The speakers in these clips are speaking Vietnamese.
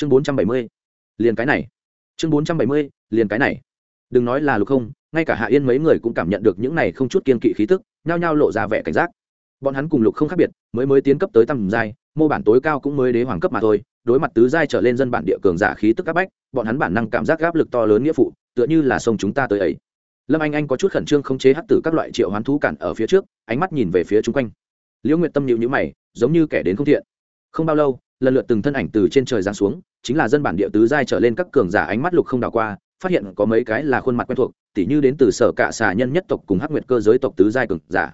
chương bốn trăm bảy mươi, liền cái này. Chương bốn trăm bảy mươi, liền cái này. Đừng nói là lục không, ngay cả hạ yên mấy người cũng cảm nhận được những này không chút kiên kỵ khí tức, nhao nhao lộ ra vẻ cảnh giác. Bọn hắn cùng lục không khác biệt, mới mới tiến cấp tới tầm giai, mô bản tối cao cũng mới đế hoàng cấp mà thôi, đối mặt tứ giai trở lên dân bản địa cường giả khí tức áp bách, bọn hắn bản năng cảm giác áp lực to lớn nghĩa phụ, tựa như là sông chúng ta tới ấy. Lâm anh anh có chút khẩn trương không chế hắt tử các loại triệu hoán thú cản ở phía trước, ánh mắt nhìn về phía chung quanh. Liễu nguyệt tâm nhịu nhữ mày, giống như kẻ đến không thiện. Không bao lâu lần lượt từng thân ảnh từ trên trời giáng xuống, chính là dân bản địa tứ giai trở lên các cường giả ánh mắt lục không đảo qua, phát hiện có mấy cái là khuôn mặt quen thuộc, tỉ như đến từ sở cạ xà nhân nhất tộc cùng hắc nguyệt cơ giới tộc tứ giai cường giả.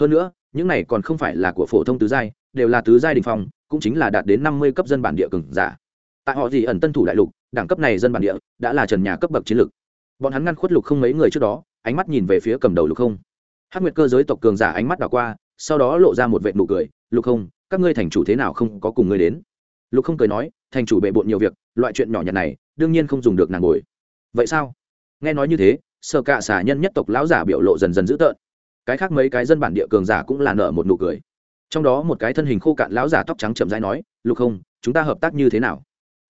Hơn nữa, những này còn không phải là của phổ thông tứ giai, đều là tứ giai đình phong, cũng chính là đạt đến năm mươi cấp dân bản địa cường giả. Tại họ gì ẩn tân thủ đại lục, đẳng cấp này dân bản địa đã là trần nhà cấp bậc chiến lược. Bọn hắn ngăn khuất lục không mấy người trước đó, ánh mắt nhìn về phía cầm đầu lục không. Hắc nguyệt cơ giới tộc cường giả ánh mắt đảo qua, sau đó lộ ra một vệ nụ cười, lục không, các ngươi thành chủ thế nào không có cùng ngươi đến? Lục không cười nói, thành chủ bệ bộn nhiều việc, loại chuyện nhỏ nhặt này, đương nhiên không dùng được nàng ngồi. Vậy sao? Nghe nói như thế sợ cạ xả nhân nhất tộc lão giả biểu lộ dần dần dữ tợn. Cái khác mấy cái dân bản địa cường giả cũng là nợ một nụ cười. Trong đó một cái thân hình khô cạn lão giả tóc trắng chậm rãi nói, lục không, chúng ta hợp tác như thế nào?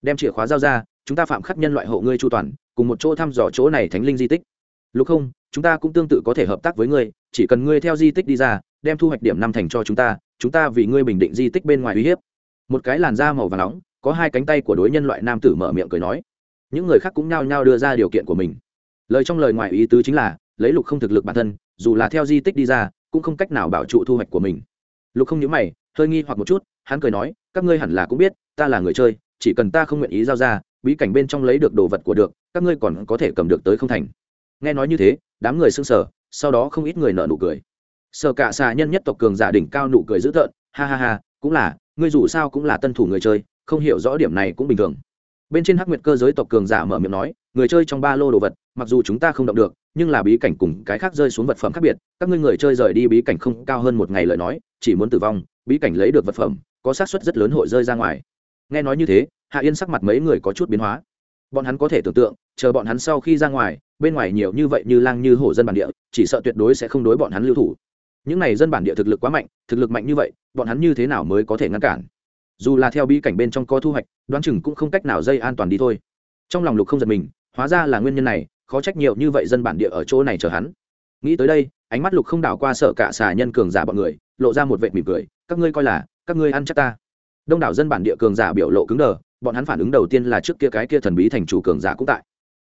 Đem chìa khóa giao ra, chúng ta phạm khắc nhân loại hộ ngươi chu toàn, cùng một chỗ thăm dò chỗ này thánh linh di tích. Lục không, chúng ta cũng tương tự có thể hợp tác với ngươi, chỉ cần ngươi theo di tích đi ra, đem thu hoạch điểm năm thành cho chúng ta chúng ta vì ngươi bình định di tích bên ngoài uy hiếp một cái làn da màu và nóng, có hai cánh tay của đối nhân loại nam tử mở miệng cười nói. Những người khác cũng nhao nhao đưa ra điều kiện của mình. Lời trong lời ngoài ý tứ chính là, lấy lục không thực lực bản thân, dù là theo di tích đi ra, cũng không cách nào bảo trụ thu hoạch của mình. Lục không nhớ mày, hơi nghi hoặc một chút, hắn cười nói, các ngươi hẳn là cũng biết, ta là người chơi, chỉ cần ta không nguyện ý giao ra, bí cảnh bên trong lấy được đồ vật của được, các ngươi còn có thể cầm được tới không thành. Nghe nói như thế, đám người sưng sờ, sau đó không ít người nợ nụ cười. Sợ cả xà nhân nhất tộc cường giả đỉnh cao nụ cười dữ tợn, ha ha ha, cũng là ngươi dù sao cũng là tân thủ người chơi, không hiểu rõ điểm này cũng bình thường. Bên trên hắc nguyệt cơ giới tộc cường giả mở miệng nói, người chơi trong ba lô đồ vật, mặc dù chúng ta không động được, nhưng là bí cảnh cùng cái khác rơi xuống vật phẩm khác biệt, các ngươi người chơi rời đi bí cảnh không cao hơn một ngày lời nói, chỉ muốn tử vong, bí cảnh lấy được vật phẩm, có xác suất rất lớn hội rơi ra ngoài. Nghe nói như thế, hạ yên sắc mặt mấy người có chút biến hóa. Bọn hắn có thể tưởng tượng, chờ bọn hắn sau khi ra ngoài, bên ngoài nhiều như vậy như lang như hổ dân bản địa, chỉ sợ tuyệt đối sẽ không đối bọn hắn lưu thủ những này dân bản địa thực lực quá mạnh, thực lực mạnh như vậy, bọn hắn như thế nào mới có thể ngăn cản? Dù là theo bí cảnh bên trong có thu hoạch, đoán chừng cũng không cách nào dây an toàn đi thôi. Trong lòng lục không giật mình, hóa ra là nguyên nhân này, khó trách nhiều như vậy dân bản địa ở chỗ này chờ hắn. Nghĩ tới đây, ánh mắt lục không đảo qua sợ cả xà nhân cường giả bọn người, lộ ra một vệ mỉm cười, các ngươi coi là, các ngươi ăn chắc ta. Đông đảo dân bản địa cường giả biểu lộ cứng đờ, bọn hắn phản ứng đầu tiên là trước kia cái kia thần bí thành chủ cường giả cũng tại.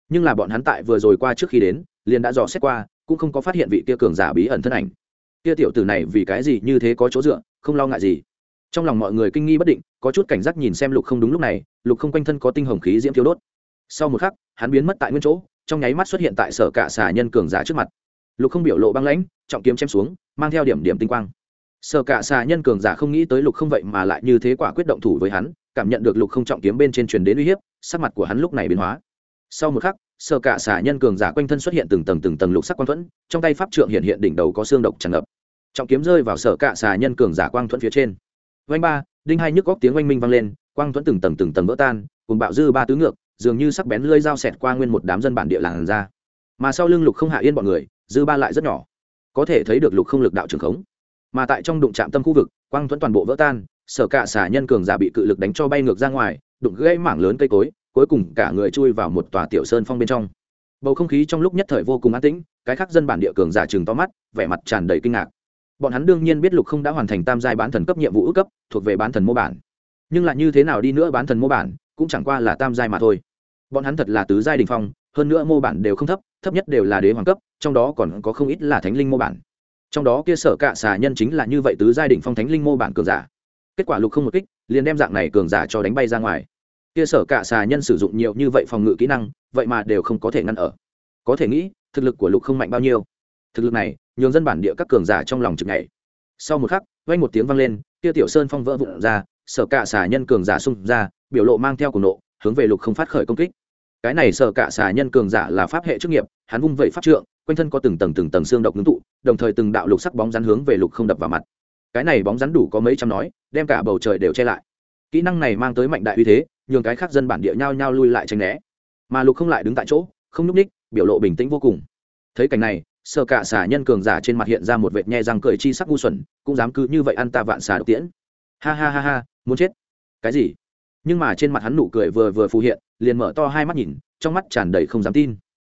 Nhưng là bọn hắn tại vừa rồi qua trước khi đến, liền đã dò xét qua, cũng không có phát hiện vị kia cường giả bí ẩn thân ảnh kia tiểu tử này vì cái gì như thế có chỗ dựa, không lo ngại gì. Trong lòng mọi người kinh nghi bất định, có chút cảnh giác nhìn xem lục không đúng lúc này, lục không quanh thân có tinh hồng khí diễm thiếu đốt. Sau một khắc, hắn biến mất tại nguyên chỗ, trong nháy mắt xuất hiện tại sở cả xà nhân cường giả trước mặt. Lục không biểu lộ băng lãnh, trọng kiếm chém xuống, mang theo điểm điểm tinh quang. Sở cả xà nhân cường giả không nghĩ tới lục không vậy mà lại như thế quả quyết động thủ với hắn, cảm nhận được lục không trọng kiếm bên trên truyền đến uy hiếp, sắc mặt của hắn lúc này biến hóa. Sau một khắc, sở cả xà nhân cường giả quanh thân xuất hiện từng tầng từng tầng lục sắc quang thuẫn, trong tay pháp trượng hiện hiện đỉnh đầu có xương độc tràn ngập trọng kiếm rơi vào sở cạ xà nhân cường giả quang thuẫn phía trên. Vanh ba, đinh hai nhức góc tiếng oanh minh vang lên, quang thuẫn từng tầng từng tầng vỡ tan, cùng bạo dư ba tứ ngược, dường như sắc bén lơi dao xẹt qua nguyên một đám dân bản địa làng ra. Mà sau lưng lục không hạ yên bọn người, dư ba lại rất nhỏ. Có thể thấy được lục không lực đạo trường khống. Mà tại trong đụng trạm tâm khu vực, quang thuẫn toàn bộ vỡ tan, sở cạ xà nhân cường giả bị cự lực đánh cho bay ngược ra ngoài, đụng gãy mảng lớn cây cối, cuối cùng cả người chui vào một tòa tiểu sơn phong bên trong. Bầu không khí trong lúc nhất thời vô cùng an tĩnh, cái khác dân bản địa cường giả chừng to mắt, vẻ mặt tràn đầy kinh ngạc bọn hắn đương nhiên biết lục không đã hoàn thành tam giai bán thần cấp nhiệm vụ ước cấp, thuộc về bán thần mô bản. Nhưng lại như thế nào đi nữa bán thần mô bản, cũng chẳng qua là tam giai mà thôi. Bọn hắn thật là tứ giai đình phong, hơn nữa mô bản đều không thấp thấp nhất đều là đế hoàng cấp, trong đó còn có không ít là thánh linh mô bản. Trong đó kia sở cạ xà nhân chính là như vậy tứ giai đình phong thánh linh mô bản cường giả. Kết quả lục không một kích, liền đem dạng này cường giả cho đánh bay ra ngoài. Kia sở cạ xà nhân sử dụng nhiều như vậy phòng ngự kỹ năng, vậy mà đều không có thể ngăn ở. Có thể nghĩ, thực lực của lục không mạnh bao nhiêu thực lực này, nhường dân bản địa các cường giả trong lòng chực nhảy. Sau một khắc, vang một tiếng vang lên, kia tiểu sơn phong vỡ vụn ra, sở cạ xà nhân cường giả xung ra, biểu lộ mang theo cùng nộ, hướng về lục không phát khởi công kích. Cái này sở cạ xà nhân cường giả là pháp hệ chức nghiệp, hắn vung vẩy pháp trượng, quanh thân có từng tầng từng tầng xương độc ngưng tụ, đồng thời từng đạo lục sắc bóng rắn hướng về lục không đập vào mặt. Cái này bóng rắn đủ có mấy trăm nói, đem cả bầu trời đều che lại. Kỹ năng này mang tới mạnh đại uy thế, nhường cái khác dân bản địa nhao nhao lui lại tranh né. Mà lục không lại đứng tại chỗ, không nhúc ních biểu lộ bình tĩnh vô cùng. Thấy cảnh này sợ cả xả nhân cường giả trên mặt hiện ra một vệt nhe răng cười chi sắc ngu xuẩn, cũng dám cứ như vậy ăn ta vạn xà độc tiễn. Ha ha ha ha, muốn chết. Cái gì? Nhưng mà trên mặt hắn nụ cười vừa vừa phù hiện, liền mở to hai mắt nhìn, trong mắt tràn đầy không dám tin.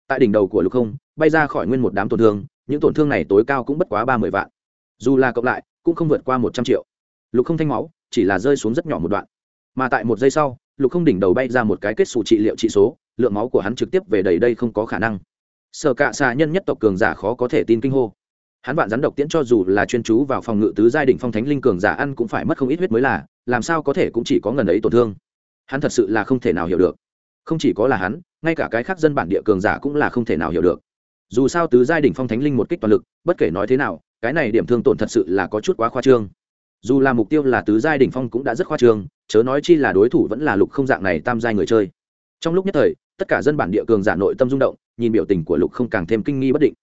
Tại đỉnh đầu của lục không, bay ra khỏi nguyên một đám tổn thương, những tổn thương này tối cao cũng bất quá ba mươi vạn. Dù là cộng lại, cũng không vượt qua một trăm triệu. Lục không thanh máu, chỉ là rơi xuống rất nhỏ một đoạn. Mà tại một giây sau, lục không đỉnh đầu bay ra một cái kết xù trị liệu trị số, lượng máu của hắn trực tiếp về đầy đây không có khả năng sở cạ xà nhân nhất tộc cường giả khó có thể tin kinh hô. Hắn vạn rắn độc tiễn cho dù là chuyên chú vào phòng ngự tứ giai đỉnh phong thánh linh cường giả ăn cũng phải mất không ít huyết mới là, làm sao có thể cũng chỉ có ngần ấy tổn thương. Hắn thật sự là không thể nào hiểu được. Không chỉ có là hắn, ngay cả cái khác dân bản địa cường giả cũng là không thể nào hiểu được. Dù sao tứ giai đỉnh phong thánh linh một kích toàn lực, bất kể nói thế nào, cái này điểm thương tổn thật sự là có chút quá khoa trương. Dù là mục tiêu là tứ giai đỉnh phong cũng đã rất khoa trương, chớ nói chi là đối thủ vẫn là lục không dạng này tam giai người chơi. Trong lúc nhất thời, tất cả dân bản địa cường giả nội tâm rung động nhìn biểu tình của lục không càng thêm kinh nghi bất định.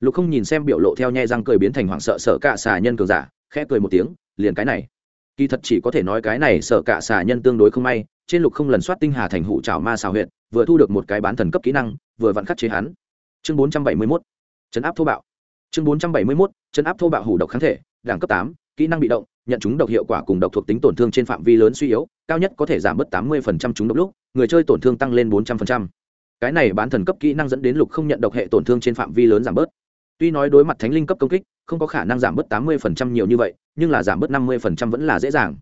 Lục không nhìn xem biểu lộ theo nhai răng cười biến thành hoảng sợ sợ cả xà nhân cường giả, khẽ cười một tiếng, liền cái này. Kỳ thật chỉ có thể nói cái này sợ cả xà nhân tương đối không may, trên lục không lần soát tinh hà thành hụ trào ma xào huyện vừa thu được một cái bán thần cấp kỹ năng, vừa vặn khắc chế hắn. Chương bốn trăm bảy mươi mốt, chấn áp thô bạo. Chương bốn trăm bảy mươi mốt, chấn áp thô bạo hủ độc kháng thể, đẳng cấp tám, kỹ năng bị động, nhận chúng độc hiệu quả cùng độc thuộc tính tổn thương trên phạm vi lớn suy yếu, cao nhất có thể giảm bớt tám mươi chúng độc lúc, người chơi tổn thương tăng lên bốn trăm linh cái này bán thần cấp kỹ năng dẫn đến lục không nhận độc hệ tổn thương trên phạm vi lớn giảm bớt. Tuy nói đối mặt thánh linh cấp công kích, không có khả năng giảm bớt tám mươi nhiều như vậy, nhưng là giảm bớt năm mươi vẫn là dễ dàng.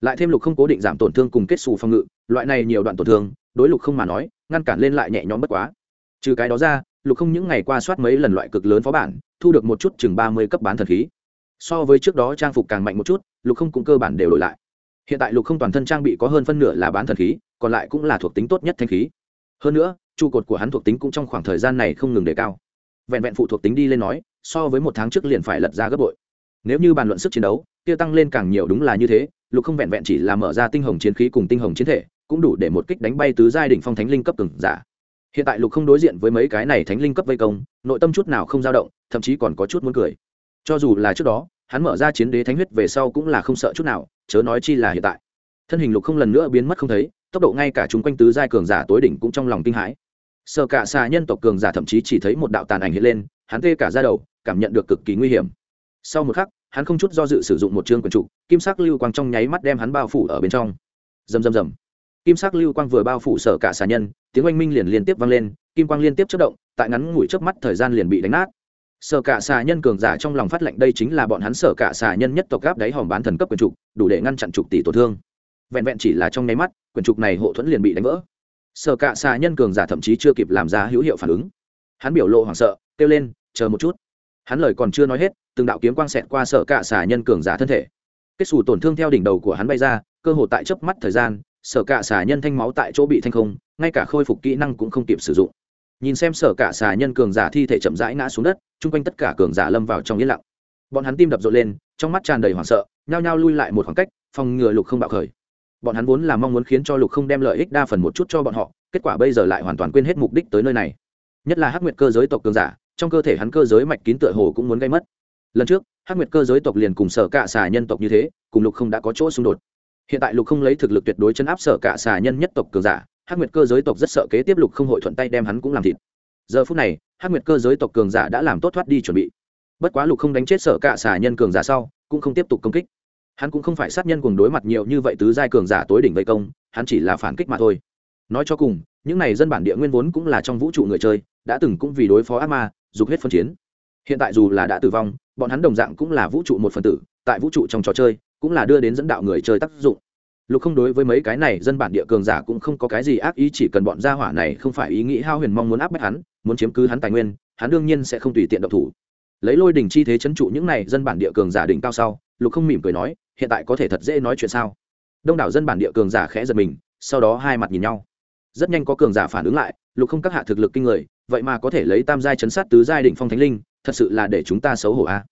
Lại thêm lục không cố định giảm tổn thương cùng kết xù phòng ngự, loại này nhiều đoạn tổn thương, đối lục không mà nói, ngăn cản lên lại nhẹ nhõm bất quá. Trừ cái đó ra, lục không những ngày qua soát mấy lần loại cực lớn phó bản, thu được một chút chừng ba mươi cấp bán thần khí. So với trước đó trang phục càng mạnh một chút, lục không cũng cơ bản đều đổi lại. Hiện tại lục không toàn thân trang bị có hơn phân nửa là bán thần khí, còn lại cũng là thuộc tính tốt nhất thanh khí. Hơn nữa trụ cột của hắn thuộc tính cũng trong khoảng thời gian này không ngừng đề cao. Vẹn vẹn phụ thuộc tính đi lên nói, so với một tháng trước liền phải lật ra gấp bội. Nếu như bàn luận sức chiến đấu, kia tăng lên càng nhiều đúng là như thế, lục không vẹn vẹn chỉ là mở ra tinh hồng chiến khí cùng tinh hồng chiến thể, cũng đủ để một kích đánh bay tứ giai đỉnh phong thánh linh cấp từng giả. Hiện tại lục không đối diện với mấy cái này thánh linh cấp vây công, nội tâm chút nào không dao động, thậm chí còn có chút muốn cười. Cho dù là trước đó, hắn mở ra chiến đế thánh huyết về sau cũng là không sợ chút nào, chớ nói chi là hiện tại. Thân hình lục không lần nữa biến mất không thấy, tốc độ ngay cả chúng quanh tứ giai cường giả tối đỉnh cũng trong lòng kinh hãi sợ cả xà nhân tộc cường giả thậm chí chỉ thấy một đạo tàn ảnh hiện lên, hắn tê cả ra đầu, cảm nhận được cực kỳ nguy hiểm. Sau một khắc, hắn không chút do dự sử dụng một chương quần trụ kim sắc lưu quang trong nháy mắt đem hắn bao phủ ở bên trong. Rầm rầm rầm. Kim sắc lưu quang vừa bao phủ sở cả xà nhân, tiếng oanh minh liền liên tiếp vang lên, kim quang liên tiếp chất động, tại ngắn ngủi trước mắt thời gian liền bị đánh nát. Sở cả xà nhân cường giả trong lòng phát lệnh đây chính là bọn hắn sở cả xà nhân nhất tộc gáp đáy hòm bán thần cấp quyền trục, đủ để ngăn chặn trục tỷ tổn thương. Vẹn vẹn chỉ là trong nháy mắt, quyền trục này hộ thuẫn liền bị đánh vỡ sở cả xà nhân cường giả thậm chí chưa kịp làm ra hữu hiệu phản ứng. Hắn biểu lộ hoảng sợ, kêu lên, chờ một chút. Hắn lời còn chưa nói hết, từng đạo kiếm quang xẹt qua sở cả xà nhân cường giả thân thể. Kết xù tổn thương theo đỉnh đầu của hắn bay ra, cơ hồ tại chớp mắt thời gian, sở cả xà nhân thanh máu tại chỗ bị thanh không, ngay cả khôi phục kỹ năng cũng không kịp sử dụng. Nhìn xem sở cả xà nhân cường giả thi thể chậm rãi ngã xuống đất, chung quanh tất cả cường giả lâm vào trong yên lặng. Bọn hắn tim đập rộn lên, trong mắt tràn đầy hoảng sợ, nhao nhao lui lại một khoảng cách, phòng ngừa lục không bạo khởi bọn hắn vốn là mong muốn khiến cho lục không đem lợi ích đa phần một chút cho bọn họ, kết quả bây giờ lại hoàn toàn quên hết mục đích tới nơi này. Nhất là hắc nguyệt cơ giới tộc cường giả, trong cơ thể hắn cơ giới mạch kín tựa hồ cũng muốn gây mất. Lần trước, hắc nguyệt cơ giới tộc liền cùng sở cả xà nhân tộc như thế, cùng lục không đã có chỗ xung đột. Hiện tại lục không lấy thực lực tuyệt đối chấn áp sở cả xà nhân nhất tộc cường giả, hắc nguyệt cơ giới tộc rất sợ kế tiếp lục không hội thuận tay đem hắn cũng làm thịt. Giờ phút này, hắc nguyệt cơ giới tộc cường giả đã làm tốt thoát đi chuẩn bị. Bất quá lục không đánh chết sở cả xà nhân cường giả sau, cũng không tiếp tục công kích hắn cũng không phải sát nhân cùng đối mặt nhiều như vậy tứ giai cường giả tối đỉnh vây công, hắn chỉ là phản kích mà thôi. Nói cho cùng, những này dân bản địa nguyên vốn cũng là trong vũ trụ người chơi, đã từng cũng vì đối phó ác ma, dục hết phân chiến. Hiện tại dù là đã tử vong, bọn hắn đồng dạng cũng là vũ trụ một phần tử, tại vũ trụ trong trò chơi, cũng là đưa đến dẫn đạo người chơi tác dụng. Lục không đối với mấy cái này dân bản địa cường giả cũng không có cái gì ác ý, chỉ cần bọn gia hỏa này không phải ý nghĩ hao huyền mong muốn áp bách hắn, muốn chiếm cứ hắn tài nguyên, hắn đương nhiên sẽ không tùy tiện động thủ lấy lôi đỉnh chi thế chấn trụ những này dân bản địa cường giả đỉnh cao sau, lục không mỉm cười nói, hiện tại có thể thật dễ nói chuyện sao? Đông đảo dân bản địa cường giả khẽ giật mình, sau đó hai mặt nhìn nhau. Rất nhanh có cường giả phản ứng lại, lục không các hạ thực lực kinh người, vậy mà có thể lấy tam giai chấn sát tứ giai đỉnh phong thánh linh, thật sự là để chúng ta xấu hổ a à?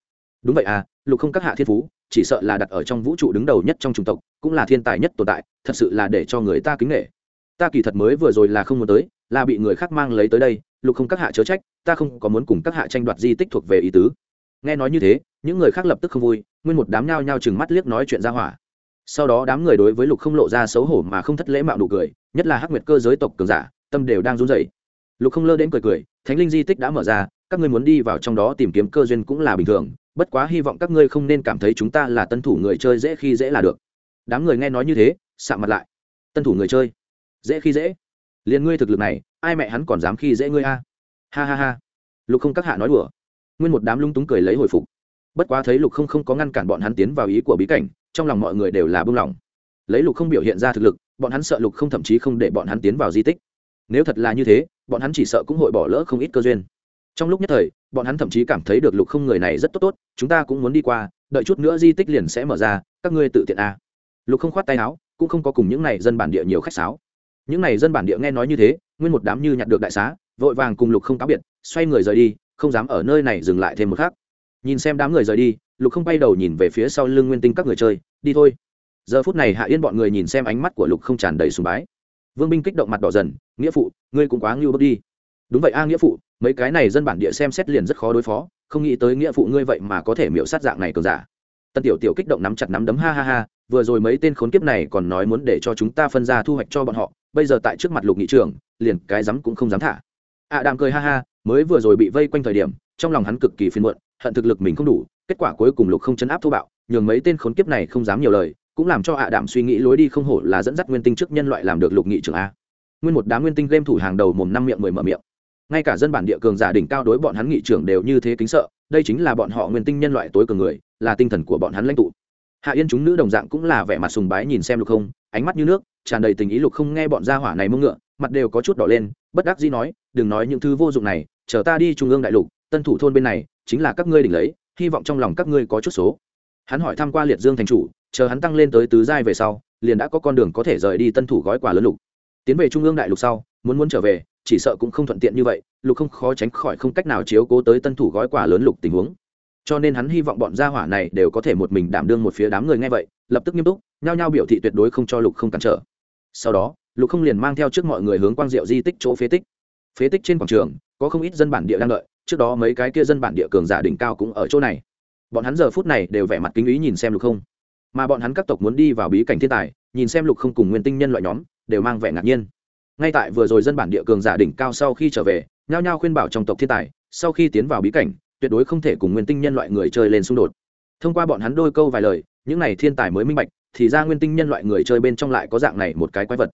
đúng vậy à lục không các hạ thiên phú, chỉ sợ là đặt ở trong vũ trụ đứng đầu nhất trong chủng tộc, cũng là thiên tài nhất tồn tại, thật sự là để cho người ta kính nghệ ta kỳ thật mới vừa rồi là không muốn tới, là bị người khác mang lấy tới đây lục không các hạ chớ trách, ta không có muốn cùng các hạ tranh đoạt di tích thuộc về ý tứ. Nghe nói như thế, những người khác lập tức không vui, nguyên một đám nhao nhao chừng mắt liếc nói chuyện ra hỏa. Sau đó đám người đối với lục không lộ ra xấu hổ mà không thất lễ mạo nụ cười, nhất là hắc nguyệt cơ giới tộc cường giả, tâm đều đang run rẩy. Lục không lơ đến cười cười, thánh linh di tích đã mở ra, các ngươi muốn đi vào trong đó tìm kiếm cơ duyên cũng là bình thường, bất quá hy vọng các ngươi không nên cảm thấy chúng ta là tân thủ người chơi dễ khi dễ là được. Đám người nghe nói như thế, sạm mặt lại. Tân thủ người chơi, dễ khi dễ. Liền ngươi thực lực này ai mẹ hắn còn dám khi dễ ngươi a? Ha ha ha. Lục không các hạ nói đùa. Nguyên một đám lung túng cười lấy hồi phục. Bất quá thấy lục không không có ngăn cản bọn hắn tiến vào ý của bí cảnh, trong lòng mọi người đều là bưng lòng. Lấy lục không biểu hiện ra thực lực, bọn hắn sợ lục không thậm chí không để bọn hắn tiến vào di tích. Nếu thật là như thế, bọn hắn chỉ sợ cũng hội bỏ lỡ không ít cơ duyên. Trong lúc nhất thời, bọn hắn thậm chí cảm thấy được lục không người này rất tốt tốt, chúng ta cũng muốn đi qua, đợi chút nữa di tích liền sẽ mở ra, các ngươi tự tiện a. À. lục không khoát tay áo, cũng không có cùng những này dân bản địa nhiều khách sáo những này dân bản địa nghe nói như thế, nguyên một đám như nhặt được đại xá, vội vàng cùng lục không cáo biệt, xoay người rời đi, không dám ở nơi này dừng lại thêm một khắc. Nhìn xem đám người rời đi, lục không bay đầu nhìn về phía sau lưng nguyên tinh các người chơi, đi thôi. Giờ phút này hạ yên bọn người nhìn xem ánh mắt của lục không tràn đầy sùng bái. Vương binh kích động mặt đỏ dần, nghĩa phụ, ngươi cũng quá ngưu bước đi. Đúng vậy a, nghĩa phụ, mấy cái này dân bản địa xem xét liền rất khó đối phó, không nghĩ tới nghĩa phụ ngươi vậy mà có thể miễu sát dạng này cường giả. Tân tiểu tiểu kích động nắm chặt nắm đấm, ha ha ha, vừa rồi mấy tên khốn kiếp này còn nói muốn để cho chúng ta phân ra thu hoạch cho bọn họ bây giờ tại trước mặt lục nghị trưởng liền cái dám cũng không dám thả. Ạ đàm cười ha ha, mới vừa rồi bị vây quanh thời điểm, trong lòng hắn cực kỳ phiền muộn, hận thực lực mình không đủ, kết quả cuối cùng lục không chấn áp thô bạo, nhường mấy tên khốn kiếp này không dám nhiều lời, cũng làm cho ạ đạm suy nghĩ lối đi không hổ là dẫn dắt nguyên tinh trước nhân loại làm được lục nghị trưởng a. Nguyên một đám nguyên tinh game thủ hàng đầu mồm năm miệng mười mở miệng. Ngay cả dân bản địa cường giả đỉnh cao đối bọn hắn nghị trưởng đều như thế kính sợ, đây chính là bọn họ nguyên tinh nhân loại tối cường người, là tinh thần của bọn hắn lãnh tụ. Hạ yên chúng nữ đồng dạng cũng là vẻ mặt sùng bái nhìn xem lục không ánh mắt như nước, tràn đầy tình ý lục không nghe bọn gia hỏa này mông ngựa, mặt đều có chút đỏ lên, bất đắc dĩ nói, đừng nói những thứ vô dụng này, chờ ta đi trung ương đại lục, tân thủ thôn bên này, chính là các ngươi đỉnh lấy, hy vọng trong lòng các ngươi có chút số. Hắn hỏi thăm qua liệt dương thành chủ, chờ hắn tăng lên tới tứ giai về sau, liền đã có con đường có thể rời đi tân thủ gói quà lớn lục. Tiến về trung ương đại lục sau, muốn muốn trở về, chỉ sợ cũng không thuận tiện như vậy, lục không khó tránh khỏi không cách nào chiếu cố tới tân thủ gói quà lớn lục tình huống. Cho nên hắn hy vọng bọn gia hỏa này đều có thể một mình đảm đương một phía đám người nghe vậy lập tức nghiêm túc, nhao nhao biểu thị tuyệt đối không cho lục không cản trở. Sau đó, lục không liền mang theo trước mọi người hướng quang diệu di tích chỗ phế tích. Phế tích trên quảng trường, có không ít dân bản địa đang đợi, trước đó mấy cái kia dân bản địa cường giả đỉnh cao cũng ở chỗ này. Bọn hắn giờ phút này đều vẻ mặt kính ý nhìn xem lục không. Mà bọn hắn các tộc muốn đi vào bí cảnh thiên tài, nhìn xem lục không cùng nguyên tinh nhân loại nhóm, đều mang vẻ ngạc nhiên. Ngay tại vừa rồi dân bản địa cường giả đỉnh cao sau khi trở về, nhao nhao khuyên bảo trong tộc thiên tài, sau khi tiến vào bí cảnh, tuyệt đối không thể cùng nguyên tinh nhân loại người chơi lên xung đột. Thông qua bọn hắn đôi câu vài lời những này thiên tài mới minh bạch, thì ra nguyên tinh nhân loại người chơi bên trong lại có dạng này một cái quái vật.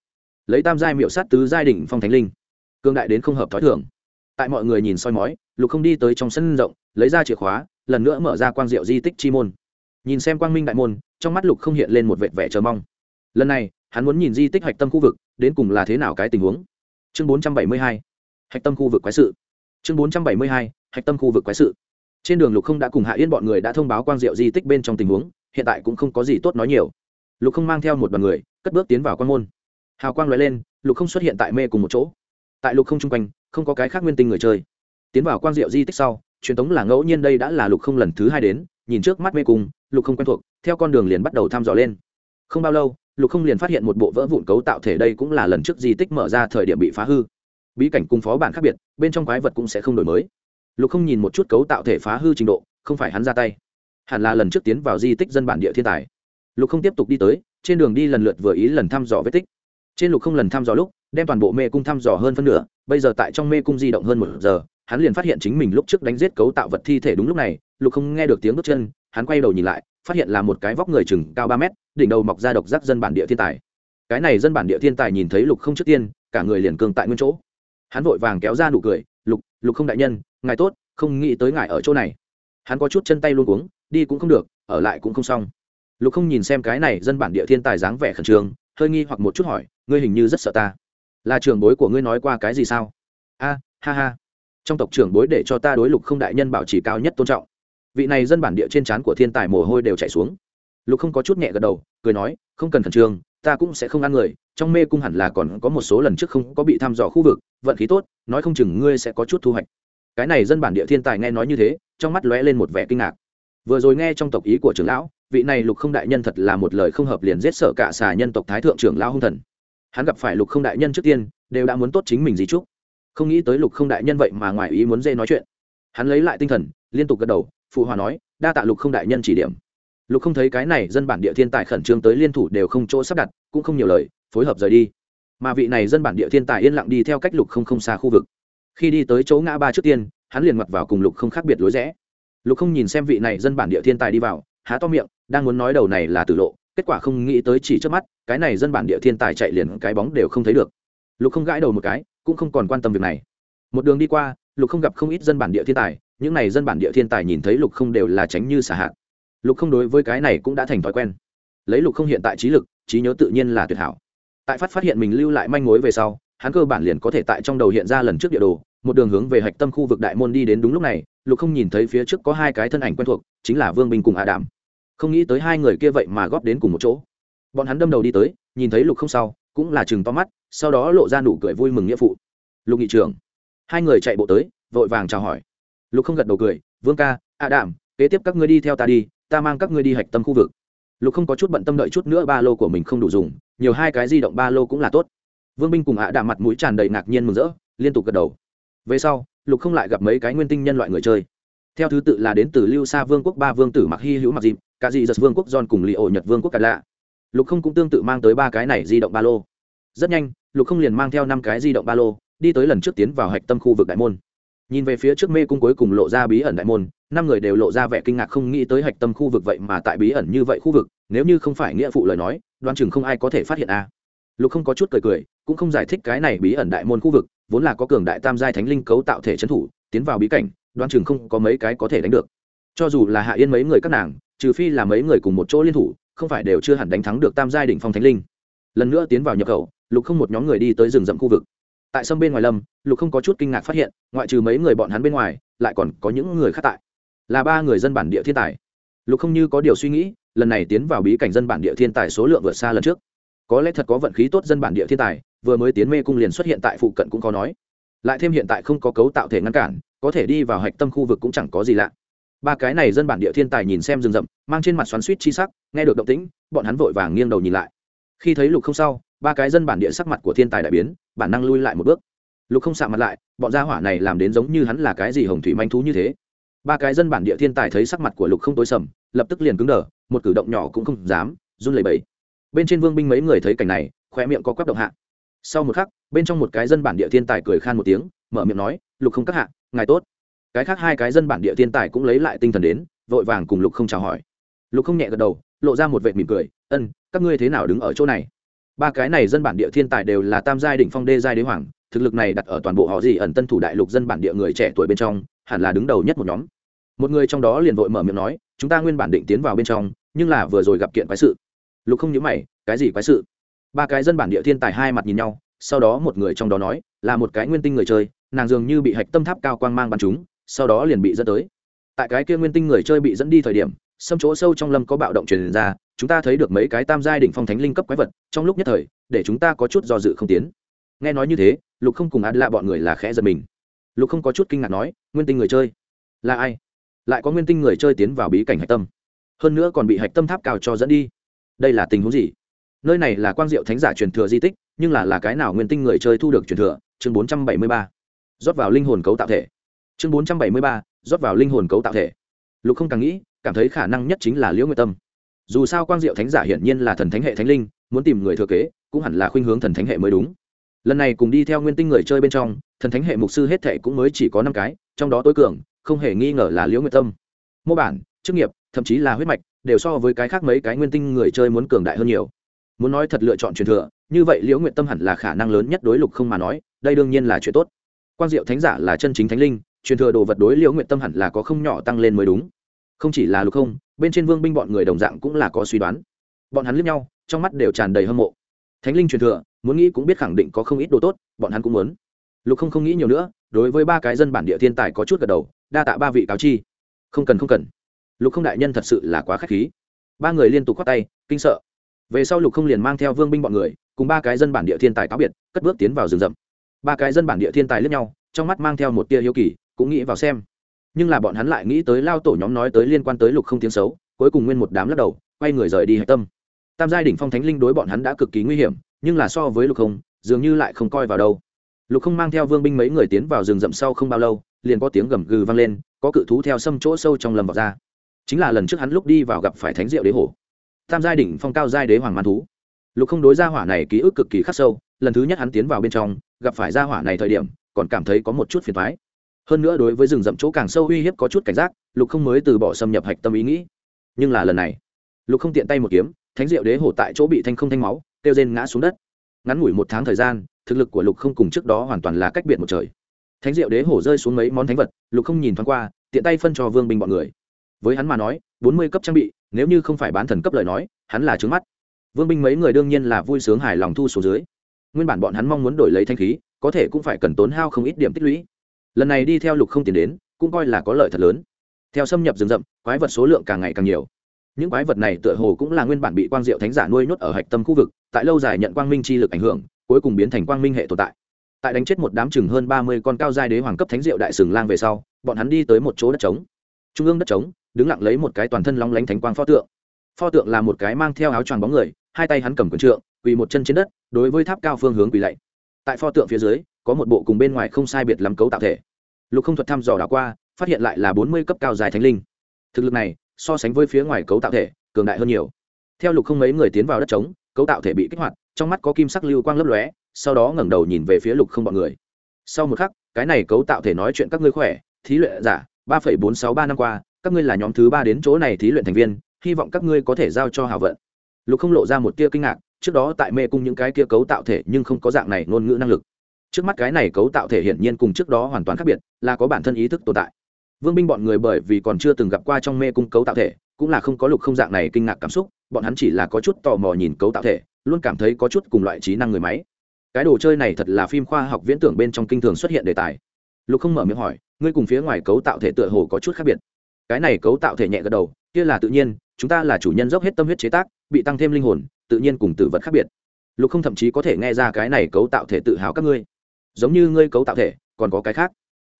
Lấy tam giai miệu sát tứ giai đỉnh phong thánh linh. Cương đại đến không hợp thói thường. Tại mọi người nhìn soi mói, lục không đi tới trong sân rộng, lấy ra chìa khóa, lần nữa mở ra quang diệu di tích chi môn. Nhìn xem quang minh đại môn, trong mắt lục không hiện lên một vệt vẻ chờ mong. Lần này, hắn muốn nhìn di tích hạch tâm khu vực, đến cùng là thế nào cái tình huống. Chương bốn trăm bảy mươi hai. Hạch tâm khu vực quái sự. Chương bốn trăm bảy mươi hai. Hạch tâm khu vực quái sự. Trên đường lục không đã cùng hạ yên bọn người đã thông báo quang diệu di tích bên trong tình huống hiện tại cũng không có gì tốt nói nhiều. Lục không mang theo một đoàn người, cất bước tiến vào quan môn. Hào quang l lên, lục không xuất hiện tại mê cùng một chỗ. Tại lục không chung quanh, không có cái khác nguyên tinh người chơi. Tiến vào quang diệu di tích sau, truyền thống là ngẫu nhiên đây đã là lục không lần thứ hai đến, nhìn trước mắt mê cùng, lục không quen thuộc, theo con đường liền bắt đầu thăm dò lên. Không bao lâu, lục không liền phát hiện một bộ vỡ vụn cấu tạo thể đây cũng là lần trước di tích mở ra thời điểm bị phá hư. Bí cảnh cùng phó bản khác biệt, bên trong quái vật cũng sẽ không đổi mới. Lục không nhìn một chút cấu tạo thể phá hư trình độ, không phải hắn ra tay hẳn là lần trước tiến vào di tích dân bản địa thiên tài. Lục không tiếp tục đi tới, trên đường đi lần lượt vừa ý lần thăm dò vết tích. Trên lục không lần thăm dò lúc, đem toàn bộ mê cung thăm dò hơn phân nửa, bây giờ tại trong mê cung di động hơn một giờ, hắn liền phát hiện chính mình lúc trước đánh giết cấu tạo vật thi thể đúng lúc này, lục không nghe được tiếng bước chân, hắn quay đầu nhìn lại, phát hiện là một cái vóc người chừng cao ba mét, đỉnh đầu mọc ra độc giác dân bản địa thiên tài. Cái này dân bản địa thiên tài nhìn thấy lục không trước tiên, cả người liền cương tại nguyên chỗ. Hắn vội vàng kéo ra nụ cười, lục lục không đại nhân, ngài tốt, không nghĩ tới ngài ở chỗ này. Hắn có chút chân tay luôn cuống đi cũng không được, ở lại cũng không xong. Lục không nhìn xem cái này dân bản địa thiên tài dáng vẻ khẩn trương, hơi nghi hoặc một chút hỏi, ngươi hình như rất sợ ta. Là trưởng bối của ngươi nói qua cái gì sao? A, ha ha. Trong tộc trưởng bối để cho ta đối lục không đại nhân bảo trì cao nhất tôn trọng. Vị này dân bản địa trên trán của thiên tài mồ hôi đều chảy xuống. Lục không có chút nhẹ gật đầu, cười nói, không cần khẩn trương, ta cũng sẽ không ăn người, trong mê cung hẳn là còn có một số lần trước không có bị thăm dò khu vực, vận khí tốt, nói không chừng ngươi sẽ có chút thu hoạch. Cái này dân bản địa thiên tài nghe nói như thế, trong mắt lóe lên một vẻ kinh ngạc vừa rồi nghe trong tộc ý của trưởng lão, vị này lục không đại nhân thật là một lời không hợp liền giết sợ cả xà nhân tộc thái thượng trưởng lão hung thần. Hắn gặp phải lục không đại nhân trước tiên, đều đã muốn tốt chính mình gì chúc không nghĩ tới lục không đại nhân vậy mà ngoài ý muốn dê nói chuyện. Hắn lấy lại tinh thần, liên tục gật đầu, phụ hòa nói, đa tạ lục không đại nhân chỉ điểm. Lục không thấy cái này dân bản địa thiên tài khẩn trương tới liên thủ đều không chỗ sắp đặt, cũng không nhiều lời, phối hợp rời đi. Mà vị này dân bản địa thiên tài yên lặng đi theo cách lục không không xa khu vực. Khi đi tới chỗ ngã ba trước tiên, hắn liền mặt vào cùng lục không khác biệt lối rẽ lục không nhìn xem vị này dân bản địa thiên tài đi vào, há to miệng, đang muốn nói đầu này là tử lộ, kết quả không nghĩ tới chỉ trước mắt, cái này dân bản địa thiên tài chạy liền cái bóng đều không thấy được. Lục không gãi đầu một cái, cũng không còn quan tâm việc này. Một đường đi qua, lục không gặp không ít dân bản địa thiên tài, những n à y dân bản địa thiên tài nhìn thấy lục không đều là tránh như xả hạn lục không đối với cái này cũng đã thành thói quen. Lấy lục không hiện tại trí lực, trí nhớ tự nhiên là tuyệt hảo. Tại phát phát hiện mình lưu lại manh mối về sau hắn cơ bản liền có thể tại trong đầu hiện ra lần trước địa đồ, một đường hướng về hạch tâm khu vực đại môn đi đến đúng lúc này, lục không nhìn thấy phía trước có hai cái thân ảnh quen thuộc, chính là vương binh cùng a đảm không nghĩ tới hai người kia vậy mà góp đến cùng một chỗ. Bọn hắn đâm đầu đi tới, nhìn thấy lục không sau, cũng là chừng to mắt, sau đó lộ ra nụ cười vui mừng nghĩa phụ. Lục nghị trưởng. Hai người chạy bộ tới, vội vàng chào hỏi. Lục không gật đầu cười, vương ca a đảm kế tiếp các ngươi đi theo ta đi, ta mang các ngươi đi hạch tâm khu vực. Lục không có chút bận tâm đợi chút nữa, ba lô của mình không đủ dùng, nhiều hai cái di động ba lô cũng là tốt vương binh cùng ạ đạ mặt mũi tràn đầy ngạc nhiên mừng rỡ, liên tục gật đầu. Về sau, lục không lại gặp mấy cái nguyên tinh nhân loại người chơi. Theo thứ tự là đến từ lưu sa vương quốc ba vương tử mặc hy hữu mặc dịp cả dị giật vương quốc john cùng lì ổ nhật vương quốc cả lạ. Lục không cũng tương tự mang tới ba cái này di động ba lô. Rất nhanh, lục không liền mang theo năm cái di động ba lô, đi tới lần trước tiến vào hạch tâm khu vực đại môn. Nhìn về phía trước mê cung cuối cùng lộ ra bí ẩn đại môn, năm người đều lộ ra vẻ kinh ngạc không nghĩ tới hạch tâm khu vực vậy mà tại bí ẩn như vậy khu vực, nếu như không phải nghĩa phụ lời nói đoan chừng không ai có thể phát hiện a lục không có chút cười cười, cũng không giải thích cái này bí ẩn đại môn khu vực, vốn là có cường đại tam giai thánh linh cấu tạo thể trấn thủ, tiến vào bí cảnh đoan chừng không có mấy cái có thể đánh được. Cho dù là hạ yên mấy người các nàng, trừ phi là mấy người cùng một chỗ liên thủ, không phải đều chưa hẳn đánh thắng được tam giai đỉnh phong thánh linh. Lần nữa tiến vào nhập khẩu, lục không một nhóm người đi tới rừng rậm khu vực. Tại sâm bên ngoài lâm, lục không có chút kinh ngạc phát hiện, ngoại trừ mấy người bọn hắn bên ngoài, lại còn có những người khác tại. Là ba người dân bản địa thiên tài. Lục không như có điều suy nghĩ, lần này tiến vào bí cảnh dân bản địa thiên tài số lượng vượt xa lần trước có lẽ thật có vận khí tốt dân bản địa thiên tài, vừa mới tiến mê cung liền xuất hiện tại phụ cận cũng có nói. Lại thêm hiện tại không có cấu tạo thể ngăn cản, có thể đi vào hạch tâm khu vực cũng chẳng có gì lạ. Ba cái này dân bản địa thiên tài nhìn xem rừng rậm, mang trên mặt xoắn suýt chi sắc, nghe được động tĩnh, bọn hắn vội vàng nghiêng đầu nhìn lại. Khi thấy lục không sau, ba cái dân bản địa sắc mặt của thiên tài đại biến, bản năng lui lại một bước. Lục không sạm mặt lại, bọn gia hỏa này làm đến giống như hắn là cái gì hồng thủy manh thú như thế. Ba cái dân bản địa thiên tài thấy sắc mặt của lục không tối sầm, lập tức liền cứng đờ, một cử động nhỏ cũng không dám, run lẩy bẩy bên trên vương binh mấy người thấy cảnh này khoe miệng có quắp động hạ. Sau một khắc, bên trong một cái dân bản địa thiên tài cười khan một tiếng, mở miệng nói, lục không các hạ, ngài tốt. Cái khác hai cái dân bản địa thiên tài cũng lấy lại tinh thần đến, vội vàng cùng lục không chào hỏi. Lục không nhẹ gật đầu, lộ ra một vệt mỉm cười, ân, các ngươi thế nào đứng ở chỗ này? Ba cái này dân bản địa thiên tài đều là tam giai đỉnh phong đê giai đế hoàng, thực lực này đặt ở toàn bộ họ gì ẩn tân thủ đại lục dân bản địa người trẻ tuổi bên trong, hẳn là đứng đầu nhất một nhóm. Một người trong đó liền vội mở miệng nói, chúng ta nguyên bản định tiến vào bên trong, nhưng là vừa rồi gặp kiện quái sự lục không nhớ mày, cái gì quái sự? Ba cái dân bản địa thiên tài hai mặt nhìn nhau, sau đó một người trong đó nói, là một cái nguyên tinh người chơi, nàng dường như bị hạch tâm tháp cao quang mang bắn chúng sau đó liền bị dẫn tới. Tại cái kia nguyên tinh người chơi bị dẫn đi thời điểm xâm chỗ sâu trong lâm có bạo động truyền ra, chúng ta thấy được mấy cái tam giai đỉnh phong thánh linh cấp quái vật, trong lúc nhất thời, để chúng ta có chút do dự không tiến. Nghe nói như thế, lục không cùng ad lạ bọn người là khẽ giật mình. Lục không có chút kinh ngạc nói, nguyên tinh người chơi? Là ai? Lại có nguyên tinh người chơi tiến vào bí cảnh hạch tâm. Hơn nữa còn bị hạch tâm tháp cao cho dẫn đi đây là tình huống gì? Nơi này là quang diệu thánh giả truyền thừa di tích, nhưng là là cái nào nguyên tinh người chơi thu được truyền thừa? Chương bốn trăm bảy mươi ba. Rót vào linh hồn cấu tạo thể. Chương bốn trăm bảy mươi ba, rót vào linh hồn cấu tạo thể. Lục không càng nghĩ, cảm thấy khả năng nhất chính là liễu nguyệt tâm. Dù sao quang diệu thánh giả hiển nhiên là thần thánh hệ thánh linh, muốn tìm người thừa kế, cũng hẳn là khuynh hướng thần thánh hệ mới đúng. Lần này cùng đi theo nguyên tinh người chơi bên trong, thần thánh hệ mục sư hết thệ cũng mới chỉ có năm cái, trong đó tối cường, không hề nghi ngờ là liễu nguyệt tâm. Mô bản, chức nghiệp, thậm chí là huyết mạch đều so với cái khác mấy cái nguyên tinh người chơi muốn cường đại hơn nhiều. Muốn nói thật lựa chọn truyền thừa, như vậy liễu nguyện tâm hẳn là khả năng lớn nhất đối lục không mà nói, đây đương nhiên là chuyện tốt. Quan diệu thánh giả là chân chính thánh linh, truyền thừa đồ vật đối liễu nguyện tâm hẳn là có không nhỏ tăng lên mới đúng. Không chỉ là lục không, bên trên vương binh bọn người đồng dạng cũng là có suy đoán. Bọn hắn liếc nhau, trong mắt đều tràn đầy hâm mộ. Thánh linh truyền thừa, muốn nghĩ cũng biết khẳng định có không ít đồ tốt, bọn hắn cũng muốn. Lục không không nghĩ nhiều nữa, đối với ba cái dân bản địa thiên tài có chút gật đầu, đa tạ ba vị cáo chi. Không cần không cần lục không đại nhân thật sự là quá k h á c h khí. Ba người liên tục k h o á t tay, kinh sợ. Về sau lục không liền mang theo vương binh bọn người, cùng ba cái dân bản địa thiên tài cáo biệt, cất bước tiến vào rừng rậm. Ba cái dân bản địa thiên tài lướt nhau, trong mắt mang theo một tia hiếu kỳ, cũng nghĩ vào xem. Nhưng là bọn hắn lại nghĩ tới lao tổ nhóm nói tới liên quan tới lục không tiếng xấu, cuối cùng nguyên một đám lắc đầu, quay người rời đi hạch tâm. Tam giai đỉnh phong thánh linh đối bọn hắn đã cực kỳ nguy hiểm, nhưng là so với lục không, dường như lại không coi vào đâu. Lục không mang theo vương binh mấy người tiến vào rừng rậm sau không bao lâu, liền có tiếng gầm gừ vang lên, có cự thú theo xâm chỗ sâu trong lầm vào ra chính là lần trước hắn lúc đi vào gặp phải thánh diệu đế hổ. Tam giai đỉnh phong cao giai đế hoàng man thú. Lục không đối gia hỏa này ký ức cực kỳ khắc sâu, lần thứ nhất hắn tiến vào bên trong, gặp phải gia hỏa này thời điểm, còn cảm thấy có một chút phiền thoái hơn nữa đối với rừng rậm chỗ càng sâu uy hiếp có chút cảnh giác, lục không mới từ bỏ xâm nhập hạch tâm ý nghĩ. Nhưng là lần này, lục không tiện tay một kiếm, thánh diệu đế hổ tại chỗ bị thanh không thanh máu tiêu rên ngã xuống đất. Ngắn ngủi một tháng thời gian, thực lực của lục không cùng trước đó hoàn toàn là cách biệt một trời. Thánh diệu đế hổ rơi xuống mấy món thánh vật, lục không nhìn thoáng qua, tiện tay phân cho vương binh bọn người với hắn mà nói, bốn mươi cấp trang bị, nếu như không phải bán thần cấp lời nói, hắn là trướng mắt. Vương binh mấy người đương nhiên là vui sướng hài lòng thu số dưới. Nguyên bản bọn hắn mong muốn đổi lấy thanh khí, có thể cũng phải cần tốn hao không ít điểm tích lũy. Lần này đi theo lục không tiền đến, cũng coi là có lợi thật lớn. Theo xâm nhập rừng rậm, quái vật số lượng càng ngày càng nhiều. Những quái vật này tựa hồ cũng là nguyên bản bị quang diệu thánh giả nuôi nhốt ở hạch tâm khu vực, tại lâu dài nhận quang minh chi lực ảnh hưởng, cuối cùng biến thành quang minh hệ tồn tại. Tại đánh chết một đám chừng hơn ba mươi con cao giai đế hoàng cấp thánh diệu đại sừng lang về sau, bọn hắn đi tới một chỗ đất trống. Trung ương đất trống đứng lặng lấy một cái toàn thân long lánh thánh quang pho tượng. Pho tượng là một cái mang theo áo choàng bóng người, hai tay hắn cầm quần trượng, quỳ một chân trên đất, đối với tháp cao phương hướng quỳ lạy. Tại pho tượng phía dưới, có một bộ cùng bên ngoài không sai biệt lắm cấu tạo thể. Lục không thuật thăm dò đảo qua, phát hiện lại là bốn mươi cấp cao dài thánh linh. Thực lực này, so sánh với phía ngoài cấu tạo thể, cường đại hơn nhiều. Theo lục không mấy người tiến vào đất trống, cấu tạo thể bị kích hoạt, trong mắt có kim sắc lưu quang lấp lóe, sau đó ngẩng đầu nhìn về phía lục không bọn người. Sau một khắc, cái này cấu tạo thể nói chuyện các ngươi khỏe, thí luyện giả, ba phẩy bốn sáu ba năm qua các ngươi là nhóm thứ ba đến chỗ này thí luyện thành viên, hy vọng các ngươi có thể giao cho hào vận. Lục không lộ ra một tia kinh ngạc, trước đó tại mê cung những cái kia cấu tạo thể nhưng không có dạng này ngôn ngữ năng lực. Trước mắt cái này cấu tạo thể hiển nhiên cùng trước đó hoàn toàn khác biệt, là có bản thân ý thức tồn tại. Vương binh bọn người bởi vì còn chưa từng gặp qua trong mê cung cấu tạo thể, cũng là không có lục không dạng này kinh ngạc cảm xúc, bọn hắn chỉ là có chút tò mò nhìn cấu tạo thể, luôn cảm thấy có chút cùng loại trí năng người máy. Cái đồ chơi này thật là phim khoa học viễn tưởng bên trong kinh thường xuất hiện đề tài. Lục không mở miệng hỏi, ngươi cùng phía ngoài cấu tạo thể tựa hồ có chút khác biệt? Cái này cấu tạo thể nhẹ gật đầu, kia là tự nhiên, chúng ta là chủ nhân dốc hết tâm huyết chế tác, bị tăng thêm linh hồn, tự nhiên cùng tử vật khác biệt. Lục không thậm chí có thể nghe ra cái này cấu tạo thể tự hào các ngươi. Giống như ngươi cấu tạo thể, còn có cái khác.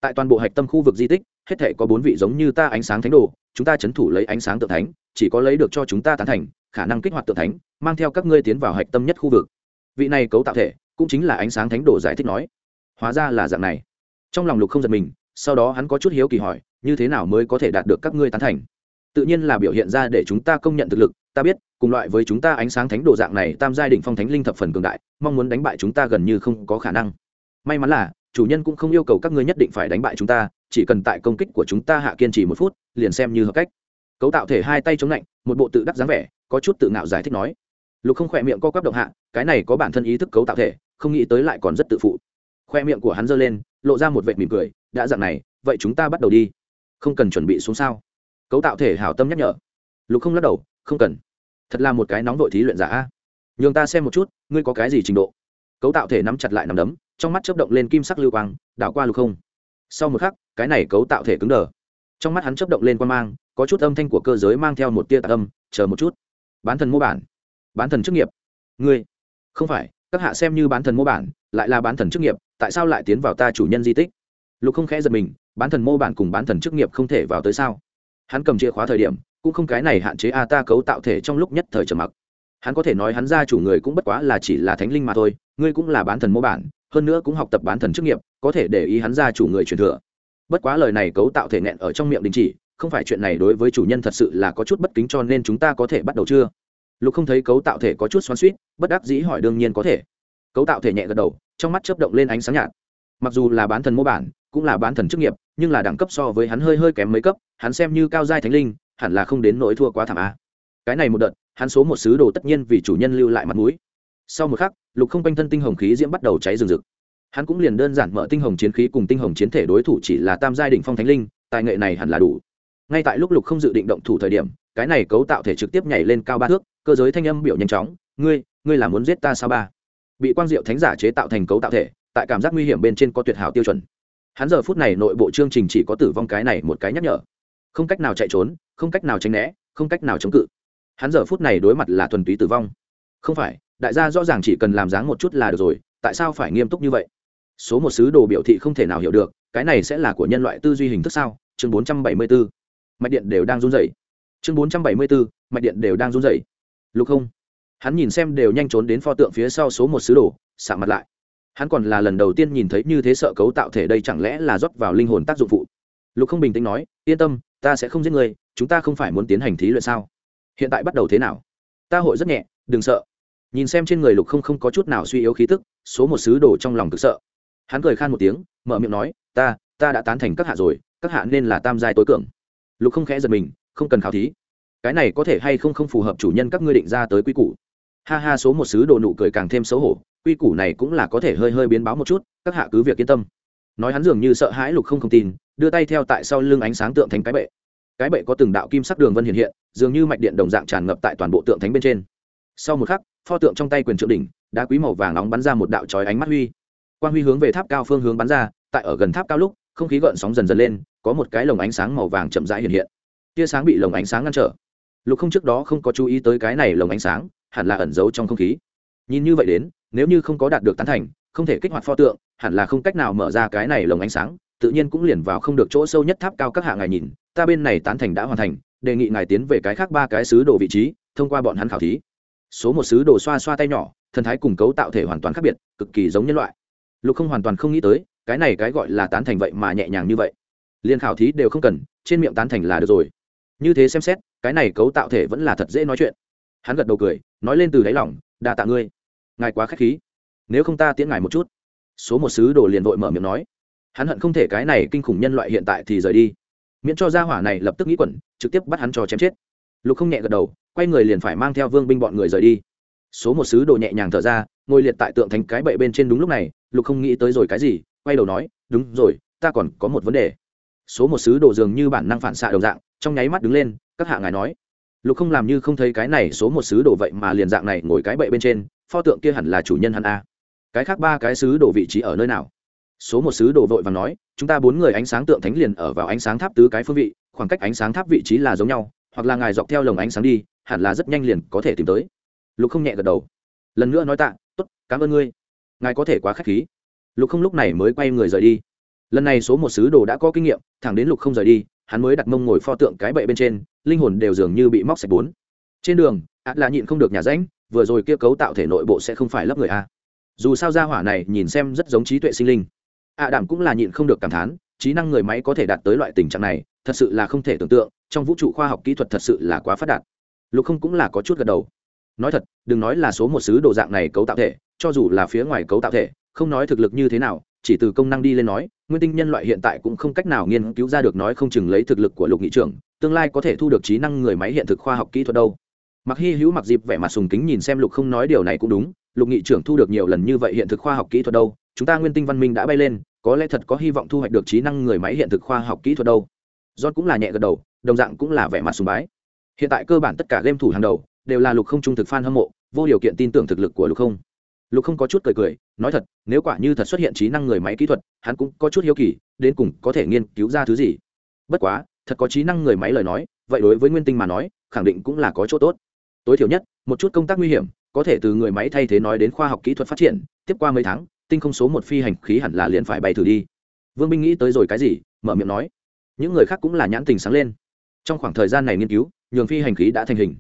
Tại toàn bộ hạch tâm khu vực di tích, hết thể có bốn vị giống như ta ánh sáng thánh đồ, chúng ta c h ấ n thủ lấy ánh sáng tượng thánh, chỉ có lấy được cho chúng ta tán thành, khả năng kích hoạt tượng thánh, mang theo các ngươi tiến vào hạch tâm nhất khu vực. Vị này cấu tạo thể, cũng chính là ánh sáng thánh đồ giải thích nói. Hóa ra là dạng này. Trong lòng lục không giật mình sau đó hắn có chút hiếu kỳ hỏi, như thế nào mới có thể đạt được các ngươi tán thành? Tự nhiên là biểu hiện ra để chúng ta công nhận thực lực, ta biết, cùng loại với chúng ta ánh sáng thánh đồ dạng này, tam giai đỉnh phong thánh linh thập phần cường đại, mong muốn đánh bại chúng ta gần như không có khả năng. May mắn là, chủ nhân cũng không yêu cầu các ngươi nhất định phải đánh bại chúng ta, chỉ cần tại công kích của chúng ta hạ kiên trì một phút, liền xem như hợp cách. Cấu tạo thể hai tay chống lạnh, một bộ tự đắc dáng vẻ, có chút tự ngạo giải thích nói. Lục không khỏe miệng co quắp động hạ, cái này có bản thân ý thức cấu tạo thể, không nghĩ tới lại còn rất tự phụ khoe miệng của hắn giơ lên, lộ ra một vệ mỉm cười, đã dạng này, vậy chúng ta bắt đầu đi. Không cần chuẩn bị xuống sao? Cấu tạo thể hảo tâm nhắc nhở. Lục không lắc đầu, không cần. Thật là một cái nóng vội thí luyện giả nhường ta xem một chút, ngươi có cái gì trình độ? Cấu tạo thể nắm chặt lại nằm đấm, trong mắt chớp động lên kim sắc lưu quang, đảo qua lục không. Sau một khắc, cái này cấu tạo thể cứng đờ. Trong mắt hắn chớp động lên quan mang, có chút âm thanh của cơ giới mang theo một tia tạc âm, chờ một chút. Bán thần mô bản. Bán thần chức nghiệp. Ngươi. Không phải, các hạ xem như bán thần mô bản, lại là bán thần chức nghiệp tại sao lại tiến vào ta chủ nhân di tích? Lục không khẽ giật mình, bán thần mô bản cùng bán thần chức nghiệp không thể vào tới sao? Hắn cầm chìa khóa thời điểm, cũng không cái này hạn chế a ta cấu tạo thể trong lúc nhất thời trầm mặc. Hắn có thể nói hắn ra chủ người cũng bất quá là chỉ là thánh linh mà thôi, ngươi cũng là bán thần mô bản, hơn nữa cũng học tập bán thần chức nghiệp, có thể để ý hắn ra chủ người truyền thừa. Bất quá lời này cấu tạo thể nghẹn ở trong miệng đình chỉ, không phải chuyện này đối với chủ nhân thật sự là có chút bất kính cho nên chúng ta có thể bắt đầu chưa? Lục không thấy cấu tạo thể có chút xoắn suýt bất đắc dĩ hỏi đương nhiên có thể. Cấu tạo thể nhẹ gật đầu trong mắt chớp động lên ánh sáng nhạt. Mặc dù là bán thần mô bản, cũng là bán thần chức nghiệp, nhưng là đẳng cấp so với hắn hơi hơi kém mấy cấp, hắn xem như cao giai thánh linh, hẳn là không đến nỗi thua quá thảm a. Cái này một đợt, hắn số một sứ đồ tất nhiên vì chủ nhân lưu lại mặt mũi. Sau một khắc, lục không quanh thân tinh hồng khí diễm bắt đầu cháy rừng rực. Hắn cũng liền đơn giản mở tinh hồng chiến khí cùng tinh hồng chiến thể đối thủ chỉ là tam giai đ ỉ n h phong thánh linh, tài nghệ này hẳn là đủ. Ngay tại lúc lục không dự định động thủ thời điểm, cái này cấu tạo thể trực tiếp nhảy lên cao ba thước, cơ giới thanh âm biểu nhanh chóng, ngươi ngươi là muốn giết ta sao ba? Bị quang diệu thánh giả chế tạo thành cấu tạo thể, tại cảm giác nguy hiểm bên trên có tuyệt hảo tiêu chuẩn. Hắn giờ phút này nội bộ chương trình chỉ có tử vong cái này một cái nhắc nhở. Không cách nào chạy trốn, không cách nào tránh né, không cách nào chống cự. Hắn giờ phút này đối mặt là thuần túy tử vong. Không phải, đại gia rõ ràng chỉ cần làm dáng một chút là được rồi, tại sao phải nghiêm túc như vậy? Số một sứ đồ biểu thị không thể nào hiểu được, cái này sẽ là của nhân loại tư duy hình thức sao? Chương bốn trăm bảy mươi bốn mạch điện đều đang run rẩy. Chương bốn trăm bảy mươi bốn mạch điện đều đang run rẩy. Lục không hắn nhìn xem đều nhanh trốn đến pho tượng phía sau số một sứ đồ xạ mặt lại. Hắn còn là lần đầu tiên nhìn thấy như thế sợ cấu tạo thể đây chẳng lẽ là rót vào linh hồn tác dụng phụ. Lục không bình tĩnh nói, yên tâm, ta sẽ không giết người chúng ta không phải muốn tiến hành thí luyện sao? Hiện tại bắt đầu thế nào? Ta hội rất nhẹ, đừng sợ. Nhìn xem trên người lục không không có chút nào suy yếu khí tức, số một sứ đồ trong lòng cực sợ. Hắn cười khan một tiếng, mở miệng nói, ta ta đã tán thành các hạ rồi, các hạ nên là tam giai tối cường. Lục không khẽ giật mình, không cần khảo thí. Cái này có thể hay không không phù hợp chủ nhân các ngươi định ra tới quy củ? Ha ha, số một sứ đồ nụ cười càng thêm xấu hổ, quy củ này cũng là có thể hơi hơi biến báo một chút, các hạ cứ việc yên tâm. Nói hắn dường như sợ hãi lục không không tin, đưa tay theo tại sau lưng ánh sáng tượng thành cái bệ. Cái bệ có từng đạo kim sắc đường vân hiện hiện, dường như mạch điện đồng dạng tràn ngập tại toàn bộ tượng thánh bên trên. Sau một khắc, pho tượng trong tay quyền trượng đỉnh, đá quý màu vàng nóng bắn ra một đạo trói ánh mắt huy. Quang huy hướng về tháp cao phương hướng bắn ra, tại ở gần tháp cao lúc, không khí gợn sóng dần dần lên, có một cái lồng ánh sáng màu vàng chậm rãi hiện hiện. Tia sáng bị lồng ánh sáng ngăn trở. Lục không trước đó không có chú ý tới cái này lồng ánh sáng hẳn là ẩn giấu trong không khí. Nhìn như vậy đến, nếu như không có đạt được tán thành, không thể kích hoạt pho tượng, hẳn là không cách nào mở ra cái này lồng ánh sáng, tự nhiên cũng liền vào không được chỗ sâu nhất tháp cao các hạ ngài nhìn, ta bên này tán thành đã hoàn thành, đề nghị ngài tiến về cái khác ba cái sứ đồ vị trí, thông qua bọn hắn khảo thí. Số một sứ đồ xoa xoa tay nhỏ, thần thái cùng cấu tạo thể hoàn toàn khác biệt, cực kỳ giống nhân loại. Lục không hoàn toàn không nghĩ tới, cái này cái gọi là tán thành vậy mà nhẹ nhàng như vậy. Liên khảo thí đều không cần, trên miệng tán thành là được rồi. Như thế xem xét, cái này cấu tạo thể vẫn là thật dễ nói chuyện hắn gật đầu cười, nói lên từ đáy lỏng đa tạ ngươi. Ngài quá k h á c h khí. Nếu không ta tiễn ngài một chút. Số một sứ đồ liền vội mở miệng nói. Hắn hận không thể cái này kinh khủng nhân loại hiện tại thì rời đi. Miễn cho gia hỏa này lập tức nghĩ quẩn, trực tiếp bắt hắn cho chém chết. Lục không nhẹ gật đầu, quay người liền phải mang theo vương binh bọn người rời đi. Số một sứ đồ nhẹ nhàng thở ra, ngồi liệt tại tượng thành cái bậy bên trên đúng lúc này, lục không nghĩ tới rồi cái gì, quay đầu nói, đúng rồi, ta còn có một vấn đề. Số một sứ đồ dường như bản năng phản xạ đồng dạng, trong nháy mắt đứng lên, các hạ ngài nói lục không làm như không thấy cái này số một sứ đồ vậy mà liền dạng này ngồi cái bậy bên trên, pho tượng kia hẳn là chủ nhân hắn a. Cái khác ba cái sứ đồ vị trí ở nơi nào? Số một sứ đồ vội và nói, chúng ta bốn người ánh sáng tượng thánh liền ở vào ánh sáng tháp tứ cái phương vị, khoảng cách ánh sáng tháp vị trí là giống nhau, hoặc là ngài dọc theo lồng ánh sáng đi, hẳn là rất nhanh liền có thể tìm tới. Lục không nhẹ gật đầu. Lần nữa nói tạ t ố t cảm ơn ngươi. Ngài có thể quá k h á c h khí. Lục không lúc này mới quay người rời đi. Lần này số một sứ đồ đã có kinh nghiệm, thẳng đến lục không rời đi, hắn mới đặt mông ngồi pho tượng cái bậy bên trên linh hồn đều dường như bị móc sạch bốn. Trên đường ạt là nhịn không được nhà ránh vừa rồi kia cấu tạo thể nội bộ sẽ không phải lấp người a. Dù sao gia hỏa này nhìn xem rất giống trí tuệ sinh linh. Ạ đảm cũng là nhịn không được cảm thán, trí năng người máy có thể đạt tới loại tình trạng này, thật sự là không thể tưởng tượng, trong vũ trụ khoa học kỹ thuật thật sự là quá phát đạt. Lục không cũng là có chút gật đầu. Nói thật, đừng nói là số một sứ đồ dạng này cấu tạo thể, cho dù là phía ngoài cấu tạo thể, không nói thực lực như thế nào, chỉ từ công năng đi lên nói, nguyên tinh nhân loại hiện tại cũng không cách nào nghiên cứu ra được nói không chừng lấy thực lực của lục nghị trưởng tương lai có thể thu được trí năng người máy hiện thực khoa học kỹ thuật đâu. Mặc hy hữu mặc dịp vẻ mặt sùng kính nhìn xem lục không nói điều này cũng đúng, lục nghị trưởng thu được nhiều lần như vậy hiện thực khoa học kỹ thuật đâu, chúng ta nguyên tinh văn minh đã bay lên, có lẽ thật có hy vọng thu hoạch được trí năng người máy hiện thực khoa học kỹ thuật đâu. John cũng là nhẹ gật đầu, đồng dạng cũng là vẻ mặt sùng bái. Hiện tại cơ bản tất cả game thủ hàng đầu đều là lục không trung thực fan hâm mộ, vô điều kiện tin tưởng thực lực của lục không. Lục không có chút cười cười, nói thật, nếu quả như thật xuất hiện trí năng người máy kỹ thuật, hắn cũng có chút hiếu kỳ, đến cùng có thể nghiên cứu ra thứ gì. Bất quá thật có trí năng người máy lời nói, vậy đối với nguyên tinh mà nói, khẳng định cũng là có chỗ tốt. Tối thiểu nhất, một chút công tác nguy hiểm, có thể từ người máy thay thế nói đến khoa học kỹ thuật phát triển, tiếp qua mấy tháng, tinh không số một phi hành khí hẳn là liền phải bay thử đi. Vương binh nghĩ tới rồi cái gì, mở miệng nói. Những người khác cũng là nhãn tình sáng lên. Trong khoảng thời gian này nghiên cứu, nhường phi hành khí đã thành hình.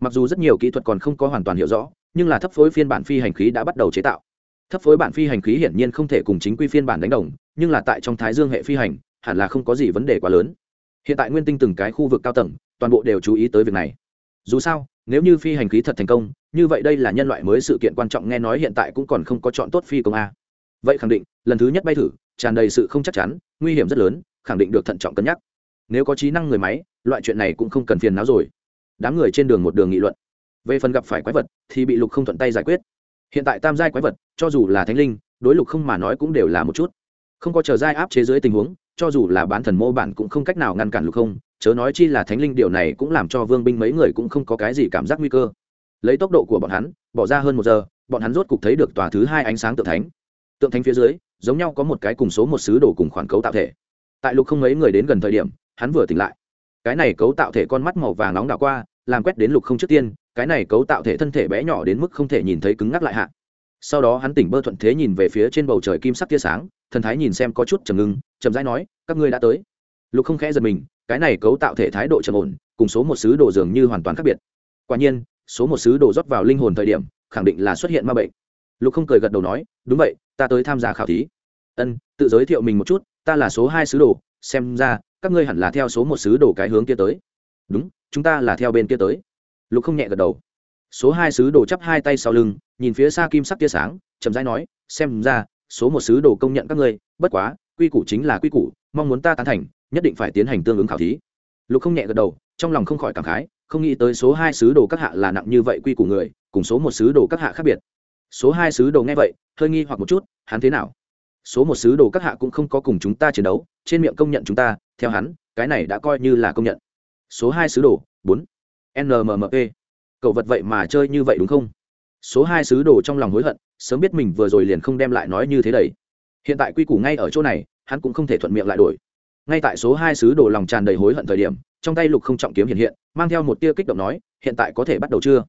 Mặc dù rất nhiều kỹ thuật còn không có hoàn toàn hiểu rõ, nhưng là thấp phối phiên bản phi hành khí đã bắt đầu chế tạo. Thấp phối bản phi hành khí hiển nhiên không thể cùng chính quy phiên bản đánh đồng, nhưng là tại trong thái dương hệ phi hành, hẳn là không có gì vấn đề quá lớn hiện tại nguyên tinh từng cái khu vực cao tầng, toàn bộ đều chú ý tới việc này. Dù sao, nếu như phi hành khí thật thành công, như vậy đây là nhân loại mới sự kiện quan trọng nghe nói hiện tại cũng còn không có chọn tốt phi công a. Vậy khẳng định, lần thứ nhất bay thử, tràn đầy sự không chắc chắn, nguy hiểm rất lớn, khẳng định được thận trọng cân nhắc. Nếu có trí năng người máy, loại chuyện này cũng không cần phiền não rồi. Đám người trên đường một đường nghị luận. Về phần gặp phải quái vật, thì bị lục không thuận tay giải quyết. Hiện tại tam giai quái vật, cho dù là thánh linh, đối lục không mà nói cũng đều là một chút. Không có chờ giai áp chế dưới tình huống cho dù là bán thần mô bản cũng không cách nào ngăn cản lục không, chớ nói chi là thánh linh điều này cũng làm cho vương binh mấy người cũng không có cái gì cảm giác nguy cơ. Lấy tốc độ của bọn hắn, bỏ ra hơn một giờ, bọn hắn rốt cục thấy được tòa thứ hai ánh sáng tượng thánh. Tượng thánh phía dưới, giống nhau có một cái cùng số một sứ đồ cùng khoản cấu tạo thể. Tại lục không mấy người đến gần thời điểm, hắn vừa tỉnh lại. Cái này cấu tạo thể con mắt màu vàng nóng đảo qua, làm quét đến lục không trước tiên, cái này cấu tạo thể thân thể bé nhỏ đến mức không thể nhìn thấy cứng ngắc lại hạ. Sau đó hắn tỉnh bơ thuận thế nhìn về phía trên bầu trời kim sắc tia sáng thần thái nhìn xem có chút trầm ngưng, chậm rãi nói, các ngươi đã tới. Lục không khẽ giật mình, cái này cấu tạo thể thái độ trầm ổn, cùng số một sứ đồ dường như hoàn toàn khác biệt. Quả nhiên, số một sứ đồ rót vào linh hồn thời điểm, khẳng định là xuất hiện ma bệnh. Lục không cười gật đầu nói, đúng vậy, ta tới tham gia khảo thí. Ân, tự giới thiệu mình một chút, ta là số hai sứ đồ, xem ra, các ngươi hẳn là theo số một sứ đồ cái hướng kia tới. Đúng, chúng ta là theo bên kia tới. Lục không nhẹ gật đầu. Số hai sứ đồ chắp hai tay sau lưng, nhìn phía xa kim sắc tia sáng, chậm rãi nói, xem ra số một sứ đồ công nhận các ngươi, bất quá, quy củ chính là quy củ, mong muốn ta tán thành, nhất định phải tiến hành tương ứng khảo thí. Lục không nhẹ gật đầu, trong lòng không khỏi cảm khái, không nghĩ tới số hai sứ đồ các hạ là nặng như vậy quy củ người, cùng số một sứ đồ các hạ khác biệt. Số hai sứ đồ nghe vậy, hơi nghi hoặc một chút, hắn thế nào? Số một sứ đồ các hạ cũng không có cùng chúng ta chiến đấu, trên miệng công nhận chúng ta, theo hắn, cái này đã coi như là công nhận. Số hai sứ đồ, bốn nmmp cậu vật vậy mà chơi như vậy đúng không? Số hai sứ đồ trong lòng hối hận sớm biết mình vừa rồi liền không đem lại nói như thế đấy. hiện tại quy củ ngay ở chỗ này, hắn cũng không thể thuận miệng lại đổi. Ngay tại số hai sứ đồ lòng tràn đầy hối hận thời điểm, trong tay lục không trọng kiếm hiện hiện, mang theo một tia kích động nói, hiện tại có thể bắt đầu chưa?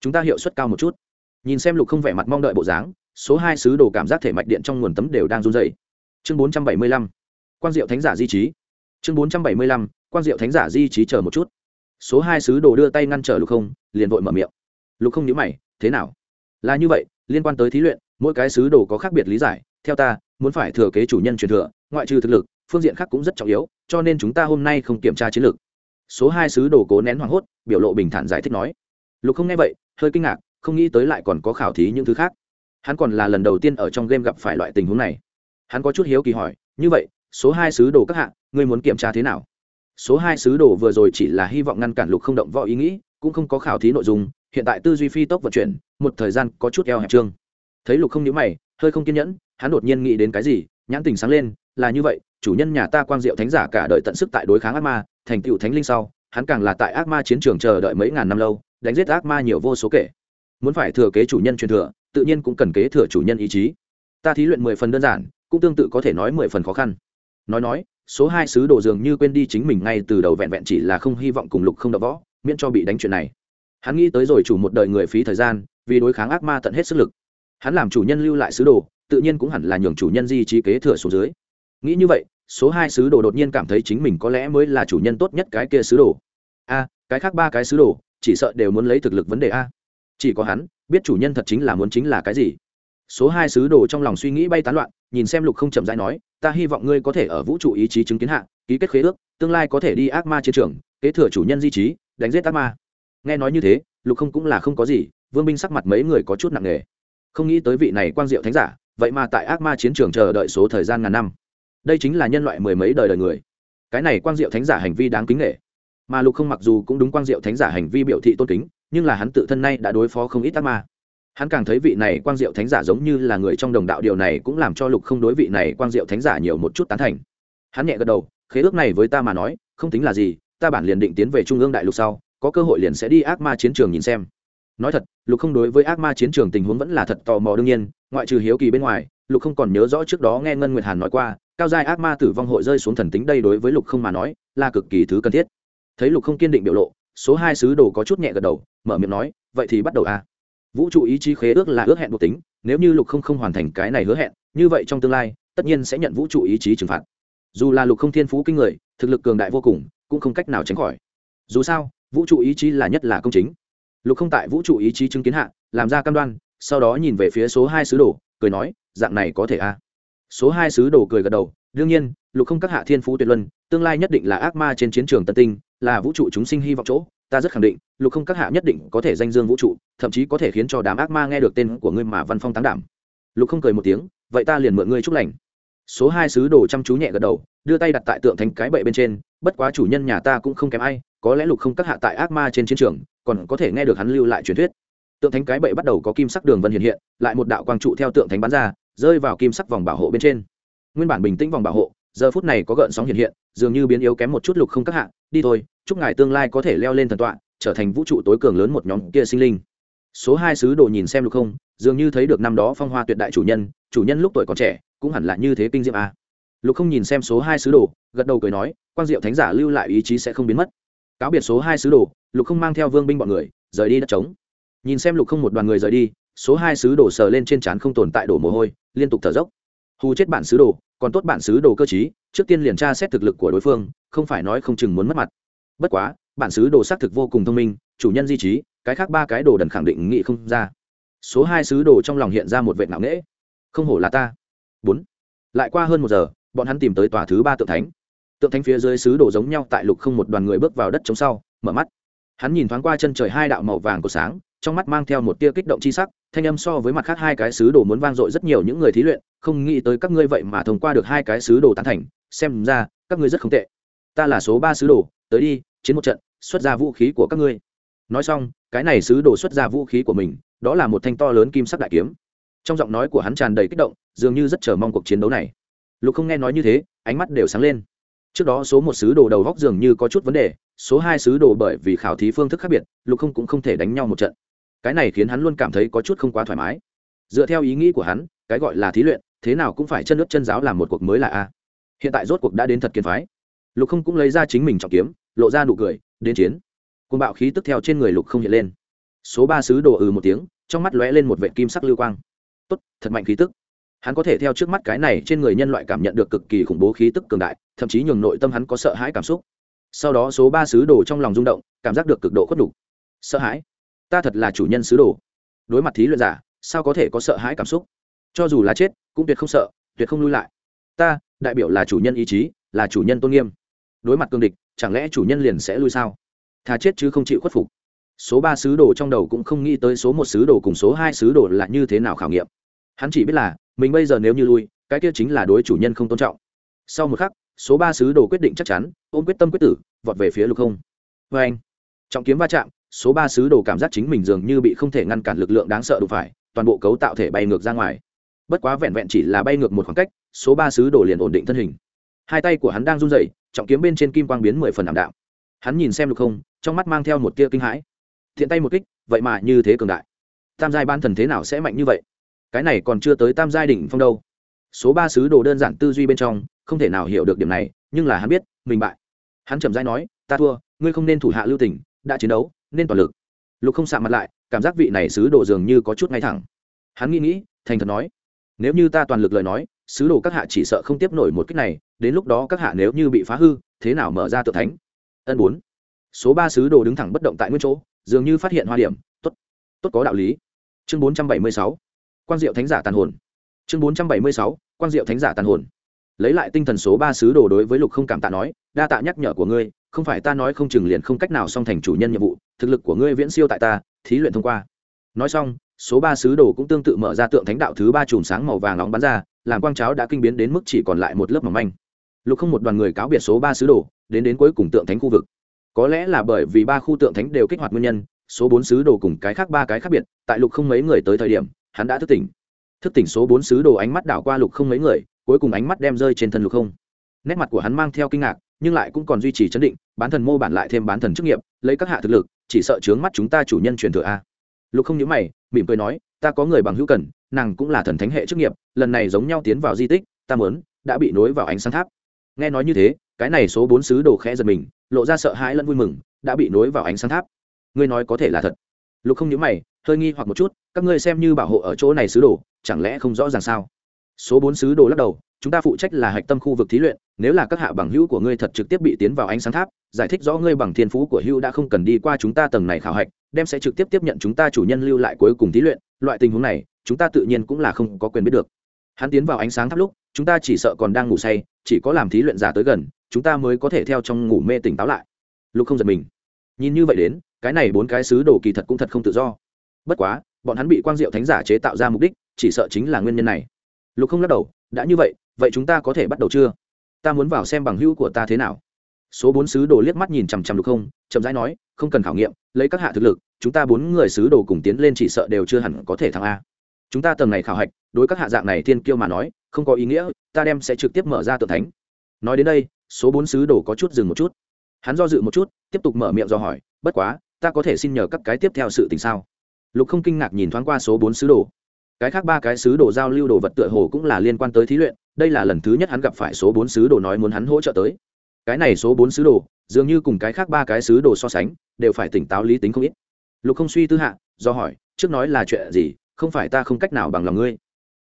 Chúng ta hiệu suất cao một chút. Nhìn xem lục không vẻ mặt mong đợi bộ dáng, số hai sứ đồ cảm giác thể mạch điện trong nguồn tấm đều đang run dày chương bốn trăm bảy mươi lăm. Quan diệu thánh giả di trí. Chương bốn trăm bảy mươi lăm. Quan diệu thánh giả di trí chờ một chút. Số hai sứ đồ đưa tay ngăn trở lục không, liền vội mở miệng. Lục không nhớ mày, thế nào? Là như vậy liên quan tới thí luyện, mỗi cái sứ đồ có khác biệt lý giải. Theo ta, muốn phải thừa kế chủ nhân truyền thừa, ngoại trừ thực lực, phương diện khác cũng rất trọng yếu, cho nên chúng ta hôm nay không kiểm tra chiến lược. Số hai sứ đồ cố nén hoảng hốt, biểu lộ bình thản giải thích nói. Lục không nghe vậy, hơi kinh ngạc, không nghĩ tới lại còn có khảo thí những thứ khác. Hắn còn là lần đầu tiên ở trong game gặp phải loại tình huống này. Hắn có chút hiếu kỳ hỏi, như vậy, số hai sứ đồ các hạng ngươi muốn kiểm tra thế nào? Số hai sứ đồ vừa rồi chỉ là hy vọng ngăn cản lục không động võ ý nghĩ, cũng không có khảo thí nội dung hiện tại tư duy phi tốc vận chuyển, một thời gian có chút eo hẹp trương thấy lục không nhớ mày, hơi không kiên nhẫn, hắn đột nhiên nghĩ đến cái gì, nhãn tình sáng lên, là như vậy, chủ nhân nhà ta quang diệu thánh giả cả đời tận sức tại đối kháng ác ma, thành tựu thánh linh sau, hắn càng là tại ác ma chiến trường chờ đợi mấy ngàn năm lâu, đánh giết ác ma nhiều vô số kể. Muốn phải thừa kế chủ nhân truyền thừa, tự nhiên cũng cần kế thừa chủ nhân ý chí. Ta thí luyện mười phần đơn giản, cũng tương tự có thể nói mười phần khó khăn. Nói nói, số hai sứ đồ dường như quên đi chính mình ngay từ đầu vẹn vẹn chỉ là không hy vọng cùng lục không đỡ võ, miễn cho bị đánh chuyện này hắn nghĩ tới rồi chủ một đời người phí thời gian, vì đối kháng ác ma tận hết sức lực. Hắn làm chủ nhân lưu lại sứ đồ, tự nhiên cũng hẳn là nhường chủ nhân di trí kế thừa xuống dưới. Nghĩ như vậy, số hai sứ đồ đột nhiên cảm thấy chính mình có lẽ mới là chủ nhân tốt nhất cái kia sứ đồ. A, cái khác ba cái sứ đồ, chỉ sợ đều muốn lấy thực lực vấn đề a. Chỉ có hắn, biết chủ nhân thật chính là muốn chính là cái gì. Số hai sứ đồ trong lòng suy nghĩ bay tán loạn, nhìn xem lục không chậm rãi nói, ta hy vọng ngươi có thể ở vũ trụ ý chí chứng kiến hạ, ký kết khế ước, tương lai có thể đi ác ma chiến trường, kế thừa chủ nhân di trí, đánh giết ác ma nghe nói như thế, lục không cũng là không có gì, vương binh sắc mặt mấy người có chút nặng nề. Không nghĩ tới vị này quang diệu thánh giả, vậy mà tại ác ma chiến trường chờ đợi số thời gian ngàn năm. Đây chính là nhân loại mười mấy đời đời người. Cái này quang diệu thánh giả hành vi đáng kính nghệ mà lục không mặc dù cũng đúng quang diệu thánh giả hành vi biểu thị tôn kính, nhưng là hắn tự thân nay đã đối phó không ít ác ma. Hắn càng thấy vị này quang diệu thánh giả giống như là người trong đồng đạo, điều này cũng làm cho lục không đối vị này quang diệu thánh giả nhiều một chút tán thành. Hắn nhẹ gật đầu, khế ước này với ta mà nói, không tính là gì, ta bản liền định tiến về trung ương đại lục sau có cơ hội liền sẽ đi ác ma chiến trường nhìn xem. Nói thật, lục không đối với ác ma chiến trường tình huống vẫn là thật tò mò đương nhiên, ngoại trừ hiếu kỳ bên ngoài, lục không còn nhớ rõ trước đó nghe ngân nguyệt hàn nói qua, cao giai ác ma tử vong hội rơi xuống thần tính đây đối với lục không mà nói, là cực kỳ thứ cần thiết. Thấy lục không kiên định biểu lộ, số hai sứ đồ có chút nhẹ gật đầu, mở miệng nói, vậy thì bắt đầu a. Vũ trụ ý chí khế ước là ước hẹn một tính, nếu như lục không không hoàn thành cái này hứa hẹn, như vậy trong tương lai, tất nhiên sẽ nhận vũ trụ ý chí trừng phạt. Dù là lục không thiên phú kinh người, thực lực cường đại vô cùng, cũng không cách nào tránh khỏi. Dù sao vũ trụ ý chí là nhất là công chính. Lục không tại vũ trụ ý chí chứng kiến hạ, làm ra cam đoan, sau đó nhìn về phía số hai sứ đồ, cười nói, dạng này có thể a số hai sứ đồ cười gật đầu, đương nhiên, lục không các hạ thiên phú tuyệt luân, tương lai nhất định là ác ma trên chiến trường tân tinh, là vũ trụ chúng sinh hy vọng chỗ, ta rất khẳng định, lục không các hạ nhất định có thể danh dương vũ trụ, thậm chí có thể khiến cho đám ác ma nghe được tên của ngươi mà văn phong tán đảm. Lục không cười một tiếng, vậy ta liền mượn ngươi chúc lành. Số hai sứ đồ chăm chú nhẹ gật đầu, đưa tay đặt tại tượng thánh cái bậy bên trên, bất quá chủ nhân nhà ta cũng không kém ai có lẽ lục không các hạ tại ác ma trên chiến trường, còn có thể nghe được hắn lưu lại truyền thuyết. Tượng thánh cái bậy bắt đầu có kim sắc đường vân hiện hiện, lại một đạo quang trụ theo tượng thánh bắn ra, rơi vào kim sắc vòng bảo hộ bên trên. Nguyên bản bình tĩnh vòng bảo hộ, giờ phút này có gợn sóng hiện hiện, dường như biến yếu kém một chút lục không các hạ, đi thôi, chúc ngài tương lai có thể leo lên thần tọa, trở thành vũ trụ tối cường lớn một nhóm kia sinh linh. Số hai sứ đồ nhìn xem lục không, dường như thấy được năm đó phong hoa tuyệt đại chủ nhân chủ nhân lúc tuổi còn trẻ, cũng hẳn là như thế kinh diệm a. Lục không nhìn xem số hai sứ đồ, gật đầu cười nói quan diệu thánh giả lưu lại ý chí sẽ không biến mất cáo biệt số hai sứ đồ, lục không mang theo vương binh bọn người, rời đi đất trống. Nhìn xem lục không một đoàn người rời đi, số hai sứ đồ sờ lên trên trán không tồn tại đổ mồ hôi, liên tục thở dốc. Hù chết bản sứ đồ, còn tốt bản sứ đồ cơ chí trước tiên liền tra xét thực lực của đối phương, không phải nói không chừng muốn mất mặt. Bất quá, bản sứ đồ xác thực vô cùng thông minh, chủ nhân di trí, cái khác ba cái đồ đần khẳng định nghị không ra. Số hai sứ đồ trong lòng hiện ra một vệ ngạo nghễ. Không hổ là ta. Bốn. Lại qua hơn một giờ, bọn hắn tìm tới tòa thứ ba tượng thánh tượng thánh phía dưới sứ đồ giống nhau tại lục không một đoàn người bước vào đất chống sau, mở mắt. Hắn nhìn thoáng qua chân trời hai đạo màu vàng của sáng, trong mắt mang theo một tia kích động chi sắc, thanh âm so với mặt khác hai cái sứ đồ muốn vang dội rất nhiều những người thí luyện, không nghĩ tới các ngươi vậy mà thông qua được hai cái sứ đồ tán thành, xem ra, các ngươi rất không tệ. Ta là số ba sứ đồ, tới đi, chiến một trận, xuất ra vũ khí của các ngươi. Nói xong, cái này sứ đồ xuất ra vũ khí của mình, đó là một thanh to lớn kim sắc đại kiếm. Trong giọng nói của hắn tràn đầy kích động, dường như rất chờ mong cuộc chiến đấu này. Lục không nghe nói như thế, ánh mắt đều sáng lên trước đó số một sứ đồ đầu góc dường như có chút vấn đề, số hai sứ đồ bởi vì khảo thí phương thức khác biệt, lục không cũng không thể đánh nhau một trận. Cái này khiến hắn luôn cảm thấy có chút không quá thoải mái. Dựa theo ý nghĩ của hắn, cái gọi là thí luyện, thế nào cũng phải chân nước chân giáo làm một cuộc mới là a. Hiện tại rốt cuộc đã đến thật kiến phái. Lục không cũng lấy ra chính mình trọng kiếm, lộ ra nụ cười, đến chiến. Côn bạo khí tức theo trên người lục không hiện lên. Số ba sứ đồ ừ một tiếng, trong mắt lóe lên một vệ kim sắc lưu quang. Tốt, thật mạnh khí tức hắn có thể theo trước mắt cái này trên người nhân loại cảm nhận được cực kỳ khủng bố khí tức cường đại thậm chí nhường nội tâm hắn có sợ hãi cảm xúc. Sau đó số ba sứ đồ trong lòng rung động cảm giác được cực độ khuất đủ, sợ hãi? Ta thật là chủ nhân sứ đồ. Đối mặt thí luyện giả sao có thể có sợ hãi cảm xúc? Cho dù là chết cũng tuyệt không sợ tuyệt không lui lại. Ta đại biểu là chủ nhân ý chí là chủ nhân tôn nghiêm. Đối mặt cương địch chẳng lẽ chủ nhân liền sẽ lui sao? Thà chết chứ không chịu khuất phục. Số ba sứ đồ trong đầu cũng không nghĩ tới số một sứ đồ cùng số hai sứ đồ là như thế nào khảo nghiệm. Hắn chỉ biết là mình bây giờ nếu như lui, cái kia chính là đối chủ nhân không tôn trọng. Sau một khắc, số ba sứ đồ quyết định chắc chắn, ôm quyết tâm quyết tử, vọt về phía lục không. Vê anh, trọng kiếm va chạm, số ba sứ đồ cảm giác chính mình dường như bị không thể ngăn cản lực lượng đáng sợ đụng phải, toàn bộ cấu tạo thể bay ngược ra ngoài. Bất quá vẹn vẹn chỉ là bay ngược một khoảng cách, số ba sứ đồ liền ổn định thân hình. Hai tay của hắn đang run rẩy, trọng kiếm bên trên kim quang biến mười phần ảm đạm. Hắn nhìn xem lục không, trong mắt mang theo một tia kinh hãi. Thiện tay một kích, vậy mà như thế cường đại. Tam giai ban thần thế nào sẽ mạnh như vậy? Cái này còn chưa tới tam giai đỉnh phong đâu. Số ba sứ đồ đơn giản tư duy bên trong, không thể nào hiểu được điểm này, nhưng là hắn biết, mình bại. Hắn trầm giai nói, ta thua, ngươi không nên thủ hạ lưu tình đã chiến đấu, nên toàn lực. Lục không sạ mặt lại, cảm giác vị này sứ đồ dường như có chút ngay thẳng. Hắn nghĩ nghĩ, thành thật nói, nếu như ta toàn lực lời nói, sứ đồ các hạ chỉ sợ không tiếp nổi một cách này, đến lúc đó các hạ nếu như bị phá hư, thế nào mở ra tự thánh? Ân bốn. Số ba sứ đồ đứng thẳng bất động tại nguyên chỗ, dường như phát hiện hoa điểm. Tốt tốt có đạo lý. Chương bốn trăm bảy mươi sáu quang diệu thánh giả tàn hồn. Chương bốn trăm bảy mươi sáu, quang diệu thánh giả tàn hồn. Lấy lại tinh thần số ba sứ đồ đối với lục không cảm tạ nói, đa tạ nhắc nhở của ngươi, không phải ta nói không chừng liền không cách nào song thành chủ nhân nhiệm vụ, thực lực của ngươi viễn siêu tại ta, thí luyện thông qua. Nói xong, số ba sứ đồ cũng tương tự mở ra tượng thánh đạo thứ ba chùm sáng màu vàng nóng bắn ra, làm quang cháo đã kinh biến đến mức chỉ còn lại một lớp mỏng manh. Lục không một đoàn người cáo biệt số ba sứ đồ, đến đến cuối cùng tượng thánh khu vực. Có lẽ là bởi vì ba khu tượng thánh đều kích hoạt nguyên nhân, số bốn sứ đồ cùng cái khác ba cái khác biệt, tại lục không mấy người tới thời điểm hắn đã thức tỉnh. Thức tỉnh số bốn sứ đồ ánh mắt đảo qua lục không mấy người, cuối cùng ánh mắt đem rơi trên thân lục không. Nét mặt của hắn mang theo kinh ngạc, nhưng lại cũng còn duy trì chấn định, bán thần mô bản lại thêm bán thần chức nghiệp, lấy các hạ thực lực, chỉ sợ chướng mắt chúng ta chủ nhân truyền thừa a. Lục không nhớ mày, mỉm cười nói, ta có người bằng hữu cần, nàng cũng là thần thánh hệ chức nghiệp, lần này giống nhau tiến vào di tích, ta mớn đã bị nối vào ánh sáng tháp. Nghe nói như thế, cái này số bốn sứ đồ khẽ giật mình, lộ ra sợ hãi lẫn vui mừng, đã bị nối vào ánh sáng tháp. Ngươi nói có thể là thật. Lục không nhớ mày hơi nghi hoặc một chút, các ngươi xem như bảo hộ ở chỗ này sứ đồ, chẳng lẽ không rõ ràng sao? Số bốn sứ đồ lắc đầu, chúng ta phụ trách là hạch tâm khu vực thí luyện, nếu là các hạ bằng hữu của ngươi thật trực tiếp bị tiến vào ánh sáng tháp, giải thích rõ ngươi bằng thiên phú của hữu đã không cần đi qua chúng ta tầng này khảo hạch, đem sẽ trực tiếp tiếp nhận chúng ta chủ nhân lưu lại cuối cùng thí luyện, loại tình huống này, chúng ta tự nhiên cũng là không có quyền biết được. Hắn tiến vào ánh sáng tháp lúc, chúng ta chỉ sợ còn đang ngủ say, chỉ có làm thí luyện giả tới gần, chúng ta mới có thể theo trong ngủ mê tỉnh táo lại. Lúc không giật mình. Nhìn như vậy đến, cái này bốn cái sứ đồ kỳ thật cũng thật không tự do bất quá, bọn hắn bị quang diệu thánh giả chế tạo ra mục đích, chỉ sợ chính là nguyên nhân này. Lục không lắc đầu, đã như vậy vậy chúng ta có thể bắt đầu chưa? Ta muốn vào xem bằng hữu của ta thế nào. Số bốn sứ đồ liếc mắt nhìn chằm chằm lục không, chậm rãi nói, không cần khảo nghiệm, lấy các hạ thực lực, chúng ta bốn người sứ đồ cùng tiến lên chỉ sợ đều chưa hẳn có thể thắng a. Chúng ta tầng này khảo hạch, đối các hạ dạng này thiên kiêu mà nói, không có ý nghĩa, ta đem sẽ trực tiếp mở ra tượng thánh. Nói đến đây, số bốn sứ đồ có chút dừng một chút. Hắn do dự một chút, tiếp tục mở miệng do hỏi, bất quá, ta có thể xin nhờ các cái tiếp theo sự tình sao? Lục không kinh ngạc nhìn thoáng qua số bốn sứ đồ. Cái khác ba cái sứ đồ giao lưu đồ vật tựa hồ cũng là liên quan tới thí luyện, đây là lần thứ nhất hắn gặp phải số bốn sứ đồ nói muốn hắn hỗ trợ tới. Cái này số bốn sứ đồ, dường như cùng cái khác ba cái sứ đồ so sánh, đều phải tỉnh táo lý tính không ít. Lục không suy tư hạ, do hỏi, trước nói là chuyện gì, không phải ta không cách nào bằng lòng ngươi.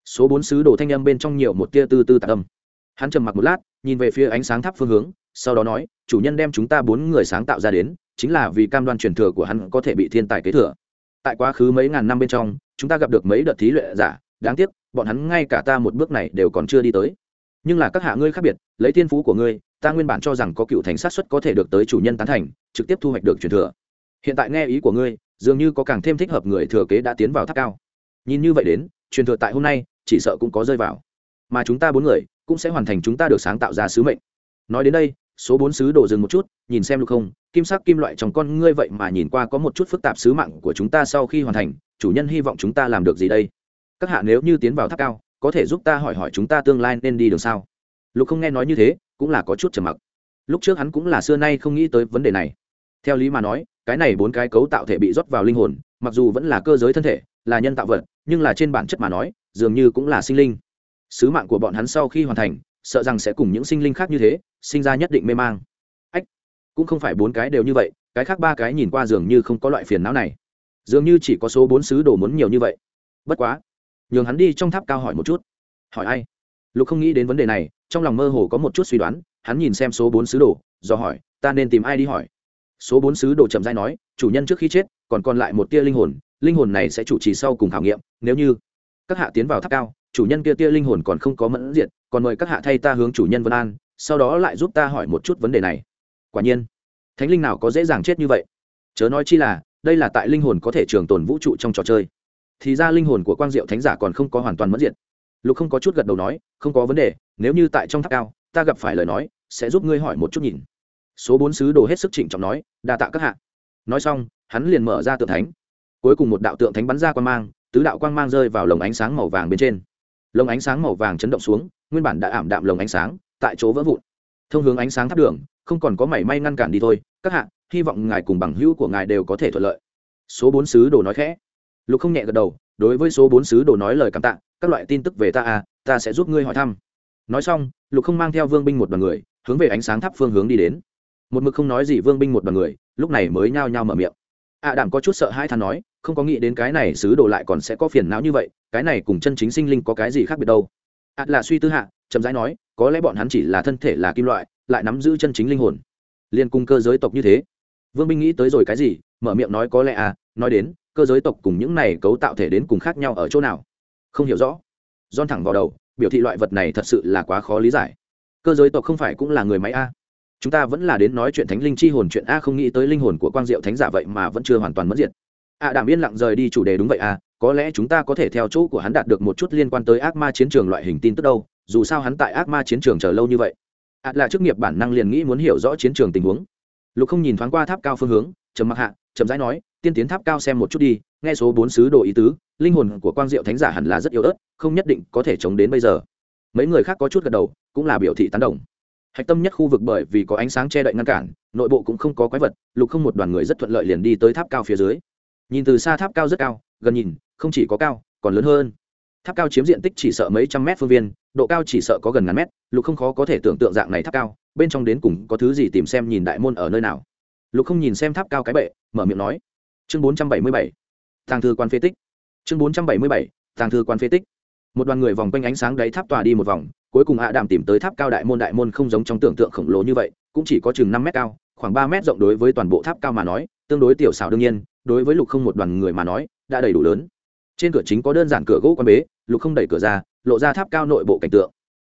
Số bốn sứ đồ thanh âm bên trong nhiều một tia tư tư tạ tâm hắn trầm mặc một lát, nhìn về phía ánh sáng tháp phương hướng, sau đó nói, chủ nhân đem chúng ta bốn người sáng tạo ra đến, chính là vì cam đoan truyền thừa của hắn có thể bị thiên tài kế thừa tại quá khứ mấy ngàn năm bên trong, chúng ta gặp được mấy đợt thí luyện giả, đáng tiếc, bọn hắn ngay cả ta một bước này đều còn chưa đi tới. Nhưng là các hạ ngươi khác biệt, lấy thiên phú của ngươi, ta nguyên bản cho rằng có cựu thành sát xuất có thể được tới chủ nhân tán thành, trực tiếp thu hoạch được truyền thừa. Hiện tại nghe ý của ngươi, dường như có càng thêm thích hợp người thừa kế đã tiến vào tháp cao. Nhìn như vậy đến, truyền thừa tại hôm nay, chỉ sợ cũng có rơi vào. Mà chúng ta bốn người, cũng sẽ hoàn thành chúng ta được sáng tạo ra sứ mệnh. Nói đến đây, số bốn sứ đổ dừng một chút, nhìn xem lục không kim sắc kim loại trong con ngươi vậy mà nhìn qua có một chút phức tạp sứ mạng của chúng ta sau khi hoàn thành, chủ nhân hy vọng chúng ta làm được gì đây? Các hạ nếu như tiến vào tháp cao, có thể giúp ta hỏi hỏi chúng ta tương lai nên đi đường sao? Lục không nghe nói như thế, cũng là có chút trầm mặc. Lúc trước hắn cũng là xưa nay không nghĩ tới vấn đề này. Theo lý mà nói, cái này bốn cái cấu tạo thể bị rót vào linh hồn, mặc dù vẫn là cơ giới thân thể, là nhân tạo vật, nhưng là trên bản chất mà nói, dường như cũng là sinh linh. Sứ mạng của bọn hắn sau khi hoàn thành, sợ rằng sẽ cùng những sinh linh khác như thế, sinh ra nhất định mê mang cũng không phải bốn cái đều như vậy, cái khác ba cái nhìn qua dường như không có loại phiền não này. Dường như chỉ có số bốn sứ đồ muốn nhiều như vậy. Bất quá, nhường hắn đi trong tháp cao hỏi một chút. Hỏi ai? Lục không nghĩ đến vấn đề này, trong lòng mơ hồ có một chút suy đoán, hắn nhìn xem số bốn sứ đồ, do hỏi, ta nên tìm ai đi hỏi? Số bốn sứ đồ chậm dai nói, chủ nhân trước khi chết, còn còn lại một tia linh hồn linh hồn này sẽ chủ trì sau cùng khảo nghiệm, nếu như các hạ tiến vào tháp cao, chủ nhân kia tia linh hồn còn không có mẫn diện còn mời các hạ thay ta hướng chủ nhân vân an, sau đó lại giúp ta hỏi một chút vấn đề này quả nhiên. Thánh linh nào có dễ dàng chết như vậy? Chớ nói chi là, đây là tại linh hồn có thể trường tồn vũ trụ trong trò chơi. Thì ra linh hồn của quang diệu thánh giả còn không có hoàn toàn mất diện lục không có chút gật đầu nói, không có vấn đề, nếu như tại trong tháp cao, ta gặp phải lời nói, sẽ giúp ngươi hỏi một chút nhìn. Số bốn sứ đồ hết sức trịnh trọng nói, đa tạ các hạ. Nói xong, hắn liền mở ra tượng thánh. Cuối cùng một đạo tượng thánh bắn ra quang mang, tứ đạo quang mang rơi vào lồng ánh sáng màu vàng bên trên. Lồng ánh sáng màu vàng chấn động xuống, nguyên bản đã ảm đạm lồng ánh sáng, tại chỗ vỡ vụn. Thông hướng ánh sáng tháp đường không còn có mảy may ngăn cản đi thôi các hạ hy vọng ngài cùng bằng hữu của ngài đều có thể thuận lợi. Số bốn sứ đồ nói khẽ. Lục không nhẹ gật đầu đối với số bốn sứ đồ nói lời cảm tạ các loại tin tức về ta à ta sẽ giúp ngươi hỏi thăm. Nói xong lục không mang theo vương binh một đoàn người hướng về ánh sáng tháp phương hướng đi đến. Một mực không nói gì vương binh một đoàn người lúc này mới nhao nhao mở miệng. Ạ à, đảm có chút sợ hai thằng nói không có nghĩ đến cái này sứ đồ lại còn sẽ có phiền não như vậy cái này cùng chân chính sinh linh có cái gì khác biệt đâu. Ạ à, là suy tư hạ chậm rãi nói có lẽ bọn hắn chỉ là thân thể là kim loại lại nắm giữ chân chính linh hồn. Liên cung cơ giới tộc như thế. Vương binh nghĩ tới rồi cái gì, mở miệng nói có lẽ à nói đến, cơ giới tộc cùng những này cấu tạo thể đến cùng khác nhau ở chỗ nào? Không hiểu rõ. Don thẳng vào đầu, biểu thị loại vật này thật sự là quá khó lý giải. Cơ giới tộc không phải cũng là người máy a? Chúng ta vẫn là đến nói chuyện thánh linh chi hồn, chuyện a không nghĩ tới linh hồn của quang diệu thánh giả vậy mà vẫn chưa hoàn toàn mất diệt. A đảm yên lặng rời đi chủ đề đúng vậy a, có lẽ chúng ta có thể theo chỗ của hắn đạt được một chút liên quan tới ác ma chiến trường loại hình tin tức đâu, dù sao hắn tại ác ma chiến trường chờ lâu như vậy a là chức nghiệp bản năng liền nghĩ muốn hiểu rõ chiến trường tình huống. Lục không nhìn thoáng qua tháp cao phương hướng, trầm mặc hạ trầm rãi nói, tiên tiến tháp cao xem một chút đi, nghe số bốn sứ đồ ý tứ, linh hồn của quang diệu thánh giả hẳn là rất yếu ớt, không nhất định có thể chống đến bây giờ. Mấy người khác có chút gật đầu, cũng là biểu thị tán đồng. Hạch tâm nhất khu vực bởi vì có ánh sáng che đậy ngăn cản, nội bộ cũng không có quái vật, lục không một đoàn người rất thuận lợi liền đi tới tháp cao phía dưới. Nhìn từ xa tháp cao rất cao, gần nhìn, không chỉ có cao, còn lớn hơn tháp cao chiếm diện tích chỉ sợ mấy trăm mét phương viên, độ cao chỉ sợ có gần ngàn mét, lục không khó có thể tưởng tượng dạng này tháp cao, bên trong đến cùng có thứ gì tìm xem nhìn đại môn ở nơi nào. Lục không nhìn xem tháp cao cái bệ, mở miệng nói. Chương bốn trăm bảy mươi bảy, tàng thư quan phế tích. Chương bốn trăm bảy mươi bảy, tàng thư quan phế tích. Một đoàn người vòng quanh ánh sáng đáy tháp tòa đi một vòng, cuối cùng ạ đàm tìm tới tháp cao đại môn đại môn không giống trong tưởng tượng khổng lồ như vậy, cũng chỉ có chừng năm mét cao, khoảng ba mét rộng đối với toàn bộ tháp cao mà nói, tương đối tiểu xảo đương nhiên, đối với lục không một đoàn người mà nói, đã đầy đủ lớn trên cửa chính có đơn giản cửa gỗ quan bế, lục không đẩy cửa ra, lộ ra tháp cao nội bộ cảnh tượng.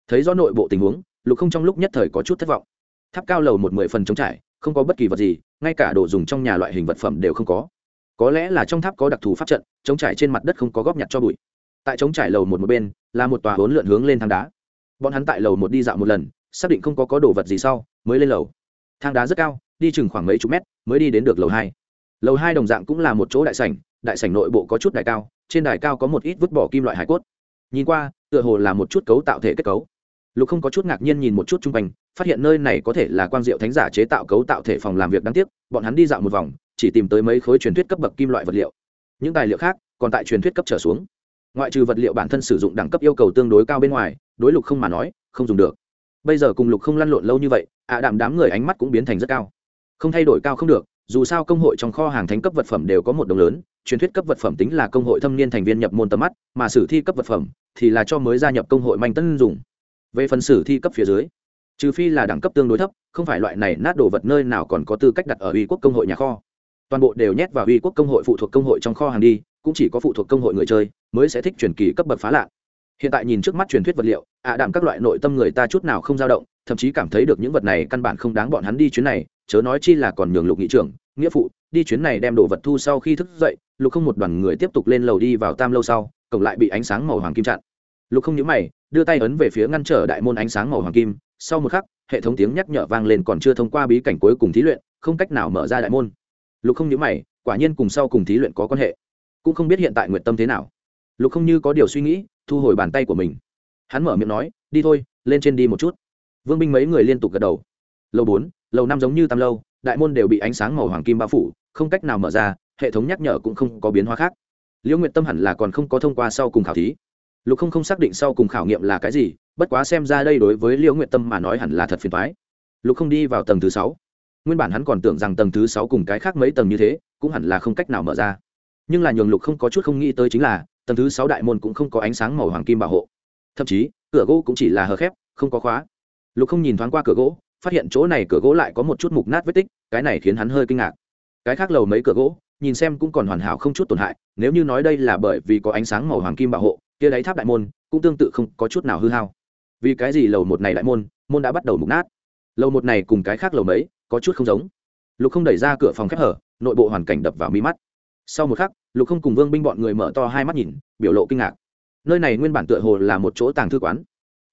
Thấy do nội bộ tình huống, lục không trong lúc nhất thời có chút thất vọng. Tháp cao lầu một mười phần trống trải, không có bất kỳ vật gì, ngay cả đồ dùng trong nhà loại hình vật phẩm đều không có. Có lẽ là trong tháp có đặc thù pháp trận, trống trải trên mặt đất không có góp nhặt cho bụi. Tại trống trải lầu một một bên, là một tòa hốn lượn hướng lên thang đá. Bọn hắn tại lầu một đi dạo một lần, xác định không có có đồ vật gì sau, mới lên lầu. Thang đá rất cao, đi chừng khoảng mấy chục mét, mới đi đến được lầu hai. Lầu hai đồng dạng cũng là một chỗ đại sảnh đại sảnh nội bộ có chút đài cao, trên đài cao có một ít vứt bỏ kim loại hải cốt. Nhìn qua, tựa hồ là một chút cấu tạo thể kết cấu. Lục không có chút ngạc nhiên nhìn một chút chung quanh, phát hiện nơi này có thể là quang diệu thánh giả chế tạo cấu tạo thể phòng làm việc đáng tiếc, bọn hắn đi dạo một vòng, chỉ tìm tới mấy khối truyền thuyết cấp bậc kim loại vật liệu. Những tài liệu khác còn tại truyền thuyết cấp trở xuống. Ngoại trừ vật liệu bản thân sử dụng đẳng cấp yêu cầu tương đối cao bên ngoài, đối lục không mà nói, không dùng được. Bây giờ cùng lục không lăn lộn lâu như vậy, ạ à đạm đám người ánh mắt cũng biến thành rất cao. Không thay đổi cao không được, dù sao công hội trong kho hàng thánh cấp vật phẩm đều có một đồng lớn truyền thuyết cấp vật phẩm tính là công hội thâm niên thành viên nhập môn tầm mắt, mà sử thi cấp vật phẩm thì là cho mới gia nhập công hội manh tân dùng. Về phần sử thi cấp phía dưới, trừ phi là đẳng cấp tương đối thấp, không phải loại này nát đồ vật nơi nào còn có tư cách đặt ở uy quốc công hội nhà kho. Toàn bộ đều nhét vào uy quốc công hội phụ thuộc công hội trong kho hàng đi, cũng chỉ có phụ thuộc công hội người chơi mới sẽ thích truyền kỳ cấp bậc phá lạ. Hiện tại nhìn trước mắt truyền thuyết vật liệu, ạ à các loại nội tâm người ta chút nào không dao động, thậm chí cảm thấy được những vật này căn bản không đáng bọn hắn đi chuyến này, chớ nói chi là còn nhường lục nghị trưởng, nghĩa phụ đi chuyến này đem đồ vật thu sau khi thức dậy, lục không một đoàn người tiếp tục lên lầu đi vào tam lâu sau, cổng lại bị ánh sáng màu hoàng kim chặn. Lục không nhớ mày, đưa tay ấn về phía ngăn trở đại môn ánh sáng màu hoàng kim. Sau một khắc, hệ thống tiếng nhắc nhở vang lên còn chưa thông qua bí cảnh cuối cùng thí luyện, không cách nào mở ra đại môn. Lục không nhớ mày, quả nhiên cùng sau cùng thí luyện có quan hệ. Cũng không biết hiện tại nguyện tâm thế nào. Lục không như có điều suy nghĩ, thu hồi bàn tay của mình. Hắn mở miệng nói, đi thôi, lên trên đi một chút. Vương binh mấy người liên tục gật đầu. Lầu bốn, lầu năm giống như tam lâu, đại môn đều bị ánh sáng màu hoàng kim bao phủ không cách nào mở ra, hệ thống nhắc nhở cũng không có biến hóa khác. Liễu nguyện tâm hẳn là còn không có thông qua sau cùng khảo thí. Lục không không xác định sau cùng khảo nghiệm là cái gì, bất quá xem ra đây đối với liễu nguyện tâm mà nói hẳn là thật phiền thoái lục không đi vào tầng thứ sáu. Nguyên bản hắn còn tưởng rằng tầng thứ sáu cùng cái khác mấy tầng như thế, cũng hẳn là không cách nào mở ra. Nhưng là nhường lục không có chút không nghĩ tới chính là, tầng thứ sáu đại môn cũng không có ánh sáng màu hoàng kim bảo hộ. Thậm chí, cửa gỗ cũng chỉ là hờ khép, không có khóa. Lục không nhìn thoáng qua cửa gỗ, phát hiện chỗ này cửa gỗ lại có một chút mục nát vết tích, cái này khiến hắn hơi kinh ngạc cái khác lầu mấy cửa gỗ, nhìn xem cũng còn hoàn hảo không chút tổn hại, nếu như nói đây là bởi vì có ánh sáng màu hoàng kim bảo hộ, kia đáy tháp đại môn cũng tương tự không có chút nào hư hao. Vì cái gì lầu một này đại môn môn đã bắt đầu mục nát? Lầu một này cùng cái khác lầu mấy có chút không giống. Lục không đẩy ra cửa phòng khép hở, nội bộ hoàn cảnh đập vào mi mắt. Sau một khắc, lục không cùng vương binh bọn người mở to hai mắt nhìn, biểu lộ kinh ngạc. Nơi này nguyên bản tựa hồ là một chỗ tàng thư quán.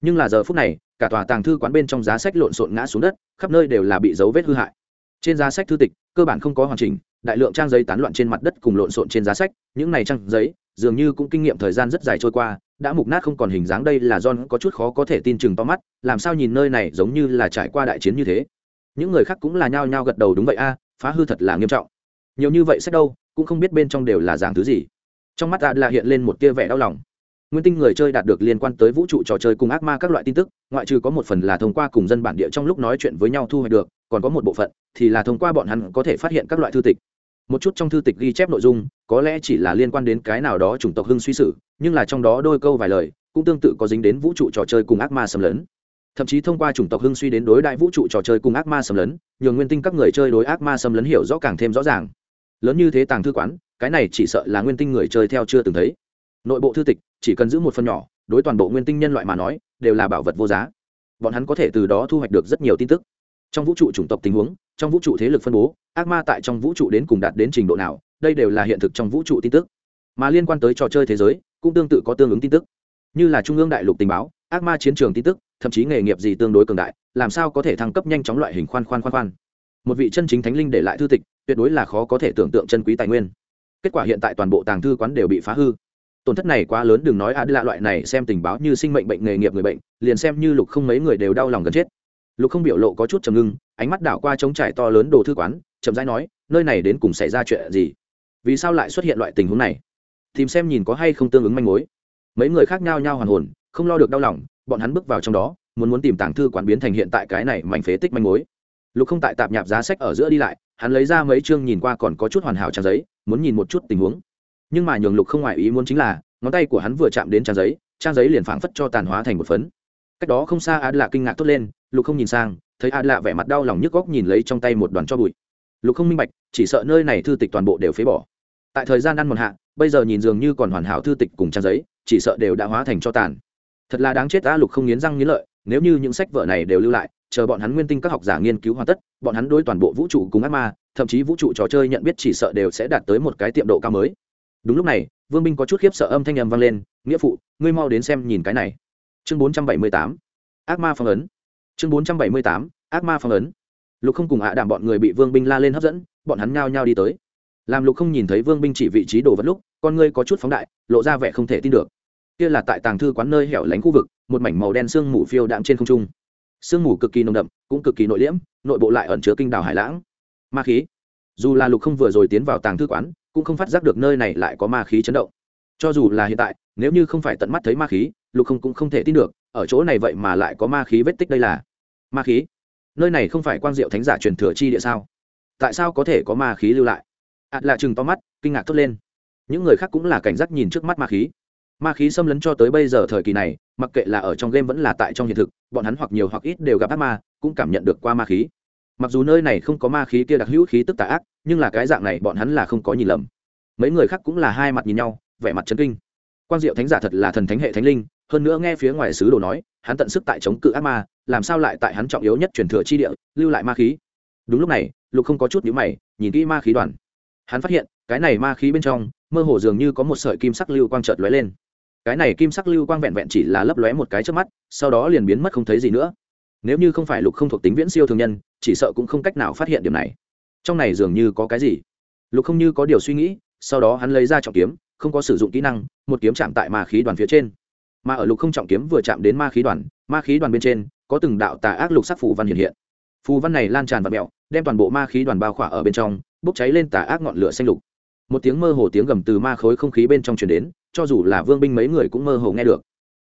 Nhưng là giờ phút này, cả tòa tàng thư quán bên trong giá sách lộn xộn ngã xuống đất, khắp nơi đều là bị dấu vết hư hại trên giá sách thư tịch, cơ bản không có hoàn chỉnh, đại lượng trang giấy tán loạn trên mặt đất cùng lộn xộn trên giá sách, những này trang giấy, dường như cũng kinh nghiệm thời gian rất dài trôi qua, đã mục nát không còn hình dáng đây là john có chút khó có thể tin chừng to mắt, làm sao nhìn nơi này giống như là trải qua đại chiến như thế. Những người khác cũng là nhao nhao gật đầu đúng vậy a, phá hư thật là nghiêm trọng. Nhiều như vậy sách đâu, cũng không biết bên trong đều là dạng thứ gì. Trong mắt ta là hiện lên một tia vẻ đau lòng nguyên tinh người chơi đạt được liên quan tới vũ trụ trò chơi cùng ác ma các loại tin tức, ngoại trừ có một phần là thông qua cùng dân bản địa trong lúc nói chuyện với nhau thu hoạch được, còn có một bộ phận thì là thông qua bọn hắn có thể phát hiện các loại thư tịch. Một chút trong thư tịch ghi chép nội dung, có lẽ chỉ là liên quan đến cái nào đó chủng tộc hưng suy sử nhưng là trong đó đôi câu vài lời cũng tương tự có dính đến vũ trụ trò chơi cùng ác ma xâm lấn. Thậm chí thông qua chủng tộc hưng suy đến đối đại vũ trụ trò chơi cùng ác ma xâm lấn, nhường nguyên tinh các người chơi đối ác ma xâm lấn hiểu rõ càng thêm rõ ràng. Lớn như thế tàng thư quán, cái này chỉ sợ là nguyên tinh người chơi theo chưa từng thấy. Nội bộ thư tịch chỉ cần giữ một phần nhỏ, đối toàn bộ nguyên tinh nhân loại mà nói, đều là bảo vật vô giá. Bọn hắn có thể từ đó thu hoạch được rất nhiều tin tức. Trong vũ trụ chủng tộc tình huống, trong vũ trụ thế lực phân bố, ác ma tại trong vũ trụ đến cùng đạt đến trình độ nào, đây đều là hiện thực trong vũ trụ tin tức. Mà liên quan tới trò chơi thế giới, cũng tương tự có tương ứng tin tức. Như là trung ương đại lục tình báo, ác ma chiến trường tin tức, thậm chí nghề nghiệp gì tương đối cường đại, làm sao có thể thăng cấp nhanh chóng loại hình khoan khoan khoan khoan. Một vị chân chính thánh linh để lại thư tịch, tuyệt đối là khó có thể tưởng tượng chân quý tài nguyên. Kết quả hiện tại toàn bộ tàng thư quán đều bị phá hư tổn thất này quá lớn, đừng nói a à loại này xem tình báo như sinh mệnh bệnh, nghề nghiệp người bệnh, liền xem như lục không mấy người đều đau lòng gần chết. Lục không biểu lộ có chút trầm ngưng, ánh mắt đảo qua trống trải to lớn đồ thư quán, chậm rãi nói, nơi này đến cùng xảy ra chuyện gì? Vì sao lại xuất hiện loại tình huống này? Tìm xem nhìn có hay không tương ứng manh mối. Mấy người khác nhau nhau hoàn hồn, không lo được đau lòng, bọn hắn bước vào trong đó, muốn muốn tìm tàng thư quán biến thành hiện tại cái này mảnh phế tích manh mối. Lục không tại tạp nhạp giá sách ở giữa đi lại, hắn lấy ra mấy chương nhìn qua còn có chút hoàn hảo trang giấy, muốn nhìn một chút tình huống nhưng mà nhường lục không ngoại ý muốn chính là, ngón tay của hắn vừa chạm đến trang giấy trang giấy liền phảng phất cho tàn hóa thành một phấn. Cách đó không xa ad lạ kinh ngạc tốt lên, lục không nhìn sang, thấy ad lạ vẻ mặt đau lòng nhức góc nhìn lấy trong tay một đoàn cho bụi. Lục không minh bạch, chỉ sợ nơi này thư tịch toàn bộ đều phế bỏ. Tại thời gian ăn một hạ, bây giờ nhìn dường như còn hoàn hảo thư tịch cùng trang giấy, chỉ sợ đều đã hóa thành cho tàn. Thật là đáng chết ta lục không nghiến răng nghiến lợi, nếu như những sách vở này đều lưu lại, chờ bọn hắn nguyên tinh các học giả nghiên cứu hoàn tất, bọn hắn đối toàn bộ vũ trụ cùng ác ma, thậm chí vũ trụ trò chơi nhận biết chỉ sợ đều sẽ đạt tới một cái tiệm độ cao mới đúng lúc này, vương binh có chút khiếp sợ âm thanh n m vang lên, nghĩa phụ, ngươi mau đến xem nhìn cái này. Chương bốn trăm bảy mươi tám, ác ma phong ấn. Chương bốn trăm bảy mươi tám, ác ma phong ấn. Lục không cùng hạ đảm bọn người bị vương binh la lên hấp dẫn, bọn hắn nhao nhao đi tới. Làm lục không nhìn thấy vương binh chỉ vị trí đồ vật lúc, con ngươi có chút phóng đại, lộ ra vẻ không thể tin được. Kia là tại tàng thư quán nơi hẻo lánh khu vực, một mảnh màu đen sương mù phiêu đạm trên không trung. Sương mù cực kỳ nồng đậm, cũng cực kỳ nội liễm, nội bộ lại ẩn chứa kinh đào hải lãng. Ma khí. Dù là lục không vừa rồi tiến vào tàng thư quán cũng không phát giác được nơi này lại có ma khí chấn động. Cho dù là hiện tại nếu như không phải tận mắt thấy ma khí lục không cũng không thể tin được ở chỗ này vậy mà lại có ma khí vết tích đây là. Ma khí? Nơi này không phải quang diệu thánh giả truyền thừa chi địa sao? Tại sao có thể có ma khí lưu lại? Ạt à, lạ chừng to mắt kinh ngạc thốt lên. Những người khác cũng là cảnh giác nhìn trước mắt ma khí. Ma khí xâm lấn cho tới bây giờ thời kỳ này mặc kệ là ở trong game vẫn là tại trong hiện thực bọn hắn hoặc nhiều hoặc ít đều gặp ác ma cũng cảm nhận được qua ma khí mặc dù nơi này không có ma khí kia đặc hữu khí tức tà ác, nhưng là cái dạng này bọn hắn là không có nhìn lầm. Mấy người khác cũng là hai mặt nhìn nhau, vẻ mặt chấn kinh. Quan diệu thánh giả thật là thần thánh hệ thánh linh, hơn nữa nghe phía ngoài sứ đồ nói, hắn tận sức tại chống cự ác ma, làm sao lại tại hắn trọng yếu nhất truyền thừa chi địa, lưu lại ma khí? Đúng lúc này, lục không có chút nhữ mày, nhìn kỹ ma khí đoàn. Hắn phát hiện, cái này ma khí bên trong, mơ hồ dường như có một sợi kim sắc lưu quang trợt lóe lên. Cái này kim sắc lưu quang vẹn vẹn chỉ là lấp lóe một cái trước mắt, sau đó liền biến mất không thấy gì nữa nếu như không phải lục không thuộc tính viễn siêu thường nhân, chỉ sợ cũng không cách nào phát hiện điểm này. Trong này dường như có cái gì? Lục không như có điều suy nghĩ, sau đó hắn lấy ra trọng kiếm, không có sử dụng kỹ năng, một kiếm chạm tại ma khí đoàn phía trên. Mà ở lục không trọng kiếm vừa chạm đến ma khí đoàn, ma khí đoàn bên trên, có từng đạo tà ác lục sắc phù văn hiện hiện. Phù văn này lan tràn và mẹo, đem toàn bộ ma khí đoàn bao khỏa ở bên trong, bốc cháy lên tà ác ngọn lửa xanh lục. Một tiếng mơ hồ tiếng gầm từ ma khối không khí bên trong truyền đến, cho dù là vương binh mấy người cũng mơ hồ nghe được.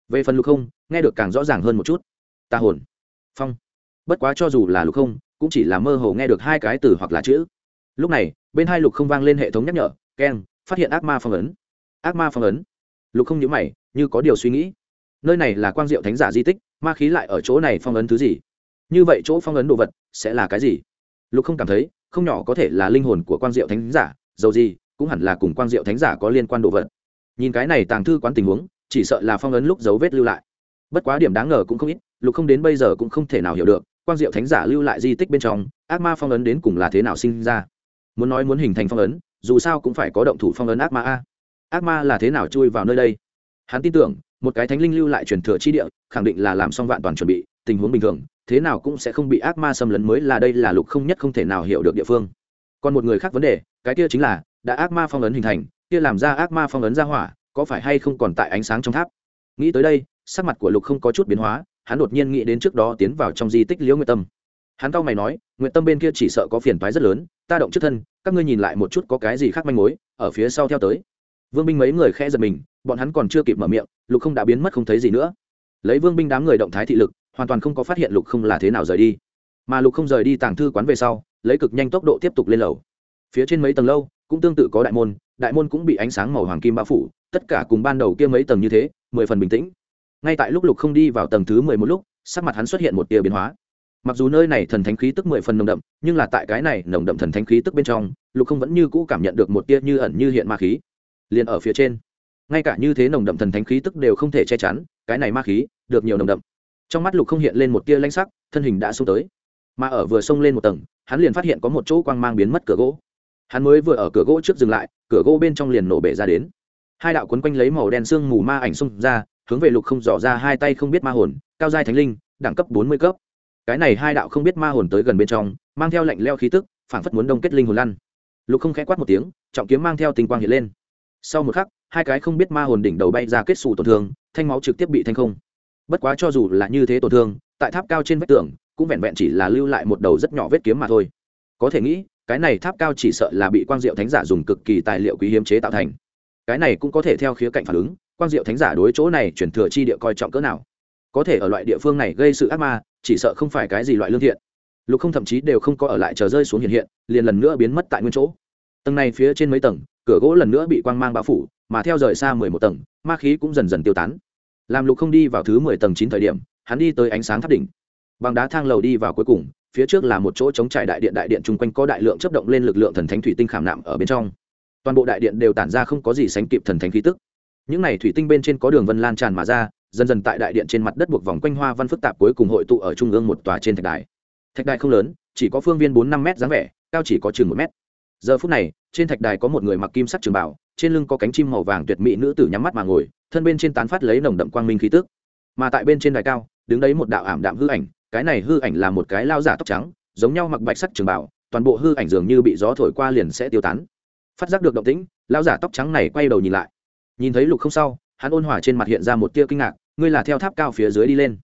Về phần lục không, nghe được càng rõ ràng hơn một chút. Ta hồn phong. Bất quá cho dù là lục không, cũng chỉ là mơ hồ nghe được hai cái từ hoặc là chữ. Lúc này, bên hai lục không vang lên hệ thống nhắc nhở, keng, phát hiện ác ma phong ấn. Ác ma phong ấn. Lục không nhớ mày, như có điều suy nghĩ. Nơi này là quang diệu thánh giả di tích, ma khí lại ở chỗ này phong ấn thứ gì? Như vậy chỗ phong ấn đồ vật sẽ là cái gì? Lục không cảm thấy, không nhỏ có thể là linh hồn của quang diệu thánh giả, dầu gì, cũng hẳn là cùng quang diệu thánh giả có liên quan đồ vật. Nhìn cái này tàng thư quán tình huống, chỉ sợ là phong ấn lúc dấu vết lưu lại. Bất quá điểm đáng ngờ cũng không ít lục không đến bây giờ cũng không thể nào hiểu được, quang diệu thánh giả lưu lại di tích bên trong, ác ma phong ấn đến cùng là thế nào sinh ra. Muốn nói muốn hình thành phong ấn, dù sao cũng phải có động thủ phong ấn ác ma a. Ác ma là thế nào chui vào nơi đây? Hắn tin tưởng, một cái thánh linh lưu lại truyền thừa chi địa, khẳng định là làm xong vạn toàn chuẩn bị, tình huống bình thường, thế nào cũng sẽ không bị ác ma xâm lấn mới là đây là lục không nhất không thể nào hiểu được địa phương. Còn một người khác vấn đề, cái kia chính là, đã ác ma phong ấn hình thành, kia làm ra ác ma phong ấn ra hỏa, có phải hay không còn tại ánh sáng trong tháp? Nghĩ tới đây, sắc mặt của lục không có chút biến hóa hắn đột nhiên nghĩ đến trước đó tiến vào trong di tích liễu nguyệt tâm. Hắn cau mày nói, nguyệt tâm bên kia chỉ sợ có phiền toái rất lớn, ta động trước thân, các ngươi nhìn lại một chút có cái gì khác manh mối, ở phía sau theo tới. Vương binh mấy người khẽ giật mình, bọn hắn còn chưa kịp mở miệng, lục không đã biến mất không thấy gì nữa. Lấy vương binh đám người động thái thị lực, hoàn toàn không có phát hiện lục không là thế nào rời đi. Mà lục không rời đi tàng thư quán về sau, lấy cực nhanh tốc độ tiếp tục lên lầu. Phía trên mấy tầng lâu, cũng tương tự có đại môn đại môn cũng bị ánh sáng màu hoàng kim bao phủ, tất cả cùng ban đầu kia mấy tầng như thế, mười phần bình tĩnh ngay tại lúc lục không đi vào tầng thứ mười một lúc, sắc mặt hắn xuất hiện một tia biến hóa. Mặc dù nơi này thần thánh khí tức mười phần nồng đậm, nhưng là tại cái này nồng đậm thần thánh khí tức bên trong, lục không vẫn như cũ cảm nhận được một tia như ẩn như hiện ma khí. Liền ở phía trên, ngay cả như thế nồng đậm thần thánh khí tức đều không thể che chắn, cái này ma khí được nhiều nồng đậm. Trong mắt lục không hiện lên một tia lanh sắc, thân hình đã xuống tới. Mà ở vừa xông lên một tầng, hắn liền phát hiện có một chỗ quang mang biến mất cửa gỗ. Hắn mới vừa ở cửa gỗ trước dừng lại, cửa gỗ bên trong liền nổ bể ra đến. Hai đạo quấn quanh lấy màu đen sương mù ma ảnh xông ra hướng về lục không dò ra hai tay không biết ma hồn, cao giai thánh linh, đẳng cấp bốn mươi cấp. Cái này hai đạo không biết ma hồn tới gần bên trong, mang theo lạnh leo khí tức phản phất muốn đông kết linh hồn lăn. Lục không khẽ quát một tiếng, trọng kiếm mang theo tình quang hiện lên. Sau một khắc, hai cái không biết ma hồn đỉnh đầu bay ra kết xù tổn thương, thanh máu trực tiếp bị thanh không. Bất quá cho dù là như thế tổn thương, tại tháp cao trên vách tường, cũng vẹn vẹn chỉ là lưu lại một đầu rất nhỏ vết kiếm mà thôi. Có thể nghĩ, cái này tháp cao chỉ sợ là bị quang diệu thánh giả dùng cực kỳ tài liệu quý hiếm chế tạo thành. Cái này cũng có thể theo khía cạnh phản ứng quang diệu thánh giả đối chỗ này chuyển thừa chi địa coi trọng cỡ nào? Có thể ở loại địa phương này gây sự ác ma, chỉ sợ không phải cái gì loại lương thiện. Lục không thậm chí đều không có ở lại chờ rơi xuống hiện hiện, liền lần nữa biến mất tại nguyên chỗ. Tầng này phía trên mấy tầng, cửa gỗ lần nữa bị quang mang bao phủ, mà theo rời xa mười một tầng, ma khí cũng dần dần tiêu tán. Làm lục không đi vào thứ mười tầng chín thời điểm, hắn đi tới ánh sáng tháp đỉnh. Bằng đá thang lầu đi vào cuối cùng, phía trước là một chỗ chống trải đại điện đại điện chung quanh có đại lượng chấp động lên lực lượng thần thánh thủy tinh khảm nạm ở bên trong. Toàn bộ đại điện đều tản ra không có gì sánh kịp thần thánh khí tức những này thủy tinh bên trên có đường vân lan tràn mà ra, dần dần tại đại điện trên mặt đất buộc vòng quanh hoa văn phức tạp cuối cùng hội tụ ở trung ương một tòa trên thạch đài. Thạch đài không lớn, chỉ có phương viên bốn năm m dáng vẻ, cao chỉ có chừng một m giờ phút này, trên thạch đài có một người mặc kim sắc trường bảo, trên lưng có cánh chim màu vàng tuyệt mỹ nữ tử nhắm mắt mà ngồi, thân bên trên tán phát lấy nồng đậm quang minh khí tức. Mà tại bên trên đài cao, đứng đấy một đạo ảm đạm hư ảnh, cái này hư ảnh là một cái lao giả tóc trắng, giống nhau mặc bạch sắc trường bảo, toàn bộ hư ảnh dường như bị gió thổi qua liền sẽ tiêu tán. Phát giác được động tĩnh, lao giả tóc trắng này quay đầu nhìn lại nhìn thấy lục không sau, hắn ôn hòa trên mặt hiện ra một tia kinh ngạc, ngươi là theo tháp cao phía dưới đi lên.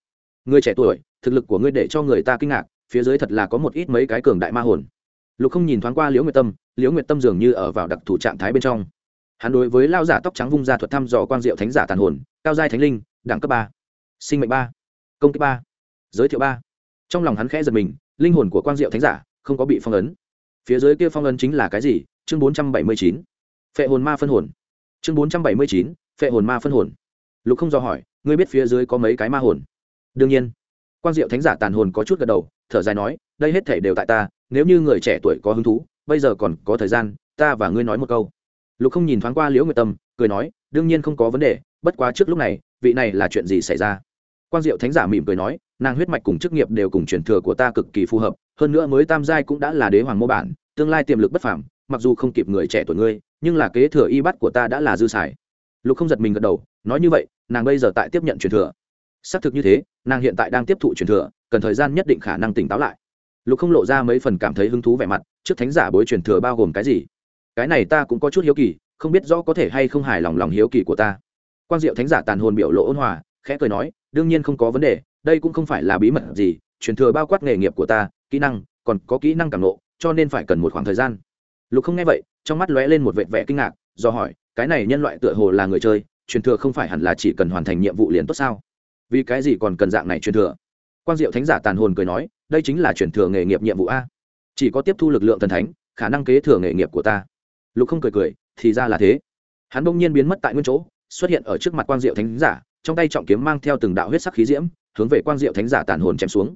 Ngươi trẻ tuổi, thực lực của ngươi để cho người ta kinh ngạc, phía dưới thật là có một ít mấy cái cường đại ma hồn. Lục không nhìn thoáng qua liễu nguyệt tâm, liễu nguyệt tâm dường như ở vào đặc thù trạng thái bên trong. Hắn đối với lao giả tóc trắng vung ra thuật thăm dò quan diệu thánh giả tàn hồn, cao giai thánh linh, đẳng cấp ba, sinh mệnh ba, công kích ba, giới thiệu ba. Trong lòng hắn khẽ giật mình, linh hồn của quang diệu thánh giả không có bị phong ấn. Phía dưới kia phong ấn chính là cái gì? Chương bốn trăm bảy mươi chín. Phệ hồn ma phân hồn chương bốn trăm bảy mươi chín, phệ hồn ma phân hồn. Lục không do hỏi, ngươi biết phía dưới có mấy cái ma hồn? Đương nhiên. Quang diệu thánh giả tàn hồn có chút gật đầu, thở dài nói, đây hết thể đều tại ta, nếu như người trẻ tuổi có hứng thú, bây giờ còn có thời gian, ta và ngươi nói một câu. Lục không nhìn thoáng qua liễu nguyệt tâm, cười nói, đương nhiên không có vấn đề, bất quá trước lúc này, vị này là chuyện gì xảy ra? Quang diệu thánh giả mỉm cười nói, nàng huyết mạch cùng chức nghiệp đều cùng truyền thừa của ta cực kỳ phù hợp, hơn nữa mới tam giai cũng đã là đế hoàng mô bản, tương lai tiềm lực bất phảm mặc dù không kịp người trẻ tuổi ngươi, nhưng là kế thừa y bắt của ta đã là dư xài. Lục không giật mình gật đầu, nói như vậy, nàng bây giờ tại tiếp nhận truyền thừa. Xác thực như thế, nàng hiện tại đang tiếp thụ truyền thừa, cần thời gian nhất định khả năng tỉnh táo lại. Lục không lộ ra mấy phần cảm thấy hứng thú vẻ mặt, trước thánh giả bối truyền thừa bao gồm cái gì? Cái này ta cũng có chút hiếu kỳ, không biết rõ có thể hay không hài lòng lòng hiếu kỳ của ta. Quang diệu thánh giả tàn hồn biểu lộ ôn hòa, khẽ cười nói, đương nhiên không có vấn đề, đây cũng không phải là bí mật gì, truyền thừa bao quát nghề nghiệp của ta, kỹ năng, còn có kỹ năng cảm nộ cho nên phải cần một khoảng thời gian lục không nghe vậy, trong mắt lóe lên một vệt vẻ kinh ngạc, do hỏi, cái này nhân loại tựa hồ là người chơi, truyền thừa không phải hẳn là chỉ cần hoàn thành nhiệm vụ liền tốt sao? Vì cái gì còn cần dạng này truyền thừa? Quang diệu thánh giả tàn hồn cười nói, đây chính là truyền thừa nghề nghiệp nhiệm vụ a. Chỉ có tiếp thu lực lượng thần thánh, khả năng kế thừa nghề nghiệp của ta. Lục không cười cười, thì ra là thế. Hắn bỗng nhiên biến mất tại nguyên chỗ, xuất hiện ở trước mặt quang diệu thánh giả, trong tay trọng kiếm mang theo từng đạo huyết sắc khí diễm, hướng về quang diệu thánh giả tàn hồn chém xuống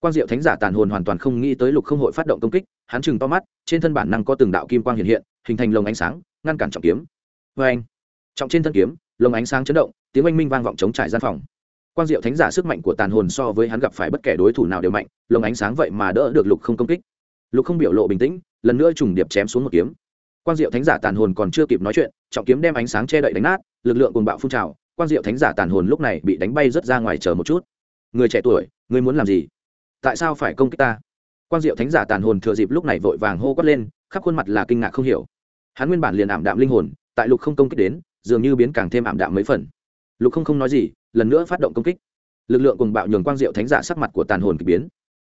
quang diệu thánh giả tàn hồn hoàn toàn không nghĩ tới lục không hội phát động công kích, hắn chừng to mắt, trên thân bản năng có từng đạo kim quang hiện hiện, hình thành lồng ánh sáng, ngăn cản trọng kiếm. Vê anh trọng trên thân kiếm, lồng ánh sáng chấn động, tiếng oanh minh vang vọng chống trải gian phòng. Quang diệu thánh giả sức mạnh của tàn hồn so với hắn gặp phải bất kể đối thủ nào đều mạnh, lồng ánh sáng vậy mà đỡ được lục không công kích. Lục không biểu lộ bình tĩnh, lần nữa trùng điệp chém xuống một kiếm. Quang diệu thánh giả tàn hồn còn chưa kịp nói chuyện, trọng kiếm đem ánh sáng che đậy đánh nát, lực lượng cùng bạo phun trào. Quang diệu thánh giả tàn hồn lúc này bị đánh bay rớt ra ngoài chờ một chút. Người trẻ tuổi, người muốn làm gì? Tại sao phải công kích ta? Quang diệu thánh giả tàn hồn thừa dịp lúc này vội vàng hô quát lên, khắp khuôn mặt là kinh ngạc không hiểu. Hắn nguyên bản liền ảm đạm linh hồn, tại lục không công kích đến, dường như biến càng thêm ảm đạm mấy phần. Lục không không nói gì, lần nữa phát động công kích. Lực lượng cùng bạo nhường quang diệu thánh giả sắc mặt của tàn hồn k ỳ biến.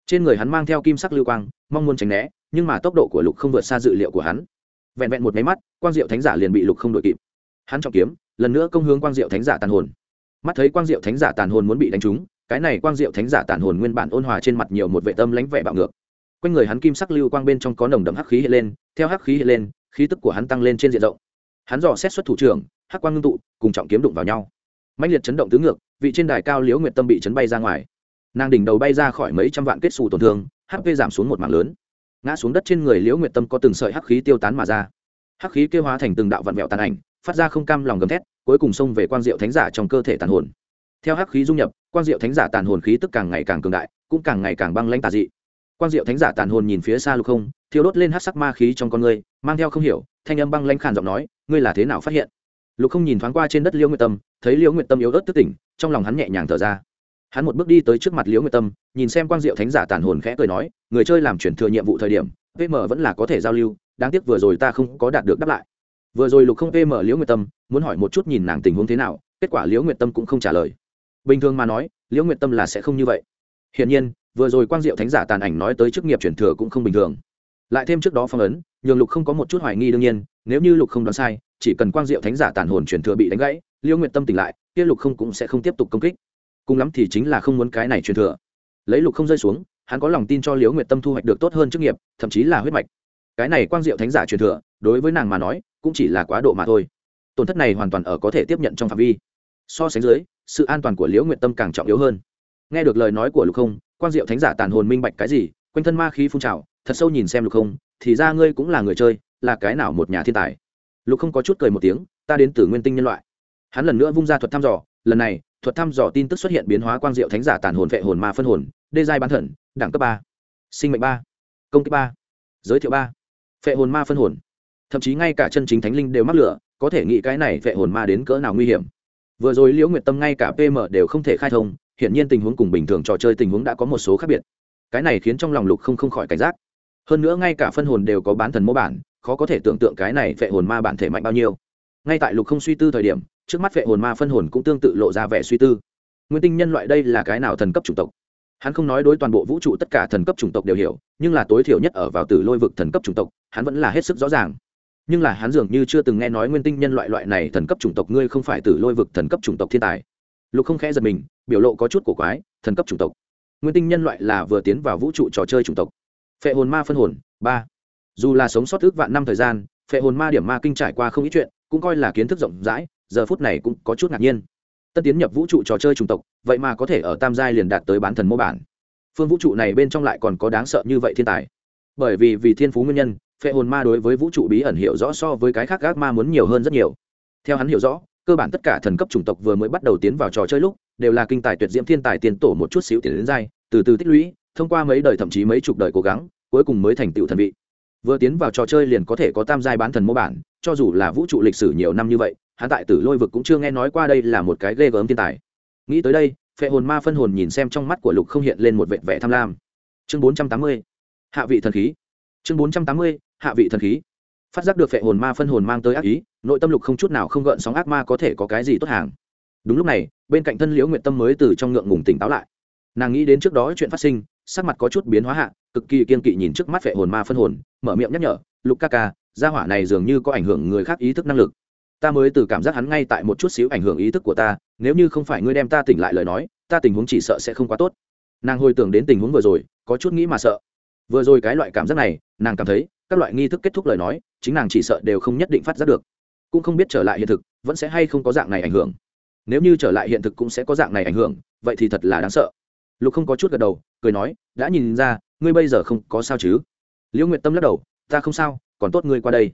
Trên người hắn mang theo kim sắc lưu quang, mong muốn tránh né, nhưng mà tốc độ của lục không vượt xa dự liệu của hắn. Vẹn vẹn một máy mắt, quang diệu thánh giả liền bị lục không đội kịp. Hắn trọng kiếm, lần nữa công hướng quang diệu thánh giả tàn hồn. Mắt thấy quang diệu thánh giả tàn hồn muốn bị đánh trúng cái này quang diệu thánh giả tàn hồn nguyên bản ôn hòa trên mặt nhiều một vệ tâm lãnh vẻ bạo ngược. Quanh người hắn kim sắc lưu quang bên trong có nồng đậm hắc khí hiện lên, theo hắc khí hiện lên, khí tức của hắn tăng lên trên diện rộng. Hắn dò xét xuất thủ trưởng, hắc quang ngưng tụ, cùng trọng kiếm đụng vào nhau. Mạnh liệt chấn động tứ ngược, vị trên đài cao liễu nguyệt tâm bị chấn bay ra ngoài. Nàng đỉnh đầu bay ra khỏi mấy trăm vạn kết xù tổn thương hp giảm xuống một mảng lớn. Ngã xuống đất trên người liễu nguyệt tâm có từng sợi hắc khí tiêu tán mà ra. Hắc khí kêu hóa thành từng đạo vạn mẹo tàn ảnh, phát ra không cam lòng gầm thét, cuối cùng xông về quang diệu thánh giả trong cơ thể tàn hồn. Theo hắc khí dung nhập quang diệu thánh giả tàn hồn khí tức càng ngày càng cường đại, cũng càng ngày càng băng lãnh tà dị. Quang diệu thánh giả tàn hồn nhìn phía xa lục không, thiêu đốt lên hát sắc ma khí trong con người mang theo không hiểu, thanh âm băng lãnh khàn giọng nói, ngươi là thế nào phát hiện? Lục không nhìn thoáng qua trên đất liễu nguyệt tâm, thấy liễu nguyệt tâm yếu ớt tức tỉnh, trong lòng hắn nhẹ nhàng thở ra. Hắn một bước đi tới trước mặt liễu nguyệt tâm, nhìn xem quang diệu thánh giả tàn hồn khẽ cười nói, người chơi làm chuyển thừa nhiệm vụ thời điểm vm vẫn là có thể giao lưu, đáng tiếc vừa rồi ta không có đạt được đáp lại. Vừa rồi lục không vm liễu nguyệt tâm, muốn hỏi một chút nhìn nàng tình huống thế nào, kết quả liễu nguyệt tâm cũng không trả lời bình thường mà nói, liễu nguyệt tâm là sẽ không như vậy. Hiển nhiên, vừa rồi quang diệu thánh giả tàn ảnh nói tới chức nghiệp chuyển thừa cũng không bình thường. Lại thêm trước đó phong ấn, nhường lục không có một chút hoài nghi đương nhiên, nếu như lục không đoán sai, chỉ cần quang diệu thánh giả tàn hồn chuyển thừa bị đánh gãy, liễu nguyệt tâm tỉnh lại, kia lục không cũng sẽ không tiếp tục công kích. Cùng lắm thì chính là không muốn cái này truyền thừa. Lấy lục không rơi xuống, hắn có lòng tin cho liễu nguyệt tâm thu hoạch được tốt hơn chức nghiệp, thậm chí là huyết mạch. Cái này quang diệu thánh giả truyền thừa, đối với nàng mà nói, cũng chỉ là quá độ mà thôi. Tổn thất này hoàn toàn ở có thể tiếp nhận trong phạm vi so sánh dưới, sự an toàn của liễu Nguyện tâm càng trọng yếu hơn. Nghe được lời nói của lục không Quan diệu thánh giả tàn hồn minh bạch cái gì, quanh thân ma khí phun trào, thật sâu nhìn xem lục không, thì ra ngươi cũng là người chơi, là cái nào một nhà thiên tài? Lục không có chút cười một tiếng, ta đến từ nguyên tinh nhân loại. Hắn lần nữa vung ra thuật thăm dò, lần này, thuật thăm dò tin tức xuất hiện biến hóa quang diệu thánh giả tàn hồn vệ hồn ma phân hồn, đê giai bán thần, đẳng cấp ba, sinh mệnh ba, công kích ba, giới thiệu ba, vệ hồn ma phân hồn. Thậm chí ngay cả chân chính thánh linh đều mắc lửa, có thể nghĩ cái này vệ hồn ma đến cỡ nào nguy hiểm vừa rồi liễu nguyệt tâm ngay cả pm đều không thể khai thông, hiển nhiên tình huống cùng bình thường trò chơi tình huống đã có một số khác biệt. Cái này khiến trong lòng lục không không khỏi cảnh giác. Hơn nữa ngay cả phân hồn đều có bán thần mô bản, khó có thể tưởng tượng cái này phệ hồn ma bản thể mạnh bao nhiêu. Ngay tại lục không suy tư thời điểm, trước mắt phệ hồn ma phân hồn cũng tương tự lộ ra vẻ suy tư. Nguyên tinh nhân loại đây là cái nào thần cấp chủng tộc? Hắn không nói đối toàn bộ vũ trụ tất cả thần cấp chủng tộc đều hiểu, nhưng là tối thiểu nhất ở vào tử lôi vực thần cấp chủng tộc, hắn vẫn là hết sức rõ ràng nhưng là hắn dường như chưa từng nghe nói nguyên tinh nhân loại loại này thần cấp chủng tộc ngươi không phải từ lôi vực thần cấp chủng tộc thiên tài. Lục không khẽ giật mình, biểu lộ có chút cổ quái, thần cấp chủng tộc. Nguyên tinh nhân loại là vừa tiến vào vũ trụ trò chơi chủng tộc. Phệ hồn ma phân hồn, ba. Dù là sống sót ước vạn năm thời gian, phệ hồn ma điểm ma kinh trải qua không ít chuyện, cũng coi là kiến thức rộng rãi, giờ phút này cũng có chút ngạc nhiên. Tân tiến nhập vũ trụ trò chơi chủng tộc, vậy mà có thể ở tam giai liền đạt tới bán thần mô bản. Phương vũ trụ này bên trong lại còn có đáng sợ như vậy thiên tài. Bởi vì vì thiên phú nguyên nhân phệ hồn ma đối với vũ trụ bí ẩn hiểu rõ so với cái khác gác ma muốn nhiều hơn rất nhiều. Theo hắn hiểu rõ cơ bản tất cả thần cấp chủng tộc vừa mới bắt đầu tiến vào trò chơi lúc đều là kinh tài tuyệt diễm thiên tài tiền tổ một chút xíu tiền đến dai, từ từ tích lũy thông qua mấy đời thậm chí mấy chục đời cố gắng cuối cùng mới thành tựu thần vị. Vừa tiến vào trò chơi liền có thể có tam giai bán thần mô bản cho dù là vũ trụ lịch sử nhiều năm như vậy hắn tại tử lôi vực cũng chưa nghe nói qua đây là một cái ghê gớm thiên tài. Nghĩ tới đây phệ hồn ma phân hồn nhìn xem trong mắt của lục không hiện lên một vệt vẻ tham lam. Chương bốn trăm tám mươi hạ vị thần khí chương bốn trăm tám mươi, hạ vị thần khí. Phát giác được phệ hồn ma phân hồn mang tới ác ý, nội tâm lục không chút nào không gợn sóng ác ma có thể có cái gì tốt hàng. Đúng lúc này, bên cạnh thân liễu nguyện tâm mới từ trong ngượng ngùng tỉnh táo lại. Nàng nghĩ đến trước đó chuyện phát sinh, sắc mặt có chút biến hóa hạ, cực kỳ kiên kỵ nhìn trước mắt phệ hồn ma phân hồn, mở miệng nhắc nhở, lục ca ca, gia hỏa này dường như có ảnh hưởng người khác ý thức năng lực. Ta mới từ cảm giác hắn ngay tại một chút xíu ảnh hưởng ý thức của ta, nếu như không phải ngươi đem ta tỉnh lại lời nói, ta tình huống chỉ sợ sẽ không quá tốt. Nàng hồi tưởng đến tình huống vừa rồi, có chút nghĩ mà sợ vừa rồi cái loại cảm giác này, nàng cảm thấy, các loại nghi thức kết thúc lời nói, chính nàng chỉ sợ đều không nhất định phát giác được. Cũng không biết trở lại hiện thực, vẫn sẽ hay không có dạng này ảnh hưởng. Nếu như trở lại hiện thực cũng sẽ có dạng này ảnh hưởng, vậy thì thật là đáng sợ. Lục không có chút gật đầu, cười nói, đã nhìn ra, ngươi bây giờ không có sao chứ? Liễu nguyệt tâm lắc đầu, ta không sao, còn tốt ngươi qua đây.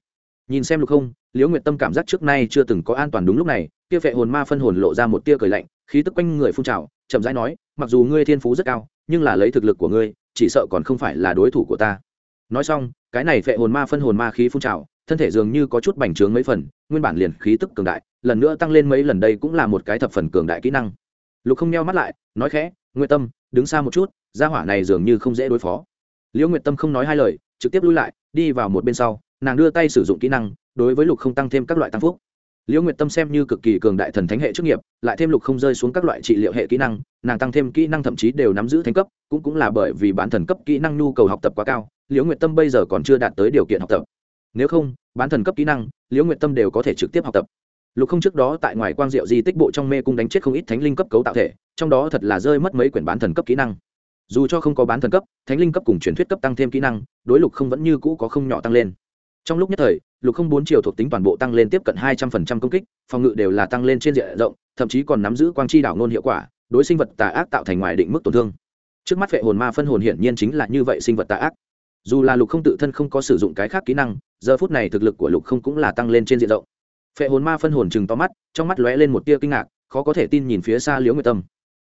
Nhìn xem lục không, liễu nguyệt tâm cảm giác trước nay chưa từng có an toàn đúng lúc này, kia vệ hồn ma phân hồn lộ ra một tia cười lạnh, khí tức quanh người phun trào, chậm rãi nói, mặc dù ngươi thiên phú rất cao, nhưng là lấy thực lực của ngươi chỉ sợ còn không phải là đối thủ của ta. Nói xong, cái này phệ hồn ma phân hồn ma khí phun trào, thân thể dường như có chút bành trướng mấy phần, nguyên bản liền khí tức cường đại, lần nữa tăng lên mấy lần đây cũng là một cái thập phần cường đại kỹ năng. Lục không nheo mắt lại, nói khẽ nguyện tâm, đứng xa một chút, gia hỏa này dường như không dễ đối phó. Liễu nguyệt tâm không nói hai lời, trực tiếp lui lại, đi vào một bên sau, nàng đưa tay sử dụng kỹ năng, đối với lục không tăng thêm các loại tăng phúc liễu nguyệt tâm xem như cực kỳ cường đại thần thánh hệ chức nghiệp, lại thêm lục không rơi xuống các loại trị liệu hệ kỹ năng, nàng tăng thêm kỹ năng thậm chí đều nắm giữ thành cấp, cũng cũng là bởi vì bán thần cấp kỹ năng nhu cầu học tập quá cao, liễu nguyệt tâm bây giờ còn chưa đạt tới điều kiện học tập. Nếu không, bán thần cấp kỹ năng, liễu nguyệt tâm đều có thể trực tiếp học tập. Lục không trước đó tại ngoài quang diệu di tích bộ trong mê cung đánh chết không ít thánh linh cấp cấu tạo thể, trong đó thật là rơi mất mấy quyển bán thần cấp kỹ năng. Dù cho không có bán thần cấp, thánh linh cấp cùng truyền thuyết cấp tăng thêm kỹ năng, đối lục không vẫn như cũ có không nhỏ tăng lên trong lúc nhất thời, lục không bốn chiều thuộc tính toàn bộ tăng lên tiếp cận hai trăm phần trăm công kích, phòng ngự đều là tăng lên trên diện rộng, thậm chí còn nắm giữ quang chi đảo nôn hiệu quả, đối sinh vật tà ác tạo thành ngoài định mức tổn thương. Trước mắt vệ hồn ma phân hồn hiển nhiên chính là như vậy sinh vật tà ác. Dù là lục không tự thân không có sử dụng cái khác kỹ năng, giờ phút này thực lực của lục không cũng là tăng lên trên diện rộng. Phệ hồn ma phân hồn chừng to mắt, trong mắt lóe lên một tia kinh ngạc, khó có thể tin nhìn phía xa liễu nguyệt tâm.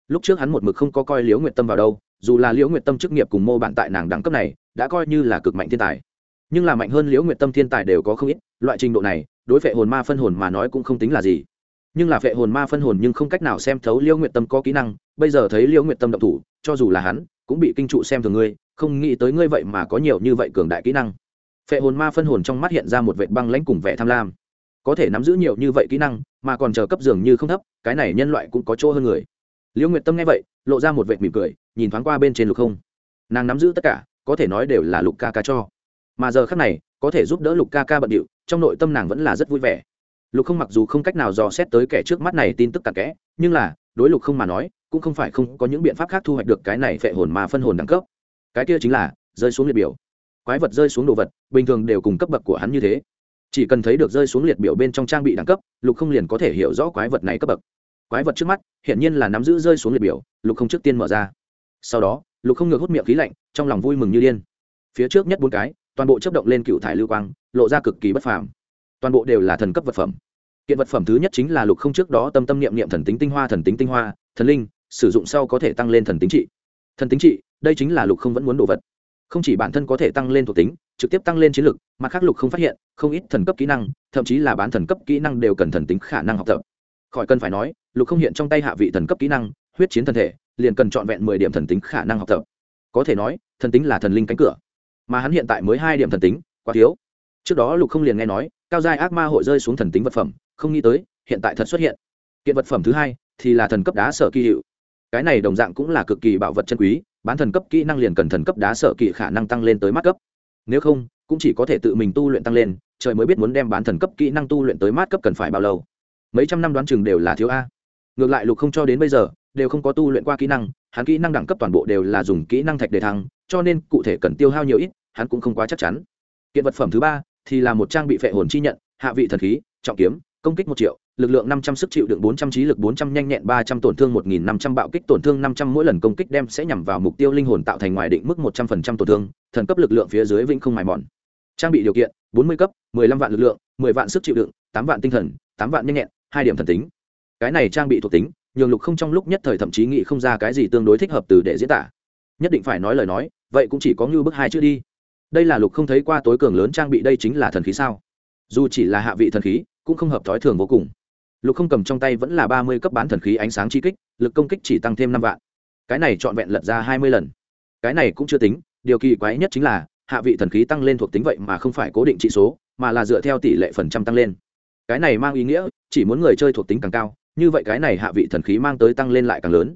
Lúc trước hắn một mực không có coi liễu nguyệt tâm vào đâu, dù là liễu nguyệt tâm chức nghiệp cùng mô bạn tại nàng đẳng cấp này, đã coi như là cực mạnh thiên tài nhưng là mạnh hơn liễu nguyệt tâm thiên tài đều có không ít, loại trình độ này, đối phệ hồn ma phân hồn mà nói cũng không tính là gì. Nhưng là phệ hồn ma phân hồn nhưng không cách nào xem thấu liễu nguyệt tâm có kỹ năng, bây giờ thấy liễu nguyệt tâm động thủ, cho dù là hắn, cũng bị kinh trụ xem thường ngươi, không nghĩ tới ngươi vậy mà có nhiều như vậy cường đại kỹ năng. Phệ hồn ma phân hồn trong mắt hiện ra một vệ băng lãnh cùng vẻ tham lam. Có thể nắm giữ nhiều như vậy kỹ năng, mà còn chờ cấp dường như không thấp, cái này nhân loại cũng có chỗ hơn người. Liễu nguyệt tâm nghe vậy, lộ ra một vệ mỉm cười, nhìn thoáng qua bên trên lục không. Nàng nắm giữ tất cả, có thể nói đều là lục ca ca cho mà giờ khác này, có thể giúp đỡ lục ca ca bận điệu, trong nội tâm nàng vẫn là rất vui vẻ. Lục không mặc dù không cách nào dò xét tới kẻ trước mắt này tin tức cặn kẽ, nhưng là, đối lục không mà nói, cũng không phải không có những biện pháp khác thu hoạch được cái này phệ hồn mà phân hồn đẳng cấp. Cái kia chính là, rơi xuống liệt biểu. Quái vật rơi xuống đồ vật, bình thường đều cùng cấp bậc của hắn như thế. Chỉ cần thấy được rơi xuống liệt biểu bên trong trang bị đẳng cấp, lục không liền có thể hiểu rõ quái vật này cấp bậc. Quái vật trước mắt hiện nhiên là nắm giữ rơi xuống liệt biểu, lục không trước tiên mở ra. Sau đó, lục không ngược hút miệng khí lạnh, trong lòng vui mừng như điên. Phía trước nhất bốn cái toàn bộ chấp động lên cựu thải lưu quang, lộ ra cực kỳ bất phàm. Toàn bộ đều là thần cấp vật phẩm. Kiện vật phẩm thứ nhất chính là lục không trước đó tâm tâm niệm niệm thần tính tinh hoa, thần tính tinh hoa, thần linh, sử dụng sau có thể tăng lên thần tính trị. Thần tính trị, đây chính là lục không vẫn muốn đồ vật. Không chỉ bản thân có thể tăng lên thuộc tính, trực tiếp tăng lên chiến lược mà khác lục không phát hiện, không ít thần cấp kỹ năng, thậm chí là bán thần cấp kỹ năng đều cần thần tính khả năng học tập. Khỏi cần phải nói, lục không hiện trong tay hạ vị thần cấp kỹ năng, huyết chiến thân thể, liền cần trọn vẹn mười điểm thần tính khả năng học tập. Có thể nói, thần tính là thần linh cánh cửa mà hắn hiện tại mới hai điểm thần tính, quá thiếu. Trước đó lục không liền nghe nói, cao giai ác ma hội rơi xuống thần tính vật phẩm, không nghĩ tới, hiện tại thật xuất hiện. Kiện vật phẩm thứ hai thì là thần cấp đá sở kỳ hiệu. Cái này đồng dạng cũng là cực kỳ bảo vật chân quý, bán thần cấp kỹ năng liền cần thần cấp đá sở kỳ khả năng tăng lên tới mắt cấp. Nếu không, cũng chỉ có thể tự mình tu luyện tăng lên, trời mới biết muốn đem bán thần cấp kỹ năng tu luyện tới mát cấp cần phải bao lâu. Mấy trăm năm đoán chừng đều là thiếu a. Ngược lại lục không cho đến bây giờ, đều không có tu luyện qua kỹ năng, hắn kỹ năng đẳng cấp toàn bộ đều là dùng kỹ năng thạch để thăng cho nên cụ thể cần tiêu hao nhiều ít, hắn cũng không quá chắc chắn. Kiện vật phẩm thứ ba thì là một trang bị phệ hồn chi nhận, hạ vị thần khí, trọng kiếm, công kích một triệu, lực lượng năm trăm sức chịu đựng bốn trăm trí lực bốn trăm, nhanh nhẹn ba trăm, tổn thương một nghìn năm trăm, bạo kích tổn thương năm trăm, mỗi lần công kích đem sẽ nhằm vào mục tiêu linh hồn tạo thành ngoài định mức một trăm phần trăm tổn thương, thần cấp lực lượng phía dưới vĩnh không mài mòn. Trang bị điều kiện, bốn mươi cấp, mười lăm vạn lực lượng, mười vạn sức chịu đựng, tám vạn tinh thần, tám vạn nhanh nhẹn, hai điểm thần tính. Cái này trang bị thuộc tính, nhường lục không trong lúc nhất thời thậm chí nghĩ không ra cái gì tương đối thích hợp từ để diễn tả. Nhất định phải nói lời nói vậy cũng chỉ có như bức hai chữ đi. Đây là lục không thấy qua tối cường lớn trang bị, đây chính là thần khí sao? Dù chỉ là hạ vị thần khí, cũng không hợp thói thường vô cùng. Lục không cầm trong tay vẫn là ba mươi cấp bán thần khí ánh sáng chi kích, lực công kích chỉ tăng thêm năm vạn. Cái này trọn vẹn lật ra hai mươi lần. Cái này cũng chưa tính, điều kỳ quái nhất chính là, hạ vị thần khí tăng lên thuộc tính vậy mà không phải cố định trị số, mà là dựa theo tỷ lệ phần trăm tăng lên. Cái này mang ý nghĩa, chỉ muốn người chơi thuộc tính càng cao, như vậy cái này hạ vị thần khí mang tới tăng lên lại càng lớn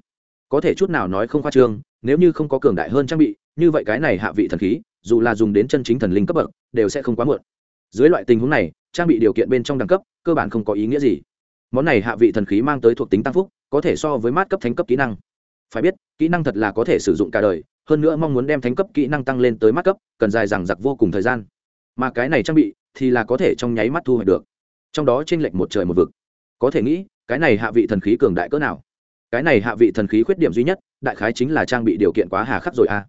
có thể chút nào nói không khoa trương, nếu như không có cường đại hơn trang bị, như vậy cái này hạ vị thần khí, dù là dùng đến chân chính thần linh cấp bậc, đều sẽ không quá muộn. Dưới loại tình huống này, trang bị điều kiện bên trong đẳng cấp, cơ bản không có ý nghĩa gì. Món này hạ vị thần khí mang tới thuộc tính tăng phúc, có thể so với mát cấp thánh cấp kỹ năng. Phải biết, kỹ năng thật là có thể sử dụng cả đời, hơn nữa mong muốn đem thánh cấp kỹ năng tăng lên tới mát cấp, cần dài dằng dặc vô cùng thời gian. Mà cái này trang bị thì là có thể trong nháy mắt thu hoạch được. Trong đó t r ê n lệch một trời một vực. Có thể nghĩ, cái này hạ vị thần khí cường đại cỡ nào? Cái này hạ vị thần khí khuyết điểm duy nhất, đại khái chính là trang bị điều kiện quá hà khắc rồi a.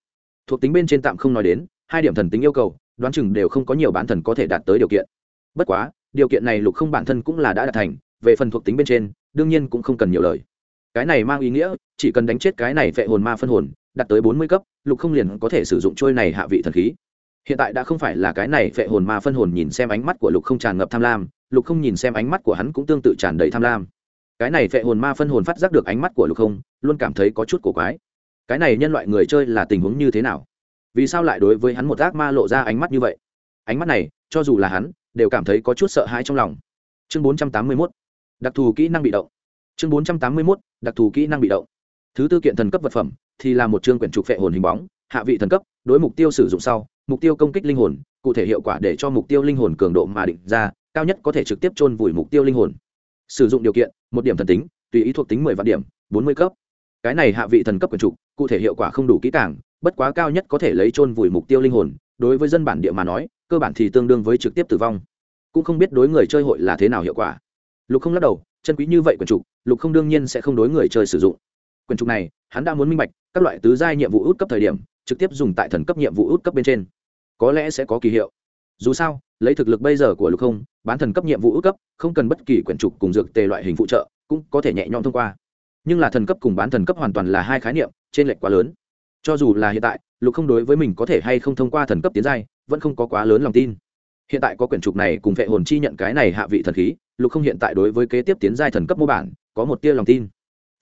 Thuộc tính bên trên tạm không nói đến, hai điểm thần tính yêu cầu, đoán chừng đều không có nhiều bán thần có thể đạt tới điều kiện. Bất quá, điều kiện này lục không bản thân cũng là đã đạt thành, về phần thuộc tính bên trên, đương nhiên cũng không cần nhiều lời. Cái này mang ý nghĩa, chỉ cần đánh chết cái này vệ hồn ma phân hồn, đạt tới bốn mươi cấp, lục không liền có thể sử dụng trôi này hạ vị thần khí. Hiện tại đã không phải là cái này vệ hồn ma phân hồn nhìn xem ánh mắt của lục không tràn ngập tham lam, lục không nhìn xem ánh mắt của hắn cũng tương tự tràn đầy tham lam cái này phệ hồn ma phân hồn phát giác được ánh mắt của lục không, luôn cảm thấy có chút cổ quái. Cái này nhân loại người chơi là tình huống như thế nào? Vì sao lại đối với hắn một ác ma lộ ra ánh mắt như vậy? Ánh mắt này, cho dù là hắn, đều cảm thấy có chút sợ hãi trong lòng. Chương bốn trăm tám mươi mốt. Đặc thù kỹ năng bị động. Chương bốn trăm tám mươi mốt. Đặc thù kỹ năng bị động. Thứ tư kiện thần cấp vật phẩm thì là một chương quyển trục phệ hồn hình bóng, hạ vị thần cấp, đối mục tiêu sử dụng sau, mục tiêu công kích linh hồn, cụ thể hiệu quả để cho mục tiêu linh hồn cường độ mà định ra, cao nhất có thể trực tiếp chôn vùi mục tiêu linh hồn sử dụng điều kiện, một điểm thần tính, tùy ý thuộc tính mười vạn điểm, bốn mươi cấp. Cái này hạ vị thần cấp quyền trục cụ thể hiệu quả không đủ kỹ càng, bất quá cao nhất có thể lấy chôn vùi mục tiêu linh hồn, đối với dân bản địa mà nói, cơ bản thì tương đương với trực tiếp tử vong. Cũng không biết đối người chơi hội là thế nào hiệu quả. Lục không lắc đầu, chân quý như vậy quyền trục lục không đương nhiên sẽ không đối người chơi sử dụng. Quyền trục này, hắn đã muốn minh bạch, các loại tứ giai nhiệm vụ út cấp thời điểm, trực tiếp dùng tại thần cấp nhiệm vụ út cấp bên trên. Có lẽ sẽ có kỳ hiệu dù sao, lấy thực lực bây giờ của lục không, bán thần cấp nhiệm vụ ước cấp, không cần bất kỳ quyển trục cùng dược tề loại hình phụ trợ, cũng có thể nhẹ nhõm thông qua. Nhưng là thần cấp cùng bán thần cấp hoàn toàn là hai khái niệm trên lệch quá lớn. Cho dù là hiện tại, lục không đối với mình có thể hay không thông qua thần cấp tiến giai, vẫn không có quá lớn lòng tin. Hiện tại có quyển trục này cùng vệ hồn chi nhận cái này hạ vị thần khí, lục không hiện tại đối với kế tiếp tiến giai thần cấp mô bản, có một tia lòng tin.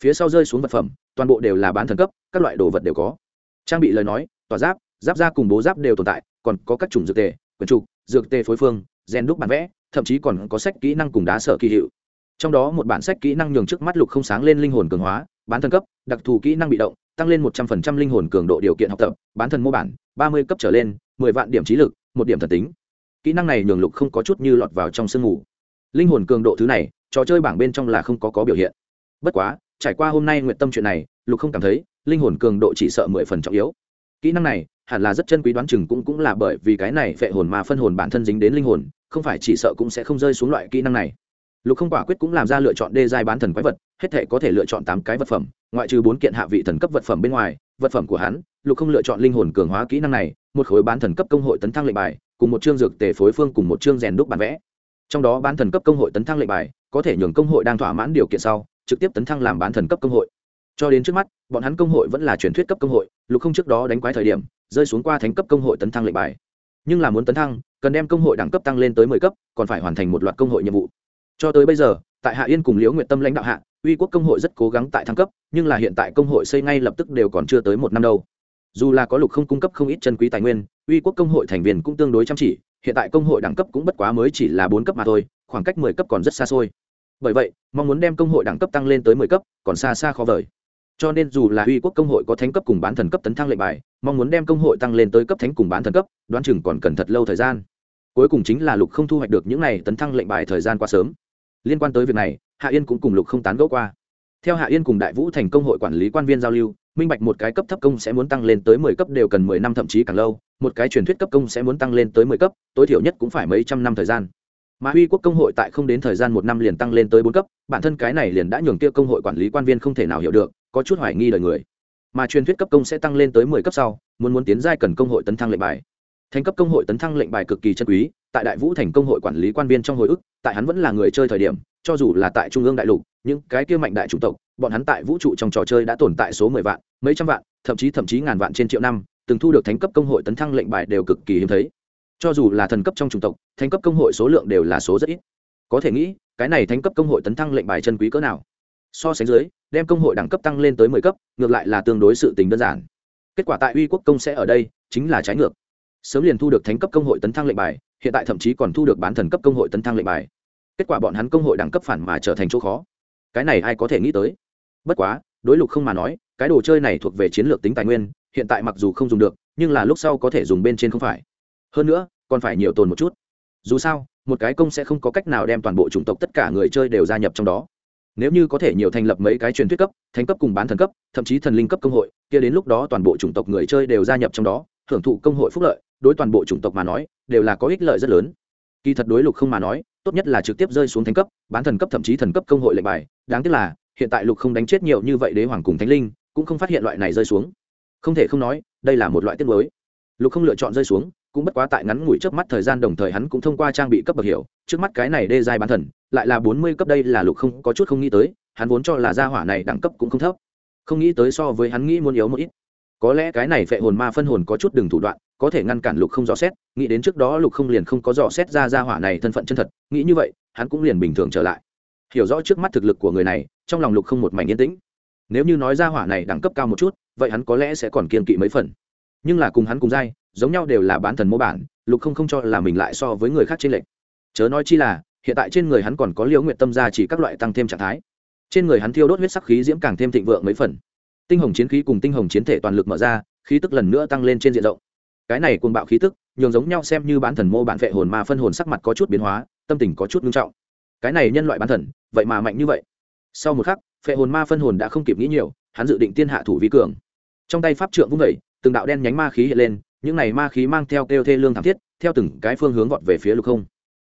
Phía sau rơi xuống vật phẩm, toàn bộ đều là bán thần cấp, các loại đồ vật đều có. Trang bị lời nói, tỏa giáp giáp da cùng bố giáp đều tồn tại, còn có các chủng dược tề quyển trục, dược tề phối phương, gen đúc bản vẽ, thậm chí còn có sách kỹ năng cùng đá sở kỳ hiệu. Trong đó một bản sách kỹ năng nhường trước mắt lục không sáng lên linh hồn cường hóa, bán thần cấp, đặc thù kỹ năng bị động, tăng lên một trăm phần trăm linh hồn cường độ điều kiện học tập, bán thần mô bản, ba mươi cấp trở lên, mười vạn điểm trí lực, một điểm thần tính. Kỹ năng này nhường lục không có chút như lọt vào trong sương mù. Linh hồn cường độ thứ này, trò chơi bảng bên trong là không có có biểu hiện. Bất quá, trải qua hôm nay nguyện tâm chuyện này, lục không cảm thấy, linh hồn cường độ chỉ sợ mười phần trọng yếu. Kỹ năng này hẳn là rất chân quý đoán chừng cũng cũng là bởi vì cái này phệ hồn mà phân hồn bản thân dính đến linh hồn, không phải chỉ sợ cũng sẽ không rơi xuống loại kỹ năng này. Lục không quả quyết cũng làm ra lựa chọn đê giai bán thần quái vật, hết thể có thể lựa chọn tám cái vật phẩm, ngoại trừ bốn kiện hạ vị thần cấp vật phẩm bên ngoài, vật phẩm của hắn, lục không lựa chọn linh hồn cường hóa kỹ năng này, một khối bán thần cấp công hội tấn thăng lệnh bài, cùng một chương dược tề phối phương cùng một chương rèn đúc bản vẽ. Trong đó bán thần cấp công hội tấn thăng lệnh bài, có thể nhường công hội đang thỏa mãn điều kiện sau, trực tiếp tấn thăng làm bán thần cấp công hội cho đến trước mắt, bọn hắn công hội vẫn là truyền thuyết cấp công hội, lục không trước đó đánh quái thời điểm, rơi xuống qua thánh cấp công hội tấn thăng lệnh bài. Nhưng là muốn tấn thăng, cần đem công hội đẳng cấp tăng lên tới mười cấp, còn phải hoàn thành một loạt công hội nhiệm vụ. Cho tới bây giờ, tại hạ yên cùng liễu nguyện tâm lãnh đạo hạ, uy quốc công hội rất cố gắng tại thăng cấp, nhưng là hiện tại công hội xây ngay lập tức đều còn chưa tới một năm đâu. Dù là có lục không cung cấp không ít chân quý tài nguyên, uy quốc công hội thành viên cũng tương đối chăm chỉ, hiện tại công hội đẳng cấp cũng bất quá mới chỉ là bốn cấp mà thôi, khoảng cách mười cấp còn rất xa xôi. Bởi vậy, mong muốn đem công hội đẳng cấp tăng lên tới mười cấp, còn xa xa khó vời cho nên dù là uy quốc công hội có thánh cấp cùng bán thần cấp tấn thăng lệnh bài, mong muốn đem công hội tăng lên tới cấp thánh cùng bán thần cấp, đoán chừng còn cần thật lâu thời gian. Cuối cùng chính là lục không thu hoạch được những này tấn thăng lệnh bài thời gian quá sớm. Liên quan tới việc này, hạ yên cũng cùng lục không tán gẫu qua. Theo hạ yên cùng đại vũ thành công hội quản lý quan viên giao lưu, minh bạch một cái cấp thấp công sẽ muốn tăng lên tới mười cấp đều cần mười năm thậm chí càng lâu, một cái truyền thuyết cấp công sẽ muốn tăng lên tới mười cấp, tối thiểu nhất cũng phải mấy trăm năm thời gian. Mà huy quốc công hội tại không đến thời gian một năm liền tăng lên tới bốn cấp, bản thân cái này liền đã nhường kia công hội quản lý quan viên không thể nào hiểu được có chút hoài nghi đời người. Mà truyền thuyết cấp công sẽ tăng lên tới mười cấp sau, muốn muốn tiến giai cần công hội tấn thăng lệnh bài. Thành cấp công hội tấn thăng lệnh bài cực kỳ chân quý, tại đại vũ thành công hội quản lý quan viên trong hồi ức, tại hắn vẫn là người chơi thời điểm, cho dù là tại trung ương đại lục, những cái kia mạnh đại chủng tộc, bọn hắn tại vũ trụ trong trò chơi đã tồn tại số mười vạn, mấy trăm vạn, thậm chí thậm chí ngàn vạn trên triệu năm, từng thu được thánh cấp công hội tấn thăng lệnh bài đều cực kỳ hiếm thấy. Cho dù là thần cấp trong chủng tộc thánh cấp công hội số lượng đều là số rất ít. Có thể nghĩ, cái này thánh cấp công hội tấn thăng lệnh bài chân quý cỡ nào? So sánh dưới, đem công hội đẳng cấp tăng lên tới mười cấp, ngược lại là tương đối sự tình đơn giản. Kết quả tại uy quốc công sẽ ở đây, chính là trái ngược. Sớm liền thu được thánh cấp công hội tấn thăng lệnh bài, hiện tại thậm chí còn thu được bán thần cấp công hội tấn thăng lệnh bài. Kết quả bọn hắn công hội đẳng cấp phản mà trở thành chỗ khó. Cái này ai có thể nghĩ tới? Bất quá, đối lục không mà nói, cái đồ chơi này thuộc về chiến lược tính tài nguyên, hiện tại mặc dù không dùng được, nhưng là lúc sau có thể dùng bên trên không phải. Hơn nữa, còn phải nhiều tồn một chút. Dù sao, một cái công sẽ không có cách nào đem toàn bộ chủng tộc tất cả người chơi đều gia nhập trong đó nếu như có thể nhiều thành lập mấy cái truyền thuyết cấp, thánh cấp cùng bán thần cấp, thậm chí thần linh cấp công hội, kia đến lúc đó toàn bộ chủng tộc người chơi đều gia nhập trong đó hưởng thụ công hội phúc lợi, đối toàn bộ chủng tộc mà nói, đều là có ích lợi rất lớn. Kỳ thật đối lục không mà nói, tốt nhất là trực tiếp rơi xuống thánh cấp, bán thần cấp thậm chí thần cấp công hội lệnh bài. Đáng tiếc là, hiện tại lục không đánh chết nhiều như vậy đế hoàng cùng thánh linh, cũng không phát hiện loại này rơi xuống. Không thể không nói, đây là một loại tiết mới lục không lựa chọn rơi xuống cũng bất quá tại ngắn ngủi trước mắt thời gian đồng thời hắn cũng thông qua trang bị cấp bậc hiểu, trước mắt cái này đê dài bán thần, lại là bốn mươi cấp đây là lục không, có chút không nghĩ tới, hắn vốn cho là gia hỏa này đẳng cấp cũng không thấp. Không nghĩ tới so với hắn nghĩ muốn yếu một ít. Có lẽ cái này phệ hồn ma phân hồn có chút đừng thủ đoạn, có thể ngăn cản lục không rõ xét, nghĩ đến trước đó lục không liền không có rõ xét ra gia hỏa này thân phận chân thật, nghĩ như vậy, hắn cũng liền bình thường trở lại. Hiểu rõ trước mắt thực lực của người này, trong lòng lục không một mảnh yên tĩnh. Nếu như nói gia hỏa này đẳng cấp cao một chút, vậy hắn có lẽ sẽ còn kiên kỵ mấy phần. Nhưng là cùng hắn cùng dai giống nhau đều là bán thần mô bản, lục không không cho là mình lại so với người khác trên lệnh chớ nói chi là, hiện tại trên người hắn còn có liễu nguyện tâm gia chỉ các loại tăng thêm trạng thái. Trên người hắn thiêu đốt huyết sắc khí diễm càng thêm thịnh vượng mấy phần. Tinh hồng chiến khí cùng tinh hồng chiến thể toàn lực mở ra, khí tức lần nữa tăng lên trên diện rộng. Cái này côn bạo khí tức, nhường giống nhau xem như bán thần mô bản vệ hồn ma phân hồn sắc mặt có chút biến hóa, tâm tình có chút ngưng trọng. Cái này nhân loại bán thần, vậy mà mạnh như vậy. Sau một khắc phệ hồn ma phân hồn đã không kịp nghĩ nhiều, hắn dự định tiên hạ thủ vi cường. Trong tay pháp trượng vung vẩy từng đạo đen nhánh ma khí hiện lên những này ma khí mang theo kêu thê lương thảm thiết, theo từng cái phương hướng vọt về phía lục không.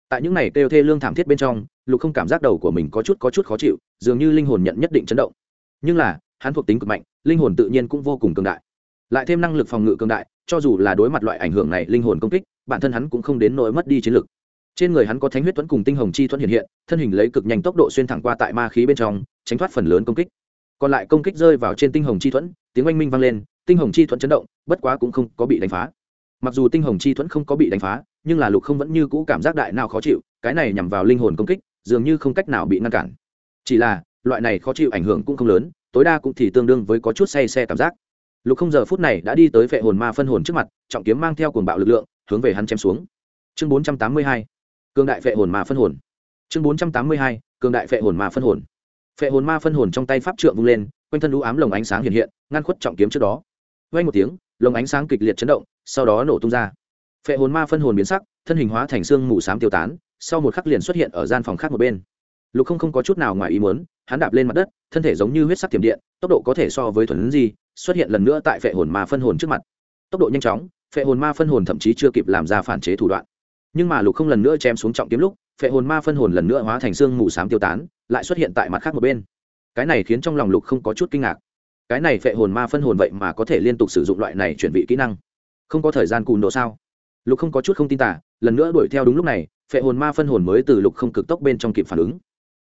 Tại những này kêu thê lương thảm thiết bên trong, lục không cảm giác đầu của mình có chút có chút khó chịu, dường như linh hồn nhận nhất định chấn động. Nhưng là, hắn thuộc tính cực mạnh, linh hồn tự nhiên cũng vô cùng cường đại. Lại thêm năng lực phòng ngự cường đại, cho dù là đối mặt loại ảnh hưởng này linh hồn công kích, bản thân hắn cũng không đến nỗi mất đi chiến lực. Trên người hắn có thánh huyết thuẫn cùng tinh hồng chi thuẫn hiện hiện, thân hình lấy cực nhanh tốc độ xuyên thẳng qua tại ma khí bên trong, tránh thoát phần lớn công kích. Còn lại công kích rơi vào trên tinh hồng chi thuẫn, tiếng oanh minh vang lên tinh hồng chi thuẫn chấn động, bất quá cũng không có bị đánh phá. Mặc dù tinh hồng chi thuẫn không có bị đánh phá, nhưng là lục không vẫn như cũ cảm giác đại nào khó chịu, cái này nhằm vào linh hồn công kích, dường như không cách nào bị ngăn cản. Chỉ là, loại này khó chịu ảnh hưởng cũng không lớn, tối đa cũng thì tương đương với có chút say xe cảm giác. Lục không giờ phút này đã đi tới vệ hồn ma phân hồn trước mặt, trọng kiếm mang theo cuồng bạo lực lượng, hướng về hắn chém xuống. Chương bốn trăm tám mươi hai cương đại vệ hồn ma phân hồn. Chương bốn trăm tám mươi hai cương đại vệ hồn ma phân hồn. Vệ hồn ma phân hồn trong tay pháp trượng vung lên, quanh thân lũ ám lồng ánh sáng hiện hiện, ngăn khuất trọng kiếm trước đó vang một tiếng, lồng ánh sáng kịch liệt chấn động, sau đó nổ tung ra. Phệ hồn ma phân hồn biến sắc, thân hình hóa thành xương mù sám tiêu tán, sau một khắc liền xuất hiện ở gian phòng khác một bên. Lục không không có chút nào ngoài ý muốn, hắn đạp lên mặt đất, thân thể giống như huyết sắc tiềm điện, tốc độ có thể so với thuần gì xuất hiện lần nữa tại phệ hồn ma phân hồn trước mặt. Tốc độ nhanh chóng, phệ hồn ma phân hồn thậm chí chưa kịp làm ra phản chế thủ đoạn. Nhưng mà lục không lần nữa chém xuống trọng kiếm lúc, phệ hồn ma phân hồn lần nữa hóa thành xương mù sám tiêu tán, lại xuất hiện tại mặt khác một bên. Cái này khiến trong lòng lục không có chút kinh ngạc cái này phệ hồn ma phân hồn vậy mà có thể liên tục sử dụng loại này chuyển vị kỹ năng. Không có thời gian cùn độ sao? Lục không có chút không tin tả, lần nữa đuổi theo đúng lúc này, phệ hồn ma phân hồn mới từ lục không cực tốc bên trong kịp phản ứng.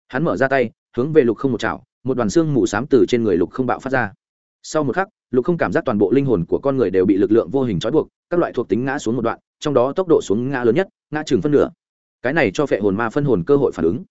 Hắn mở ra tay, hướng về lục không một chảo, một đoàn xương mù s á m từ trên người lục không bạo phát ra. Sau một khắc, lục không cảm giác toàn bộ linh hồn của con người đều bị lực lượng vô hình trói buộc, các loại thuộc tính ngã xuống một đoạn, trong đó tốc độ xuống ngã lớn nhất, ngã chừng phân nửa. Cái này cho phệ hồn ma phân hồn cơ hội phản ứng.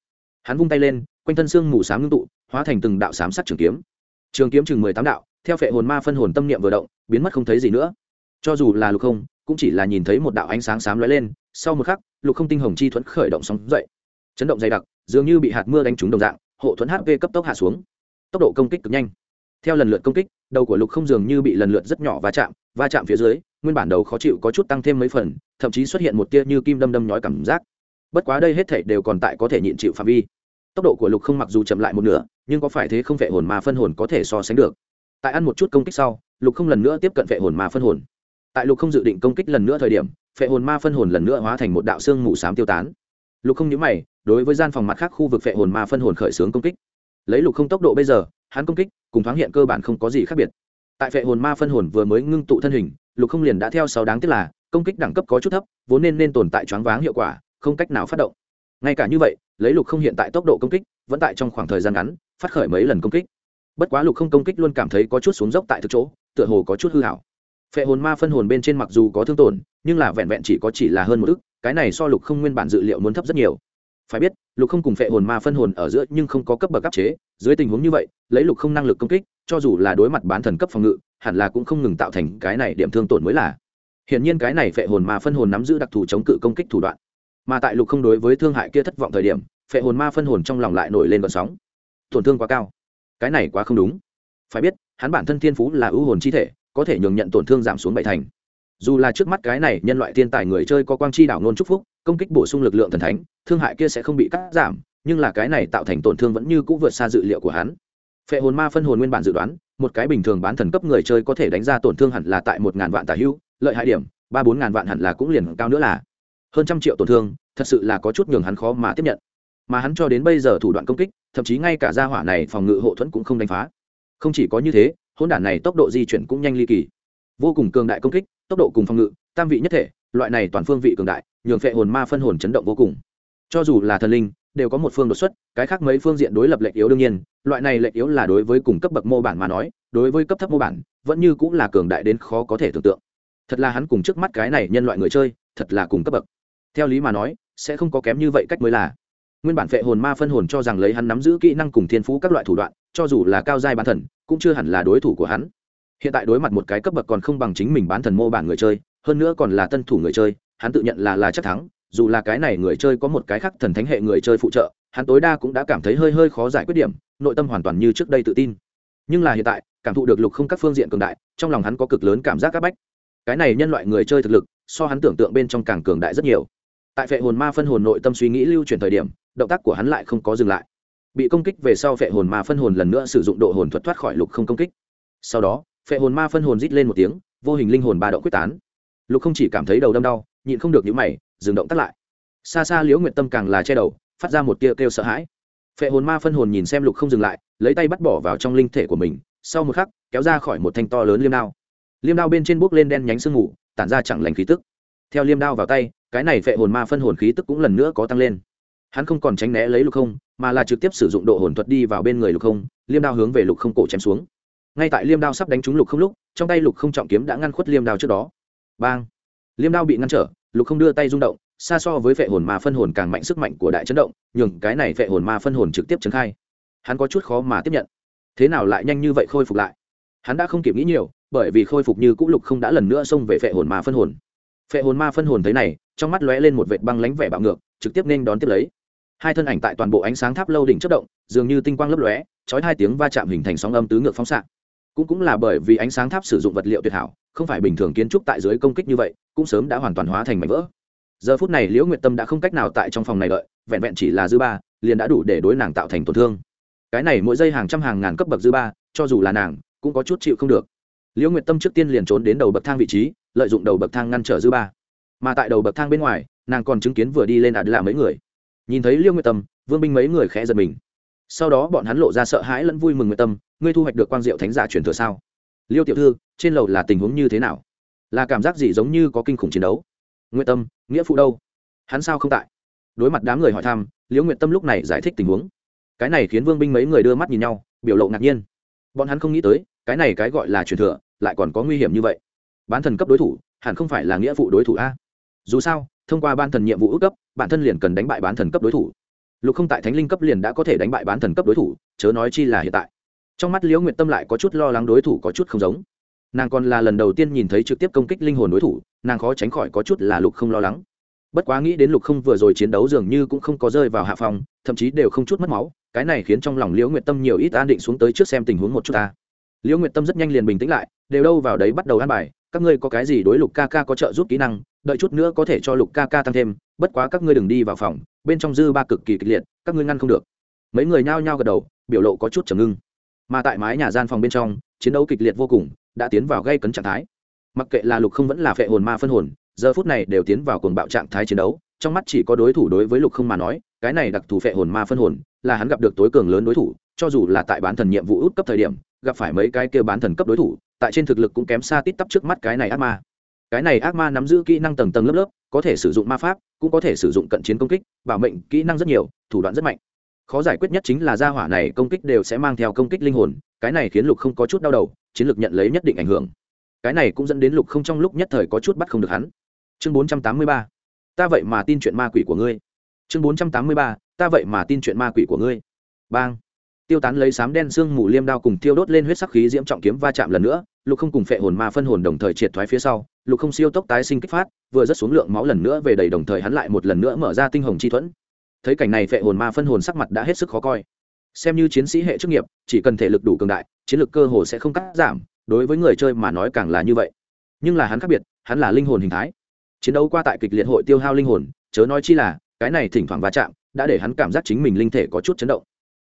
Hắn vung tay lên, quanh thân xương mù s á m ngưng tụ, hóa thành từng đạo sám sắc trường kiếm trường kiếm chừng mười tám đạo, theo phệ hồn ma phân hồn tâm niệm vừa động, biến mất không thấy gì nữa. Cho dù là lục không, cũng chỉ là nhìn thấy một đạo ánh sáng xám lóe lên, sau một khắc, lục không tinh hồng chi thuẫn khởi động sóng dậy. Chấn động dày đặc, dường như bị hạt mưa đánh trúng đồng dạng, hộ thuẫn hp cấp tốc hạ xuống. Tốc độ công kích cực nhanh. Theo lần lượt công kích, đầu của lục không dường như bị lần lượt rất nhỏ va chạm va chạm phía dưới, nguyên bản đầu khó chịu có chút tăng thêm mấy phần, thậm chí xuất hiện một tia như kim đâm đâm nhói cảm giác. Bất quá đây hết thể đều còn tại có thể nhịn chịu phạm vi tốc độ của lục không mặc dù chậm lại một nửa, nhưng có phải thế không vệ hồn mà phân hồn có thể so sánh được? Tại ăn một chút công kích sau, lục không lần nữa tiếp cận vệ hồn ma phân hồn. Tại lục không dự định công kích lần nữa thời điểm, vệ hồn ma phân hồn lần nữa hóa thành một đạo xương mù s á m tiêu tán. Lục không nhớ mày, đối với gian phòng mặt khác khu vực vệ hồn ma phân hồn khởi xướng công kích. Lấy lục không tốc độ bây giờ, hắn công kích cùng thoáng hiện cơ bản không có gì khác biệt. Tại vệ hồn ma phân hồn vừa mới ngưng tụ thân hình, lục không liền đã theo sáu đáng tiếc là, công kích đẳng cấp có chút thấp, vốn nên nên tồn tại choáng váng hiệu quả, không cách nào phát động ngay cả như vậy, lấy lục không hiện tại tốc độ công kích, vẫn tại trong khoảng thời gian ngắn, phát khởi mấy lần công kích. Bất quá lục không công kích luôn cảm thấy có chút xuống dốc tại thực chỗ, tựa hồ có chút hư hảo. Phệ hồn ma phân hồn bên trên mặc dù có thương tổn, nhưng là vẹn vẹn chỉ có chỉ là hơn một ức, cái này so lục không nguyên bản dự liệu muốn thấp rất nhiều. Phải biết, lục không cùng phệ hồn ma phân hồn ở giữa nhưng không có cấp bậc áp chế, dưới tình huống như vậy, lấy lục không năng lực công kích, cho dù là đối mặt bán thần cấp phòng ngự, hẳn là cũng không ngừng tạo thành cái này điểm thương tổn mới là. Hiển nhiên cái này phệ hồn ma phân hồn nắm giữ đặc thù chống cự công kích thủ đoạn mà tại lục không đối với thương hại kia thất vọng thời điểm, phệ hồn ma phân hồn trong lòng lại nổi lên vận sóng. Tổn thương quá cao. Cái này quá không đúng. Phải biết, hắn bản thân thiên phú là ưu hồn chi thể, có thể nhường nhận tổn thương giảm xuống bảy thành. Dù là trước mắt cái này nhân loại thiên tài người chơi có quang chi đảo nôn chúc phúc, công kích bổ sung lực lượng thần thánh, thương hại kia sẽ không bị cắt giảm, nhưng là cái này tạo thành tổn thương vẫn như cũ vượt xa dự liệu của hắn. Phệ hồn ma phân hồn nguyên bản dự đoán, một cái bình thường bán thần cấp người chơi có thể đánh ra tổn thương hẳn là tại một ngàn vạn tả hữu lợi hại điểm, ba bốn ngàn vạn hẳn là cũng liền cao nữa là hơn trăm triệu tổn thương, thật sự là có chút nhường hắn khó mà tiếp nhận. Mà hắn cho đến bây giờ thủ đoạn công kích, thậm chí ngay cả gia hỏa này phòng ngự hộ thuẫn cũng không đánh phá. Không chỉ có như thế, hỗn đản này tốc độ di chuyển cũng nhanh ly kỳ. Vô cùng cường đại công kích, tốc độ cùng phòng ngự, tam vị nhất thể, loại này toàn phương vị cường đại, nhường phệ hồn ma phân hồn chấn động vô cùng. Cho dù là thần linh, đều có một phương đột xuất, cái khác mấy phương diện đối lập lệch yếu đương nhiên, loại này lệch yếu là đối với cùng cấp bậc mô bản mà nói, đối với cấp thấp mô bản, vẫn như cũng là cường đại đến khó có thể tưởng tượng. Thật là hắn cùng trước mắt cái này nhân loại người chơi, thật là cùng cấp bậc theo lý mà nói, sẽ không có kém như vậy cách mới là. Nguyên bản phệ hồn ma phân hồn cho rằng lấy hắn nắm giữ kỹ năng cùng thiên phú các loại thủ đoạn, cho dù là cao giai bán thần, cũng chưa hẳn là đối thủ của hắn. Hiện tại đối mặt một cái cấp bậc còn không bằng chính mình bán thần mô bản người chơi, hơn nữa còn là tân thủ người chơi, hắn tự nhận là là chắc thắng, dù là cái này người chơi có một cái khác thần thánh hệ người chơi phụ trợ, hắn tối đa cũng đã cảm thấy hơi hơi khó giải quyết điểm, nội tâm hoàn toàn như trước đây tự tin. Nhưng là hiện tại, cảm thụ được lục không các phương diện cường đại, trong lòng hắn có cực lớn cảm giác áp bách. Cái này nhân loại người chơi thực lực, so hắn tưởng tượng bên trong càng cường đại rất nhiều tại phệ hồn ma phân hồn nội tâm suy nghĩ lưu chuyển thời điểm, động tác của hắn lại không có dừng lại. Bị công kích về sau phệ hồn ma phân hồn lần nữa sử dụng độ hồn thuật thoát khỏi lục không công kích. Sau đó, phệ hồn ma phân hồn rít lên một tiếng, vô hình linh hồn ba động quyết tán. Lục không chỉ cảm thấy đầu đâm đau, nhịn không được những mày, dừng động tắt lại. Xa xa liễu nguyện tâm càng là che đầu, phát ra một tia kêu sợ hãi. Phệ hồn ma phân hồn nhìn xem lục không dừng lại, lấy tay bắt bỏ vào trong linh thể của mình, sau một khắc, kéo ra khỏi một thanh to lớn liêm đao. Liêm đao bên trên bước lên đen nhánh sương mù, tản ra chẳng lành khí tức theo liêm đao vào tay, cái này phệ hồn ma phân hồn khí tức cũng lần nữa có tăng lên. Hắn không còn tránh né lấy lục không, mà là trực tiếp sử dụng độ hồn thuật đi vào bên người lục không, liêm đao hướng về lục không cổ chém xuống. Ngay tại liêm đao sắp đánh trúng lục không lúc, trong tay lục không trọng kiếm đã ngăn khuất liêm đao trước đó. Bang! Liêm đao bị ngăn trở, lục không đưa tay rung động, xa so với phệ hồn ma phân hồn càng mạnh sức mạnh của đại chấn động, nhường cái này phệ hồn ma phân hồn trực tiếp trấn khai. Hắn có chút khó mà tiếp nhận. Thế nào lại nhanh như vậy khôi phục lại? Hắn đã không kịp nghĩ nhiều, bởi vì khôi phục như cũ lục không đã lần nữa xông về phệ hồn ma phân hồn phệ hồn ma phân hồn thấy này, trong mắt lóe lên một vệt băng lánh vẻ bạo ngược, trực tiếp nên đón tiếp lấy. Hai thân ảnh tại toàn bộ ánh sáng tháp lâu đỉnh chất động, dường như tinh quang lấp lóe, chói hai tiếng va chạm hình thành sóng âm tứ ngược phóng xạ. Cũng cũng là bởi vì ánh sáng tháp sử dụng vật liệu tuyệt hảo, không phải bình thường kiến trúc tại dưới công kích như vậy, cũng sớm đã hoàn toàn hóa thành mảnh vỡ. Giờ phút này liễu nguyệt tâm đã không cách nào tại trong phòng này đợi, vẹn vẹn chỉ là dư ba, liền đã đủ để đối nàng tạo thành tổn thương. Cái này mỗi giây hàng trăm hàng ngàn cấp bậc dư ba, cho dù là nàng, cũng có chút chịu không được. Liễu nguyệt tâm trước tiên liền trốn đến đầu bậc thang vị trí lợi dụng đầu bậc thang ngăn trở dư ba. Mà tại đầu bậc thang bên ngoài, nàng còn chứng kiến vừa đi lên ạt là mấy người. Nhìn thấy liêu nguyệt tâm, vương binh mấy người khẽ giật mình. Sau đó bọn hắn lộ ra sợ hãi lẫn vui mừng nguyệt tâm, ngươi thu hoạch được quang diệu thánh giả truyền thừa sao? Liêu tiểu thư, trên lầu là tình huống như thế nào? Là cảm giác gì giống như có kinh khủng chiến đấu? Nguyệt tâm, nghĩa phụ đâu? Hắn sao không tại? Đối mặt đám người hỏi thăm liễu nguyệt tâm lúc này giải thích tình huống. Cái này khiến vương binh mấy người đưa mắt nhìn nhau, biểu lộ ngạc nhiên. Bọn hắn không nghĩ tới, cái này cái gọi là truyền thừa, lại còn có nguy hiểm như vậy bán thần cấp đối thủ, hẳn không phải là nghĩa vụ đối thủ a. Dù sao, thông qua ban thần nhiệm vụ ước cấp, bản thân liền cần đánh bại bán thần cấp đối thủ. Lục không tại thánh linh cấp liền đã có thể đánh bại bán thần cấp đối thủ, chớ nói chi là hiện tại. Trong mắt liễu nguyệt tâm lại có chút lo lắng đối thủ có chút không giống. Nàng còn là lần đầu tiên nhìn thấy trực tiếp công kích linh hồn đối thủ, nàng khó tránh khỏi có chút là lục không lo lắng. Bất quá nghĩ đến lục không vừa rồi chiến đấu dường như cũng không có rơi vào hạ phòng, thậm chí đều không chút mất máu, cái này khiến trong lòng liễu nguyệt tâm nhiều ít an định xuống tới trước xem tình huống một chút ta. Liễu nguyệt tâm rất nhanh liền bình tĩnh lại, đều đâu vào đấy bắt đầu ăn bài các ngươi có cái gì đối lục ca ca có trợ giúp kỹ năng, đợi chút nữa có thể cho lục ca ca tăng thêm, bất quá các ngươi đừng đi vào phòng, bên trong dư ba cực kỳ kịch liệt, các ngươi ngăn không được. Mấy người nhao nhao gật đầu, biểu lộ có chút chầm ngưng. Mà tại mái nhà gian phòng bên trong, chiến đấu kịch liệt vô cùng, đã tiến vào gây cấn trạng thái. Mặc kệ là lục không vẫn là phệ hồn ma phân hồn, giờ phút này đều tiến vào cuồng bạo trạng thái chiến đấu, trong mắt chỉ có đối thủ đối với lục không mà nói, cái này đặc thù phệ hồn ma phân hồn, là hắn gặp được tối cường lớn đối thủ, cho dù là tại bán thần nhiệm vụ út cấp thời điểm, gặp phải mấy cái kia bán thần cấp đối thủ tại trên thực lực cũng kém xa tít tắp trước mắt cái này ác ma. Cái này ác ma nắm giữ kỹ năng tầng tầng lớp lớp, có thể sử dụng ma pháp, cũng có thể sử dụng cận chiến công kích, bảo mệnh kỹ năng rất nhiều, thủ đoạn rất mạnh. Khó giải quyết nhất chính là gia hỏa này công kích đều sẽ mang theo công kích linh hồn, cái này khiến lục không có chút đau đầu, chiến lược nhận lấy nhất định ảnh hưởng. Cái này cũng dẫn đến lục không trong lúc nhất thời có chút bắt không được hắn. Chương bốn trăm tám mươi ba, ta vậy mà tin chuyện ma quỷ của ngươi. Chương bốn trăm tám mươi ba, ta vậy mà tin chuyện ma quỷ của ngươi. Bang tiêu tán lấy sám đen xương mù liêm đao cùng tiêu đốt lên huyết sắc khí diễm trọng kiếm va chạm lần nữa, lục không cùng phệ hồn ma phân hồn đồng thời triệt thoái phía sau, lục không siêu tốc tái sinh kích phát, vừa rất xuống lượng máu lần nữa về đầy đồng thời hắn lại một lần nữa mở ra tinh hồng chi thuẫn. Thấy cảnh này phệ hồn ma phân hồn sắc mặt đã hết sức khó coi. Xem như chiến sĩ hệ chức nghiệp, chỉ cần thể lực đủ cường đại, chiến lược cơ hồ sẽ không cắt giảm, đối với người chơi mà nói càng là như vậy. Nhưng là hắn khác biệt, hắn là linh hồn hình thái. Chiến đấu qua tại kịch liệt hội tiêu hao linh hồn, chớ nói chi là, cái này thỉnh thoảng va chạm, đã để hắn cảm giác chính mình linh thể có chút chấn động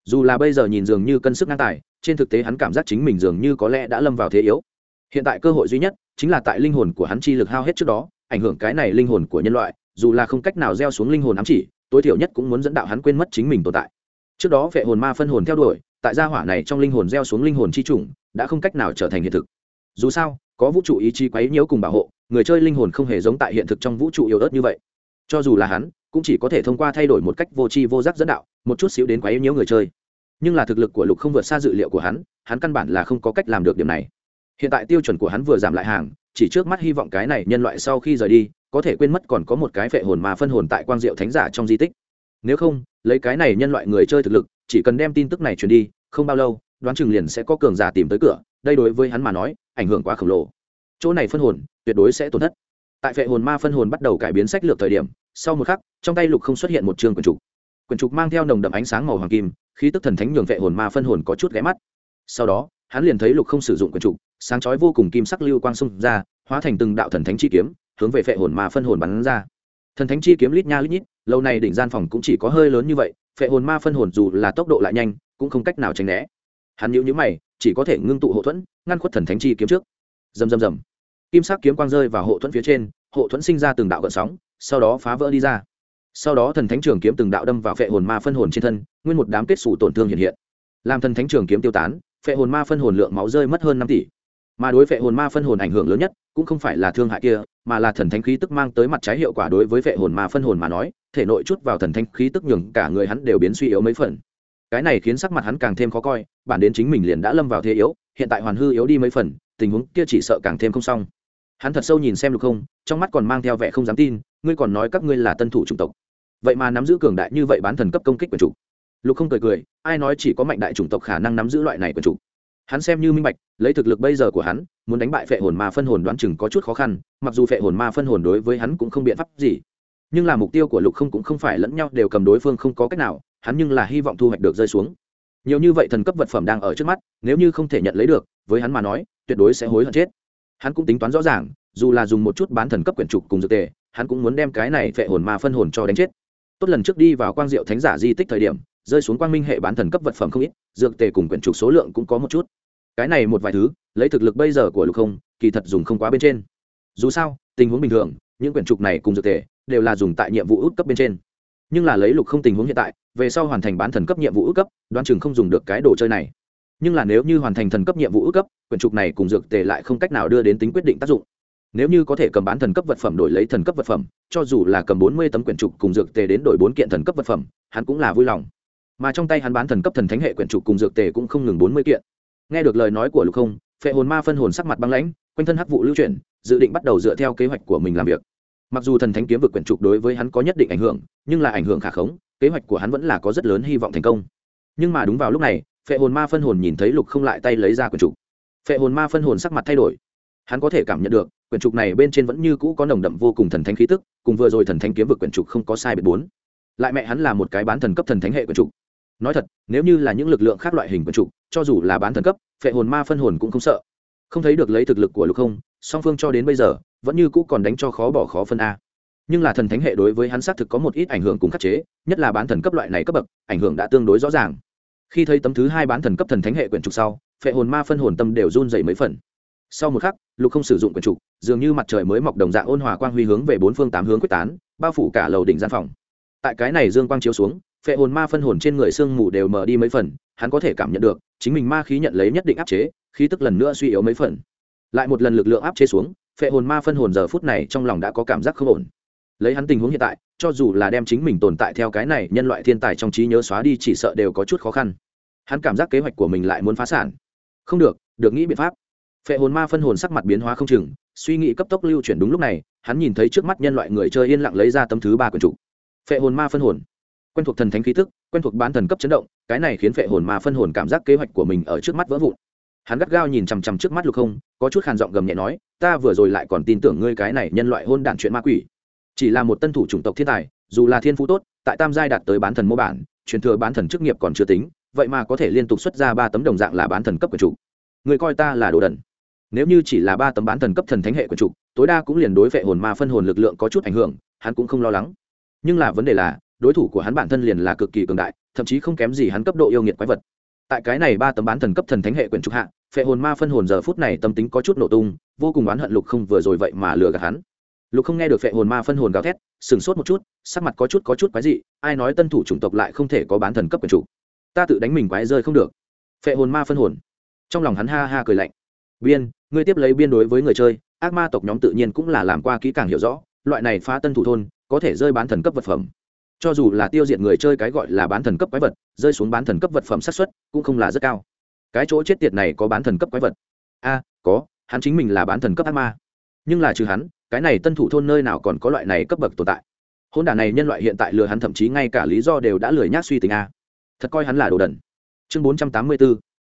dù là bây giờ nhìn dường như cân sức ngang tài, trên thực tế hắn cảm giác chính mình dường như có lẽ đã lâm vào thế yếu. Hiện tại cơ hội duy nhất chính là tại linh hồn của hắn chi lực hao hết trước đó, ảnh hưởng cái này linh hồn của nhân loại, dù là không cách nào gieo xuống linh hồn ám chỉ, tối thiểu nhất cũng muốn dẫn đạo hắn quên mất chính mình tồn tại. Trước đó vệ hồn ma phân hồn theo đuổi, tại gia hỏa này trong linh hồn gieo xuống linh hồn chi chủng, đã không cách nào trở thành hiện thực. Dù sao, có vũ trụ ý chí quấy nhiễu cùng bảo hộ, người chơi linh hồn không hề giống tại hiện thực trong vũ trụ yếu ớt như vậy. Cho dù là hắn cũng chỉ có thể thông qua thay đổi một cách vô tri vô giác dẫn đạo, một chút xíu đến quá yếu nhớ người chơi. Nhưng là thực lực của lục không vượt xa dự liệu của hắn hắn căn bản là không có cách làm được điểm này. Hiện tại tiêu chuẩn của hắn vừa giảm lại hàng, chỉ trước mắt hy vọng cái này nhân loại sau khi rời đi, có thể quên mất còn có một cái phệ hồn mà phân hồn tại quang diệu thánh giả trong di tích. Nếu không, lấy cái này nhân loại người chơi thực lực, chỉ cần đem tin tức này truyền đi, không bao lâu, đoán chừng liền sẽ có cường giả tìm tới cửa, đây đối với hắn mà nói, ảnh hưởng quá khổng lồ. Chỗ này phân hồn, tuyệt đối sẽ tổn thất. Tại phệ hồn ma phân hồn bắt đầu cải biến sách lược thời điểm sau một khắc, trong tay lục không xuất hiện một chương quần trục. Quần trục mang theo nồng đậm ánh sáng màu hoàng kim, khí tức thần thánh nhường vệ hồn ma phân hồn có chút ghé mắt. Sau đó, hắn liền thấy lục không sử dụng quần trục, sáng chói vô cùng kim sắc lưu quang xung ra, hóa thành từng đạo thần thánh chi kiếm, hướng về vệ hồn ma phân hồn bắn ra. Thần thánh chi kiếm lít nha lít nhít, lâu nay đỉnh gian phòng cũng chỉ có hơi lớn như vậy, vệ hồn ma phân hồn dù là tốc độ lại nhanh, cũng không cách nào tránh né. Hắn nhíu nhíu mày, chỉ có thể ngưng tụ hộ thuẫn, ngăn khuất thần thánh chi kiếm trước. Rầm rầm rầm. Kim sắc kiếm quang rơi vào hộ thuẫn phía trên, hộ thuẫn sinh ra từng đạo gợn sóng sau đó phá vỡ đi ra. Sau đó thần thánh trường kiếm từng đạo đâm vào phệ hồn ma phân hồn trên thân, nguyên một đám kết xù tổn thương hiện hiện. Làm thần thánh trường kiếm tiêu tán, phệ hồn ma phân hồn lượng máu rơi mất hơn năm tỷ. Mà đối phệ hồn ma phân hồn ảnh hưởng lớn nhất, cũng không phải là thương hại kia, mà là thần thánh khí tức mang tới mặt trái hiệu quả đối với phệ hồn ma phân hồn mà nói, thể nội chút vào thần thánh khí tức nhường cả người hắn đều biến suy yếu mấy phần. Cái này khiến sắc mặt hắn càng thêm khó coi, bản đến chính mình liền đã lâm vào thế yếu, hiện tại hoàn hư yếu đi mấy phần, tình huống kia chỉ sợ càng thêm không xong hắn thật sâu nhìn xem lục không, trong mắt còn mang theo vẻ không dám tin, ngươi còn nói các ngươi là tân thủ chủng tộc. Vậy mà nắm giữ cường đại như vậy bán thần cấp công kích quyền chủ. Lục không cười cười, ai nói chỉ có mạnh đại chủng tộc khả năng nắm giữ loại này quyền chủ. Hắn xem như minh bạch, lấy thực lực bây giờ của hắn, muốn đánh bại phệ hồn ma phân hồn đoán chừng có chút khó khăn, mặc dù phệ hồn ma phân hồn đối với hắn cũng không biện pháp gì. Nhưng là mục tiêu của lục không cũng không phải lẫn nhau đều cầm đối phương không có cách nào, hắn nhưng là hy vọng thu hoạch được rơi xuống. Nhiều như vậy thần cấp vật phẩm đang ở trước mắt, nếu như không thể nhận lấy được, với hắn mà nói, tuyệt đối sẽ hối hận chết hắn cũng tính toán rõ ràng, dù là dùng một chút bán thần cấp quyển trục cùng dược tề, hắn cũng muốn đem cái này phệ hồn ma phân hồn cho đánh chết. Tốt lần trước đi vào quang diệu thánh giả di tích thời điểm, rơi xuống quang minh hệ bán thần cấp vật phẩm không ít, dược tề cùng quyển trục số lượng cũng có một chút. Cái này một vài thứ, lấy thực lực bây giờ của lục không, kỳ thật dùng không quá bên trên. Dù sao, tình huống bình thường, những quyển trục này cùng dược tề đều là dùng tại nhiệm vụ út cấp bên trên. Nhưng là lấy lục không tình huống hiện tại, về sau hoàn thành bán thần cấp nhiệm vụ ước cấp, đoán chừng không dùng được cái đồ chơi này nhưng là nếu như hoàn thành thần cấp nhiệm vụ ước cấp, quyển trục này cùng dược tề lại không cách nào đưa đến tính quyết định tác dụng. Nếu như có thể cầm bán thần cấp vật phẩm đổi lấy thần cấp vật phẩm, cho dù là cầm bốn mươi tấm quyển trục cùng dược tề đến đổi bốn kiện thần cấp vật phẩm, hắn cũng là vui lòng. Mà trong tay hắn bán thần cấp thần thánh hệ quyển trục cùng dược tề cũng không ngừng bốn mươi kiện. Nghe được lời nói của lục không, phệ hồn ma phân hồn sắc mặt băng lãnh, quanh thân hắc vụ lưu chuyển, dự định bắt đầu dựa theo kế hoạch của mình làm việc. Mặc dù thần thánh kiếm vực quyển trục đối với hắn có nhất định ảnh hưởng, nhưng là ảnh hưởng khả khống, kế hoạch của hắn vẫn là có rất lớn hy vọng thành công. Nhưng mà đúng vào lúc này phệ hồn ma phân hồn nhìn thấy lục không lại tay lấy ra quyển trục. Phệ hồn ma phân hồn sắc mặt thay đổi. Hắn có thể cảm nhận được, quyển trục này bên trên vẫn như cũ có nồng đậm vô cùng thần thánh khí tức, cùng vừa rồi thần thánh kiếm vực quyển trục không có sai biệt bốn. Lại mẹ hắn là một cái bán thần cấp thần thánh hệ quyển trục. Nói thật, nếu như là những lực lượng khác loại hình quyển trục, cho dù là bán thần cấp, phệ hồn ma phân hồn cũng không sợ. Không thấy được lấy thực lực của lục không, song phương cho đến bây giờ, vẫn như cũ còn đánh cho khó bỏ khó phân a. Nhưng là thần thánh hệ đối với hắn xác thực có một ít ảnh hưởng cùng khắc chế, nhất là bán thần cấp loại này cấp bậc, ảnh hưởng đã tương đối rõ ràng khi thấy tấm thứ hai bán thần cấp thần thánh hệ quyển trục sau, phệ hồn ma phân hồn tâm đều run dày mấy phần. Sau một khắc, lục không sử dụng quyển trục, dường như mặt trời mới mọc đồng dạng ôn hòa quang huy hướng về bốn phương tám hướng quyết tán, bao phủ cả lầu đỉnh gian phòng. Tại cái này dương quang chiếu xuống, phệ hồn ma phân hồn trên người sương mù đều mở đi mấy phần, hắn có thể cảm nhận được, chính mình ma khí nhận lấy nhất định áp chế, khí tức lần nữa suy yếu mấy phần. Lại một lần lực lượng áp chế xuống, phệ hồn ma phân hồn giờ phút này trong lòng đã có cảm giác không ổn. Lấy hắn tình huống hiện tại cho dù là đem chính mình tồn tại theo cái này nhân loại thiên tài trong trí nhớ xóa đi chỉ sợ đều có chút khó khăn. Hắn cảm giác kế hoạch của mình lại muốn phá sản. Không được được nghĩ biện pháp. Phệ hồn ma phân hồn sắc mặt biến hóa không chừng, suy nghĩ cấp tốc lưu chuyển đúng lúc này, hắn nhìn thấy trước mắt nhân loại người chơi yên lặng lấy ra tấm thứ ba quyển trục. Phệ hồn ma phân hồn. Quen thuộc thần thánh khí tức, quen thuộc bán thần cấp chấn động, cái này khiến phệ hồn ma phân hồn cảm giác kế hoạch của mình ở trước mắt vỡ vụn. Hắn gắt gao nhìn chằm chằm trước mắt lục không, có chút khàn giọng gầm nhẹ nói, ta vừa rồi lại còn tin tưởng ngươi cái này nhân loại hôn đản chuyện ma quỷ chỉ là một tân thủ chủng tộc thiên tài, dù là thiên phú tốt, tại tam giai đạt tới bán thần mô bản, truyền thừa bán thần chức nghiệp còn chưa tính, vậy mà có thể liên tục xuất ra ba tấm đồng dạng là bán thần cấp của chủ. Người coi ta là đồ đần. Nếu như chỉ là ba tấm bán thần cấp thần thánh hệ của chủ, tối đa cũng liền đối vệ hồn ma phân hồn lực lượng có chút ảnh hưởng, hắn cũng không lo lắng. Nhưng là vấn đề là, đối thủ của hắn bản thân liền là cực kỳ cường đại, thậm chí không kém gì hắn cấp độ yêu nghiệt quái vật. Tại cái này ba tấm bán thần cấp thần thánh hệ quyển trục hạ phệ hồn ma phân hồn giờ phút này tâm tính có chút nổ tung, vô cùng oán hận lục không vừa rồi vậy mà lừa gạt hắn lục không nghe được phệ hồn ma phân hồn gào thét sừng sốt một chút, sắc mặt có chút có chút quái dị, ai nói tân thủ chủng tộc lại không thể có bán thần cấp quyền chủ? ta tự đánh mình quái rơi không được. Phệ hồn ma phân hồn. Trong lòng hắn ha ha cười lạnh. Biên, ngươi tiếp lấy biên đối với người chơi, ác ma tộc nhóm tự nhiên cũng là làm qua kỹ càng hiểu rõ, loại này phá tân thủ thôn, có thể rơi bán thần cấp vật phẩm. Cho dù là tiêu diệt người chơi cái gọi là bán thần cấp quái vật, rơi xuống bán thần cấp vật phẩm sát xuất cũng không là rất cao. Cái chỗ chết tiệt này có bán thần cấp quái vật? A, có, hắn chính mình là bán thần cấp ác ma. Nhưng là trừ hắn cái này tân thủ thôn nơi nào còn có loại này cấp bậc tồn tại? Hôn đản này nhân loại hiện tại lừa hắn thậm chí ngay cả lý do đều đã lười nhác suy tính a. Thật coi hắn là đồ đần. Chương bốn trăm tám mươi b ố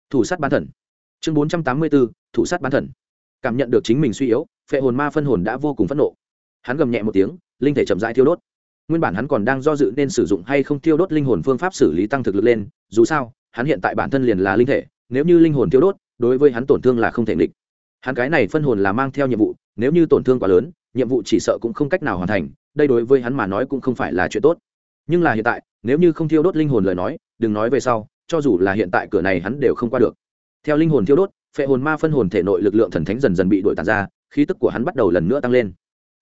thủ sát bán thần. Chương bốn trăm tám mươi b ố thủ sát bán thần. Cảm nhận được chính mình suy yếu, phệ hồn ma phân hồn đã vô cùng phẫn nộ. Hắn gầm nhẹ một tiếng, linh thể chậm rãi thiêu đốt. Nguyên bản hắn còn đang do dự nên sử dụng hay không thiêu đốt linh hồn phương pháp xử lý tăng thực lực lên, dù sao, hắn hiện tại bản thân liền là linh thể, nếu như linh hồn thiêu đốt, đối với hắn tổn thương là không thể nghịch hắn cái này phân hồn là mang theo nhiệm vụ, nếu như tổn thương quá lớn, nhiệm vụ chỉ sợ cũng không cách nào hoàn thành, đây đối với hắn mà nói cũng không phải là chuyện tốt. Nhưng là hiện tại, nếu như không thiêu đốt linh hồn lời nói, đừng nói về sau, cho dù là hiện tại cửa này hắn đều không qua được. Theo linh hồn thiêu đốt, phệ hồn ma phân hồn thể nội lực lượng thần thánh dần dần bị đổi tàn ra, khí tức của hắn bắt đầu lần nữa tăng lên.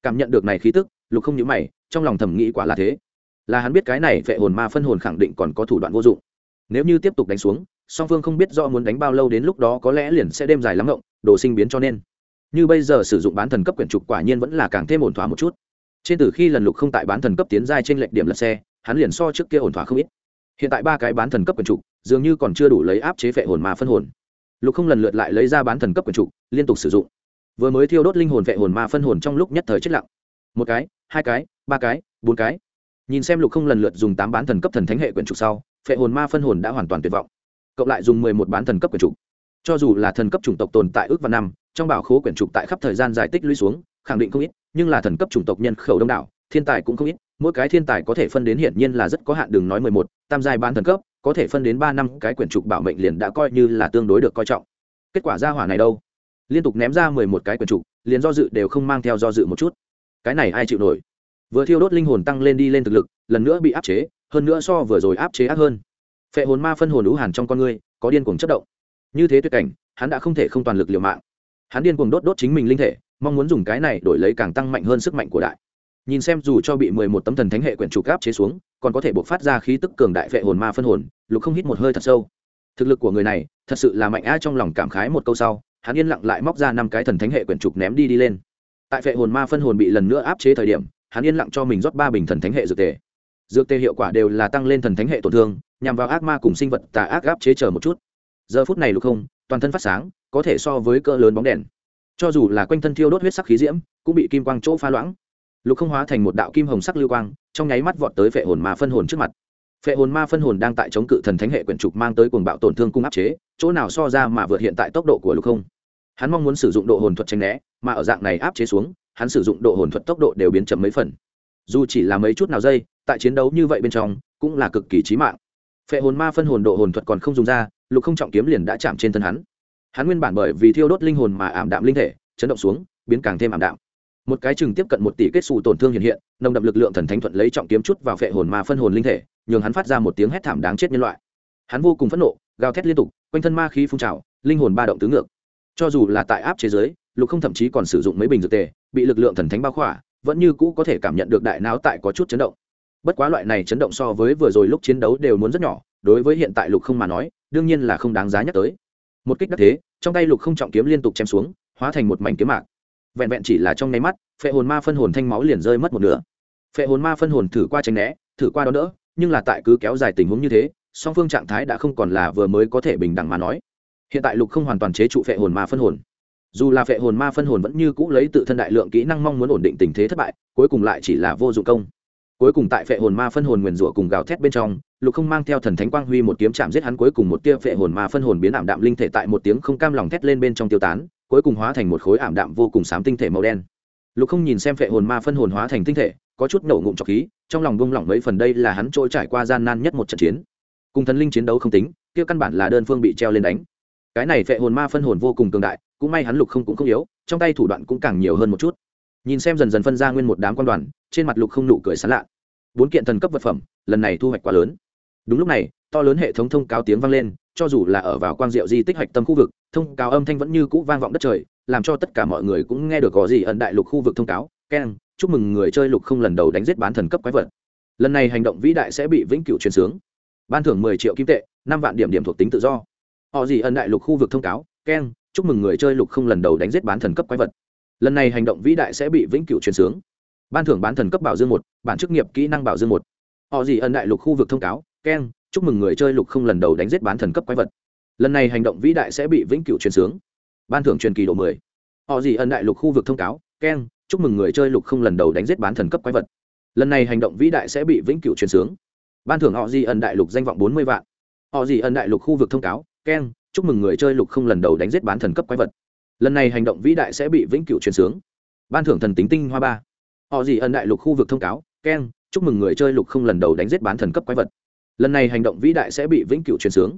Cảm nhận được này khí tức, lục không nhữ mày, trong lòng thầm nghĩ quả là thế. Là hắn biết cái này phệ hồn ma phân hồn khẳng định còn có thủ đoạn vô dụng. Nếu như tiếp tục đánh xuống song phương không biết do muốn đánh bao lâu đến lúc đó có lẽ liền sẽ đêm dài lắm ngộng, đồ sinh biến cho nên. Như bây giờ sử dụng bán thần cấp quyển trục quả nhiên vẫn là càng thêm ổn thỏa một chút. Trên từ khi lần lục không tại bán thần cấp tiến giai trên lệnh điểm lật xe, hắn liền so trước kia ổn thỏa không ít. Hiện tại ba cái bán thần cấp quyển trục, dường như còn chưa đủ lấy áp chế phệ hồn ma phân hồn. Lục không lần lượt lại lấy ra bán thần cấp quyển trục, liên tục sử dụng. Vừa mới thiêu đốt linh hồn phệ hồn ma phân hồn trong lúc nhất thời chết lặng. Một cái, hai cái, ba cái, bốn cái. Nhìn xem lục không lần lượt dùng tám bán thần cấp thần thánh hệ quyển trục sau, phệ hồn ma phân hồn đã hoàn toàn tuyệt vọng cộng lại dùng mười một bán thần cấp quyển trục. Cho dù là thần cấp chủng tộc tồn tại ước và năm, trong bảo khố quyển trục tại khắp thời gian dài tích lũy xuống, khẳng định không ít, nhưng là thần cấp chủng tộc nhân khẩu đông đảo, thiên tài cũng không ít, mỗi cái thiên tài có thể phân đến hiển nhiên là rất có hạn đừng nói mười một, tam giai bán thần cấp, có thể phân đến ba năm, cái quyển trục bảo mệnh liền đã coi như là tương đối được coi trọng. Kết quả ra hỏa này đâu? Liên tục ném ra mười một cái quyển trục, liền do dự đều không mang theo do dự một chút. Cái này ai chịu nổi? Vừa thiêu đốt linh hồn tăng lên đi lên thực lực, lần nữa bị áp chế, hơn nữa so vừa rồi áp chế ác hơn phệ hồn ma phân hồn lũ hàn trong con ngươi, có điên cuồng chất động. Như thế tuyệt cảnh, hắn đã không thể không toàn lực liều mạng. Hắn điên cuồng đốt đốt chính mình linh thể, mong muốn dùng cái này đổi lấy càng tăng mạnh hơn sức mạnh của đại. Nhìn xem dù cho bị mười một tấm thần thánh hệ quyển trục áp chế xuống, còn có thể buộc phát ra khí tức cường đại phệ hồn ma phân hồn, lục không hít một hơi thật sâu. Thực lực của người này, thật sự là mạnh a trong lòng cảm khái một câu sau, hắn yên lặng lại móc ra năm cái thần thánh hệ quyển trục ném đi đi lên. Tại phệ hồn ma phân hồn bị lần nữa áp chế thời điểm, hắn yên lặng cho mình rót ba bình thần thánh hệ dược tề. Dược tề hiệu quả đều là tăng lên thần thánh hệ tổn thương nhằm vào ác ma cùng sinh vật tà ác áp chế chờ một chút. Giờ phút này lục không, toàn thân phát sáng, có thể so với cỡ lớn bóng đèn. Cho dù là quanh thân thiêu đốt huyết sắc khí diễm, cũng bị kim quang chỗ pha loãng. Lục không hóa thành một đạo kim hồng sắc lưu quang, trong nháy mắt vọt tới phệ hồn ma phân hồn trước mặt. Phệ hồn ma phân hồn đang tại chống cự thần thánh hệ quyển trục mang tới cuồng bạo tổn thương cung áp chế, chỗ nào so ra mà vượt hiện tại tốc độ của lục không. Hắn mong muốn sử dụng độ hồn thuật tranh né, mà ở dạng này áp chế xuống, hắn sử dụng độ hồn thuật tốc độ đều biến chậm mấy phần. Dù chỉ là mấy chút nào giây tại chiến đấu như vậy bên trong, cũng là cực kỳ chí mạng phệ hồn ma phân hồn độ hồn thuật còn không dùng ra, lục không trọng kiếm liền đã chạm trên thân hắn. Hắn nguyên bản bởi vì thiêu đốt linh hồn mà ảm đạm linh thể, chấn động xuống, biến càng thêm ảm đạm. Một cái chừng tiếp cận một tỷ kết xù tổn thương hiện hiện, nồng đậm lực lượng thần thánh thuận lấy trọng kiếm chút vào phệ hồn ma phân hồn linh thể, nhường hắn phát ra một tiếng hét thảm đáng chết nhân loại. Hắn vô cùng phẫn nộ, gào thét liên tục, quanh thân ma khí phun trào, linh hồn ba động tứ ngược. Cho dù là tại áp chế giới, lục không thậm chí còn sử dụng mấy bình dược tề, bị lực lượng thần thánh bao khỏa, vẫn như cũ có thể cảm nhận được đại não tại có chút chấn động bất quá loại này chấn động so với vừa rồi lúc chiến đấu đều muốn rất nhỏ, đối với hiện tại lục không mà nói, đương nhiên là không đáng giá nhắc tới. Một kích đắc thế, trong tay lục không trọng kiếm liên tục chém xuống, hóa thành một mảnh kiếm mạc. Vẹn vẹn chỉ là trong nháy mắt, phệ hồn ma phân hồn thanh máu liền rơi mất một nửa. Phệ hồn ma phân hồn thử qua tránh né, thử qua đó đỡ, nhưng là tại cứ kéo dài tình huống như thế, song phương trạng thái đã không còn là vừa mới có thể bình đẳng mà nói. Hiện tại lục không hoàn toàn chế trụ phệ hồn ma phân hồn. Dù là phệ hồn ma phân hồn vẫn như cũ lấy tự thân đại lượng kỹ năng mong muốn ổn định tình thế thất bại, cuối cùng lại chỉ là vô dụng công cuối cùng tại phệ hồn ma phân hồn nguyền rủa cùng gào thét bên trong, lục không mang theo thần thánh quang huy một kiếm chạm giết hắn, cuối cùng một tia phệ hồn ma phân hồn biến ảm đạm linh thể tại một tiếng không cam lòng thét lên bên trong tiêu tán, cuối cùng hóa thành một khối ảm đạm vô cùng xám tinh thể màu đen. Lục không nhìn xem phệ hồn ma phân hồn hóa thành tinh thể, có chút nổ ngụm trọc khí, trong lòng bung lỏng mấy phần đây là hắn trôi trải qua gian nan nhất một trận chiến. Cùng thần linh chiến đấu không tính, kia căn bản là đơn phương bị treo lên đánh. Cái này phệ hồn ma phân hồn vô cùng cường đại, cũng may hắn lục không cũng không yếu, trong tay thủ đoạn cũng càng nhiều hơn một chút nhìn xem dần dần phân ra nguyên một đám quan đoàn, trên mặt lục không nụ cười sán lạ. Bốn kiện thần cấp vật phẩm, lần này thu hoạch quá lớn. Đúng lúc này, to lớn hệ thống thông cáo tiếng vang lên, cho dù là ở vào quang diệu di tích hạch tâm khu vực, thông cáo âm thanh vẫn như cũ vang vọng đất trời, làm cho tất cả mọi người cũng nghe được có gì ẩn đại lục khu vực thông cáo. Keng chúc mừng người chơi lục không lần đầu đánh giết bán thần cấp quái vật. Lần này hành động vĩ đại sẽ bị vĩnh cửu truyền sướng. Ban thưởng mười triệu kim tệ, năm vạn điểm điểm thuộc tính tự do. Họ gì ẩn đại lục khu vực thông cáo. Keng chúc mừng người chơi lục không lần đầu đánh giết bán thần cấp quái vật lần này hành động vĩ đại sẽ bị vĩnh cửu truyền sướng. Ban thưởng bán thần cấp bảo dương một, bản chức nghiệp kỹ năng bảo dương một. Họ gì ẩn đại lục khu vực thông cáo keng chúc mừng người chơi lục không lần đầu đánh giết bán thần cấp quái vật. Lần này hành động vĩ đại sẽ bị vĩnh cửu truyền sướng. Ban thưởng truyền kỳ độ mười. Họ gì ẩn đại lục khu vực thông cáo keng chúc mừng người chơi lục không lần đầu đánh giết bán thần cấp quái vật. Lần này hành động vĩ đại sẽ bị vĩnh cửu truyền sướng. Ban thưởng họ gì ẩn đại lục danh vọng bốn mươi vạn. Họ gì ẩn đại lục khu vực thông cáo keng chúc mừng người chơi lục không lần đầu đánh giết bán thần cấp quái vật lần này hành động vĩ đại sẽ bị vĩnh cửu truyền sướng. Ban thưởng thần tính tinh hoa ba. Họ gì ẩn đại lục khu vực thông cáo, keng, chúc mừng người chơi lục không lần đầu đánh giết bán thần cấp quái vật. Lần này hành động vĩ đại sẽ bị vĩnh cửu truyền sướng.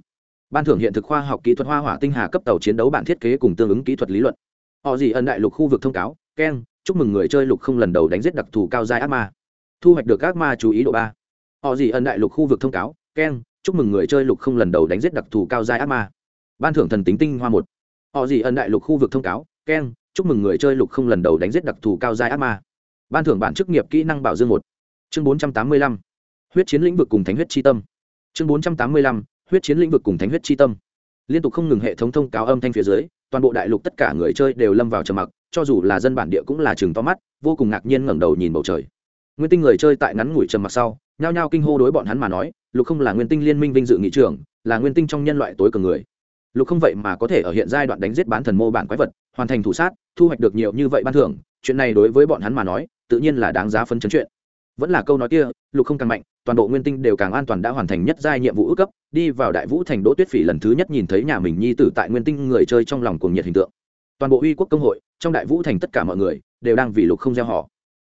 Ban thưởng hiện thực khoa học kỹ thuật hoa hỏa tinh hà cấp tàu chiến đấu bản thiết kế cùng tương ứng kỹ thuật lý luận. Họ gì ẩn đại lục khu vực thông cáo, keng, chúc mừng người chơi lục không lần đầu đánh giết đặc thù cao giai ác ma. Thu hoạch được ác ma chú ý độ ba. Họ gì ẩn đại lục khu vực thông cáo, keng, chúc mừng người chơi lục không lần đầu đánh giết đặc thù cao giai ác ma. Ban thưởng thần tính tinh hoa một họ gì ẩn đại lục khu vực thông cáo, keng, chúc mừng người chơi lục không lần đầu đánh giết đặc thù cao giai ác ma. Ban thưởng bản chức nghiệp kỹ năng bảo dương một. Chương bốn trăm tám mươi lăm. Huyết chiến lĩnh vực cùng thánh huyết tri tâm. Chương bốn trăm tám mươi lăm. Huyết chiến lĩnh vực cùng thánh huyết tri tâm. Liên tục không ngừng hệ thống thông cáo âm thanh phía dưới, toàn bộ đại lục tất cả người chơi đều lâm vào trầm mặc, cho dù là dân bản địa cũng là chừng to mắt, vô cùng ngạc nhiên ngẩng đầu nhìn bầu trời. Nguyên tinh người chơi tại ngắn ngủi trầm mặc sau, nhao nhao kinh hô đối bọn hắn mà nói, lục không là nguyên tinh liên minh vinh dự nghị trưởng là nguyên tinh trong nhân loại tối cường người lục không vậy mà có thể ở hiện giai đoạn đánh giết bán thần mô bản quái vật, hoàn thành thủ sát, thu hoạch được nhiều như vậy ban thưởng, chuyện này đối với bọn hắn mà nói, tự nhiên là đáng giá phân chấn chuyện. Vẫn là câu nói kia, lục không càng mạnh, toàn bộ nguyên tinh đều càng an toàn đã hoàn thành nhất giai nhiệm vụ ước cấp, đi vào đại vũ thành đỗ tuyết phỉ lần thứ nhất nhìn thấy nhà mình nhi tử tại nguyên tinh người chơi trong lòng cuồng nhiệt hình tượng. Toàn bộ uy quốc công hội, trong đại vũ thành tất cả mọi người, đều đang vì lục không gieo họ.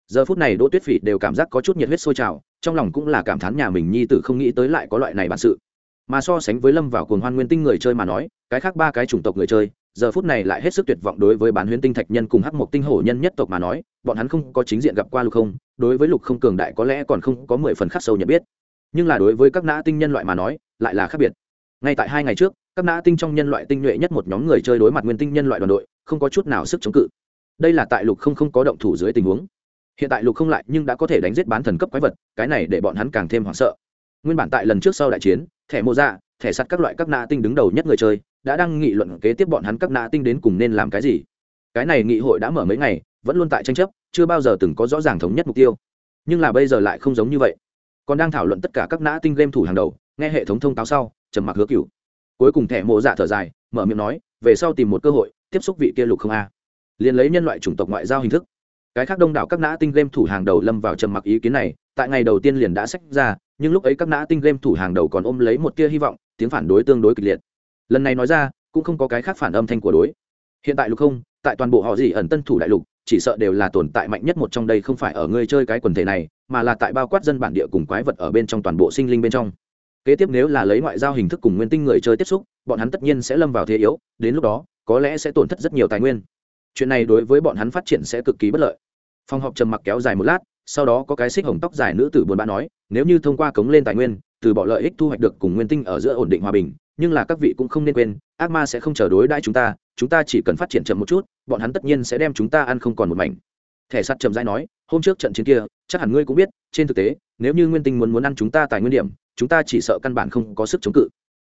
Giờ phút này đỗ tuyết phỉ đều cảm giác có chút nhiệt huyết sôi trào, trong lòng cũng là cảm thán nhà mình nhi tử không nghĩ tới lại có loại này bản sự mà so sánh với lâm vào cuồng hoan nguyên tinh người chơi mà nói, cái khác ba cái chủng tộc người chơi, giờ phút này lại hết sức tuyệt vọng đối với bán huyễn tinh thạch nhân cùng hắc mộc tinh hổ nhân nhất tộc mà nói, bọn hắn không có chính diện gặp qua lục không, đối với lục không cường đại có lẽ còn không có mười phần khắc sâu nhận biết. Nhưng là đối với các nã tinh nhân loại mà nói, lại là khác biệt. Ngay tại hai ngày trước, các nã tinh trong nhân loại tinh nhuệ nhất một nhóm người chơi đối mặt nguyên tinh nhân loại đoàn đội, không có chút nào sức chống cự. Đây là tại lục không không có động thủ dưới tình huống. Hiện tại lục không lại nhưng đã có thể đánh giết bán thần cấp quái vật, cái này để bọn hắn càng thêm hoảng sợ. Nguyên bản tại lần trước sau đại chiến thẻ mô Dạ, thẻ sắt các loại các nạ tinh đứng đầu nhất người chơi đã đang nghị luận kế tiếp bọn hắn các nạ tinh đến cùng nên làm cái gì. Cái này nghị hội đã mở mấy ngày vẫn luôn tại tranh chấp chưa bao giờ từng có rõ ràng thống nhất mục tiêu. Nhưng là bây giờ lại không giống như vậy. Còn đang thảo luận tất cả các nã tinh game thủ hàng đầu nghe hệ thống thông cáo sau trầm mặc hứa cựu cuối cùng thẻ mộ dạ thở dài mở miệng nói về sau tìm một cơ hội tiếp xúc vị kia lục không a. Liền lấy nhân loại chủng tộc ngoại giao hình thức. Cái khác đông đảo các nã tinh game thủ hàng đầu lâm vào trầm mặc ý kiến này tại ngày đầu tiên liền đã sách ra nhưng lúc ấy các nã tinh game thủ hàng đầu còn ôm lấy một tia hy vọng, tiếng phản đối tương đối kịch liệt. Lần này nói ra, cũng không có cái khác phản âm thanh của đối. Hiện tại lục không, tại toàn bộ họ gì ẩn tân thủ đại lục, chỉ sợ đều là tồn tại mạnh nhất một trong đây không phải ở ngươi chơi cái quần thể này, mà là tại bao quát dân bản địa cùng quái vật ở bên trong toàn bộ sinh linh bên trong. Kế tiếp nếu là lấy ngoại giao hình thức cùng nguyên tinh người chơi tiếp xúc, bọn hắn tất nhiên sẽ lâm vào thế yếu, đến lúc đó, có lẽ sẽ tổn thất rất nhiều tài nguyên. Chuyện này đối với bọn hắn phát triển sẽ cực kỳ bất lợi. Phòng họp trầm mặc kéo dài một lát sau đó có cái xích hồng tóc dài nữ tử buồn bã nói, nếu như thông qua cống lên tài nguyên, từ bỏ lợi ích thu hoạch được cùng nguyên tinh ở giữa ổn định hòa bình, nhưng là các vị cũng không nên quên, ác ma sẽ không chờ đối đãi chúng ta chúng ta chỉ cần phát triển chậm một chút, bọn hắn tất nhiên sẽ đem chúng ta ăn không còn một mảnh. Thẻ sắt trầm rãi nói, hôm trước trận chiến kia, chắc hẳn ngươi cũng biết, trên thực tế, nếu như nguyên tinh muốn muốn ăn chúng ta tài nguyên điểm, chúng ta chỉ sợ căn bản không có sức chống cự.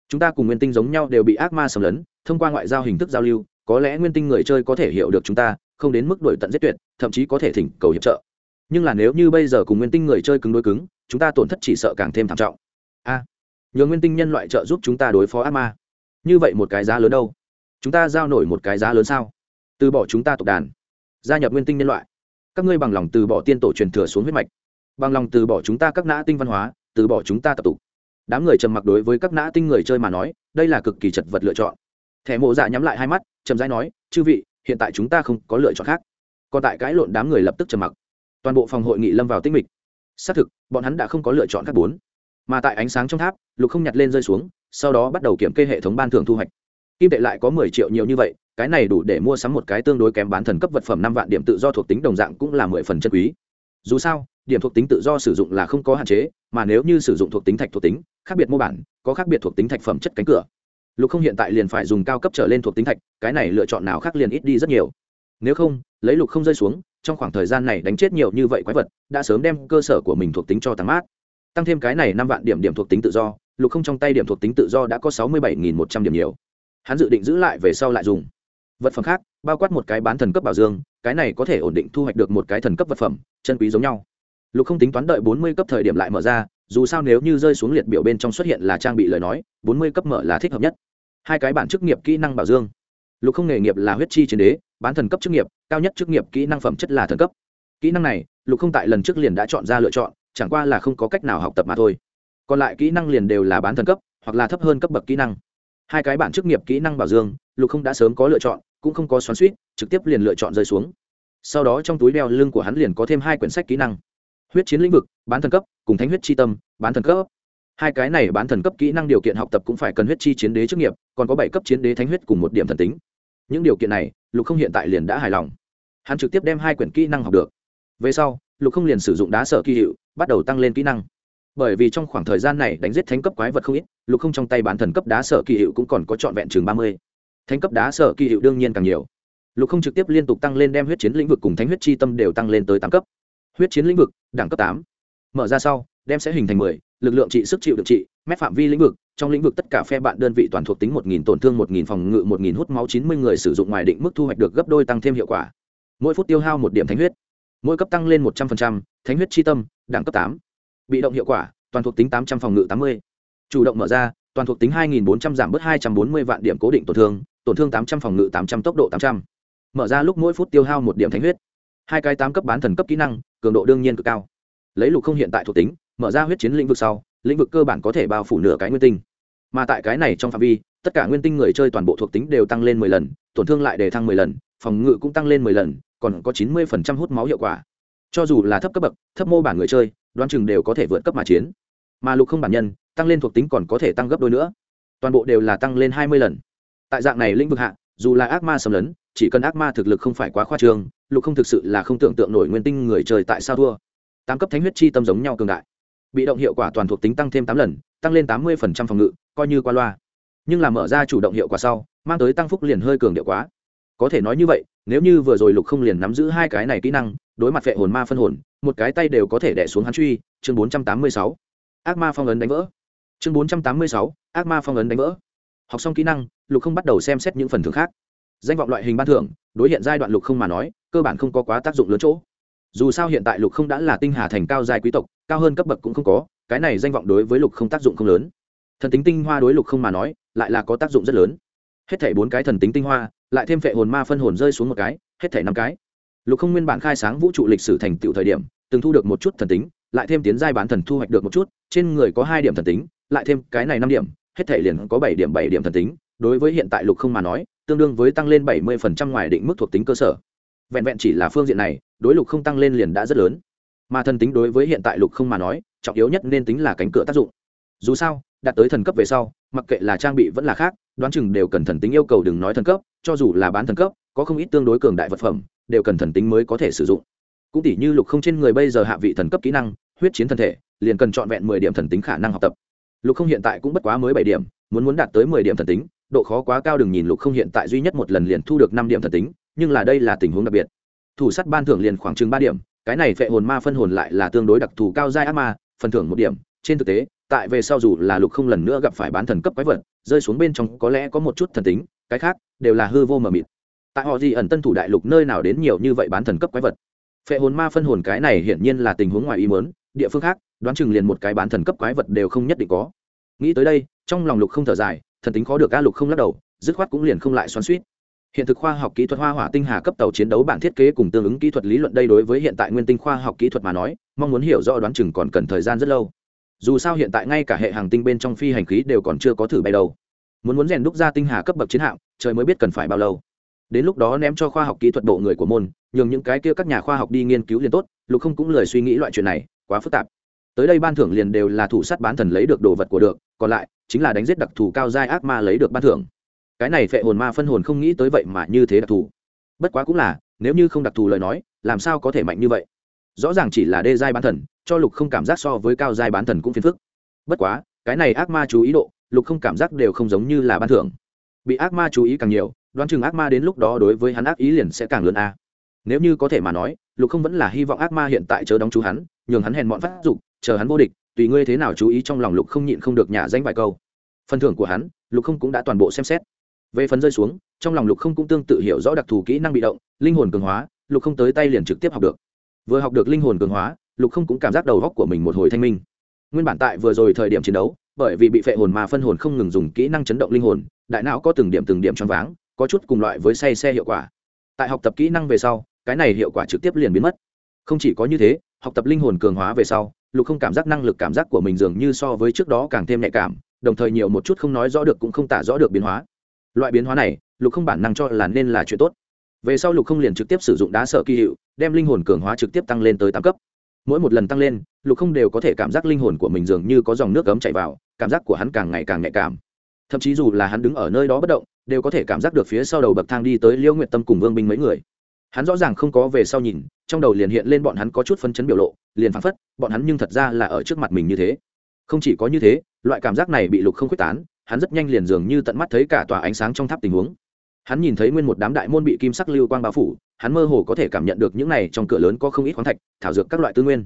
Chúng ta cùng nguyên tinh giống nhau đều bị ác ma xâm lấn, thông qua ngoại giao hình thức giao lưu, có lẽ nguyên tinh người chơi có thể hiểu được chúng ta, không đến mức đổi tận giết tuyệt, thậm chí có thể thỉnh cầu hiệp trợ nhưng là nếu như bây giờ cùng nguyên tinh người chơi cứng đối cứng chúng ta tổn thất chỉ sợ càng thêm thảm trọng. A à, nhờ nguyên tinh nhân loại trợ giúp chúng ta đối phó ác ma. Như vậy một cái giá lớn đâu? Chúng ta giao nổi một cái giá lớn sao? Từ bỏ chúng ta tộc đàn gia nhập nguyên tinh nhân loại. Các ngươi bằng lòng từ bỏ tiên tổ truyền thừa xuống huyết mạch. Bằng lòng từ bỏ chúng ta các nã tinh văn hóa từ bỏ chúng ta tập tục. Đám người trầm mặc đối với các nã tinh người chơi mà nói đây là cực kỳ chật vật lựa chọn. Thẻ mộ dạ nhắm lại hai mắt chậm rãi nói chư vị hiện tại chúng ta không có lựa chọn khác. Còn tại cái lộn đám người lập tức trầm mặc toàn bộ phòng hội nghị lâm vào tinh mịch. Xác thực, bọn hắn đã không có lựa chọn các bốn. Mà tại ánh sáng trong tháp, lục không nhặt lên rơi xuống, sau đó bắt đầu kiểm kê hệ thống ban thưởng thu hoạch. Kim tệ lại có mười triệu nhiều như vậy, cái này đủ để mua sắm một cái tương đối kém bán thần cấp vật phẩm năm vạn điểm tự do thuộc tính đồng dạng cũng là mười phần chân quý. Dù sao, điểm thuộc tính tự do sử dụng là không có hạn chế, mà nếu như sử dụng thuộc tính thạch thuộc tính, khác biệt mô bản, có khác biệt thuộc tính thạch phẩm chất cánh cửa. Lục không hiện tại liền phải dùng cao cấp trở lên thuộc tính thạch, cái này lựa chọn nào khác liền ít đi rất nhiều. Nếu không, lấy lục không rơi xuống trong khoảng thời gian này đánh chết nhiều như vậy quái vật, đã sớm đem cơ sở của mình thuộc tính cho tăng mát. Tăng thêm cái này năm vạn điểm điểm thuộc tính tự do, lục không trong tay điểm thuộc tính tự do đã có sáu mươi bảy một trăm điểm nhiều. Hắn dự định giữ lại về sau lại dùng. Vật phẩm khác, bao quát một cái bán thần cấp bảo dương, cái này có thể ổn định thu hoạch được một cái thần cấp vật phẩm, chân quý giống nhau. Lục không tính toán đợi bốn mươi cấp thời điểm lại mở ra, dù sao nếu như rơi xuống liệt biểu bên trong xuất hiện là trang bị lời nói, bốn mươi cấp mở là thích hợp nhất. Hai cái bản chức nghiệp kỹ năng bảo dương. Lục không nghề nghiệp là huyết chi chiến đế bán thần cấp chức nghiệp, cao nhất chức nghiệp kỹ năng phẩm chất là thần cấp. Kỹ năng này, lục không tại lần trước liền đã chọn ra lựa chọn, chẳng qua là không có cách nào học tập mà thôi. Còn lại kỹ năng liền đều là bán thần cấp, hoặc là thấp hơn cấp bậc kỹ năng. Hai cái bản chức nghiệp kỹ năng bảo dương, lục không đã sớm có lựa chọn, cũng không có xoắn suýt trực tiếp liền lựa chọn rơi xuống. Sau đó trong túi đeo lưng của hắn liền có thêm hai quyển sách kỹ năng. Huyết chiến lĩnh vực, bán thần cấp, cùng thánh huyết c h i tâm, bán thần cấp. Hai cái này bán thần cấp kỹ năng điều kiện học tập cũng phải cần huyết chi chiến đế chức nghiệp, còn có bảy cấp chiến đế thánh huyết cùng một điểm thần tính những điều kiện này, lục không hiện tại liền đã hài lòng. Hắn trực tiếp đem hai quyển kỹ năng học được. Về sau, lục không liền sử dụng đá sở kỳ hiệu, bắt đầu tăng lên kỹ năng. Bởi vì trong khoảng thời gian này đánh giết thánh cấp quái vật không ít, lục không trong tay bán thần cấp đá sở kỳ hiệu cũng còn có trọn vẹn chừng ba mươi. Thánh cấp đá sở kỳ hiệu đương nhiên càng nhiều. Lục không trực tiếp liên tục tăng lên đem huyết chiến lĩnh vực cùng thánh huyết chi tâm đều tăng lên tới tám cấp. Huyết chiến lĩnh vực, đẳng cấp tám. Mở ra sau, đem sẽ hình thành mười, lực lượng trị, sức chịu được trị, mét phạm vi lĩnh vực trong lĩnh vực tất cả phe bạn đơn vị toàn thuộc tính 1000 tổn thương 1000 phòng ngự 1000 hút máu 90 người sử dụng ngoài định mức thu hoạch được gấp đôi tăng thêm hiệu quả. Mỗi phút tiêu hao một điểm thánh huyết. Mỗi cấp tăng lên 100%, thánh huyết chi tâm, đẳng cấp 8. Bị động hiệu quả, toàn thuộc tính 800 phòng ngự 80. Chủ động mở ra, toàn thuộc tính 2400 giảm bớt 240 vạn điểm cố định tổn thương, tổn thương 800 phòng ngự 800 tốc độ 800. Mở ra lúc mỗi phút tiêu hao một điểm thánh huyết. Hai cái 8 cấp bán thần cấp kỹ năng, cường độ đương nhiên cực cao. Lấy lục không hiện tại thuộc tính, mở ra huyết chiến lĩnh vực sau, lĩnh vực cơ bản có thể bao phủ nửa cái nguyên tinh. Mà tại cái này trong phạm vi, tất cả nguyên tinh người chơi toàn bộ thuộc tính đều tăng lên mười lần, tổn thương lại đề thăng mười lần, phòng ngự cũng tăng lên mười lần, còn có chín mươi phần trăm hút máu hiệu quả. Cho dù là thấp cấp bậc, thấp mô bản người chơi, đoán chừng đều có thể vượt cấp mà chiến. Mà lục không bản nhân, tăng lên thuộc tính còn có thể tăng gấp đôi nữa. Toàn bộ đều là tăng lên hai mươi lần. Tại dạng này lĩnh vực hạ, dù là ác ma xâm lấn, chỉ cần ác ma thực lực không phải quá khoa trương, lục không thực sự là không tưởng tượng nổi nguyên tinh người chơi tại sao thua. Tám cấp thánh huyết chi tâm giống nhau cường đại bị động hiệu quả toàn thuộc tính tăng thêm tám lần, tăng lên tám mươi phòng ngự, coi như qua loa. Nhưng là mở ra chủ động hiệu quả sau, mang tới tăng phúc liền hơi cường điệu quá. Có thể nói như vậy, nếu như vừa rồi lục không liền nắm giữ hai cái này kỹ năng, đối mặt vệ hồn ma phân hồn, một cái tay đều có thể đẻ xuống hắn truy, chương bốn trăm tám mươi sáu. Ác ma phong ấn đánh vỡ. Chương bốn trăm tám mươi sáu, ác ma phong ấn đánh vỡ. Học xong kỹ năng, lục không bắt đầu xem xét những phần thưởng khác. Danh vọng loại hình ban thưởng, đối hiện giai đoạn lục không mà nói, cơ bản không có quá tác dụng lớn chỗ. Dù sao hiện tại lục không đã là tinh hà thành cao giai quý tộc cao hơn cấp bậc cũng không có, cái này danh vọng đối với lục không tác dụng không lớn. Thần tính tinh hoa đối lục không mà nói, lại là có tác dụng rất lớn. Hết thảy bốn cái thần tính tinh hoa, lại thêm phệ hồn ma phân hồn rơi xuống một cái, hết thảy năm cái. Lục không nguyên bản khai sáng vũ trụ lịch sử thành tựu thời điểm, từng thu được một chút thần tính, lại thêm tiến giai bán thần thu hoạch được một chút, trên người có hai điểm thần tính, lại thêm cái này năm điểm, hết thảy liền có bảy điểm bảy điểm thần tính. Đối với hiện tại lục không mà nói, tương đương với tăng lên bảy mươi phần trăm ngoài định mức thuộc tính cơ sở. Vẹn vẹn chỉ là phương diện này, đối lục không tăng lên liền đã rất lớn mà thần tính đối với hiện tại lục không mà nói, trọng yếu nhất nên tính là cánh cửa tác dụng. Dù sao, đạt tới thần cấp về sau, mặc kệ là trang bị vẫn là khác, đoán chừng đều cần thần tính yêu cầu đừng nói thần cấp, cho dù là bán thần cấp, có không ít tương đối cường đại vật phẩm, đều cần thần tính mới có thể sử dụng. Cũng tỷ như lục không trên người bây giờ hạ vị thần cấp kỹ năng, huyết chiến thân thể, liền cần trọn vẹn mười điểm thần tính khả năng học tập. Lục không hiện tại cũng bất quá mới bảy điểm, muốn muốn đạt tới mười điểm thần tính, độ khó quá cao đừng nhìn lục không hiện tại duy nhất một lần liền thu được năm điểm thần tính, nhưng là đây là tình huống đặc biệt. Thủ sắt ban thưởng liền khoảng chừng ba điểm cái này phệ hồn ma phân hồn lại là tương đối đặc thù cao giai ác ma, phần thưởng một điểm. Trên thực tế, tại về sau dù là lục không lần nữa gặp phải bán thần cấp quái vật, rơi xuống bên trong có lẽ có một chút thần tính, cái khác đều là hư vô mờ mịt. Tại họ gì ẩn tân thủ đại lục nơi nào đến nhiều như vậy bán thần cấp quái vật? Phệ hồn ma phân hồn cái này hiển nhiên là tình huống ngoài ý mớn địa phương khác, đoán chừng liền một cái bán thần cấp quái vật đều không nhất định có. Nghĩ tới đây, trong lòng lục không thở dài, thần tính khó được a lục không lắc đầu, dứt khoát cũng liền không lại xoắn suýt hiện thực khoa học kỹ thuật hoa hỏa tinh hà cấp tàu chiến đấu bản thiết kế cùng tương ứng kỹ thuật lý luận đây đối với hiện tại nguyên tinh khoa học kỹ thuật mà nói, mong muốn hiểu rõ đoán chừng còn cần thời gian rất lâu. Dù sao hiện tại ngay cả hệ hàng tinh bên trong phi hành khí đều còn chưa có thử bay đâu. Muốn muốn rèn đúc ra tinh hà cấp bậc chiến hạm, trời mới biết cần phải bao lâu. Đến lúc đó ném cho khoa học kỹ thuật bộ người của môn, nhường những cái kia các nhà khoa học đi nghiên cứu liền tốt, lục không cũng lời suy nghĩ loại chuyện này, quá phức tạp. Tới đây ban thưởng liền đều là thủ sát bán thần lấy được đồ vật của được, còn lại, chính là đánh giết đặc thù cao giai ác ma lấy được ban thưởng cái này phệ hồn ma phân hồn không nghĩ tới vậy mà như thế đặc thù. Bất quá cũng là, nếu như không đặc thù lời nói, làm sao có thể mạnh như vậy? Rõ ràng chỉ là đê giai bán thần, cho lục không cảm giác so với cao giai bán thần cũng phiền phức. Bất quá, cái này ác ma chú ý độ, lục không cảm giác đều không giống như là ban thưởng. Bị ác ma chú ý càng nhiều, đoán chừng ác ma đến lúc đó đối với hắn ác ý liền sẽ càng lớn a. Nếu như có thể mà nói, lục không vẫn là hy vọng ác ma hiện tại chớ đóng chú hắn, nhường hắn hèn bọn phát dục, chờ hắn vô địch, tùy ngươi thế nào chú ý trong lòng lục không nhịn không được nhả danh vài câu. Phần thưởng của hắn, lục không cũng đã toàn bộ xem xét về phần rơi xuống, trong lòng lục không cũng tương tự hiểu rõ đặc thù kỹ năng bị động, linh hồn cường hóa, lục không tới tay liền trực tiếp học được. Vừa học được linh hồn cường hóa, lục không cũng cảm giác đầu góc của mình một hồi thanh minh. Nguyên bản tại vừa rồi thời điểm chiến đấu, bởi vì bị phệ hồn mà phân hồn không ngừng dùng kỹ năng chấn động linh hồn, đại não có từng điểm từng điểm choáng váng, có chút cùng loại với say xe hiệu quả. Tại học tập kỹ năng về sau, cái này hiệu quả trực tiếp liền biến mất. Không chỉ có như thế, học tập linh hồn cường hóa về sau, lục không cảm giác năng lực cảm giác của mình dường như so với trước đó càng thêm nhạy cảm, đồng thời nhiều một chút không nói rõ được cũng không tả rõ được biến hóa loại biến hóa này, lục không bản năng cho là nên là chuyện tốt. Về sau lục không liền trực tiếp sử dụng đá sợ kỳ hiệu, đem linh hồn cường hóa trực tiếp tăng lên tới tám cấp. Mỗi một lần tăng lên, lục không đều có thể cảm giác linh hồn của mình dường như có dòng nước cấm chảy vào, cảm giác của hắn càng ngày càng nhạy cảm. Thậm chí dù là hắn đứng ở nơi đó bất động, đều có thể cảm giác được phía sau đầu bậc thang đi tới liêu nguyện tâm cùng vương binh mấy người. Hắn rõ ràng không có về sau nhìn, trong đầu liền hiện lên bọn hắn có chút phân chấn biểu lộ, liền phán phất, bọn hắn nhưng thật ra là ở trước mặt mình như thế. Không chỉ có như thế, loại cảm giác này bị lục không quyết tán hắn rất nhanh liền dường như tận mắt thấy cả tòa ánh sáng trong tháp tình huống. Hắn nhìn thấy nguyên một đám đại môn bị kim sắc lưu quang bao phủ, hắn mơ hồ có thể cảm nhận được những này trong cửa lớn có không ít khoáng thạch, thảo dược các loại tư nguyên.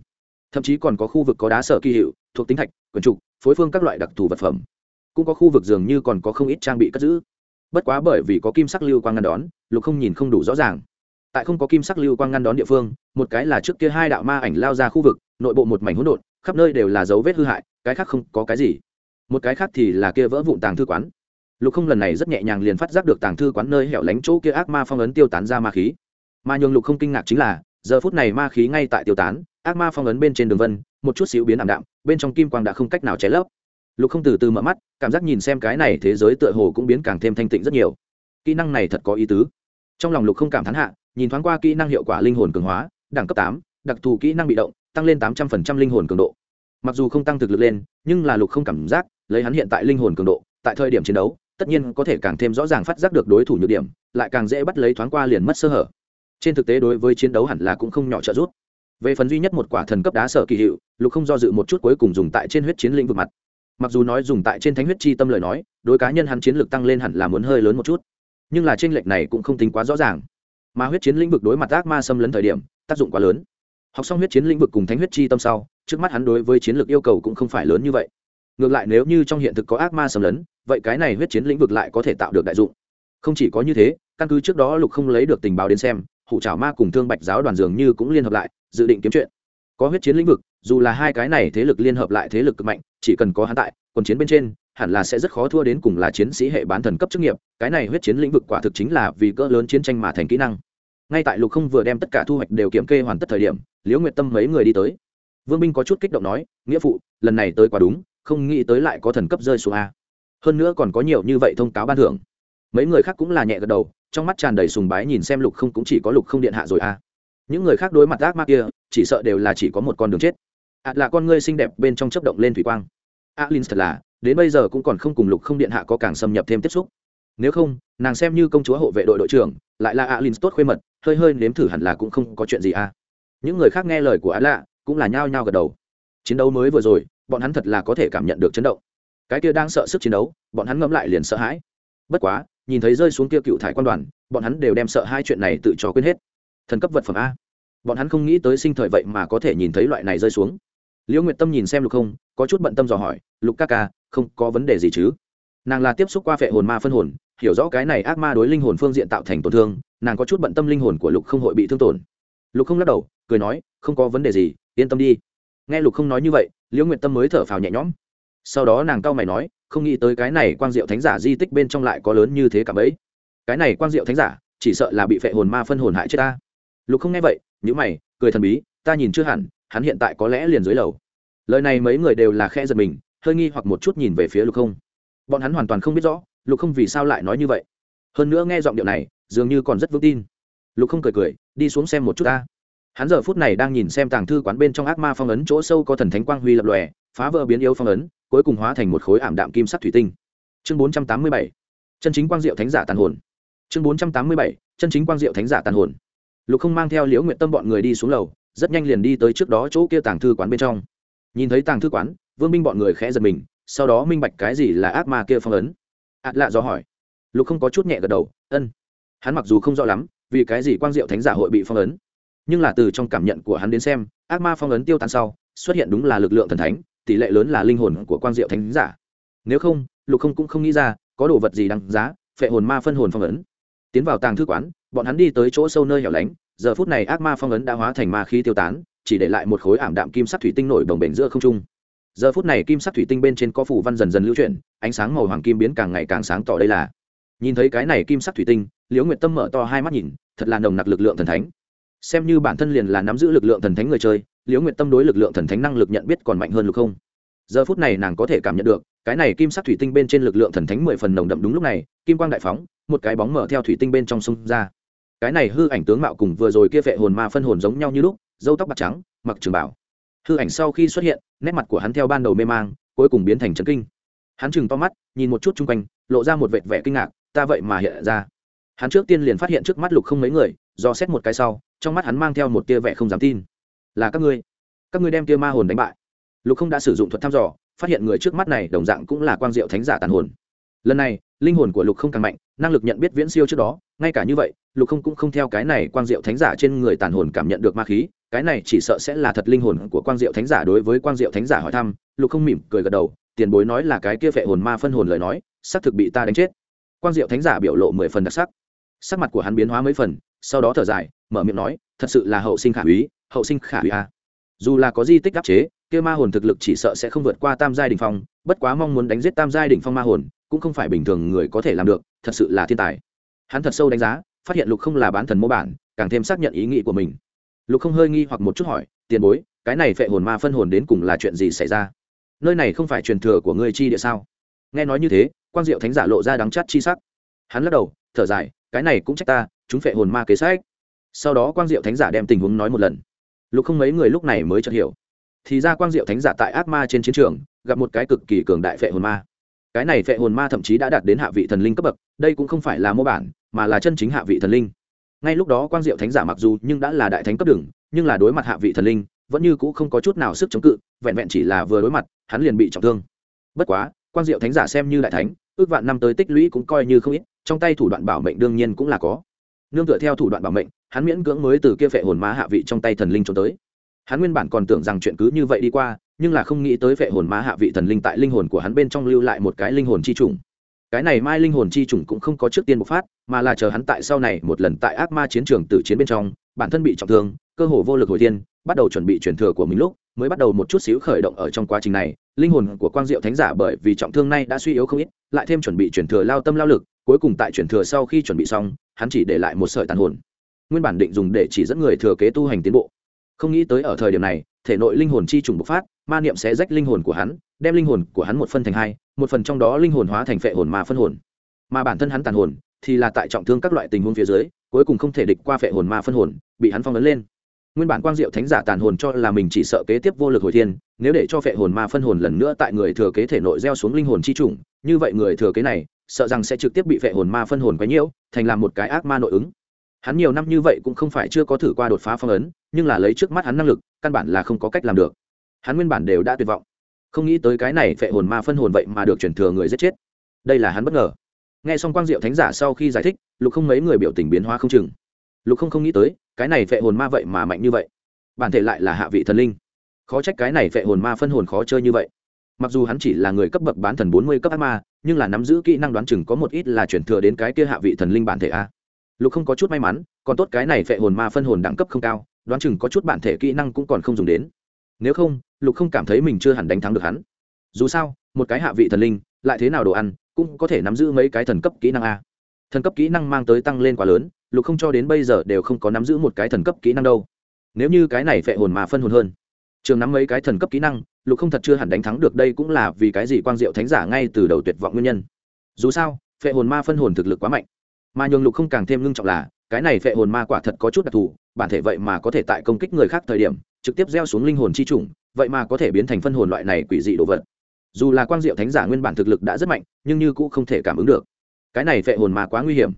Thậm chí còn có khu vực có đá sở kỳ hiệu, thuộc tính thạch, quần trục, phối phương các loại đặc thù vật phẩm. Cũng có khu vực dường như còn có không ít trang bị cất giữ. Bất quá bởi vì có kim sắc lưu quang ngăn đón, lục không nhìn không đủ rõ ràng. Tại không có kim sắc lưu quang ngăn đón địa phương, một cái là trước kia hai đạo ma ảnh lao ra khu vực, nội bộ một mảnh hỗn độn, khắp nơi đều là dấu vết hư hại, cái khác không có cái gì một cái khác thì là kia vỡ vụn tàng thư quán. Lục không lần này rất nhẹ nhàng liền phát giác được tàng thư quán nơi hẻo lánh chỗ kia ác ma phong ấn tiêu tán ra ma khí. Mà nhường lục không kinh ngạc chính là, giờ phút này ma khí ngay tại tiêu tán, ác ma phong ấn bên trên đường vân, một chút xíu biến ảm đạm, bên trong kim quang đã không cách nào cháy lấp. Lục không từ từ mở mắt, cảm giác nhìn xem cái này thế giới tựa hồ cũng biến càng thêm thanh tịnh rất nhiều. Kỹ năng này thật có ý tứ. Trong lòng lục không cảm thán hạ, nhìn thoáng qua kỹ năng hiệu quả linh hồn cường hóa, đẳng cấp tám, đặc thù kỹ năng bị động, tăng lên tám trăm linh linh hồn cường độ. Mặc dù không tăng thực lực lên, nhưng là lục không cảm giác lấy hắn hiện tại linh hồn cường độ, tại thời điểm chiến đấu, tất nhiên có thể càng thêm rõ ràng phát giác được đối thủ nhược điểm, lại càng dễ bắt lấy thoáng qua liền mất sơ hở. Trên thực tế đối với chiến đấu hẳn là cũng không nhỏ trợ giúp. Về phần duy nhất một quả thần cấp đá sở kỳ hiệu, lục không do dự một chút cuối cùng dùng tại trên huyết chiến lĩnh vực mặt. Mặc dù nói dùng tại trên thánh huyết chi tâm lời nói, đối cá nhân hắn chiến lược tăng lên hẳn là muốn hơi lớn một chút. Nhưng là trên lệch này cũng không tính quá rõ ràng. Mà huyết chiến lĩnh vực đối mặt ác ma xâm lấn thời điểm, tác dụng quá lớn. Học xong huyết chiến lĩnh vực cùng thánh huyết chi tâm sau, trước mắt hắn đối với chiến lược yêu cầu cũng không phải lớn như vậy ngược lại nếu như trong hiện thực có ác ma xâm lấn, vậy cái này huyết chiến lĩnh vực lại có thể tạo được đại dụng. Không chỉ có như thế, căn cứ trước đó lục không lấy được tình báo đến xem, hủ trảo ma cùng thương bạch giáo đoàn dường như cũng liên hợp lại, dự định kiếm chuyện. Có huyết chiến lĩnh vực, dù là hai cái này thế lực liên hợp lại thế lực cực mạnh, chỉ cần có hắn tại còn chiến bên trên, hẳn là sẽ rất khó thua đến cùng là chiến sĩ hệ bán thần cấp chức nghiệp, cái này huyết chiến lĩnh vực quả thực chính là vì cỡ lớn chiến tranh mà thành kỹ năng. Ngay tại lục không vừa đem tất cả thu hoạch đều kiểm kê hoàn tất thời điểm, liễu nguyệt tâm mấy người đi tới. Vương binh có chút kích động nói, nghĩa phụ, lần này tới quá đúng không nghĩ tới lại có thần cấp rơi xuống a. Hơn nữa còn có nhiều như vậy thông cáo ban thưởng. Mấy người khác cũng là nhẹ gật đầu, trong mắt tràn đầy sùng bái nhìn xem lục không cũng chỉ có lục không điện hạ rồi a. Những người khác đối mặt ác ma kia, chỉ sợ đều là chỉ có một con đường chết. Ạ là con ngươi xinh đẹp bên trong chấp động lên thủy quang. À, alin thật là, đến bây giờ cũng còn không cùng lục không điện hạ có càng xâm nhập thêm tiếp xúc. Nếu không, nàng xem như công chúa hộ vệ đội đội trưởng, lại là à, alin tốt khuê mật, hơi hơi nếm thử hẳn là cũng không có chuyện gì à những người khác nghe lời của ạ lạ, cũng là nhao nhao gật đầu. Chiến đấu mới vừa rồi bọn hắn thật là có thể cảm nhận được chấn động. Cái kia đang sợ sức chiến đấu, bọn hắn ngẫm lại liền sợ hãi. Bất quá, nhìn thấy rơi xuống kia cựu thải quan đoàn, bọn hắn đều đem sợ hai chuyện này tự cho quên hết. Thần cấp vật phẩm a. Bọn hắn không nghĩ tới sinh thời vậy mà có thể nhìn thấy loại này rơi xuống. Liễu nguyệt tâm nhìn xem lục không, có chút bận tâm dò hỏi, lục ca ca, không có vấn đề gì chứ? Nàng là tiếp xúc qua phệ hồn ma phân hồn, hiểu rõ cái này ác ma đối linh hồn phương diện tạo thành tổn thương, nàng có chút bận tâm linh hồn của lục không hội bị thương tổn. Lục không lắc đầu, cười nói, không có vấn đề gì, yên tâm đi nghe lục không nói như vậy, liễu nguyệt tâm mới thở phào nhẹ nhõm. Sau đó nàng cau mày nói, không nghĩ tới cái này quang diệu thánh giả di tích bên trong lại có lớn như thế cả bấy. Cái này quang diệu thánh giả, chỉ sợ là bị phệ hồn ma phân hồn hại chết ta. Lục không nghe vậy nhữ mày, cười thần bí, ta nhìn chưa hẳn, hắn hiện tại có lẽ liền dưới lầu. Lời này mấy người đều là khe giật mình, hơi nghi hoặc một chút nhìn về phía lục không. Bọn hắn hoàn toàn không biết rõ, lục không vì sao lại nói như vậy. Hơn nữa nghe giọng điệu này, dường như còn rất vững tin. Lục không cười cười, đi xuống xem một chút ta hắn giờ phút này đang nhìn xem tàng thư quán bên trong ác ma phong ấn chỗ sâu có thần thánh quang huy lập lòe, phá vỡ biến yếu phong ấn, cuối cùng hóa thành một khối ảm đạm kim sắc thủy tinh. Chương bốn trăm tám mươi bảy, chân chính quang diệu thánh giả tàn hồn. Chương bốn trăm tám mươi bảy, chân chính quang diệu thánh giả tàn hồn. Lục không mang theo liễu nguyện tâm bọn người đi xuống lầu, rất nhanh liền đi tới trước đó chỗ kia tàng thư quán bên trong. Nhìn thấy tàng thư quán, vương minh bọn người khẽ giật mình, sau đó minh bạch cái gì là ác ma kia phong ấn. Ạt lạ do hỏi. Lục không có chút nhẹ gật đầu, ân. Hắn mặc dù không rõ lắm vì cái gì quang diệu thánh giả hội bị phong ấn nhưng là từ trong cảm nhận của hắn đến xem, ác ma phong ấn tiêu tan sau, xuất hiện đúng là lực lượng thần thánh, tỷ lệ lớn là linh hồn của quang diệu thánh giả. Nếu không, lục không cũng không nghĩ ra, có đồ vật gì đáng giá, phệ hồn ma phân hồn phong ấn. Tiến vào tàng thư quán, bọn hắn đi tới chỗ sâu nơi hẻo lánh, giờ phút này ác ma phong ấn đã hóa thành ma khí tiêu tán, chỉ để lại một khối ảm đạm kim sắc thủy tinh nổi bồng bềnh giữa không trung. Giờ phút này kim sắc thủy tinh bên trên có phủ văn dần dần lưu chuyển, ánh sáng màu hoàng kim biến càng ngày càng sáng tỏ đây là. Nhìn thấy cái này kim sắc thủy tinh, liễu nguyệt tâm mở to hai mắt nhìn, thật là nồng nặc lực lượng thần thánh xem như bản thân liền là nắm giữ lực lượng thần thánh người chơi, liễu nguyện tâm đối lực lượng thần thánh năng lực nhận biết còn mạnh hơn lục không? Giờ phút này nàng có thể cảm nhận được, cái này kim sắc thủy tinh bên trên lực lượng thần thánh mười phần nồng đậm đúng lúc này, kim quang đại phóng, một cái bóng mở theo thủy tinh bên trong sông ra. Cái này hư ảnh tướng mạo cùng vừa rồi kia vệ hồn ma phân hồn giống nhau như lúc dâu tóc bạc trắng, mặc trường bảo. Hư ảnh sau khi xuất hiện, nét mặt của hắn theo ban đầu mê mang, cuối cùng biến thành trấn kinh. Hắn chừng to mắt, nhìn một chút chung quanh, lộ ra một vệt vẻ kinh ngạc, ta vậy mà hiện ra hắn trước tiên liền phát hiện trước mắt lục không mấy người, do xét một cái sau, trong mắt hắn mang theo một tia vẻ không dám tin. Là các ngươi. Các ngươi đem tia ma hồn đánh bại. Lục không đã sử dụng thuật thăm dò, phát hiện người trước mắt này đồng dạng cũng là quang diệu thánh giả tàn hồn. Lần này, linh hồn của lục không càng mạnh, năng lực nhận biết viễn siêu trước đó, ngay cả như vậy, lục không cũng không theo cái này quang diệu thánh giả trên người tàn hồn cảm nhận được ma khí, cái này chỉ sợ sẽ là thật linh hồn của quang diệu thánh giả đối với quang diệu thánh giả hỏi thăm, lục không mỉm cười gật đầu, tiền bối nói là cái kia vệ hồn ma phân hồn lời nói, xác thực bị ta đánh chết. Quang diệu thánh giả biểu lộ mười phần đặc sắc sắc mặt của hắn biến hóa mấy phần, sau đó thở dài, mở miệng nói, thật sự là hậu sinh khả úy, hậu sinh khả úy a. Dù là có di tích áp chế, kia ma hồn thực lực chỉ sợ sẽ không vượt qua tam giai đ ỉ n h phong, bất quá mong muốn đánh giết tam giai đ ỉ n h phong ma hồn, cũng không phải bình thường người có thể làm được, thật sự là thiên tài. Hắn thật sâu đánh giá, phát hiện lục không là bán thần mô bản, càng thêm xác nhận ý nghĩ của mình. Lục không hơi nghi hoặc một chút hỏi, tiền bối, cái này phệ hồn ma phân hồn đến cùng là chuyện gì xảy ra? Nơi này không phải truyền thừa của ngươi chi địa sao? Nghe nói như thế, quang diệu thánh giả lộ ra đắng chát chi sắc. Hắn lắc đầu, thở dài cái này cũng trách ta, chúng phệ hồn ma kế sách. Sau đó quang diệu thánh giả đem tình huống nói một lần. Lục không mấy người lúc này mới chợt hiểu. Thì ra quang diệu thánh giả tại ác ma trên chiến trường, gặp một cái cực kỳ cường đại phệ hồn ma. Cái này phệ hồn ma thậm chí đã đạt đến hạ vị thần linh cấp bậc, đây cũng không phải là mô bản, mà là chân chính hạ vị thần linh. Ngay lúc đó quang diệu thánh giả mặc dù nhưng đã là đại thánh cấp đường, nhưng là đối mặt hạ vị thần linh, vẫn như cũ không có chút nào sức chống cự, vẹn vẹn chỉ là vừa đối mặt, hắn liền bị trọng thương. Bất quá, quang diệu thánh giả xem như đại thánh, ước vạn năm tới tích lũy cũng coi như không ít trong tay thủ đoạn bảo mệnh đương nhiên cũng là có. Nương tựa theo thủ đoạn bảo mệnh, hắn miễn cưỡng mới từ kia phệ hồn ma hạ vị trong tay thần linh trốn tới. Hắn nguyên bản còn tưởng rằng chuyện cứ như vậy đi qua, nhưng là không nghĩ tới phệ hồn ma hạ vị thần linh tại linh hồn của hắn bên trong lưu lại một cái linh hồn chi trùng. Cái này mai linh hồn chi trùng cũng không có trước tiên bộc phát, mà là chờ hắn tại sau này một lần tại ác ma chiến trường tử chiến bên trong, bản thân bị trọng thương, cơ hồ vô lực hồi thiên, bắt đầu chuẩn bị truyền thừa của mình lúc, mới bắt đầu một chút xíu khởi động ở trong quá trình này. Linh hồn của quang diệu thánh giả bởi vì trọng thương này đã suy yếu không ít, lại thêm chuẩn bị truyền thừa lao tâm lao lực cuối cùng tại chuyển thừa sau khi chuẩn bị xong, hắn chỉ để lại một sợi tàn hồn. Nguyên bản định dùng để chỉ dẫn người thừa kế tu hành tiến bộ. Không nghĩ tới ở thời điểm này, thể nội linh hồn chi trùng bộc phát, ma niệm sẽ rách linh hồn của hắn, đem linh hồn của hắn một phân thành hai, một phần trong đó linh hồn hóa thành phệ hồn ma phân hồn. Mà bản thân hắn tàn hồn thì là tại trọng thương các loại tình huống phía dưới, cuối cùng không thể địch qua phệ hồn ma phân hồn, bị hắn phong ấn lên. Nguyên bản quang diệu thánh giả tàn hồn cho là mình chỉ sợ kế tiếp vô lực hồi thiên, nếu để cho phệ hồn ma phân hồn lần nữa tại người thừa kế thể nội gieo xuống linh hồn chi trùng, như vậy người thừa kế này sợ rằng sẽ trực tiếp bị vệ hồn ma phân hồn quấy nhiễu, thành làm một cái ác ma nội ứng. Hắn nhiều năm như vậy cũng không phải chưa có thử qua đột phá phong ấn, nhưng là lấy trước mắt hắn năng lực, căn bản là không có cách làm được. Hắn nguyên bản đều đã tuyệt vọng. Không nghĩ tới cái này phệ hồn ma phân hồn vậy mà được chuyển thừa người giết chết. Đây là hắn bất ngờ. Nghe xong quang diệu thánh giả sau khi giải thích, lục không mấy người biểu tình biến hóa không chừng. Lục không không nghĩ tới, cái này phệ hồn ma vậy mà mạnh như vậy. Bản thể lại là hạ vị thần linh. Khó trách cái này phệ hồn ma phân hồn khó chơi như vậy mặc dù hắn chỉ là người cấp bậc bán thần bốn mươi cấp ác ma, nhưng là nắm giữ kỹ năng đoán chừng có một ít là chuyển thừa đến cái kia hạ vị thần linh bản thể a. Lục không có chút may mắn, còn tốt cái này phệ hồn ma phân hồn đẳng cấp không cao, đoán chừng có chút bản thể kỹ năng cũng còn không dùng đến. Nếu không, lục không cảm thấy mình chưa hẳn đánh thắng được hắn. Dù sao, một cái hạ vị thần linh, lại thế nào đồ ăn, cũng có thể nắm giữ mấy cái thần cấp kỹ năng a. Thần cấp kỹ năng mang tới tăng lên quá lớn, lục không cho đến bây giờ đều không có nắm giữ một cái thần cấp kỹ năng đâu. Nếu như cái này phệ hồn mà phân hồn hơn, trường nắm mấy cái thần cấp kỹ năng lục không thật chưa hẳn đánh thắng được đây cũng là vì cái gì quang diệu thánh giả ngay từ đầu tuyệt vọng nguyên nhân. Dù sao, phệ hồn ma phân hồn thực lực quá mạnh. Mà nhường lục không càng thêm ngưng trọng là, cái này phệ hồn ma quả thật có chút đặc thù, bản thể vậy mà có thể tại công kích người khác thời điểm, trực tiếp gieo xuống linh hồn chi chủng, vậy mà có thể biến thành phân hồn loại này quỷ dị đồ vật. Dù là quang diệu thánh giả nguyên bản thực lực đã rất mạnh, nhưng như cũng không thể cảm ứng được. Cái này phệ hồn ma quá nguy hiểm.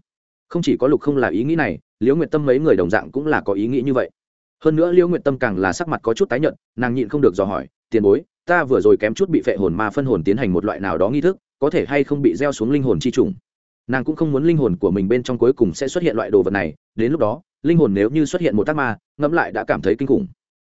Không chỉ có lục không là ý nghĩ này, liễu nguyệt tâm mấy người đồng dạng cũng là có ý nghĩ như vậy. Hơn nữa liễu nguyệt tâm càng là sắc mặt có chút tái nhợt, nàng nhịn không được dò hỏi tiền bối, ta vừa rồi kém chút bị phệ hồn ma phân hồn tiến hành một loại nào đó nghi thức, có thể hay không bị gieo xuống linh hồn chi trùng? Nàng cũng không muốn linh hồn của mình bên trong cuối cùng sẽ xuất hiện loại đồ vật này, đến lúc đó, linh hồn nếu như xuất hiện một tác ma, ngẫm lại đã cảm thấy kinh khủng.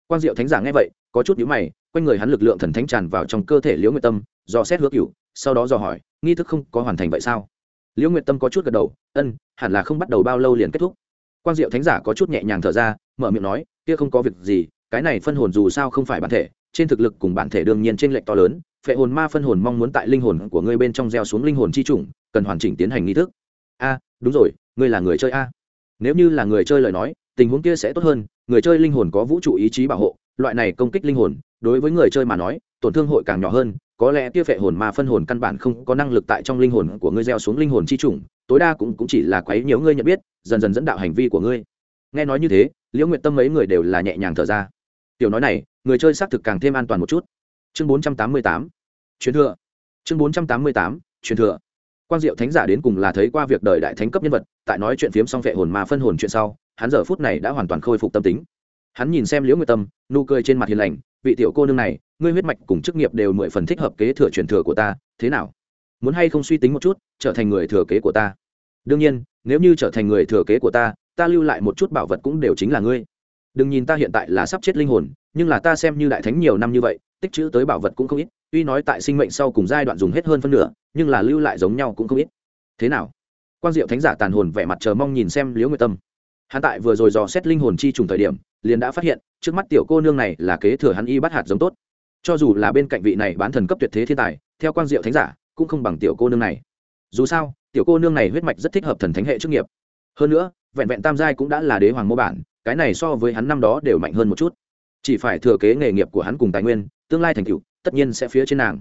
Quang diệu thánh giả nghe vậy, có chút nhíu mày, quanh người hắn lực lượng thần thánh tràn vào trong cơ thể liễu nguyệt tâm do xét hứa cựu sau đó dò hỏi, nghi thức không có hoàn thành vậy sao? Liễu nguyệt tâm có chút gật đầu ân hẳn là không bắt đầu bao lâu liền kết thúc. Quang diệu thánh giả có chút nhẹ nhàng thở ra, mở miệng nói, kia không có việc gì cái này phân hồn dù sao không phải bản thể trên thực lực cùng bản thể đương nhiên trên lệnh to lớn phệ hồn ma phân hồn mong muốn tại linh hồn của ngươi bên trong gieo xuống linh hồn chi chủng cần hoàn chỉnh tiến hành nghi thức. A đúng rồi ngươi là người chơi a. Nếu như là người chơi lời nói tình huống kia sẽ tốt hơn người chơi linh hồn có vũ trụ ý chí bảo hộ loại này công kích linh hồn đối với người chơi mà nói tổn thương hội càng nhỏ hơn có lẽ kia phệ hồn ma phân hồn căn bản không có năng lực tại trong linh hồn của ngươi gieo xuống linh hồn chi chủng tối đa cũng, cũng chỉ là quấy nhiễu ngươi nhận biết dần dần dẫn đạo hành vi của ngươi. Nghe nói như thế liễu nguyện tâm mấy người đều là nhẹ nhàng thở ra tiểu nói này, người chơi xác thực càng thêm an toàn một chút. Chương bốn trăm tám mươi tám, truyền thừa. Chương bốn trăm tám mươi tám, truyền thừa. Quang diệu thánh giả đến cùng là thấy qua việc đời đại thánh cấp nhân vật, tại nói chuyện phiếm xong vệ hồn mà phân hồn chuyện sau, hắn giờ phút này đã hoàn toàn khôi phục tâm tính. Hắn nhìn xem liễu nguyệt tâm, nụ cười trên mặt hiền lành, vị tiểu cô nương này, ngươi huyết mạch cùng chức nghiệp đều mười phần thích hợp kế thừa truyền thừa của ta, thế nào? Muốn hay không suy tính một chút, trở thành người thừa kế của ta? Đương nhiên, nếu như trở thành người thừa kế của ta ta lưu lại một chút bảo vật cũng đều chính là ngươi đừng nhìn ta hiện tại là sắp chết linh hồn, nhưng là ta xem như đại thánh nhiều năm như vậy, tích chữ tới bảo vật cũng không ít, tuy nói tại sinh mệnh sau cùng giai đoạn dùng hết hơn phân nửa, nhưng là lưu lại giống nhau cũng không ít. Thế nào? Quan diệu thánh giả tàn hồn vẻ mặt chờ mong nhìn xem liễu nguyệt tâm. Hắn tại vừa rồi dò xét linh hồn chi trùng thời điểm, liền đã phát hiện, trước mắt tiểu cô nương này là kế thừa hắn y bắt hạt giống tốt. Cho dù là bên cạnh vị này bán thần cấp tuyệt thế thiên tài, theo quan diệu thánh giả, cũng không bằng tiểu cô nương này. Dù sao, tiểu cô nương này huyết mạch rất thích hợp thần thánh hệ chức nghiệp. Hơn nữa, vẹn vẹn tam giai cũng đã là đế hoàng mô bản cái này so với hắn năm đó đều mạnh hơn một chút. Chỉ phải thừa kế nghề nghiệp của hắn cùng tài nguyên, tương lai thành tựu, tất nhiên sẽ phía trên nàng.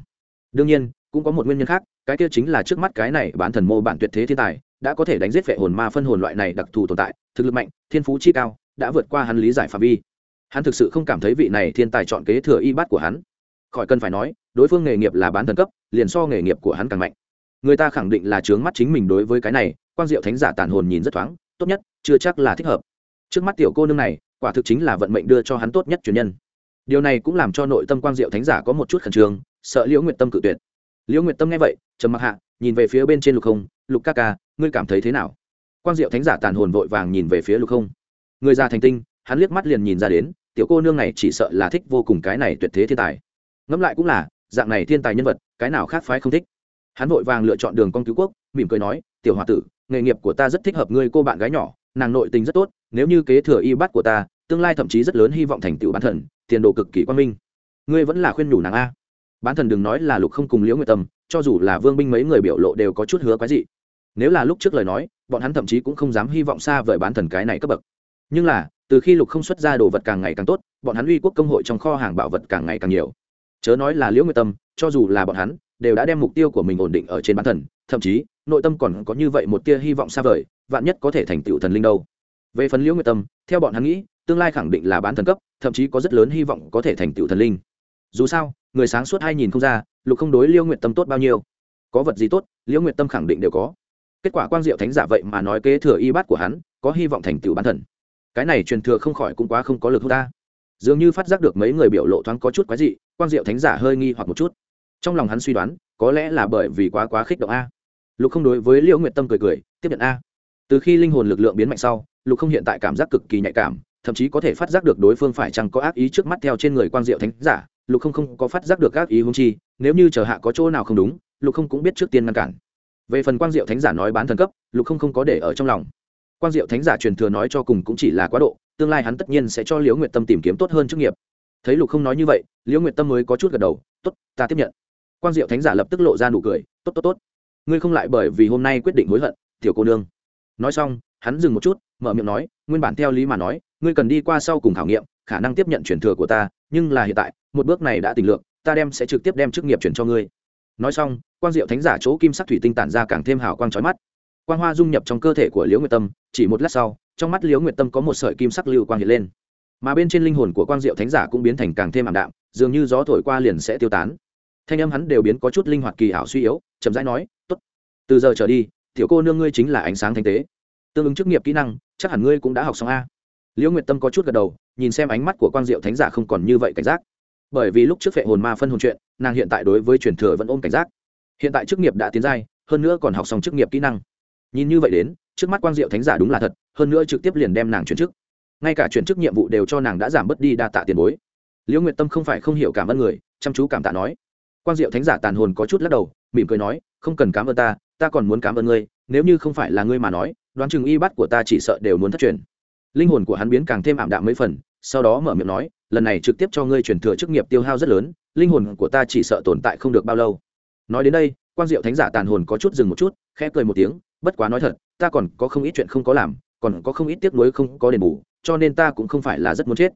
Đương nhiên, cũng có một nguyên nhân khác, cái kia chính là trước mắt cái này bán thần mô bản tuyệt thế thiên tài, đã có thể đánh giết vệ hồn ma phân hồn loại này đặc thù tồn tại, thực lực mạnh, thiên phú chi cao, đã vượt qua hắn lý giải phạm vi. Hắn thực sự không cảm thấy vị này thiên tài chọn kế thừa y bát của hắn. Khỏi cần phải nói, đối phương nghề nghiệp là bán thần cấp, liền so nghề nghiệp của hắn càng mạnh. Người ta khẳng định là trướng mắt chính mình đối với cái này, quang diệu thánh giả tàn hồn nhìn rất thoáng, tốt nhất, chưa chắc là thích hợp trước mắt tiểu cô nương này, quả thực chính là vận mệnh đưa cho hắn tốt nhất truyền nhân. Điều này cũng làm cho nội tâm quang diệu thánh giả có một chút khẩn trương, sợ liễu nguyệt tâm cự tuyệt. Liễu nguyệt tâm nghe vậy, trầm mặc hạ, nhìn về phía bên trên lục không, lục ca ca, ngươi cảm thấy thế nào? Quang diệu thánh giả tàn hồn vội vàng nhìn về phía lục không. Người già thành tinh, hắn liếc mắt liền nhìn ra đến, tiểu cô nương này chỉ sợ là thích vô cùng cái này tuyệt thế thiên tài. Ngẫm lại cũng là, dạng này thiên tài nhân vật, cái nào khác phái không thích. Hắn vội vàng lựa chọn đường con cứu quốc, mỉm cười nói, tiểu h o a tử, nghề nghiệp của ta rất thích hợp ngươi cô bạn gái nhỏ nàng nội tình rất tốt, nếu như kế thừa y bắt của ta, tương lai thậm chí rất lớn hy vọng thành tựu bán thần, tiền đồ cực kỳ quan minh. Ngươi vẫn là khuyên nhủ nàng a. Bán thần đừng nói là lục không cùng liễu nguyệt tâm, cho dù là vương binh mấy người biểu lộ đều có chút hứa quái dị. Nếu là lúc trước lời nói, bọn hắn thậm chí cũng không dám hy vọng xa vời bán thần cái này cấp bậc. Nhưng là, từ khi lục không xuất ra đồ vật càng ngày càng tốt, bọn hắn uy quốc công hội trong kho hàng bảo vật càng ngày càng nhiều. Chớ nói là liễu nguyệt tâm, cho dù là bọn hắn, đều đã đem mục tiêu của mình ổn định ở trên bán thần, thậm chí nội tâm còn có như vậy một tia hy vọng xa vời, vạn nhất có thể thành tựu thần linh đâu. Về phần liễu nguyệt tâm, theo bọn hắn nghĩ, tương lai khẳng định là bán thần cấp, thậm chí có rất lớn hy vọng có thể thành tựu thần linh. Dù sao, người sáng suốt hai nhìn không ra, lục không đối liễu nguyệt tâm tốt bao nhiêu. Có vật gì tốt, liễu nguyệt tâm khẳng định đều có. Kết quả quang diệu thánh giả vậy mà nói kế thừa y bát của hắn, có hy vọng thành tựu bán thần. Cái này truyền thừa không khỏi cũng quá không có lực hút ta. Dường như phát giác được mấy người biểu lộ thoáng có chút quái dị, quang diệu thánh giả hơi nghi hoặc một chút. Trong lòng hắn suy đoán, có lẽ là bởi vì quá quá khích động a lục không đối với liễu nguyệt tâm cười cười, tiếp nhận a. từ khi linh hồn lực lượng biến mạnh sau, lục không hiện tại cảm giác cực kỳ nhạy cảm, thậm chí có thể phát giác được đối phương phải chăng có ác ý trước mắt theo trên người quang diệu thánh giả, lục không không có phát giác được ác ý hung chi, nếu như chờ hạ có chỗ nào không đúng, lục không cũng biết trước tiên ngăn cản. về phần quang diệu thánh giả nói bán thần cấp, lục không không có để ở trong lòng. quang diệu thánh giả truyền thừa nói cho cùng cũng chỉ là quá độ, tương lai hắn tất nhiên sẽ cho liễu nguyệt tâm tìm kiếm tốt hơn chức nghiệp. thấy lục không nói như vậy, liễu nguyệt tâm mới có chút gật đầu t ố t ta tiếp nhận. quang diệu thánh giả lập tức lộ ra nụ cười, tốt tốt tốt ngươi không lại bởi vì hôm nay quyết định hối hận, tiểu cô nương. Nói xong, hắn dừng một chút, mở miệng nói, nguyên bản theo lý mà nói, ngươi cần đi qua sau cùng khảo nghiệm, khả năng tiếp nhận truyền thừa của ta, nhưng là hiện tại, một bước này đã tình lượng ta đem sẽ trực tiếp đem chức nghiệp chuyển cho ngươi. Nói xong, quang diệu thánh giả chỗ kim sắc thủy tinh tản ra càng thêm hào quang trói mắt. Quang hoa dung nhập trong cơ thể của liễu nguyệt tâm, chỉ một lát sau, trong mắt liễu nguyệt tâm có một sợi kim sắc lưu quang hiện lên. Mà bên trên linh hồn của quang diệu thánh giả cũng biến thành càng thêm ảm đạm, dường như gió thổi qua liền sẽ tiêu tán. Thanh âm hắn đều biến có chút linh hoạt kỳ ảo suy yếu, chậm rãi nói từ giờ trở đi, tiểu cô nương ngươi chính là ánh sáng thanh tế. Tương ứng chức nghiệp kỹ năng, chắc hẳn ngươi cũng đã học xong a. Liễu nguyệt tâm có chút gật đầu, nhìn xem ánh mắt của quang diệu thánh giả không còn như vậy cảnh giác. Bởi vì lúc trước phệ hồn ma phân hồn chuyện, nàng hiện tại đối với truyền thừa vẫn ôm cảnh giác. Hiện tại chức nghiệp đã tiến giai, hơn nữa còn học xong chức nghiệp kỹ năng. Nhìn như vậy đến, trước mắt quang diệu thánh giả đúng là thật, hơn nữa trực tiếp liền đem nàng chuyển chức. Ngay cả chuyển chức nhiệm vụ đều cho nàng đã giảm bớt đi đa tạ tiền bối. Liễu nguyệt tâm không phải không hiểu cảm ơn người, chăm chú cảm tạ nói. Quang diệu thánh giả tàn hồn có chút lắc đầu, mỉm cười nói, không cần cảm ơn ta ta còn muốn cảm ơn ngươi, nếu như không phải là ngươi mà nói, đoán chừng y bắt của ta chỉ sợ đều muốn thất truyền. Linh hồn của hắn biến càng thêm ảm đạm mấy phần, sau đó mở miệng nói, lần này trực tiếp cho ngươi truyền thừa chức nghiệp tiêu hao rất lớn, linh hồn của ta chỉ sợ tồn tại không được bao lâu. Nói đến đây, quang diệu thánh giả tàn hồn có chút dừng một chút, khẽ cười một tiếng, bất quá nói thật, ta còn có không ít chuyện không có làm, còn có không ít tiếc nuối không có đền bù, cho nên ta cũng không phải là rất muốn chết.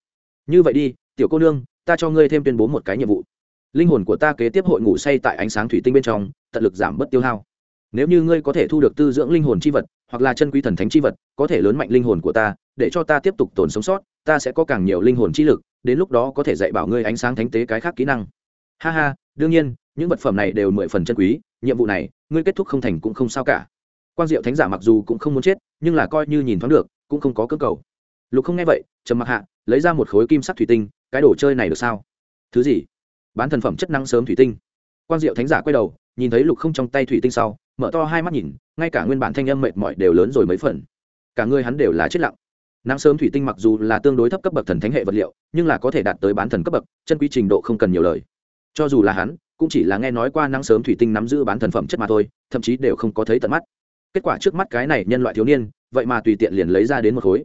Như vậy đi, tiểu cô nương, ta cho ngươi thêm tuyên bố một cái nhiệm vụ. Linh hồn của ta kế tiếp hội ngủ say tại ánh sáng thủy tinh bên trong, tận lực giảm bớt tiêu hao nếu như ngươi có thể thu được tư dưỡng linh hồn c h i vật, hoặc là chân quý thần thánh c h i vật, có thể lớn mạnh linh hồn của ta, để cho ta tiếp tục tồn sống sót, ta sẽ có càng nhiều linh hồn chi lực, đến lúc đó có thể dạy bảo ngươi ánh sáng thánh tế cái khác kỹ năng. Ha ha, đương nhiên, những vật phẩm này đều mười phần chân quý, nhiệm vụ này, ngươi kết thúc không thành cũng không sao cả. Quan diệu thánh giả mặc dù cũng không muốn chết, nhưng là coi như nhìn thoáng được, cũng không có cơ cầu. Lục không nghe vậy, trầm mặc hạ, lấy ra một khối kim sắc thủy tinh, cái đồ chơi này được sao? Thứ gì? Bán thần phẩm chất năng sớm thủy tinh. Quan diệu thánh giả quay đầu, nhìn thấy lục không trong tay thủy tinh sau mở to hai mắt nhìn, ngay cả nguyên bản thanh âm mệt mỏi đều lớn rồi mấy phần. Cả người hắn đều là chết lặng. Nắng sớm thủy tinh mặc dù là tương đối thấp cấp bậc thần thánh hệ vật liệu, nhưng là có thể đạt tới bán thần cấp bậc, chân quy trình độ không cần nhiều lời. Cho dù là hắn, cũng chỉ là nghe nói qua nắng sớm thủy tinh nắm giữ bán thần phẩm chất mà thôi, thậm chí đều không có thấy tận mắt. Kết quả trước mắt cái này nhân loại thiếu niên, vậy mà tùy tiện liền lấy ra đến một khối.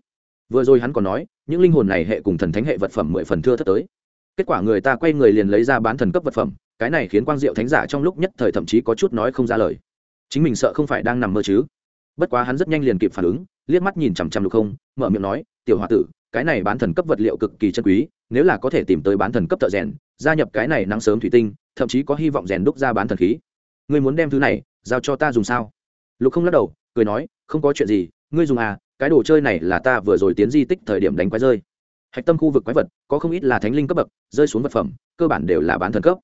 Vừa rồi hắn còn nói, những linh hồn này hệ cùng thần thánh hệ vật phẩm mười phần thưa thất tới. Kết quả người ta quay người liền lấy ra bán thần cấp vật phẩm, cái này khiến quang diệu thánh giả trong lúc nhất thời thậm chí có chút nói không ra lời chính mình sợ không phải đang nằm mơ chứ. Bất quá hắn rất nhanh liền kịp phản ứng, liếc mắt nhìn chằm chằm lục không, mở miệng nói, tiểu h o a tử, cái này bán thần cấp vật liệu cực kỳ chân quý, nếu là có thể tìm tới bán thần cấp thợ rèn, gia nhập cái này nắng sớm thủy tinh, thậm chí có hy vọng rèn đúc ra bán thần khí. Ngươi muốn đem thứ này giao cho ta dùng sao? Lục không lắc đầu, cười nói, không có chuyện gì, ngươi dùng à cái đồ chơi này là ta vừa rồi tiến di tích thời điểm đánh quái rơi. Hạch tâm khu vực quái vật, có không ít là thánh linh cấp bậc, rơi xuống vật phẩm, cơ bản đều là bán thần cấp.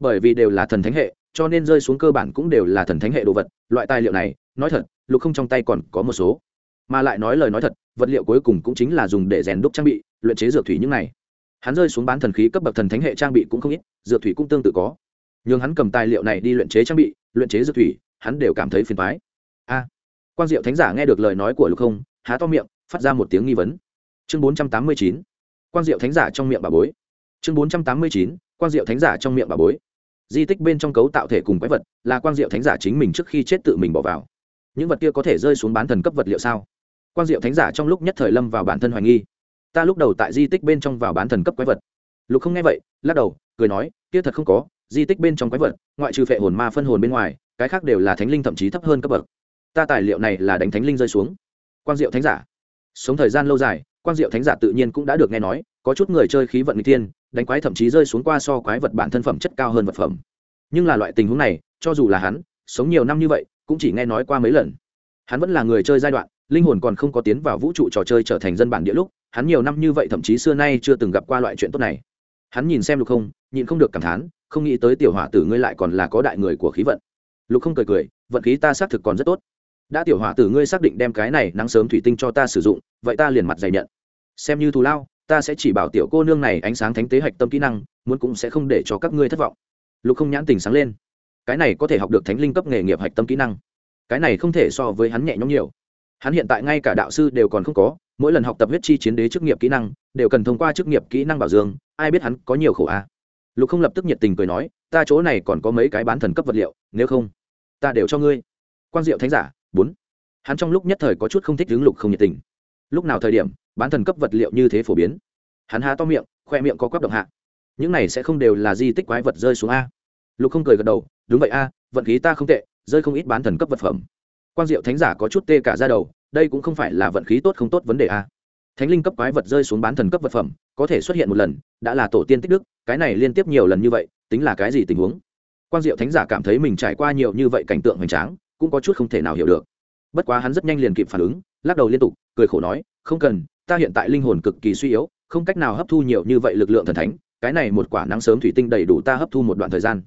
Bởi vì đều là thần thánh hệ cho nên rơi xuống cơ bản cũng đều là thần thánh hệ đồ vật, loại tài liệu này, nói thật, lục không trong tay còn có một số. Mà lại nói lời nói thật, vật liệu cuối cùng cũng chính là dùng để rèn đúc trang bị, luyện chế dược thủy những này. Hắn rơi xuống bán thần khí cấp bậc thần thánh hệ trang bị cũng không ít, dược thủy cũng tương tự có. Nhưng hắn cầm tài liệu này đi luyện chế trang bị, luyện chế dược thủy, hắn đều cảm thấy phiền thoái a. Quang diệu thánh giả nghe được lời nói của lục không, há to miệng, phát ra một tiếng nghi vấn. Chương bốn trăm tám mươi chín. Quang diệu thánh giả trong miệng bà bối. Chương bốn trăm tám mươi chín. Quang diệu thánh giả trong miệng bà bối di tích bên trong cấu tạo thể cùng quái vật là quang diệu thánh giả chính mình trước khi chết tự mình bỏ vào. Những vật kia có thể rơi xuống bán thần cấp vật liệu sao? Quang diệu thánh giả trong lúc nhất thời lâm vào bản thân hoài nghi. Ta lúc đầu tại di tích bên trong vào bán thần cấp quái vật. Lục không nghe vậy, lắc đầu, cười nói, kia thật không có, di tích bên trong quái vật, ngoại trừ phệ hồn ma phân hồn bên ngoài, cái khác đều là thánh linh thậm chí thấp hơn cấp bậc. Ta tài liệu này là đánh thánh linh rơi xuống. Quang diệu thánh giả. Sống thời gian lâu dài, quang diệu thánh giả tự nhiên cũng đã được nghe nói, có chút người chơi khí vận n tiên đánh quái thậm chí rơi xuống qua so quái vật bản thân phẩm chất cao hơn vật phẩm. Nhưng là loại tình huống này, cho dù là hắn, sống nhiều năm như vậy, cũng chỉ nghe nói qua mấy lần. Hắn vẫn là người chơi giai đoạn, linh hồn còn không có tiến vào vũ trụ trò chơi trở thành dân bản địa lúc, hắn nhiều năm như vậy thậm chí xưa nay chưa từng gặp qua loại chuyện tốt này. Hắn nhìn xem lục không, nhịn không được cảm thán, không nghĩ tới tiểu hỏa tử ngươi lại còn là có đại người của khí vận. Lục không cười cười, vận khí ta xác thực còn rất tốt. Đã tiểu hỏa tử ngươi xác định đem cái này nắng sớm thủy tinh cho ta sử dụng, vậy ta liền mặt dày nhận. Xem như thù lao ta sẽ chỉ bảo tiểu cô nương này ánh sáng thánh tế hạch tâm kỹ năng, muốn cũng sẽ không để cho các ngươi thất vọng. Lục không nhãn tình sáng lên. Cái này có thể học được thánh linh cấp nghề nghiệp hạch tâm kỹ năng. Cái này không thể so với hắn nhẹ nhõm nhiều. Hắn hiện tại ngay cả đạo sư đều còn không có, mỗi lần học tập huyết chi chiến đế chức nghiệp kỹ năng, đều cần thông qua chức nghiệp kỹ năng bảo dương ai biết hắn có nhiều khổ a. À? lục không lập tức nhiệt tình cười nói, ta chỗ này còn có mấy cái bán thần cấp vật liệu, nếu không, ta đều cho ngươi. Quan diệu thánh giả, bốn. Hắn trong lúc nhất thời có chút không thích đứng lục không nhiệt tình. Lúc nào thời điểm bán thần cấp vật liệu như thế phổ biến. Hắn há to miệng, khoe miệng có quắp động hạ. Những này sẽ không đều là di tích quái vật rơi xuống a. Lục không cười gật đầu, đúng vậy a, vận khí ta không tệ, rơi không ít bán thần cấp vật phẩm. Quang diệu thánh giả có chút tê cả ra đầu, đây cũng không phải là vận khí tốt không tốt vấn đề a. Thánh linh cấp quái vật rơi xuống bán thần cấp vật phẩm, có thể xuất hiện một lần, đã là tổ tiên tích đức, cái này liên tiếp nhiều lần như vậy, tính là cái gì tình huống? Quang diệu thánh giả cảm thấy mình trải qua nhiều như vậy cảnh tượng hoành tráng, cũng có chút không thể nào hiểu được. Bất quá hắn rất nhanh liền kịp phản ứng, lắc đầu liên tục, cười khổ nói, không cần ta hiện tại linh hồn cực kỳ suy yếu, không cách nào hấp thu nhiều như vậy lực lượng thần thánh, cái này một quả nắng sớm thủy tinh đầy đủ ta hấp thu một đoạn thời gian.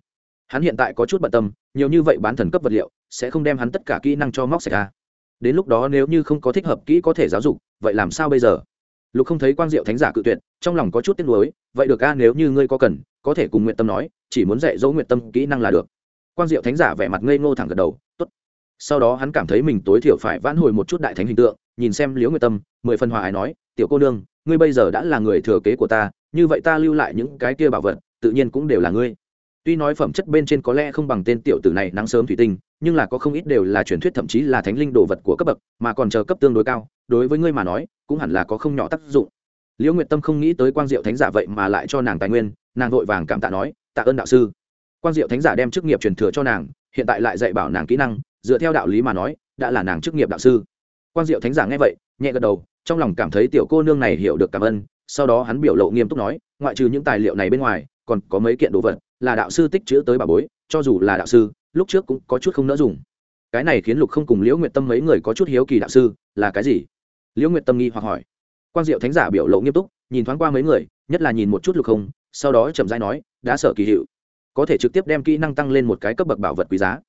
Hắn hiện tại có chút bận tâm, nhiều như vậy bán thần cấp vật liệu, sẽ không đem hắn tất cả kỹ năng cho móc sạch ra đến lúc đó nếu như không có thích hợp kỹ có thể giáo dục, vậy làm sao bây giờ? Lục không thấy quang diệu thánh giả cự tuyệt, trong lòng có chút tiếc nuối, vậy được a, nếu như ngươi có cần, có thể cùng nguyện tâm nói, chỉ muốn dạy dỗ nguyện tâm kỹ năng là được. Quang diệu thánh giả vẻ mặt ngây ngô thẳng gật đầu, tốt. Sau đó hắn cảm thấy mình tối thiểu phải vãn hồi một chút đại thánh hình tượng nhìn xem liễu nguyệt tâm, mười phần hòa ái nói, tiểu cô nương, ngươi bây giờ đã là người thừa kế của ta, như vậy ta lưu lại những cái kia bảo vật, tự nhiên cũng đều là ngươi. Tuy nói phẩm chất bên trên có lẽ không bằng tên tiểu tử này nắng sớm thủy tinh, nhưng là có không ít đều là truyền thuyết, thậm chí là thánh linh đồ vật của cấp bậc, mà còn chờ cấp tương đối cao, đối với ngươi mà nói, cũng hẳn là có không nhỏ tác dụng. Liễu nguyệt tâm không nghĩ tới quang diệu thánh giả vậy mà lại cho nàng tài nguyên, nàng vội vàng cảm tạ nói, tạ ơn đạo sư. Quang diệu thánh giả đem chức nghiệp truyền thừa cho nàng, hiện tại lại dạy bảo nàng kỹ năng, dựa theo đạo lý mà nói, đã là nàng chức nghiệp đạo sư quang diệu thánh giả nghe vậy, nhẹ gật đầu, trong lòng cảm thấy tiểu cô nương này hiểu được cảm ơn, sau đó hắn biểu lộ nghiêm túc nói, ngoại trừ những tài liệu này bên ngoài, còn có mấy kiện đồ vật, là đạo sư tích chữ tới bà bối, cho dù là đạo sư, lúc trước cũng có chút không nỡ dùng. Cái này khiến lục không cùng liễu nguyệt tâm mấy người có chút hiếu kỳ đạo sư, là cái gì? Liễu nguyệt tâm nghi hoặc hỏi. Quang diệu thánh giả biểu lộ nghiêm túc, nhìn thoáng qua mấy người, nhất là nhìn một chút lục không, sau đó chậm rãi nói, đã sợ kỳ hiệu, có thể trực tiếp đem kỹ năng tăng lên một cái cấp bậc bảo vật quý giá.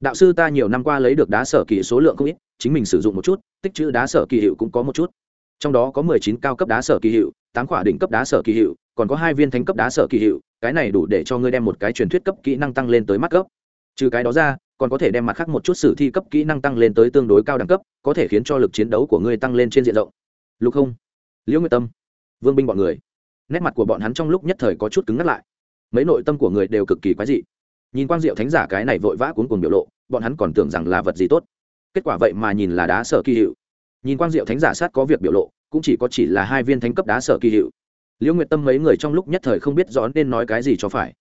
Đạo sư ta nhiều năm qua lấy được đá sở kỳ số lượng không ít, chính mình sử dụng một chút tích chữ đá sở kỳ hiệu cũng có một chút. Trong đó có mười chín cao cấp đá sở kỳ hiệu, tám quả đỉnh cấp đá sở kỳ hiệu, còn có hai viên thánh cấp đá sở kỳ hiệu, cái này đủ để cho ngươi đem một cái truyền thuyết cấp kỹ năng tăng lên tới mắt cấp. Trừ cái đó ra, còn có thể đem mặt khác một chút sử thi cấp kỹ năng tăng lên tới tương đối cao đẳng cấp, có thể khiến cho lực chiến đấu của ngươi tăng lên trên diện rộng. Lục không, liễu nguyệt tâm, vương binh bọn người. Nét mặt của bọn hắn trong lúc nhất thời có chút cứng ngắt lại. Mấy nội tâm của người đều cực kỳ quái dị. Nhìn quang diệu thánh giả cái này vội vã cuốn cùng biểu lộ, bọn hắn còn tưởng rằng là vật gì tốt kết quả vậy mà nhìn là đá sở kỳ hiệu. Nhìn quang diệu thánh giả sát có việc biểu lộ, cũng chỉ có chỉ là hai viên thánh cấp đá sở kỳ hiệu. Liễu nguyệt tâm mấy người trong lúc nhất thời không biết rõ nên nói cái gì cho phải.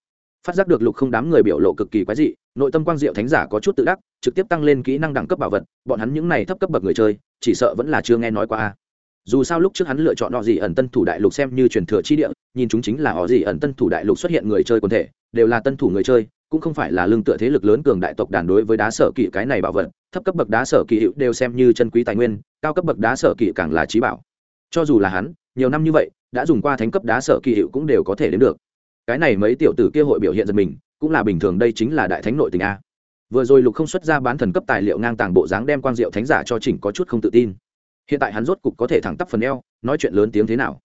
Phát giác được lục không đám người biểu lộ cực kỳ quái dị, nội tâm quang diệu thánh giả có chút tự đắc, trực tiếp tăng lên kỹ năng đẳng cấp bảo vật, bọn hắn những này thấp cấp bậc người chơi, chỉ sợ vẫn là chưa nghe nói qua dù sao lúc trước hắn lựa chọn họ gì ẩn tân thủ đại lục xem như truyền thừa chi địa, nhìn chúng chính là họ gì ẩn tân thủ đại lục xuất hiện người chơi quần thể, đều là tân thủ người chơi cũng không phải là lương tựa thế lực lớn cường đại tộc đàn đối với đá sở kỵ cái này bảo vật, thấp cấp bậc đá sở kỵ hiệu đều xem như chân quý tài nguyên, cao cấp bậc đá sở kỵ càng là trí bảo. Cho dù là hắn, nhiều năm như vậy, đã dùng qua thánh cấp đá sở kỳ hiệu cũng đều có thể đến được. Cái này mấy tiểu tử kia hội biểu hiện giật mình, cũng là bình thường đây chính là đại thánh nội tình a. Vừa rồi lục không xuất ra bán thần cấp tài liệu ngang tàng bộ dáng đem quang diệu thánh giả cho chỉnh có chút không tự tin. Hiện tại hắn rốt cục có thể thẳng tắp phần eo, nói chuyện lớn tiếng thế nào.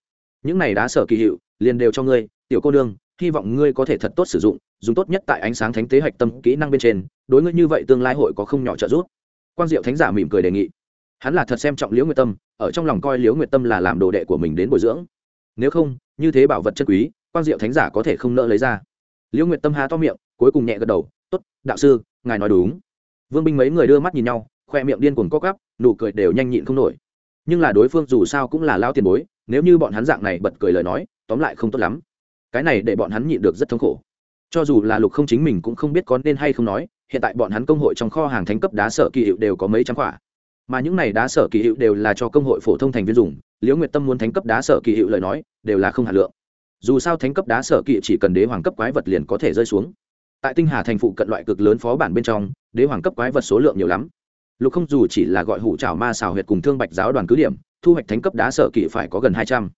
Những này đá sở kỳ hiệu, liền đều cho ngươi, tiểu cô đương hy vọng ngươi có thể thật tốt sử dụng dùng tốt nhất tại ánh sáng thánh tế hạch tâm kỹ năng bên trên, đối ngươi như vậy tương lai hội có không nhỏ trợ giúp. Quan diệu thánh giả mỉm cười đề nghị. Hắn là thật xem trọng liễu nguyệt tâm, ở trong lòng coi liễu nguyệt tâm là làm đồ đệ của mình đến bồi dưỡng. Nếu không, như thế bảo vật chân quý quan diệu thánh giả có thể không nợ lấy ra. Liễu nguyệt tâm há to miệng, cuối cùng nhẹ gật đầu t ố t đạo sư, ngài nói đúng. Vương binh mấy người đưa mắt nhìn nhau, khoe miệng điên cuồng co cắp nụ cười đều nhanh nhịn không nổi. Nhưng là đối phương dù sao cũng là lao tiền bối, nếu như bọn hắn dạng này bật cười lời nói, tóm lại không tốt lắm. Cái này để bọn hắn nhịn được rất thống khổ cho dù là lục không chính mình cũng không biết có nên hay không nói, hiện tại bọn hắn công hội trong kho hàng thánh cấp đá sở kỳ hiệu đều có mấy trăm quả mà những này đá sở kỳ hiệu đều là cho công hội phổ thông thành viên dùng, liễu nguyệt tâm muốn thánh cấp đá sở kỳ hiệu lời nói, đều là không hạt lượng. Dù sao thánh cấp đá sở kỳ chỉ cần đế hoàng cấp quái vật liền có thể rơi xuống. Tại tinh hà thành phụ cận loại cực lớn phó bản bên trong, đế hoàng cấp quái vật số lượng nhiều lắm. Lục không dù chỉ là gọi hủ trào ma xào huyệt cùng thương bạch giáo đoàn cứ điểm, thu hoạch thánh cấp đá sở kỳ phải có gần hai trăm.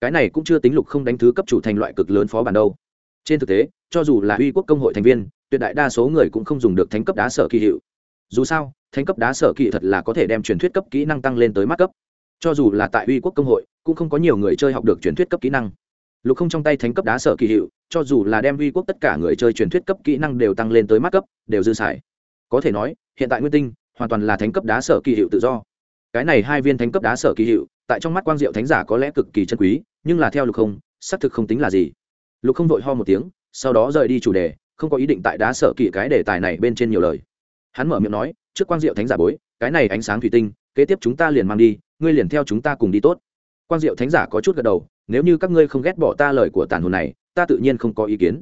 Cái này cũng chưa tính lục không đánh thứ cấp chủ thành loại cực lớn phó bản đâu. Trên thực tế cho dù là uy quốc công hội thành viên, tuyệt đại đa số người cũng không dùng được thánh cấp đá sở kỳ hiệu. Dù sao, thánh cấp đá sở kỳ thật là có thể đem truyền thuyết cấp kỹ năng tăng lên tới mắt cấp. Cho dù là tại uy quốc công hội, cũng không có nhiều người chơi học được truyền thuyết cấp kỹ năng. Lục không trong tay thánh cấp đá sở kỳ hiệu, cho dù là đem uy quốc tất cả người chơi truyền thuyết cấp kỹ năng đều tăng lên tới mắt cấp, đều dư xài. Có thể nói, hiện tại nguyên tinh, hoàn toàn là thánh cấp đá sở kỳ hiệu tự do. Cái này hai viên thánh cấp đá sở kỳ hiệu, tại trong mắt quang diệu thánh giả có lẽ cực kỳ chân quý, nhưng là theo lục không, xác thực không tính là gì. Lục không vội ho một tiếng sau đó rời đi chủ đề, không có ý định tại đá sở kỵ cái đề tài này bên trên nhiều lời. Hắn mở miệng nói, trước quang diệu thánh giả bối, cái này ánh sáng thủy tinh, kế tiếp chúng ta liền mang đi, ngươi liền theo chúng ta cùng đi tốt. Quang diệu thánh giả có chút gật đầu, nếu như các ngươi không ghét bỏ ta lời của tàn hồn này, ta tự nhiên không có ý kiến.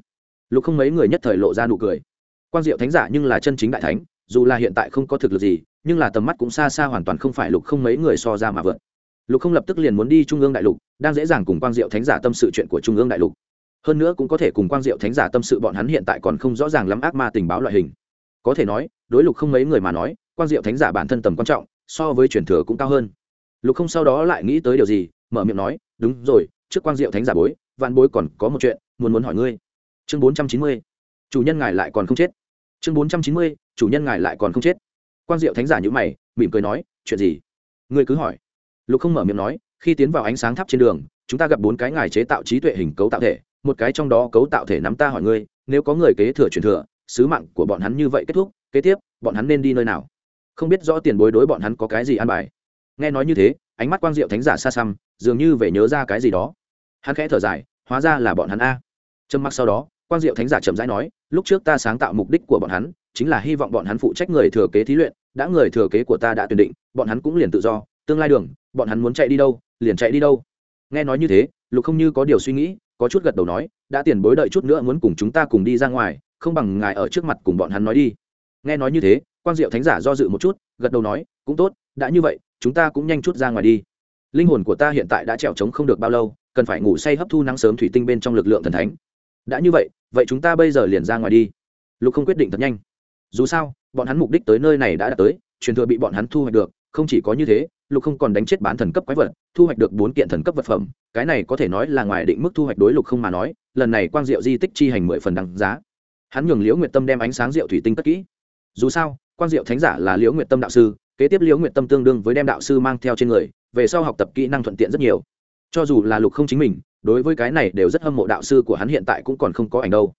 Lục không mấy người nhất thời lộ ra nụ cười. Quang diệu thánh giả nhưng là chân chính đại thánh, dù là hiện tại không có thực lực gì, nhưng là tầm mắt cũng xa xa hoàn toàn không phải lục không mấy người so ra mà vượt. Lục không lập tức liền muốn đi trung ương đại lục, đang dễ dàng cùng quang diệu thánh giả tâm sự chuyện của trung ương đại lục hơn nữa cũng có thể cùng quang diệu thánh giả tâm sự bọn hắn hiện tại còn không rõ ràng lắm ác ma tình báo loại hình. Có thể nói, đối lục không mấy người mà nói, quang diệu thánh giả bản thân tầm quan trọng, so với truyền thừa cũng cao hơn. Lục không sau đó lại nghĩ tới điều gì, mở miệng nói, đúng rồi, trước quang diệu thánh giả bối, vạn bối còn có một chuyện muốn muốn hỏi ngươi. Chương bốn trăm chín mươi, chủ nhân ngài lại còn không chết. Chương bốn trăm chín mươi, chủ nhân ngài lại còn không chết. Quang diệu thánh giả nhữ mày, mỉm cười nói, chuyện gì? Ngươi cứ hỏi. Lục không mở miệng nói, khi tiến vào ánh sáng tháp trên đường chúng ta gặp bốn cái ngài chế tạo trí tuệ hình cấu tạo thể, một cái trong đó cấu tạo thể nắm ta hỏi ngươi, nếu có người kế thừa truyền thừa, sứ mạng của bọn hắn như vậy kết thúc, kế tiếp, bọn hắn nên đi nơi nào? Không biết rõ tiền bối đối bọn hắn có cái gì an bài. Nghe nói như thế, ánh mắt quang diệu thánh giả xa xăm, dường như về nhớ ra cái gì đó. Hắn khẽ thở dài, hóa ra là bọn hắn a. Trầm mặc sau đó, quang diệu thánh giả chậm rãi nói, lúc trước ta sáng tạo mục đích của bọn hắn, chính là hy vọng bọn hắn phụ trách người thừa kế thí luyện, đã người thừa kế của ta đã tuyển định, bọn hắn cũng liền tự do, tương lai đường, bọn hắn muốn chạy đi đâu, liền chạy đi đâu nghe nói như thế, lục không như có điều suy nghĩ, có chút gật đầu nói, đã tiền bối đợi chút nữa muốn cùng chúng ta cùng đi ra ngoài, không bằng ngài ở trước mặt cùng bọn hắn nói đi. Nghe nói như thế quan diệu thánh giả do dự một chút, gật đầu nói, cũng tốt, đã như vậy, chúng ta cũng nhanh chút ra ngoài đi. Linh hồn của ta hiện tại đã trèo trống không được bao lâu, cần phải ngủ say hấp thu nắng sớm thủy tinh bên trong lực lượng thần thánh. Đã như vậy vậy chúng ta bây giờ liền ra ngoài đi. Lục không quyết định thật nhanh. Dù sao, bọn hắn mục đích tới nơi này đã đạt tới, truyền thừa bị bọn hắn thu hoạch được không chỉ có như thế, lục không còn đánh chết bán thần cấp quái vật, thu hoạch được bốn kiện thần cấp vật phẩm, cái này có thể nói là ngoài định mức thu hoạch đối lục không mà nói, lần này quang diệu di tích chi hành mười phần đằng giá. Hắn nhường liễu nguyệt tâm đem ánh sáng rượu thủy tinh cất kỹ. Dù sao, quang diệu thánh giả là liễu nguyệt tâm đạo sư, kế tiếp liễu nguyệt tâm tương đương với đem đạo sư mang theo trên người, về sau học tập kỹ năng thuận tiện rất nhiều. Cho dù là lục không chính mình, đối với cái này đều rất hâm mộ đạo sư của hắn hiện tại cũng còn không có ảnh đâu.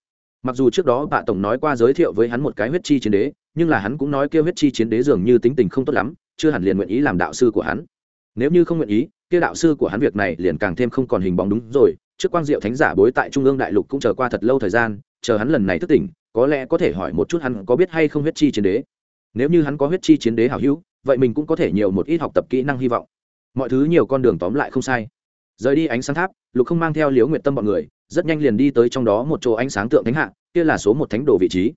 Mặc dù trước đó bà tổng nói qua giới thiệu với hắn một cái huyết chi chiến đế, nhưng là hắn cũng nói kêu huyết chi chiến đế dường như tính tình không tốt lắm chưa hẳn liền nguyện ý làm đạo sư của hắn. Nếu như không nguyện ý, kia đạo sư của hắn việc này liền càng thêm không còn hình bóng đúng rồi. Trước quang diệu thánh giả bối tại trung ương đại lục cũng chờ qua thật lâu thời gian, chờ hắn lần này thức tỉnh, có lẽ có thể hỏi một chút hắn có biết hay không huyết chi chiến đế. Nếu như hắn có huyết chi chiến đế hảo hữu, vậy mình cũng có thể nhiều một ít học tập kỹ năng hy vọng. Mọi thứ nhiều con đường tóm lại không sai. Rời đi ánh sáng tháp, lục không mang theo liếu nguyện tâm bọn người, rất nhanh liền đi tới trong đó một chỗ ánh sáng tượng thánh hạ, kia là số một thánh đồ vị trí.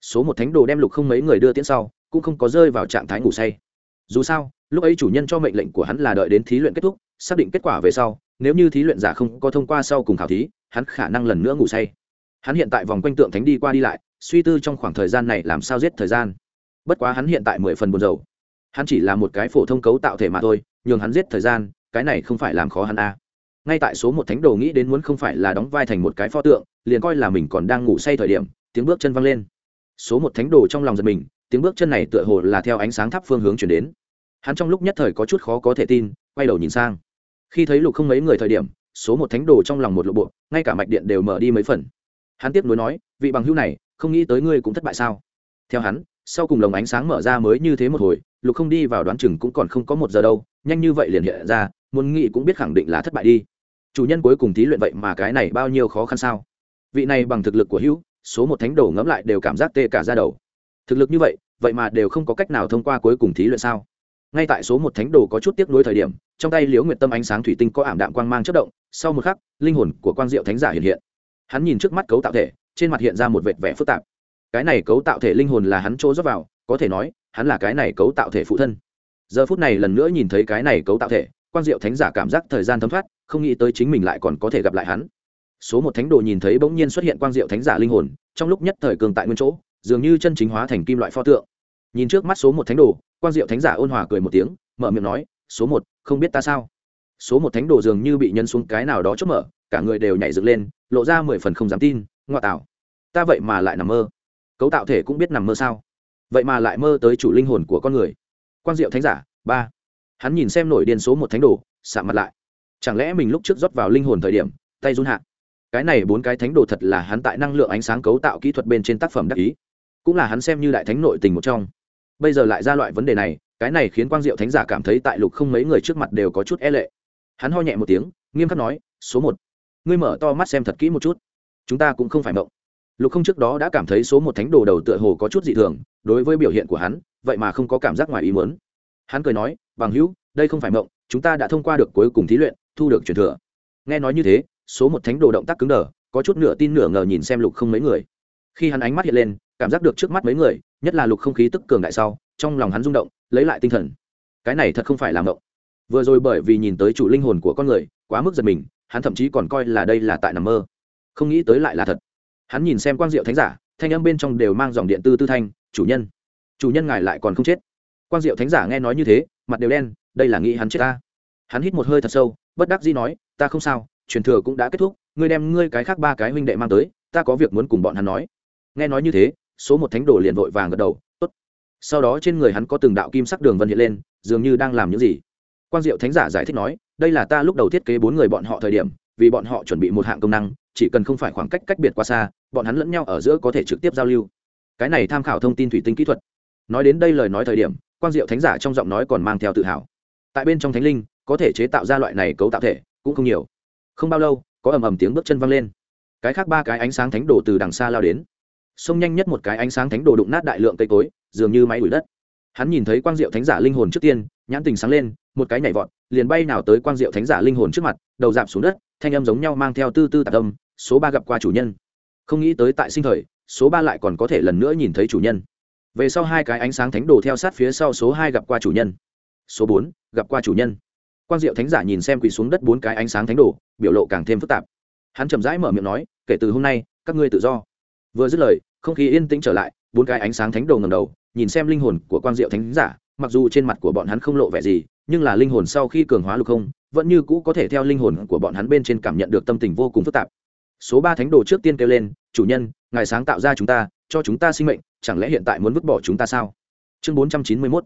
Số một thánh đồ đem lục không mấy người đưa tiễn sau, cũng không có rơi vào trạng thái ngủ say dù sao, lúc ấy chủ nhân cho mệnh lệnh của hắn là đợi đến thí luyện kết thúc, xác định kết quả về sau, nếu như thí luyện giả không có thông qua sau cùng khảo thí, hắn khả năng lần nữa ngủ say. Hắn hiện tại vòng quanh tượng thánh đi qua đi lại, suy tư trong khoảng thời gian này làm sao giết thời gian. Bất quá hắn hiện tại mười phần buồn dầu hắn chỉ là một cái phổ thông cấu tạo thể mà thôi, nhường hắn giết thời gian, cái này không phải làm khó hắn a à. ngay tại số một thánh đồ nghĩ đến muốn không phải là đóng vai thành một cái pho tượng, liền coi là mình còn đang ngủ say thời điểm, tiếng bước chân văng lên. Số một thánh đồ trong lòng giật mình tiếng bước chân này tựa hồ là theo ánh sáng tháp phương hướng chuyển đến. Hắn trong lúc nhất thời có chút khó có thể tin, quay đầu nhìn sang. Khi thấy lục không mấy người thời điểm, số một thánh đồ trong lòng một lộ bộ, ngay cả mạch điện đều mở đi mấy phần. Hắn tiếp nối nói, vị bằng hữu này, không nghĩ tới ngươi cũng thất bại sao? Theo hắn, sau cùng lồng ánh sáng mở ra mới như thế một hồi, lục không đi vào đoán chừng cũng còn không có một giờ đâu, nhanh như vậy liền hiện ra, muốn nghĩ cũng biết khẳng định là thất bại đi. Chủ nhân cuối cùng thí luyện vậy mà cái này bao nhiêu khó khăn sao? Vị này bằng thực lực của hữu, số một thánh đồ ngẫm lại đều cảm giác tê cả ra đầu. Thực lực như vậy vậy mà đều không có cách nào thông qua cuối cùng thí luyện sao? Ngay tại số một thánh đồ có chút tiếc nuối thời điểm, trong tay liễu nguyệt tâm ánh sáng thủy tinh có ảm đạm quang mang chất động, sau một khắc, linh hồn của quang diệu thánh giả hiện hiện. Hắn nhìn trước mắt cấu tạo thể, trên mặt hiện ra một vệt vẻ phức tạp. Cái này cấu tạo thể linh hồn là hắn chỗ dốc vào, có thể nói, hắn là cái này cấu tạo thể phụ thân. Giờ phút này lần nữa nhìn thấy cái này cấu tạo thể, quang diệu thánh giả cảm giác thời gian thấm thoát, không nghĩ tới chính mình lại còn có thể gặp lại hắn. Số một thánh đồ nhìn thấy bỗng nhiên xuất hiện quang diệu thánh giả linh hồn, trong lúc nhất thời cường tại nguyên chỗ dường như chân chính hóa thành kim loại pho tượng. Nhìn trước mắt số một thánh đồ quan diệu thánh giả ôn hòa cười một tiếng, mở miệng nói, số một, không biết ta sao? Số một thánh đồ dường như bị nhân xuống cái nào đó chốt mở, cả người đều nhảy dựng lên, lộ ra mười phần không dám tin, ngoa tạo, ta vậy mà lại nằm mơ. Cấu tạo thể cũng biết nằm mơ sao? Vậy mà lại mơ tới chủ linh hồn của con người. Quan diệu thánh giả, ba. Hắn nhìn xem nổi điên số một thánh đồ xạ mặt lại. Chẳng lẽ mình lúc trước rót vào linh hồn thời điểm, tay run hạ? Cái này bốn cái thánh đồ thật là hắn tại năng lượng ánh sáng cấu tạo kỹ thuật bên trên tác phẩm đắc ý cũng là hắn xem như đại thánh nội tình một trong. Bây giờ lại ra loại vấn đề này, cái này khiến quang diệu thánh giả cảm thấy tại lục không mấy người trước mặt đều có chút e lệ. Hắn ho nhẹ một tiếng, nghiêm khắc nói, số một, ngươi mở to mắt xem thật kỹ một chút. Chúng ta cũng không phải mộng. Lục không trước đó đã cảm thấy số một thánh đồ đầu tựa hồ có chút dị thường, đối với biểu hiện của hắn, vậy mà không có cảm giác ngoài ý muốn. Hắn cười nói, bằng hữu, đây không phải mộng, chúng ta đã thông qua được cuối cùng thí luyện, thu được truyền thừa. Nghe nói như thế, số một thánh đồ động tác cứng đờ, có chút nửa tin nửa ngờ nhìn xem lục không mấy người khi hắn ánh mắt hiện lên, cảm giác được trước mắt mấy người, nhất là lục không khí tức cường đại sau, trong lòng hắn rung động, lấy lại tinh thần. Cái này thật không phải là mộng. Vừa rồi bởi vì nhìn tới chủ linh hồn của con người, quá mức giật mình, hắn thậm chí còn coi là đây là tại nằm mơ. Không nghĩ tới lại là thật. Hắn nhìn xem quang diệu thánh giả, thanh âm bên trong đều mang dòng điện tư tư thanh, chủ nhân chủ nhân ngài lại còn không chết. Quang diệu thánh giả nghe nói như thế, mặt đều đen, đây là nghĩ hắn chết ta. Hắn hít một hơi thật sâu, bất đắc dĩ nói, ta không sao, truyền thừa cũng đã kết thúc, ngươi đem ngươi cái khác ba cái huynh đệ mang tới, ta có việc muốn cùng bọn hắn nói nghe nói như thế, số một thánh đồ liền vội vàng gật đầu, tốt. Sau đó trên người hắn có từng đạo kim sắc đường vân hiện lên, dường như đang làm những gì. Quan diệu thánh giả giải thích nói, đây là ta lúc đầu thiết kế bốn người bọn họ thời điểm, vì bọn họ chuẩn bị một hạng công năng, chỉ cần không phải khoảng cách cách biệt quá xa, bọn hắn lẫn nhau ở giữa có thể trực tiếp giao lưu. Cái này tham khảo thông tin thủy tinh kỹ thuật. Nói đến đây lời nói thời điểm Quan diệu thánh giả trong giọng nói còn mang theo tự hào. Tại bên trong thánh linh, có thể chế tạo ra loại này cấu tạo thể, cũng không nhiều. Không bao lâu, có ầm ầm tiếng bước chân văng lên. Cái khác ba cái ánh sáng thánh đồ từ đằng xa lao đến xông nhanh nhất một cái ánh sáng thánh đồ đụng nát đại lượng cây cối, dường như máy đuổi đất. Hắn nhìn thấy quang diệu thánh giả linh hồn trước tiên, nhãn tình sáng lên, một cái nhảy vọt, liền bay nào tới quang diệu thánh giả linh hồn trước mặt, đầu dạp xuống đất, thanh âm giống nhau mang theo tư tư tạc tâm số ba gặp qua chủ nhân. Không nghĩ tới tại sinh thời, số ba lại còn có thể lần nữa nhìn thấy chủ nhân. Về sau hai cái ánh sáng thánh đồ theo sát phía sau số hai gặp qua chủ nhân. Số bốn, gặp qua chủ nhân. Quang diệu thánh giả nhìn xem quỳ xuống đất bốn cái ánh sáng thánh đồ, biểu lộ càng thêm phức tạp. Hắn chậm rãi mở miệng nói, kể từ hôm nay, các ngươi tự do vừa dứt lời, không khí yên tĩnh trở lại, bốn cái ánh sáng thánh đồ ngầm đầu, nhìn xem linh hồn của quang diệu thánh giả, mặc dù trên mặt của bọn hắn không lộ vẻ gì, nhưng là linh hồn sau khi cường hóa lục không, vẫn như cũ có thể theo linh hồn của bọn hắn bên trên cảm nhận được tâm tình vô cùng phức tạp. Số ba thánh đồ trước tiên kêu lên, chủ nhân, ngài sáng tạo ra chúng ta, cho chúng ta sinh mệnh, chẳng lẽ hiện tại muốn vứt bỏ chúng ta sao? Chương bốn trăm chín mươi mốt.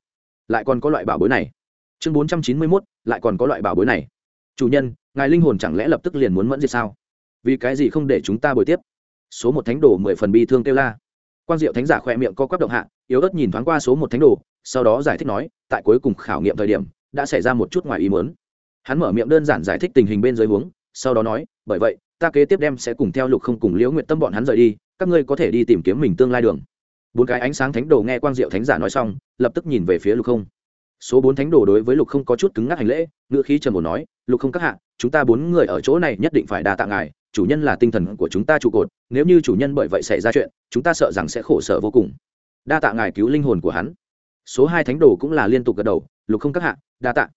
Lại còn có loại bảo bối này. Chương bốn trăm chín mươi mốt, lại còn có loại bảo bối này. Chủ nhân, ngài linh hồn chẳng lẽ lập tức liền muốn mẫn diệt sao? Vì cái gì không để chúng ta bồi tiếp? Số một thánh đồ mười phần bi thương kêu la. Quan diệu thánh giả khỏe miệng co quắp động hạ, yếu ớt nhìn thoáng qua số một thánh đồ, sau đó giải thích nói, tại cuối cùng khảo nghiệm thời điểm, đã xảy ra một chút ngoài ý muốn. Hắn mở miệng đơn giản giải thích tình hình bên dưới huống, sau đó nói, bởi vậy, ta kế tiếp đem sẽ cùng theo lục không cùng liễu nguyện tâm bọn hắn rời đi, các ngươi có thể đi tìm kiếm mình tương lai đường. Bốn cái ánh sáng thánh đồ nghe quang diệu thánh giả nói xong, lập tức nhìn về phía lục không. Số bốn thánh đồ đối với lục không có chút cứng ngắc hành lễ ngựa khí trần bổ nói, lục không các hạ, chúng ta bốn người ở chỗ này nhất định phải đa tạ ngài chủ nhân là tinh thần của chúng ta trụ cột, nếu như chủ nhân bởi vậy xảy ra chuyện, chúng ta sợ rằng sẽ khổ sở vô cùng. Đa tạ ngài cứu linh hồn của hắn. Số hai thánh đồ cũng là liên tục gật đầu, lục không các hạ, đa tạ.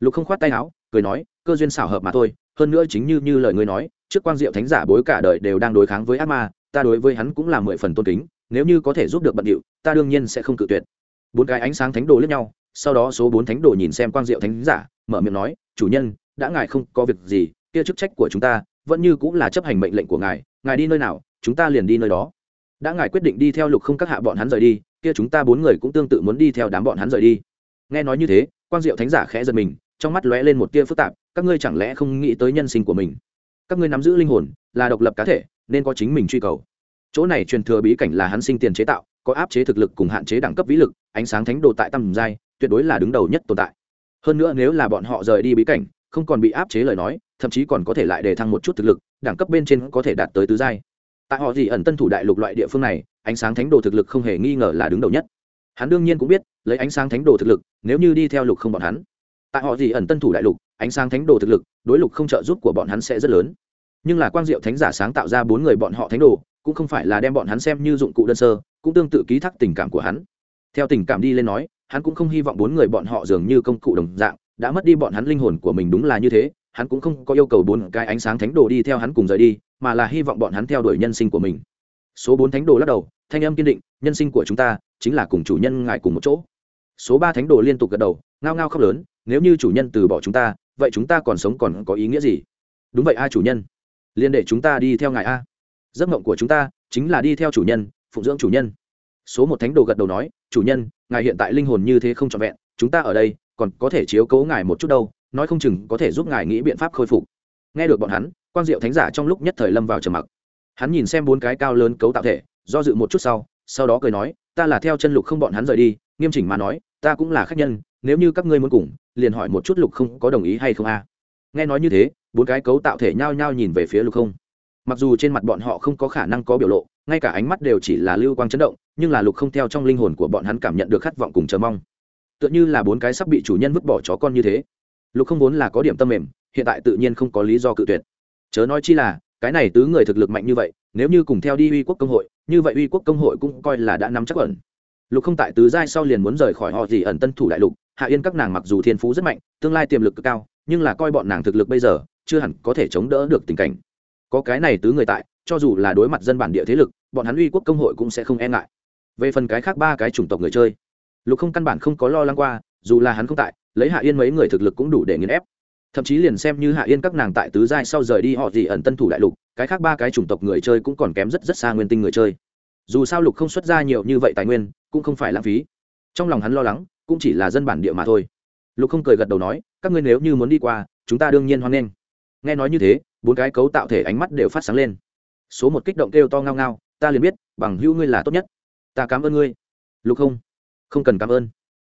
Lục không khoát tay áo, cười nói, cơ duyên xảo hợp mà thôi, hơn nữa chính như như lời ngươi nói, trước quang diệu thánh giả bối cả đời đều đang đối kháng với ác ma, ta đối với hắn cũng là mười phần tôn kính, nếu như có thể giúp được bận điệu, ta đương nhiên sẽ không cự tuyệt. Bốn cái ánh sáng thánh đồ lẫn nhau, sau đó số bốn thánh đồ nhìn xem quang diệu thánh giả, mở miệng nói, chủ nhân, đã ngài không có việc gì, kia chức trách của chúng ta vẫn như cũng là chấp hành mệnh lệnh của ngài ngài đi nơi nào, chúng ta liền đi nơi đó. Đã ngài quyết định đi theo lục không các hạ bọn hắn rời đi, kia chúng ta bốn người cũng tương tự muốn đi theo đám bọn hắn rời đi. Nghe nói như thế, quang diệu thánh giả khẽ giật mình, trong mắt lóe lên một tia phức tạp, các ngươi chẳng lẽ không nghĩ tới nhân sinh của mình? Các ngươi nắm giữ linh hồn, là độc lập cá thể, nên có chính mình truy cầu. Chỗ này truyền thừa bí cảnh là hắn sinh tiền chế tạo, có áp chế thực lực cùng hạn chế đẳng cấp vĩ lực, ánh sáng thánh đồ tại tầm giai, tuyệt đối là đứng đầu nhất tồn tại. Hơn nữa nếu là bọn họ rời đi bí cảnh, không còn bị áp chế lời nói thậm chí còn có thể lại đề thăng một chút thực lực, đẳng cấp bên trên có thể đạt tới tứ giai. Tại họ gì ẩn tân thủ đại lục loại địa phương này, ánh sáng thánh đồ thực lực không hề nghi ngờ là đứng đầu nhất. Hắn đương nhiên cũng biết, lấy ánh sáng thánh đồ thực lực, nếu như đi theo lục không bọn hắn, tại họ gì ẩn tân thủ đại lục, ánh sáng thánh đồ thực lực, đối lục không trợ giúp của bọn hắn sẽ rất lớn. Nhưng là quang diệu thánh giả sáng tạo ra bốn người bọn họ thánh đồ, cũng không phải là đem bọn hắn xem như dụng cụ đơn sơ, cũng tương tự ký thác tình cảm của hắn. Theo tình cảm đi lên nói, hắn cũng không hy vọng bốn người bọn họ dường như công cụ đồng dạng, đã mất đi bọn hắn linh hồn của mình đúng là như thế hắn cũng không có yêu cầu bốn cái ánh sáng thánh đồ đi theo hắn cùng rời đi, mà là hy vọng bọn hắn theo đuổi nhân sinh của mình. Số bốn thánh đồ lắc đầu, thanh âm kiên định, nhân sinh của chúng ta chính là cùng chủ nhân ngài cùng một chỗ. Số ba thánh đồ liên tục gật đầu, ngao ngao khóc lớn, nếu như chủ nhân từ bỏ chúng ta, vậy chúng ta còn sống còn có ý nghĩa gì? Đúng vậy a chủ nhân. Liên để chúng ta đi theo ngài a. Giấc mộng của chúng ta chính là đi theo chủ nhân, phụng dưỡng chủ nhân. Số một thánh đồ gật đầu nói, chủ nhân, ngài hiện tại linh hồn như thế không trọn vẹn, chúng ta ở đây còn có thể chiếu cố ngài một chút đâu nói không chừng có thể giúp ngài nghĩ biện pháp khôi phục. Nghe được bọn hắn, quang diệu thánh giả trong lúc nhất thời lâm vào trầm mặc. Hắn nhìn xem bốn cái cao lớn cấu tạo thể, do dự một chút sau sau đó cười nói, ta là theo chân lục không bọn hắn rời đi, nghiêm chỉnh mà nói, ta cũng là khách nhân, nếu như các ngươi muốn cùng, liền hỏi một chút lục không có đồng ý hay không a. Nghe nói như thế, bốn cái cấu tạo thể nhao nhao nhìn về phía lục không. Mặc dù trên mặt bọn họ không có khả năng có biểu lộ, ngay cả ánh mắt đều chỉ là lưu quang chấn động, nhưng là lục không theo trong linh hồn của bọn hắn cảm nhận được khát vọng cùng chờ mong. Tựa như là bốn cái sắp bị chủ nhân vứt bỏ chó con như thế lục không vốn là có điểm tâm mềm, hiện tại tự nhiên không có lý do cự tuyệt. Chớ nói chi là, cái này tứ người thực lực mạnh như vậy, nếu như cùng theo đi uy quốc công hội, như vậy uy quốc công hội cũng coi là đã nắm chắc ẩn. Lục không tại tứ giai sau liền muốn rời khỏi họ gì ẩn tân thủ đại lục, hạ yên các nàng mặc dù thiên phú rất mạnh, tương lai tiềm lực cực cao, nhưng là coi bọn nàng thực lực bây giờ, chưa hẳn có thể chống đỡ được tình cảnh. Có cái này tứ người tại, cho dù là đối mặt dân bản địa thế lực, bọn hắn uy quốc công hội cũng sẽ không e ngại. Về phần cái khác ba cái chủng tộc người chơi, lục không căn bản không có lo lắng qua, dù là hắn không tại lấy hạ yên mấy người thực lực cũng đủ để nghiền ép. Thậm chí liền xem như hạ yên các nàng tại tứ giai sau rời đi, họ gì ẩn tân thủ đại lục, cái khác ba cái chủng tộc người chơi cũng còn kém rất rất xa nguyên tinh người chơi. Dù sao lục không xuất ra nhiều như vậy tài nguyên, cũng không phải lãng phí. Trong lòng hắn lo lắng, cũng chỉ là dân bản địa mà thôi. Lục không cười gật đầu nói, các ngươi nếu như muốn đi qua, chúng ta đương nhiên hoan nghênh. Nghe nói như thế, bốn cái cấu tạo thể ánh mắt đều phát sáng lên. Số một kích động kêu to ngao ngao, ta liền biết, bằng hữu ngươi là tốt nhất. Ta cảm ơn ngươi. Lục không? Không cần cảm ơn.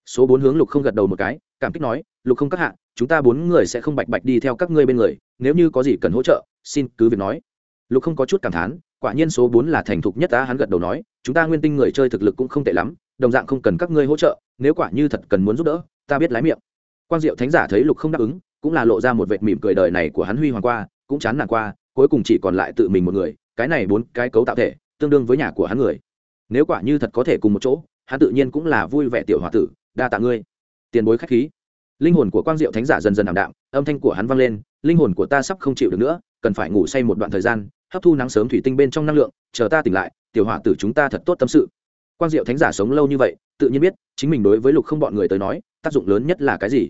Số bốn hướng lục không gật đầu một cái cảm kích nói, lục không các hạ, chúng ta bốn người sẽ không bạch bạch đi theo các ngươi bên người, nếu như có gì cần hỗ trợ, xin cứ việc nói. Lục không có chút cảm thán, quả nhiên số bốn là thành thục nhất ta hắn gật đầu nói, chúng ta nguyên tinh người chơi thực lực cũng không tệ lắm, đồng dạng không cần các ngươi hỗ trợ, nếu quả như thật cần muốn giúp đỡ, ta biết lái miệng. Quan diệu thánh giả thấy lục không đáp ứng, cũng là lộ ra một vệt mỉm cười đời này của hắn huy hoàng qua, cũng chán nản qua, cuối cùng chỉ còn lại tự mình một người, cái này bốn cái cấu tạo thể, tương đương với nhà của hắn người. Nếu quả như thật có thể cùng một chỗ, hắn tự nhiên cũng là vui vẻ tiểu h o a tử, đa tạ ngươi tiền bối khách khí. Linh hồn của quang diệu thánh giả dần dần ảm đạm, âm thanh của hắn vang lên, linh hồn của ta sắp không chịu được nữa, cần phải ngủ say một đoạn thời gian, hấp thu nắng sớm thủy tinh bên trong năng lượng, chờ ta tỉnh lại, tiểu hỏa tử chúng ta thật tốt tâm sự. Quang diệu thánh giả sống lâu như vậy, tự nhiên biết, chính mình đối với lục không bọn người tới nói, tác dụng lớn nhất là cái gì?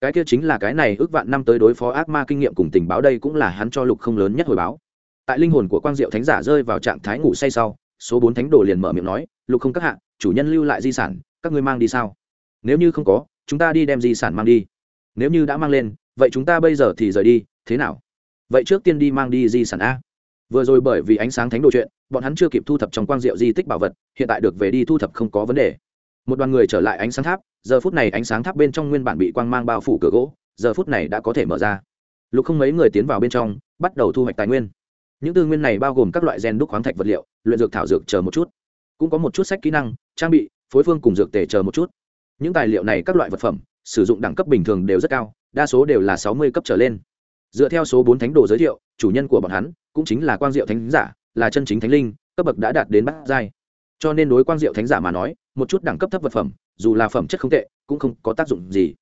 Cái kia chính là cái này ước vạn năm tới đối phó ác ma kinh nghiệm cùng tình báo đây cũng là hắn cho lục không lớn nhất hồi báo. Tại linh hồn của quang diệu thánh giả rơi vào trạng thái ngủ say sau, số bốn thánh đồ liền mở miệng nói, lục không các hạ, chủ nhân lưu lại di sản, các ngươi mang đi sao? Nếu như không có chúng ta đi đem di sản mang đi. Nếu như đã mang lên, vậy chúng ta bây giờ thì rời đi, thế nào? Vậy trước tiên đi mang đi di sản a. Vừa rồi bởi vì ánh sáng thánh đồ chuyện, bọn hắn chưa kịp thu thập trong quang diệu di tích bảo vật, hiện tại được về đi thu thập không có vấn đề. Một đoàn người trở lại ánh sáng tháp, giờ phút này ánh sáng tháp bên trong nguyên bản bị quang mang bao phủ cửa gỗ, giờ phút này đã có thể mở ra. Lục không mấy người tiến vào bên trong, bắt đầu thu hoạch tài nguyên. Những tư nguyên này bao gồm các loại gen đúc khoáng thạch vật liệu, luyện dược thảo dược chờ một chút. Cũng có một chút sách kỹ năng, trang bị, phối phương cùng dược tể chờ một chút những tài liệu này các loại vật phẩm, sử dụng đẳng cấp bình thường đều rất cao, đa số đều là sáu mươi cấp trở lên. Dựa theo số bốn thánh đồ giới thiệu, chủ nhân của bọn hắn cũng chính là quang diệu thánh giả, là chân chính thánh linh, cấp bậc đã đạt đến bát giai. Cho nên đối quang diệu thánh giả mà nói, một chút đẳng cấp thấp vật phẩm, dù là phẩm chất không tệ, cũng không có tác dụng gì.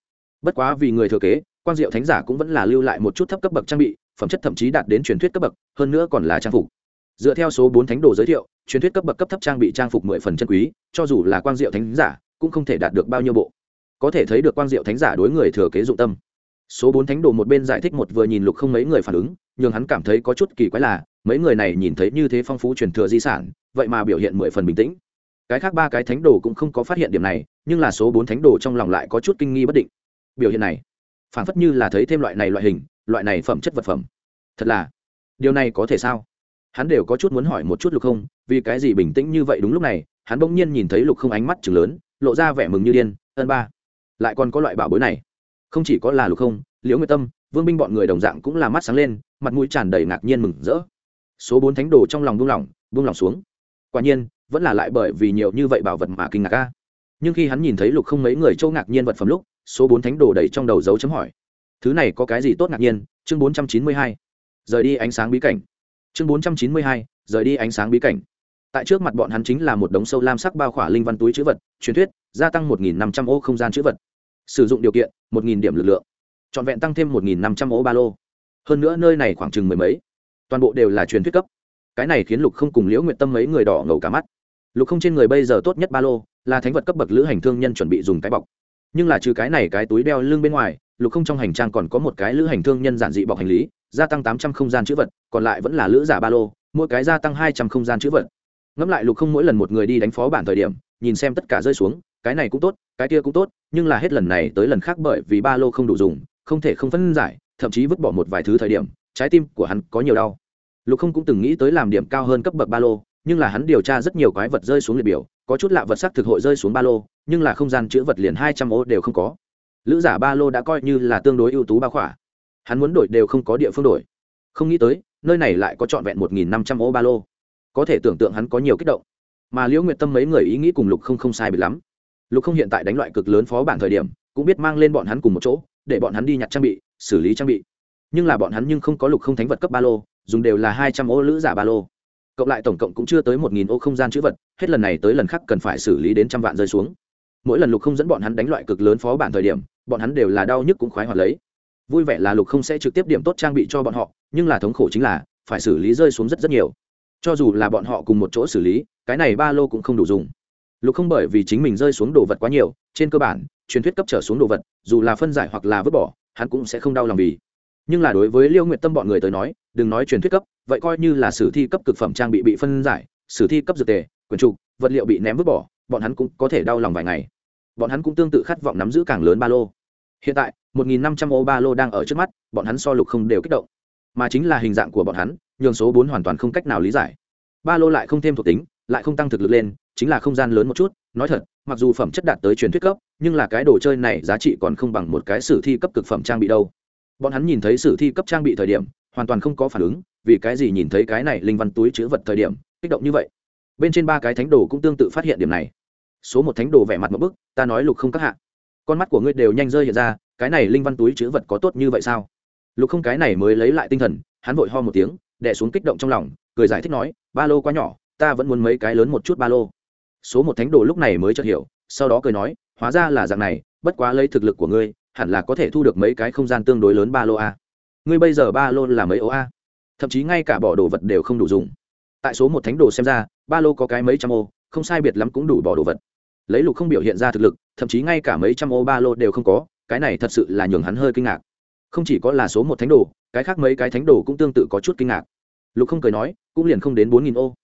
Bất quá vì người thừa kế, quang diệu thánh giả cũng vẫn là lưu lại một chút thấp cấp bậc trang bị, phẩm chất thậm chí đạt đến truyền thuyết cấp bậc, hơn nữa còn là trang phục. Dựa theo số bốn thánh đồ giới thiệu truyền thuyết cấp bậc cấp thấp trang bị trang phục mười phần chân quý, cho dù là quang diệu thánh giả, cũng không thể đạt được bao nhiêu bộ. Có thể thấy được quang diệu thánh giả đối người thừa kế dụng tâm. Số bốn thánh đồ một bên giải thích một vừa nhìn lục không mấy người phản ứng nhưng hắn cảm thấy có chút kỳ quái là, mấy người này nhìn thấy như thế phong phú truyền thừa di sản, vậy mà biểu hiện mười phần bình tĩnh. Cái khác ba cái thánh đồ cũng không có phát hiện điểm này, nhưng là số bốn thánh đồ trong lòng lại có chút kinh nghi bất định. Biểu hiện này, phản phất như là thấy thêm loại này loại hình, loại này phẩm chất vật phẩm. Thật là, điều này có thể sao? Hắn đều có chút muốn hỏi một chút lục không, vì cái gì bình tĩnh như vậy đúng lúc này, hắn bỗng nhiên nhìn thấy lục không ánh mắt chừng lớn, lộ ra vẻ mừng như điên, ân ba, lại còn có loại bảo bối này. Không chỉ có là lục không, liễu nguyệt tâm, vương binh bọn người đồng dạng cũng là mắt sáng lên, mặt mũi tràn đầy ngạc nhiên mừng rỡ. Số bốn thánh đồ trong lòng buông lỏng buông lỏng xuống. Quả nhiên, vẫn là lại bởi vì nhiều như vậy bảo vật mà kinh ngạc ca nhưng khi hắn nhìn thấy lục không mấy người châu ngạc nhiên vật phẩm lúc, số bốn thánh đồ đầy trong đầu dấu chấm hỏi. Thứ này có cái gì tốt ngạc nhiên? Chương bốn trăm chín mươi hai. Rời đi ánh sáng bí cảnh chương bốn trăm chín mươi hai, rời đi ánh sáng bí cảnh. Tại trước mặt bọn hắn chính là một đống sâu lam sắc bao khỏa linh văn túi chữ vật, truyền thuyết, gia tăng một năm trăm ô không gian chữ vật. Sử dụng điều kiện, một điểm lực lượng. Trọn vẹn tăng thêm một năm trăm ô ba lô. Hơn nữa nơi này khoảng chừng mười mấy. Toàn bộ đều là truyền thuyết cấp. Cái này khiến lục không cùng liễu nguyện tâm mấy người đỏ ngầu cả mắt. Lục không trên người bây giờ tốt nhất ba lô, là thánh vật cấp bậc lữ hành thương nhân chuẩn bị dùng cái bọc. Nhưng là trừ cái này cái túi đeo lưng bên ngoài, lục không trong hành trang còn có một cái lữ hành thương nhân giản dị bọc hành lý gia tăng tám trăm không gian chữ vật, còn lại vẫn là lữ giả ba lô, mỗi cái gia tăng hai trăm không gian chữ vật. Ngẫm lại lục không mỗi lần một người đi đánh phó bản thời điểm, nhìn xem tất cả rơi xuống, cái này cũng tốt, cái kia cũng tốt, nhưng là hết lần này tới lần khác bởi vì ba lô không đủ dùng, không thể không phân giải, thậm chí vứt bỏ một vài thứ thời điểm, trái tim của hắn có nhiều đau. Lục không cũng từng nghĩ tới làm điểm cao hơn cấp bậc ba lô, nhưng là hắn điều tra rất nhiều quái vật rơi xuống liệt biểu, có chút lạ vật sắc thực hội rơi xuống ba lô, nhưng là không gian chữ vật liền hai trăm ô đều không có. Lữ giả ba lô đã coi như là tương đối ưu tú ba khỏa hắn muốn đổi đều không có địa phương đổi. Không nghĩ tới, nơi này lại có trọn vẹn một nghìn năm trăm ô ba lô. Có thể tưởng tượng hắn có nhiều kích động. Mà liễu nguyệt tâm mấy người ý nghĩ cùng lục không không sai bị lắm. Lục không hiện tại đánh loại cực lớn phó bản thời điểm, cũng biết mang lên bọn hắn cùng một chỗ, để bọn hắn đi nhặt trang bị, xử lý trang bị. Nhưng là bọn hắn nhưng không có lục không thánh vật cấp ba lô, dùng đều là hai trăm ô lữ giả ba lô. Cộng lại tổng cộng cũng chưa tới một nghìn ô không gian chữ vật, hết lần này tới lần khác cần phải xử lý đến trăm vạn rơi xuống. Mỗi lần lục không dẫn bọn hắn đánh loại cực lớn phó bản thời điểm, bọn hắn đều là đau nhức cũng khoái hoạt lấy vui vẻ là lục không sẽ trực tiếp điểm tốt trang bị cho bọn họ, nhưng là thống khổ chính là, phải xử lý rơi xuống rất rất nhiều. Cho dù là bọn họ cùng một chỗ xử lý, cái này ba lô cũng không đủ dùng. Lục không bởi vì chính mình rơi xuống đồ vật quá nhiều, trên cơ bản, truyền thuyết cấp trở xuống đồ vật, dù là phân giải hoặc là vứt bỏ, hắn cũng sẽ không đau lòng vì. Nhưng là đối với liêu nguyện tâm bọn người tới nói, đừng nói truyền thuyết cấp, vậy coi như là sử thi cấp cực phẩm trang bị bị phân giải, sử thi cấp dược tề, quyền trục, vật liệu bị ném vứt bỏ, bọn hắn cũng có thể đau lòng vài ngày. Bọn hắn cũng tương tự khát vọng nắm giữ càng lớn ba lô. Hiện tại 1.500 ô ba lô đang ở trước mắt, bọn hắn so lục không đều kích động. Mà chính là hình dạng của bọn hắn, nhường số bốn hoàn toàn không cách nào lý giải. Ba lô lại không thêm thuộc tính, lại không tăng thực lực lên, chính là không gian lớn một chút. Nói thật, mặc dù phẩm chất đạt tới truyền thuyết cấp, nhưng là cái đồ chơi này giá trị còn không bằng một cái sử thi cấp cực phẩm trang bị đâu. Bọn hắn nhìn thấy sử thi cấp trang bị thời điểm, hoàn toàn không có phản ứng, vì cái gì nhìn thấy cái này linh văn túi chữ vật thời điểm, kích động như vậy. Bên trên ba cái thánh đồ cũng tương tự phát hiện điểm này. Số một thánh đồ vẻ mặt một bức, ta nói lục không các hạ. Con mắt của ngươi đều nhanh rơi hiện ra cái này linh văn túi chữ vật có tốt như vậy sao? Lục không cái này mới lấy lại tinh thần, hắn vội ho một tiếng đẻ xuống kích động trong lòng, cười giải thích nói, ba lô quá nhỏ, ta vẫn muốn mấy cái lớn một chút ba lô. Số một thánh đồ lúc này mới chợt hiểu, sau đó cười nói, hóa ra là dạng này, bất quá lấy thực lực của ngươi, hẳn là có thể thu được mấy cái không gian tương đối lớn ba lô a. Ngươi bây giờ ba lô là mấy ô a? Thậm chí ngay cả bỏ đồ vật đều không đủ dùng. Tại số một thánh đồ xem ra, ba lô có cái mấy trăm ô, không sai biệt lắm cũng đủ bỏ đồ vật. Lấy lục không biểu hiện ra thực lực, thậm chí ngay cả mấy trăm ô ba lô đều không có cái này thật sự là nhường hắn hơi kinh ngạc. Không chỉ có là số một thánh đồ, cái khác mấy cái thánh đồ cũng tương tự có chút kinh ngạc. Lục không cười nói, cũng liền không đến bốn nghìn ô.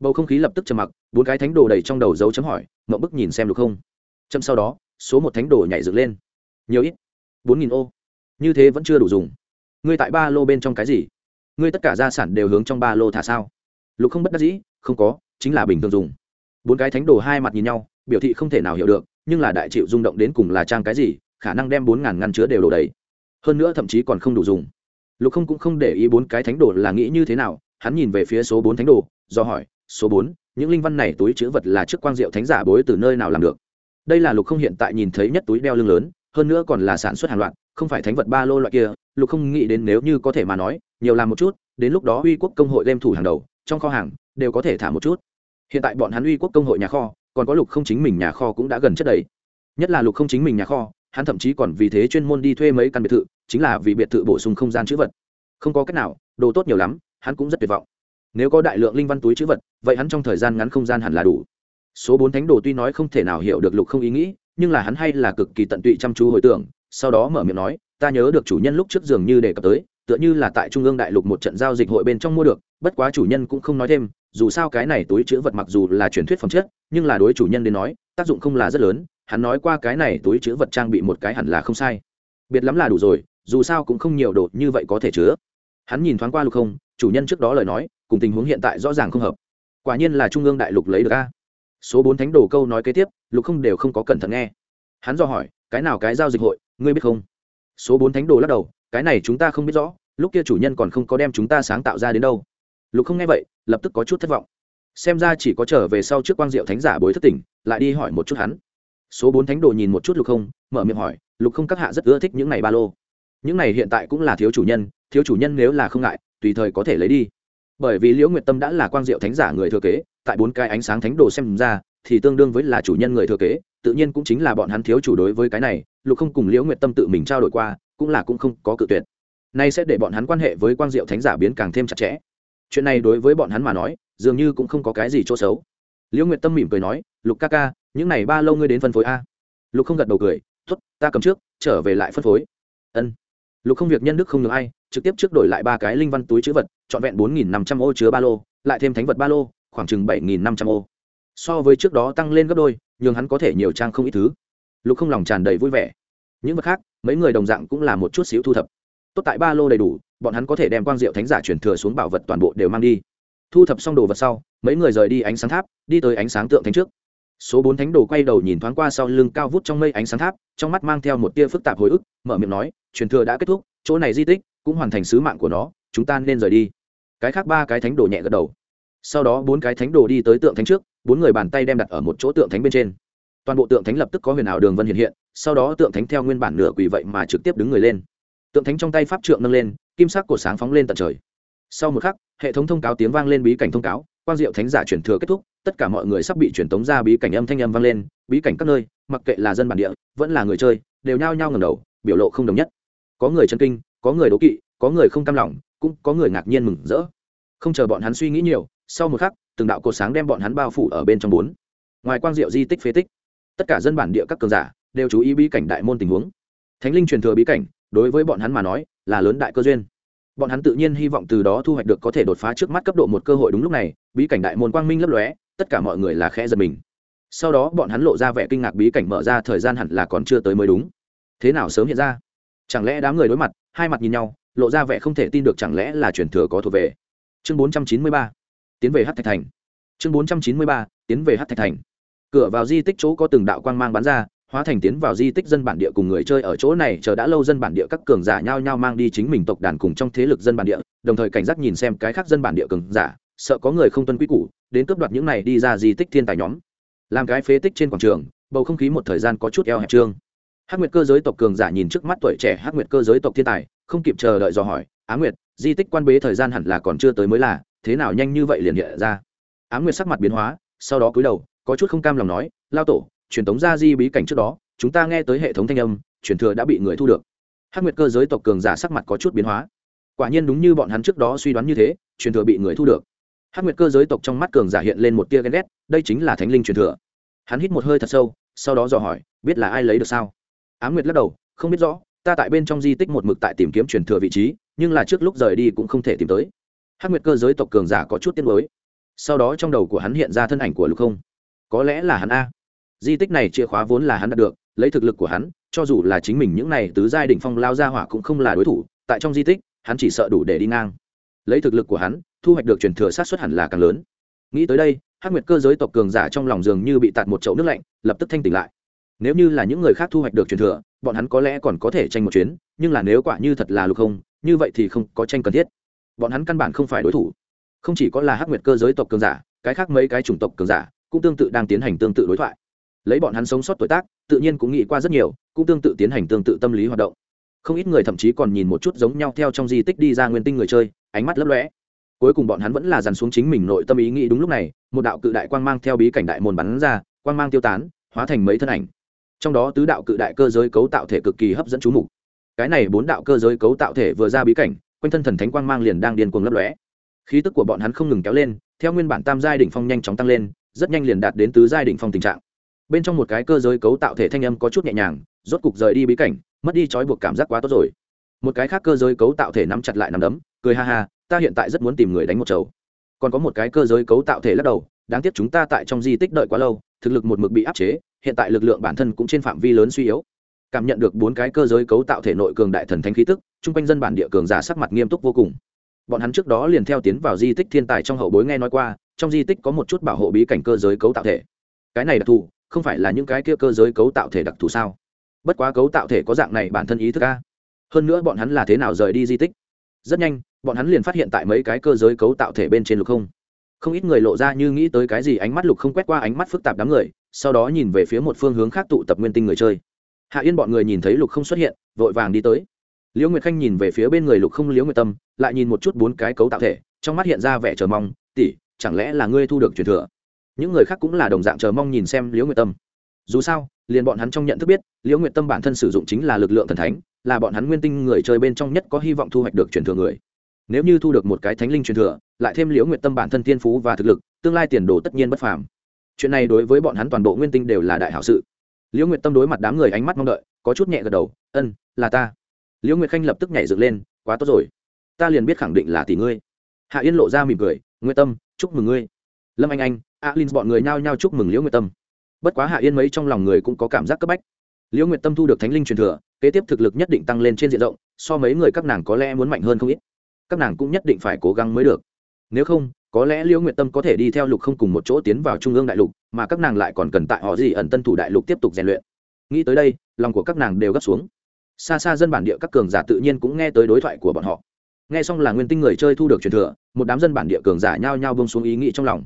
Bầu không khí lập tức trầm mặc, bốn cái thánh đồ đầy trong đầu dấu chấm hỏi mậu bức nhìn xem lục không. Chậm sau đó, số một thánh đồ nhảy dựng lên. Nhiều ít. bốn nghìn ô. Như thế vẫn chưa đủ dùng. Ngươi tại ba lô bên trong cái gì? Ngươi tất cả gia sản đều hướng trong ba lô thả sao? Lục không bất đắc dĩ, không có, chính là bình thường dùng. Bốn cái thánh đồ hai mặt nhìn nhau, biểu thị không thể nào hiểu được, nhưng là đại chịu rung động đến cùng là trang cái gì khả năng đem bốn ngàn ngăn chứa đều đổ đầy. Hơn nữa thậm chí còn không đủ dùng. Lục không cũng không để ý bốn cái thánh đồ là nghĩ như thế nào, hắn nhìn về phía số bốn thánh đồ, do hỏi, số bốn, những linh văn này túi chữ vật là trước quang diệu thánh giả bối từ nơi nào làm được? Đây là lục không hiện tại nhìn thấy nhất túi đeo lưng lớn, hơn nữa còn là sản xuất hàng loạt, không phải thánh vật ba lô loại kia. Lục không nghĩ đến nếu như có thể mà nói, nhiều làm một chút, đến lúc đó uy quốc công hội đem thủ hàng đầu, trong kho hàng, đều có thể thả một chút. Hiện tại bọn hắn uy quốc công hội nhà kho, còn có lục không chính mình nhà kho cũng đã gần chất đầy. Nhất là lục không chính mình nhà kho hắn thậm chí còn vì thế chuyên môn đi thuê mấy căn biệt thự, chính là vì biệt thự bổ sung không gian chữ vật. Không có cách nào, đồ tốt nhiều lắm, hắn cũng rất tuyệt vọng. Nếu có đại lượng linh văn túi chữ vật, vậy hắn trong thời gian ngắn không gian hẳn là đủ. Số bốn thánh đồ tuy nói không thể nào hiểu được lục không ý nghĩ, nhưng là hắn hay là cực kỳ tận tụy chăm chú hồi tưởng, sau đó mở miệng nói, ta nhớ được chủ nhân lúc trước dường như đề cập tới, tựa như là tại trung ương đại lục một trận giao dịch hội bên trong mua được, bất quá chủ nhân cũng không nói thêm, dù sao cái này túi chữ vật mặc dù là truyền thuyết phẩm chất, nhưng là đối chủ nhân đến nói, tác dụng không là rất lớn hắn nói qua cái này túi chứa vật trang bị một cái hẳn là không sai. Biệt lắm là đủ rồi, dù sao cũng không nhiều đồ như vậy có thể chứa. Hắn nhìn thoáng qua lục không, chủ nhân trước đó lời nói, cùng tình huống hiện tại rõ ràng không hợp. Quả nhiên là trung ương đại lục lấy được a. Số bốn thánh đồ câu nói kế tiếp, lục không đều không có cẩn thận nghe. Hắn do hỏi, cái nào cái giao dịch hội, ngươi biết không? Số bốn thánh đồ lắc đầu, cái này chúng ta không biết rõ, lúc kia chủ nhân còn không có đem chúng ta sáng tạo ra đến đâu. Lục không nghe vậy, lập tức có chút thất vọng. Xem ra chỉ có trở về sau trước quang diệu thánh giả bối thất tỉnh, lại đi hỏi một chút hắn số bốn thánh đồ nhìn một chút lục không, mở miệng hỏi, lục không các hạ rất ưa thích những này ba lô. Những này hiện tại cũng là thiếu chủ nhân, thiếu chủ nhân nếu là không ngại, tùy thời có thể lấy đi. Bởi vì liễu nguyệt tâm đã là quang diệu thánh giả người thừa kế, tại bốn cái ánh sáng thánh đồ xem ra, thì tương đương với là chủ nhân người thừa kế, tự nhiên cũng chính là bọn hắn thiếu chủ đối với cái này, lục không cùng liễu nguyệt tâm tự mình trao đổi qua, cũng là cũng không có cự tuyệt. Nay sẽ để bọn hắn quan hệ với quang diệu thánh giả biến càng thêm chặt chẽ. Chuyện này đối với bọn hắn mà nói, dường như cũng không có cái gì chỗ xấu. Liễu nguyệt tâm mỉm cười nói, lục ca ca những này ba lâu ngươi đến phân phối a? Lục không gật đầu cười t ố t ta cầm trước, trở về lại phân phối. Ân. Lục không việc nhân đức không ngừng ai, trực tiếp trước đổi lại ba cái linh văn túi chữ vật, trọn vẹn bốn nghìn năm trăm ô chứa ba lô, lại thêm thánh vật ba lô, khoảng chừng bảy nghìn năm trăm ô. So với trước đó tăng lên gấp đôi nhưng hắn có thể nhiều trang không ít thứ. Lục không lòng tràn đầy vui vẻ. Những vật khác, mấy người đồng dạng cũng là một chút xíu thu thập. Tốt tại ba lô đầy đủ, bọn hắn có thể đem quang diệu thánh giả chuyển thừa xuống bảo vật toàn bộ đều mang đi. Thu thập xong đồ vật sau, mấy người rời đi ánh sáng tháp, đi tới ánh sáng tượng thánh trước số bốn thánh đồ quay đầu nhìn thoáng qua sau lưng cao vút trong mây ánh sáng tháp, trong mắt mang theo một tia phức tạp hồi ức, mở miệng nói, truyền thừa đã kết thúc, chỗ này di tích cũng hoàn thành sứ mạng của nó, chúng ta nên rời đi. Cái khác ba cái thánh đồ nhẹ gật đầu. Sau đó bốn cái thánh đồ đi tới tượng thánh trước, bốn người bàn tay đem đặt ở một chỗ tượng thánh bên trên. Toàn bộ tượng thánh lập tức có huyền ảo đường vân hiện hiện, sau đó tượng thánh theo nguyên bản nửa quỳ vậy mà trực tiếp đứng người lên. Tượng thánh trong tay pháp trượng nâng lên, kim sắc của sáng phóng lên tận trời. Sau một khắc, hệ thống thông cáo tiếng vang lên bí cảnh thông cáo quang diệu thánh giả chuyển thừa kết thúc, tất cả mọi người sắp bị truyền tống ra bí cảnh âm thanh âm vang lên, bí cảnh các nơi, mặc kệ là dân bản địa, vẫn là người chơi, đều nhao nhao ngầm đầu, biểu lộ không đồng nhất. Có người chân kinh, có người đố kỵ, có người không cam lòng, cũng có người ngạc nhiên mừng rỡ. Không chờ bọn hắn suy nghĩ nhiều, sau một khắc, từng đạo cột sáng đem bọn hắn bao phủ ở bên trong bốn. Ngoài quang diệu di tích phế tích, tất cả dân bản địa các cường giả đều chú ý bí cảnh đại môn tình huống. Thánh linh truyền thừa bí cảnh, đối với bọn hắn mà nói, là lớn đại cơ duyên bọn hắn tự nhiên hy vọng từ đó thu hoạch được có thể đột phá trước mắt cấp độ một cơ hội đúng lúc này, bí cảnh đại môn quang minh lấp lóe, tất cả mọi người là khẽ giật mình. Sau đó bọn hắn lộ ra vẻ kinh ngạc bí cảnh mở ra thời gian hẳn là còn chưa tới mới đúng. Thế nào sớm hiện ra? Chẳng lẽ đám người đối mặt, hai mặt nhìn nhau, lộ ra vẻ không thể tin được chẳng lẽ là truyền thừa có thuộc về? Chương bốn trăm chín mươi ba, tiến về hát thạch thành. Chương bốn trăm chín mươi ba, tiến về hát thạch thành. Cửa vào di tích chỗ có từng đạo quang mang bắn ra hóa thành tiến vào di tích dân bản địa cùng người chơi ở chỗ này, chờ đã lâu dân bản địa các cường giả nhao nhao mang đi chính mình tộc đàn cùng trong thế lực dân bản địa, đồng thời cảnh giác nhìn xem cái khác dân bản địa cường giả, sợ có người không tuân quy củ, đến cướp đoạt những này đi ra di tích thiên tài nhóm. Làm cái phế tích trên quảng trường, bầu không khí một thời gian có chút eo hẹp trương. Hắc nguyệt cơ giới tộc cường giả nhìn trước mắt tuổi trẻ hắc nguyệt cơ giới tộc thiên tài, không kịp chờ đợi dò hỏi, á nguyệt, di tích quan bế thời gian hẳn là còn chưa tới mới là, thế nào nhanh như vậy liền hiện ra? Á nguyệt sắc mặt biến hóa, sau đó cúi đầu, có chút không cam lòng nói, lao tổ truyền tống ra di bí cảnh trước đó, chúng ta nghe tới hệ thống thanh âm, truyền thừa đã bị người thu được. Hắc nguyệt cơ giới tộc cường giả sắc mặt có chút biến hóa. Quả nhiên đúng như bọn hắn trước đó suy đoán như thế, truyền thừa bị người thu được. Hắc nguyệt cơ giới tộc trong mắt cường giả hiện lên một tia ghen ghét, đây chính là thánh linh truyền thừa. Hắn hít một hơi thật sâu, sau đó dò hỏi, biết là ai lấy được sao? Á nguyệt lắc đầu, không biết rõ, ta tại bên trong di tích một mực tại tìm kiếm truyền thừa vị trí, nhưng là trước lúc rời đi cũng không thể tìm tới. Hắc nguyệt cơ giới tộc cường giả có chút tiết mới sau đó trong đầu của hắn hiện ra thân ảnh của lục không. Có lẽ là hắn a di tích này chìa khóa vốn là hắn đạt được, lấy thực lực của hắn, cho dù là chính mình những này tứ giai đỉnh phong lao ra hỏa cũng không là đối thủ, tại trong di tích, hắn chỉ sợ đủ để đi ngang. Lấy thực lực của hắn, thu hoạch được truyền thừa sát xuất hẳn là càng lớn. Nghĩ tới đây, hắc nguyệt cơ giới tộc cường giả trong lòng giường như bị tạt một chậu nước lạnh, lập tức thanh tỉnh lại. Nếu như là những người khác thu hoạch được truyền thừa, bọn hắn có lẽ còn có thể tranh một chuyến, nhưng là nếu quả như thật là lục không, như vậy thì không có tranh cần thiết. Bọn hắn căn bản không phải đối thủ. Không chỉ có là hắc nguyệt cơ giới tộc cường giả, cái khác mấy cái chủng tộc cường giả, cũng tương tự đang tiến hành tương tự đối thoại lấy bọn hắn sống sót tuổi tác, tự nhiên cũng nghĩ qua rất nhiều, cũng tương tự tiến hành tương tự tâm lý hoạt động. Không ít người thậm chí còn nhìn một chút giống nhau theo trong di tích đi ra nguyên tinh người chơi, ánh mắt lấp lóe. Cuối cùng bọn hắn vẫn là dàn xuống chính mình nội tâm ý nghĩ đúng lúc này, một đạo cự đại quang mang theo bí cảnh đại môn bắn ra, quang mang tiêu tán, hóa thành mấy thân ảnh. Trong đó tứ đạo cự đại cơ giới cấu tạo thể cực kỳ hấp dẫn chú mục. Cái này bốn đạo cơ giới cấu tạo thể vừa ra bí cảnh, quanh thân thần thánh quang mang liền đang điên cuồng lấp lóe. Khí tức của bọn hắn không ngừng kéo lên, theo nguyên bản tam giai đỉnh phong nhanh chóng tăng lên, rất nhanh liền đạt đến tứ giai đỉnh phong tình trạng bên trong một cái cơ giới cấu tạo thể thanh âm có chút nhẹ nhàng, rốt cục rời đi bí cảnh, mất đi trói buộc cảm giác quá tốt rồi. Một cái khác cơ giới cấu tạo thể nắm chặt lại nắm đấm, cười ha ha, ta hiện tại rất muốn tìm người đánh một chầu. Còn có một cái cơ giới cấu tạo thể lắc đầu, đáng tiếc chúng ta tại trong di tích đợi quá lâu, thực lực một mực bị áp chế, hiện tại lực lượng bản thân cũng trên phạm vi lớn suy yếu. Cảm nhận được bốn cái cơ giới cấu tạo thể nội cường đại thần thánh khí tức, chung quanh dân bản địa cường giả sắc mặt nghiêm túc vô cùng. Bọn hắn trước đó liền theo tiến vào di tích thiên tài trong hậu bối nghe nói qua, trong di tích có một chút bảo hộ bí cảnh cơ giới cấu tạo thể. Cái này đặc thù không phải là những cái kia cơ giới cấu tạo thể đặc thù sao? Bất quá cấu tạo thể có dạng này bản thân ý thức a. Hơn nữa bọn hắn là thế nào rời đi di tích? Rất nhanh, bọn hắn liền phát hiện tại mấy cái cơ giới cấu tạo thể bên trên lục không. Không ít người lộ ra như nghĩ tới cái gì ánh mắt lục không quét qua ánh mắt phức tạp đám người, sau đó nhìn về phía một phương hướng khác tụ tập nguyên tinh người chơi. Hạ yên bọn người nhìn thấy lục không xuất hiện, vội vàng đi tới. Liễu nguyệt khanh nhìn về phía bên người lục không liễu nguyệt tâm, lại nhìn một chút bốn cái cấu tạo thể, trong mắt hiện ra vẻ chờ mong tỉ chẳng lẽ là ngươi thu được truyền thừa? Những người khác cũng là đồng dạng chờ mong nhìn xem liễu nguyệt tâm. Dù sao, liền bọn hắn trong nhận thức biết, liễu nguyệt tâm bản thân sử dụng chính là lực lượng thần thánh, là bọn hắn nguyên tinh người chơi bên trong nhất có hy vọng thu hoạch được truyền thừa người. Nếu như thu được một cái thánh linh truyền thừa, lại thêm liễu nguyệt tâm bản thân thiên phú và thực lực, tương lai tiền đồ tất nhiên bất phàm. Chuyện này đối với bọn hắn toàn bộ nguyên tinh đều là đại hảo sự. Liễu nguyệt tâm đối mặt đám người ánh mắt mong đợi, có chút nhẹ gật đầu, ân, là ta. Liễu nguyệt khanh lập tức nhảy dựng lên, quá tốt rồi. Ta liền biết khẳng định là tỷ ngươi. Hạ yên lộ ra mỉm cười, nguyệt tâm, chúc mừng ngươi lâm anh anh alin bọn người nhao nhao chúc mừng liễu nguyệt tâm. Bất quá hạ yên mấy trong lòng người cũng có cảm giác cấp bách. Liễu nguyệt tâm thu được thánh linh truyền thừa, kế tiếp thực lực nhất định tăng lên trên diện rộng, so mấy người các nàng có lẽ muốn mạnh hơn không ít. Các nàng cũng nhất định phải cố gắng mới được. Nếu không, có lẽ liễu nguyệt tâm có thể đi theo lục không cùng một chỗ tiến vào trung ương đại lục, mà các nàng lại còn cần tại họ gì ẩn tân thủ đại lục tiếp tục rèn luyện. Nghĩ tới đây, lòng của các nàng đều gấp xuống. Xa xa dân bản địa các cường giả tự nhiên cũng nghe tới đối thoại của bọn họ. Nghe xong là nguyên tinh người chơi thu được truyền thừa, một đám dân bản địa cường giả nhao nhao bông xuống ý nghĩ trong lòng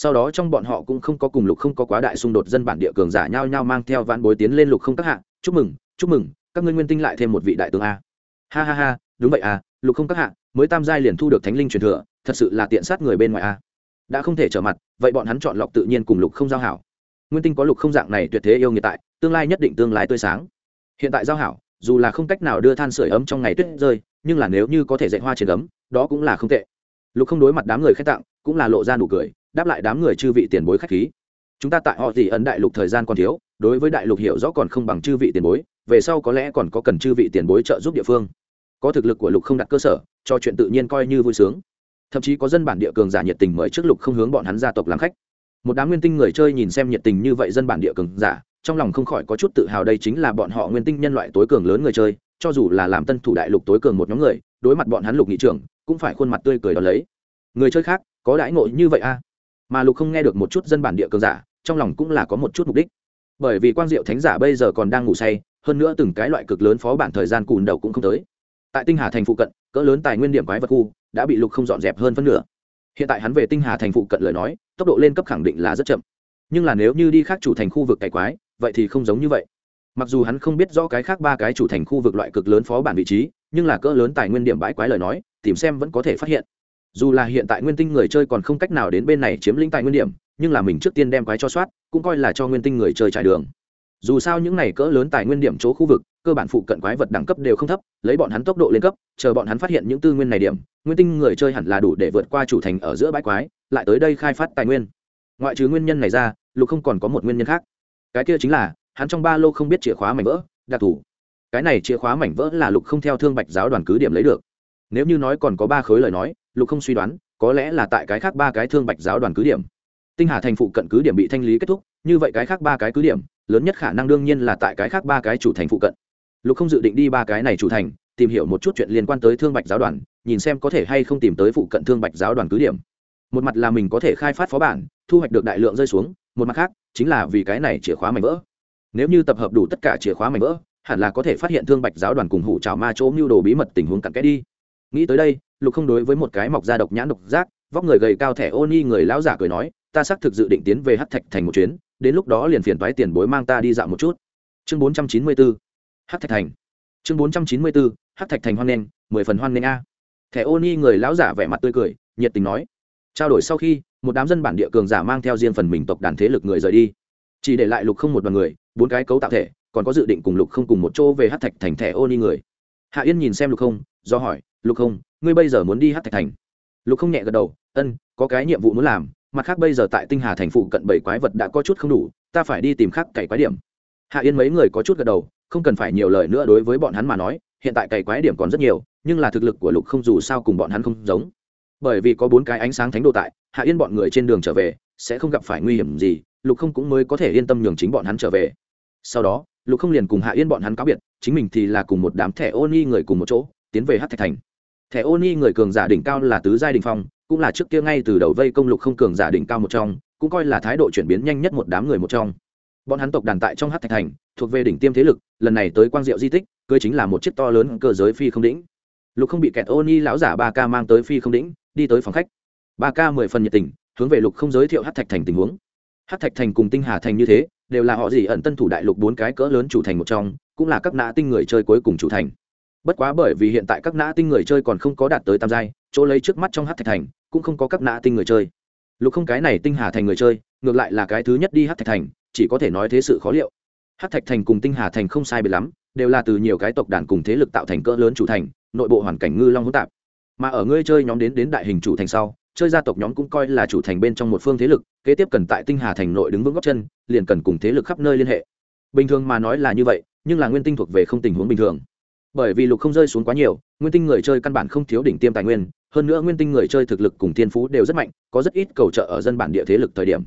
sau đó trong bọn họ cũng không có cùng lục không có quá đại xung đột, dân bản địa cường giả nhao nhao mang theo vạn bối tiến lên lục không các hạ, chúc mừng chúc mừng, các ngươi nguyên tinh lại thêm một vị đại tướng a. Ha ha ha, đúng vậy à lục không các hạ, mới tam giai liền thu được thánh linh truyền thừa, thật sự là tiện sát người bên ngoài a. Đã không thể trở mặt, vậy bọn hắn chọn lọc tự nhiên cùng lục không giao hảo. Nguyên tinh có lục không dạng này tuyệt thế yêu nghiệt tại, tương lai nhất định tương lai tươi sáng. Hiện tại giao hảo, dù là không cách nào đưa than sửa ấm trong ngày tuyết rơi, nhưng là nếu như có thể dạy hoa trên ấm, đó cũng là không tệ. Lục không đối mặt đám người khách tặng, cũng là lộ ra nụ cười đáp lại đám người chư vị tiền bối khách khí. Chúng ta tại họ gì ấn đại lục thời gian còn thiếu, đối với đại lục hiểu rõ còn không bằng chư vị tiền bối, về sau có lẽ còn có cần chư vị tiền bối trợ giúp địa phương. Có thực lực của lục không đặt cơ sở, cho chuyện tự nhiên coi như vui sướng. Thậm chí có dân bản địa cường giả nhiệt tình mời trước lục không hướng bọn hắn gia tộc làm khách. Một đám nguyên tinh người chơi nhìn xem nhiệt tình như vậy dân bản địa cường giả, trong lòng không khỏi có chút tự hào đây chính là bọn họ nguyên tinh nhân loại tối cường lớn người chơi, cho dù là làm tân thủ đại lục tối cường một nhóm người, đối mặt bọn hắn lục nghị trưởng, cũng phải khuôn mặt tươi cười đón lấy. Người chơi khác, có đãi ngộ như vậy a à? Mà lục không nghe được một chút dân bản địa cường giả, trong lòng cũng là có một chút mục đích. Bởi vì quang diệu thánh giả bây giờ còn đang ngủ say, hơn nữa từng cái loại cực lớn phó bản thời gian cùn đầu cũng không tới. Tại tinh hà thành phụ cận, cỡ lớn tài nguyên điểm quái vật khu đã bị lục không dọn dẹp hơn phân nửa. Hiện tại hắn về tinh hà thành phụ cận lời nói, tốc độ lên cấp khẳng định là rất chậm. Nhưng là nếu như đi khác chủ thành khu vực cải quái, vậy thì không giống như vậy. Mặc dù hắn không biết rõ cái khác ba cái chủ thành khu vực loại cực lớn phó bản vị trí, nhưng là cỡ lớn tài nguyên điểm bãi quái lời nói, tìm xem vẫn có thể phát hiện dù là hiện tại nguyên tinh người chơi còn không cách nào đến bên này chiếm lĩnh tài nguyên điểm, nhưng là mình trước tiên đem quái cho soát, cũng coi là cho nguyên tinh người chơi trải đường. Dù sao những này cỡ lớn tài nguyên điểm chỗ khu vực, cơ bản phụ cận quái vật đẳng cấp đều không thấp, lấy bọn hắn tốc độ lên cấp, chờ bọn hắn phát hiện những tư nguyên này điểm, nguyên tinh người chơi hẳn là đủ để vượt qua chủ thành ở giữa bãi quái, lại tới đây khai phát tài nguyên. Ngoại trừ nguyên nhân này ra, lục không còn có một nguyên nhân khác. Cái kia chính là, hắn trong ba lô không biết chìa khóa mảnh vỡ, đặc thù. Cái này chìa khóa mảnh vỡ là lục không theo thương bạch giáo đoàn cứ điểm lấy được. Nếu như nói còn có ba khối lời nói lục không suy đoán, có lẽ là tại cái khác ba cái thương bạch giáo đoàn cứ điểm. Tinh hà thành phụ cận cứ điểm bị thanh lý kết thúc, như vậy cái khác ba cái cứ điểm, lớn nhất khả năng đương nhiên là tại cái khác ba cái chủ thành phụ cận. Lục không dự định đi ba cái này chủ thành, tìm hiểu một chút chuyện liên quan tới thương bạch giáo đoàn, nhìn xem có thể hay không tìm tới phụ cận thương bạch giáo đoàn cứ điểm. Một mặt là mình có thể khai phát phó bản, thu hoạch được đại lượng rơi xuống, một mặt khác, chính là vì cái này chìa khóa mảnh vỡ. Nếu như tập hợp đủ tất cả chìa khóa mảnh vỡ, hẳn là có thể phát hiện thương bạch giáo đoàn cùng hủ trào ma chỗ mưu đồ bí mật tình huống cặn kẽ đi. Nghĩ tới đây lục không đối với một cái mọc da độc nhãn độc giác, vóc người gầy cao thẻ ô ni người lão giả cười nói, ta xác thực dự định tiến về hát thạch thành một chuyến, đến lúc đó liền phiền toái tiền bối mang ta đi dạo một chút. Chương bốn trăm chín mươi bốn hát thạch thành. Chương bốn trăm chín mươi bốn hát thạch thành hoan nghênh, mười phần hoan nghênh a. Thẻ ô ni người lão giả vẻ mặt tươi cười, nhiệt tình nói, trao đổi sau khi, một đám dân bản địa cường giả mang theo riêng phần mình tộc đàn thế lực người rời đi. Chỉ để lại lục không một đoàn người, bốn cái cấu tạo thể, còn có dự định cùng lục không cùng một chỗ về hát thạch thành thẻ ô ni người. Hạ yên nhìn xem lục không, do hỏi, lục không ngươi bây giờ muốn đi hát thạch thành. Lục không nhẹ gật đầu, ân, có cái nhiệm vụ muốn làm, mặt khác bây giờ tại tinh hà thành phụ cận bảy quái vật đã có chút không đủ, ta phải đi tìm khác cày quái điểm. Hạ yên mấy người có chút gật đầu, không cần phải nhiều lời nữa đối với bọn hắn mà nói, hiện tại cày quái điểm còn rất nhiều, nhưng là thực lực của lục không dù sao cùng bọn hắn không giống. Bởi vì có bốn cái ánh sáng thánh đồ tại, hạ yên bọn người trên đường trở về, sẽ không gặp phải nguy hiểm gì, lục không cũng mới có thể yên tâm nhường chính bọn hắn trở về. Sau đó, lục không liền cùng hạ yên bọn hắn cáo biệt, chính mình thì là cùng một đám thẻ ô ni người cùng một chỗ, tiến về hát thạch thành thẻ ô ni người cường giả đỉnh cao là tứ giai đình phong, cũng là trước kia ngay từ đầu vây công lục không cường giả đỉnh cao một trong, cũng coi là thái độ chuyển biến nhanh nhất một đám người một trong. Bọn hắn tộc đàn tại trong hát thạch thành, thuộc về đỉnh tiêm thế lực, lần này tới quang diệu di tích, cưới chính là một chiếc to lớn cơ giới phi không đỉnh. Lục không bị kẹt ô ni lão giả ba ca mang tới phi không đỉnh, đi tới phòng khách. Ba ca mười phần nhiệt tình, hướng về lục không giới thiệu hát thạch thành tình huống. Hát thạch thành cùng tinh hà thành như thế, đều là họ gì ẩn tân thủ đại lục bốn cái cỡ lớn chủ thành một trong, cũng là các nã tinh người chơi cuối cùng chủ thành bất quá bởi vì hiện tại các nã tinh người chơi còn không có đạt tới tam giai, chỗ lấy trước mắt trong hát thạch thành, cũng không có các nã tinh người chơi. Lục không cái này tinh hà thành người chơi, ngược lại là cái thứ nhất đi hát thạch thành, chỉ có thể nói thế sự khó liệu. Hát thạch thành cùng tinh hà thành không sai biệt lắm, đều là từ nhiều cái tộc đàn cùng thế lực tạo thành cỡ lớn chủ thành, nội bộ hoàn cảnh ngư long hỗn tạp. Mà ở ngươi chơi nhóm đến đến đại hình chủ thành sau, chơi gia tộc nhóm cũng coi là chủ thành bên trong một phương thế lực, kế tiếp cần tại tinh hà thành nội đứng vững góc chân, liền cần cùng thế lực khắp nơi liên hệ. Bình thường mà nói là như vậy, nhưng là nguyên tinh thuộc về không tình huống bình thường bởi vì lục không rơi xuống quá nhiều, nguyên tinh người chơi căn bản không thiếu đỉnh tiêm tài nguyên, hơn nữa nguyên tinh người chơi thực lực cùng thiên phú đều rất mạnh, có rất ít cầu trợ ở dân bản địa thế lực thời điểm.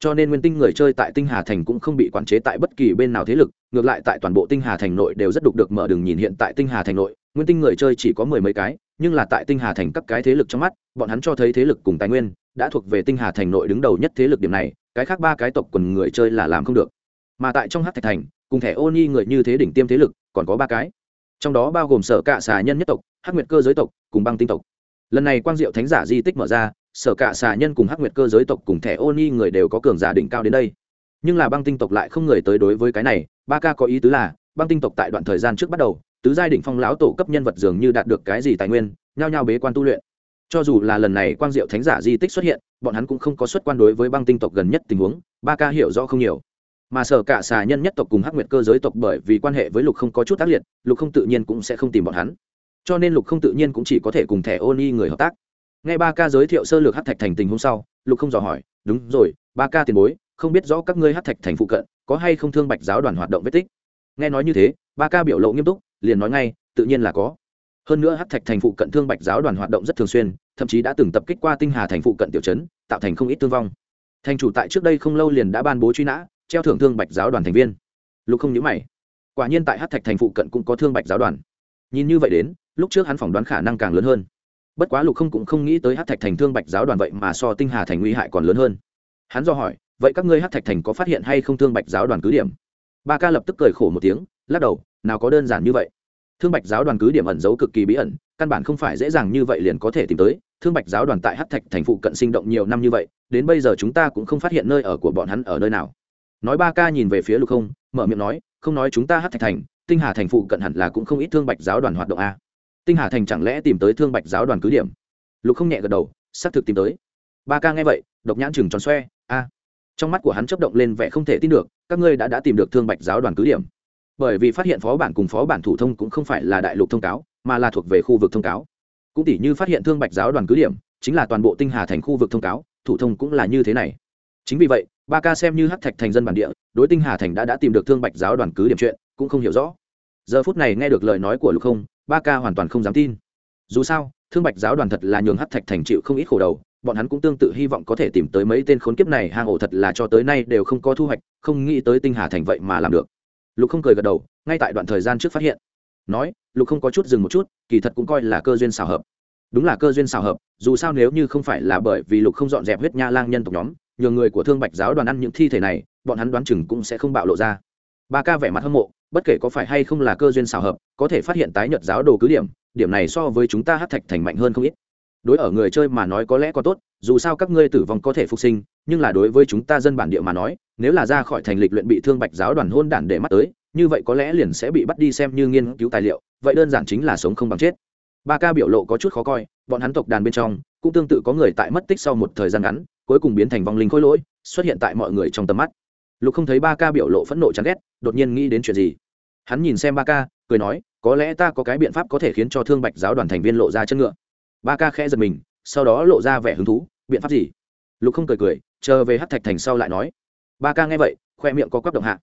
Cho nên nguyên tinh người chơi tại tinh hà thành cũng không bị quản chế tại bất kỳ bên nào thế lực, ngược lại tại toàn bộ tinh hà thành nội đều rất đục được mở đường nhìn hiện tại tinh hà thành nội, nguyên tinh người chơi chỉ có mười mấy cái, nhưng là tại tinh hà thành các cái thế lực trong mắt, bọn hắn cho thấy thế lực cùng tài nguyên đã thuộc về tinh hà thành nội đứng đầu nhất thế lực điểm này, cái khác ba cái tộc quần người chơi là làm không được. Mà tại trong hát thạch thành, cùng thẻ ô nhi người như thế đỉnh tiêm thế lực, còn có ba cái trong đó bao gồm sở cạ xà nhân nhất tộc, hắc nguyệt cơ giới tộc cùng băng tinh tộc. Lần này quang diệu thánh giả di tích mở ra, sở cạ xà nhân cùng hắc nguyệt cơ giới tộc cùng thẻ ô ni người đều có cường giả đỉnh cao đến đây. Nhưng là băng tinh tộc lại không người tới đối với cái này, ba ca có ý tứ là, băng tinh tộc tại đoạn thời gian trước bắt đầu, tứ giai đỉnh phong lão tổ cấp nhân vật dường như đạt được cái gì tài nguyên, nhao nhao bế quan tu luyện. Cho dù là lần này quang diệu thánh giả di tích xuất hiện, bọn hắn cũng không có xuất quan đối với băng tinh tộc gần nhất tình huống, ba ca hiểu rõ không nhiều mà sở cả xà nhân nhất tộc cùng hắc nguyệt cơ giới tộc bởi vì quan hệ với lục không có chút tác liệt, lục không tự nhiên cũng sẽ không tìm bọn hắn. Cho nên lục không tự nhiên cũng chỉ có thể cùng thẻ ô ni người hợp tác. Ngay ba ca giới thiệu sơ lược hát thạch thành tình hôm sau, lục không dò hỏi, đúng rồi, ba ca tiền bối, không biết rõ các ngươi hát thạch thành phụ cận có hay không thương bạch giáo đoàn hoạt động vết tích? Nghe nói như thế, ba ca biểu lộ nghiêm túc, liền nói ngay, tự nhiên là có. Hơn nữa hát thạch thành phụ cận thương bạch giáo đoàn hoạt động rất thường xuyên, thậm chí đã từng tập kích qua tinh hà thành phụ cận tiểu trấn, tạo thành không ít thương vong. Thành chủ tại trước đây không lâu liền đã ban bố truy nã treo thưởng thương bạch giáo đoàn thành viên. Lục không nhớ mày. Quả nhiên tại hát thạch thành phụ cận cũng có thương bạch giáo đoàn. Nhìn như vậy đến, lúc trước hắn phỏng đoán khả năng càng lớn hơn. Bất quá lục không cũng không nghĩ tới hát thạch thành thương bạch giáo đoàn vậy mà so tinh hà thành nguy hại còn lớn hơn. Hắn do hỏi, vậy các ngươi hát thạch thành có phát hiện hay không thương bạch giáo đoàn cứ điểm? Ba ca lập tức cười khổ một tiếng, lắc đầu, nào có đơn giản như vậy. Thương bạch giáo đoàn cứ điểm ẩn giấu cực kỳ bí ẩn, căn bản không phải dễ dàng như vậy liền có thể tìm tới. Thương bạch giáo đoàn tại hát thạch thành phụ cận sinh động nhiều năm như vậy, đến bây giờ chúng ta cũng không phát hiện nơi ở của bọn hắn ở nơi nào nói ba ca nhìn về phía lục không, mở miệng nói, không nói chúng ta hát thạch thành, tinh hà thành phụ cận hẳn là cũng không ít thương bạch giáo đoàn hoạt động a. Tinh hà thành chẳng lẽ tìm tới thương bạch giáo đoàn cứ điểm? Lục không nhẹ gật đầu, xác thực tìm tới. Ba ca nghe vậy, độc nhãn chừng tròn xoe, a. Trong mắt của hắn chấp động lên vẻ không thể tin được, các ngươi đã đã tìm được thương bạch giáo đoàn cứ điểm? Bởi vì phát hiện phó bản cùng phó bản thủ thông cũng không phải là đại lục thông cáo, mà là thuộc về khu vực thông cáo. Cũng tỷ như phát hiện thương bạch giáo đoàn cứ điểm, chính là toàn bộ tinh hà thành khu vực thông cáo, thủ thông cũng là như thế này. Chính vì vậy ba ca xem như hắc thạch thành dân bản địa, đối tinh hà thành đã đã tìm được thương bạch giáo đoàn cứ điểm chuyện, cũng không hiểu rõ. Giờ phút này nghe được lời nói của lục không, ba ca hoàn toàn không dám tin. Dù sao, thương bạch giáo đoàn thật là nhường hắc thạch thành chịu không ít khổ đầu, bọn hắn cũng tương tự hy vọng có thể tìm tới mấy tên khốn kiếp này, hang ổ thật là cho tới nay đều không có thu hoạch, không nghĩ tới tinh hà thành vậy mà làm được. Lục không cười gật đầu, ngay tại đoạn thời gian trước phát hiện. Nói, lục không có chút dừng một chút, kỳ thật cũng coi là cơ duyên xào hợp. Đúng là cơ duyên xào hợp, dù sao nếu như không phải là bởi vì lục không dọn dẹp huyết nha lang nhân tộc nhóm nhờ người của thương bạch giáo đoàn ăn những thi thể này, bọn hắn đoán chừng cũng sẽ không bạo lộ ra. Ba ca vẻ mặt hâm mộ, bất kể có phải hay không là cơ duyên xào hợp, có thể phát hiện tái nhật giáo đồ cứ điểm điểm này so với chúng ta hát thạch thành mạnh hơn không ít. Đối ở người chơi mà nói có lẽ có tốt, dù sao các ngươi tử vong có thể phục sinh, nhưng là đối với chúng ta dân bản địa mà nói, nếu là ra khỏi thành lịch luyện bị thương bạch giáo đoàn hôn đản để mắt tới, như vậy có lẽ liền sẽ bị bắt đi xem như nghiên cứu tài liệu, vậy đơn giản chính là sống không bằng chết. Ba ca biểu lộ có chút khó coi, bọn hắn tộc đàn bên trong cũng tương tự có người tại mất tích sau một thời gian ngắn, cuối cùng biến thành vong linh khôi lỗi, xuất hiện tại mọi người trong tầm mắt. Lục không thấy ba ca biểu lộ phẫn nộ chán ghét, đột nhiên nghĩ đến chuyện gì? Hắn nhìn xem ba ca, cười nói, có lẽ ta có cái biện pháp có thể khiến cho thương bạch giáo đoàn thành viên lộ ra chân ngựa. Ba ca khẽ giật mình, sau đó lộ ra vẻ hứng thú, biện pháp gì? Lục không cười cười, chờ về hát thạch thành sau lại nói. Ba ca nghe vậy, khoe miệng có quắp động hạ.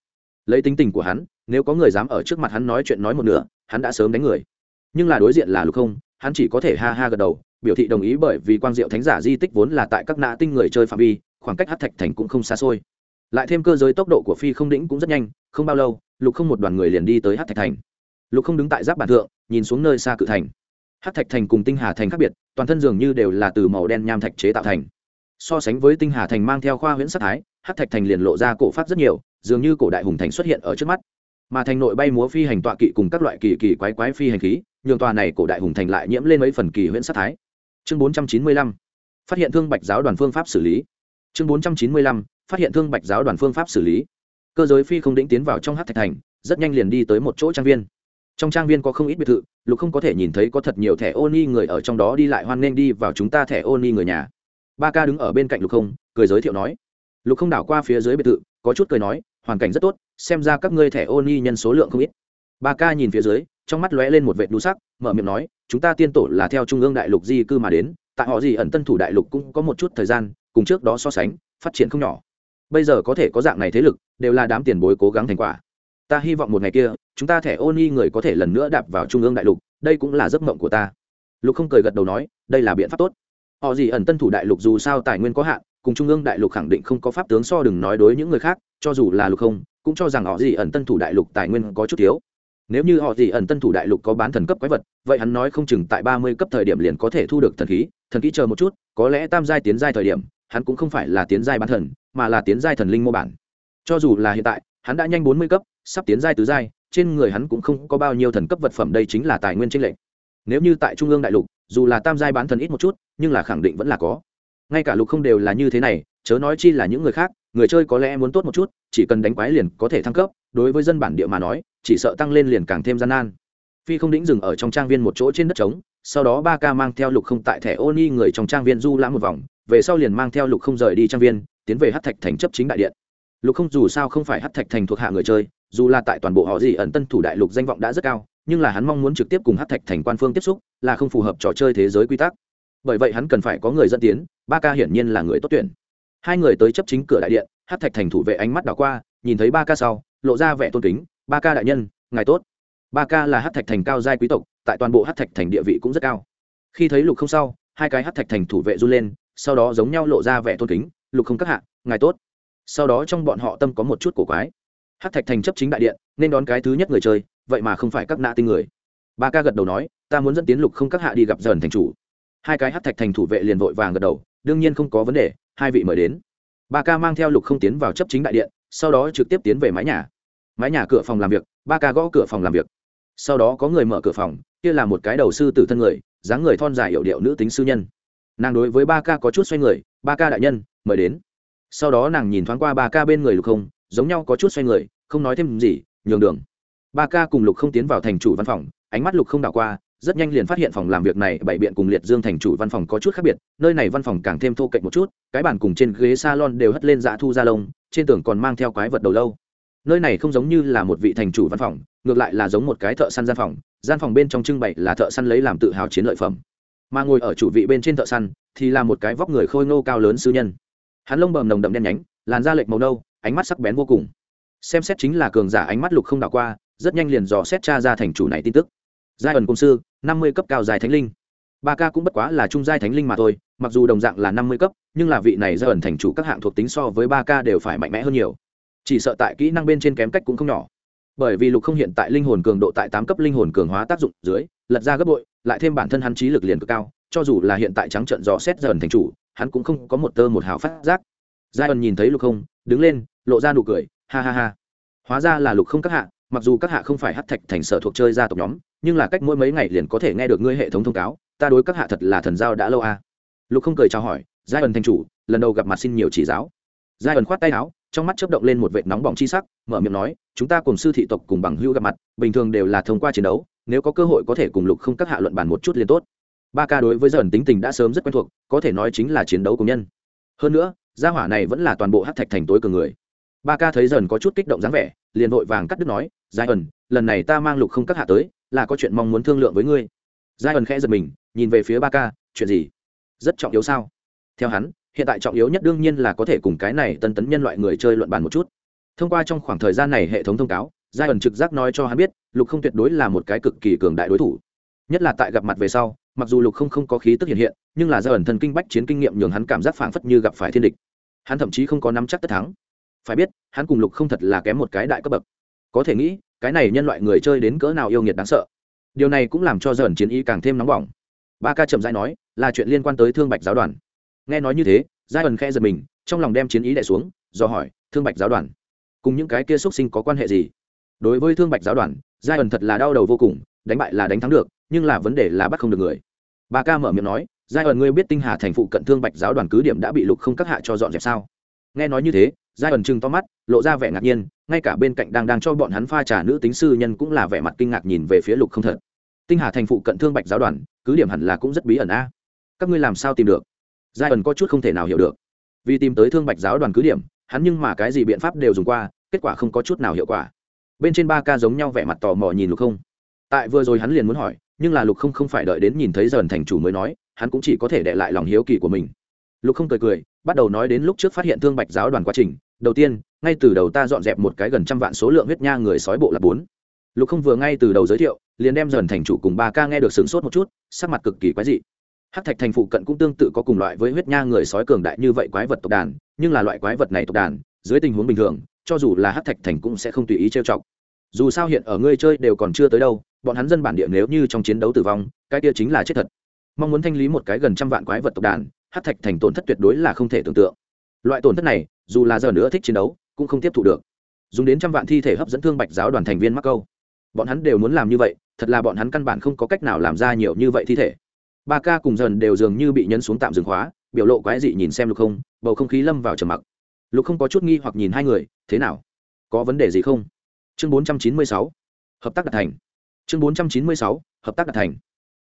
Lấy tính tình của hắn, nếu có người dám ở trước mặt hắn nói chuyện nói một nửa, hắn đã sớm đánh người. Nhưng là đối diện là lục không, hắn chỉ có thể ha ha gật đầu biểu thị đồng ý bởi vì quang diệu thánh giả di tích vốn là tại các nã tinh người chơi phạm vi, khoảng cách hát thạch thành cũng không xa xôi. Lại thêm cơ giới tốc độ của phi không đĩnh cũng rất nhanh, không bao lâu, lục không một đoàn người liền đi tới hát thạch thành. Lục không đứng tại giáp bản thượng, nhìn xuống nơi xa cự thành. Hát thạch thành cùng tinh hà thành khác biệt, toàn thân dường như đều là từ màu đen nham thạch chế tạo thành. So sánh với tinh hà thành mang theo khoa huyễn sắc thái, hát thạch thành liền lộ ra cổ phát rất nhiều, dường như cổ đại hùng thành xuất hiện ở trước mắt. Mà thành nội bay múa phi hành tọa kỵ cùng các loại kỳ kỳ quái quái phi hành khí, nhường tòa này cổ đại hùng thành lại nhiễm lên mấy phần kỳ huyễn sắc thái chương bốn trăm chín mươi lăm, phát hiện thương bạch giáo đoàn phương pháp xử lý. Chương bốn trăm chín mươi lăm, phát hiện thương bạch giáo đoàn phương pháp xử lý. Cơ giới phi không đĩnh tiến vào trong hát thạch thành, rất nhanh liền đi tới một chỗ trang viên. Trong trang viên có không ít biệt thự, lục không có thể nhìn thấy có thật nhiều thẻ ô ni người ở trong đó đi lại hoan nghênh đi vào chúng ta thẻ ô ni người nhà. Ba ca đứng ở bên cạnh lục không, cười giới thiệu nói. Lục không đảo qua phía dưới biệt thự, có chút cười nói, hoàn cảnh rất tốt, xem ra các ngươi thẻ ô ni nhân số lượng không ít. Ba ca nhìn phía dưới trong mắt lóe lên một vệt đu sắc, mở miệng nói, chúng ta tiên tổ là theo trung ương đại lục di cư mà đến, tại họ gì ẩn tân thủ đại lục cũng có một chút thời gian, cùng trước đó so sánh, phát triển không nhỏ. Bây giờ có thể có dạng này thế lực, đều là đám tiền bối cố gắng thành quả. Ta hy vọng một ngày kia, chúng ta thẻ oni người có thể lần nữa đạp vào trung ương đại lục, đây cũng là giấc mộng của ta. Lục không cười gật đầu nói, đây là biện pháp tốt. Họ gì ẩn tân thủ đại lục dù sao tài nguyên có hạn, cùng trung ương đại lục khẳng định không có pháp tướng so đừng nói đối những người khác, cho dù là lục không, cũng cho rằng họ gì ẩn tân thủ đại lục tài nguyên có chút thiếu nếu như họ gì ẩn tân thủ đại lục có bán thần cấp quái vật, vậy hắn nói không chừng tại ba mươi cấp thời điểm liền có thể thu được thần khí. Thần khí chờ một chút, có lẽ tam giai tiến giai thời điểm, hắn cũng không phải là tiến giai bán thần, mà là tiến giai thần linh mô bản. Cho dù là hiện tại, hắn đã nhanh bốn mươi cấp, sắp tiến giai tứ giai, trên người hắn cũng không có bao nhiêu thần cấp vật phẩm, đây chính là tài nguyên tranh lệch. Nếu như tại trung ương đại lục, dù là tam giai bán thần ít một chút, nhưng là khẳng định vẫn là có. Ngay cả lục không đều là như thế này, chớ nói chi là những người khác, người chơi có lẽ muốn tốt một chút, chỉ cần đánh quái liền có thể thăng cấp, đối với dân bản địa mà nói chỉ sợ tăng lên liền càng thêm gian nan. Phi không đĩnh dừng ở trong trang viên một chỗ trên đất trống, sau đó ba ca mang theo lục không tại thẻ ô ni người trong trang viên du lãm một vòng, về sau liền mang theo lục không rời đi trang viên, tiến về hát thạch thành chấp chính đại điện. Lục không dù sao không phải hát thạch thành thuộc hạ người chơi, dù là tại toàn bộ họ gì ẩn tân thủ đại lục danh vọng đã rất cao, nhưng là hắn mong muốn trực tiếp cùng hát thạch thành quan phương tiếp xúc, là không phù hợp trò chơi thế giới quy tắc. Bởi vậy hắn cần phải có người dẫn tiến, ba ca hiển nhiên là người tốt tuyển. Hai người tới chấp chính cửa đại điện hát thạch thành thủ vệ ánh mắt đảo qua, nhìn thấy ba ca sau, lộ ra vẻ tôn kính ba ca đại nhân, ngài tốt. Ba ca là hát thạch thành cao giai quý tộc, tại toàn bộ hát thạch thành địa vị cũng rất cao. Khi thấy lục không sau, hai cái hát thạch thành thủ vệ run lên, sau đó giống nhau lộ ra vẻ tôn kính, lục không các hạ, ngài tốt. Sau đó trong bọn họ tâm có một chút cổ quái. Hát thạch thành chấp chính đại điện, nên đón cái thứ nhất người chơi, vậy mà không phải các nạ tinh người. Ba ca gật đầu nói, ta muốn dẫn tiến lục không các hạ đi gặp dần thành chủ. Hai cái hát thạch thành thủ vệ liền vội vàng gật đầu, đương nhiên không có vấn đề, hai vị mời đến. Ba ca mang theo lục không tiến vào chấp chính đại điện, sau đó trực tiếp tiến về mái nhà mái nhà cửa phòng làm việc, ba ca gõ cửa phòng làm việc. Sau đó có người mở cửa phòng, kia là một cái đầu sư tử thân người, dáng người thon dài hiệu điệu nữ tính sư nhân. Nàng đối với ba ca có chút xoay người, ba ca đại nhân, mời đến. Sau đó nàng nhìn thoáng qua ba ca bên người lục không giống nhau có chút xoay người, không nói thêm gì, nhường đường. Ba ca cùng lục không tiến vào thành chủ văn phòng, ánh mắt lục không đảo qua, rất nhanh liền phát hiện phòng làm việc này, bảy biện cùng liệt dương thành chủ văn phòng có chút khác biệt, nơi này văn phòng càng thêm thô kệch một chút, cái bàn cùng trên ghế salon đều hất lên dạ thu da lông, trên tường còn mang theo quái vật đầu lâu nơi này không giống như là một vị thành chủ văn phòng, ngược lại là giống một cái thợ săn gian phòng. Gian phòng bên trong trưng bày là thợ săn lấy làm tự hào chiến lợi phẩm. Mà ngồi ở chủ vị bên trên thợ săn thì là một cái vóc người khôi ngô cao lớn sư nhân. Hắn lông bầm nồng đậm đen nhánh, làn da lệch màu nâu, ánh mắt sắc bén vô cùng. Xem xét chính là cường giả ánh mắt lục không đảo qua, rất nhanh liền dò xét cha ra thành chủ này tin tức. Giai ẩn công sư, năm mươi cấp cao dài thánh linh. Ba ca cũng bất quá là trung giai thánh linh mà thôi, mặc dù đồng dạng là năm mươi cấp, nhưng là vị này giai ẩn thành chủ các hạng thuộc tính so với ba ca đều phải mạnh mẽ hơn nhiều chỉ sợ tại kỹ năng bên trên kém cách cũng không nhỏ. Bởi vì lục không hiện tại linh hồn cường độ tại tám cấp linh hồn cường hóa tác dụng dưới, lật ra gấp bội, lại thêm bản thân hắn trí lực liền cực cao, cho dù là hiện tại trắng trận dò xét dần thành chủ, hắn cũng không có một tơ một hào phát giác. Giai ẩn nhìn thấy lục không, đứng lên, lộ ra nụ cười, ha ha ha. Hóa ra là lục không các hạ, mặc dù các hạ không phải hát thạch thành sở thuộc chơi gia tộc nhóm, nhưng là cách mỗi mấy ngày liền có thể nghe được ngươi hệ thống thông cáo, ta đối các hạ thật là thần giao đã lâu à. lục không cười chào hỏi giai ẩn thành chủ, lần đầu gặp mặt xin nhiều chỉ giáo. Giai ẩn khoát tay áo trong mắt chớp động lên một vệt nóng bỏng chi sắc, mở miệng nói, chúng ta cùng sư thị tộc cùng bằng hữu gặp mặt, bình thường đều là thông qua chiến đấu, nếu có cơ hội có thể cùng lục không các hạ luận bàn một chút liền tốt. Ba ca đối với dần tính tình đã sớm rất quen thuộc, có thể nói chính là chiến đấu cùng nhân. Hơn nữa, gia hỏa này vẫn là toàn bộ hắc thạch thành tối cường người. Ba ca thấy dần có chút kích động dáng vẻ, liền vội vàng cắt đứt nói, giai ẩn, lần này ta mang lục không các hạ tới, là có chuyện mong muốn thương lượng với ngươi. Giai ẩn khẽ giật mình, nhìn về phía ba ca, chuyện gì? Rất trọng yếu sao? Theo hắn hiện tại trọng yếu nhất đương nhiên là có thể cùng cái này tân tấn nhân loại người chơi luận bàn một chút. Thông qua trong khoảng thời gian này hệ thống thông cáo, giai ẩn trực giác nói cho hắn biết, lục không tuyệt đối là một cái cực kỳ cường đại đối thủ. Nhất là tại gặp mặt về sau, mặc dù lục không không có khí tức hiện hiện, nhưng là giai ẩn thần kinh bách chiến kinh nghiệm nhường hắn cảm giác phảng phất như gặp phải thiên địch. Hắn thậm chí không có nắm chắc tất thắng. Phải biết, hắn cùng lục không thật là kém một cái đại cấp bậc. Có thể nghĩ, cái này nhân loại người chơi đến cỡ nào yêu nghiệt đáng sợ. Điều này cũng làm cho dần chiến ý càng thêm nóng bỏng. Ba ca chậm rãi nói, là chuyện liên quan tới thương bạch giáo đoàn nghe nói như thế, giai ẩn khe giật mình, trong lòng đem chiến ý đ xuống, do hỏi, thương bạch giáo đoàn, cùng những cái kia x sinh có quan hệ gì? Đối với thương bạch giáo đoàn, giai ẩn thật là đau đầu vô cùng, đánh bại là đánh thắng được, nhưng là vấn đề là bắt không được người. Bà ca mở miệng nói, giai ẩn, ngươi biết tinh hà thành phụ cận thương bạch giáo đoàn cứ điểm đã bị lục không các hạ cho dọn dẹp sao? Nghe nói như thế, giai ẩn chừng to mắt, lộ ra vẻ ngạc nhiên, ngay cả bên cạnh đang đang cho bọn hắn pha trà nữ tính sư nhân cũng là vẻ mặt kinh ngạc nhìn về phía lục không thật. Tinh hà thành phụ cận thương bạch giáo đoàn, cứ điểm hẳn là cũng rất bí ẩn a. Các ngươi làm sao tìm được? Giai ẩn có chút không thể nào hiểu được. Vì tìm tới thương bạch giáo đoàn cứ điểm, hắn nhưng mà cái gì biện pháp đều dùng qua, kết quả không có chút nào hiệu quả. Bên trên ba ca giống nhau vẻ mặt tò mò nhìn lục không. Tại vừa rồi hắn liền muốn hỏi, nhưng là lục không không phải đợi đến nhìn thấy dần thành chủ mới nói, hắn cũng chỉ có thể để lại lòng hiếu kỳ của mình. Lục không cười cười, bắt đầu nói đến lúc trước phát hiện thương bạch giáo đoàn quá trình. Đầu tiên, ngay từ đầu ta dọn dẹp một cái gần trăm vạn số lượng huyết nha người sói bộ là bốn. Lục không vừa ngay từ đầu giới thiệu, liền đem dần thành chủ cùng ba ca nghe được sửng sốt một chút, sắc mặt cực kỳ quái dị hắc thạch thành phụ cận cũng tương tự có cùng loại với huyết nha người sói cường đại như vậy quái vật tộc đàn, nhưng là loại quái vật này tộc đàn, dưới tình huống bình thường, cho dù là hắc thạch thành cũng sẽ không tùy ý trêu chọc. Dù sao hiện ở ngươi chơi đều còn chưa tới đâu, bọn hắn dân bản địa nếu như trong chiến đấu tử vong, cái kia chính là chết thật. Mong muốn thanh lý một cái gần trăm vạn quái vật tộc đàn, hắc thạch thành tổn thất tuyệt đối là không thể tưởng tượng. Loại tổn thất này, dù là giờ nữa thích chiến đấu, cũng không tiếp thụ được. Dùng đến trăm vạn thi thể hấp dẫn thương bạch giáo đoàn thành viên mắc câu. Bọn hắn đều muốn làm như vậy, thật là bọn hắn căn bản không có cách nào làm ra nhiều như vậy thi thể ba ca cùng dần đều dường như bị nhấn xuống tạm dừng khóa, biểu lộ quái dị nhìn xem lục không, bầu không khí lâm vào trầm mặc. Lục không có chút nghi hoặc nhìn hai người, thế nào? Có vấn đề gì không? Chương bốn trăm chín mươi sáu. Hợp tác đạt thành. Chương bốn trăm chín mươi sáu, hợp tác đạt thành.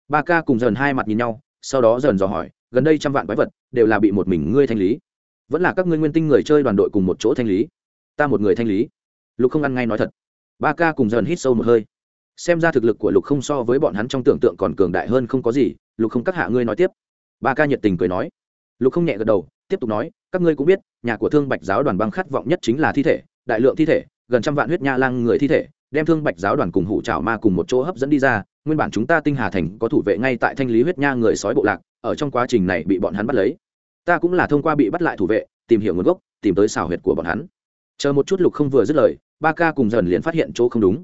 Ba ca cùng dần hai mặt nhìn nhau, sau đó dần dò hỏi, gần đây trăm vạn quái vật đều là bị một mình ngươi thanh lý. Vẫn là các ngươi nguyên tinh người chơi đoàn đội cùng một chỗ thanh lý. Ta một người thanh lý. Lục không ăn ngay nói thật. Ba ca cùng dần hít sâu một hơi xem ra thực lực của lục không so với bọn hắn trong tưởng tượng còn cường đại hơn không có gì, lục không các hạ ngươi nói tiếp. Ba ca nhiệt tình cười nói. Lục không nhẹ gật đầu, tiếp tục nói, các ngươi cũng biết, nhà của thương bạch giáo đoàn băng khát vọng nhất chính là thi thể, đại lượng thi thể, gần trăm vạn huyết nha lang người thi thể, đem thương bạch giáo đoàn cùng hủ trào ma cùng một chỗ hấp dẫn đi ra, nguyên bản chúng ta tinh hà thành có thủ vệ ngay tại thanh lý huyết nha người sói bộ lạc, ở trong quá trình này bị bọn hắn bắt lấy. Ta cũng là thông qua bị bắt lại thủ vệ, tìm hiểu nguồn gốc, tìm tới xào huyệt của bọn hắn. Chờ một chút lục không vừa dứt lời, ba ca cùng dần liền phát hiện chỗ không đúng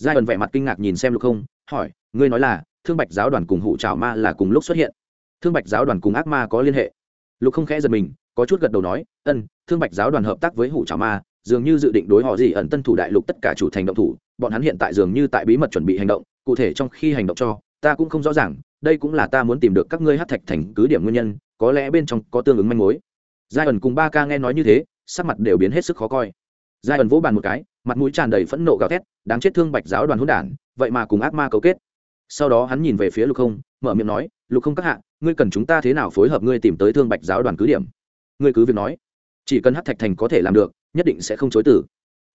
giai ẩn vẻ mặt kinh ngạc nhìn xem lục không, hỏi, ngươi nói là thương bạch giáo đoàn cùng hụ trào ma là cùng lúc xuất hiện? Thương bạch giáo đoàn cùng ác ma có liên hệ. Lục không khẽ giật mình, có chút gật đầu nói, ân, thương bạch giáo đoàn hợp tác với hủ trào ma, dường như dự định đối họ gì ẩn tân thủ đại lục tất cả chủ thành động thủ, bọn hắn hiện tại dường như tại bí mật chuẩn bị hành động, cụ thể trong khi hành động cho, ta cũng không rõ ràng, đây cũng là ta muốn tìm được các ngươi hát thạch thành cứ điểm nguyên nhân, có lẽ bên trong có tương ứng manh mối. Giai ẩn cùng ba ca nghe nói như thế, sắc mặt đều biến hết sức khó coi. Giai ẩn vỗ bàn một cái mặt mũi tràn đầy phẫn nộ gào thét, đáng chết thương bạch giáo đoàn hỗn đản, vậy mà cùng ác ma cấu kết. Sau đó hắn nhìn về phía lục không, mở miệng nói, lục không các hạ, ngươi cần chúng ta thế nào phối hợp ngươi tìm tới thương bạch giáo đoàn cứ điểm? Ngươi cứ việc nói, chỉ cần hát thạch thành có thể làm được, nhất định sẽ không chối tử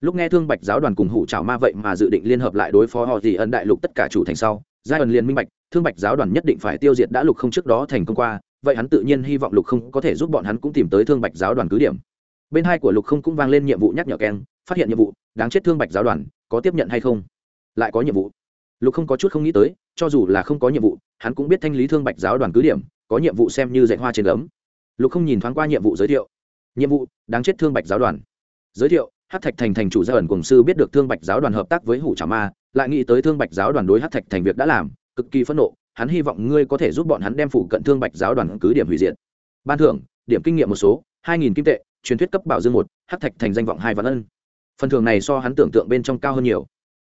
lúc nghe thương bạch giáo đoàn cùng hủ trào ma vậy mà dự định liên hợp lại đối phó họ gì ân đại lục tất cả chủ thành sau, giai ẩn liền minh bạch, thương bạch giáo đoàn nhất định phải tiêu diệt đã lục không trước đó thành công qua, vậy hắn tự nhiên hy vọng lục không có thể giúp bọn hắn cũng tìm tới thương bạch giáo đoàn cứ điểm. Bên hai của lục không cũng vang lên nhiệm vụ nhắc nhở keng phát hiện nhiệm vụ, đáng chết thương bạch giáo đoàn, có tiếp nhận hay không? Lại có nhiệm vụ. Lục không có chút không nghĩ tới, cho dù là không có nhiệm vụ, hắn cũng biết thanh lý thương bạch giáo đoàn cứ điểm, có nhiệm vụ xem như dạy hoa trên gấm. Lục không nhìn thoáng qua nhiệm vụ giới thiệu. Nhiệm vụ, đáng chết thương bạch giáo đoàn. Giới thiệu hát thạch thành thành chủ gia ẩn cùng sư biết được thương bạch giáo đoàn hợp tác với hủ trà ma, lại nghĩ tới thương bạch giáo đoàn đối hát thạch thành việc đã làm, cực kỳ phẫn nộ, hắn hy vọng ngươi có thể giúp bọn hắn đem phụ cận thương bạch giáo đoàn cứ điểm hủy diệt. Ban thưởng, điểm kinh nghiệm một số, hai nghìn kim tệ, truyền thuyết cấp bảo dương một hát thạch thành danh vọng hai vạn ân phần thưởng này so hắn tưởng tượng bên trong cao hơn nhiều.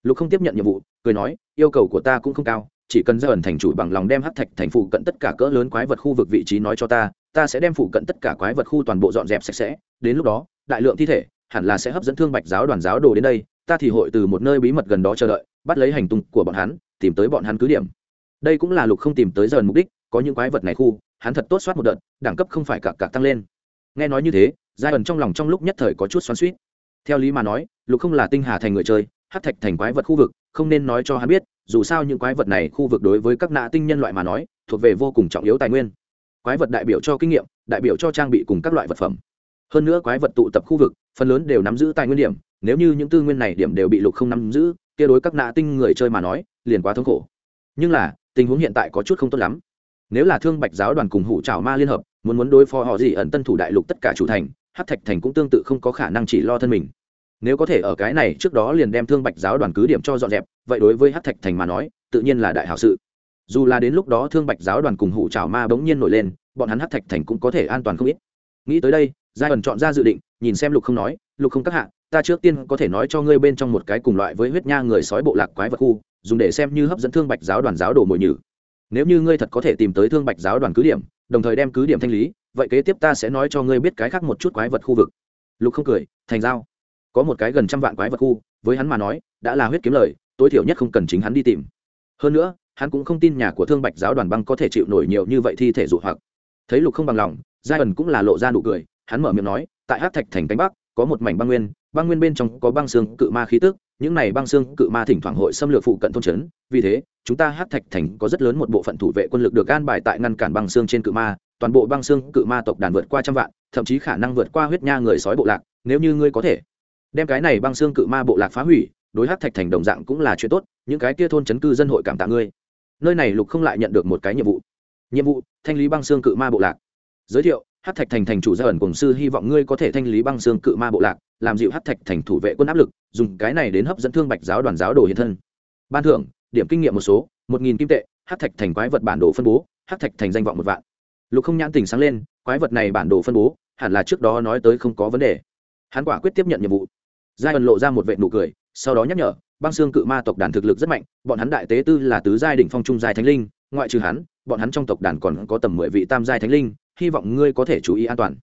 Lục không tiếp nhận nhiệm vụ, cười nói, yêu cầu của ta cũng không cao, chỉ cần ra ẩn thành chủ bằng lòng đem hát thạch thành phụ cận tất cả cỡ lớn quái vật khu vực vị trí nói cho ta ta sẽ đem phụ cận tất cả quái vật khu toàn bộ dọn dẹp sạch sẽ, đến lúc đó, đại lượng thi thể hẳn là sẽ hấp dẫn thương bạch giáo đoàn giáo đồ đến đây, ta thì hội từ một nơi bí mật gần đó chờ đợi, bắt lấy hành tung của bọn hắn, tìm tới bọn hắn cứ điểm. Đây cũng là lục không tìm tới dần mục đích, có những quái vật này khu, hắn thật tốt soát một đợt, đẳng cấp không phải cặp cặp tăng lên. Nghe nói như thế giai ẩn trong lòng trong lúc nhất thời có chút xoắn suýt theo lý mà nói, lục không là tinh hà thành người chơi hát thạch thành quái vật khu vực, không nên nói cho hắn biết, dù sao những quái vật này khu vực đối với các nạ tinh nhân loại mà nói, thuộc về vô cùng trọng yếu tài nguyên. Quái vật đại biểu cho kinh nghiệm, đại biểu cho trang bị cùng các loại vật phẩm. Hơn nữa quái vật tụ tập khu vực, phần lớn đều nắm giữ tài nguyên điểm, nếu như những tư nguyên này điểm đều bị lục không nắm giữ, kia đối các nạ tinh người chơi mà nói, liền quá thống khổ. Nhưng là, tình huống hiện tại có chút không tốt lắm. Nếu là thương bạch giáo đoàn cùng hủ trào ma liên hợp, muốn muốn đối phó họ gì ẩn tân thủ đại lục tất cả chủ thành hát thạch thành cũng tương tự không có khả năng chỉ lo thân mình. Nếu có thể ở cái này trước đó liền đem thương bạch giáo đoàn cứ điểm cho dọn dẹp, vậy đối với hát thạch thành mà nói, tự nhiên là đại hảo sự. Dù là đến lúc đó thương bạch giáo đoàn cùng hủ trào ma bỗng nhiên nổi lên, bọn hắn hát thạch thành cũng có thể an toàn không ít. Nghĩ tới đây, giai ẩn chọn ra dự định, nhìn xem lục không nói, lục không các hạ, ta trước tiên có thể nói cho ngươi bên trong một cái cùng loại với huyết nha người sói bộ lạc quái vật khu, dùng để xem như hấp dẫn thương bạch giáo đoàn giáo đồ mồi nhử. Nếu như ngươi thật có thể tìm tới thương bạch giáo đoàn cứ điểm, đồng thời đem cứ điểm thanh lý vậy kế tiếp ta sẽ nói cho ngươi biết cái khác một chút quái vật khu vực. Lục không cười, thành giao. Có một cái gần trăm vạn quái vật khu, với hắn mà nói, đã là huyết kiếm lời, tối thiểu nhất không cần chính hắn đi tìm. Hơn nữa, hắn cũng không tin nhà của thương bạch giáo đoàn băng có thể chịu nổi nhiều như vậy thi thể dụ hoặc. Thấy lục không bằng lòng, giai ẩn cũng là lộ ra nụ cười, hắn mở miệng nói, tại hát thạch thành cánh bắc, có một mảnh băng nguyên băng nguyên bên trong có băng xương cự ma khí tức, những này băng xương cự ma thỉnh thoảng hội xâm lược phụ cận thôn trấn, vì thế, chúng ta hát thạch thành có rất lớn một bộ phận thủ vệ quân lực được an bài tại ngăn cản băng xương trên cự ma toàn bộ băng xương cự ma tộc đàn vượt qua trăm vạn, thậm chí khả năng vượt qua huyết nha người sói bộ lạc, nếu như ngươi có thể. Đem cái này băng xương cự ma bộ lạc phá hủy, đối hát thạch thành đồng dạng cũng là chuyện tốt, những cái kia thôn chấn cư dân hội cảm tạ ngươi. Nơi này lục không lại nhận được một cái nhiệm vụ. Nhiệm vụ, thanh lý băng xương cự ma bộ lạc. Giới thiệu hát thạch thành thành chủ gia ẩn cùng sư hy vọng ngươi có thể thanh lý băng xương cự ma bộ lạc, làm dịu hát thạch thành thủ vệ quân áp lực, dùng cái này đến hấp dẫn thương bạch giáo đoàn giáo đồ hiện thân. Ban thưởng, điểm kinh nghiệm một số, một nghìn kim tệ hát thạch thành quái vật bản đồ phân bố hát thạch thành danh vọng một vạn lục không nhãn tình sáng lên, quái vật này bản đồ phân bố, hẳn là trước đó nói tới không có vấn đề. Hắn quả quyết tiếp nhận nhiệm vụ. Giai ẩn lộ ra một vệ nụ cười, sau đó nhắc nhở, băng xương cự ma tộc đàn thực lực rất mạnh, bọn hắn đại tế tư là tứ giai đỉnh phong trung giai thánh linh, ngoại trừ hắn, bọn hắn trong tộc đàn còn có tầm mười vị tam giai thánh linh, hy vọng ngươi có thể chú ý an toàn.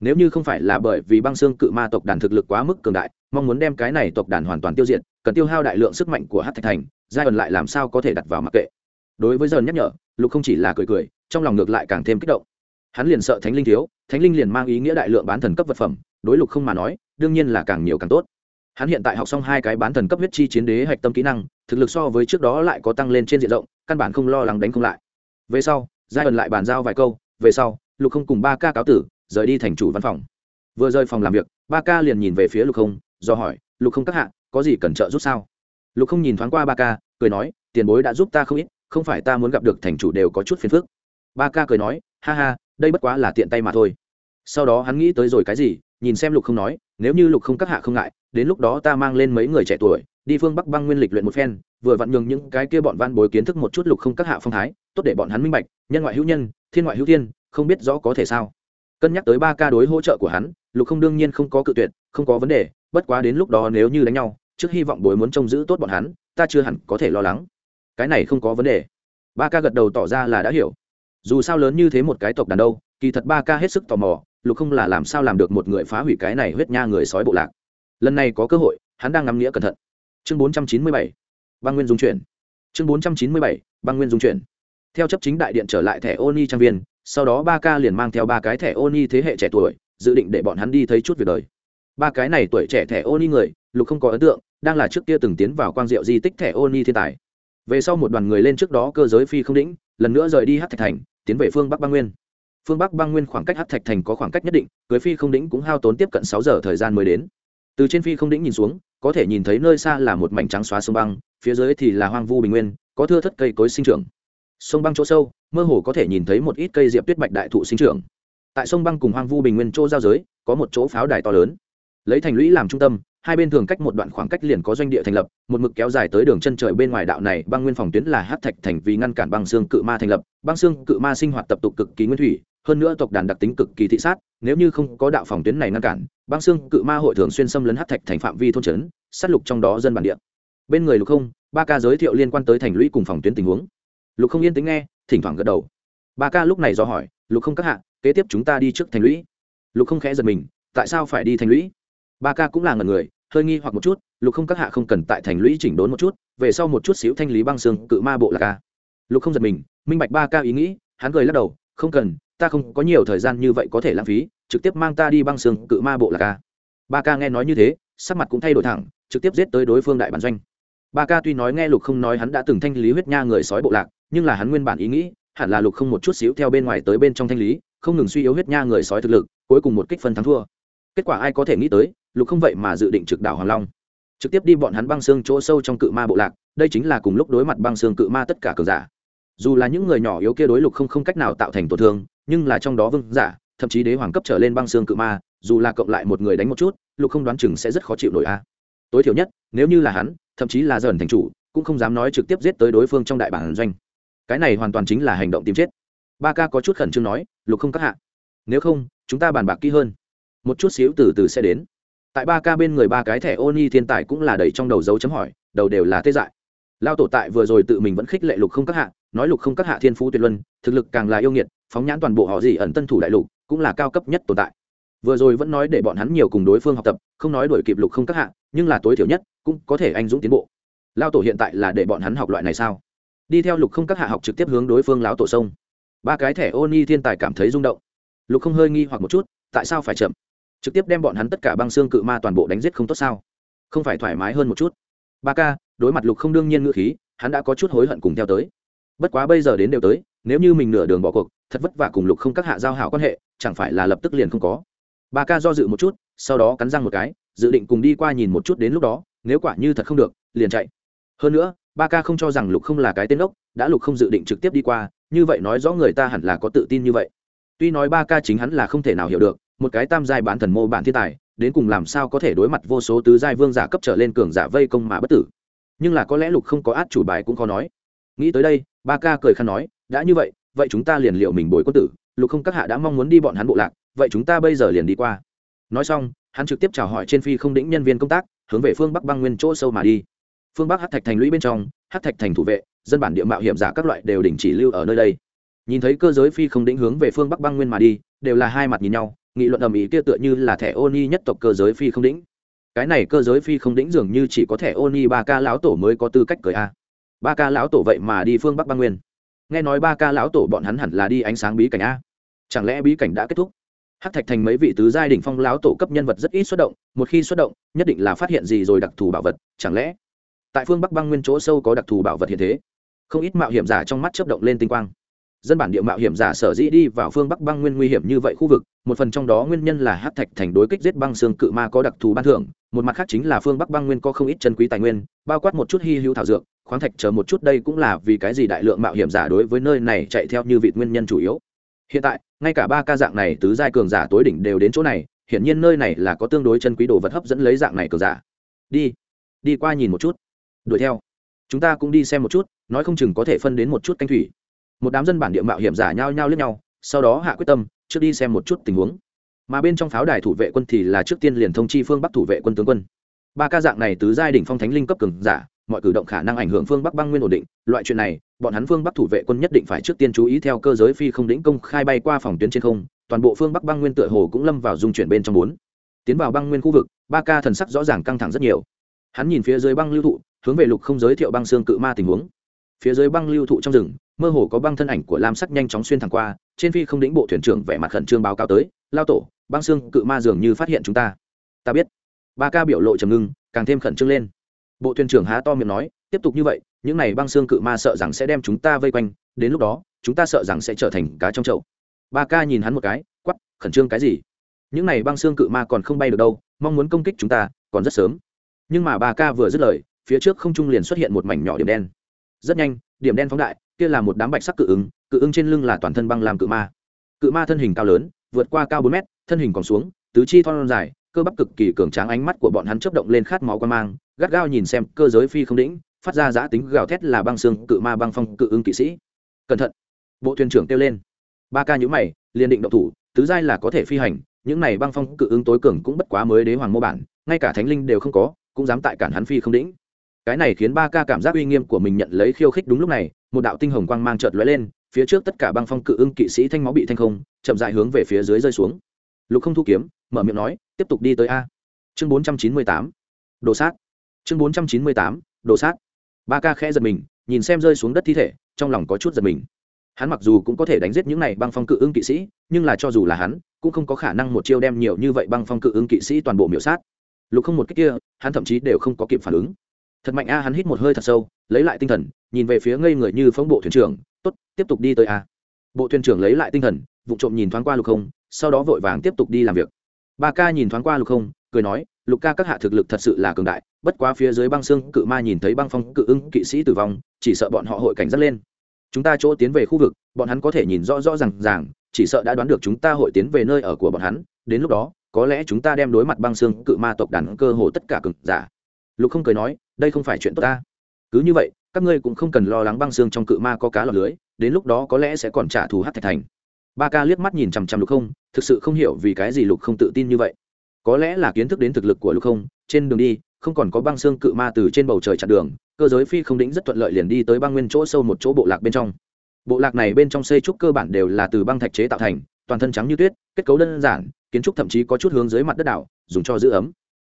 Nếu như không phải là bởi vì băng xương cự ma tộc đàn thực lực quá mức cường đại, mong muốn đem cái này tộc đàn hoàn toàn tiêu diệt, cần tiêu hao đại lượng sức mạnh của hát thạch thành giai ẩn lại làm sao có thể đặt vào mặc kệ. Đối với dần nhắc nhở, lục không chỉ là cười cười trong lòng ngược lại càng thêm kích động. Hắn liền sợ thánh linh thiếu, thánh linh liền mang ý nghĩa đại lượng bán thần cấp vật phẩm, đối lục không mà nói, đương nhiên là càng nhiều càng tốt. Hắn hiện tại học xong hai cái bán thần cấp huyết chi chiến đế hạch tâm kỹ năng, thực lực so với trước đó lại có tăng lên trên diện rộng, căn bản không lo lắng đánh không lại. Về sau, giai ẩn lại bàn giao vài câu, về sau, lục không cùng ba ca cáo tử, rời đi thành chủ văn phòng. Vừa rời phòng làm việc, ba ca liền nhìn về phía lục không, do hỏi, lục không các hạ, có gì cần trợ giúp sao? Lục không nhìn thoáng qua ba ca, cười nói, tiền bối đã giúp ta không ít, không phải ta muốn gặp được thành chủ đều có chút phiền phức ba ca cười nói, ha ha, đây bất quá là tiện tay mà thôi. Sau đó hắn nghĩ tới rồi cái gì, nhìn xem lục không nói, nếu như lục không các hạ không ngại, đến lúc đó ta mang lên mấy người trẻ tuổi, đi phương bắc băng nguyên lịch luyện một phen, vừa vặn nhường những cái kia bọn văn bối kiến thức một chút lục không các hạ phong thái, tốt để bọn hắn minh bạch, nhân ngoại hữu nhân, thiên ngoại hữu thiên, không biết rõ có thể sao. Cân nhắc tới ba ca đối hỗ trợ của hắn, lục không đương nhiên không có cự tuyệt, không có vấn đề, bất quá đến lúc đó nếu như đánh nhau, trước hy vọng bối muốn trông giữ tốt bọn hắn, ta chưa hẳn có thể lo lắng. Cái này không có vấn đề. Ba ca gật đầu tỏ ra là đã hiểu dù sao lớn như thế một cái tộc đàn đâu, kỳ thật ba ca hết sức tò mò, lục không là làm sao làm được một người phá hủy cái này huyết nha người sói bộ lạc. Lần này có cơ hội, hắn đang ngắm nghĩa cẩn thận. Chương bốn trăm chín mươi bảy, băng nguyên dung chuyển. Chương bốn trăm chín mươi bảy, băng nguyên dung chuyển. Theo chấp chính đại điện trở lại thẻ ô ni trang viên, sau đó ba ca liền mang theo ba cái thẻ ô ni thế hệ trẻ tuổi, dự định để bọn hắn đi thấy chút việc đời. Ba cái này tuổi trẻ thẻ ô ni người, lục không có ấn tượng, đang là trước kia từng tiến vào quang diệu di tích thẻ ô ni thiên tài. Về sau một đoàn người lên trước đó cơ giới phi không đĩnh lần nữa rời đi hát thạch thành tiến về phương bắc băng nguyên. Phương bắc băng nguyên khoảng cách hát thạch thành có khoảng cách nhất định, cưới phi không đĩnh cũng hao tốn tiếp cận sáu giờ thời gian mới đến. Từ trên phi không đĩnh nhìn xuống, có thể nhìn thấy nơi xa là một mảnh trắng xóa sông băng, phía dưới thì là hoang vu bình nguyên, có thưa thất cây cối sinh trưởng. Sông băng chỗ sâu, mơ hồ có thể nhìn thấy một ít cây diệp tuyết bạch đại thụ sinh trưởng. Tại sông băng cùng hoang vu bình nguyên chỗ giao giới, có một chỗ pháo đài to lớn. Lấy thành lũy làm trung tâm hai bên thường cách một đoạn khoảng cách liền có doanh địa thành lập, một mực kéo dài tới đường chân trời bên ngoài đạo này, băng nguyên phòng tuyến là hát thạch thành vì ngăn cản băng xương cự ma thành lập. Băng xương cự ma sinh hoạt tập tục cực kỳ nguyên thủy, hơn nữa tộc đàn đặc tính cực kỳ thị sát, nếu như không có đạo phòng tuyến này ngăn cản, băng xương cự ma hội thường xuyên xâm lấn hát thạch thành phạm vi thôn trấn, sát lục trong đó dân bản địa. Bên người lục không, ba ca giới thiệu liên quan tới thành lũy cùng phòng tuyến tình huống. Lục không yên tính nghe, thỉnh thoảng gật đầu. Ba ca lúc này do hỏi, lục không các hạ, kế tiếp chúng ta đi trước thành lũy? Lục không khẽ giật mình, tại sao phải đi thành lũy? Ba ca cũng là ngần người hơi nghi hoặc một chút, lục không các hạ không cần tại thành lũy chỉnh đốn một chút, về sau một chút xíu thanh lý băng xương cự ma bộ là ca lục không giật mình, minh bạch ba ca ý nghĩ, hắn cười lắc đầu, không cần, ta không có nhiều thời gian như vậy có thể lãng phí, trực tiếp mang ta đi băng xương cự ma bộ là ca ba ca nghe nói như thế, sắc mặt cũng thay đổi thẳng, trực tiếp giết tới đối phương đại bản doanh. Ba ca tuy nói nghe lục không nói hắn đã từng thanh lý huyết nha người sói bộ lạc, nhưng là hắn nguyên bản ý nghĩ, hẳn là lục không một chút xíu theo bên ngoài tới bên trong thanh lý, không ngừng suy yếu huyết nha người sói thực lực, cuối cùng một kích phân thắng thua kết quả ai có thể nghĩ tới, lục không vậy mà dự định trực đảo hoàng long. Trực tiếp đi bọn hắn băng xương chỗ sâu trong cự ma bộ lạc, đây chính là cùng lúc đối mặt băng xương cự ma tất cả cường giả. Dù là những người nhỏ yếu kia đối lục không không cách nào tạo thành tổn thương, nhưng là trong đó vương giả, thậm chí đế hoàng cấp trở lên băng xương cự ma, dù là cộng lại một người đánh một chút, lục không đoán chừng sẽ rất khó chịu nổi a. Tối thiểu nhất, nếu như là hắn, thậm chí là dần thành chủ, cũng không dám nói trực tiếp giết tới đối phương trong đại bản doanh. Cái này hoàn toàn chính là hành động tìm chết. Ba ca có chút khẩn trương nói, lục không các hạ, nếu không, chúng ta bàn bạc kỹ hơn một chút xíu từ từ sẽ đến. Tại ba ca bên người ba cái thẻ ô ni thiên tài cũng là đầy trong đầu dấu chấm hỏi, đầu đều là tê dại. Lao tổ tại vừa rồi tự mình vẫn khích lệ lục không các hạ, nói lục không các hạ thiên phú tuyệt luân, thực lực càng là yêu nghiệt, phóng nhãn toàn bộ họ gì ẩn tân thủ đại lục, cũng là cao cấp nhất tồn tại. Vừa rồi vẫn nói để bọn hắn nhiều cùng đối phương học tập, không nói đuổi kịp lục không các hạ, nhưng là tối thiểu nhất, cũng có thể anh dũng tiến bộ. Lao tổ hiện tại là để bọn hắn học loại này sao? Đi theo lục không các hạ học trực tiếp hướng đối phương lão tổ sông. Ba cái thẻ ô ni thiên tài cảm thấy rung động. Lục không hơi nghi hoặc một chút, tại sao phải chậm? Trực tiếp đem bọn hắn tất cả băng xương cự ma toàn bộ đánh giết không tốt sao? Không phải thoải mái hơn một chút? Ba ca, đối mặt lục không đương nhiên ngữ khí, hắn đã có chút hối hận cùng theo tới. Bất quá bây giờ đến đều tới, nếu như mình nửa đường bỏ cuộc, thật vất vả cùng lục không các hạ giao hảo quan hệ, chẳng phải là lập tức liền không có? Ba ca do dự một chút, sau đó cắn răng một cái, dự định cùng đi qua nhìn một chút đến lúc đó, nếu quả như thật không được, liền chạy. Hơn nữa, ba ca không cho rằng lục không là cái tên ốc, đã lục không dự định trực tiếp đi qua, như vậy nói rõ người ta hẳn là có tự tin như vậy. Tuy nói ba ca chính hắn là không thể nào hiểu được một cái tam giai bán thần mô bản thiên tài, đến cùng làm sao có thể đối mặt vô số tứ giai vương giả cấp trở lên cường giả vây công mà bất tử. Nhưng là có lẽ lục không có át chủ bài cũng khó nói. Nghĩ tới đây, ba ca cười khăn nói, đã như vậy vậy chúng ta liền liệu mình bồi quân tử, lục không các hạ đã mong muốn đi bọn hắn bộ lạc, vậy chúng ta bây giờ liền đi qua. Nói xong, hắn trực tiếp chào hỏi trên phi không đĩnh nhân viên công tác, hướng về phương bắc băng nguyên chỗ sâu mà đi. Phương bắc hát thạch thành lũy bên trong hát thạch thành thủ vệ, dân bản địa mạo hiểm giả các loại đều đình chỉ lưu ở nơi đây. Nhìn thấy cơ giới phi không đĩnh hướng về phương bắc băng nguyên mà đi, đều là hai mặt nhìn nhau nghị luận ầm ĩ kia tựa như là thẻ ô ni nhất tộc cơ giới phi không đĩnh cái này cơ giới phi không đĩnh dường như chỉ có thẻ ô ni ba ca lão tổ mới có tư cách cười a. Ba ca lão tổ vậy mà đi phương bắc băng nguyên. Nghe nói ba ca lão tổ bọn hắn hẳn là đi ánh sáng bí cảnh a. Chẳng lẽ bí cảnh đã kết thúc? Hắc thạch thành mấy vị tứ giai đỉnh phong lão tổ cấp nhân vật rất ít xuất động, một khi xuất động, nhất định là phát hiện gì rồi đặc thù bảo vật, chẳng lẽ? Tại phương bắc băng nguyên chỗ sâu có đặc thù bảo vật hiện thế. Không ít mạo hiểm giả trong mắt chấp động lên tinh quang dân bản địa mạo hiểm giả sở dĩ đi vào phương bắc băng nguyên nguy hiểm như vậy khu vực, một phần trong đó nguyên nhân là hát thạch thành đối kích giết băng xương cự ma có đặc thù ban thưởng, một mặt khác chính là phương bắc băng nguyên có không ít chân quý tài nguyên, bao quát một chút hy hữu thảo dược, khoáng thạch chờ một chút đây cũng là vì cái gì đại lượng mạo hiểm giả đối với nơi này chạy theo như vị nguyên nhân chủ yếu. Hiện tại, ngay cả ba ca dạng này tứ giai cường giả tối đỉnh đều đến chỗ này, hiển nhiên nơi này là có tương đối chân quý đồ vật hấp dẫn lấy dạng này cường giả. Đi đi qua nhìn một chút. Đuổi theo. Chúng ta cũng đi xem một chút, nói không chừng có thể phân đến một chút canh thủy một đám dân bản địa mạo hiểm giả nhao nhao lướt nhau, sau đó hạ quyết tâm, trước đi xem một chút tình huống. Mà bên trong pháo đài thủ vệ quân thì là trước tiên liền thông chi phương bắc thủ vệ quân tướng quân. Ba ca dạng này tứ giai đỉnh phong thánh linh cấp cường giả, mọi cử động khả năng ảnh hưởng phương bắc băng nguyên ổn định. Loại chuyện này, bọn hắn phương bắc thủ vệ quân nhất định phải trước tiên chú ý theo cơ giới phi không đĩnh công khai bay qua phòng tuyến trên không, toàn bộ phương bắc băng nguyên tựa hồ cũng lâm vào dung chuyển bên trong bốn. Tiến vào băng nguyên khu vực, ba ca thần sắc rõ ràng căng thẳng rất nhiều. Hắn nhìn phía dưới băng lưu thụ, hướng về lục không giới thiệu băng xương cự ma tình huống. Phía dưới băng lưu thụ trong rừng mơ hồ có băng thân ảnh của lam sắc nhanh chóng xuyên thẳng qua, trên phi không đĩnh bộ thuyền trưởng vẻ mặt khẩn trương báo cáo tới, lao tổ, băng xương cự ma dường như phát hiện chúng ta. Ta biết. Ba ca biểu lộ trầm ngưng, càng thêm khẩn trương lên. Bộ thuyền trưởng há to miệng nói, tiếp tục như vậy, những này băng xương cự ma sợ rằng sẽ đem chúng ta vây quanh, đến lúc đó, chúng ta sợ rằng sẽ trở thành cá trong chậu. Ba ca nhìn hắn một cái quắp khẩn trương cái gì? Những này băng xương cự ma còn không bay được đâu, mong muốn công kích chúng ta, còn rất sớm. Nhưng mà ba ca vừa dứt lời, phía trước không trung liền xuất hiện một mảnh nhỏ điểm đen. Rất nhanh, điểm đen phóng đại kia là một đám bạch sắc cự ứng cự ứng trên lưng là toàn thân băng làm cự ma. Cự ma thân hình cao lớn, vượt qua cao bốn mét, thân hình còn xuống, tứ chi thon dài, cơ bắp cực kỳ cường tráng, ánh mắt của bọn hắn chớp động lên khát máu quan mang, gắt gao nhìn xem cơ giới phi không đĩnh phát ra giã tính gào thét là băng xương cự ma băng phong cự ứng kỵ sĩ. Cẩn thận! Bộ thuyền trưởng kêu lên. Ba ca nhữ mày, liền định động thủ, tứ giai là có thể phi hành, những này băng phong cự ứng tối cường cũng bất quá mới đế hoàng mô bản, ngay cả thánh linh đều không có, cũng dám tại cản hắn phi không đĩnh cái này khiến ba ca cảm giác uy nghiêm của mình nhận lấy khiêu khích đúng lúc này, một đạo tinh hồng quang mang chợt lóe lên, phía trước tất cả băng phong cự ưng kỵ sĩ thanh máu bị thanh không, chậm dại hướng về phía dưới rơi xuống. Lục không thu kiếm, mở miệng nói, tiếp tục đi tới a. Chương bốn trăm chín mươi tám, đồ sát. Chương bốn trăm chín mươi tám, đồ sát. Ba ca khẽ giật mình, nhìn xem rơi xuống đất thi thể, trong lòng có chút giật mình. Hắn mặc dù cũng có thể đánh giết những này băng phong cự ưng kỵ sĩ, nhưng là cho dù là hắn, cũng không có khả năng một chiêu đem nhiều như vậy băng phong cự ưng kỵ sĩ toàn bộ miểu sát. Lục không một cách kia, hắn thậm chí đều không có kịp phản ứng thật mạnh a, hắn hít một hơi thật sâu, lấy lại tinh thần, nhìn về phía ngây người như phong bộ thuyền trưởng, tốt, tiếp tục đi tới a. Bộ thuyền trưởng lấy lại tinh thần vụ trộm nhìn thoáng qua lục không, sau đó vội vàng tiếp tục đi làm việc. Ba ca nhìn thoáng qua lục không, cười nói, lục ca, các hạ thực lực thật sự là cường đại, bất quá phía dưới băng xương cự ma nhìn thấy băng phong cự ưng kỵ sĩ tử vong, chỉ sợ bọn họ hội cảnh giác lên. Chúng ta chỗ tiến về khu vực, bọn hắn có thể nhìn rõ rõ r à n g ràng, chỉ sợ đã đoán được chúng ta hội tiến về nơi ở của bọn hắn, đến lúc đó, có lẽ chúng ta đem đối mặt băng xương cự ma tộc đàn cơ hồ tất cả cực giả. Lục không cười nói đây không phải chuyện tốt ta. Cứ như vậy, các ngươi cũng không cần lo lắng băng xương trong cự ma có cá lọt lưới, đến lúc đó có lẽ sẽ còn trả thù hát thạch thành. Ba ca liếc mắt nhìn chằm chằm lục không, thực sự không hiểu vì cái gì lục không tự tin như vậy. Có lẽ là kiến thức đến thực lực của lục không, trên đường đi, không còn có băng xương cự ma từ trên bầu trời chặn đường, cơ giới phi không đĩnh rất thuận lợi liền đi tới băng nguyên chỗ sâu một chỗ bộ lạc bên trong. Bộ lạc này bên trong xây trúc cơ bản đều là từ băng thạch chế tạo thành, toàn thân trắng như tuyết, kết cấu đơn giản, kiến trúc thậm chí có chút hướng dưới mặt đất đảo, dùng cho giữ ấm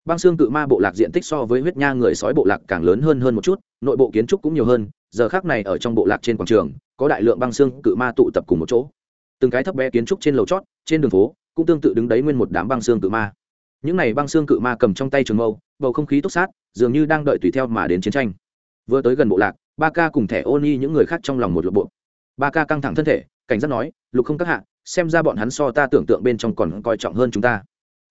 băng xương cự ma bộ lạc diện tích so với huyết nha người sói bộ lạc càng lớn hơn hơn một chút, nội bộ kiến trúc cũng nhiều hơn, giờ khác này ở trong bộ lạc trên quảng trường, có đại lượng băng xương cự ma tụ tập cùng một chỗ. Từng cái thấp bé kiến trúc trên lầu chót, trên đường phố, cũng tương tự đứng đấy nguyên một đám băng xương cự ma. Những này băng xương cự ma cầm trong tay trường mâu, bầu không khí túc sát, dường như đang đợi tùy theo mà đến chiến tranh. Vừa tới gần bộ lạc, ba ca cùng thẻ ô ni những người khác trong lòng một lộp bộ ba ca căng thẳng thân thể, cảnh giác nói, lục không các hạ, xem ra bọn hắn so ta tưởng tượng bên trong còn coi trọng hơn chúng ta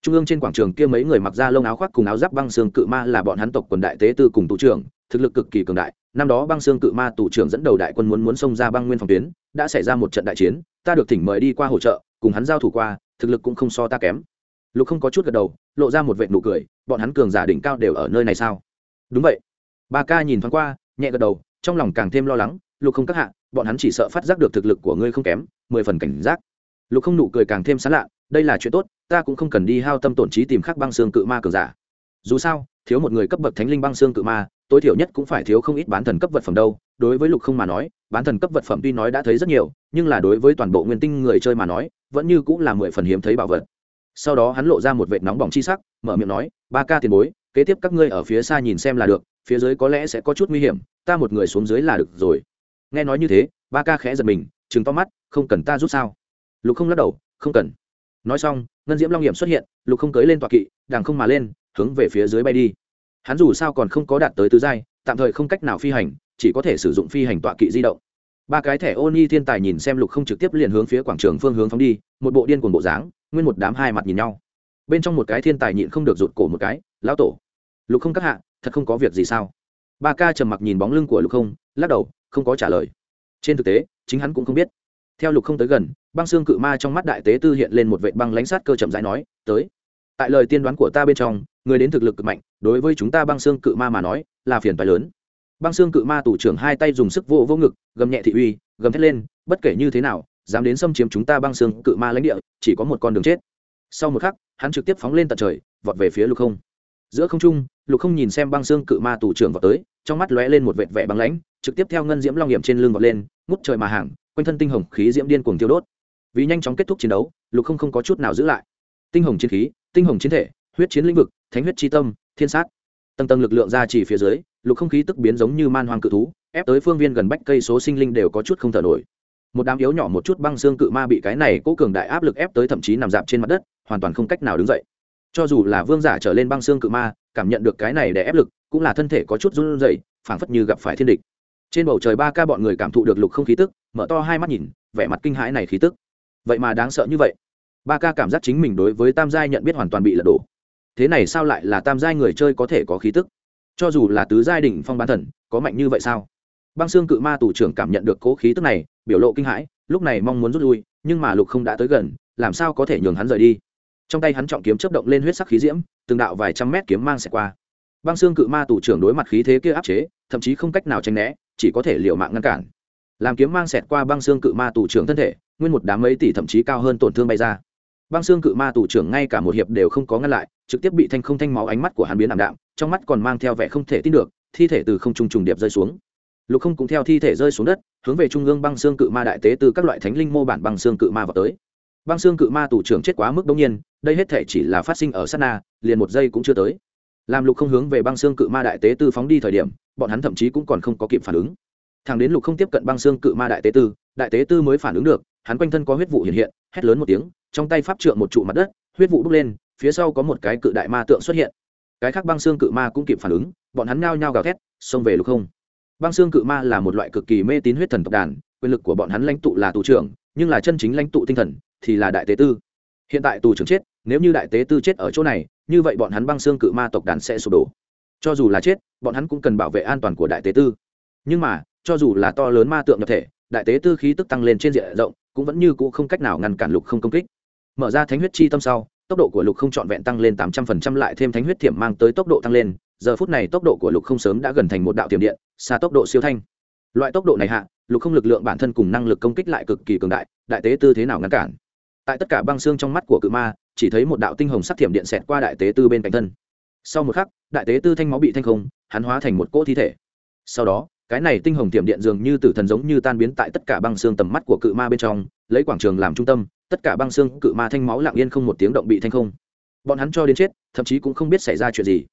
trung ương trên quảng trường kia mấy người mặc ra lông áo khoác cùng áo giáp băng xương cự ma là bọn hắn tộc quần đại tế tư cùng tù trưởng, thực lực cực kỳ cường đại. Năm đó băng xương cự ma tù trưởng dẫn đầu đại quân muốn muốn xông ra băng nguyên phòng tuyến, đã xảy ra một trận đại chiến, ta được thỉnh mời đi qua hỗ trợ, cùng hắn giao thủ qua, thực lực cũng không so ta kém. Lục không có chút gật đầu, lộ ra một vệ nụ cười, bọn hắn cường giả đỉnh cao đều ở nơi này sao? Đúng vậy. Ba ca nhìn thoáng qua, nhẹ gật đầu, trong lòng càng thêm lo lắng, lục không các hạ, bọn hắn chỉ sợ phát giác được thực lực của ngươi không kém, mười phần cảnh giác. Lục không nụ cười càng thêm sán lạ đây là chuyện tốt, ta cũng không cần đi hao tâm tổn trí tìm khắc băng xương cự ma cường giả. Dù sao, thiếu một người cấp bậc thánh linh băng xương cự ma, tối thiểu nhất cũng phải thiếu không ít bán thần cấp vật phẩm đâu. Đối với lục không mà nói, bán thần cấp vật phẩm tuy nói đã thấy rất nhiều, nhưng là đối với toàn bộ nguyên tinh người chơi mà nói, vẫn như cũng là mười phần hiếm thấy bảo vật. Sau đó hắn lộ ra một vệt nóng bỏng chi sắc, mở miệng nói, ba ca tiền bối, kế tiếp các ngươi ở phía xa nhìn xem là được, phía dưới có lẽ sẽ có chút nguy hiểm, ta một người xuống dưới là được rồi. Nghe nói như thế, ba ca khẽ giật mình chừng to mắt, không cần ta rút sao? Lục không lắc đầu, không cần nói xong, ngân diễm long nghiệm xuất hiện, lục không cưới lên tọa kỵ, đằng không mà lên, hướng về phía dưới bay đi. Hắn dù sao còn không có đạt tới tứ giai, tạm thời không cách nào phi hành, chỉ có thể sử dụng phi hành tọa kỵ di động. Ba cái thẻ ô ni thiên tài nhìn xem lục không trực tiếp liền hướng phía quảng trường phương hướng phóng đi, một bộ điên cuồng bộ dáng, nguyên một đám hai mặt nhìn nhau. Bên trong một cái thiên tài nhịn không được rụt cổ một cái, lão tổ, lục không các hạ, thật không có việc gì sao? Ba ca trầm mặc nhìn bóng lưng của lục không, lắc đầu, không có trả lời. Trên thực tế, chính hắn cũng không biết theo lục không tới gần, băng xương cự ma trong mắt đại tế tư hiện lên một vệ băng lãnh sát cơ chậm rãi nói, tới. Tại lời tiên đoán của ta bên trong, người đến thực lực cực mạnh, đối với chúng ta băng xương cự ma mà nói, là phiền phái lớn. Băng xương cự ma tủ trưởng hai tay dùng sức vô vô ngực, gầm nhẹ thị uy, gầm thét lên, bất kể như thế nào, dám đến xâm chiếm chúng ta băng xương cự ma lãnh địa, chỉ có một con đường chết. Sau một khắc, hắn trực tiếp phóng lên tận trời, vọt về phía lục không. Giữa không trung, lục không nhìn xem băng xương cự ma tủ trưởng vào tới, trong mắt lóe lên một vệt vẻ băng lãnh, trực tiếp theo ngân diễm long hiểm trên lưng vọt lên, ngút trời mà hàng quanh thân tinh hồng khí diễm điên cuồng tiêu đốt. Vì nhanh chóng kết thúc chiến đấu, lục không không có chút nào giữ lại. Tinh hồng chiến khí, tinh hồng chiến thể, huyết chiến lĩnh vực, thánh huyết tri tâm, thiên sát. Tầng tầng lực lượng ra chỉ phía dưới, lục không khí tức biến giống như man hoang cự thú, ép tới phương viên gần bách cây số sinh linh đều có chút không thở nổi. Một đám yếu nhỏ một chút băng xương cự ma bị cái này cố cường đại áp lực ép tới thậm chí nằm dạp trên mặt đất, hoàn toàn không cách nào đứng dậy. Cho dù là vương giả trở lên băng xương cự ma, cảm nhận được cái này để ép lực, cũng là thân thể có chút run rẩy, phảng phất như gặp phải thiên địch trên bầu trời ba ca bọn người cảm thụ được lục không khí tức, mở to hai mắt nhìn, vẻ mặt kinh hãi này khí tức. Vậy mà đáng sợ như vậy. Ba ca cảm giác chính mình đối với tam giai nhận biết hoàn toàn bị lật đổ. Thế này sao lại là tam giai người chơi có thể có khí tức? Cho dù là tứ giai đỉnh phong bán thần, có mạnh như vậy sao? Băng xương cự ma tù trưởng cảm nhận được cố khí tức này, biểu lộ kinh hãi, lúc này mong muốn rút lui, nhưng mà lục không đã tới gần, làm sao có thể nhường hắn rời đi? Trong tay hắn trọng kiếm chấp động lên huyết sắc khí diễm, từng đạo vài trăm mét kiếm mang xẹt qua. Băng xương cự ma tù trưởng đối mặt khí thế kia áp chế, thậm chí không cách nào tranh né chỉ có thể liều mạng ngăn cản. Làm kiếm mang xẹt qua băng xương cự ma tù trưởng thân thể, nguyên một đám ấy tỷ thậm chí cao hơn tổn thương bay ra. Băng xương cự ma tù trưởng ngay cả một hiệp đều không có ngăn lại, trực tiếp bị thanh không thanh máu ánh mắt của hắn biến ảm đạm, trong mắt còn mang theo vẻ không thể tin được, thi thể từ không trung trùng điệp rơi xuống. Lục không cũng theo thi thể rơi xuống đất, hướng về trung ương băng xương cự ma đại tế từ các loại thánh linh mô bản băng xương cự ma vào tới. Băng xương cự ma tù trưởng chết quá mức đông nhiên, đây hết thể chỉ là phát sinh ở sát na, liền một giây cũng chưa tới làm lục không hướng về băng xương cự ma đại tế tư phóng đi thời điểm, bọn hắn thậm chí cũng còn không có kịp phản ứng. Thằng đến lục không tiếp cận băng xương cự ma đại tế tư, đại tế tư mới phản ứng được, hắn quanh thân có huyết vụ hiện hiện, hét lớn một tiếng, trong tay pháp trượng một trụ mặt đất, huyết vụ bốc lên, phía sau có một cái cự đại ma tượng xuất hiện. Cái khác băng xương cự ma cũng kịp phản ứng, bọn hắn nao nhao gào thét, xông về lục không. Băng xương cự ma là một loại cực kỳ mê tín huyết thần tộc đàn, quyền lực của bọn hắn lãnh tụ là tù trưởng, nhưng là chân chính lãnh tụ tinh thần thì là đại tế tư hiện tại tù trưởng chết, nếu như đại tế tư chết ở chỗ này, như vậy bọn hắn băng xương cự ma tộc đàn sẽ sụp đổ. Cho dù là chết, bọn hắn cũng cần bảo vệ an toàn của đại tế tư. Nhưng mà, cho dù là to lớn ma tượng nhập thể, đại tế tư khí tức tăng lên trên diện rộng, cũng vẫn như cũ không cách nào ngăn cản lục không công kích. Mở ra thánh huyết chi tâm sau, tốc độ của lục không trọn vẹn tăng lên tám trăm phần trăm, lại thêm thánh huyết thiểm mang tới tốc độ tăng lên, giờ phút này tốc độ của lục không sớm đã gần thành một đạo tiềm điện, xa tốc độ siêu thanh. Loại tốc độ này hạ, lục không lực lượng bản thân cùng năng lực công kích lại cực kỳ cường đại đại tế tư thế nào ngăn cản? Tại tất cả băng xương trong mắt của cự ma, chỉ thấy một đạo tinh hồng sắc thiểm điện xẹt qua đại tế tư bên cạnh thân. Sau một khắc, đại tế tư thanh máu bị thanh không, hắn hóa thành một cỗ thi thể. Sau đó, cái này tinh hồng thiểm điện dường như tử thần giống như tan biến tại tất cả băng xương tầm mắt của cự ma bên trong, lấy quảng trường làm trung tâm, tất cả băng xương cự ma thanh máu lặng yên không một tiếng động bị thanh không. Bọn hắn cho đến chết, thậm chí cũng không biết xảy ra chuyện gì.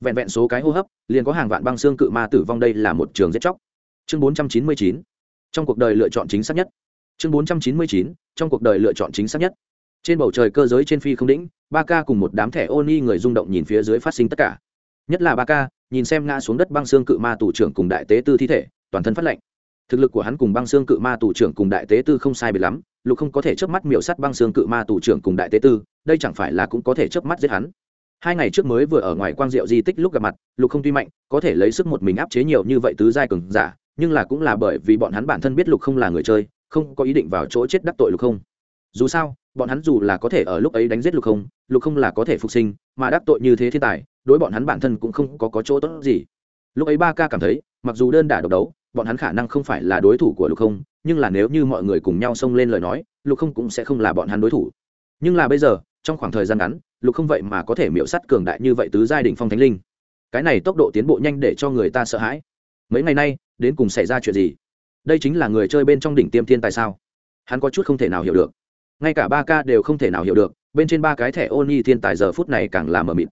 Vẹn vẹn số cái hô hấp, liền có hàng vạn băng xương cự ma tử vong đây là một trường giết chóc. Chương 499 trong cuộc đời lựa chọn chính xác nhất chương 499 trong cuộc đời lựa chọn chính xác nhất. Trên bầu trời cơ giới trên phi không đỉnh, ba ca cùng một đám thẻ ô ni người rung động nhìn phía dưới phát sinh tất cả. Nhất là ba ca, nhìn xem ngã xuống đất băng xương cự ma tù trưởng cùng đại tế tư thi thể, toàn thân phát lệnh thực lực của hắn cùng băng xương cự ma tù trưởng cùng đại tế tư không sai biệt lắm, lục không có thể chớp mắt miểu sắt băng xương cự ma tù trưởng cùng đại tế tư, đây chẳng phải là cũng có thể chớp mắt giết hắn. Hai ngày trước mới vừa ở ngoài quang diệu di tích lúc gặp mặt, lục không tuy mạnh, có thể lấy sức một mình áp chế nhiều như vậy tứ giai cường giả, nhưng là cũng là bởi vì bọn hắn bản thân biết lục không là người chơi không có ý định vào chỗ chết đắc tội lục không. Dù sao bọn hắn dù là có thể ở lúc ấy đánh giết lục không lục không là có thể phục sinh mà đắc tội như thế thiên tài đối bọn hắn bản thân cũng không có, có chỗ tốt gì. Lúc ấy ba ca cảm thấy mặc dù đơn đả độc đấu bọn hắn khả năng không phải là đối thủ của lục không nhưng là nếu như mọi người cùng nhau xông lên lời nói lục không cũng sẽ không là bọn hắn đối thủ. Nhưng là bây giờ trong khoảng thời gian ngắn lục không vậy mà có thể miễu sắt cường đại như vậy tứ giai đ ỉ n h phong thánh linh. Cái này tốc độ tiến bộ nhanh để cho người ta sợ hãi. Mấy ngày nay đến cùng xảy ra chuyện gì? Đây chính là người chơi bên trong đỉnh tiêm thiên tại sao? Hắn có chút không thể nào hiểu được. Ngay cả ba ca đều không thể nào hiểu được, bên trên ba cái thẻ ô nhi thiên tài giờ phút này càng làm mờ mịt.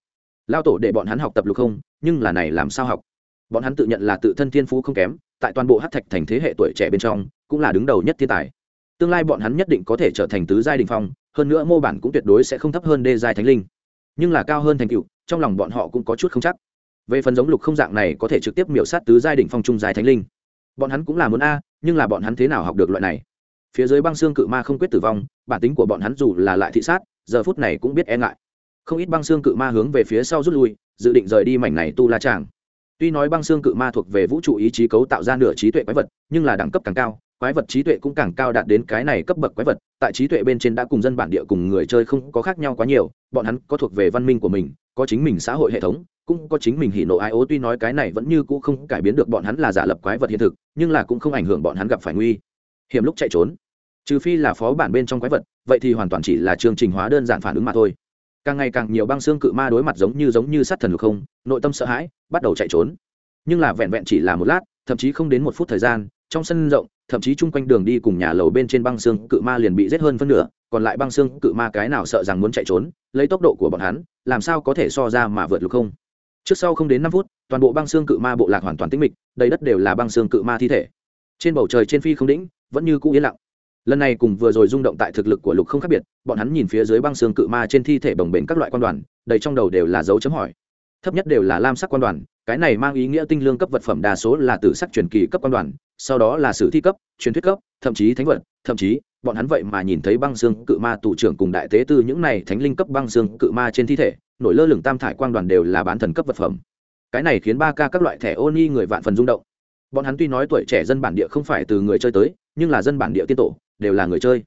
Lao tổ để bọn hắn học tập lục không, nhưng là này làm sao học? Bọn hắn tự nhận là tự thân thiên phú không kém, tại toàn bộ hát thạch thành thế hệ tuổi trẻ bên trong, cũng là đứng đầu nhất thiên tài. Tương lai bọn hắn nhất định có thể trở thành tứ giai đình phong, hơn nữa mô bản cũng tuyệt đối sẽ không thấp hơn đê giai thánh linh. Nhưng là cao hơn thành cựu trong lòng bọn họ cũng có chút không chắc. Về phần giống lục không dạng này có thể trực tiếp miểu sát tứ giai đình phong trung giai thánh linh bọn hắn cũng là muốn a, nhưng là bọn hắn thế nào học được loại này? Phía dưới băng xương cự ma không quyết tử vong, bản tính của bọn hắn dù là lại thị sát, giờ phút này cũng biết e ngại. Không ít băng xương cự ma hướng về phía sau rút lui, dự định rời đi mảnh này tu la tràng. Tuy nói băng xương cự ma thuộc về vũ trụ ý chí cấu tạo ra nửa trí tuệ quái vật, nhưng là đẳng cấp càng cao quái vật trí tuệ cũng càng cao đạt đến cái này cấp bậc quái vật, tại trí tuệ bên trên đã cùng dân bản địa cùng người chơi không có khác nhau quá nhiều, bọn hắn có thuộc về văn minh của mình, có chính mình xã hội hệ thống, cũng có chính mình hỉ nộ ai ố tuy nói cái này vẫn như cũ không cải biến được bọn hắn là giả lập quái vật hiện thực, nhưng là cũng không ảnh hưởng bọn hắn gặp phải nguy hiểm lúc chạy trốn. Trừ phi là phó bản bên trong quái vật, vậy thì hoàn toàn chỉ là chương trình hóa đơn giản phản ứng mà thôi. Càng ngày càng nhiều băng xương cự ma đối mặt giống như giống như sát thần lục không, nội tâm sợ hãi, bắt đầu chạy trốn. Nhưng là vẹn vẹn chỉ là một lát, thậm chí không đến một phút thời gian, trong sân rộng thậm chí chung quanh đường đi cùng nhà lầu bên trên băng xương cự ma liền bị giết hơn phân nửa, còn lại băng xương cự ma cái nào sợ rằng muốn chạy trốn, lấy tốc độ của bọn hắn, làm sao có thể so ra mà vượt lục không? Trước sau không đến năm phút, toàn bộ băng xương cự ma bộ lạc hoàn toàn tĩnh mịch, đầy đất đều là băng xương cự ma thi thể. Trên bầu trời trên phi không đĩnh vẫn như cũ yên lặng. Lần này cùng vừa rồi rung động tại thực lực của lục không khác biệt, bọn hắn nhìn phía dưới băng xương cự ma trên thi thể bồng bềnh các loại quan đoàn, đầy trong đầu đều là dấu chấm hỏi. Thấp nhất đều là lam sắc quan đoàn cái này mang ý nghĩa tinh lương cấp vật phẩm đa số là tử sắc truyền kỳ cấp quan đoàn, sau đó là sử thi cấp, truyền thuyết cấp, thậm chí thánh vật, thậm chí, bọn hắn vậy mà nhìn thấy băng xương cự ma tù trưởng cùng đại tế tư những này thánh linh cấp băng xương cự ma trên thi thể nổi lơ lửng tam thải quang đoàn đều là bán thần cấp vật phẩm. Cái này khiến ba ca các loại thẻ ô ni người vạn phần rung động. Bọn hắn tuy nói tuổi trẻ dân bản địa không phải từ người chơi tới, nhưng là dân bản địa tiên tổ, đều là người chơi.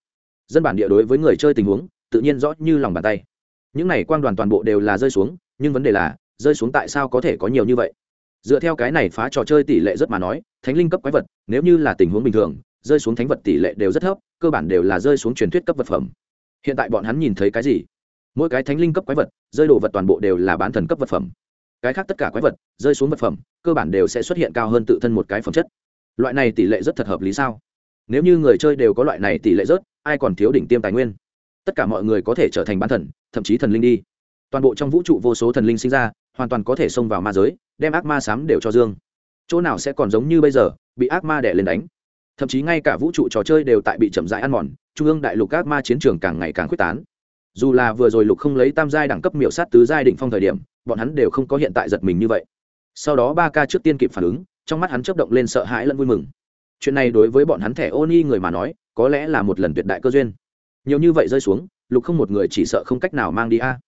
Dân bản địa đối với người chơi tình huống, tự nhiên rõ như lòng bàn tay. Những này quang đoàn toàn bộ đều là rơi xuống, nhưng vấn đề là rơi xuống tại sao có thể có nhiều như vậy? Dựa theo cái này phá trò chơi tỷ lệ rất mà nói, thánh linh cấp quái vật, nếu như là tình huống bình thường, rơi xuống thánh vật tỷ lệ đều rất thấp, cơ bản đều là rơi xuống truyền thuyết cấp vật phẩm. Hiện tại bọn hắn nhìn thấy cái gì? Mỗi cái thánh linh cấp quái vật, rơi đồ vật toàn bộ đều là bán thần cấp vật phẩm. Cái khác tất cả quái vật, rơi xuống vật phẩm, cơ bản đều sẽ xuất hiện cao hơn tự thân một cái phẩm chất. Loại này tỷ lệ rất thật hợp lý sao? Nếu như người chơi đều có loại này tỷ lệ rớt, ai còn thiếu đỉnh tiêm tài nguyên? Tất cả mọi người có thể trở thành bán thần, thậm chí thần linh đi. Toàn bộ trong vũ trụ vô số thần linh sinh ra hoàn toàn có thể xông vào ma giới, đem ác ma sám đều cho dương. Chỗ nào sẽ còn giống như bây giờ, bị ác ma đẻ lên đánh. Thậm chí ngay cả vũ trụ trò chơi đều tại bị chậm rãi ăn mòn, trung ương đại lục ác ma chiến trường càng ngày càng quyết tán. Dù là vừa rồi lục không lấy tam giai đẳng cấp miểu sát tứ giai đỉnh phong thời điểm, bọn hắn đều không có hiện tại giật mình như vậy. Sau đó ba ca trước tiên kịp phản ứng, trong mắt hắn chấp động lên sợ hãi lẫn vui mừng. Chuyện này đối với bọn hắn thẻ ô ni người mà nói, có lẽ là một lần tuyệt đại cơ duyên. Nhiều như vậy rơi xuống, lục không một người chỉ sợ không cách nào mang đi a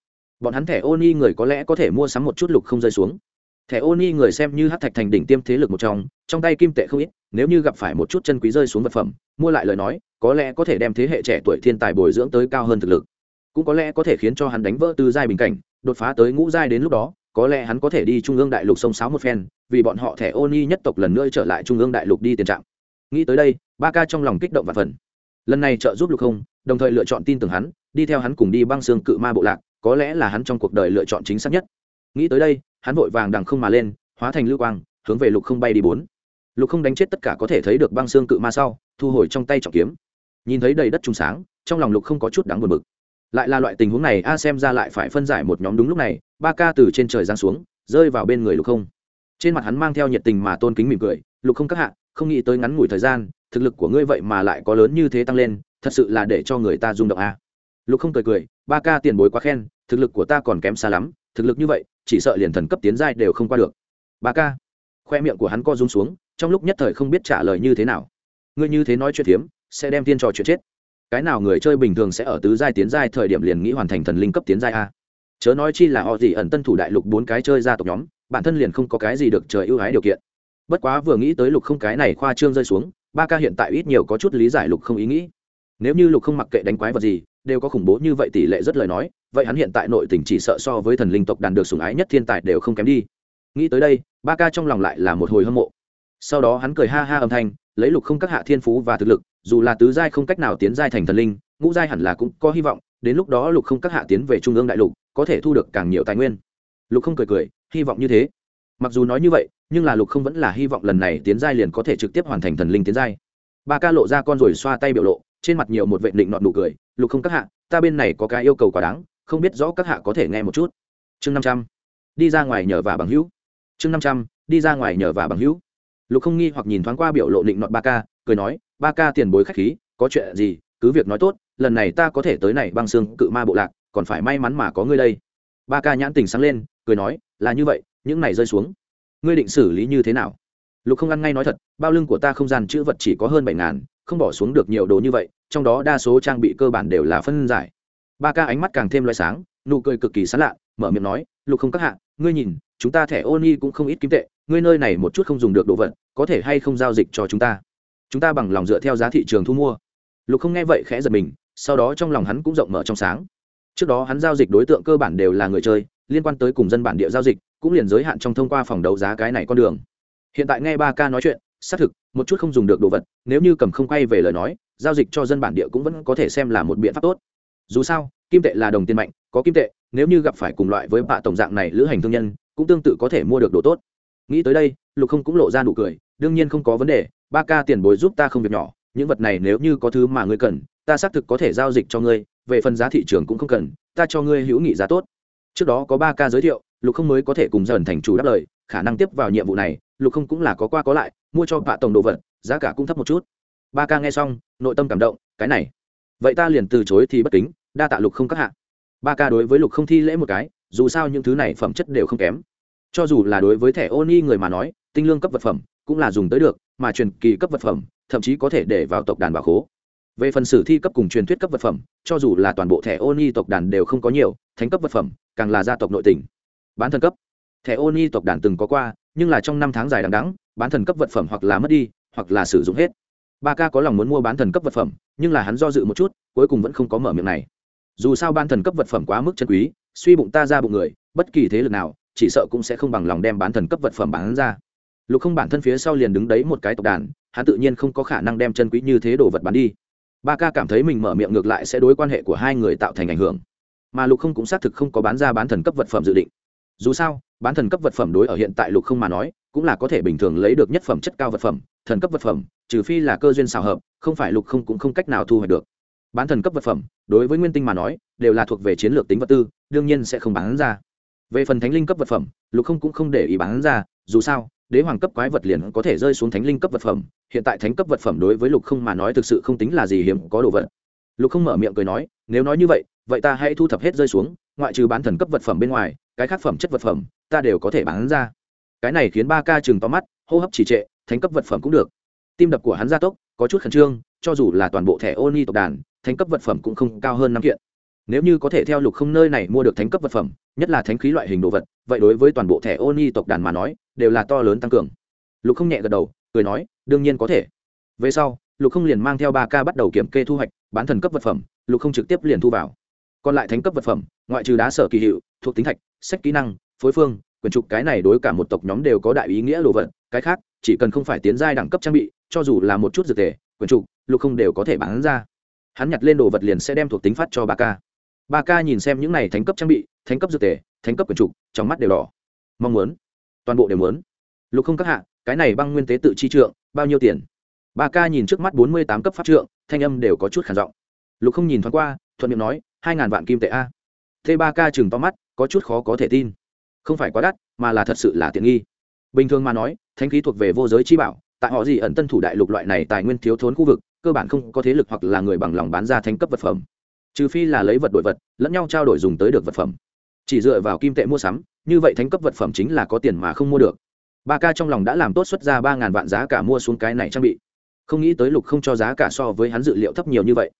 bọn hắn thẻ Oni người có lẽ có thể mua sắm một chút lục không rơi xuống. Thẻ Oni người xem như hát thạch thành đỉnh tiêm thế lực một trong trong tay kim tệ không ít, nếu như gặp phải một chút chân quý rơi xuống vật phẩm, mua lại lời nói, có lẽ có thể đem thế hệ trẻ tuổi thiên tài bồi dưỡng tới cao hơn thực lực. Cũng có lẽ có thể khiến cho hắn đánh vỡ từ giai bình cảnh, đột phá tới ngũ giai đến lúc đó, có lẽ hắn có thể đi trung ương đại lục sông sáo một phen, vì bọn họ thẻ Oni nhất tộc lần nữa trở lại trung ương đại lục đi tiền trạng. Nghĩ tới đây, ba ca trong lòng kích động và phần lần này trợ giúp lục không, đồng thời lựa chọn tin tưởng hắn, đi theo hắn cùng đi băng xương cự ma bộ lạc có lẽ là hắn trong cuộc đời lựa chọn chính xác nhất. Nghĩ tới đây, hắn vội vàng đằng không mà lên, hóa thành lưu quang, hướng về lục không bay đi bốn. Lục không đánh chết tất cả có thể thấy được băng xương cự ma sau, thu hồi trong tay trọng kiếm. Nhìn thấy đầy đất trùng sáng, trong lòng lục không có chút đáng buồn bực. Lại là loại tình huống này, a xem ra lại phải phân giải một nhóm đúng lúc này, ba ca từ trên trời giáng xuống, rơi vào bên người lục không. Trên mặt hắn mang theo nhiệt tình mà tôn kính mỉm cười, lục không các hạ, không nghĩ tới ngắn ngủi thời gian, thực lực của ngươi vậy mà lại có lớn như thế tăng lên, thật sự là để cho người ta rung động a lục không cười cười, ba ca tiền bối quá khen, thực lực của ta còn kém xa lắm, thực lực như vậy, chỉ sợ liền thần cấp tiến giai đều không qua được. Ba ca? Khoe miệng của hắn co rung xuống, trong lúc nhất thời không biết trả lời như thế nào. Ngươi như thế nói chuyện thiếm, sẽ đem tiên trò chuyện chết. Cái nào người chơi bình thường sẽ ở tứ giai tiến giai thời điểm liền nghĩ hoàn thành thần linh cấp tiến giai a? Chớ nói chi là họ gì ẩn tân thủ đại lục bốn cái chơi ra tộc nhóm, bản thân liền không có cái gì được trời ưu ái điều kiện. Bất quá vừa nghĩ tới lục không cái này khoa trương rơi xuống, ba ca hiện tại ít nhiều có chút lý giải lục không ý nghĩ. Nếu như lục không mặc kệ đánh quái vật gì đều có khủng bố như vậy tỷ lệ rất lời nói, vậy hắn hiện tại nội tình chỉ sợ so với thần linh tộc đàn được sủng ái nhất thiên tài đều không kém đi. Nghĩ tới đây, ba ca trong lòng lại là một hồi hâm mộ. Sau đó hắn cười ha ha âm thanh, lấy lục không các hạ thiên phú và thực lực, dù là tứ giai không cách nào tiến giai thành thần linh, ngũ giai hẳn là cũng có hy vọng, đến lúc đó lục không các hạ tiến về trung ương đại lục, có thể thu được càng nhiều tài nguyên. Lục không cười cười, hy vọng như thế. Mặc dù nói như vậy, nhưng là lục không vẫn là hy vọng lần này tiến giai liền có thể trực tiếp hoàn thành thần linh tiến giai. Ba ca lộ ra con rồi xoa tay biểu lộ trên mặt nhiều một vệ định nọn nụ cười, lục không các hạ, ta bên này có cái yêu cầu quá đáng, không biết rõ các hạ có thể nghe một chút. Chương năm trăm. Đi ra ngoài nhờ và bằng hữu. Chương năm trăm, đi ra ngoài nhờ và bằng hữu. Lục không nghi hoặc nhìn thoáng qua biểu lộ định nọt ba ca, cười nói, ba ca tiền bối khách khí, có chuyện gì, cứ việc nói tốt, lần này ta có thể tới này băng xương cự ma bộ lạc, còn phải may mắn mà có ngươi đây. Ba ca nhãn tình sáng lên, cười nói, là như vậy, những này rơi xuống. Ngươi định xử lý như thế nào? Lục không ăn ngay nói thật, bao lưng của ta không gian chữ vật chỉ có hơn bảy ngàn, không bỏ xuống được nhiều đồ như vậy trong đó đa số trang bị cơ bản đều là phân giải. Ba ca ánh mắt càng thêm loại sáng, nụ cười cực kỳ sán lạ, mở miệng nói, lục không các hạ, ngươi nhìn, chúng ta thẻ ô ni cũng không ít kim tệ, ngươi nơi này một chút không dùng được đồ vật, có thể hay không giao dịch cho chúng ta? Chúng ta bằng lòng dựa theo giá thị trường thu mua. Lục không nghe vậy khẽ giật mình, sau đó trong lòng hắn cũng rộng mở trong sáng. Trước đó hắn giao dịch đối tượng cơ bản đều là người chơi, liên quan tới cùng dân bản địa giao dịch, cũng liền giới hạn trong thông qua phòng đấu giá cái này con đường. Hiện tại nghe ba ca nói chuyện, xác thực, một chút không dùng được đồ vật, nếu như cầm không quay về lời nói giao dịch cho dân bản địa cũng vẫn có thể xem là một biện pháp tốt. Dù sao, kim tệ là đồng tiền mạnh, có kim tệ, nếu như gặp phải cùng loại với bạ tổng dạng này lữ hành thương nhân, cũng tương tự có thể mua được đồ tốt. Nghĩ tới đây, lục không cũng lộ ra nụ cười, đương nhiên không có vấn đề, ba ca tiền bối giúp ta không việc nhỏ, những vật này nếu như có thứ mà ngươi cần, ta xác thực có thể giao dịch cho ngươi, về phần giá thị trường cũng không cần, ta cho ngươi hữu nghị giá tốt. Trước đó có ba ca giới thiệu, lục không mới có thể cùng dần thành chủ đáp lời, khả năng tiếp vào nhiệm vụ này, lục không cũng là có qua có lại, mua cho bạ tổng đồ vật, giá cả cũng thấp một chút ba ca nghe xong, nội tâm cảm động, cái này. Vậy ta liền từ chối thì bất kính, đa tạ lục không các hạ. Ba ca đối với lục không thi lễ một cái, dù sao những thứ này phẩm chất đều không kém. Cho dù là đối với thẻ ô ni người mà nói, tinh lương cấp vật phẩm cũng là dùng tới được, mà truyền kỳ cấp vật phẩm, thậm chí có thể để vào tộc đàn bảo khố. Về phần sử thi cấp cùng truyền thuyết cấp vật phẩm, cho dù là toàn bộ thẻ ô ni tộc đàn đều không có nhiều, thánh cấp vật phẩm, càng là gia tộc nội tỉnh bán thần cấp. Thẻ ô ni tộc đàn từng có qua, nhưng là trong năm tháng dài đằng đắng bán thần cấp vật phẩm hoặc là mất đi, hoặc là sử dụng hết ba ca có lòng muốn mua bán thần cấp vật phẩm, nhưng là hắn do dự một chút, cuối cùng vẫn không có mở miệng này. Dù sao ban thần cấp vật phẩm quá mức chân quý, suy bụng ta ra bụng người, bất kỳ thế lực nào, chỉ sợ cũng sẽ không bằng lòng đem bán thần cấp vật phẩm bán ra. Lục không bản thân phía sau liền đứng đấy một cái tộc đàn, hắn tự nhiên không có khả năng đem chân quý như thế đồ vật bán đi. Ba ca cảm thấy mình mở miệng ngược lại sẽ đối quan hệ của hai người tạo thành ảnh hưởng. Mà lục không cũng xác thực không có bán ra bán thần cấp vật phẩm dự định. Dù sao, bán thần cấp vật phẩm đối ở hiện tại lục không mà nói, cũng là có thể bình thường lấy được nhất phẩm chất cao vật phẩm, thần cấp vật phẩm trừ phi là cơ duyên xào hợp, không phải lục không cũng không cách nào thu hoạch được. Bán thần cấp vật phẩm, đối với nguyên tinh mà nói, đều là thuộc về chiến lược tính vật tư, đương nhiên sẽ không bán ra. Về phần thánh linh cấp vật phẩm, lục không cũng không để ý bán ra, dù sao, đế hoàng cấp quái vật liền có thể rơi xuống thánh linh cấp vật phẩm. Hiện tại thánh cấp vật phẩm đối với lục không mà nói thực sự không tính là gì hiếm, có đồ vật. Lục không mở miệng cười nói, nếu nói như vậy vậy ta hãy thu thập hết rơi xuống, ngoại trừ bán thần cấp vật phẩm bên ngoài, cái khác phẩm chất vật phẩm, ta đều có thể bán ra. Cái này khiến ba ca chừng to mắt, hô hấp chỉ trệ, thánh cấp vật phẩm cũng được tim đập của hắn gia tốc, có chút khẩn trương, cho dù là toàn bộ thẻ ô ni tộc đàn, thánh cấp vật phẩm cũng không cao hơn năm kiện. Nếu như có thể theo lục không nơi này mua được thánh cấp vật phẩm, nhất là thánh khí loại hình đồ vật, vậy đối với toàn bộ thẻ ô ni tộc đàn mà nói, đều là to lớn tăng cường. Lục không nhẹ gật đầu, cười nói, đương nhiên có thể. Về sau, lục không liền mang theo ba ca bắt đầu kiểm kê thu hoạch, bán thần cấp vật phẩm, lục không trực tiếp liền thu vào. Còn lại thánh cấp vật phẩm, ngoại trừ đá sở kỳ hiệu, thuộc tính thạch, sách kỹ năng, phối phương quyền trục cái này đối cả một tộc nhóm đều có đại ý nghĩa đồ vật, cái khác, chỉ cần không phải tiến giai đẳng cấp trang bị cho dù là một chút dược tề quyền trục, lục không đều có thể bán ra. Hắn nhặt lên đồ vật liền sẽ đem thuộc tính phát cho ba ca. Ba ca nhìn xem những này thánh cấp trang bị, thánh cấp dược tề thánh cấp quyền trục, trong mắt đều đỏ. Mong muốn. Toàn bộ đều muốn. Lục không các hạ, cái này băng nguyên tế tự chi trượng, bao nhiêu tiền? Ba ca nhìn trước mắt bốn mươi tám cấp pháp trượng, thanh âm đều có chút khản giọng. Lục không nhìn thoáng qua, thuận miệng nói, hai ngàn vạn kim tệ a. T ba ca chừng to mắt, có chút khó có thể tin. Không phải quá đắt, mà là thật sự là tiện nghi. Bình thường mà nói thanh khí thuộc về vô giới chi bảo tại họ gì ẩn tân thủ đại lục loại này tài nguyên thiếu thốn khu vực, cơ bản không có thế lực hoặc là người bằng lòng bán ra thành cấp vật phẩm. Trừ phi là lấy vật đổi vật, lẫn nhau trao đổi dùng tới được vật phẩm. Chỉ dựa vào kim tệ mua sắm, như vậy thánh cấp vật phẩm chính là có tiền mà không mua được. Ba ca trong lòng đã làm tốt xuất ra ba ngàn vạn giá cả mua xuống cái này trang bị. Không nghĩ tới lục không cho giá cả so với hắn dự liệu thấp nhiều như vậy.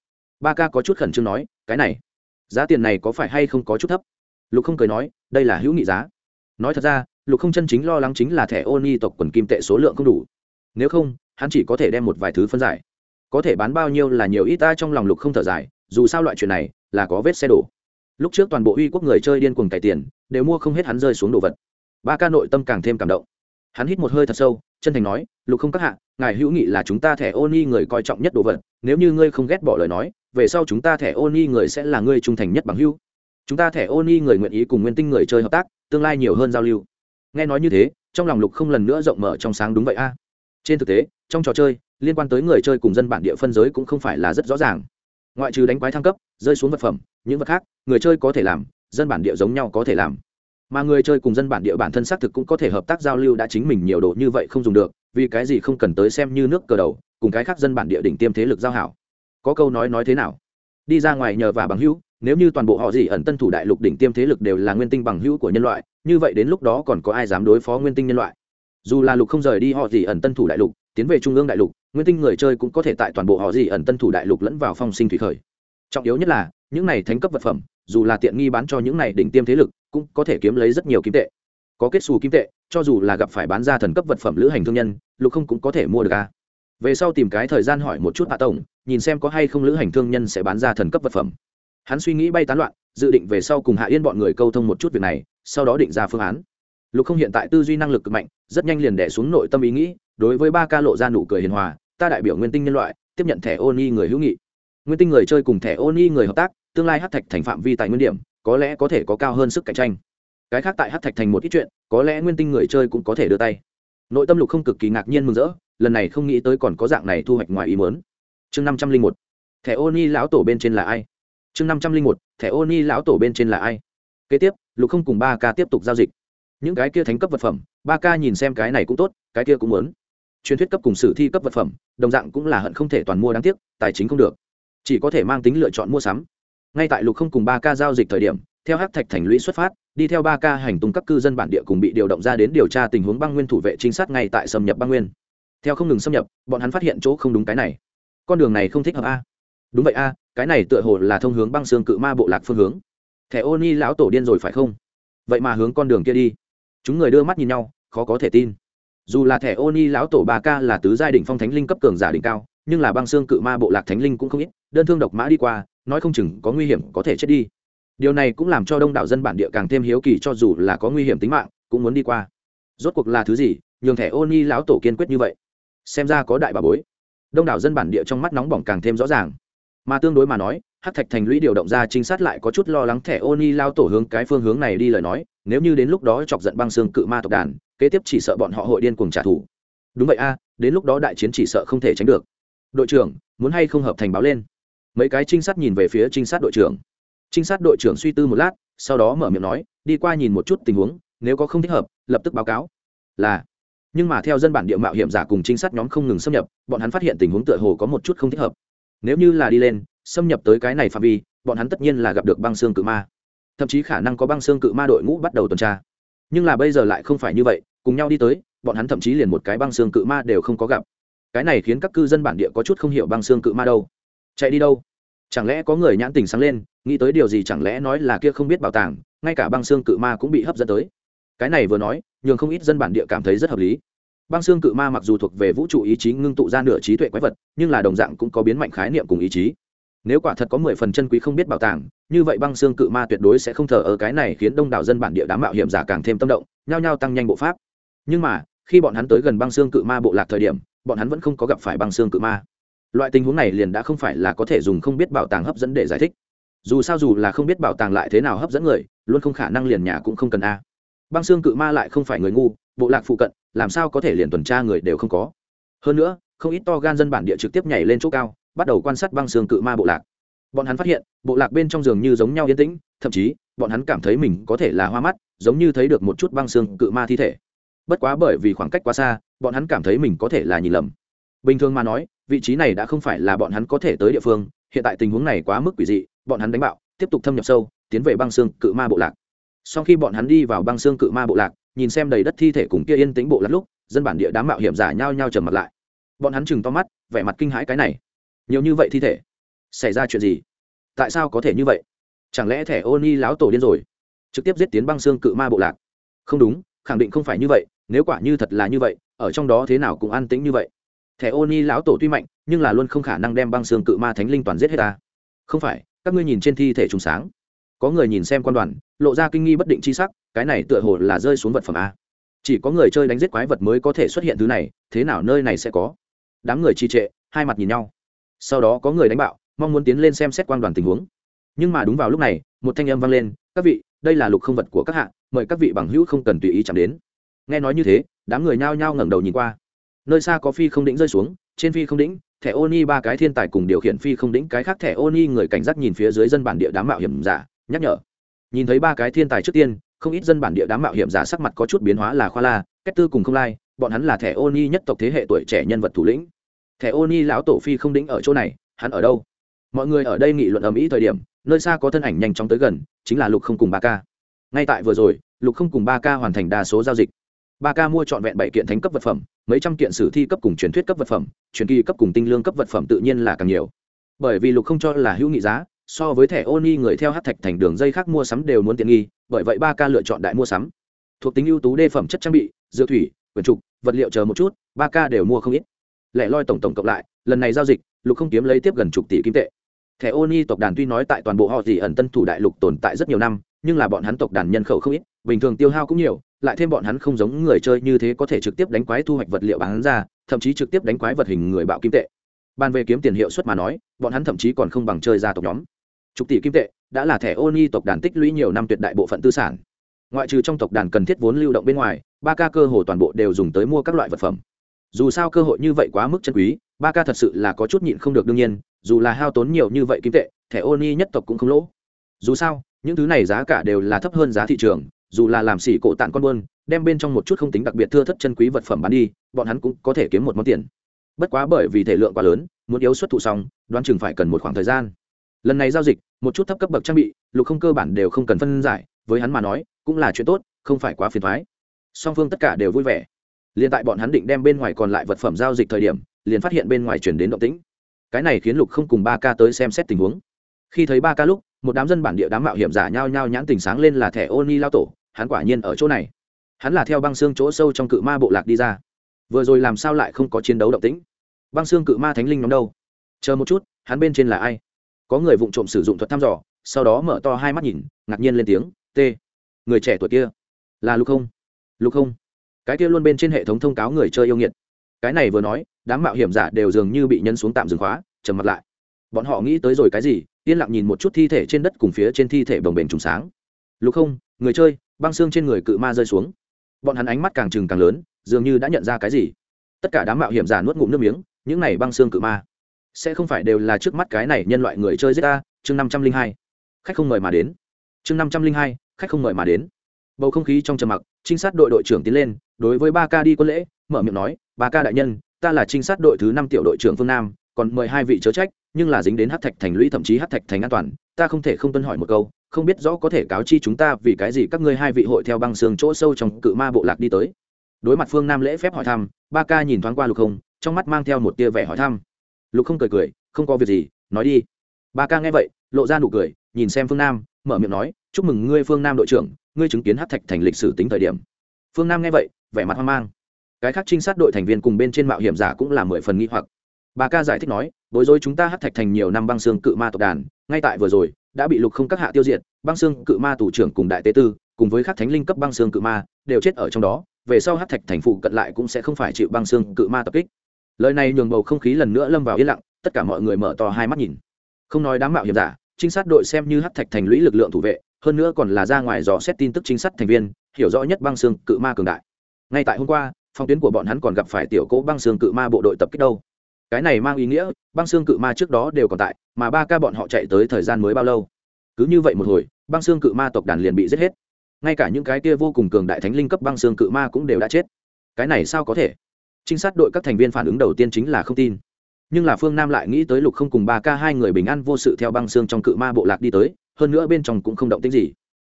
Ba ca có chút khẩn trương nói, cái này, giá tiền này có phải hay không có chút thấp? Lục không cười nói, đây là hữu nghị giá. Nói thật ra, lục không chân chính lo lắng chính là thẻ ô ni tộc quần kim tệ số lượng không đủ nếu không, hắn chỉ có thể đem một vài thứ phân giải. Có thể bán bao nhiêu là nhiều ít ta trong lòng lục không thở dài, dù sao loại chuyện này là có vết xe đổ. Lúc trước toàn bộ uy quốc người chơi điên cuồng cải tiền, đều mua không hết hắn rơi xuống đồ vật. Ba ca nội tâm càng thêm cảm động. Hắn hít một hơi thật sâu, chân thành nói, lục không các hạ, ngài hữu nghị là chúng ta thẻ ô ni người coi trọng nhất đồ vật, nếu như ngươi không ghét bỏ lời nói, về sau chúng ta thẻ ô ni người sẽ là ngươi trung thành nhất bằng hữu. Chúng ta thẻ ô ni người nguyện ý cùng nguyên tinh người chơi hợp tác, tương lai nhiều hơn giao lưu. Nghe nói như thế, trong lòng lục không lần nữa rộng mở trong sáng đúng vậy a trên thực tế, trong trò chơi, liên quan tới người chơi cùng dân bản địa phân giới cũng không phải là rất rõ ràng. Ngoại trừ đánh quái thăng cấp, rơi xuống vật phẩm, những vật khác, người chơi có thể làm, dân bản địa giống nhau có thể làm. Mà người chơi cùng dân bản địa bản thân xác thực cũng có thể hợp tác giao lưu đã chính mình nhiều đồ như vậy không dùng được, vì cái gì không cần tới xem như nước cờ đầu, cùng cái khác dân bản địa đỉnh tiêm thế lực giao hảo. Có câu nói nói thế nào? Đi ra ngoài nhờ và bằng hữu, nếu như toàn bộ họ gì ẩn tân thủ đại lục đỉnh tiêm thế lực đều là nguyên tinh bằng hữu của nhân loại, như vậy đến lúc đó còn có ai dám đối phó nguyên tinh nhân loại? Dù là lục không rời đi họ gì ẩn tân thủ đại lục, tiến về trung ương đại lục, nguyên tinh người chơi cũng có thể tại toàn bộ họ gì ẩn tân thủ đại lục lẫn vào phong sinh thủy khởi. Trọng yếu nhất là, những này thánh cấp vật phẩm, dù là tiện nghi bán cho những này đỉnh tiêm thế lực, cũng có thể kiếm lấy rất nhiều kim tệ. Có kết xù kim tệ, cho dù là gặp phải bán ra thần cấp vật phẩm lữ hành thương nhân, lục không cũng có thể mua được a về sau tìm cái thời gian hỏi một chút hạ tổng, nhìn xem có hay không lữ hành thương nhân sẽ bán ra thần cấp vật phẩm. Hắn suy nghĩ bay tán loạn, dự định về sau cùng hạ yên bọn người câu thông một chút việc này, sau đó định ra phương án lục không hiện tại tư duy năng lực cực mạnh, rất nhanh liền đẻ xuống nội tâm ý nghĩ, đối với ba ca lộ ra nụ cười hiền hòa, ta đại biểu nguyên tinh nhân loại, tiếp nhận thẻ ô ni người hữu nghị. Nguyên tinh người chơi cùng thẻ ô ni người hợp tác, tương lai hát thạch thành phạm vi tại nguyên điểm, có lẽ có thể có cao hơn sức cạnh tranh. Cái khác tại hát thạch thành một ít chuyện, có lẽ nguyên tinh người chơi cũng có thể đưa tay. Nội tâm lục không cực kỳ ngạc nhiên mừng rỡ, lần này không nghĩ tới còn có dạng này thu hoạch ngoài ý muốn. Chương năm trăm linh một, thẻ ô ni lão tổ bên trên là ai? Chương năm trăm linh một, thẻ ô ni lão tổ bên trên là ai? Kế tiếp, lục không cùng ba ca tiếp tục giao dịch những cái kia thánh cấp vật phẩm, ba ca nhìn xem cái này cũng tốt, cái kia cũng muốn. Truyền thuyết cấp cùng sử thi cấp vật phẩm, đồng dạng cũng là hận không thể toàn mua đáng tiếc, tài chính không được. Chỉ có thể mang tính lựa chọn mua sắm. Ngay tại lục không cùng ba ca giao dịch thời điểm, theo hắc thạch thành lũy xuất phát, đi theo ba ca hành tung các cư dân bản địa cùng bị điều động ra đến điều tra tình huống băng nguyên thủ vệ trinh sát ngay tại xâm nhập băng nguyên. Theo không ngừng xâm nhập, bọn hắn phát hiện chỗ không đúng cái này. Con đường này không thích hợp a. Đúng vậy a, cái này tựa hồ là thông hướng băng xương cự ma bộ lạc phương hướng. Thẻ ô ni lão tổ điên rồi phải không? Vậy mà hướng con đường kia đi chúng người đưa mắt nhìn nhau, khó có thể tin. Dù là thẻ ô ni lão tổ ba ca là tứ giai đ ỉ n h phong thánh linh cấp cường giả đỉnh cao, nhưng là băng xương cự ma bộ lạc thánh linh cũng không ít, đơn thương độc mã đi qua, nói không chừng có nguy hiểm có thể chết đi. Điều này cũng làm cho đông đảo dân bản địa càng thêm hiếu kỳ cho dù là có nguy hiểm tính mạng, cũng muốn đi qua. Rốt cuộc là thứ gì, nhường thẻ ô ni lão tổ kiên quyết như vậy? Xem ra có đại bà bối. Đông đảo dân bản địa trong mắt nóng bỏng càng thêm rõ ràng. Mà tương đối mà nói hát thạch thành lũy điều động ra trinh sát lại có chút lo lắng thẻ ô ni lao tổ hướng cái phương hướng này đi lời nói nếu như đến lúc đó chọc giận băng xương cự ma tộc đàn, kế tiếp chỉ sợ bọn họ hội điên cùng trả thù. Đúng vậy a, đến lúc đó đại chiến chỉ sợ không thể tránh được. Đội trưởng, muốn hay không hợp thành báo lên? Mấy cái trinh sát nhìn về phía trinh sát đội trưởng. Trinh sát đội trưởng suy tư một lát, sau đó mở miệng nói, đi qua nhìn một chút tình huống, nếu có không thích hợp, lập tức báo cáo. Là. Nhưng mà theo dân bản địa mạo hiểm giả cùng trinh sát nhóm không ngừng xâm nhập, bọn hắn phát hiện tình huống tựa hồ có một chút không thích hợp. Nếu như là đi lên, xâm nhập tới cái này phạm vi, bọn hắn tất nhiên là gặp được băng xương cự ma thậm chí khả năng có băng xương cự ma đội ngũ bắt đầu tuần tra. Nhưng là bây giờ lại không phải như vậy, cùng nhau đi tới, bọn hắn thậm chí liền một cái băng xương cự ma đều không có gặp. Cái này khiến các cư dân bản địa có chút không hiểu băng xương cự ma đâu. Chạy đi đâu? Chẳng lẽ có người nhãn tình sáng lên, nghĩ tới điều gì chẳng lẽ nói là kia không biết bảo tàng, ngay cả băng xương cự ma cũng bị hấp dẫn tới. Cái này vừa nói, nhường không ít dân bản địa cảm thấy rất hợp lý. Băng xương cự ma mặc dù thuộc về vũ trụ ý chí ngưng tụ ra nửa trí tuệ quái vật, nhưng là đồng dạng cũng có biến mạnh khái niệm cùng ý chí. Nếu quả thật có mười phần chân quý không biết bảo tàng như vậy băng xương cự ma tuyệt đối sẽ không thờ ở cái này khiến đông đảo dân bản địa đám mạo hiểm giả càng thêm tâm động, nhao nhao tăng nhanh bộ pháp. Nhưng mà, khi bọn hắn tới gần băng xương cự ma bộ lạc thời điểm, bọn hắn vẫn không có gặp phải băng xương cự ma. Loại tình huống này liền đã không phải là có thể dùng không biết bảo tàng hấp dẫn để giải thích. Dù sao dù là không biết bảo tàng lại thế nào hấp dẫn người, luôn không khả năng liền nhà cũng không cần a. Băng xương cự ma lại không phải người ngu, bộ lạc phụ cận, làm sao có thể liền tuần tra người đều không có. Hơn nữa, không ít to gan dân bản địa trực tiếp nhảy lên chỗ cao, bắt đầu quan sát băng xương cự ma bộ lạc bọn hắn phát hiện, bộ lạc bên trong giường như giống nhau yên tĩnh, thậm chí, bọn hắn cảm thấy mình có thể là hoa mắt, giống như thấy được một chút băng xương cự ma thi thể. Bất quá bởi vì khoảng cách quá xa, bọn hắn cảm thấy mình có thể là nhìn lầm. Bình thường mà nói, vị trí này đã không phải là bọn hắn có thể tới địa phương, hiện tại tình huống này quá mức quỷ dị, bọn hắn đánh bạo, tiếp tục thâm nhập sâu, tiến về băng xương cự ma bộ lạc. Sau khi bọn hắn đi vào băng xương cự ma bộ lạc, nhìn xem đầy đất thi thể cùng kia yên tĩnh bộ lạc lúc, dân bản địa đám mạo hiểm giả nhau nhau trầm mặt lại. Bọn hắn chừng to mắt, vẻ mặt kinh hãi cái này. Nhiều như vậy thi thể xảy ra chuyện gì? Tại sao có thể như vậy? Chẳng lẽ thẻ ô ni láo tổ điên rồi? Trực tiếp giết tiến băng xương cự ma bộ lạc. Không đúng, khẳng định không phải như vậy, nếu quả như thật là như vậy, ở trong đó thế nào cũng an tĩnh như vậy. Thẻ ô ni lão tổ tuy mạnh, nhưng là luôn không khả năng đem băng xương cự ma thánh linh toàn giết hết ta. Không phải, các ngươi nhìn trên thi thể trùng sáng. Có người nhìn xem quan đoàn, lộ ra kinh nghi bất định chi sắc, cái này tựa hồ là rơi xuống vật phẩm a. Chỉ có người chơi đánh giết quái vật mới có thể xuất hiện thứ này, thế nào nơi này sẽ có? Đám người trì trệ, hai mặt nhìn nhau. Sau đó có người đánh bạo mong muốn tiến lên xem xét quang đoàn tình huống. Nhưng mà đúng vào lúc này một thanh âm vang lên các vị đây là lục không vật của các hạ, mời các vị bằng hữu không cần tùy ý chạm đến. Nghe nói như thế đám người nhao nhao ngẩng đầu nhìn qua. Nơi xa có phi không đĩnh rơi xuống trên phi không đĩnh thẻ ô ni ba cái thiên tài cùng điều khiển phi không đĩnh cái khác thẻ ô ni người cảnh giác nhìn phía dưới dân bản địa đám mạo hiểm giả nhắc nhở. Nhìn thấy ba cái thiên tài trước tiên không ít dân bản địa đám mạo hiểm giả sắc mặt có chút biến hóa là khoa la cách tư cùng không lai bọn hắn là thẻ ô ni nhất tộc thế hệ tuổi trẻ nhân vật thủ lĩnh. Thẻ ô ni lão tổ phi không đĩnh ở chỗ này hắn ở đâu? Mọi người ở đây nghị luận ầm ĩ thời điểm, nơi xa có thân ảnh nhanh chóng tới gần, chính là lục không cùng ba ca. Ngay tại vừa rồi, lục không cùng ba ca hoàn thành đa số giao dịch. Ba ca mua trọn vẹn bảy kiện thánh cấp vật phẩm, mấy trăm kiện sử thi cấp cùng truyền thuyết cấp vật phẩm, truyền kỳ cấp cùng tinh lương cấp vật phẩm tự nhiên là càng nhiều. Bởi vì lục không cho là hữu nghị giá, so với thẻ ô ni người theo hát thạch thành đường dây khác mua sắm đều muốn tiện nghi, bởi vậy ba ca lựa chọn đại mua sắm. Thuộc tính ưu tú đê phẩm chất trang bị dựa thủy, quyển trục, vật liệu chờ một chút, ba ca đều mua không ít. Lẻ loi tổng tổng cộng lại, lần này giao dịch, lục không kiếm lấy tiếp gần chục tỷ kim tệ thẻ ô ni tộc đàn tuy nói tại toàn bộ họ dì ẩn tân thủ đại lục tồn tại rất nhiều năm, nhưng là bọn hắn tộc đàn nhân khẩu không ít, bình thường tiêu hao cũng nhiều, lại thêm bọn hắn không giống người chơi như thế có thể trực tiếp đánh quái thu hoạch vật liệu bán ra, thậm chí trực tiếp đánh quái vật hình người bạo kim tệ. Ban về kiếm tiền hiệu suất mà nói, bọn hắn thậm chí còn không bằng chơi ra tộc nhóm. Chục tỷ kim tệ, đã là thẻ ô ni tộc đàn tích lũy nhiều năm tuyệt đại bộ phận tư sản. Ngoại trừ trong tộc đàn cần thiết vốn lưu động bên ngoài, ba ca cơ hồ toàn bộ đều dùng tới mua các loại vật phẩm. Dù sao cơ hội như vậy quá mức chân quý, ba ca thật sự là có chút nhịn không được đương nhiên dù là hao tốn nhiều như vậy kim tệ, thẻ ô ni nhất tộc cũng không lỗ. Dù sao, những thứ này giá cả đều là thấp hơn giá thị trường, dù là làm xỉ cổ tạn con buôn, đem bên trong một chút không tính đặc biệt thưa thất chân quý vật phẩm bán đi, bọn hắn cũng có thể kiếm một món tiền. Bất quá bởi vì thể lượng quá lớn, muốn yếu xuất thụ xong, đoán chừng phải cần một khoảng thời gian. Lần này giao dịch, một chút thấp cấp bậc trang bị, lục không cơ bản đều không cần phân giải, với hắn mà nói, cũng là chuyện tốt, không phải quá phiền thoái song phương tất cả đều vui vẻ. Liền tại bọn hắn định đem bên ngoài còn lại vật phẩm giao dịch thời điểm, liền phát hiện bên ngoài chuyển đến động tĩnh cái này khiến lục không cùng ba ca tới xem xét tình huống. Khi thấy ba ca lúc, một đám dân bản địa đám mạo hiểm giả nhao nhao nhãn tình sáng lên là thẻ ô ni lao tổ, hắn quả nhiên ở chỗ này. Hắn là theo băng xương chỗ sâu trong cự ma bộ lạc đi ra. Vừa rồi làm sao lại không có chiến đấu động tĩnh? Băng xương cự ma thánh linh nhóm đâu? Chờ một chút, hắn bên trên là ai? Có người vụng trộm sử dụng thuật thăm dò, sau đó mở to hai mắt nhìn, ngạc nhiên lên tiếng, t, người trẻ tuổi kia, là lục không. Lục không? Cái kia luôn bên trên hệ thống thông cáo người chơi yêu nghiệt cái này vừa nói, đám mạo hiểm giả đều dường như bị nhân xuống tạm dừng khóa, trầm mặt lại. Bọn họ nghĩ tới rồi cái gì, yên lặng nhìn một chút thi thể trên đất cùng phía trên thi thể bồng bềnh trùng sáng. Lục không, người chơi, băng xương trên người cự ma rơi xuống. Bọn hắn ánh mắt càng trừng càng lớn, dường như đã nhận ra cái gì. Tất cả đám mạo hiểm giả nuốt ngụm nước miếng, những này băng xương cự ma, sẽ không phải đều là trước mắt cái này nhân loại người chơi giết ta? Chương năm trăm linh hai. Khách không mời mà đến. Chương năm trăm linh hai, khách không mời mà đến. Bầu không khí trong trầm mặc, trinh sát đội đội trưởng tiến lên, đối với ba ca đi quân lễ mở miệng nói, bà ca đại nhân, ta là trinh sát đội thứ năm tiểu đội trưởng phương nam, còn mời hai vị chớ trách, nhưng là dính đến hát thạch thành lũy thậm chí hát thạch thành an toàn, ta không thể không tuân hỏi một câu, không biết rõ có thể cáo chi chúng ta vì cái gì các ngươi hai vị hội theo băng xương chỗ sâu trong cự ma bộ lạc đi tới. Đối mặt phương nam lễ phép hỏi thăm, ba ca nhìn thoáng qua lục không trong mắt mang theo một tia vẻ hỏi thăm. Lục không cười cười, không có việc gì, nói đi. Ba ca nghe vậy, lộ ra nụ cười, nhìn xem phương nam, mở miệng nói, chúc mừng ngươi, phương nam đội trưởng, ngươi chứng kiến hát thạch thành lịch sử tính thời điểm. Phương nam nghe vậy, vẻ mặt hoang mang cái khác trinh sát đội thành viên cùng bên trên mạo hiểm giả cũng là mười phần nghi hoặc. Bà ca giải thích nói, bối rối chúng ta hát thạch thành nhiều năm băng xương cự ma tộc đàn, ngay tại vừa rồi, đã bị lục không các hạ tiêu diệt, băng xương cự ma thủ trưởng cùng đại tế tư, cùng với các thánh linh cấp băng xương cự ma, đều chết ở trong đó, về sau hát thạch thành phụ cận lại cũng sẽ không phải chịu băng xương cự ma tập kích. Lời này nhường bầu không khí lần nữa lâm vào yên lặng, tất cả mọi người mở to hai mắt nhìn. Không nói đám mạo hiểm giả, trinh sát đội xem như hát thạch thành lũy lực lượng thủ vệ, hơn nữa còn là ra ngoài dò xét tin tức trinh sát thành viên, hiểu rõ nhất băng xương cự ma cường đại. Ngay tại hôm qua phong tuyến của bọn hắn còn gặp phải tiểu cỗ băng xương cự ma bộ đội tập kích đâu. Cái này mang ý nghĩa, băng xương cự ma trước đó đều còn tại, mà ba ca bọn họ chạy tới thời gian mới bao lâu? Cứ như vậy một hồi, băng xương cự ma tộc đàn liền bị giết hết. Ngay cả những cái kia vô cùng cường đại thánh linh cấp băng xương cự ma cũng đều đã chết. Cái này sao có thể? Trinh sát đội các thành viên phản ứng đầu tiên chính là không tin. Nhưng là phương nam lại nghĩ tới lục không cùng ba ca hai người bình an vô sự theo băng xương trong cự ma bộ lạc đi tới, hơn nữa bên trong cũng không động tính gì.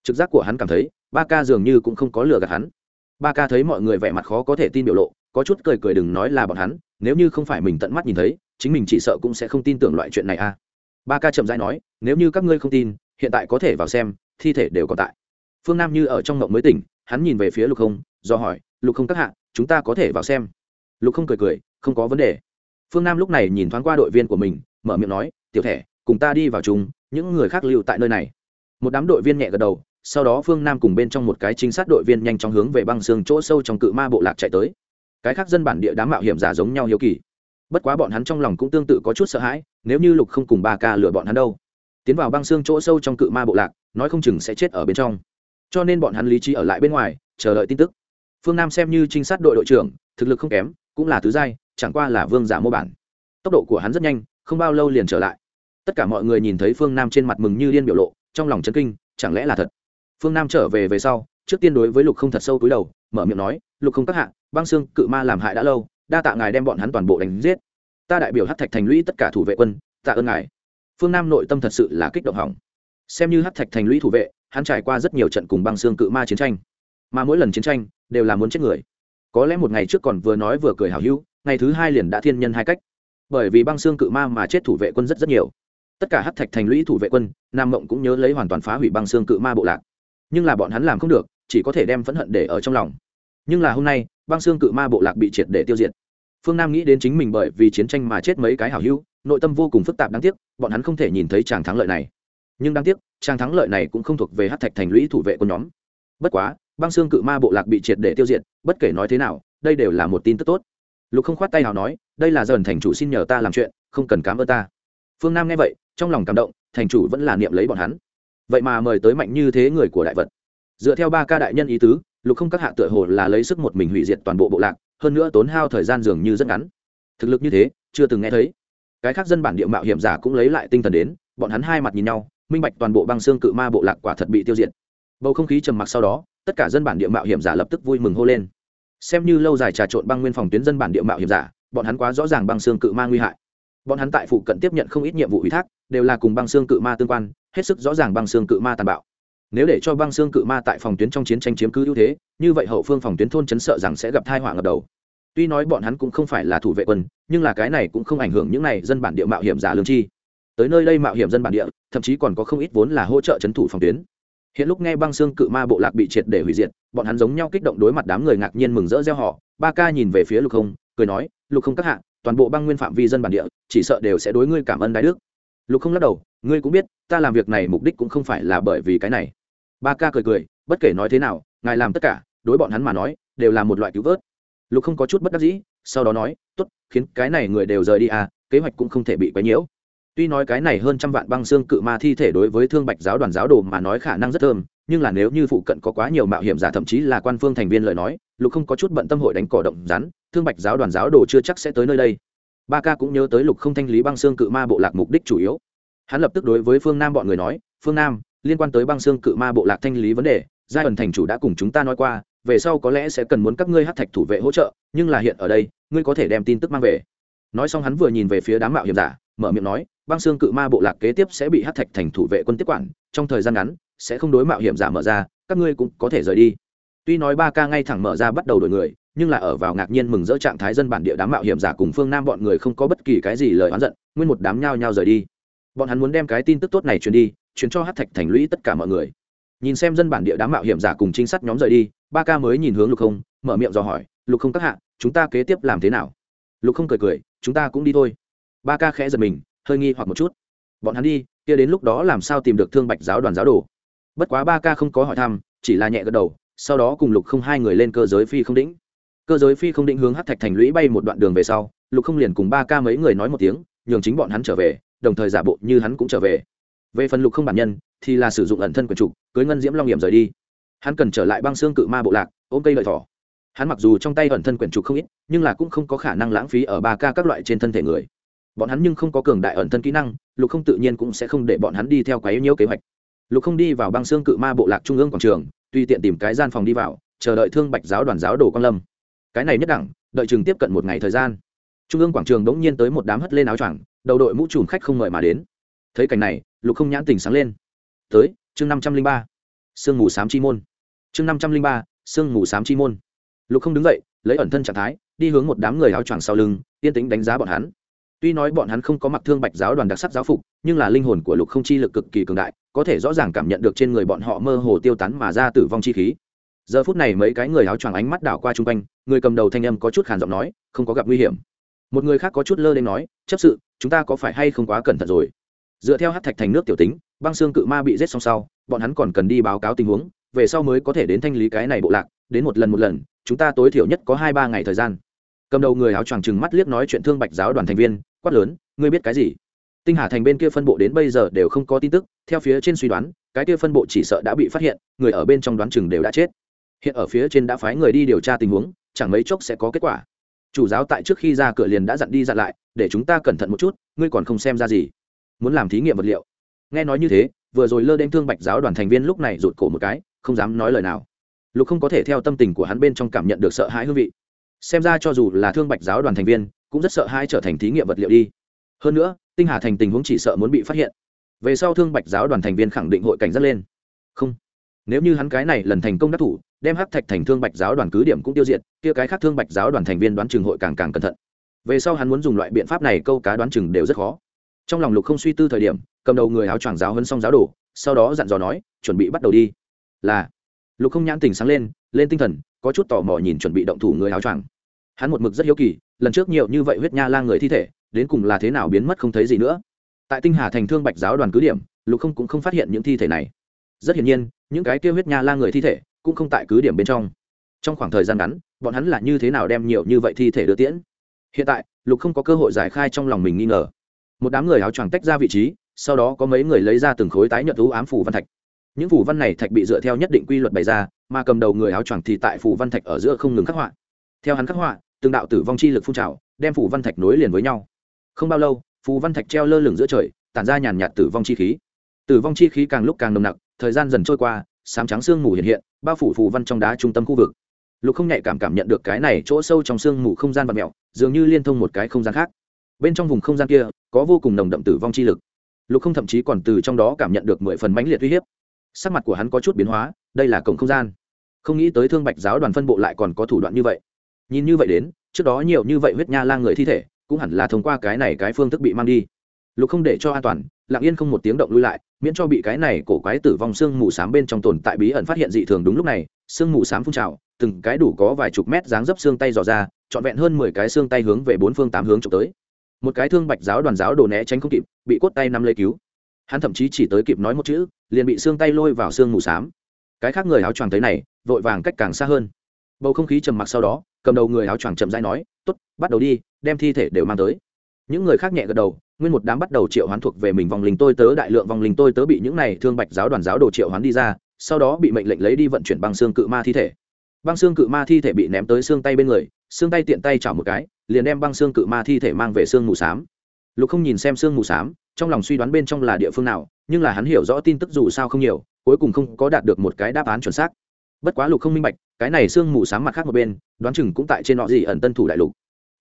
Trực giác của hắn cảm thấy, ba ca dường như cũng không có lừa gạt hắn ba ca thấy mọi người vẻ mặt khó có thể tin biểu lộ, có chút cười cười đừng nói là bọn hắn, nếu như không phải mình tận mắt nhìn thấy, chính mình chỉ sợ cũng sẽ không tin tưởng loại chuyện này a. À. ba ca chậm rãi nói, nếu như các ngươi không tin, hiện tại có thể vào xem, thi thể đều còn tại. Phương nam như ở trong ngộng mới tỉnh, hắn nhìn về phía lục không, do hỏi, lục không các hạ, chúng ta có thể vào xem? Lục không cười cười, không có vấn đề. Phương nam lúc này nhìn thoáng qua đội viên của mình, mở miệng nói, tiểu thẻ, cùng ta đi vào chung, những người khác lưu tại nơi này. Một đám đội viên nhẹ gật đầu sau đó phương nam cùng bên trong một cái trinh sát đội viên nhanh chóng hướng về băng xương chỗ sâu trong cự ma bộ lạc chạy tới. Cái khác dân bản địa đám mạo hiểm giả giống nhau hiếu kỳ. Bất quá bọn hắn trong lòng cũng tương tự có chút sợ hãi, nếu như lục không cùng ba ca lừa bọn hắn đâu. Tiến vào băng xương chỗ sâu trong cự ma bộ lạc, nói không chừng sẽ chết ở bên trong. Cho nên bọn hắn lý trí ở lại bên ngoài, chờ đợi tin tức. Phương nam xem như trinh sát đội đội trưởng, thực lực không kém, cũng là thứ giai, chẳng qua là vương giả mô bản. Tốc độ của hắn rất nhanh, không bao lâu liền trở lại. Tất cả mọi người nhìn thấy phương nam trên mặt mừng như điên biểu lộ, trong lòng chấn kinh, chẳng lẽ là thật? Phương nam trở về về sau, trước tiên đối với lục không thật sâu túi đầu, mở miệng nói, lục không các hạ, băng xương cự ma làm hại đã lâu, đa tạ ngài đem bọn hắn toàn bộ đánh giết. Ta đại biểu hát thạch thành lũy tất cả thủ vệ quân, tạ ơn ngài. Phương nam nội tâm thật sự là kích động hỏng. Xem như hát thạch thành lũy thủ vệ, hắn trải qua rất nhiều trận cùng băng xương cự ma chiến tranh. Mà mỗi lần chiến tranh, đều là muốn chết người. Có lẽ một ngày trước còn vừa nói vừa cười hào hữu, ngày thứ hai liền đã thiên nhân hai cách. Bởi vì băng xương cự ma mà chết thủ vệ quân rất rất nhiều. Tất cả hát thạch thành lũy thủ vệ quân, nam mộng cũng nhớ lấy hoàn toàn phá hủy băng xương cự ma bộ lạc nhưng là bọn hắn làm không được, chỉ có thể đem phẫn hận để ở trong lòng. Nhưng là hôm nay, băng xương cự ma bộ lạc bị triệt để tiêu diệt. Phương nam nghĩ đến chính mình bởi vì chiến tranh mà chết mấy cái hảo hữu, nội tâm vô cùng phức tạp đáng tiếc, bọn hắn không thể nhìn thấy tràng thắng lợi này. Nhưng đáng tiếc tràng thắng lợi này cũng không thuộc về hát thạch thành lũy thủ vệ của nhóm. Bất quá, băng xương cự ma bộ lạc bị triệt để tiêu diệt, bất kể nói thế nào, đây đều là một tin tức tốt. Lục không khoát tay nào nói, đây là dần thành chủ xin nhờ ta làm chuyện, không cần cám ơn ta. Phương nam nghe vậy, trong lòng cảm động, thành chủ vẫn là niệm lấy bọn hắn vậy mà mời tới mạnh như thế người của đại vật. Dựa theo ba ca đại nhân ý tứ, lục không các hạ tựa hồ là lấy sức một mình hủy diệt toàn bộ bộ lạc, hơn nữa tốn hao thời gian dường như rất ngắn. Thực lực như thế, chưa từng nghe thấy. Cái khác dân bản địa mạo hiểm giả cũng lấy lại tinh thần đến, bọn hắn hai mặt nhìn nhau, minh bạch toàn bộ băng xương cự ma bộ lạc quả thật bị tiêu diệt. Bầu không khí trầm mặc sau đó, tất cả dân bản địa mạo hiểm giả lập tức vui mừng hô lên. Xem như lâu dài trà trộn băng nguyên phòng tuyến dân bản địa mạo hiểm giả, bọn hắn quá rõ ràng băng xương cự ma nguy hại. Bọn hắn tại phụ cận tiếp nhận không ít nhiệm vụ ủy thác, đều là cùng băng xương cự ma tương quan hết sức rõ ràng băng xương cự ma tàn bạo. Nếu để cho băng xương cự ma tại phòng tuyến trong chiến tranh chiếm cứ ưu thế, như vậy hậu phương phòng tuyến thôn chấn sợ rằng sẽ gặp thai họa ngập đầu. Tuy nói bọn hắn cũng không phải là thủ vệ quân, nhưng là cái này cũng không ảnh hưởng những này dân bản địa mạo hiểm giả lương chi. Tới nơi đây mạo hiểm dân bản địa, thậm chí còn có không ít vốn là hỗ trợ chấn thủ phòng tuyến. Hiện lúc nghe băng xương cự ma bộ lạc bị triệt để hủy diệt, bọn hắn giống nhau kích động đối mặt đám người ngạc nhiên mừng rỡ reo họ ba ca nhìn về phía lục không, cười nói, lục không các hạ, toàn bộ băng nguyên phạm vi dân bản địa, chỉ sợ đều sẽ đối ngươi cảm ơn đại đức lục không lắc đầu, ngươi cũng biết, ta làm việc này mục đích cũng không phải là bởi vì cái này. Ba ca cười cười, bất kể nói thế nào, ngài làm tất cả, đối bọn hắn mà nói, đều là một loại cứu vớt. Lục không có chút bất đắc dĩ, sau đó nói t ố t khiến cái này người đều rời đi à kế hoạch cũng không thể bị quấy nhiễu. Tuy nói cái này hơn trăm vạn băng xương cự ma thi thể đối với thương bạch giáo đoàn giáo đồ mà nói khả năng rất thơm, nhưng là nếu như phụ cận có quá nhiều mạo hiểm giả thậm chí là quan phương thành viên lời nói, lục không có chút bận tâm hội đánh cỏ động rắn, thương bạch giáo đoàn giáo đồ chưa chắc sẽ tới nơi đây ba ca cũng nhớ tới lục không thanh lý băng xương cự ma bộ lạc mục đích chủ yếu. Hắn lập tức đối với phương nam bọn người nói, phương nam, liên quan tới băng xương cự ma bộ lạc thanh lý vấn đề, giai ẩn thành chủ đã cùng chúng ta nói qua, về sau có lẽ sẽ cần muốn các ngươi hát thạch thủ vệ hỗ trợ, nhưng là hiện ở đây, ngươi có thể đem tin tức mang về. Nói xong hắn vừa nhìn về phía đám mạo hiểm giả, mở miệng nói, băng xương cự ma bộ lạc kế tiếp sẽ bị hát thạch thành thủ vệ quân tiếp quản, trong thời gian ngắn, sẽ không đối mạo hiểm giả mở ra, các ngươi cũng có thể rời đi. Tuy nói ba ca ngay thẳng mở ra bắt đầu đổi người nhưng là ở vào ngạc nhiên mừng rỡ trạng thái dân bản địa đám mạo hiểm giả cùng phương nam bọn người không có bất kỳ cái gì lời oán giận, nguyên một đám nhao nhao rời đi. Bọn hắn muốn đem cái tin tức tốt này truyền đi, truyền cho hát thạch thành lũy tất cả mọi người. Nhìn xem dân bản địa đám mạo hiểm giả cùng trinh sát nhóm rời đi, ba ca mới nhìn hướng lục không, mở miệng dò hỏi, lục không các hạ, chúng ta kế tiếp làm thế nào? Lục không cười cười, chúng ta cũng đi thôi. Ba ca khẽ giật mình, hơi nghi hoặc một chút. Bọn hắn đi, kia đến lúc đó làm sao tìm được thương bạch giáo đoàn giáo đồ? Bất quá ba ca không có hỏi thăm, chỉ là nhẹ gật đầu, sau đó cùng lục không hai người lên cơ giới phi không đĩnh cơ giới phi không định hướng hát thạch thành lũy bay một đoạn đường về sau, lục không liền cùng ba ca mấy người nói một tiếng, nhường chính bọn hắn trở về, đồng thời giả bộ như hắn cũng trở về. Về phần lục không bản nhân, thì là sử dụng ẩn thân quần trục cưới ngân diễm long nghiệm rời đi. Hắn cần trở lại băng xương cự ma bộ lạc, ôm cây lợi thỏ. Hắn mặc dù trong tay ẩn thân quyển trục không ít, nhưng là cũng không có khả năng lãng phí ở ba ca các loại trên thân thể người. Bọn hắn nhưng không có cường đại ẩn thân kỹ năng, lục không tự nhiên cũng sẽ không để bọn hắn đi theo quái nhiễu kế hoạch. Lục không đi vào băng xương cự ma bộ lạc trung ương quảng trường, tùy tiện tìm cái gian phòng đi vào, chờ đợi thương bạch giáo đoàn giáo đồ quan lâm cái này nhất đẳng, đợi chừng tiếp cận một ngày thời gian. Trung ương quảng trường đ ố n g nhiên tới một đám hất lên áo choàng, đầu đội mũ trùm khách không mời mà đến. Thấy cảnh này, lục không nhãn tình sáng lên. Tới, chương năm trăm linh ba. Sương mù sám chi môn. Chương năm trăm linh ba, sương mù sám chi môn. Lục không đứng dậy, lấy ẩn thân trạng thái, đi hướng một đám người áo choàng sau lưng, yên tĩnh đánh giá bọn hắn. Tuy nói bọn hắn không có mặc thương bạch giáo đoàn đặc sắc giáo phục, nhưng là linh hồn của lục không chi lực cực kỳ cường đại, có thể rõ ràng cảm nhận được trên người bọn họ mơ hồ tiêu tán mà ra tử vong chi khí giờ phút này mấy cái người áo choàng ánh mắt đảo qua chung quanh, người cầm đầu thanh âm có chút khàn giọng nói, không có gặp nguy hiểm. Một người khác có chút lơ lên nói, chấp sự, chúng ta có phải hay không quá cẩn thận rồi? Dựa theo hát thạch thành nước tiểu tính, băng xương cự ma bị giết xong sau, bọn hắn còn cần đi báo cáo tình huống, về sau mới có thể đến thanh lý cái này bộ lạc, đến một lần một lần, chúng ta tối thiểu nhất có hai ba ngày thời gian. Cầm đầu người áo choàng chừng mắt liếc nói chuyện thương bạch giáo đoàn thành viên, quát lớn, ngươi biết cái gì? Tinh hà thành bên kia phân bộ đến bây giờ đều không có tin tức, theo phía trên suy đoán, cái kia phân bộ chỉ sợ đã bị phát hiện, người ở bên trong đoán chừng đều đã chết hiện ở phía trên đã phái người đi điều tra tình huống, chẳng mấy chốc sẽ có kết quả. Chủ giáo tại trước khi ra cửa liền đã dặn đi dặn lại, để chúng ta cẩn thận một chút, ngươi còn không xem ra gì. Muốn làm thí nghiệm vật liệu. Nghe nói như thế, vừa rồi lơ đen thương bạch giáo đoàn thành viên lúc này rụt cổ một cái, không dám nói lời nào. Lục không có thể theo tâm tình của hắn bên trong cảm nhận được sợ hãi hương vị. Xem ra cho dù là thương bạch giáo đoàn thành viên, cũng rất sợ hãi trở thành thí nghiệm vật liệu đi. Hơn nữa, tinh hà thành tình huống chỉ sợ muốn bị phát hiện. Về sau thương bạch giáo đoàn thành viên khẳng định hội cảnh giác lên. Không. Nếu như hắn cái này lần thành công đắc thủ đem hắc thạch thành thương bạch giáo đoàn cứ điểm cũng tiêu diệt, kia cái khác thương bạch giáo đoàn thành viên đoán chừng hội càng càng cẩn thận. Về sau hắn muốn dùng loại biện pháp này câu cá đoán chừng đều rất khó. Trong lòng lục không suy tư thời điểm, cầm đầu người áo choàng giáo hơn xong giáo đồ, sau đó dặn dò nói, chuẩn bị bắt đầu đi. Là. Lục không nhãn tình sáng lên lên tinh thần, có chút tò mò nhìn chuẩn bị động thủ người áo choàng. Hắn một mực rất hiếu kỳ, lần trước nhiều như vậy huyết nha lang người thi thể, đến cùng là thế nào biến mất không thấy gì nữa. Tại tinh hà thành thương bạch giáo đoàn cứ điểm, lục không cũng không phát hiện những thi thể này. Rất hiển nhiên, những cái kia huyết nha lang người thi thể cũng không tại cứ điểm bên trong. Trong khoảng thời gian ngắn, bọn hắn là như thế nào đem nhiều như vậy thi thể đưa tiễn? Hiện tại, lục không có cơ hội giải khai trong lòng mình nghi ngờ. Một đám người áo choàng tách ra vị trí, sau đó có mấy người lấy ra từng khối tái nhợt thú ám phủ văn thạch. Những phủ văn này thạch bị dựa theo nhất định quy luật bày ra, mà cầm đầu người áo choàng thì tại phủ văn thạch ở giữa không ngừng khắc họa. Theo hắn khắc họa, từng đạo tử vong chi lực phun trào, đem phủ văn thạch nối liền với nhau. Không bao lâu phù văn thạch treo lơ lửng giữa trời, tản ra nhàn nhạt tử vong chi khí. Tử vong chi khí càng lúc càng nồng nặc, thời gian dần trôi qua, sám trắng sương mù hiện hiện bao phủ phù văn trong đá trung tâm khu vực. Lục không nhạy cảm cảm nhận được cái này chỗ sâu trong sương mù không gian và mẹo, dường như liên thông một cái không gian khác. Bên trong vùng không gian kia, có vô cùng nồng đậm tử vong chi lực. Lục không thậm chí còn từ trong đó cảm nhận được mười phần mãnh liệt uy hiếp. Sắc mặt của hắn có chút biến hóa, đây là cổng không gian. Không nghĩ tới thương bạch giáo đoàn phân bộ lại còn có thủ đoạn như vậy. Nhìn như vậy đến, trước đó nhiều như vậy huyết nha lang người thi thể, cũng hẳn là thông qua cái này cái phương thức bị mang đi. Lục không để cho an toàn lặng yên không một tiếng động lui lại, miễn cho bị cái này cổ quái tử vong xương mù s á m bên trong tồn tại bí ẩn phát hiện dị thường đúng lúc này, xương mù s á m phun trào, từng cái đủ có vài chục mét dáng dấp xương tay dò ra, trọn vẹn hơn mười cái xương tay hướng về bốn phương tám hướng trục tới. Một cái thương bạch giáo đoàn giáo đồ né tránh không kịp, bị cốt tay nắm lấy cứu. Hắn thậm chí chỉ tới kịp nói một chữ, liền bị xương tay lôi vào xương mù s á m cái khác người áo choàng thấy này, vội vàng cách càng xa hơn. Bầu không khí trầm mặc sau đó, cầm đầu người áo choàng chậm dãi nói t ố t bắt đầu đi, đem thi thể đều mang tới những người khác nhẹ gật đầu, nguyên một đám bắt đầu triệu hoán thuộc về mình vòng linh tôi tớ, đại lượng vòng linh tôi tớ bị những này thương bạch giáo đoàn giáo đồ triệu hoán đi ra, sau đó bị mệnh lệnh lấy đi vận chuyển băng xương cự ma thi thể. Băng xương cự ma thi thể bị ném tới xương tay bên người, xương tay tiện tay chảo một cái, liền đem băng xương cự ma thi thể mang về xương mù s á m lục không nhìn xem xương mù s á m trong lòng suy đoán bên trong là địa phương nào, nhưng là hắn hiểu rõ tin tức dù sao không nhiều, cuối cùng không có đạt được một cái đáp án chuẩn xác. Bất quá lục không minh bạch, cái này xương mù s á m mặt khác một bên, đoán chừng cũng tại trên nọ gì ẩn tân thủ đại lục.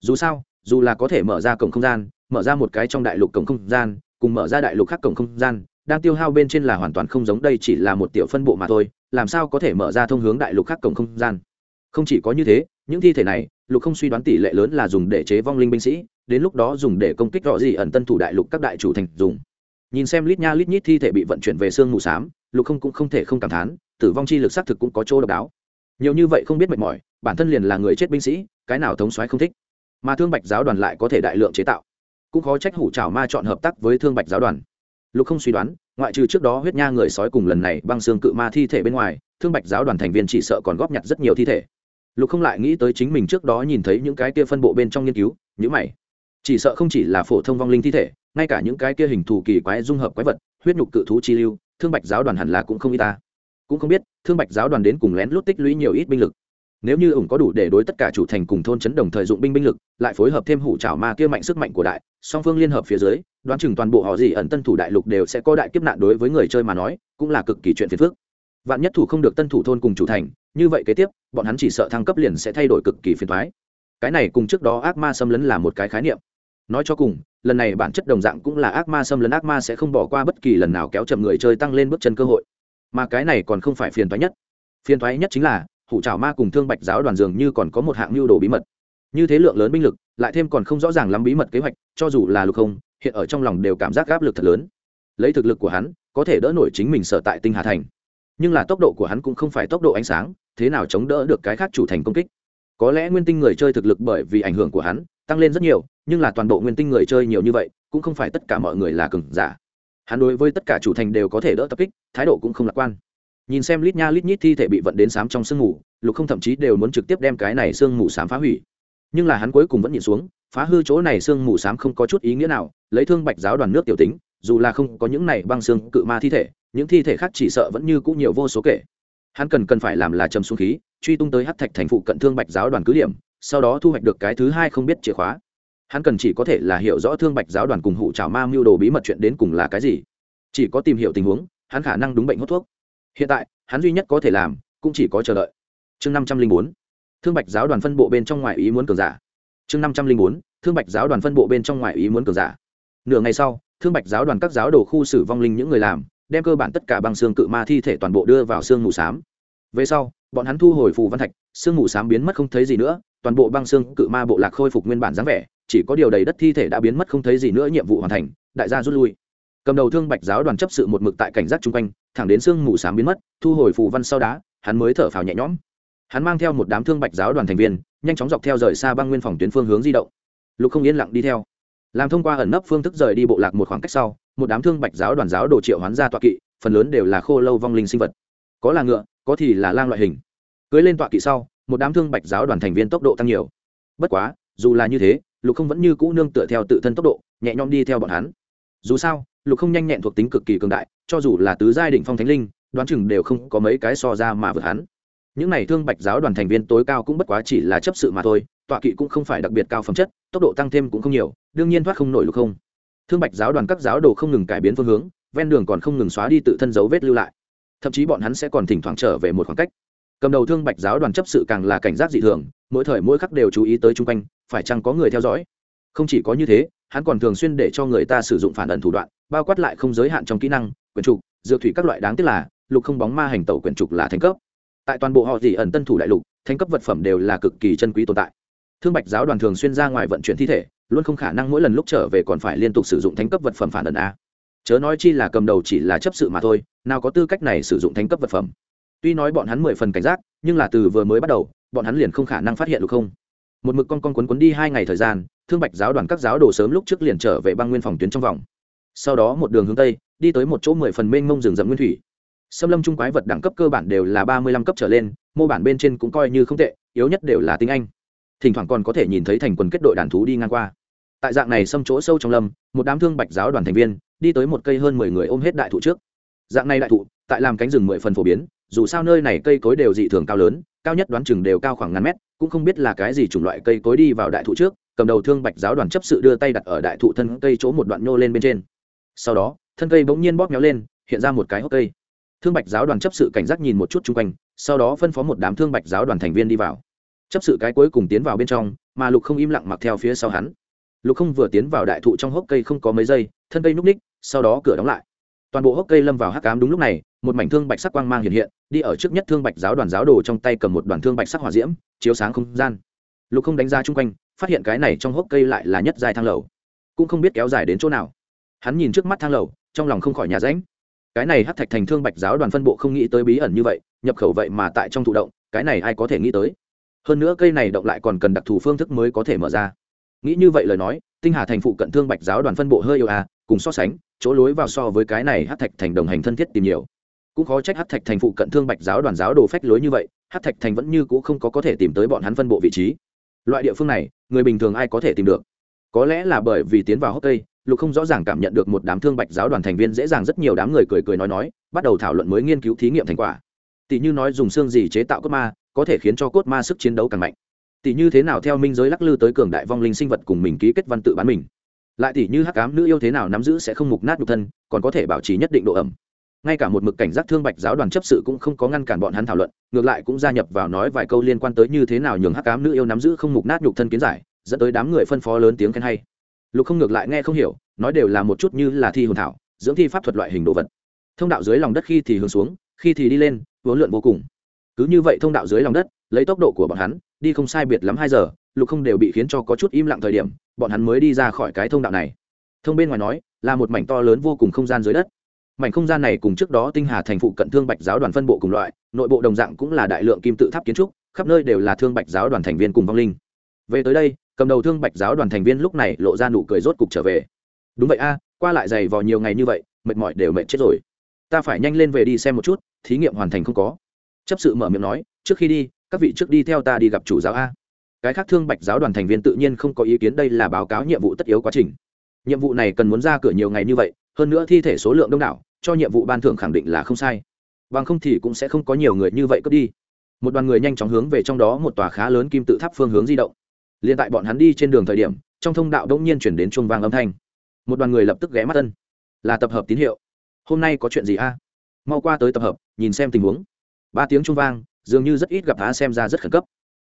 Dù sao dù là có thể mở ra cổng không gian, mở ra một cái trong đại lục cổng không gian, cùng mở ra đại lục khác cổng không gian, đang tiêu hao bên trên là hoàn toàn không giống đây chỉ là một tiểu phân bộ mà thôi, làm sao có thể mở ra thông hướng đại lục khác cổng không gian? Không chỉ có như thế, những thi thể này, lục không suy đoán tỷ lệ lớn là dùng để chế vong linh binh sĩ, đến lúc đó dùng để công kích rõ gì ẩn tân thủ đại lục các đại chủ thành dùng. Nhìn xem lít nha lít nhít thi thể bị vận chuyển về xương mù s á m lục không cũng không thể không cảm thán, tử vong chi lực xác thực cũng có chỗ độc đáo. Nhiều như vậy không biết mệt mỏi, bản thân liền là người chết binh sĩ, cái nào thống soái không thích mà thương bạch giáo đoàn lại có thể đại lượng chế tạo. Cũng khó trách hủ trào ma chọn hợp tác với thương bạch giáo đoàn. Lục không suy đoán, ngoại trừ trước đó huyết nha người sói cùng lần này băng xương cự ma thi thể bên ngoài, thương bạch giáo đoàn thành viên chỉ sợ còn góp nhặt rất nhiều thi thể. Lục không lại nghĩ tới chính mình trước đó nhìn thấy những cái kia phân bộ bên trong nghiên cứu nhữ mày. Chỉ sợ không chỉ là phổ thông vong linh thi thể, ngay cả những cái kia hình thù kỳ quái dung hợp quái vật, huyết nhục cự thú chi lưu, thương bạch giáo đoàn hẳn là cũng không y ta. Cũng không biết, thương bạch giáo đoàn đến cùng lén lút tích lũy nhiều ít binh lực nếu như ủng có đủ để đối tất cả chủ thành cùng thôn chấn đồng thời dụng binh binh lực, lại phối hợp thêm hủ trảo ma kia mạnh sức mạnh của đại, song phương liên hợp phía dưới, đoán chừng toàn bộ họ gì ẩn tân thủ đại lục đều sẽ có đại kiếp nạn đối với người chơi mà nói, cũng là cực kỳ chuyện phiền phức. Vạn nhất thủ không được tân thủ thôn cùng chủ thành, như vậy kế tiếp, bọn hắn chỉ sợ thăng cấp liền sẽ thay đổi cực kỳ phiền thoái cái này cùng trước đó ác ma xâm lấn là một cái khái niệm. Nói cho cùng, lần này bản chất đồng dạng cũng là ác ma xâm lấn, ác ma sẽ không bỏ qua bất kỳ lần nào kéo chậm người chơi tăng lên bước chân cơ hội. Mà cái này còn không phải phiền thoái nhất. Phiền thoái nhất chính là hủ trào ma cùng thương bạch giáo đoàn dường như còn có một hạng mưu đồ bí mật. Như thế lượng lớn binh lực, lại thêm còn không rõ ràng lắm bí mật kế hoạch, cho dù là lục không, hiện ở trong lòng đều cảm giác áp lực thật lớn. Lấy thực lực của hắn, có thể đỡ nổi chính mình sở tại tinh hà thành. Nhưng là tốc độ của hắn cũng không phải tốc độ ánh sáng, thế nào chống đỡ được cái khác chủ thành công kích? Có lẽ nguyên tinh người chơi thực lực bởi vì ảnh hưởng của hắn, tăng lên rất nhiều, nhưng là toàn bộ nguyên tinh người chơi nhiều như vậy, cũng không phải tất cả mọi người là cừng giả. Hắn đối với tất cả chủ thành đều có thể đỡ tập kích, thái độ cũng không lạc quan nhìn xem lít nha lít nhít thi thể bị vận đến sám trong sương mù, lục không thậm chí đều muốn trực tiếp đem cái này sương mù sám phá hủy. Nhưng là hắn cuối cùng vẫn nhìn xuống, phá hư chỗ này sương mù sám không có chút ý nghĩa nào, lấy thương bạch giáo đoàn nước tiểu tính, dù là không có những này băng xương cự ma thi thể, những thi thể khác chỉ sợ vẫn như cũng nhiều vô số kể. Hắn cần cần phải làm là trầm xuống khí, truy tung tới hát thạch thành phụ cận thương bạch giáo đoàn cứ điểm, sau đó thu hoạch được cái thứ hai không biết chìa khóa. Hắn cần chỉ có thể là hiểu rõ thương bạch giáo đoàn cùng hụ trào ma mưu đồ bí mật chuyện đến cùng là cái gì. Chỉ có tìm hiểu tình huống, hắn khả năng đúng bệnh hút thuốc hiện tại, hắn duy nhất có thể làm, cũng chỉ có chờ đợi. Chương năm trăm linh bốn, thương bạch giáo đoàn phân bộ bên trong ngoài ý muốn cường giả. Chương năm trăm linh bốn, thương bạch giáo đoàn phân bộ bên trong ngoài ý muốn cường giả. Nửa ngày sau, thương bạch giáo đoàn các giáo đồ khu xử vong linh những người làm, đem cơ bản tất cả băng xương cự ma thi thể toàn bộ đưa vào xương mù s á m về sau, bọn hắn thu hồi phù văn thạch, xương mù s á m biến mất không thấy gì nữa, toàn bộ băng xương cự ma bộ lạc khôi phục nguyên bản dáng vẻ, chỉ có điều đầy đất thi thể đã biến mất không thấy gì nữa nhiệm vụ hoàn thành, đại gia rút lui cầm đầu thương bạch giáo đoàn chấp sự một mực tại cảnh giác chung quanh, thẳng đến sương mù s á m biến mất, thu hồi phù văn sau đá, hắn mới thở phào nhẹ nhõm. Hắn mang theo một đám thương bạch giáo đoàn thành viên, nhanh chóng dọc theo rời xa băng nguyên phòng tuyến phương hướng di động. Lục không yên lặng đi theo. Làm thông qua ẩn nấp phương thức rời đi bộ lạc một khoảng cách sau, một đám thương bạch giáo đoàn giáo đồ triệu hoán ra tọa kỵ, phần lớn đều là khô lâu vong linh sinh vật. Có là ngựa, có thì là lang loại hình. Cưới lên tọa kỵ sau, một đám thương bạch giáo đoàn thành viên tốc độ tăng nhiều. Bất quá, dù là như thế, lục không vẫn như cũ nương tựa theo tự thân tốc độ, nhẹ nhõm đi theo bọn hắn dù sao, lục không nhanh nhẹn thuộc tính cực kỳ cường đại, cho dù là tứ giai đỉnh phong thánh linh, đoán chừng đều không có mấy cái so ra mà vượt hắn. Những này thương bạch giáo đoàn thành viên tối cao cũng bất quá chỉ là chấp sự mà thôi, tọa kỵ cũng không phải đặc biệt cao phẩm chất, tốc độ tăng thêm cũng không nhiều, đương nhiên thoát không nổi lục không. Thương bạch giáo đoàn các giáo đồ không ngừng cải biến phương hướng, ven đường còn không ngừng xóa đi tự thân dấu vết lưu lại. Thậm chí bọn hắn sẽ còn thỉnh thoảng trở về một khoảng cách. Cầm đầu thương bạch giáo đoàn chấp sự càng là cảnh giác dị thường, mỗi thời mỗi khắc đều chú ý tới chung quanh, phải chăng có người theo dõi? Không chỉ có như thế hắn còn thường xuyên để cho người ta sử dụng phản ẩn thủ đoạn, bao quát lại không giới hạn trong kỹ năng quyển trục, dược thủy các loại đáng tiếc là, lục không bóng ma hành tẩu quyển trục là thành cấp. Tại toàn bộ họ dị ẩn tân thủ đại lục thành cấp vật phẩm đều là cực kỳ chân quý tồn tại. Thương bạch giáo đoàn thường xuyên ra ngoài vận chuyển thi thể, luôn không khả năng mỗi lần lúc trở về còn phải liên tục sử dụng thánh cấp vật phẩm phản ẩn a. Chớ nói chi là cầm đầu chỉ là chấp sự mà thôi, nào có tư cách này sử dụng thánh cấp vật phẩm. Tuy nói bọn hắn mười phần cảnh giác, nhưng là từ vừa mới bắt đầu, bọn hắn liền không khả năng phát hiện được không một mực con con quấn quấn đi hai ngày thời gian, thương bạch giáo đoàn các giáo đồ sớm lúc trước liền trở về băng nguyên phòng tuyến trong vòng. Sau đó một đường hướng tây, đi tới một chỗ mười phần mênh mông rừng rậm nguyên thủy. Xâm lâm trung quái vật đẳng cấp cơ bản đều là ba mươi lăm cấp trở lên, mô bản bên trên cũng coi như không tệ, yếu nhất đều là tiếng anh. Thỉnh thoảng còn có thể nhìn thấy thành quần kết đội đàn thú đi ngang qua. Tại dạng này xâm chỗ sâu trong lâm, một đám thương bạch giáo đoàn thành viên, đi tới một cây hơn mười người ôm hết đại thụ trước. Dạng này đại thụ, tại làm cánh rừng mười phần phổ biến, dù sao nơi này cây cối đều dị thường cao lớn cao nhất đoán chừng đều cao khoảng ngàn mét, cũng không biết là cái gì chủng loại cây cối đi vào đại thụ trước, cầm đầu thương bạch giáo đoàn chấp sự đưa tay đặt ở đại thụ thân cây chỗ một đoạn nhô lên bên trên. Sau đó, thân cây bỗng nhiên bóp méo lên, hiện ra một cái hốc cây. Thương bạch giáo đoàn chấp sự cảnh giác nhìn một chút chung quanh, sau đó phân phó một đám thương bạch giáo đoàn thành viên đi vào. Chấp sự cái cuối cùng tiến vào bên trong, mà lục không im lặng mặc theo phía sau hắn. Lục không vừa tiến vào đại thụ trong hốc cây không có mấy giây, thân cây núp ních, sau đó cửa đóng lại toàn bộ hốc cây lâm vào hắc ám đúng lúc này, một mảnh thương bạch sắc quang mang hiện hiện, đi ở trước nhất thương bạch giáo đoàn giáo đồ trong tay cầm một đoàn thương bạch sắc hỏa diễm, chiếu sáng không gian. Lục không đánh ra chung quanh, phát hiện cái này trong hốc cây lại là nhất dài thang lầu. Cũng không biết kéo dài đến chỗ nào. Hắn nhìn trước mắt thang lầu, trong lòng không khỏi nhà ránh. Cái này hắc thạch thành thương bạch giáo đoàn phân bộ không nghĩ tới bí ẩn như vậy, nhập khẩu vậy mà tại trong thụ động, cái này ai có thể nghĩ tới? Hơn nữa cây này động lại còn cần đặc thù phương thức mới có thể mở ra. Nghĩ như vậy lời nói, tinh hà thành phụ cận thương bạch giáo đoàn phân bộ hơi yêu à cùng so sánh, chỗ lối vào so với cái này hát thạch thành đồng hành thân thiết tìm nhiều. Cũng khó trách hát thạch thành phụ cận thương bạch giáo đoàn giáo đồ phách lối như vậy, hát thạch thành vẫn như c ũ không có có thể tìm tới bọn hắn phân bộ vị trí. Loại địa phương này, người bình thường ai có thể tìm được? Có lẽ là bởi vì tiến vào hốc cây, lục không rõ ràng cảm nhận được một đám thương bạch giáo đoàn thành viên dễ dàng rất nhiều đám người cười cười nói nói, bắt đầu thảo luận mới nghiên cứu thí nghiệm thành quả. Tỷ như nói dùng xương gì chế tạo cốt ma, có thể khiến cho cốt ma sức chiến đấu càng mạnh. Tỷ như thế nào theo minh giới lắc lư tới cường đại vong linh sinh vật cùng mình ký kết văn tự bán mình lại tỷ như hắc cám nữ yêu thế nào nắm giữ sẽ không mục nát nhục thân, còn có thể bảo trì nhất định độ ẩm. Ngay cả một mực cảnh giác thương bạch giáo đoàn chấp sự cũng không có ngăn cản bọn hắn thảo luận, ngược lại cũng gia nhập vào nói vài câu liên quan tới như thế nào nhường hắc cám nữ yêu nắm giữ không mục nát nhục thân kiến giải, dẫn tới đám người phân phó lớn tiếng khen hay. Lục không ngược lại nghe không hiểu, nói đều là một chút như là thi hồn thảo, dưỡng thi pháp thuật loại hình đồ vật. Thông đạo dưới lòng đất khi thì hướng xuống, khi thì đi lên, vốn lượn vô cùng. Cứ như vậy thông đạo dưới lòng đất, lấy tốc độ của bọn hắn, đi không sai biệt lắm hai giờ, lục không đều bị khiến cho có chút im lặng thời điểm bọn hắn mới đi ra khỏi cái thông đạo này. Thông bên ngoài nói, là một mảnh to lớn vô cùng không gian dưới đất. Mảnh không gian này cùng trước đó tinh hà thành phụ cận thương bạch giáo đoàn phân bộ cùng loại, nội bộ đồng dạng cũng là đại lượng kim tự tháp kiến trúc, khắp nơi đều là thương bạch giáo đoàn thành viên cùng vong linh. Về tới đây, cầm đầu thương bạch giáo đoàn thành viên lúc này lộ ra nụ cười rốt cục trở về. Đúng vậy a, qua lại dày vò nhiều ngày như vậy, mệt mỏi đều mệt chết rồi. Ta phải nhanh lên về đi xem một chút, thí nghiệm hoàn thành không có. Chấp sự mở miệng nói, trước khi đi, các vị trước đi theo ta đi gặp chủ giáo a cái khác thương bạch giáo đoàn thành viên tự nhiên không có ý kiến đây là báo cáo nhiệm vụ tất yếu quá trình. Nhiệm vụ này cần muốn ra cửa nhiều ngày như vậy, hơn nữa thi thể số lượng đông đảo, cho nhiệm vụ ban thưởng khẳng định là không sai. Bằng không thì cũng sẽ không có nhiều người như vậy cướp đi. Một đoàn người nhanh chóng hướng về trong đó một tòa khá lớn kim tự tháp phương hướng di động. Liền tại bọn hắn đi trên đường thời điểm, trong thông đạo đông nhiên chuyển đến chuông vang âm thanh. Một đoàn người lập tức ghé mắt tân là tập hợp tín hiệu. Hôm nay có chuyện gì a? Mau qua tới tập hợp, nhìn xem tình huống. Ba tiếng chuông vang, dường như rất ít gặp á, xem ra rất khẩn cấp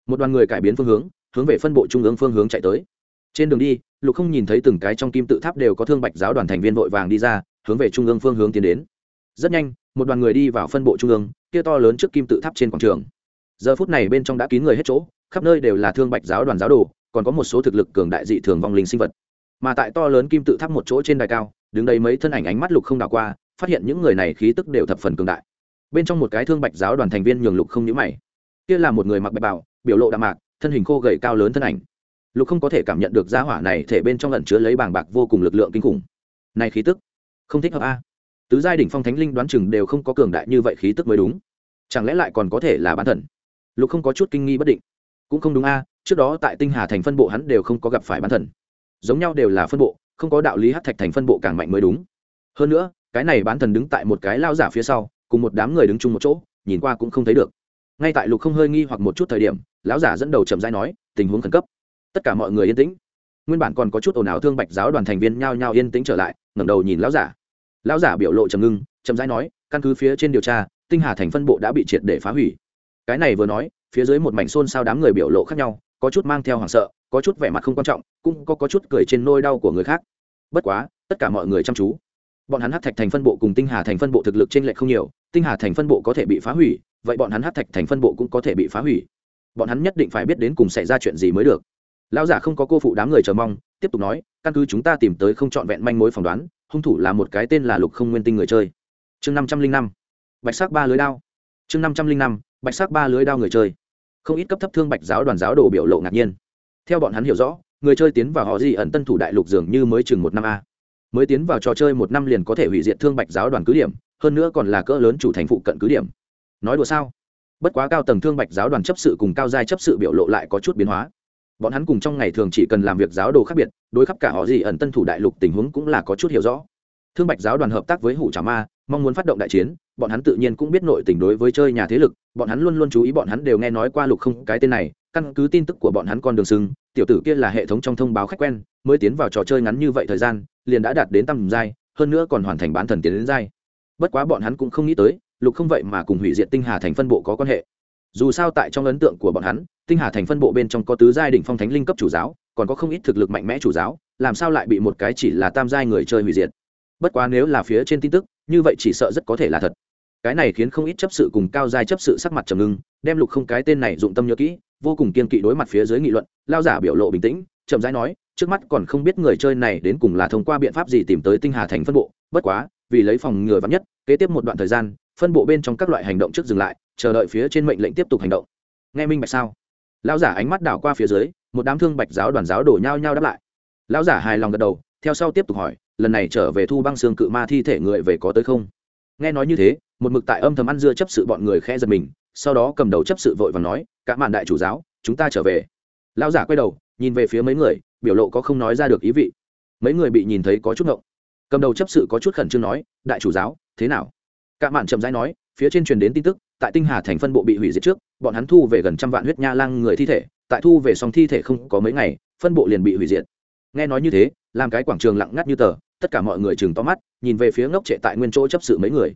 một đoàn người cải biến phương hướng hướng về phân bộ trung ương phương hướng chạy tới. Trên đường đi, lục không nhìn thấy từng cái trong kim tự tháp đều có thương bạch giáo đoàn thành viên vội vàng đi ra, hướng về trung ương phương hướng tiến đến. Rất nhanh, một đoàn người đi vào phân bộ trung ương, kia to lớn trước kim tự tháp trên quảng trường. Giờ phút này bên trong đã kín người hết chỗ, khắp nơi đều là thương bạch giáo đoàn giáo đồ, còn có một số thực lực cường đại dị thường vong linh sinh vật. Mà tại to lớn kim tự tháp một chỗ trên đài cao, đứng đây mấy thân ảnh ánh mắt lục không đảo qua, phát hiện những người này khí tức đều thập phần cường đại. Bên trong một cái thương bạch giáo đoàn thành viên nhường lục không nhữ mày. Kia là một người mặc bạch bảo biểu lộ đạm mạc, thân hình khô gầy cao lớn thân ảnh. Lục không có thể cảm nhận được gia hỏa này thể bên trong ẩn chứa lấy bàng bạc vô cùng lực lượng kinh khủng. Này khí tức, không thích hợp a. Tứ giai đỉnh phong thánh linh đoán chừng đều không có cường đại như vậy khí tức mới đúng. Chẳng lẽ lại còn có thể là bán thần? Lục không có chút kinh nghi bất định. Cũng không đúng a, trước đó tại tinh hà thành phân bộ hắn đều không có gặp phải bán thần. Giống nhau đều là phân bộ, không có đạo lý hát thạch thành phân bộ càng mạnh mới đúng. Hơn nữa, cái này bán thần đứng tại một cái lao giả phía sau, cùng một đám người đứng chung một chỗ, nhìn qua cũng không thấy được ngay tại lục không hơi nghi hoặc một chút thời điểm lão giả dẫn đầu chậm rãi nói tình huống khẩn cấp. Tất cả mọi người yên tĩnh. Nguyên bản còn có chút ồn ào thương bạch giáo đoàn thành viên nhao nhao yên tĩnh trở lại ngẩng đầu nhìn lão giả. Lão giả biểu lộ trầm ngưng chậm rãi nói căn cứ phía trên điều tra tinh hà thành phân bộ đã bị triệt để phá hủy. Cái này vừa nói phía dưới một mảnh xôn xao đám người biểu lộ khác nhau có chút mang theo hoảng sợ có chút vẻ mặt không quan trọng cũng có, có chút cười trên nôi đau của người khác. Bất quá tất cả mọi người chăm chú. Bọn hắn hát thạch thành phân bộ cùng tinh hà thành phân bộ thực lực t r ê n lệch không nhiều tinh hà thành phân bộ có thể bị phá hủy vậy bọn hắn hát thạch thành phân bộ cũng có thể bị phá hủy. Bọn hắn nhất định phải biết đến cùng xảy ra chuyện gì mới được. Lão giả không có cô phụ đám người chờ mong, tiếp tục nói, căn cứ chúng ta tìm tới không trọn vẹn manh mối phỏng đoán, hung thủ là một cái tên là lục không nguyên tinh người chơi. Chương năm trăm linh năm, bạch sắc ba lưới đao. Chương năm trăm linh năm, bạch sắc ba lưới đao người chơi. Không ít cấp thấp thương bạch giáo đoàn giáo đồ biểu lộ ngạc nhiên. Theo bọn hắn hiểu rõ, người chơi tiến vào họ gì ẩn tân thủ đại lục dường như mới chừng một năm a. Mới tiến vào trò chơi một năm liền có thể hủy diệt thương bạch giáo đoàn cứ điểm, hơn nữa còn là cỡ lớn chủ thành phụ cận cứ điểm nói đùa sao? Bất quá cao tầng thương bạch giáo đoàn chấp sự cùng cao giai chấp sự biểu lộ lại có chút biến hóa. Bọn hắn cùng trong ngày thường chỉ cần làm việc giáo đồ khác biệt, đối khắp cả họ gì ẩn tân thủ đại lục tình huống cũng là có chút hiểu rõ. Thương bạch giáo đoàn hợp tác với hủ trà ma, mong muốn phát động đại chiến, bọn hắn tự nhiên cũng biết nội tình đối với chơi nhà thế lực, bọn hắn luôn luôn chú ý bọn hắn đều nghe nói qua lục không, cái tên này, căn cứ tin tức của bọn hắn con đường sưng tiểu tử kia là hệ thống trong thông báo khách quen, mới tiến vào trò chơi ngắn như vậy thời gian, liền đã đạt đến tầm giai, hơn nữa còn hoàn thành bán thần tiến đến giai. Bất quá bọn hắn cũng không nghĩ tới lục không vậy mà cùng hủy diệt tinh hà thành phân bộ có quan hệ. Dù sao tại trong ấn tượng của bọn hắn, tinh hà thành phân bộ bên trong có tứ giai đỉnh phong thánh linh cấp chủ giáo, còn có không ít thực lực mạnh mẽ chủ giáo, làm sao lại bị một cái chỉ là tam giai người chơi hủy diệt? Bất quá nếu là phía trên tin tức, như vậy chỉ sợ rất có thể là thật. Cái này khiến không ít chấp sự cùng cao giai chấp sự sắc mặt trầm ngưng, đem lục không cái tên này dụng tâm nhớ kỹ, vô cùng kiên kỵ đối mặt phía dưới nghị luận, lao giả biểu lộ bình tĩnh, chậm rãi nói, trước mắt còn không biết người chơi này đến cùng là thông qua biện pháp gì tìm tới tinh hà thành phân bộ, bất quá, vì lấy phòng ngừa vắn nhất, kế tiếp một đoạn thời gian phân bộ bên trong các loại hành động trước dừng lại, chờ đợi phía trên mệnh lệnh tiếp tục hành động. Nghe minh bạch sao? Lão giả ánh mắt đảo qua phía dưới, một đám thương bạch giáo đoàn giáo đổ nhau nhau đáp lại. Lão giả hài lòng gật đầu, theo sau tiếp tục hỏi, lần này trở về thu băng xương cự ma thi thể người về có tới không? Nghe nói như thế, một mực tại âm thầm ăn dưa chấp sự bọn người khe giật mình, sau đó cầm đầu chấp sự vội và nói, cả màn đại chủ giáo, chúng ta trở về. Lão giả quay đầu, nhìn về phía mấy người, biểu lộ có không nói ra được ý vị. Mấy người bị nhìn thấy có chút ngộng. Cầm đầu chấp sự có chút khẩn trương nói, đại chủ giáo, thế nào? Cả mạn chậm rãi nói, phía trên truyền đến tin tức, tại tinh hà thành phân bộ bị hủy diệt trước, bọn hắn thu về gần trăm vạn huyết nha lang người thi thể, tại thu về xong thi thể không có mấy ngày, phân bộ liền bị hủy diệt. Nghe nói như thế, làm cái quảng trường lặng ngắt như tờ, tất cả mọi người chừng to mắt, nhìn về phía ngốc trệ tại nguyên chỗ chấp sự mấy người.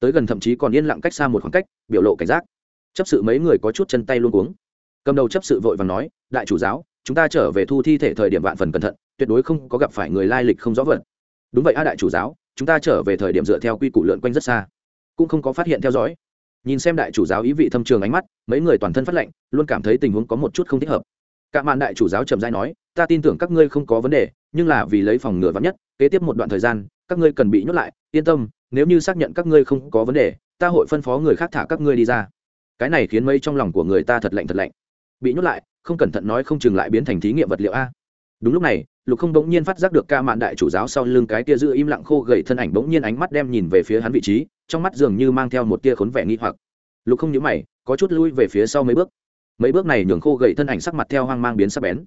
Tới gần thậm chí còn yên lặng cách xa một khoảng cách, biểu lộ cảnh giác. Chấp sự mấy người có chút chân tay luôn cuống. Cầm đầu chấp sự vội vàng nói, đại chủ giáo, chúng ta trở về thu thi thể thời điểm vạn phần cẩn thận, tuyệt đối không có gặp phải người lai lịch không rõ vận. đúng vậy a đại chủ giáo, chúng ta trở về thời điểm dựa theo quy củ lượn quanh rất xa cũng không có phát hiện theo dõi. Nhìn xem đại chủ giáo ý vị thâm trường ánh mắt, mấy người toàn thân phát lệnh luôn cảm thấy tình huống có một chút không thích hợp. Cả màn đại chủ giáo trầm dai nói, ta tin tưởng các ngươi không có vấn đề, nhưng là vì lấy phòng ngừa vắn nhất, kế tiếp một đoạn thời gian, các ngươi cần bị nhốt lại, yên tâm, nếu như xác nhận các ngươi không có vấn đề, ta hội phân phó người khác thả các ngươi đi ra. Cái này khiến mây trong lòng của người ta thật lạnh thật lạnh. Bị nhốt lại, không cẩn thận nói không chừng lại biến thành thí nghiệm vật liệu a đúng lúc này, lục không bỗng nhiên phát giác được ca mạn đại chủ giáo sau lưng cái tia giữ im lặng khô gầy thân ảnh bỗng nhiên ánh mắt đem nhìn về phía hắn vị trí, trong mắt dường như mang theo một tia khốn vẻ nghi hoặc. Lục không nhớ mày, có chút lui về phía sau mấy bước. Mấy bước này nhường khô gầy thân ảnh sắc mặt theo hoang mang biến sắc bén.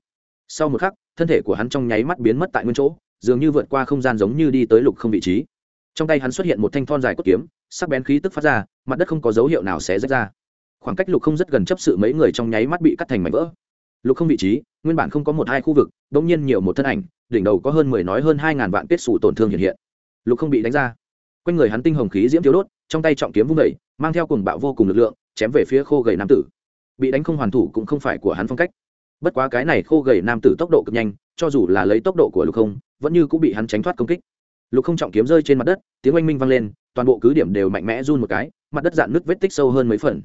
Sau một khắc, thân thể của hắn trong nháy mắt biến mất tại nguyên chỗ, dường như vượt qua không gian giống như đi tới lục không vị trí. Trong tay hắn xuất hiện một thanh thon dài cốt kiếm, sắc bén khí tức phát ra, mặt đất không có dấu hiệu nào sẽ rách ra. Khoảng cách lục không rất gần chấp sự mấy người trong nháy mắt bị cắt thành mảnh vỡ lục không vị trí, nguyên bản không có một hai khu vực đ ỗ n g nhiên nhiều một thân ảnh, đỉnh đầu có hơn mười nói hơn hai ngàn vạn kết xù tổn thương hiện hiện. Lục không bị đánh ra. Quanh người hắn tinh hồng khí diễm thiếu đốt, trong tay trọng kiếm vung đầy mang theo cùng bạo vô cùng lực lượng, chém về phía khô gầy nam tử. Bị đánh không hoàn thủ cũng không phải của hắn phong cách. Bất quá cái này khô gầy nam tử tốc độ cực nhanh, cho dù là lấy tốc độ của lục không, vẫn như cũng bị hắn tránh thoát công kích. Lục không trọng kiếm rơi trên mặt đất, tiếng oanh minh vang lên, toàn bộ cứ điểm đều mạnh mẽ run một cái, mặt đất dạn nước vết tích sâu hơn mấy phần.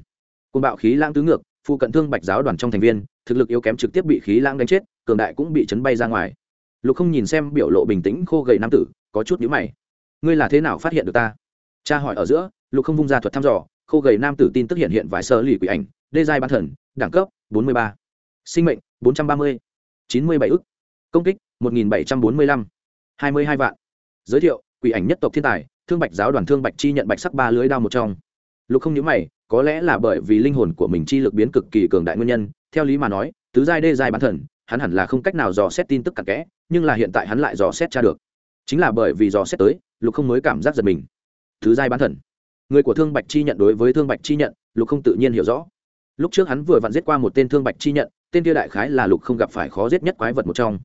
Côn bạo khí lãng tứ ngược phụ cận thương bạch giáo đoàn trong thành viên, thực lực yếu kém trực tiếp bị khí lãng đánh chết, cường đại cũng bị chấn bay ra ngoài lục không nhìn xem biểu lộ bình tĩnh khô gầy nam tử, có chút nhíu mày ngươi là thế nào phát hiện được ta cha hỏi ở giữa, lục không vung ra thuật thăm dò, khô gầy nam tử tin tức hiện hiện vài sơ lì quỷ ảnh, đê giai ban thần, đẳng cấp 43. sinh mệnh 430. 97 ức công kích 1745. 22 vạn giới thiệu, quỷ ảnh nhất tộc thiên tài, thương bạch giáo đoàn thương bạch chi nhận bạch sắc ba lưới đao một trong lục không nhớ mày, có lẽ là bởi vì linh hồn của mình chi lực biến cực kỳ cường đại nguyên nhân, theo lý mà nói, tứ giai đê giai bán thần, hắn hẳn là không cách nào dò xét tin tức cặn kẽ, nhưng là hiện tại hắn lại dò xét tra được. Chính là bởi vì dò xét tới, lục không mới cảm giác giật mình. Thứ giai bán thần. Người của thương bạch chi nhận đối với thương bạch chi nhận, lục không tự nhiên hiểu rõ. Lúc trước hắn vừa vặn giết qua một tên thương bạch chi nhận, tên kia đại khái là lục không gặp phải khó giết nhất quái vật một trong.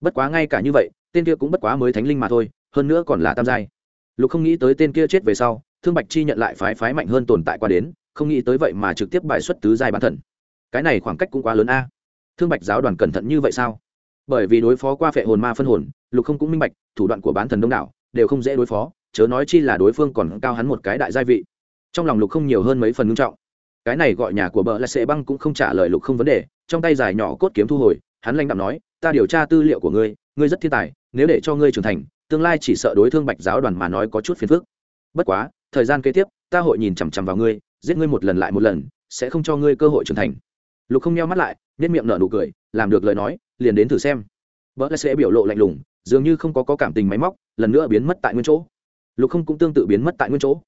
Bất quá ngay cả như vậy, tên kia cũng bất quá mới thánh linh mà thôi, hơn nữa còn là tam giai. Lục không nghĩ tới tên kia chết về sau thương bạch chi nhận lại phái phái mạnh hơn tồn tại qua đến, không nghĩ tới vậy mà trực tiếp bài xuất tứ giai bán thần. Cái này khoảng cách cũng quá lớn a. Thương bạch giáo đoàn cẩn thận như vậy sao? Bởi vì đối phó qua phệ hồn ma phân hồn, lục không cũng minh bạch, thủ đoạn của bán thần đông đảo, đều không dễ đối phó, chớ nói chi là đối phương còn cao hắn một cái đại gia vị. Trong lòng lục không nhiều hơn mấy phần ngưng trọng. Cái này gọi nhà của bờ là sệ băng cũng không trả lời lục không vấn đề, trong tay dài nhỏ cốt kiếm thu hồi, hắn lanh đạm nói, ta điều tra tư liệu của ngươi ngươi rất thiên tài, nếu để cho ngươi trưởng thành, tương lai chỉ sợ đối thương bạch giáo đoàn mà nói có chút phiền phức. Bất quá thời gian kế tiếp ta hội nhìn chằm chằm vào ngươi giết ngươi một lần lại một lần sẽ không cho ngươi cơ hội trưởng thành. Lục không nheo mắt lại nết miệng nở nụ cười làm được lời nói liền đến thử xem. Vợ là sẽ biểu lộ lạnh lùng dường như không có, có cảm tình máy móc lần nữa biến mất tại nguyên chỗ. Lục không cũng tương tự biến mất tại nguyên chỗ.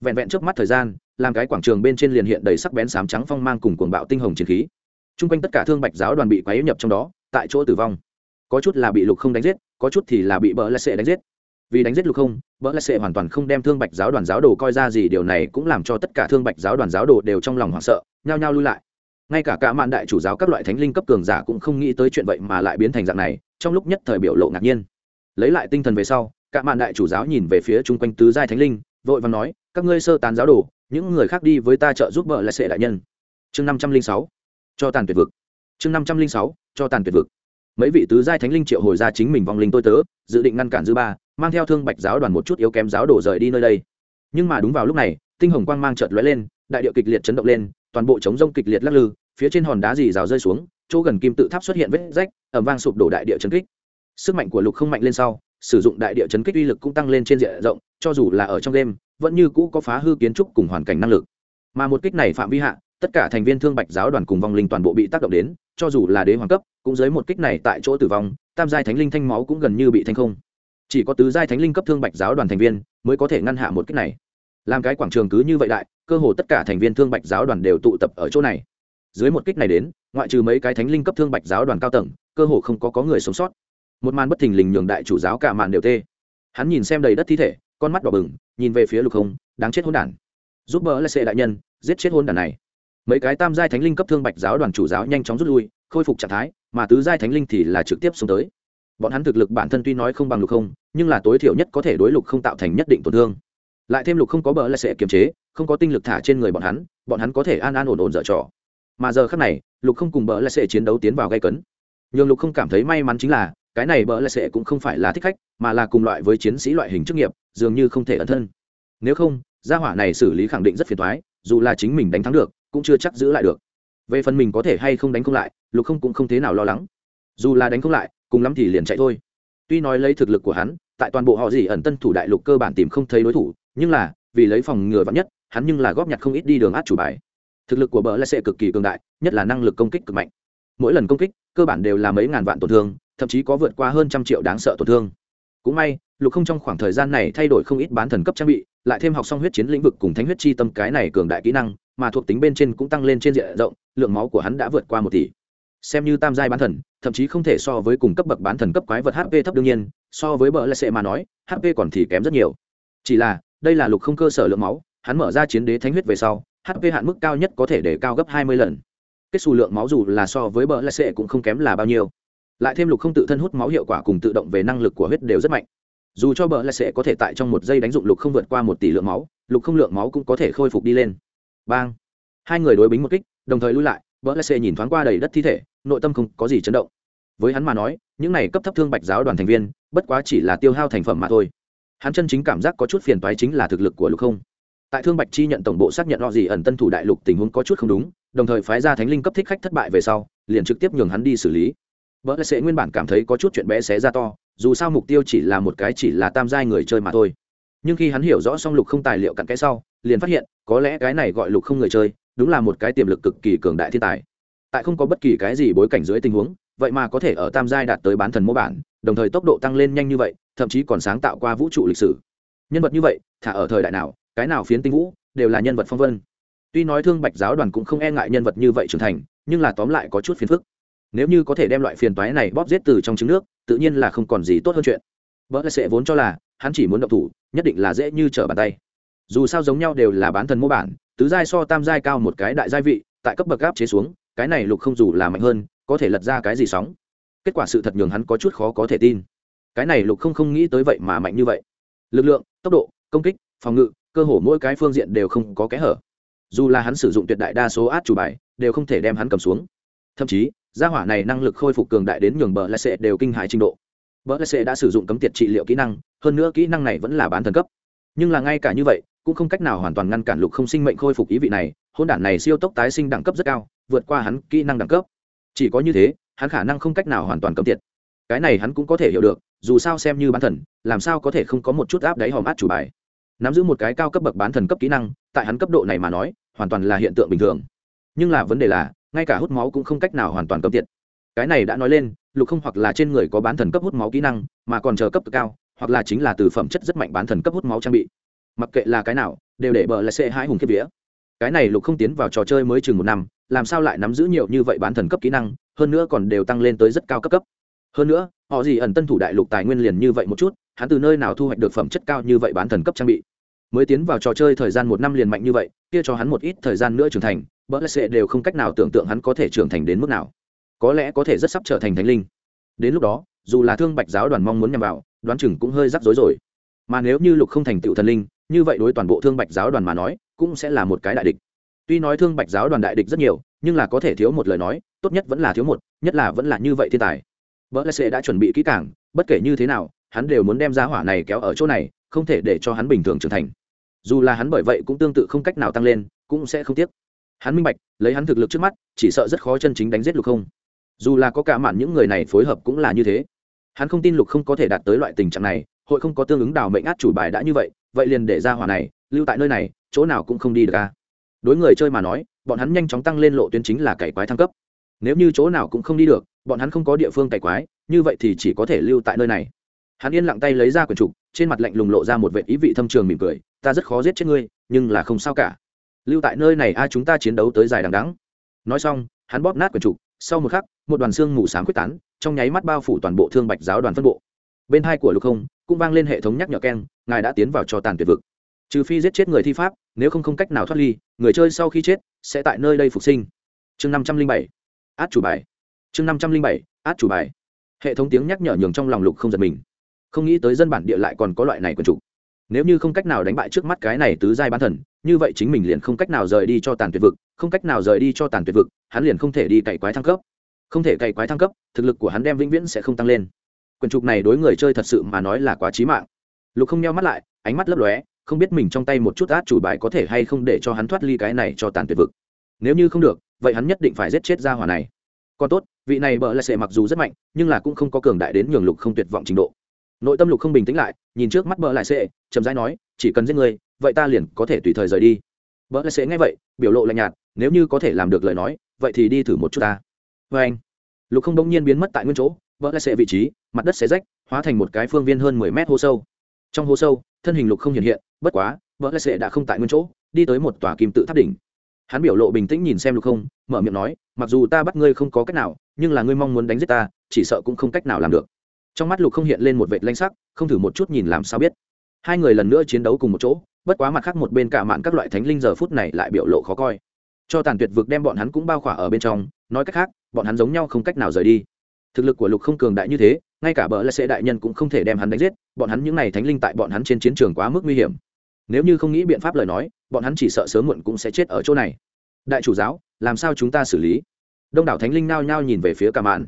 Vẹn vẹn trước mắt thời gian làm cái quảng trường bên trên liền hiện đầy sắc bén sám trắng phong mang cùng cuồng bạo tinh hồng chiến khí. T r u n g quanh tất cả thương bạch giáo đoàn bị quấy nhập trong đó tại chỗ tử vong. Có chút là bị lục không đánh giết có chút thì là bị bỡ lạch Sẽ đánh giết vì đánh giết lục không vợ lại sệ hoàn toàn không đem thương bạch giáo đoàn giáo đồ coi ra gì, điều này cũng làm cho tất cả thương bạch giáo đoàn giáo đồ đều trong lòng hoảng sợ, nhao nhao lui lại. Ngay cả cả mạn đại chủ giáo các loại thánh linh cấp cường giả cũng không nghĩ tới chuyện vậy mà lại biến thành dạng này, trong lúc nhất thời biểu lộ ngạc nhiên. Lấy lại tinh thần về sau, cả mạn đại chủ giáo nhìn về phía chung quanh tứ giai thánh linh, vội và nói, các ngươi sơ tán giáo đồ, những người khác đi với ta trợ giúp vợ lại sệ đại nhân. Chương năm trăm linh sáu, cho tàn tuyệt vực. Chương năm trăm linh sáu, cho tàn tuyệt vực mấy vị tứ giai thánh linh triệu hồi ra chính mình vong linh tôi tớ, dự định ngăn cản dư ba, mang theo thương bạch giáo đoàn một chút yếu kém giáo đổ rời đi nơi đây. Nhưng mà đúng vào lúc này, tinh hồng quang mang chợt lóe lên, đại điệu kịch liệt chấn động lên, toàn bộ chống rông kịch liệt lắc lư, phía trên hòn đá dì rào rơi xuống, chỗ gần kim tự tháp xuất hiện vết rách ẩm vang sụp đổ đại địa chấn kích. Sức mạnh của lục không mạnh lên sau, sử dụng đại địa chấn kích uy lực cũng tăng lên trên diện rộng, cho dù là ở trong đêm, vẫn như cũ có phá hư kiến trúc cùng hoàn cảnh năng lực. Mà một kích này phạm vi hạ tất cả thành viên thương bạch giáo đoàn cùng vong linh toàn bộ bị tác động đến, cho dù là đế hoàng cấp, cũng dưới một kích này tại chỗ tử vong, tam giai thánh linh thanh máu cũng gần như bị thanh không. Chỉ có tứ giai thánh linh cấp thương bạch giáo đoàn thành viên mới có thể ngăn hạ một kích này. Làm cái quảng trường cứ như vậy đại, cơ hồ tất cả thành viên thương bạch giáo đoàn đều tụ tập ở chỗ này. Dưới một kích này đến, ngoại trừ mấy cái thánh linh cấp thương bạch giáo đoàn cao tầng, cơ hồ không có có người sống sót. Một màn bất thình lình nhường đại chủ giáo cả màn đều tê. Hắn nhìn xem đầy đất thi thể, con mắt đỏ bừng, nhìn về phía lục không, đáng chết hôn đản. Giúp bỡ lại sệ đại nhân, giết chết hôn đản này mấy cái tam giai thánh linh cấp thương bạch giáo đoàn chủ giáo nhanh chóng rút lui, khôi phục trạng thái, mà tứ giai thánh linh thì là trực tiếp xuống tới. Bọn hắn thực lực bản thân tuy nói không bằng lục không, nhưng là tối thiểu nhất có thể đối lục không tạo thành nhất định tổn thương. Lại thêm lục không có bờ là sẽ kiềm chế, không có tinh lực thả trên người bọn hắn bọn hắn có thể an an ổn ổn dở trò. Mà giờ khác này, lục không cùng bờ là sẽ chiến đấu tiến vào gây cấn. Nhưng lục không cảm thấy may mắn chính là, cái này bỡ là sẽ cũng không phải là thích khách, mà là cùng loại với chiến sĩ loại hình chức nghiệp, dường như không thể ẩn thân. Nếu không, gia hỏa này xử lý khẳng định rất phiền thoái dù là chính mình đánh thắng được cũng chưa chắc giữ lại được. Về phần mình có thể hay không đánh không lại, lục không cũng không thế nào lo lắng. Dù là đánh không lại, cùng lắm thì liền chạy thôi. Tuy nói lấy thực lực của hắn, tại toàn bộ họ gì ẩn tân thủ đại lục cơ bản tìm không thấy đối thủ, nhưng là, vì lấy phòng ngừa vắng nhất, hắn nhưng là góp nhặt không ít đi đường át chủ bài. Thực lực của bờ lại sẽ cực kỳ cường đại, nhất là năng lực công kích cực mạnh. Mỗi lần công kích, cơ bản đều là mấy ngàn vạn tổn thương, thậm chí có vượt qua hơn trăm triệu đáng sợ tổn thương. Cũng may, lục không trong khoảng thời gian này thay đổi không ít bán thần cấp trang bị lại thêm học xong huyết chiến lĩnh vực cùng thánh huyết chi tâm cái này cường đại kỹ năng, mà thuộc tính bên trên cũng tăng lên trên diện rộng, lượng máu của hắn đã vượt qua một tỷ. Xem như tam giai bán thần, thậm chí không thể so với cùng cấp bậc bán thần cấp quái vật hp thấp đương nhiên, so với bờ lệ sệ mà nói hp còn thì kém rất nhiều. Chỉ là, đây là lục không cơ sở lượng máu, hắn mở ra chiến đế thánh huyết về sau hp hạn mức cao nhất có thể để cao gấp hai mươi lần. Kết xù lượng máu dù là so với bờ lệ sệ cũng không kém là bao nhiêu. Lại thêm lục không tự thân hút máu hiệu quả cùng tự động về năng lực của huyết đều rất mạnh dù cho bờ lại sẽ có thể tại trong một giây đánh dụng lục không vượt qua một tỷ lượng máu, lục không lượng máu cũng có thể khôi phục đi lên. Bang. Hai người đối bính một kích, đồng thời lui lại, bờ lại sẽ nhìn thoáng qua đầy đất thi thể, nội tâm không có gì chấn động. Với hắn mà nói, những này cấp thấp thương bạch giáo đoàn thành viên, bất quá chỉ là tiêu hao thành phẩm mà thôi. Hắn chân chính cảm giác có chút phiền toái chính là thực lực của lục không. Tại thương bạch chi nhận tổng bộ xác nhận họ gì ẩn tân thủ đại lục tình huống có chút không đúng, đồng thời phái ra thánh linh cấp thích khách thất bại về sau, liền trực tiếp nhường hắn đi xử lý. Vợ lại sẽ nguyên bản cảm thấy có chút chuyện bé xé ra to dù sao mục tiêu chỉ là một cái chỉ là tam giai người chơi mà thôi. Nhưng khi hắn hiểu rõ xong lục không tài liệu cặn cái sau, liền phát hiện, có lẽ cái này gọi lục không người chơi, đúng là một cái tiềm lực cực kỳ cường đại thiên tài. Tại không có bất kỳ cái gì bối cảnh dưới tình huống, vậy mà có thể ở tam giai đạt tới bán thần mô bản, đồng thời tốc độ tăng lên nhanh như vậy, thậm chí còn sáng tạo qua vũ trụ lịch sử. Nhân vật như vậy, thả ở thời đại nào, cái nào phiến tinh vũ, đều là nhân vật phong vân. Tuy nói thương bạch giáo đoàn cũng không e ngại nhân vật như vậy trưởng thành, nhưng là tóm lại có chút phiền phức nếu như có thể đem loại phiền toái này bóp giết từ trong trứng nước, tự nhiên là không còn gì tốt hơn chuyện. Vợ sẽ vốn cho là, hắn chỉ muốn động thủ, nhất định là dễ như trở bàn tay. Dù sao giống nhau đều là bán thần mô bản, tứ giai so tam giai cao một cái đại giai vị, tại cấp bậc gáp chế xuống, cái này lục không dù là mạnh hơn, có thể lật ra cái gì sóng. Kết quả sự thật nhường hắn có chút khó có thể tin. Cái này lục không không nghĩ tới vậy mà mạnh như vậy. Lực lượng, tốc độ, công kích, phòng ngự, cơ hồ mỗi cái phương diện đều không có kẽ hở. Dù là hắn sử dụng tuyệt đại đa số át chủ bài, đều không thể đem hắn cầm xuống. Thậm chí gia hỏa này năng lực khôi phục cường đại đến nhường bờ lạch sệ đều kinh hại trình độ. Bờ lạch sệ đã sử dụng cấm tiệt trị liệu kỹ năng, hơn nữa kỹ năng này vẫn là bán thần cấp. Nhưng là ngay cả như vậy, cũng không cách nào hoàn toàn ngăn cản lục không sinh mệnh khôi phục ý vị này hôn đản này siêu tốc tái sinh đẳng cấp rất cao, vượt qua hắn kỹ năng đẳng cấp. Chỉ có như thế, hắn khả năng không cách nào hoàn toàn cấm tiệt. Cái này hắn cũng có thể hiểu được, dù sao xem như bán thần, làm sao có thể không có một chút áp đáy hòm át chủ bài. Nắm giữ một cái cao cấp bậc bán thần cấp kỹ năng, tại hắn cấp độ này mà nói, hoàn toàn là hiện tượng bình thường. Nhưng là vấn đề là ngay cả hút máu cũng không cách nào hoàn toàn cấm tiệt. Cái này đã nói lên, lục không hoặc là trên người có bán thần cấp hút máu kỹ năng, mà còn chờ cấp cực cao, hoặc là chính là từ phẩm chất rất mạnh bán thần cấp hút máu trang bị. Mặc kệ là cái nào, đều để bờ lại sẽ hãi hùng kiếp vía. Cái này lục không tiến vào trò chơi mới chừng một năm, làm sao lại nắm giữ nhiều như vậy bán thần cấp kỹ năng, hơn nữa còn đều tăng lên tới rất cao cấp cấp. Hơn nữa, họ gì ẩn tân thủ đại lục tài nguyên liền như vậy một chút, hắn từ nơi nào thu hoạch được phẩm chất cao như vậy bán thần cấp trang bị? Mới tiến vào trò chơi thời gian một năm liền mạnh như vậy, kia cho hắn một ít thời gian nữa trưởng thành bỡ lẽ sẽ đều không cách nào tưởng tượng hắn có thể trưởng thành đến mức nào. Có lẽ có thể rất sắp trở thành thánh linh. Đến lúc đó, dù là thương bạch giáo đoàn mong muốn nhằm vào, đoán chừng cũng hơi rắc rối rồi. Mà nếu như lục không thành tựu thần linh, như vậy đối toàn bộ thương bạch giáo đoàn mà nói, cũng sẽ là một cái đại địch. Tuy nói thương bạch giáo đoàn đại địch rất nhiều, nhưng là có thể thiếu một lời nói, tốt nhất vẫn là thiếu một, nhất là vẫn là như vậy thiên tài. Vợ lẽ sẽ đã chuẩn bị kỹ càng, bất kể như thế nào, hắn đều muốn đem ra hỏa này kéo ở chỗ này, không thể để cho hắn bình thường trưởng thành. Dù là hắn bởi vậy cũng tương tự không cách nào tăng lên, cũng sẽ không tiếc hắn minh bạch, lấy hắn thực lực trước mắt, chỉ sợ rất khó chân chính đánh giết lục không. Dù là có cả mạn những người này phối hợp cũng là như thế. Hắn không tin lục không có thể đạt tới loại tình trạng này, hội không có tương ứng đào mệnh át chủ bài đã như vậy vậy liền để ra hỏa này, lưu tại nơi này, chỗ nào cũng không đi được ca đối người chơi mà nói, bọn hắn nhanh chóng tăng lên lộ tuyến chính là cày quái thăng cấp. Nếu như chỗ nào cũng không đi được, bọn hắn không có địa phương cày quái, như vậy thì chỉ có thể lưu tại nơi này. Hắn yên lặng tay lấy ra quyển trục, trên mặt lạnh lùng lộ ra một vệ ý vị thâm trường mỉm cười, ta rất khó giết chết ngươi, nhưng là không sao cả lưu tại nơi này a, chúng ta chiến đấu tới dài đằng đắng nói xong, hắn bóp nát quần trục, sau một khắc, một đoàn xương mù sáng quyết tán, trong nháy mắt bao phủ toàn bộ thương bạch giáo đoàn phân bộ. Bên hai của lục không, cũng vang lên hệ thống nhắc nhở keng, ngài đã tiến vào cho tàn tuyệt vực. Trừ phi giết chết người thi pháp, nếu không không cách nào thoát ly, người chơi sau khi chết, sẽ tại nơi đây phục sinh. Chương năm trăm linh bảy, át chủ bài. Chương năm trăm linh bảy, át chủ bài. Hệ thống tiếng nhắc nhở nhường trong lòng lục không giật mình. Không nghĩ tới dân bản địa lại còn có loại này quần chủ nếu như không cách nào đánh bại trước mắt cái này tứ giai bán thần như vậy chính mình liền không cách nào rời đi cho tàn tuyệt vực, không cách nào rời đi cho tàn tuyệt vực, hắn liền không thể đi cày quái thăng cấp. Không thể cày quái thăng cấp, thực lực của hắn đem vĩnh viễn sẽ không tăng lên. Quyển trục này đối người chơi thật sự mà nói là quá trí mạng. Lục không nheo mắt lại, ánh mắt lấp lóe, không biết mình trong tay một chút át chủ bài có thể hay không để cho hắn thoát ly cái này cho tàn tuyệt vực. Nếu như không được, vậy hắn nhất định phải giết chết ra hỏa này. Còn tốt, vị này bợ lại sệ mặc dù rất mạnh, nhưng là cũng không có cường đại đến nhường lục không tuyệt vọng trình độ nội tâm lục không bình tĩnh lại, nhìn trước mắt bợ lại sệ, chậm rãi nói, chỉ cần giết người, vậy ta liền có thể tùy thời rời đi. Bợ lại sệ nghe vậy, biểu lộ lạnh nhạt, nếu như có thể làm được lời nói, vậy thì đi thử một chút ta. Vê anh, lục không bỗng nhiên biến mất tại nguyên chỗ bợ lại sệ vị trí, mặt đất sẽ rách, hóa thành một cái phương viên hơn mười mét hô sâu. Trong hố sâu, thân hình lục không hiện hiện, bất quá vợ lẽ sệ đã không tại nguyên chỗ, đi tới một tòa kim tự tháp đỉnh. Hắn biểu lộ bình tĩnh nhìn xem lục không, mở miệng nói, mặc dù ta bắt ngươi không có cách nào, nhưng là ngươi mong muốn đánh giết ta, chỉ sợ cũng không cách nào làm được trong mắt lục không hiện lên một vệt lanh sắc, không thử một chút nhìn làm sao biết. Hai người lần nữa chiến đấu cùng một chỗ, bất quá mặt khác một bên cả mạn các loại thánh linh giờ phút này lại biểu lộ khó coi. Cho tàn tuyệt vực đem bọn hắn cũng bao khỏa ở bên trong, nói cách khác, bọn hắn giống nhau không cách nào rời đi. Thực lực của lục không cường đại như thế, ngay cả bờ là sẽ đại nhân cũng không thể đem hắn đánh giết, bọn hắn những n à y thánh linh tại bọn hắn trên chiến trường quá mức nguy hiểm. Nếu như không nghĩ biện pháp lời nói, bọn hắn chỉ sợ sớm muộn cũng sẽ chết ở chỗ này. Đại chủ giáo, làm sao chúng ta xử lý? Đông đảo thánh linh nao nhao nhìn về phía ca mạn.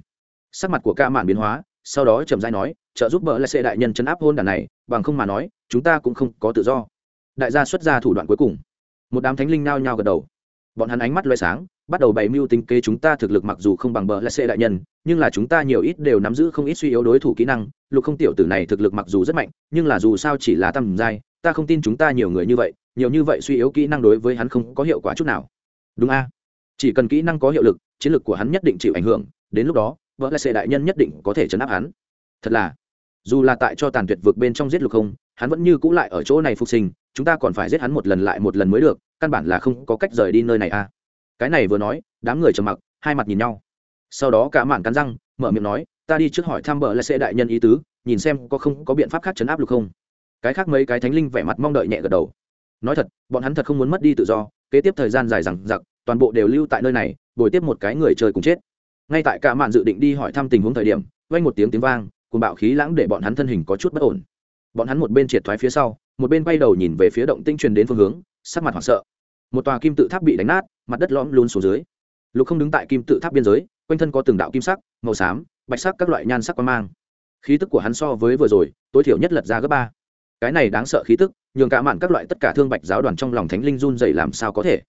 Sắc mặt của ca mạn biến hóa sau đó trầm giai nói, trợ giúp bờ lại xê đại nhân chấn áp hôn đàn này, bằng không mà nói, chúng ta cũng không có tự do. Đại gia xuất ra thủ đoạn cuối cùng. Một đám thánh linh nao nhao gật đầu. Bọn hắn ánh mắt loay sáng, bắt đầu bày mưu tính kế chúng ta thực lực mặc dù không bằng bờ lại xê đại nhân, nhưng là chúng ta nhiều ít đều nắm giữ không ít suy yếu đối thủ kỹ năng, lục không tiểu tử này thực lực mặc dù rất mạnh, nhưng là dù sao chỉ là tầm giai, ta không tin chúng ta nhiều người như vậy, nhiều như vậy suy yếu kỹ năng đối với hắn không có hiệu quả chút nào. Đúng a. Chỉ cần kỹ năng có hiệu lực, chiến lược của hắn nhất định chịu ảnh hưởng, đến lúc đó vợ lại sệ đại nhân nhất định có thể chấn áp hắn. Thật là, dù là tại cho tàn tuyệt vực bên trong giết lục không, hắn vẫn như cũ lại ở chỗ này phục sinh, chúng ta còn phải giết hắn một lần lại một lần mới được, căn bản là không có cách rời đi nơi này a cái này vừa nói, đám người trầm mặc, hai mặt nhìn nhau. Sau đó cả mảng cắn răng, mở miệng nói, ta đi trước hỏi thăm bờ lại sẽ đại nhân ý tứ, nhìn xem có không có biện pháp khác chấn áp lục không. Cái khác mấy cái thánh linh vẻ mặt mong đợi nhẹ gật đầu. Nói thật, bọn hắn thật không muốn mất đi tự do, kế tiếp thời gian dài rằng giặc toàn bộ đều lưu tại nơi này, bồi tiếp một cái người chơi cùng chết ngay tại cả mạn dự định đi hỏi thăm tình huống thời điểm, vang một tiếng tiếng vang cùng bạo khí lãng để bọn hắn thân hình có chút bất ổn. Bọn hắn một bên triệt thoái phía sau, một bên bay đầu nhìn về phía động tinh truyền đến phương hướng, sắc mặt hoảng sợ. Một tòa kim tự tháp bị đánh nát, mặt đất lõm luôn xuống dưới. Lục không đứng tại kim tự tháp biên giới, quanh thân có từng đạo kim sắc, màu xám, bạch sắc các loại nhan sắc quan mang. Khí tức của hắn so với vừa rồi, tối thiểu nhất lật ra gấp ba. Cái này đáng sợ khí tức, nhường cả mạn các loại tất cả thương bạch giáo đoàn trong lòng thánh linh run dày làm sao có thể.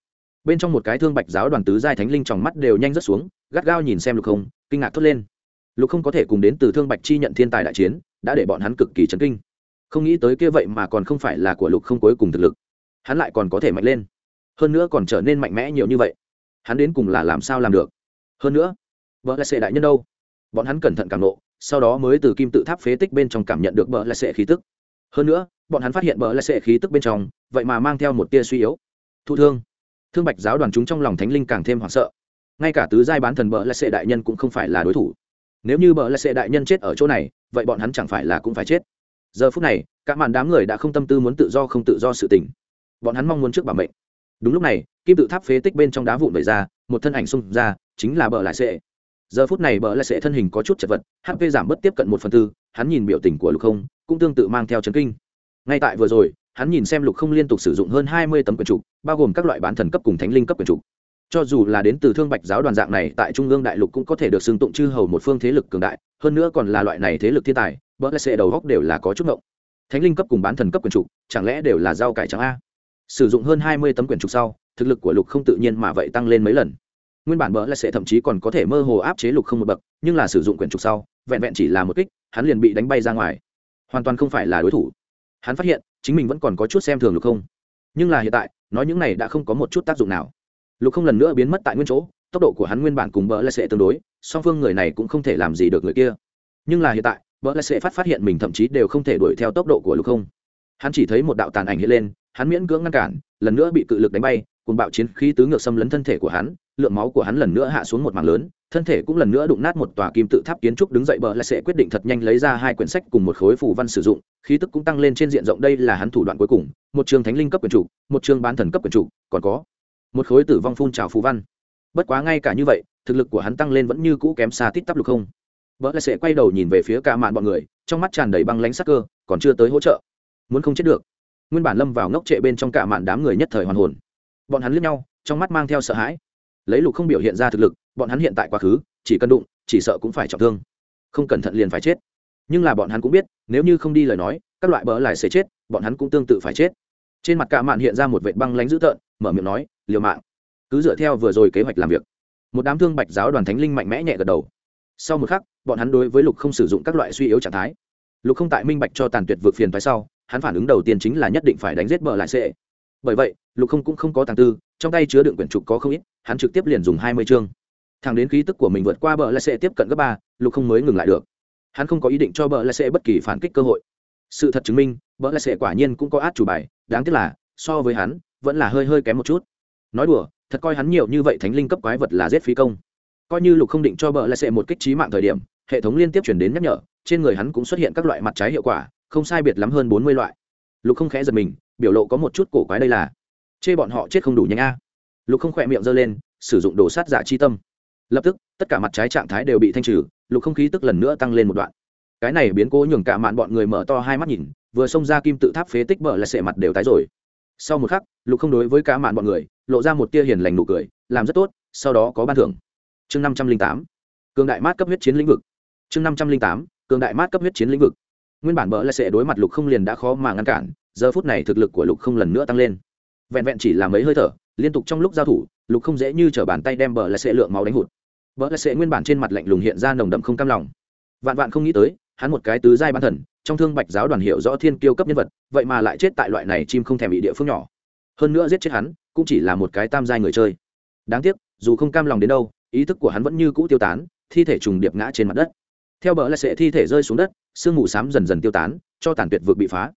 Bên trong một cái thương bạch giáo đoàn tứ giai thánh linh trong mắt đều nhanh rất xuống gắt gao nhìn xem lục không, kinh ngạc thốt lên. Lục không có thể cùng đến từ thương bạch chi nhận thiên tài đại chiến, đã để bọn hắn cực kỳ chấn kinh. Không nghĩ tới kia vậy mà còn không phải là của lục không cuối cùng thực lực. Hắn lại còn có thể mạnh lên. Hơn nữa còn trở nên mạnh mẽ nhiều như vậy. Hắn đến cùng là làm sao làm được? Hơn nữa vợ lại sệ đại nhân đâu? Bọn hắn cẩn thận cảm nộ, sau đó mới từ kim tự tháp phế tích bên trong cảm nhận được bờ lại sệ khí tức. Hơn nữa, bọn hắn phát hiện bờ lại sệ khí tức bên trong, vậy mà mang theo một tia suy yếu. Thụ thương. Thương bạch giáo đoàn chúng trong lòng thánh linh càng thêm hoảng sợ ngay cả tứ giai bán thần bờ lại sệ đại nhân cũng không phải là đối thủ. Nếu như bờ lại sệ đại nhân chết ở chỗ này, vậy bọn hắn chẳng phải là cũng phải chết. Giờ phút này các màn đám người đã không tâm tư muốn tự do không tự do sự tình. Bọn hắn mong muốn trước bảo mệnh. Đúng lúc này, kim tự tháp phế tích bên trong đá vụn vẩy ra, một thân ảnh xung ra, chính là bờ lại sệ giờ phút này bờ lại sệ thân hình có chút chật vật hp giảm mất tiếp cận một phần tư, hắn nhìn biểu tình của lục không, cũng tương tự mang theo chấn kinh. Ngay tại vừa rồi, hắn nhìn xem lục không liên tục sử dụng hơn hai mươi tấm quyền trục bao gồm các loại bán thần cấp cùng thánh linh cấp quyền trục cho dù là đến từ thương bạch giáo đoàn dạng này, tại trung ương đại lục cũng có thể được xưng tụng chư hầu một phương thế lực cường đại, hơn nữa còn là loại này thế lực thiên tài, bỡ lại sẽ đầu góc đều là có chút ngộng. Thánh linh cấp cùng bán thần cấp quyền trục chẳng lẽ đều là rau cải trắng a? Sử dụng hơn hai mươi tấm quyền trục sau, thực lực của lục không tự nhiên mà vậy tăng lên mấy lần. Nguyên bản bỡ lại sẽ thậm chí còn có thể mơ hồ áp chế lục không một bậc, nhưng là sử dụng quyền trục sau, vẹn vẹn chỉ là một kích, hắn liền bị đánh bay ra ngoài. Hoàn toàn không phải là đối thủ. Hắn phát hiện, chính mình vẫn còn có chút xem thường lục không. Nhưng là hiện tại, nói những này đã không có một chút tác dụng nào lục không lần nữa biến mất tại nguyên chỗ, tốc độ của hắn nguyên bản cùng bỡ lại Sệ tương đối, song phương người này cũng không thể làm gì được người kia. Nhưng là hiện tại, bỡ lại Sệ phát phát hiện mình thậm chí đều không thể đuổi theo tốc độ của lục không. Hắn chỉ thấy một đạo tàn ảnh hiện lên, hắn miễn cưỡng ngăn cản, lần nữa bị cự lực đánh bay cùng bạo chiến khí tứ ngược xâm lấn thân thể của hắn, lượng máu của hắn lần nữa hạ xuống một mảng lớn, thân thể cũng lần nữa đụng nát một tòa kim tự tháp kiến trúc đứng dậy bờ lại sẽ quyết định thật nhanh lấy ra hai quyển sách cùng một khối phù văn sử dụng, khí tức cũng tăng lên trên diện rộng, đây là hắn thủ đoạn cuối cùng, một trường thánh linh cấp quyền chủ, một trường bán thần cấp quyền chủ, còn có một khối tử vong phun trào phù văn. Bất quá ngay cả như vậy, thực lực của hắn tăng lên vẫn như cũ kém xa tít tắp lục không. Vợ lại sẽ quay đầu nhìn về phía cả mạn bọn người, trong mắt tràn đầy băng lánh sắc cơ, còn chưa tới hỗ trợ. Muốn không chết được. Nguyên bản lâm vào ngốc trệ bên trong cả mạn đám người nhất thời hoàn hồn. Bọn hắn liếc nhau, trong mắt mang theo sợ hãi. Lấy lục không biểu hiện ra thực lực, bọn hắn hiện tại quá khứ, chỉ cần đụng, chỉ sợ cũng phải trọng thương. Không cẩn thận liền phải chết. Nhưng là bọn hắn cũng biết, nếu như không đi lời nói, các loại bỡ lại sẽ chết, bọn hắn cũng tương tự phải chết trên mặt cả mạn hiện ra một vệ băng lánh dữ tợn, mở miệng nói, liều mạng. Cứ dựa theo vừa rồi kế hoạch làm việc. Một đám thương bạch giáo đoàn thánh linh mạnh mẽ nhẹ gật đầu. Sau một khắc, bọn hắn đối với lục không sử dụng các loại suy yếu trạng thái. Lục không tại minh bạch cho tàn tuyệt vượt phiền thoái sau, hắn phản ứng đầu tiên chính là nhất định phải đánh giết bờ lại sệ. Bởi vậy, lục không cũng không có tàng tư, trong tay chứa đựng quyển trục có không ít, hắn trực tiếp liền dùng hai mươi chương. Thằng đến khí tức của mình vượt qua bờ lại sệ tiếp cận gấp ba, lục không mới ngừng lại được. Hắn không có ý định cho bờ lại sệ bất kỳ phản kích cơ hội sự thật chứng minh bờ lại sệ quả nhiên cũng có át chủ bài, đáng tiếc là, so với hắn, vẫn là hơi hơi kém một chút. Nói đùa, thật coi hắn nhiều như vậy thánh linh cấp quái vật là giết phí công. Coi như lục không định cho bờ lại sệ một kích trí mạng thời điểm, hệ thống liên tiếp chuyển đến nhắc nhở, trên người hắn cũng xuất hiện các loại mặt trái hiệu quả, không sai biệt lắm hơn bốn mươi loại. Lục không khẽ giật mình, biểu lộ có một chút cổ quái đây là, chê bọn họ chết không đủ nhanh a. Lục không khỏe miệng giơ lên, sử dụng đồ sát giả chi tâm. Lập tức, tất cả mặt trái trạng thái đều bị thanh trừ, lục không khí tức lần nữa tăng lên một đoạn cái này biến cố nhường cả mạn bọn người mở to hai mắt nhìn, vừa xông ra kim tự tháp phế tích bờ là sệ mặt đều tái rồi. Sau một khắc, lục không đối với cả mạn bọn người, lộ ra một tia hiền lành nụ cười, làm rất tốt, sau đó có ban thưởng. Chương năm trăm linh tám, cường đại mát cấp huyết chiến lĩnh vực. Chương năm trăm linh tám, cường đại mát cấp huyết chiến lĩnh vực. Nguyên bản bờ là sệ đối mặt lục không liền đã khó mà ngăn cản, giờ phút này thực lực của lục không lần nữa tăng lên. Vẹn vẹn chỉ là mấy hơi thở, liên tục trong lúc giao thủ, lục không dễ như t r ở bàn tay đem bờ là sệ lượng máu đánh hụt. Bờ là sệ nguyên bản trên mặt lạnh lùng hiện ra nồng đậm không cam lòng. Vạn vạn không nghĩ tới hắn một cái tứ giai ban thần, trong thương bạch giáo đoàn hiệu rõ thiên kiêu cấp nhân vật, vậy mà lại chết tại loại này chim không thèm bị địa phương nhỏ. Hơn nữa giết chết hắn, cũng chỉ là một cái tam giai người chơi. Đáng tiếc, dù không cam lòng đến đâu, ý thức của hắn vẫn như cũ tiêu tán, thi thể trùng điệp ngã trên mặt đất. Theo bờ là sẽ thi thể rơi xuống đất, sương mù xám dần dần tiêu tán, cho tàn tuyệt vực bị phá.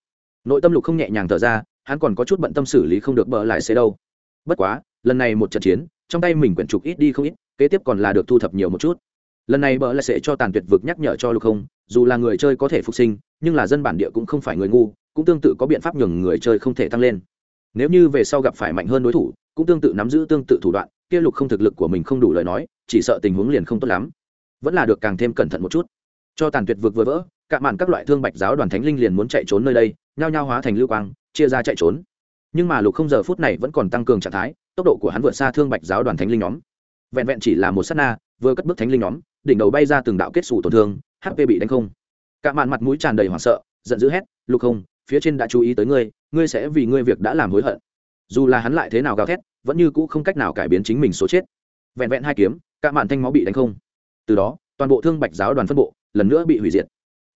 Nội tâm lục không nhẹ nhàng thở ra, hắn còn có chút bận tâm xử lý không được bờ lại sẽ đâu. Bất quá, lần này một trận chiến, trong tay mình quyển trục ít đi không ít, kế tiếp còn là được thu thập nhiều một chút lần này bờ lại sẽ cho tàn tuyệt vực nhắc nhở cho lục không, dù là người chơi có thể phục sinh, nhưng là dân bản địa cũng không phải người ngu, cũng tương tự có biện pháp nhường người chơi không thể tăng lên. Nếu như về sau gặp phải mạnh hơn đối thủ, cũng tương tự nắm giữ tương tự thủ đoạn, kia lục không thực lực của mình không đủ lời nói, chỉ sợ tình huống liền không tốt lắm. Vẫn là được càng thêm cẩn thận một chút. Cho tàn tuyệt vực vừa vỡ cạn mạn các loại thương bạch giáo đoàn thánh linh liền muốn chạy trốn nơi đây, nhao nhao hóa thành lưu quang, chia ra chạy trốn. Nhưng mà lục không giờ phút này vẫn còn tăng cường trạng thái, tốc độ của hắn vượt xa thương bạch giáo đoàn thánh linh nhóm. Vẹn vẹn chỉ là một s á t na, vừa cất bước thánh linh nhóm đỉnh đầu bay ra từng đạo kết xù tổn thương hp bị đánh không. Cả mạn mặt mũi tràn đầy hoảng sợ, giận dữ hét, lục không phía trên đã chú ý tới ngươi ngươi sẽ vì ngươi việc đã làm hối hận. Dù là hắn lại thế nào gào thét, vẫn như cũ không cách nào cải biến chính mình số chết. Vẹn vẹn hai kiếm, cả mạn thanh máu bị đánh không. Từ đó, toàn bộ thương bạch giáo đoàn phân bộ lần nữa bị hủy diệt.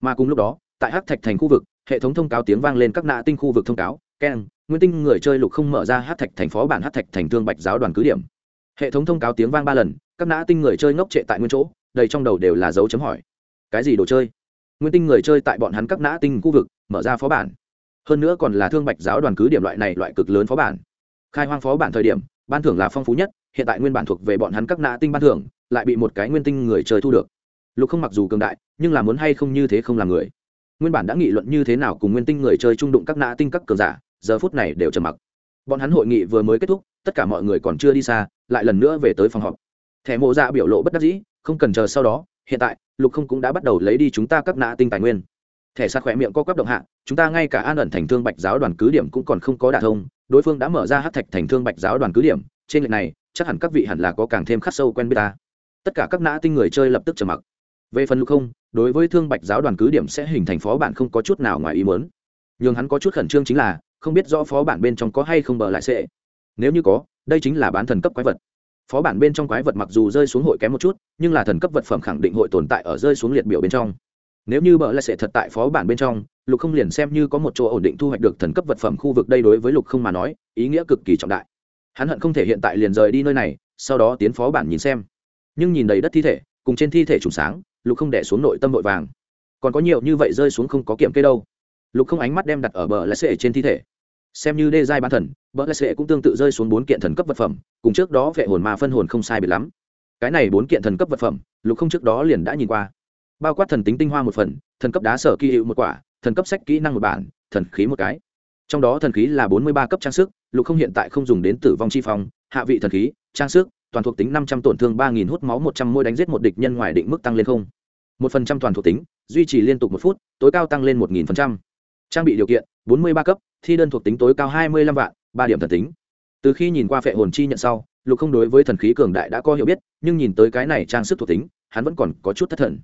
Mà cùng lúc đó, tại hắc thạch thành khu vực, hệ thống thông cáo tiếng vang lên các nạ tinh khu vực thông cáo keng nguyên tinh người chơi lục không mở ra Hát thạch thành phó bản Hát thạch thành thương bạch giáo đoàn cứ điểm. Hệ thống thông cáo tiếng vang ba lần, các nã tinh người chơi ngốc trệ tại nguyên chỗ đầy trong đầu đều là dấu chấm hỏi. Cái gì đồ chơi? Nguyên tinh người chơi tại bọn hắn các nã tinh khu vực, mở ra phó bản. Hơn nữa còn là thương bạch giáo đoàn cứ điểm loại này loại cực lớn phó bản. Khai hoang phó bản thời điểm, ban thưởng là phong phú nhất, hiện tại nguyên bản thuộc về bọn hắn các nã tinh ban thưởng, lại bị một cái nguyên tinh người chơi thu được. Lục không mặc dù cường đại, nhưng là muốn hay không như thế không làm người. Nguyên bản đã nghị luận như thế nào cùng nguyên tinh người chơi trung đụng các nã tinh các cường giả, giờ phút này đều trầm mặc. Bọn hắn hội nghị vừa mới kết thúc, tất cả mọi người còn chưa đi xa, lại lần nữa về tới phòng họp. Thẻ mộ dạ biểu lộ bất đắc dĩ không cần chờ sau đó, hiện tại, lục không cũng đã bắt đầu lấy đi chúng ta các nã tinh tài nguyên. Thẻ sát khỏe miệng co quắp động hạ, chúng ta ngay cả an ẩn thành thương bạch giáo đoàn cứ điểm cũng còn không có đả thông, đối phương đã mở ra hát thạch thành thương bạch giáo đoàn cứ điểm, trên lệch này, chắc hẳn các vị hẳn là có càng thêm khắc sâu quen biết ta. Tất cả các nã tinh người chơi lập tức trầm mặc. Về phần lục không, đối với thương bạch giáo đoàn cứ điểm sẽ hình thành phó bản không có chút nào ngoài ý muốn. Nhưng hắn có chút khẩn trương chính là, không biết rõ phó bản bên trong có hay không bờ lại sẽ. Nếu như có, đây chính là bán thần cấp quái vật phó bản bên trong quái vật mặc dù rơi xuống hội kém một chút, nhưng là thần cấp vật phẩm khẳng định hội tồn tại ở rơi xuống liệt biểu bên trong. Nếu như bờ lại sẽ thật tại phó bản bên trong, lục không liền xem như có một chỗ ổn định thu hoạch được thần cấp vật phẩm khu vực đây đối với lục không mà nói, ý nghĩa cực kỳ trọng đại. Hắn hận không thể hiện tại liền rời đi nơi này, sau đó tiến phó bản nhìn xem. Nhưng nhìn đầy đất thi thể, cùng trên thi thể trùng sáng, lục không đẻ xuống nội tâm vội vàng. Còn có nhiều như vậy rơi xuống không có kiểm kê đâu. Lục không ánh mắt đem đặt ở bờ lái xệ trên thi thể xem như đê giai bán thần, bỡ lái sẽ cũng tương tự rơi xuống bốn kiện thần cấp vật phẩm, cùng trước đó vệ hồn ma phân hồn không sai biệt lắm. Cái này bốn kiện thần cấp vật phẩm, lục không trước đó liền đã nhìn qua. Bao quát thần tính tinh hoa một phần, thần cấp đá sở kỳ hiệu một quả, thần cấp sách kỹ năng một bản, thần khí một cái. Trong đó thần khí là bốn mươi ba cấp trang sức, lục không hiện tại không dùng đến tử vong chi phong, hạ vị thần khí, trang sức, toàn thuộc tính năm trăm tổn thương ba nghìn hút máu một trăm môi đánh giết một địch nhân ngoài định mức tăng lên không. Một phần trăm toàn thuộc tính, duy trì liên tục một phút, tối cao tăng lên một nghìn phần trăm trang bị điều kiện, bốn mươi ba cấp, thi đơn thuộc tính tối cao hai mươi lăm vạn, ba điểm thần tính. Từ khi nhìn qua phệ hồn chi nhận sau, lục không đối với thần khí cường đại đã có hiểu biết, nhưng nhìn tới cái này trang sức thuộc tính, hắn vẫn còn có chút thất thần.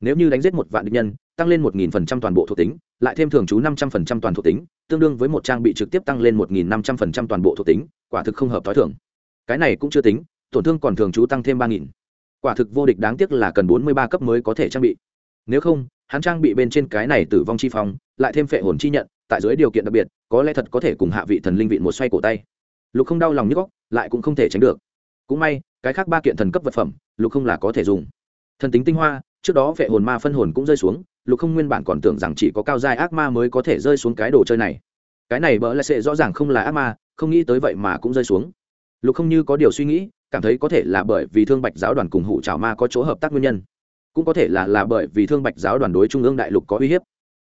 Nếu như đánh giết một vạn địch nhân, tăng lên một nghìn phần trăm toàn bộ thuộc tính, lại thêm thường trú năm trăm phần trăm toàn thuộc tính, tương đương với một trang bị trực tiếp tăng lên một nghìn năm trăm phần trăm toàn bộ thuộc tính, quả thực không hợp t h o i thưởng cái này cũng chưa tính, tổn thương còn thường trú tăng thêm ba nghìn. Quả thực vô địch đáng tiếc là cần bốn mươi ba cấp mới có thể trang bị. Nếu không hắn trang bị bên trên cái này tử vong chi phong, lại thêm phệ hồn chi nhận, tại dưới điều kiện đặc biệt, có lẽ thật có thể cùng hạ vị thần linh vị một xoay cổ tay. Lục không đau lòng như góc, lại cũng không thể tránh được. Cũng may, cái khác ba kiện thần cấp vật phẩm, lục không là có thể dùng. Thần tính tinh hoa, trước đó vệ hồn ma phân hồn cũng rơi xuống, lục không nguyên bản còn tưởng rằng chỉ có cao giai ác ma mới có thể rơi xuống cái đồ chơi này. Cái này bỡ lại sẽ rõ ràng không là ác ma, không nghĩ tới vậy mà cũng rơi xuống. Lục không như có điều suy nghĩ, cảm thấy có thể là bởi vì thương bạch giáo đoàn cùng hụ trào ma có chỗ hợp tác nguyên nhân cũng có thể là là bởi vì thương bạch giáo đoàn đối trung ương đại lục có uy hiếp.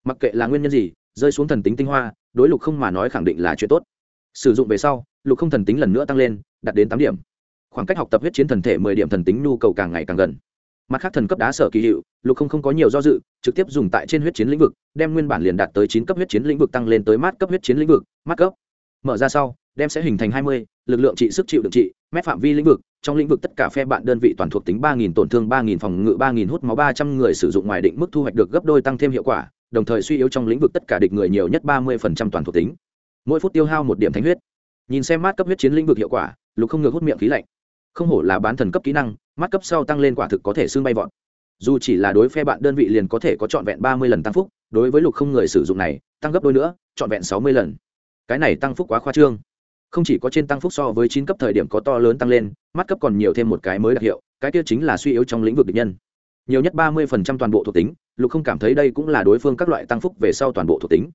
Mặc kệ là nguyên nhân gì, rơi xuống thần tính tinh hoa, đối lục không mà nói khẳng định là chuyện tốt. Sử dụng về sau, lục không thần tính lần nữa tăng lên, đạt đến tám điểm. Khoảng cách học tập huyết chiến thần thể mười điểm thần tính nhu cầu càng ngày càng gần. Mặt khác thần cấp đá sở kỳ hiệu, lục không không có nhiều do dự, trực tiếp dùng tại trên huyết chiến lĩnh vực, đem nguyên bản liền đạt tới chín cấp huyết chiến lĩnh vực tăng lên tới mát cấp huyết chiến lĩnh vực, mát cấp. Mở ra sau, đem sẽ hình thành hai mươi lực lượng trị sức chịu đựng trị, mét phạm vi lĩnh vực, trong lĩnh vực tất cả phe bạn đơn vị toàn thuộc tính ba nghìn tổn thương, ba nghìn phòng ngự, ba nghìn hút máu, ba trăm người sử dụng ngoài định mức thu hoạch được gấp đôi tăng thêm hiệu quả, đồng thời suy yếu trong lĩnh vực tất cả địch người nhiều nhất ba mươi phần trăm toàn thuộc tính. Mỗi phút tiêu hao một điểm thánh huyết. Nhìn xem mát cấp huyết chiến lĩnh vực hiệu quả, lục không ngược hút miệng khí lạnh. Không hổ là bán thần cấp kỹ năng, mát cấp sau tăng lên quả thực có thể xương bay vọt. Dù chỉ là đối phe bạn đơn vị liền có thể có trọn vẹn ba mươi lần tăng phúc, đối với lục không người sử dụng này, tăng gấp đôi nữa, trọn vẹn sáu mươi lần. Cái này tăng phúc quá khoa trương không chỉ có trên tăng phúc so với chín cấp thời điểm có to lớn tăng lên, mắt cấp còn nhiều thêm một cái mới đặc hiệu, cái kia chính là suy yếu trong lĩnh vực địch nhân. Nhiều nhất ba mươi phần trăm toàn bộ thuộc tính, lục không cảm thấy đây cũng là đối phương các loại tăng phúc về sau toàn bộ thuộc tính.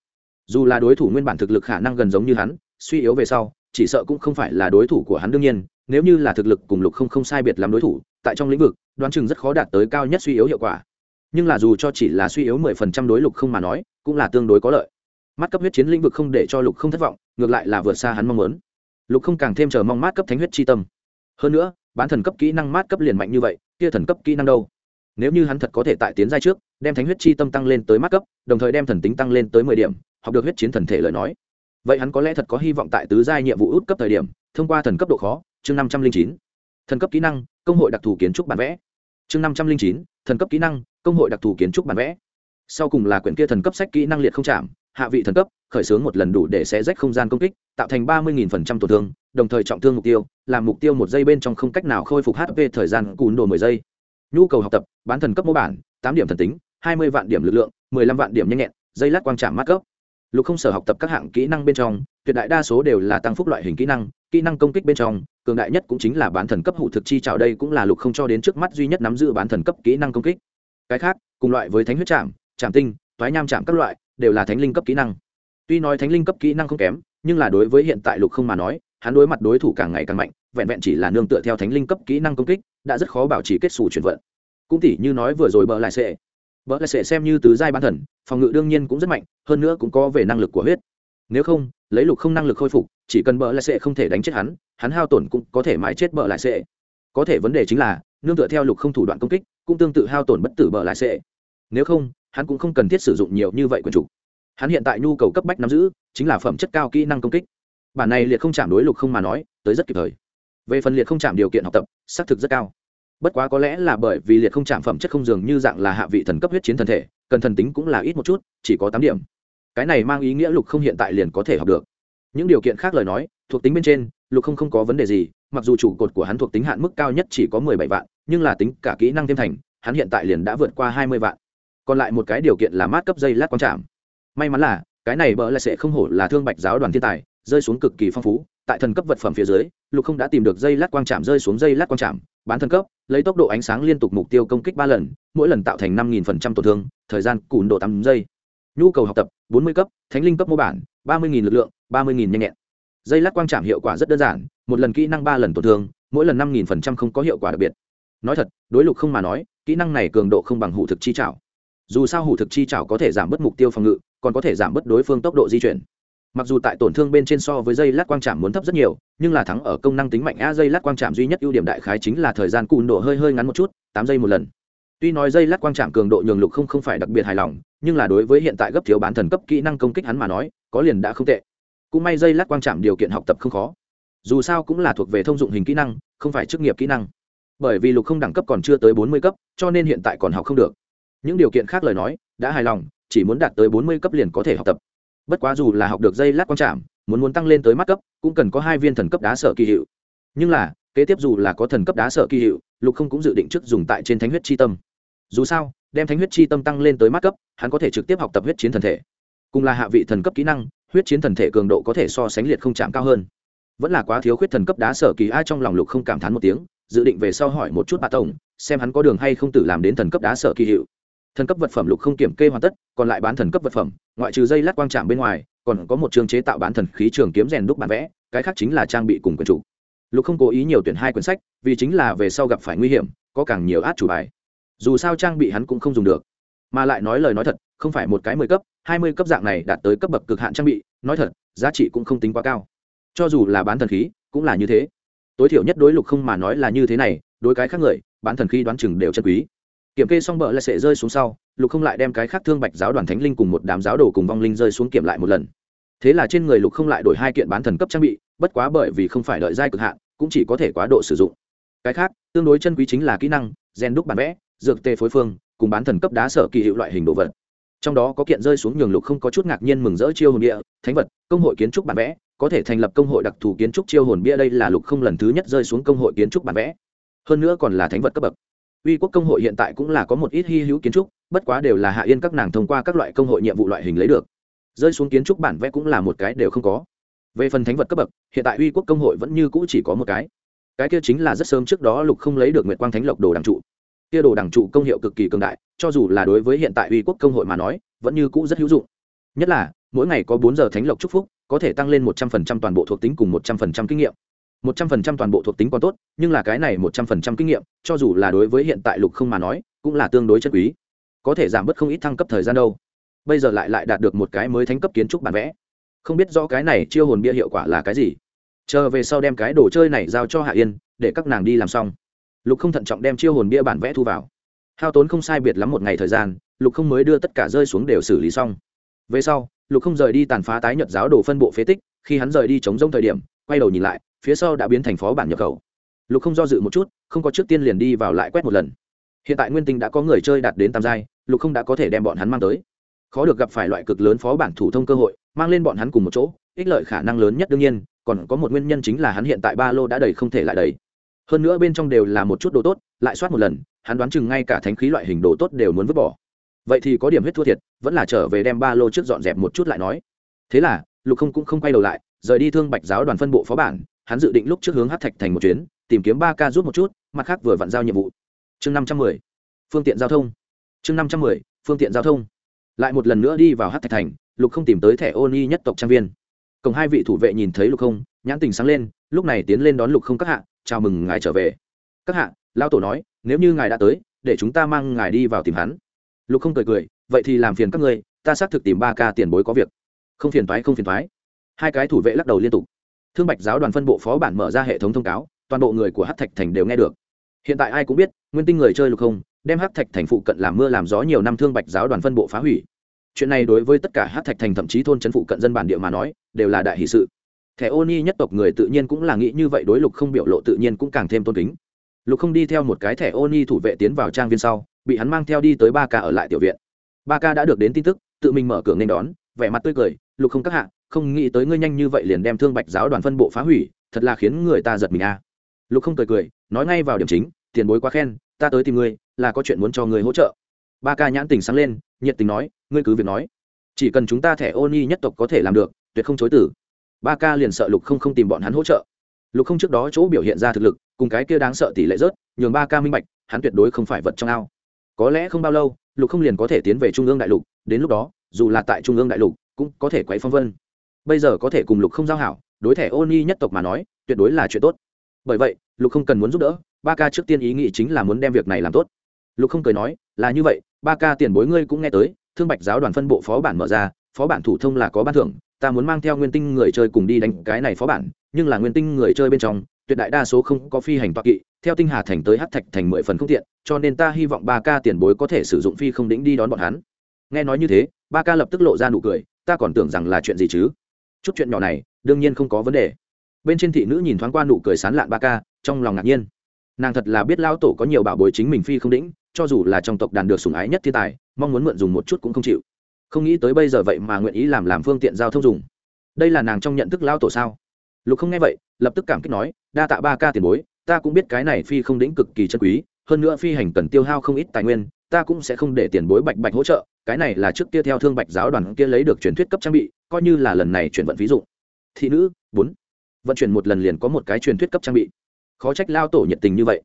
Dù là đối thủ nguyên bản thực lực khả năng gần giống như hắn, suy yếu về sau, chỉ sợ cũng không phải là đối thủ của hắn đương nhiên, nếu như là thực lực cùng lục không không sai biệt làm đối thủ, tại trong lĩnh vực, đoán chừng rất khó đạt tới cao nhất suy yếu hiệu quả. Nhưng là dù cho chỉ là suy yếu mười phần trăm đối lục không mà nói, cũng là tương đối có lợi. Mắt cấp huyết chiến lĩnh vực không để cho lục không thất vọng, ngược lại là vượt xa hắn mong muốn lục không càng thêm chờ mong mát cấp thánh huyết chi tâm. Hơn nữa, bán thần cấp kỹ năng mát cấp liền mạnh như vậy, kia thần cấp kỹ năng đâu? Nếu như hắn thật có thể tại tiến giai trước, đem thánh huyết chi tâm tăng lên tới mát cấp, đồng thời đem thần tính tăng lên tới mười điểm, học được huyết chiến thần thể lời nói. Vậy hắn có lẽ thật có hy vọng tại tứ giai nhiệm vụ út cấp thời điểm, thông qua thần cấp độ khó, chương năm trăm linh chín. Thần cấp kỹ năng, công hội đặc thù kiến trúc bản vẽ. Chương năm trăm linh chín, thần cấp kỹ năng, công hội đặc thù kiến trúc bản vẽ. Sau cùng là quyển kia thần cấp sách kỹ năng liệt không chạm hạ vị thần cấp, khởi xướng một lần đủ để xé rách không gian công kích, tạo thành ba mươi phần trăm tổn thương, đồng thời trọng thương mục tiêu, làm mục tiêu một giây bên trong không cách nào khôi phục hp thời gian cùn đồ mười giây. Nhu cầu học tập, bán thần cấp mô bản, tám điểm thần tính, hai mươi vạn điểm lực lượng, mười lăm vạn điểm nhanh nhẹn, dây lát quang trảm mát cấp. Lục không sở học tập các hạng kỹ năng bên trong, tuyệt đại đa số đều là tăng phúc loại hình kỹ năng kỹ năng công kích bên trong, cường đại nhất cũng chính là bán thần cấp hủ thực chi trào đây cũng là lục không cho đến trước mắt duy nhất nắm giữ bán thần cấp kỹ năng công kích. Cái khác, cùng loại với thánh huyết trạm trạm tinh thoái nham trạm các loại đều là thánh linh cấp kỹ năng. Tuy nói thánh linh cấp kỹ năng không kém, nhưng là đối với hiện tại lục không mà nói, hắn đối mặt đối thủ càng ngày càng mạnh, vẹn vẹn chỉ là nương tựa theo thánh linh cấp kỹ năng công kích, đã rất khó bảo trì kết xù chuyển vận. Cũng tỉ như nói vừa rồi bờ lại sệ. Bờ lại sệ xem như tứ giai bán thần, phòng ngự đương nhiên cũng rất mạnh, hơn nữa cũng có về năng lực của huyết. Nếu không, lấy lục không năng lực khôi phục, chỉ cần bờ lại sệ không thể đánh chết hắn hắn hao tổn cũng có thể mãi chết bờ lại sệ. Có thể vấn đề chính là, nương tựa theo lục không thủ đoạn công kích, cũng tương tự hao tổn bất tử bờ lại sệ. Nếu không hắn cũng không cần thiết sử dụng nhiều như vậy quyền chủ. Hắn hiện tại nhu cầu cấp bách nắm giữ, chính là phẩm chất cao kỹ năng công kích. Bản này liệt không chạm đối lục không mà nói, tới rất kịp thời. Về phần liệt không chạm điều kiện học tập, xác thực rất cao. Bất quá có lẽ là bởi vì liệt không chạm phẩm chất không dường như dạng là hạ vị thần cấp huyết chiến thần thể, cần thần tính cũng là ít một chút, chỉ có tám điểm. Cái này mang ý nghĩa lục không hiện tại liền có thể học được. Những điều kiện khác lời nói, thuộc tính bên trên, lục không không có vấn đề gì, mặc dù chủ cột của hắn thuộc tính hạn mức cao nhất chỉ có mười bảy vạn, nhưng là tính cả kỹ năng thêm thành, hắn hiện tại liền đã vượt qua hai mươi vạn còn lại một cái điều kiện là mát cấp dây lát quang trạm may mắn là, cái này bỡ lại sẽ không hổ là thương bạch giáo đoàn thiên tài, rơi xuống cực kỳ phong phú, tại thần cấp vật phẩm phía dưới, lục không đã tìm được dây lát quang trạm rơi xuống dây lát quang trạm bán thần cấp, lấy tốc độ ánh sáng liên tục mục tiêu công kích ba lần, mỗi lần tạo thành năm nghìn phần trăm tổn thương, thời gian cùn độ tám giây. Nhu cầu học tập, bốn mươi cấp, thánh linh cấp mô bản, ba mươi nghìn lực lượng, ba mươi nghìn nhanh nhẹn. Dây lát quang trạm hiệu quả rất đơn giản, một lần kỹ năng ba lần tổn thương, mỗi lần năm nghìn phần trăm không có hiệu quả đặc biệt. Nói thật, đối lục không mà nói, kỹ năng này cường độ không bằng hụ thực chi trảo dù sao hủ thực chi trảo có thể giảm bớt mục tiêu phòng ngự, còn có thể giảm bớt đối phương tốc độ di chuyển. Mặc dù tại tổn thương bên trên so với dây lát quang trạm muốn thấp rất nhiều, nhưng là thắng ở công năng tính mạnh a dây lát quang trạm duy nhất ưu điểm đại khái chính là thời gian cùn độ hơi hơi ngắn một chút, tám giây một lần. Tuy nói dây lát quang trạm cường độ nhường lục không không phải đặc biệt hài lòng, nhưng là đối với hiện tại gấp thiếu bán thần cấp kỹ năng công kích hắn mà nói, có liền đã không tệ. Cũng may dây lát quang trạm điều kiện học tập không khó. Dù sao cũng là thuộc về thông dụng hình kỹ năng, không phải chức nghiệp kỹ năng. Bởi vì lục không đẳng cấp còn chưa tới bốn mươi cấp, cho nên hiện tại còn học không được những điều kiện khác lời nói, đã hài lòng, chỉ muốn đạt tới bốn mươi cấp liền có thể học tập. Bất quá dù là học được dây lát quang trảm, muốn muốn tăng lên tới mắt cấp, cũng cần có hai viên thần cấp đá sở kỳ hiệu. Nhưng là, kế tiếp dù là có thần cấp đá sở kỳ hiệu, lục không cũng dự định trước dùng tại trên thánh huyết chi tâm. Dù sao, đem thánh huyết chi tâm tăng lên tới mắt cấp, hắn có thể trực tiếp học tập huyết chiến thần thể. Cùng là hạ vị thần cấp kỹ năng, huyết chiến thần thể cường độ có thể so sánh liệt không chạm cao hơn. Vẫn là quá thiếu khuyết thần cấp đá sở kỳ, ai trong lòng lục không cảm thán một tiếng, dự định về sau hỏi một chút bà tổng, xem hắn có đường hay không tử làm đến thần cấp đá sở kỳ hiệu thần cấp vật phẩm lục không kiểm kê hoàn tất, còn lại bán thần cấp vật phẩm, ngoại trừ dây lát quang trạm bên ngoài, còn có một chương chế tạo bán thần khí trường kiếm rèn đúc bản vẽ, cái khác chính là trang bị cùng quyền chủ. Lục không cố ý nhiều tuyển hai quyển sách, vì chính là về sau gặp phải nguy hiểm, có càng nhiều át chủ bài. Dù sao trang bị hắn cũng không dùng được. Mà lại nói lời nói thật, không phải một cái mười cấp, hai mươi cấp dạng này đạt tới cấp bậc cực hạn trang bị, nói thật, giá trị cũng không tính quá cao. Cho dù là bán thần khí, cũng là như thế. Tối thiểu nhất đối lục không mà nói là như thế này, đối cái khác người, bán thần khí đoán chừng đều chân quý kiểm kê xong bờ lại sẽ rơi xuống sau, lục không lại đem cái khác thương bạch giáo đoàn thánh linh cùng một đám giáo đồ cùng vong linh rơi xuống kiểm lại một lần. Thế là trên người lục không lại đổi hai kiện bán thần cấp trang bị, bất quá bởi vì không phải đợi giai cực hạn, cũng chỉ có thể quá độ sử dụng. Cái khác, tương đối chân quý chính là kỹ năng, gen đúc bản vẽ, dược tê phối phương, cùng bán thần cấp đá sở kỳ hiệu loại hình đồ vật. Trong đó có kiện rơi xuống nhường lục không có chút ngạc nhiên mừng rỡ chiêu hồn địa thánh vật, công hội kiến trúc bản vẽ, có thể thành lập công hội đặc thù kiến trúc chiêu hồn bia đây là lục không lần thứ nhất rơi xuống công hội kiến trúc bản vẽ. Hơn nữa còn là thánh vật cấp bậc uy quốc công hội hiện tại cũng là có một ít hy hữu kiến trúc, bất quá đều là hạ yên các nàng thông qua các loại công hội nhiệm vụ loại hình lấy được. Rơi xuống kiến trúc bản vẽ cũng là một cái đều không có. Về phần thánh vật cấp bậc, hiện tại uy quốc công hội vẫn như cũ chỉ có một cái. Cái kia chính là rất sớm trước đó lục không lấy được nguyệt quang thánh lộc đồ đằng trụ. Kia đồ đằng trụ công hiệu cực kỳ cường đại, cho dù là đối với hiện tại uy quốc công hội mà nói, vẫn như cũ rất hữu dụng. Nhất là, mỗi ngày có bốn giờ thánh lộc chúc phúc, có thể tăng lên một trăm phần trăm toàn bộ thuộc tính cùng một trăm phần trăm kinh nghiệm một trăm phần trăm toàn bộ thuộc tính còn tốt, nhưng là cái này một trăm phần trăm kinh nghiệm, cho dù là đối với hiện tại lục không mà nói, cũng là tương đối chân quý. Có thể giảm bớt không ít thăng cấp thời gian đâu. Bây giờ lại lại đạt được một cái mới thánh cấp kiến trúc bản vẽ. Không biết rõ cái này chiêu hồn bia hiệu quả là cái gì. Chờ về sau đem cái đồ chơi này giao cho hạ yên, để các nàng đi làm xong. Lục không thận trọng đem chiêu hồn bia bản vẽ thu vào. Hao tốn không sai biệt lắm một ngày thời gian, lục không mới đưa tất cả rơi xuống đều xử lý xong. Về sau, lục không rời đi tàn phá tái nhật giáo đồ phân bộ phế tích, khi hắn rời đi chống rông thời điểm, quay đầu nhìn lại phía sau đã biến thành phó bản nhập khẩu. Lục không do dự một chút, không có trước tiên liền đi vào lại quét một lần. Hiện tại nguyên tinh đã có người chơi đạt đến tam giai, lục không đã có thể đem bọn hắn mang tới. Khó được gặp phải loại cực lớn phó bản thủ thông cơ hội, mang lên bọn hắn cùng một chỗ, ích lợi khả năng lớn nhất đương nhiên, còn có một nguyên nhân chính là hắn hiện tại ba lô đã đầy không thể lại đầy. Hơn nữa bên trong đều là một chút đồ tốt, lại soát một lần, hắn đoán chừng ngay cả thánh khí loại hình đồ tốt đều muốn vứt bỏ. Vậy thì có điểm huyết thua thiệt, vẫn là trở về đem ba lô trước dọn dẹp một chút lại nói. Thế là, lục không cũng không quay đầu lại, rời đi thương bạch giáo đoàn phân bộ phó bản hắn dự định lúc trước hướng hát thạch thành một chuyến, tìm kiếm ba ca rút một chút, mặt khác vừa vặn giao nhiệm vụ. Chương năm trăm mười, phương tiện giao thông. Chương năm trăm mười, phương tiện giao thông. Lại một lần nữa đi vào hát thạch thành, lục không tìm tới thẻ ô ni nhất tộc trang viên. Cộng hai vị thủ vệ nhìn thấy lục không, nhãn tình sáng lên, lúc này tiến lên đón lục không các hạ, chào mừng ngài trở về. Các hạ lao tổ nói, nếu như ngài đã tới, để chúng ta mang ngài đi vào tìm hắn. Lục không cười cười, vậy thì làm phiền các ngươi, ta xác thực tìm ba ca tiền bối có việc. Không phiền thoái không phiền thoái hai cái thủ vệ lắc đầu liên tục thương bạch giáo đoàn phân bộ phó bản mở ra hệ thống thông cáo, toàn bộ người của hát thạch thành đều nghe được. Hiện tại ai cũng biết, nguyên tinh người chơi lục không, đem hát thạch thành phụ cận làm mưa làm gió nhiều năm thương bạch giáo đoàn phân bộ phá hủy. Chuyện này đối với tất cả hát thạch thành thậm chí thôn trấn phụ cận dân bản địa mà nói, đều là đại hỷ sự. Thẻ ô ni nhất tộc người tự nhiên cũng là nghĩ như vậy đối lục không biểu lộ tự nhiên cũng càng thêm tôn kính. Lục không đi theo một cái thẻ ô ni thủ vệ tiến vào trang viên sau, bị hắn mang theo đi tới ba ca ở lại tiểu viện. Ba ca đã được đến tin tức, tự mình mở cửa nên đón, vẻ mặt tươi cười, lục không các hạ không nghĩ tới ngươi nhanh như vậy liền đem thương bạch giáo đoàn phân bộ phá hủy, thật là khiến người ta giật mình a. Lục không cười cười, nói ngay vào điểm chính, tiền bối quá khen, ta tới tìm ngươi, là có chuyện muốn cho ngươi hỗ trợ. Ba ca nhãn tình sáng lên, nhiệt tình nói, ngươi cứ việc nói. Chỉ cần chúng ta thẻ ô nhi nhất tộc có thể làm được, tuyệt không chối tử ba ca liền sợ lục không không tìm bọn hắn hỗ trợ. Lục không trước đó chỗ biểu hiện ra thực lực, cùng cái kia đáng sợ tỷ lệ rớt, nhường ba ca minh bạch, hắn tuyệt đối không phải vật trong ao. Có lẽ không bao lâu, lục không liền có thể tiến về trung ương đại lục, đến lúc đó, dù là tại trung ương đại lục, cũng có thể quấy phong vân bây giờ có thể cùng lục không giao hảo, đối thẻ ô ni nhất tộc mà nói, tuyệt đối là chuyện tốt. Bởi vậy, lục không cần muốn giúp đỡ, ba ca trước tiên ý nghĩ chính là muốn đem việc này làm tốt. Lục không cười nói, là như vậy, ba ca tiền bối ngươi cũng nghe tới, thương bạch giáo đoàn phân bộ phó bản mở ra, phó bản thủ thông là có ban thưởng, ta muốn mang theo nguyên tinh người chơi cùng đi đánh cái này phó bản, nhưng là nguyên tinh người chơi bên trong, tuyệt đại đa số không có phi hành toa kỵ, theo tinh hà thành tới hát thạch thành mười phần không tiện, cho nên ta hy vọng ba ca tiền bối có thể sử dụng phi không đĩnh đi đón bọn hắn. Nghe nói như thế, ba ca lập tức lộ ra nụ cười, ta còn tưởng rằng là chuyện gì chứ? Chút chuyện nhỏ này đương nhiên không có vấn đề. Bên trên thị nữ nhìn thoáng qua nụ cười sán lạn ba ca, trong lòng ngạc nhiên. Nàng thật là biết lao tổ có nhiều bảo bối chính mình phi không đĩnh cho dù là trong tộc đàn được sủng ái nhất thiên tài, mong muốn mượn dùng một chút cũng không chịu. Không nghĩ tới bây giờ vậy mà nguyện ý làm làm phương tiện giao thông dùng. Đây là nàng trong nhận thức lao tổ sao? Lục không nghe vậy, lập tức cảm kích nói, đa tạ ba ca tiền bối, ta cũng biết cái này phi không đĩnh cực kỳ chân quý, hơn nữa phi hành cần tiêu hao không ít tài nguyên, ta cũng sẽ không để tiền bối bạch bạch hỗ trợ cái này là trước kia theo thương bạch giáo đoàn kia lấy được truyền thuyết cấp trang bị, coi như là lần này chuyển vận ví dụ. Thị nữ, bốn. Vận chuyển một lần liền có một cái truyền thuyết cấp trang bị. Khó trách lao tổ nhiệt tình như vậy.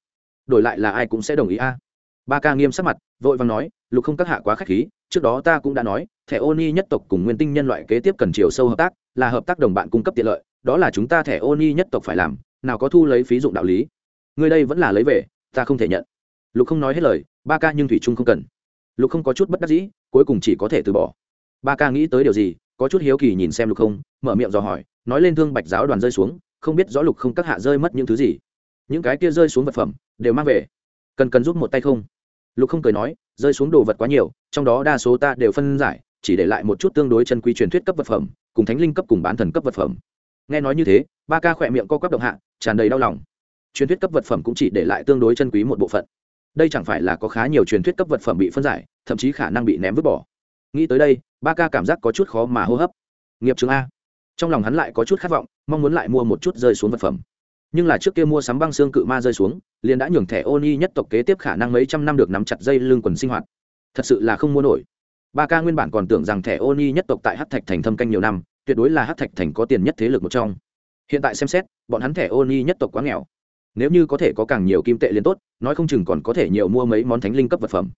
Đổi lại là ai cũng sẽ đồng ý a. Ba ca nghiêm sắc mặt, vội vàng nói, lục không các hạ quá k h á c h khí, trước đó ta cũng đã nói, thẻ ô ni nhất tộc cùng nguyên tinh nhân loại kế tiếp cần chiều sâu hợp tác, là hợp tác đồng bạn cung cấp tiện lợi, đó là chúng ta thẻ ô ni nhất tộc phải làm, nào có thu lấy phí dụng đạo lý. Người đây vẫn là lấy về, ta không thể nhận. Lục không nói hết lời, ba ca nhưng thủy trung không cần. Lục không có chút bất đắc dĩ cuối cùng chỉ có thể từ bỏ. Ba ca nghĩ tới điều gì, có chút hiếu kỳ nhìn xem lục không, mở miệng dò hỏi, nói lên thương bạch giáo đoàn rơi xuống, không biết rõ lục không các hạ rơi mất những thứ gì. Những cái kia rơi xuống vật phẩm, đều mang về. Cần cần giúp một tay không? Lục không cười nói, rơi xuống đồ vật quá nhiều, trong đó đa số ta đều phân giải, chỉ để lại một chút tương đối chân quý truyền thuyết cấp vật phẩm, cùng thánh linh cấp cùng bán thần cấp vật phẩm. Nghe nói như thế, ba ca khỏe miệng co quắp động hạ, tràn đầy đau lòng. Truyền thuyết cấp vật phẩm cũng chỉ để lại tương đối chân quý một bộ phận đây chẳng phải là có khá nhiều truyền thuyết cấp vật phẩm bị phân giải, thậm chí khả năng bị ném vứt bỏ. Nghĩ tới đây, ba ca cảm giác có chút khó mà hô hấp. Nghiệp chứng a. Trong lòng hắn lại có chút khát vọng, mong muốn lại mua một chút rơi xuống vật phẩm. Nhưng là trước kia mua sắm băng xương cự ma rơi xuống, liền đã nhường thẻ ô ni nhất tộc kế tiếp khả năng mấy trăm năm được nắm chặt dây lưng quần sinh hoạt. Thật sự là không mua nổi. Ba ca nguyên bản còn tưởng rằng thẻ ô ni nhất tộc tại hát thạch thành thâm canh nhiều năm, tuyệt đối là hát thạch thành có tiền nhất thế lực một trong. Hiện tại xem xét, bọn hắn thẻ ô ni nhất tộc quá nghèo nếu như có thể có càng nhiều kim tệ liên tốt, nói không chừng còn có thể nhiều mua mấy món thánh linh cấp vật phẩm.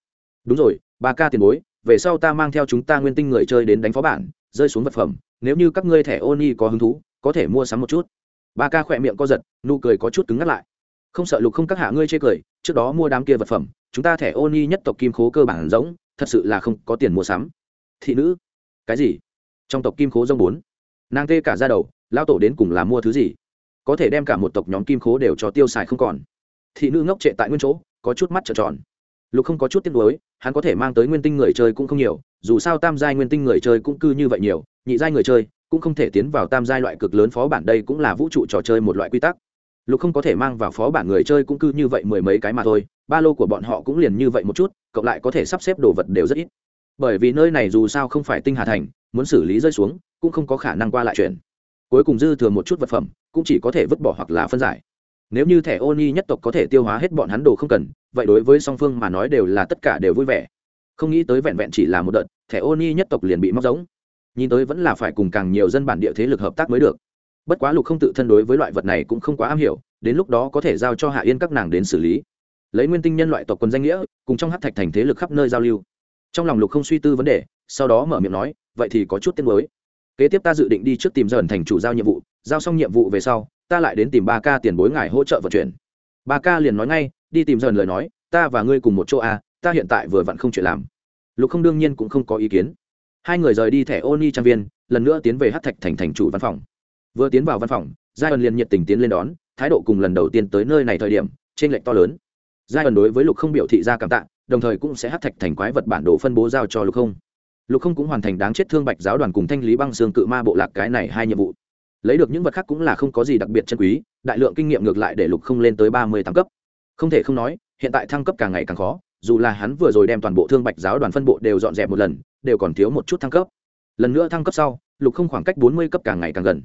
Đúng rồi ba ca tiền bối, về sau ta mang theo chúng ta nguyên tinh người chơi đến đánh phó bản, rơi xuống vật phẩm, nếu như các ngươi thẻ ô ni có hứng thú, có thể mua sắm một chút. Ba ca khỏe miệng co giật, nụ cười có chút cứng ngắt lại. Không sợ lục không các hạ ngươi chê cười, trước đó mua đám kia vật phẩm, chúng ta thẻ ô ni nhất tộc kim khố cơ bản giống thật sự là không có tiền mua sắm. Thị nữ, cái gì? Trong tộc kim khố dông bốn. Nàng tê cả ra đầu lao tổ đến cùng là mua thứ gì? Có thể đem cả một tộc nhóm kim khố đều cho tiêu xài không còn. Thị nữ ngốc trệ tại nguyên chỗ, có chút mắt trợn tròn. Lục không có chút tiếc nuối, hắn có thể mang tới nguyên tinh người chơi cũng không nhiều, dù sao tam giai nguyên tinh người chơi cũng cư như vậy nhiều, nhị giai người chơi cũng không thể tiến vào tam giai loại cực lớn phó bản đây cũng là vũ trụ trò chơi một loại quy tắc. Lục không có thể mang vào phó bản người chơi cũng cư như vậy mười mấy cái mà thôi, ba lô của bọn họ cũng liền như vậy một chút, cộng lại có thể sắp xếp đồ vật đều rất ít. Bởi vì nơi này dù sao không phải tinh hà thành, muốn xử lý rơi xuống, cũng không có khả năng qua lại chuyển cuối cùng dư thừa một chút vật phẩm cũng chỉ có thể vứt bỏ hoặc là phân giải. Nếu như thẻ ô ni nhất tộc có thể tiêu hóa hết bọn hắn đồ không cần, vậy đối với song phương mà nói đều là tất cả đều vui vẻ. Không nghĩ tới vẹn vẹn chỉ là một đợt, thẻ ô ni nhất tộc liền bị móc giống. Nhìn tới vẫn là phải cùng càng nhiều dân bản địa thế lực hợp tác mới được. Bất quá lục không tự thân đối với loại vật này cũng không quá am hiểu, đến lúc đó có thể giao cho hạ yên các nàng đến xử lý. Lấy nguyên tinh nhân loại tộc quân danh nghĩa, cùng trong hát thạch thành thế lực khắp nơi giao lưu. Trong lòng lục không suy tư vấn đề, sau đó mở miệng nói, vậy thì có chút tiếng mới kế tiếp ta dự định đi trước tìm dần thành chủ giao nhiệm vụ giao xong nhiệm vụ về sau, ta lại đến tìm ba ca tiền bối ngài hỗ trợ vận chuyển. Ba ca liền nói ngay, đi tìm dần lời nói, ta và ngươi cùng một chỗ à ta hiện tại vừa vặn không chuyện làm. Lục không đương nhiên cũng không có ý kiến. Hai người rời đi thẻ ô ni trang viên, lần nữa tiến về hát thạch thành thành chủ văn phòng. Vừa tiến vào văn phòng giai ẩn liền nhiệt tình tiến lên đón, thái độ cùng lần đầu tiên tới nơi này thời điểm trên lệnh to lớn. Giai ẩn đối với lục không biểu thị ra cảm tạ, đồng thời cũng sẽ hát thạch thành quái vật bản đồ phân bố giao cho lục không. Lục không cũng hoàn thành đáng chết thương bạch giáo đoàn cùng thanh lý băng xương cự ma bộ lạc cái này hai nhiệm vụ lấy được những vật khác cũng là không có gì đặc biệt chân quý, đại lượng kinh nghiệm ngược lại để lục không lên tới ba mươi tám cấp. Không thể không nói, hiện tại thăng cấp càng ngày càng khó, dù là hắn vừa rồi đem toàn bộ thương bạch giáo đoàn phân bộ đều dọn dẹp một lần, đều còn thiếu một chút thăng cấp. Lần nữa thăng cấp sau, lục không khoảng cách bốn mươi cấp càng ngày càng gần.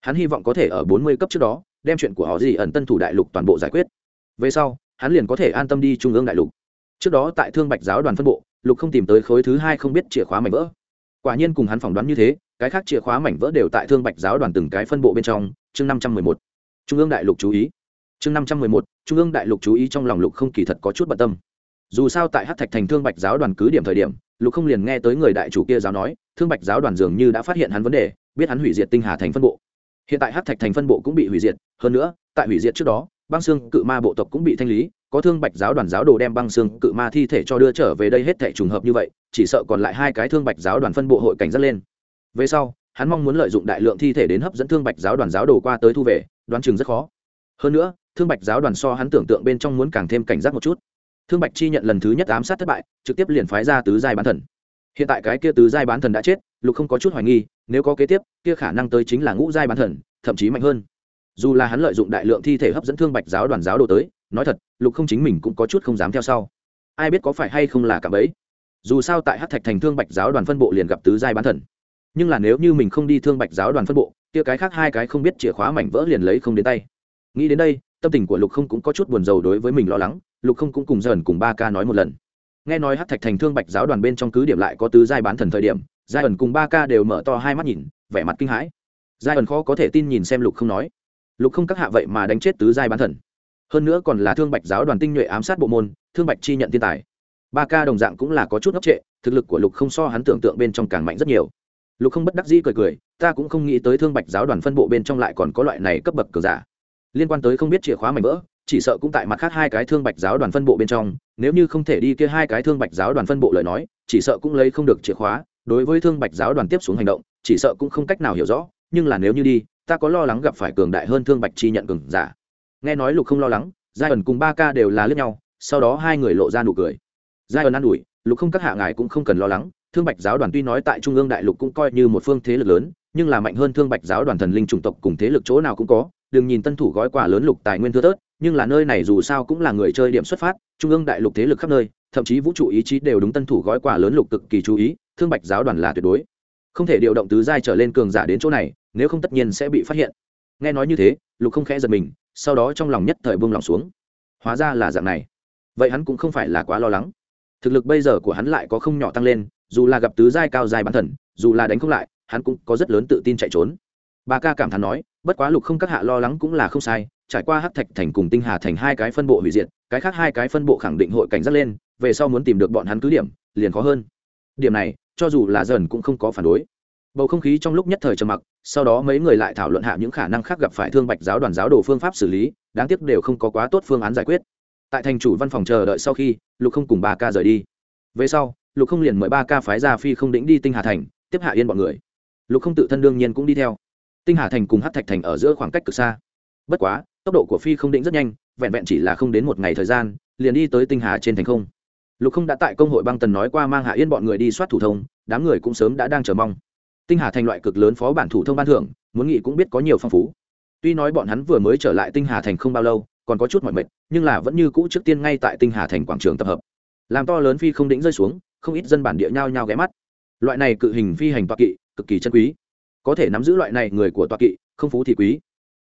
Hắn hy vọng có thể ở bốn mươi cấp trước đó, đem chuyện của họ gì ẩn tân thủ đại lục toàn bộ giải quyết. Về sau, hắn liền có thể an tâm đi trung ương đại lục. Trước đó tại thương bạch giáo đoàn phân bộ, lục không tìm tới khối thứ hai không biết chìa khóa mảnh vỡ. Quả nhiên cùng hắn phỏng đoán như thế cái khác chìa khóa mảnh vỡ đều tại thương bạch giáo đoàn từng cái phân bộ bên trong, chương năm trăm mười một. Trung ương đại lục chú ý. Chương năm trăm mười một, trung ương đại lục chú ý trong lòng lục không kỳ thật có chút bận tâm. Dù sao tại hát thạch thành thương bạch giáo đoàn cứ điểm thời điểm, lục không liền nghe tới người đại chủ kia giáo nói, thương bạch giáo đoàn dường như đã phát hiện hắn vấn đề, biết hắn hủy diệt tinh hà thành phân bộ. Hiện tại hát thạch thành phân bộ cũng bị hủy diệt, hơn nữa, tại hủy diệt trước đó, băng xương cự ma bộ tộc cũng bị thanh lý, có thương bạch giáo đoàn giáo đồ đem băng xương cự ma thi thể cho đưa trở về đây hết thể trùng hợp như vậy, chỉ sợ còn lại hai cái thương bạch giáo đoàn phân bộ hội cảnh giác lên về sau, hắn mong muốn lợi dụng đại lượng thi thể đến hấp dẫn thương bạch giáo đoàn giáo đồ qua tới thu về, đoán chừng rất khó. Hơn nữa, thương bạch giáo đoàn so hắn tưởng tượng bên trong muốn càng thêm cảnh giác một chút. Thương bạch chi nhận lần thứ nhất ám sát thất bại, trực tiếp liền phái ra tứ giai bán thần. Hiện tại cái kia tứ giai bán thần đã chết, lục không có chút hoài nghi, nếu có kế tiếp, kia khả năng tới chính là ngũ giai bán thần, thậm chí mạnh hơn. Dù là hắn lợi dụng đại lượng thi thể hấp dẫn thương bạch giáo đoàn giáo đồ tới, nói thật, lục không chính mình cũng có chút không dám theo sau. Ai biết có phải hay không là cả bấy dù sao tại hát thạch thành thương bạch giáo đoàn phân bộ liền gặp tứ giai bán thần nhưng là nếu như mình không đi thương bạch giáo đoàn phân bộ, kia cái khác hai cái không biết chìa khóa mảnh vỡ liền lấy không đến tay. Nghĩ đến đây, tâm tình của lục không cũng có chút buồn rầu đối với mình lo lắng, lục không cũng cùng dần cùng ba ca nói một lần. Nghe nói hát thạch thành thương bạch giáo đoàn bên trong cứ điểm lại có tứ giai bán thần thời điểm, giai ẩn cùng ba ca đều mở to hai mắt nhìn, vẻ mặt kinh hãi. Giai ẩn khó có thể tin nhìn xem lục không nói. Lục không các hạ vậy mà đánh chết tứ giai bán thần. Hơn nữa còn là thương bạch giáo đoàn tinh nhuệ ám sát bộ môn, thương bạch chi nhận thiên tài. Ba ca đồng dạng cũng là có chút ngốc trệ, thực lực của lục không so hắn tưởng tượng bên trong càng mạnh rất nhiều lục không bất đắc dĩ cười cười, ta cũng không nghĩ tới thương bạch giáo đoàn phân bộ bên trong lại còn có loại này cấp bậc cờ giả. Liên quan tới không biết chìa khóa mảnh vỡ, chỉ sợ cũng tại mặt khác hai cái thương bạch giáo đoàn phân bộ bên trong, nếu như không thể đi kia hai cái thương bạch giáo đoàn phân bộ lời nói, chỉ sợ cũng lấy không được chìa khóa, đối với thương bạch giáo đoàn tiếp xuống hành động, chỉ sợ cũng không cách nào hiểu rõ, nhưng là nếu như đi, ta có lo lắng gặp phải cường đại hơn thương bạch chi nhận cường giả. Nghe nói lục không lo lắng giai ẩn cùng ba ca đều là lướt nhau, sau đó hai người lộ ra nụ cười. Giai ẩn an ủi, lục không các hạ ngài cũng không cần lo lắng thương bạch giáo đoàn tuy nói tại trung ương đại lục cũng coi như một phương thế lực lớn, nhưng là mạnh hơn thương bạch giáo đoàn thần linh chủng tộc cùng thế lực chỗ nào cũng có. Đừng nhìn tân thủ gói quà lớn lục tài nguyên thưa tớt nhưng là nơi này dù sao cũng là người chơi điểm xuất phát, trung ương đại lục thế lực khắp nơi, thậm chí vũ trụ ý chí đều đúng tân thủ gói quà lớn lục cực kỳ chú ý, thương bạch giáo đoàn là tuyệt đối. Không thể điều động tứ giai trở lên cường giả đến chỗ này, nếu không tất nhiên sẽ bị phát hiện. Nghe nói như thế, lục không khẽ giật mình, sau đó trong lòng nhất thời buông lòng xuống. Hóa ra là dạng này. Vậy hắn cũng không phải là quá lo lắng. Thực lực bây giờ của hắn lại có không nhỏ tăng lên dù là gặp tứ giai cao giai bán thần, dù là đánh không lại, hắn cũng có rất lớn tự tin chạy trốn. Bà ca cảm thán nói, bất quá lục không các hạ lo lắng cũng là không sai, trải qua hắc thạch thành cùng tinh hà thành hai cái phân bộ hủy diệt, cái khác hai cái phân bộ khẳng định hội cảnh giác lên, về sau muốn tìm được bọn hắn cứ điểm, liền khó hơn. Điểm này, cho dù là dần cũng không có phản đối. Bầu không khí trong lúc nhất thời trầm mặc, sau đó mấy người lại thảo luận hạ những khả năng khác gặp phải thương bạch giáo đoàn giáo đồ phương pháp xử lý, đáng tiếc đều không có quá tốt phương án giải quyết. Tại thành chủ văn phòng chờ đợi sau khi, lục không cùng ba ca rời đi. Về sau lục không liền mời ba ca phái ra phi không đĩnh đi tinh hà thành, tiếp hạ yên bọn người. Lục không tự thân đương nhiên cũng đi theo. Tinh hà thành cùng hát thạch thành ở giữa khoảng cách cực xa. Bất quá, tốc độ của phi không đĩnh rất nhanh, vẹn vẹn chỉ là không đến một ngày thời gian, liền đi tới tinh hà trên thành không. Lục không đã tại công hội băng tần nói qua mang hạ yên bọn người đi soát thủ thông, đám người cũng sớm đã đang chờ mong. Tinh hà thành loại cực lớn phó bản thủ thông ban thưởng, muốn nghĩ cũng biết có nhiều phong phú. Tuy nói bọn hắn vừa mới trở lại tinh hà thành không bao lâu, còn có chút mọi mệt, nhưng là vẫn như cũ trước tiên ngay tại tinh hà thành quảng trường tập hợp. Làm to lớn phi không đĩnh rơi xuống không ít dân bản địa nhao nhao ghé mắt. Loại này cự hình phi hành toa kỵ, cực kỳ chân quý. Có thể nắm giữ loại này người của toa kỵ, không phú thì quý.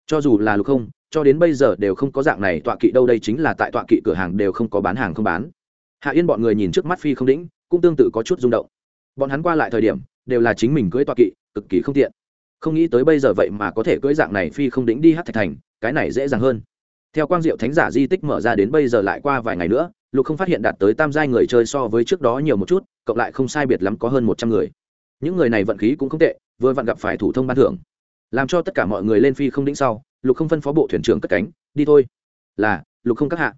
Cho dù là lục không, cho đến bây giờ đều không có dạng này tọa kỵ đâu, đây chính là tại tọa kỵ cửa hàng đều không có bán hàng không bán. Hạ yên bọn người nhìn trước mắt phi không đĩnh cũng tương tự có chút rung động. Bọn hắn qua lại thời điểm, đều là chính mình cưỡi tọa kỵ, cực kỳ không tiện. Không nghĩ tới bây giờ vậy mà có thể cưỡi dạng này phi không đĩnh đi hát thạch thành, cái này dễ dàng hơn. Theo quang diệu thánh giả di tích mở ra đến bây giờ lại qua vài ngày nữa lục không phát hiện đạt tới tam giai người chơi so với trước đó nhiều một chút, cộng lại không sai biệt lắm có hơn một trăm người. Những người này vận khí cũng không tệ, vừa vặn gặp phải thủ thông ban thưởng. Làm cho tất cả mọi người lên phi không đĩnh sau, lục không phân phó bộ thuyền trưởng cất cánh, đi thôi. Là, lục không các hạ.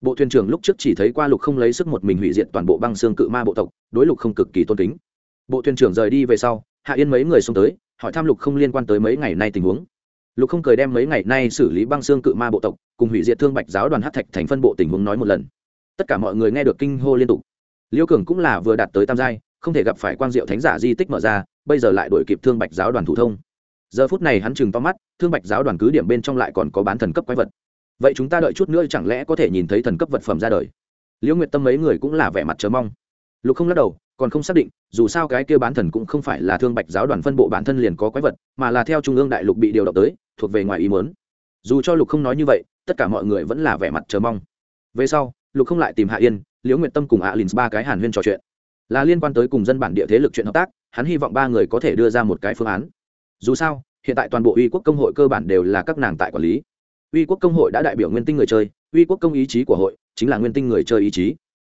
Bộ thuyền trưởng lúc trước chỉ thấy qua lục không lấy sức một mình hủy diệt toàn bộ băng xương cự ma bộ tộc, đối lục không cực kỳ tôn kính. Bộ thuyền trưởng rời đi về sau, hạ yên mấy người xông tới, hỏi thăm lục không liên quan tới mấy ngày nay tình huống. Lục không cười đem mấy ngày nay xử lý băng xương cự ma bộ tộc, cùng hủy diệt thương bạch giáo đoàn hát thạch thành phân bộ tình huống nói một lần tất cả mọi người nghe được kinh hô liên tục. Liêu cường cũng là vừa đạt tới tam giai, không thể gặp phải quang diệu thánh giả di tích mở ra, bây giờ lại đổi kịp thương bạch giáo đoàn thủ thông. Giờ phút này hắn chừng to mắt, thương bạch giáo đoàn cứ điểm bên trong lại còn có bán thần cấp quái vật. Vậy chúng ta đợi chút nữa chẳng lẽ có thể nhìn thấy thần cấp vật phẩm ra đời? Liễu nguyệt tâm mấy người cũng là vẻ mặt chờ mong. Lục không lắc đầu, còn không xác định, dù sao cái kia bán thần cũng không phải là thương bạch giáo đoàn phân bộ bản thân liền có quái vật, mà là theo trung ương đại lục bị điều động tới, thuộc về ngoài ý mớn dù cho lục không nói như vậy, tất cả mọi người vẫn là vẻ mặt chờ mong. Về sau lục không lại tìm hạ yên, liễu nguyện tâm cùng ạ à lìn ba cái hàn huyên trò chuyện. Là liên quan tới cùng dân bản địa thế lực chuyện hợp tác, hắn hy vọng ba người có thể đưa ra một cái phương án. Dù sao, hiện tại toàn bộ uy quốc công hội cơ bản đều là các nàng tại quản lý. Uy quốc công hội đã đại biểu nguyên tinh người chơi, uy quốc công ý chí của hội chính là nguyên tinh người chơi ý chí.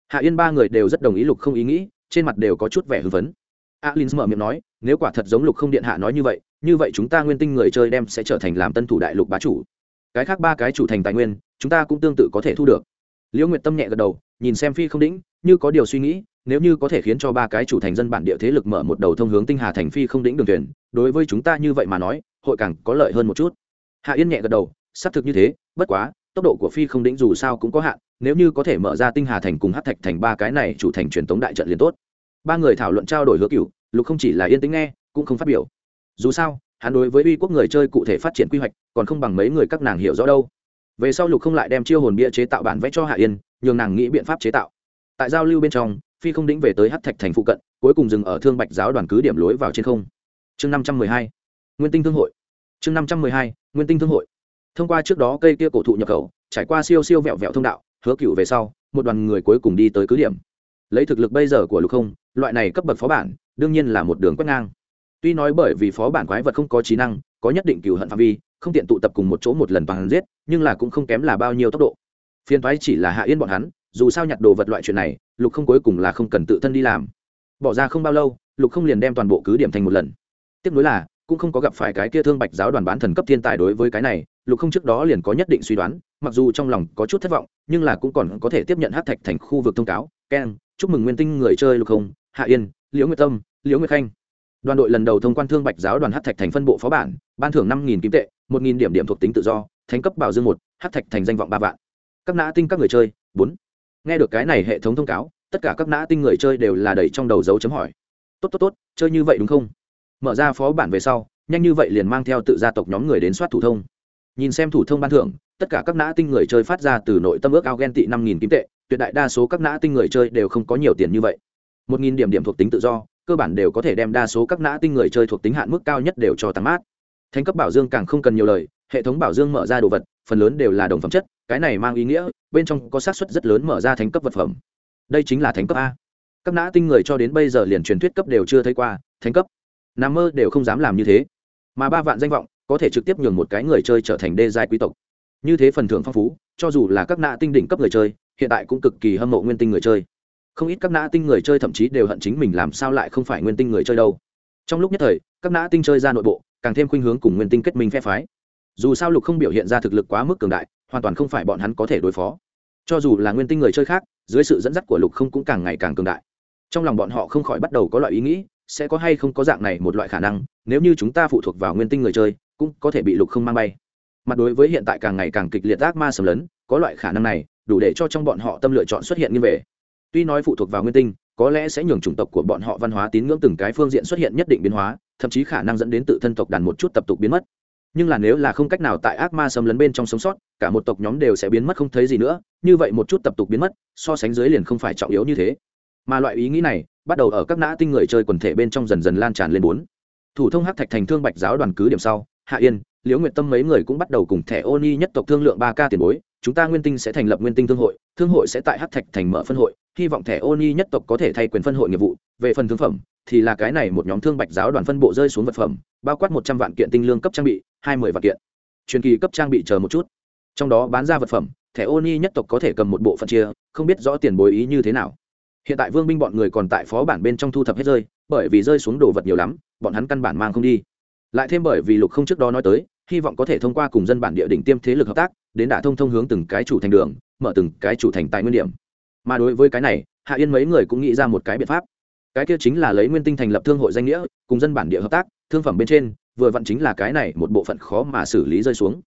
Hạ yên ba người đều rất đồng ý lục không ý nghĩ, trên mặt đều có chút vẻ hưng phấn. Alin mở miệng nói, nếu quả thật giống lục không điện hạ nói như vậy như vậy chúng ta nguyên tinh người chơi đem sẽ trở thành làm tân thủ đại lục bá chủ. Cái khác ba cái chủ thành tài nguyên, chúng ta cũng tương tự có thể thu được liễu nguyệt tâm nhẹ gật đầu, nhìn xem phi không đĩnh, như có điều suy nghĩ, nếu như có thể khiến cho ba cái chủ thành dân bản địa thế lực mở một đầu thông hướng tinh hà thành phi không đĩnh đường thuyền, đối với chúng ta như vậy mà nói, hội càng có lợi hơn một chút. Hạ yên nhẹ gật đầu, xác thực như thế, bất quá, tốc độ của phi không đĩnh dù sao cũng có hạn, nếu như có thể mở ra tinh hà thành cùng hát thạch thành ba cái này chủ thành truyền thống đại trận liền tốt. Ba người thảo luận trao đổi hứa cựu lục không chỉ là yên tĩnh nghe, cũng không phát biểu. Dù sao, hắn đối với uy quốc người chơi cụ thể phát triển quy hoạch, còn không bằng mấy người các nàng hiểu rõ đâu về sau lục không lại đem chiêu hồn bia chế tạo bản vẽ cho hạ yên, nhường nàng nghĩ biện pháp chế tạo. Tại giao lưu bên trong, phi không đĩnh về tới hát thạch thành phụ cận, cuối cùng dừng ở thương bạch giáo đoàn cứ điểm lối vào trên không. Chương năm trăm mười hai, nguyên tinh thương hội. Chương năm trăm mười hai, nguyên tinh thương hội. Thông qua trước đó cây kia cổ thụ nhập khẩu, trải qua siêu siêu vẹo vẹo thông đạo, hứa cựu về sau, một đoàn người cuối cùng đi tới cứ điểm. Lấy thực lực bây giờ của lục không, loại này cấp bậc phó bản, đương nhiên là một đường quét ngang. Tuy nói bởi vì phó bản quái vật không có trí năng có nhất định cừu hận phạm vi, không tiện tụ tập cùng một chỗ một lần bằng giết, nhưng là cũng không kém là bao nhiêu tốc độ. Phiên thoái chỉ là hạ yên bọn hắn, dù sao nhặt đồ vật loại chuyện này, lục không cuối cùng là không cần tự thân đi làm. Bỏ ra không bao lâu, lục không liền đem toàn bộ cứ điểm thành một lần. Tiếp nối là, cũng không có gặp phải cái kia thương bạch giáo đoàn bán thần cấp thiên tài đối với cái này, lục không trước đó liền có nhất định suy đoán, mặc dù trong lòng có chút thất vọng, nhưng là cũng còn có thể tiếp nhận hát thạch thành khu vực thông cáo. Keng chúc mừng nguyên tinh người chơi lục không, hạ yên, liễu nguyệt tâm, liễu nguyệt khanh đoàn đội lần đầu thông quan thương bạch giáo đoàn hát thạch thành phân bộ phó bản, ban thưởng năm nghìn kim tệ, một nghìn điểm điểm thuộc tính tự do, thánh cấp bảo dương một, hát thạch thành danh vọng ba vạn. Các nã tinh các người chơi, bốn. Nghe được cái này hệ thống thông cáo, tất cả các nã tinh người chơi đều là đầy trong đầu dấu chấm hỏi. Tốt tốt tốt, chơi như vậy đúng không? Mở ra phó bản về sau, nhanh như vậy liền mang theo tự gia tộc nhóm người đến soát thủ thông. Nhìn xem thủ thông ban thưởng, tất cả các nã tinh người chơi phát ra từ nội tâm ước ao ghen tị năm nghìn kim tệ, tuyệt đại đa số các nã tinh người chơi đều không có nhiều tiền như vậy. Một nghìn điểm điểm thuộc tính tự do cơ bản đều có thể đem đa số các nã tinh người chơi thuộc tính hạn mức cao nhất đều cho tăng mát. Thánh cấp bảo dương càng không cần nhiều lời, hệ thống bảo dương mở ra đồ vật, phần lớn đều là đồng phẩm chất, cái này mang ý nghĩa, bên trong có xác suất rất lớn mở ra thánh cấp vật phẩm. Đây chính là thánh cấp a. Các nã tinh người cho đến bây giờ liền truyền thuyết cấp đều chưa thấy qua, thánh cấp. Nằm mơ đều không dám làm như thế. Mà ba vạn danh vọng, có thể trực tiếp nhường một cái người chơi trở thành đê giai quý tộc. Như thế phần thưởng phong phú, cho dù là các nã tinh đỉnh cấp người chơi, hiện tại cũng cực kỳ hâm mộ nguyên tinh người chơi không ít các nã tinh người chơi thậm chí đều hận chính mình làm sao lại không phải nguyên tinh người chơi đâu. Trong lúc nhất thời, các nã tinh chơi ra nội bộ, càng thêm khuynh hướng cùng nguyên tinh kết minh phe phái. Dù sao lục không biểu hiện ra thực lực quá mức cường đại, hoàn toàn không phải bọn hắn có thể đối phó. Cho dù là nguyên tinh người chơi khác, dưới sự dẫn dắt của lục không cũng càng ngày càng cường đại. Trong lòng bọn họ không khỏi bắt đầu có loại ý nghĩ, sẽ có hay không có dạng này một loại khả năng, nếu như chúng ta phụ thuộc vào nguyên tinh người chơi, cũng có thể bị lục không mang bay. Mặt đối với hiện tại càng ngày càng kịch liệt ác ma sầm lấn, có loại khả năng này, đủ để cho trong bọn họ tâm lựa chọn xuất hiện như vậy tuy nói phụ thuộc vào nguyên tinh, có lẽ sẽ nhường chủng tộc của bọn họ văn hóa tín ngưỡng từng cái phương diện xuất hiện nhất định biến hóa, thậm chí khả năng dẫn đến tự thân tộc đàn một chút tập tục biến mất. Nhưng là nếu là không cách nào tại ác ma xâm lấn bên trong sống sót, cả một tộc nhóm đều sẽ biến mất không thấy gì nữa, như vậy một chút tập tục biến mất, so sánh dưới liền không phải trọng yếu như thế. Mà loại ý nghĩ này, bắt đầu ở các nã tinh người chơi quần thể bên trong dần dần lan tràn lên bốn. Thủ thông hắc thạch thành thương bạch giáo đoàn cứ điểm sau, hạ yên, liễu nguyệt tâm mấy người cũng bắt đầu cùng thẻ ô ni nhất tộc thương lượng ba k tiền bối chúng ta nguyên tinh sẽ thành lập nguyên tinh thương hội thương hội sẽ tại hát thạch thành mở phân hội, hy vọng thẻ ô nhi nhất tộc có thể thay quyền phân hội nghiệp vụ. Về phần thương phẩm, thì là cái này một nhóm thương bạch giáo đoàn phân bộ rơi xuống vật phẩm, bao quát một trăm vạn kiện tinh lương cấp trang bị, hai mươi vạn kiện. Truyền kỳ cấp trang bị chờ một chút. Trong đó bán ra vật phẩm, thẻ ô nhi nhất tộc có thể cầm một bộ phận chia, không biết rõ tiền bối ý như thế nào. Hiện tại vương binh bọn người còn tại phó bản bên trong thu thập hết rơi, bởi vì rơi xuống đồ vật nhiều lắm, bọn hắn căn bản mang không đi. Lại thêm bởi vì lục không trước đó nói tới, hy vọng có thể thông qua cùng dân bản địa đỉnh tiêm thế lực hợp tác đến đả thông thông hướng từng cái chủ thành đường, mở từng cái chủ thành tại nguyên điểm. Mà đối với cái này, hạ yên mấy người cũng nghĩ ra một cái biện pháp. Cái kia chính là lấy nguyên tinh thành lập thương hội danh nghĩa, cùng dân bản địa hợp tác, thương phẩm bên trên, vừa vặn chính là cái này một bộ phận khó mà xử lý rơi xuống.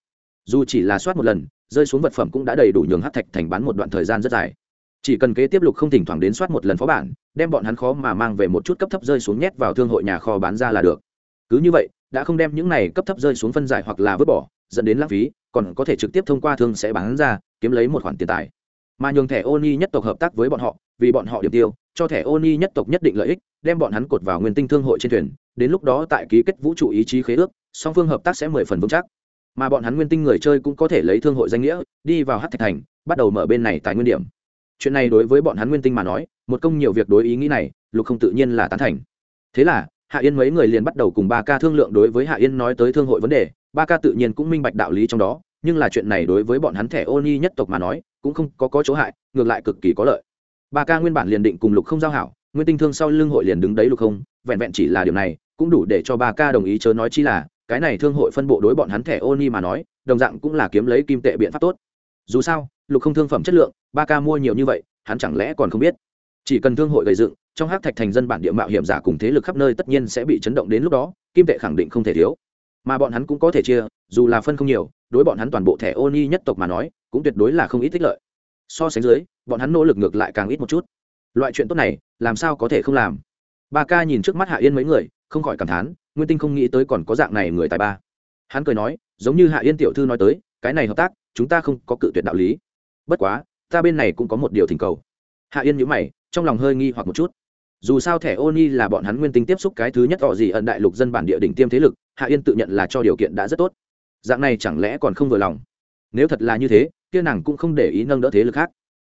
Dù chỉ là soát một lần, rơi xuống vật phẩm cũng đã đầy đủ nhường hát thạch thành bán một đoạn thời gian rất dài. Chỉ cần kế tiếp lục không thỉnh thoảng đến soát một lần phó bản, đem bọn hắn khó mà mang về một chút cấp thấp rơi xuống nhét vào thương hội nhà kho bán ra là được. Cứ như vậy, đã không đem những này cấp thấp rơi xuống phân giải hoặc là vứt bỏ, dẫn đến lãng phí còn có thể trực tiếp thông qua thương sẽ bán ra, kiếm lấy một khoản tiền tài. Mà nhường thẻ Oni nhất tộc hợp tác với bọn họ, vì bọn họ điểm tiêu, cho thẻ Oni nhất tộc nhất định lợi ích, đem bọn hắn cột vào nguyên tinh thương hội trên thuyền, đến lúc đó tại ký kết vũ trụ ý chí khế ước, song phương hợp tác sẽ mười phần vững chắc. Mà bọn hắn nguyên tinh người chơi cũng có thể lấy thương hội danh nghĩa, đi vào hát thạch thành, bắt đầu mở bên này tại nguyên điểm. Chuyện này đối với bọn hắn nguyên tinh mà nói, một công nhiều việc đối ý nghĩ này, lục không tự nhiên là tán thành. Thế là, hạ yên mấy người liền bắt đầu cùng ba ca thương lượng đối với hạ yên nói tới thương hội vấn đề ba ca tự nhiên cũng minh bạch đạo lý trong đó nhưng là chuyện này đối với bọn hắn thẻ ô ni nhất tộc mà nói cũng không có, có chỗ hại ngược lại cực kỳ có lợi. Ba ca nguyên bản liền định cùng lục không giao hảo nguyên tinh thương sau lưng hội liền đứng đấy lục không vẹn vẹn chỉ là điều này cũng đủ để cho ba ca đồng ý chớ nói chi là cái này thương hội phân bộ đối bọn hắn thẻ ô ni mà nói đồng dạng cũng là kiếm lấy kim tệ biện pháp tốt. Dù sao lục không thương phẩm chất lượng ba ca mua nhiều như vậy hắn chẳng lẽ còn không biết? Chỉ cần thương hội gây dựng trong hát thạch thành dân bản địa mạo hiểm giả cùng thế lực khắp nơi tất nhiên sẽ bị chấn động đến lúc đó kim tệ khẳng định không thể thiếu mà bọn hắn cũng có thể chia, dù là phân không nhiều, đối bọn hắn toàn bộ thẻ ô ni nhất tộc mà nói, cũng tuyệt đối là không ít tích lợi. So sánh dưới, bọn hắn nỗ lực ngược lại càng ít một chút. Loại chuyện tốt này, làm sao có thể không làm? Ba ca nhìn trước mắt hạ yên mấy người, không khỏi cảm thán, nguyên tinh không nghĩ tới còn có dạng này người tài ba. Hắn cười nói, giống như hạ yên tiểu thư nói tới, cái này hợp tác, chúng ta không có cự tuyệt đạo lý. Bất quá, ta bên này cũng có một điều thỉnh cầu. Hạ yên nhữ mày, trong lòng hơi nghi hoặc một chút. Dù sao thẻ ô ni là bọn hắn nguyên tinh tiếp xúc cái thứ nhất tỏ gì ẩn đại lục dân bản địa đỉnh tiêm thế lực hạ yên tự nhận là cho điều kiện đã rất tốt. Dạng này chẳng lẽ còn không vừa lòng? Nếu thật là như thế, kia nàng cũng không để ý nâng đỡ thế lực khác.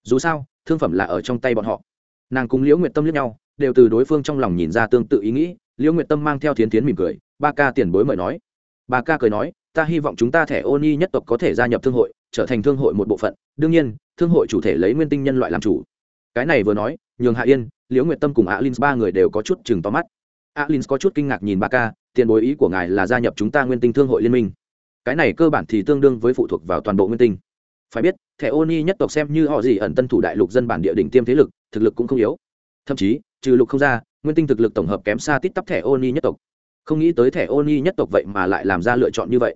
Dù sao, thương phẩm là ở trong tay bọn họ. Nàng cùng liễu nguyện tâm lẫn nhau, đều từ đối phương trong lòng nhìn ra tương tự ý nghĩ, liễu nguyện tâm mang theo thiến tiến mỉm cười, ba ca tiền bối mời nói. Ba ca cười nói, ta hy vọng chúng ta thẻ ô ni nhất tộc có thể gia nhập thương hội, trở thành thương hội một bộ phận. Đương nhiên, thương hội chủ thể lấy nguyên tinh nhân loại làm chủ. Cái này vừa nói, nhường hạ yên, liễu nguyệt tâm cùng alin ba người đều có chút chừng to mắt. Alin có chút kinh ngạc nhìn ba ca tiền bối ý của ngài là gia nhập chúng ta nguyên tinh thương hội liên minh. Cái này cơ bản thì tương đương với phụ thuộc vào toàn bộ nguyên tinh. Phải biết, thẻ ô ni nhất tộc xem như họ gì ẩn tân thủ đại lục dân bản địa đỉnh tiêm thế lực, thực lực cũng không yếu. Thậm chí, trừ lục không ra, nguyên tinh thực lực tổng hợp kém xa tít tắp thẻ ô ni nhất tộc. Không nghĩ tới thẻ ô ni nhất tộc vậy mà lại làm ra lựa chọn như vậy.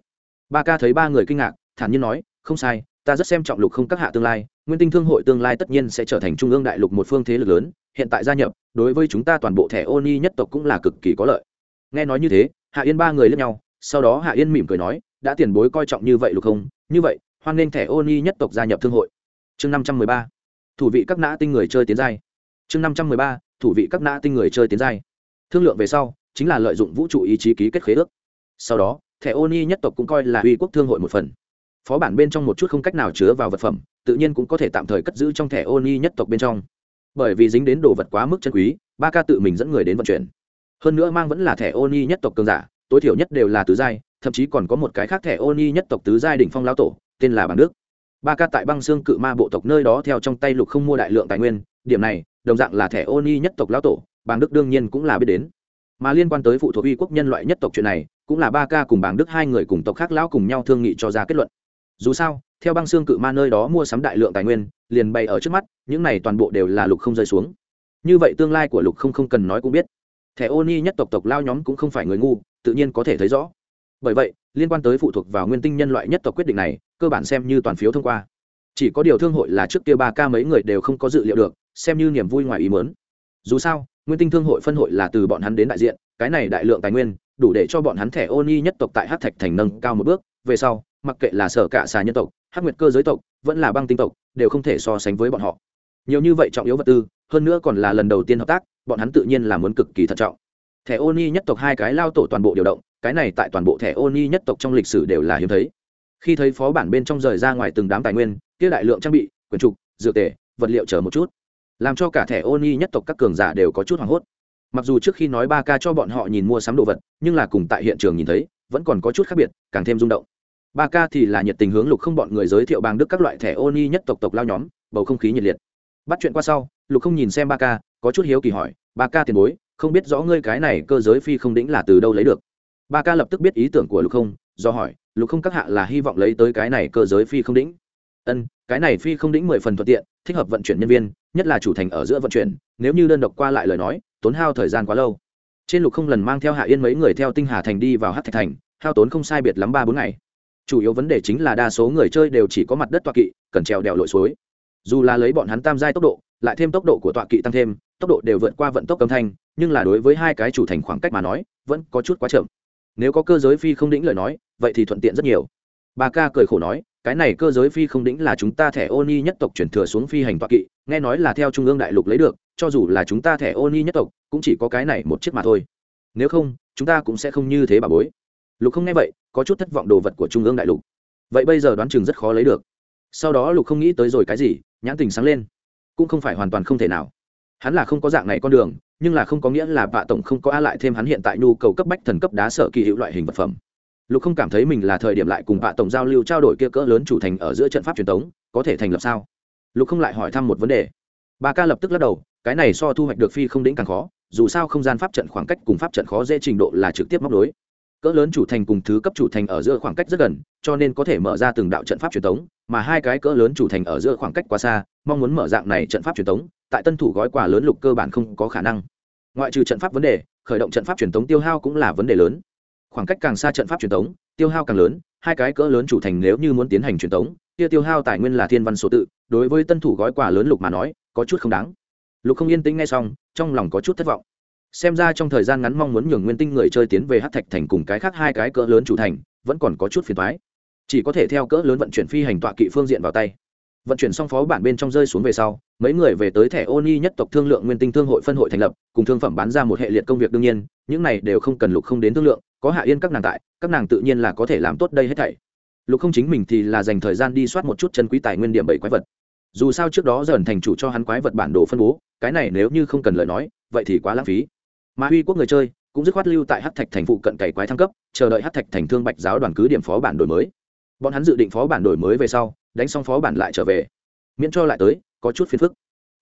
Ba ca thấy ba người kinh ngạc, thản nhiên nói, không sai, ta rất xem trọng lục không các hạ tương lai, nguyên tinh thương hội tương lai tất nhiên sẽ trở thành trung ương đại lục một phương thế lực lớn, hiện tại gia nhập, đối với chúng ta toàn bộ thẻ ô ni nhất tộc cũng là cực kỳ có lợi nghe nói như thế, hạ yên ba người lên nhau, sau đó hạ yên mỉm cười nói, đã tiền bối coi trọng như vậy lục không? Như vậy, hoan nghênh thẻ ô nhi nhất tộc gia nhập thương hội. Chương năm trăm mười ba. Thủ vị các nã tinh người chơi tiến giai. Chương năm trăm mười ba. Thủ vị các nã tinh người chơi tiến giai. Thương lượng về sau, chính là lợi dụng vũ trụ ý chí ký kết khế ước. Sau đó, thẻ ô nhi nhất tộc cũng coi là uy quốc thương hội một phần. Phó bản bên trong một chút không cách nào chứa vào vật phẩm, tự nhiên cũng có thể tạm thời cất giữ trong thẻ ô nhi nhất tộc bên trong. Bởi vì dính đến đồ vật quá mức chân quý, ba ca tự mình dẫn người đến vận chuyển hơn nữa mang vẫn là thẻ ô ni nhất tộc cường giả, tối thiểu nhất đều là tứ giai, thậm chí còn có một cái khác thẻ ô ni nhất tộc tứ giai đỉnh phong lao tổ, tên là bằng đức. Ba ca tại băng xương cự ma bộ tộc nơi đó theo trong tay lục không mua đại lượng tài nguyên, điểm này, đồng dạng là thẻ ô ni nhất tộc lao tổ, bàng đức đương nhiên cũng là biết đến. Mà liên quan tới phụ thuộc uy quốc nhân loại nhất tộc chuyện này, cũng là ba ca cùng bàng đức hai người cùng tộc khác lão cùng nhau thương nghị cho ra kết luận. Dù sao, theo băng xương cự ma nơi đó mua sắm đại lượng tài nguyên, liền bày ở trước mắt, những này toàn bộ đều là lục không rơi xuống. Như vậy tương lai của lục không không cần nói cũng biết thẻ ô ni nhất tộc tộc lao nhóm cũng không phải người ngu, tự nhiên có thể thấy rõ. Bởi vậy, liên quan tới phụ thuộc vào nguyên tinh nhân loại nhất tộc quyết định này, cơ bản xem như toàn phiếu thông qua. Chỉ có điều thương hội là trước kia ba ca mấy người đều không có dự liệu được, xem như niềm vui ngoài ý mớn dù sao, nguyên tinh thương hội phân hội là từ bọn hắn đến đại diện, cái này đại lượng tài nguyên, đủ để cho bọn hắn thẻ ô ni nhất tộc tại hát thạch thành nâng cao một bước. Về sau, mặc kệ là sở cả xà nhân tộc hát nguyệt cơ giới tộc, vẫn là băng tinh tộc, đều không thể so sánh với bọn họ. Nhiều như vậy trọng yếu vật tư, hơn nữa còn là lần đầu tiên hợp tác bọn hắn tự nhiên là muốn cực kỳ thận trọng. Thẻ ô ni nhất tộc hai cái lao tổ toàn bộ điều động, cái này tại toàn bộ thẻ ô ni nhất tộc trong lịch sử đều là hiếm thấy. Khi thấy phó bản bên trong rời ra ngoài từng đám tài nguyên, kia đại lượng trang bị quyền trục, dược tề, vật liệu chờ một chút. Làm cho cả thẻ ô ni nhất tộc các cường giả đều có chút hoảng hốt. Mặc dù trước khi nói ba ca cho bọn họ nhìn mua sắm đồ vật, nhưng là cùng tại hiện trường nhìn thấy, vẫn còn có chút khác biệt, càng thêm rung động. Ba ca thì là nhiệt tình hướng lục không bọn người giới thiệu bang đức các loại thẻ ô ni nhất tộc tộc lao nhóm, bầu không khí nhiệt liệt. Bắt chuyện qua sau lục không nhìn xem ba ca, có chút hiếu kỳ hỏi, ba ca tiền bối, không biết rõ ngươi cái này cơ giới phi không đĩnh là từ đâu lấy được? Ba ca lập tức biết ý tưởng của lục không, do hỏi, lục không các hạ là hy vọng lấy tới cái này cơ giới phi không đĩnh ân, cái này phi không đĩnh mười phần thuận tiện, thích hợp vận chuyển nhân viên, nhất là chủ thành ở giữa vận chuyển, nếu như đơn độc qua lại lời nói, tốn hao thời gian quá lâu. Trên lục không lần mang theo hạ yên mấy người theo tinh hà thành đi vào hát thạch thành, hao tốn không sai biệt lắm ba bốn ngày. Chủ yếu vấn đề chính là đa số người chơi đều chỉ có mặt đất toa kỵ, cần trèo đèo lội suối. Dù là lấy bọn hắn tam giai tốc độ lại thêm tốc độ của tọa kỵ tăng thêm, tốc độ đều vượt qua vận tốc âm thanh, nhưng là đối với hai cái chủ thành khoảng cách mà nói, vẫn có chút quá chậm. Nếu có cơ giới phi không đĩnh lời nói, vậy thì thuận tiện rất nhiều. Bà ca cười khổ nói, cái này cơ giới phi không đĩnh là chúng ta thẻ ô ni nhất tộc chuyển thừa xuống phi hành tọa kỵ, nghe nói là theo trung ương đại lục lấy được, cho dù là chúng ta thẻ ô ni nhất tộc, cũng chỉ có cái này một chiếc mà thôi. Nếu không, chúng ta cũng sẽ không như thế bà bối. Lục không nghe vậy, có chút thất vọng đồ vật của trung ương đại lục. Vậy bây giờ đoán chừng rất khó lấy được. Sau đó lục không nghĩ tới rồi cái gì, nhãn tình sáng lên cũng không phải hoàn toàn không thể nào. Hắn là không có dạng này con đường, nhưng là không có nghĩa là vạ tổng không có a lại thêm hắn hiện tại nhu cầu cấp bách thần cấp đá sở kỳ hữu loại hình vật phẩm. Lục không cảm thấy mình là thời điểm lại cùng vạ tổng giao lưu trao đổi kia cỡ lớn chủ thành ở giữa trận pháp truyền thống có thể thành lập sao? Lục không lại hỏi thăm một vấn đề. Bà ca lập tức lắc đầu, cái này so thu hoạch được phi không đĩnh càng khó, dù sao không gian pháp trận khoảng cách cùng pháp trận khó dễ trình độ là trực tiếp móc đối cỡ lớn chủ thành cùng thứ cấp chủ thành ở giữa khoảng cách rất gần, cho nên có thể mở ra từng đạo trận pháp truyền thống mà hai cái cỡ lớn chủ thành ở giữa khoảng cách quá xa, mong muốn mở dạng này trận pháp truyền thống tại tân thủ gói quà lớn lục cơ bản không có khả năng. Ngoại trừ trận pháp vấn đề, khởi động trận pháp truyền thống tiêu hao cũng là vấn đề lớn. Khoảng cách càng xa trận pháp truyền thống tiêu hao càng lớn, hai cái cỡ lớn chủ thành nếu như muốn tiến hành truyền thống kia tiêu hao tài nguyên là thiên văn số tự, đối với tân thủ gói quà lớn lục mà nói, có chút không đáng. Lục không yên tĩnh ngay xong, trong lòng có chút thất vọng. Xem ra trong thời gian ngắn mong muốn nhường nguyên tinh người chơi tiến về hát thạch thành cùng cái khác hai cái cỡ lớn chủ thành, vẫn còn có chút phiền thoái chỉ có thể theo cỡ lớn vận chuyển phi hành tọa kỵ phương diện vào tay. Vận chuyển xong phó bản bên trong rơi xuống về sau, mấy người về tới thẻ ô ni nhất tộc thương lượng nguyên tinh thương hội phân hội thành lập, cùng thương phẩm bán ra một hệ liệt công việc đương nhiên, những này đều không cần lục không đến thương lượng, có hạ yên các nàng tại, các nàng tự nhiên là có thể làm tốt đây hết thảy. Lục không chính mình thì là dành thời gian đi soát một chút chân quý tài nguyên điểm bảy quái vật. Dù sao trước đó dần thành chủ cho hắn quái vật bản đồ phân bố, cái này nếu như không cần lời nói, vậy thì quá lãng phí. Mà huy quốc người chơi cũng dứt khoát lưu tại hát thạch thành phụ cận cày quái thăng cấp, chờ đợi hát thạch thành thương bạch giáo đoàn cứ điểm phó bản đổi mới bọn hắn dự định phó bản đổi mới về sau, đánh xong phó bản lại trở về. Miễn cho lại tới, có chút phiền phức.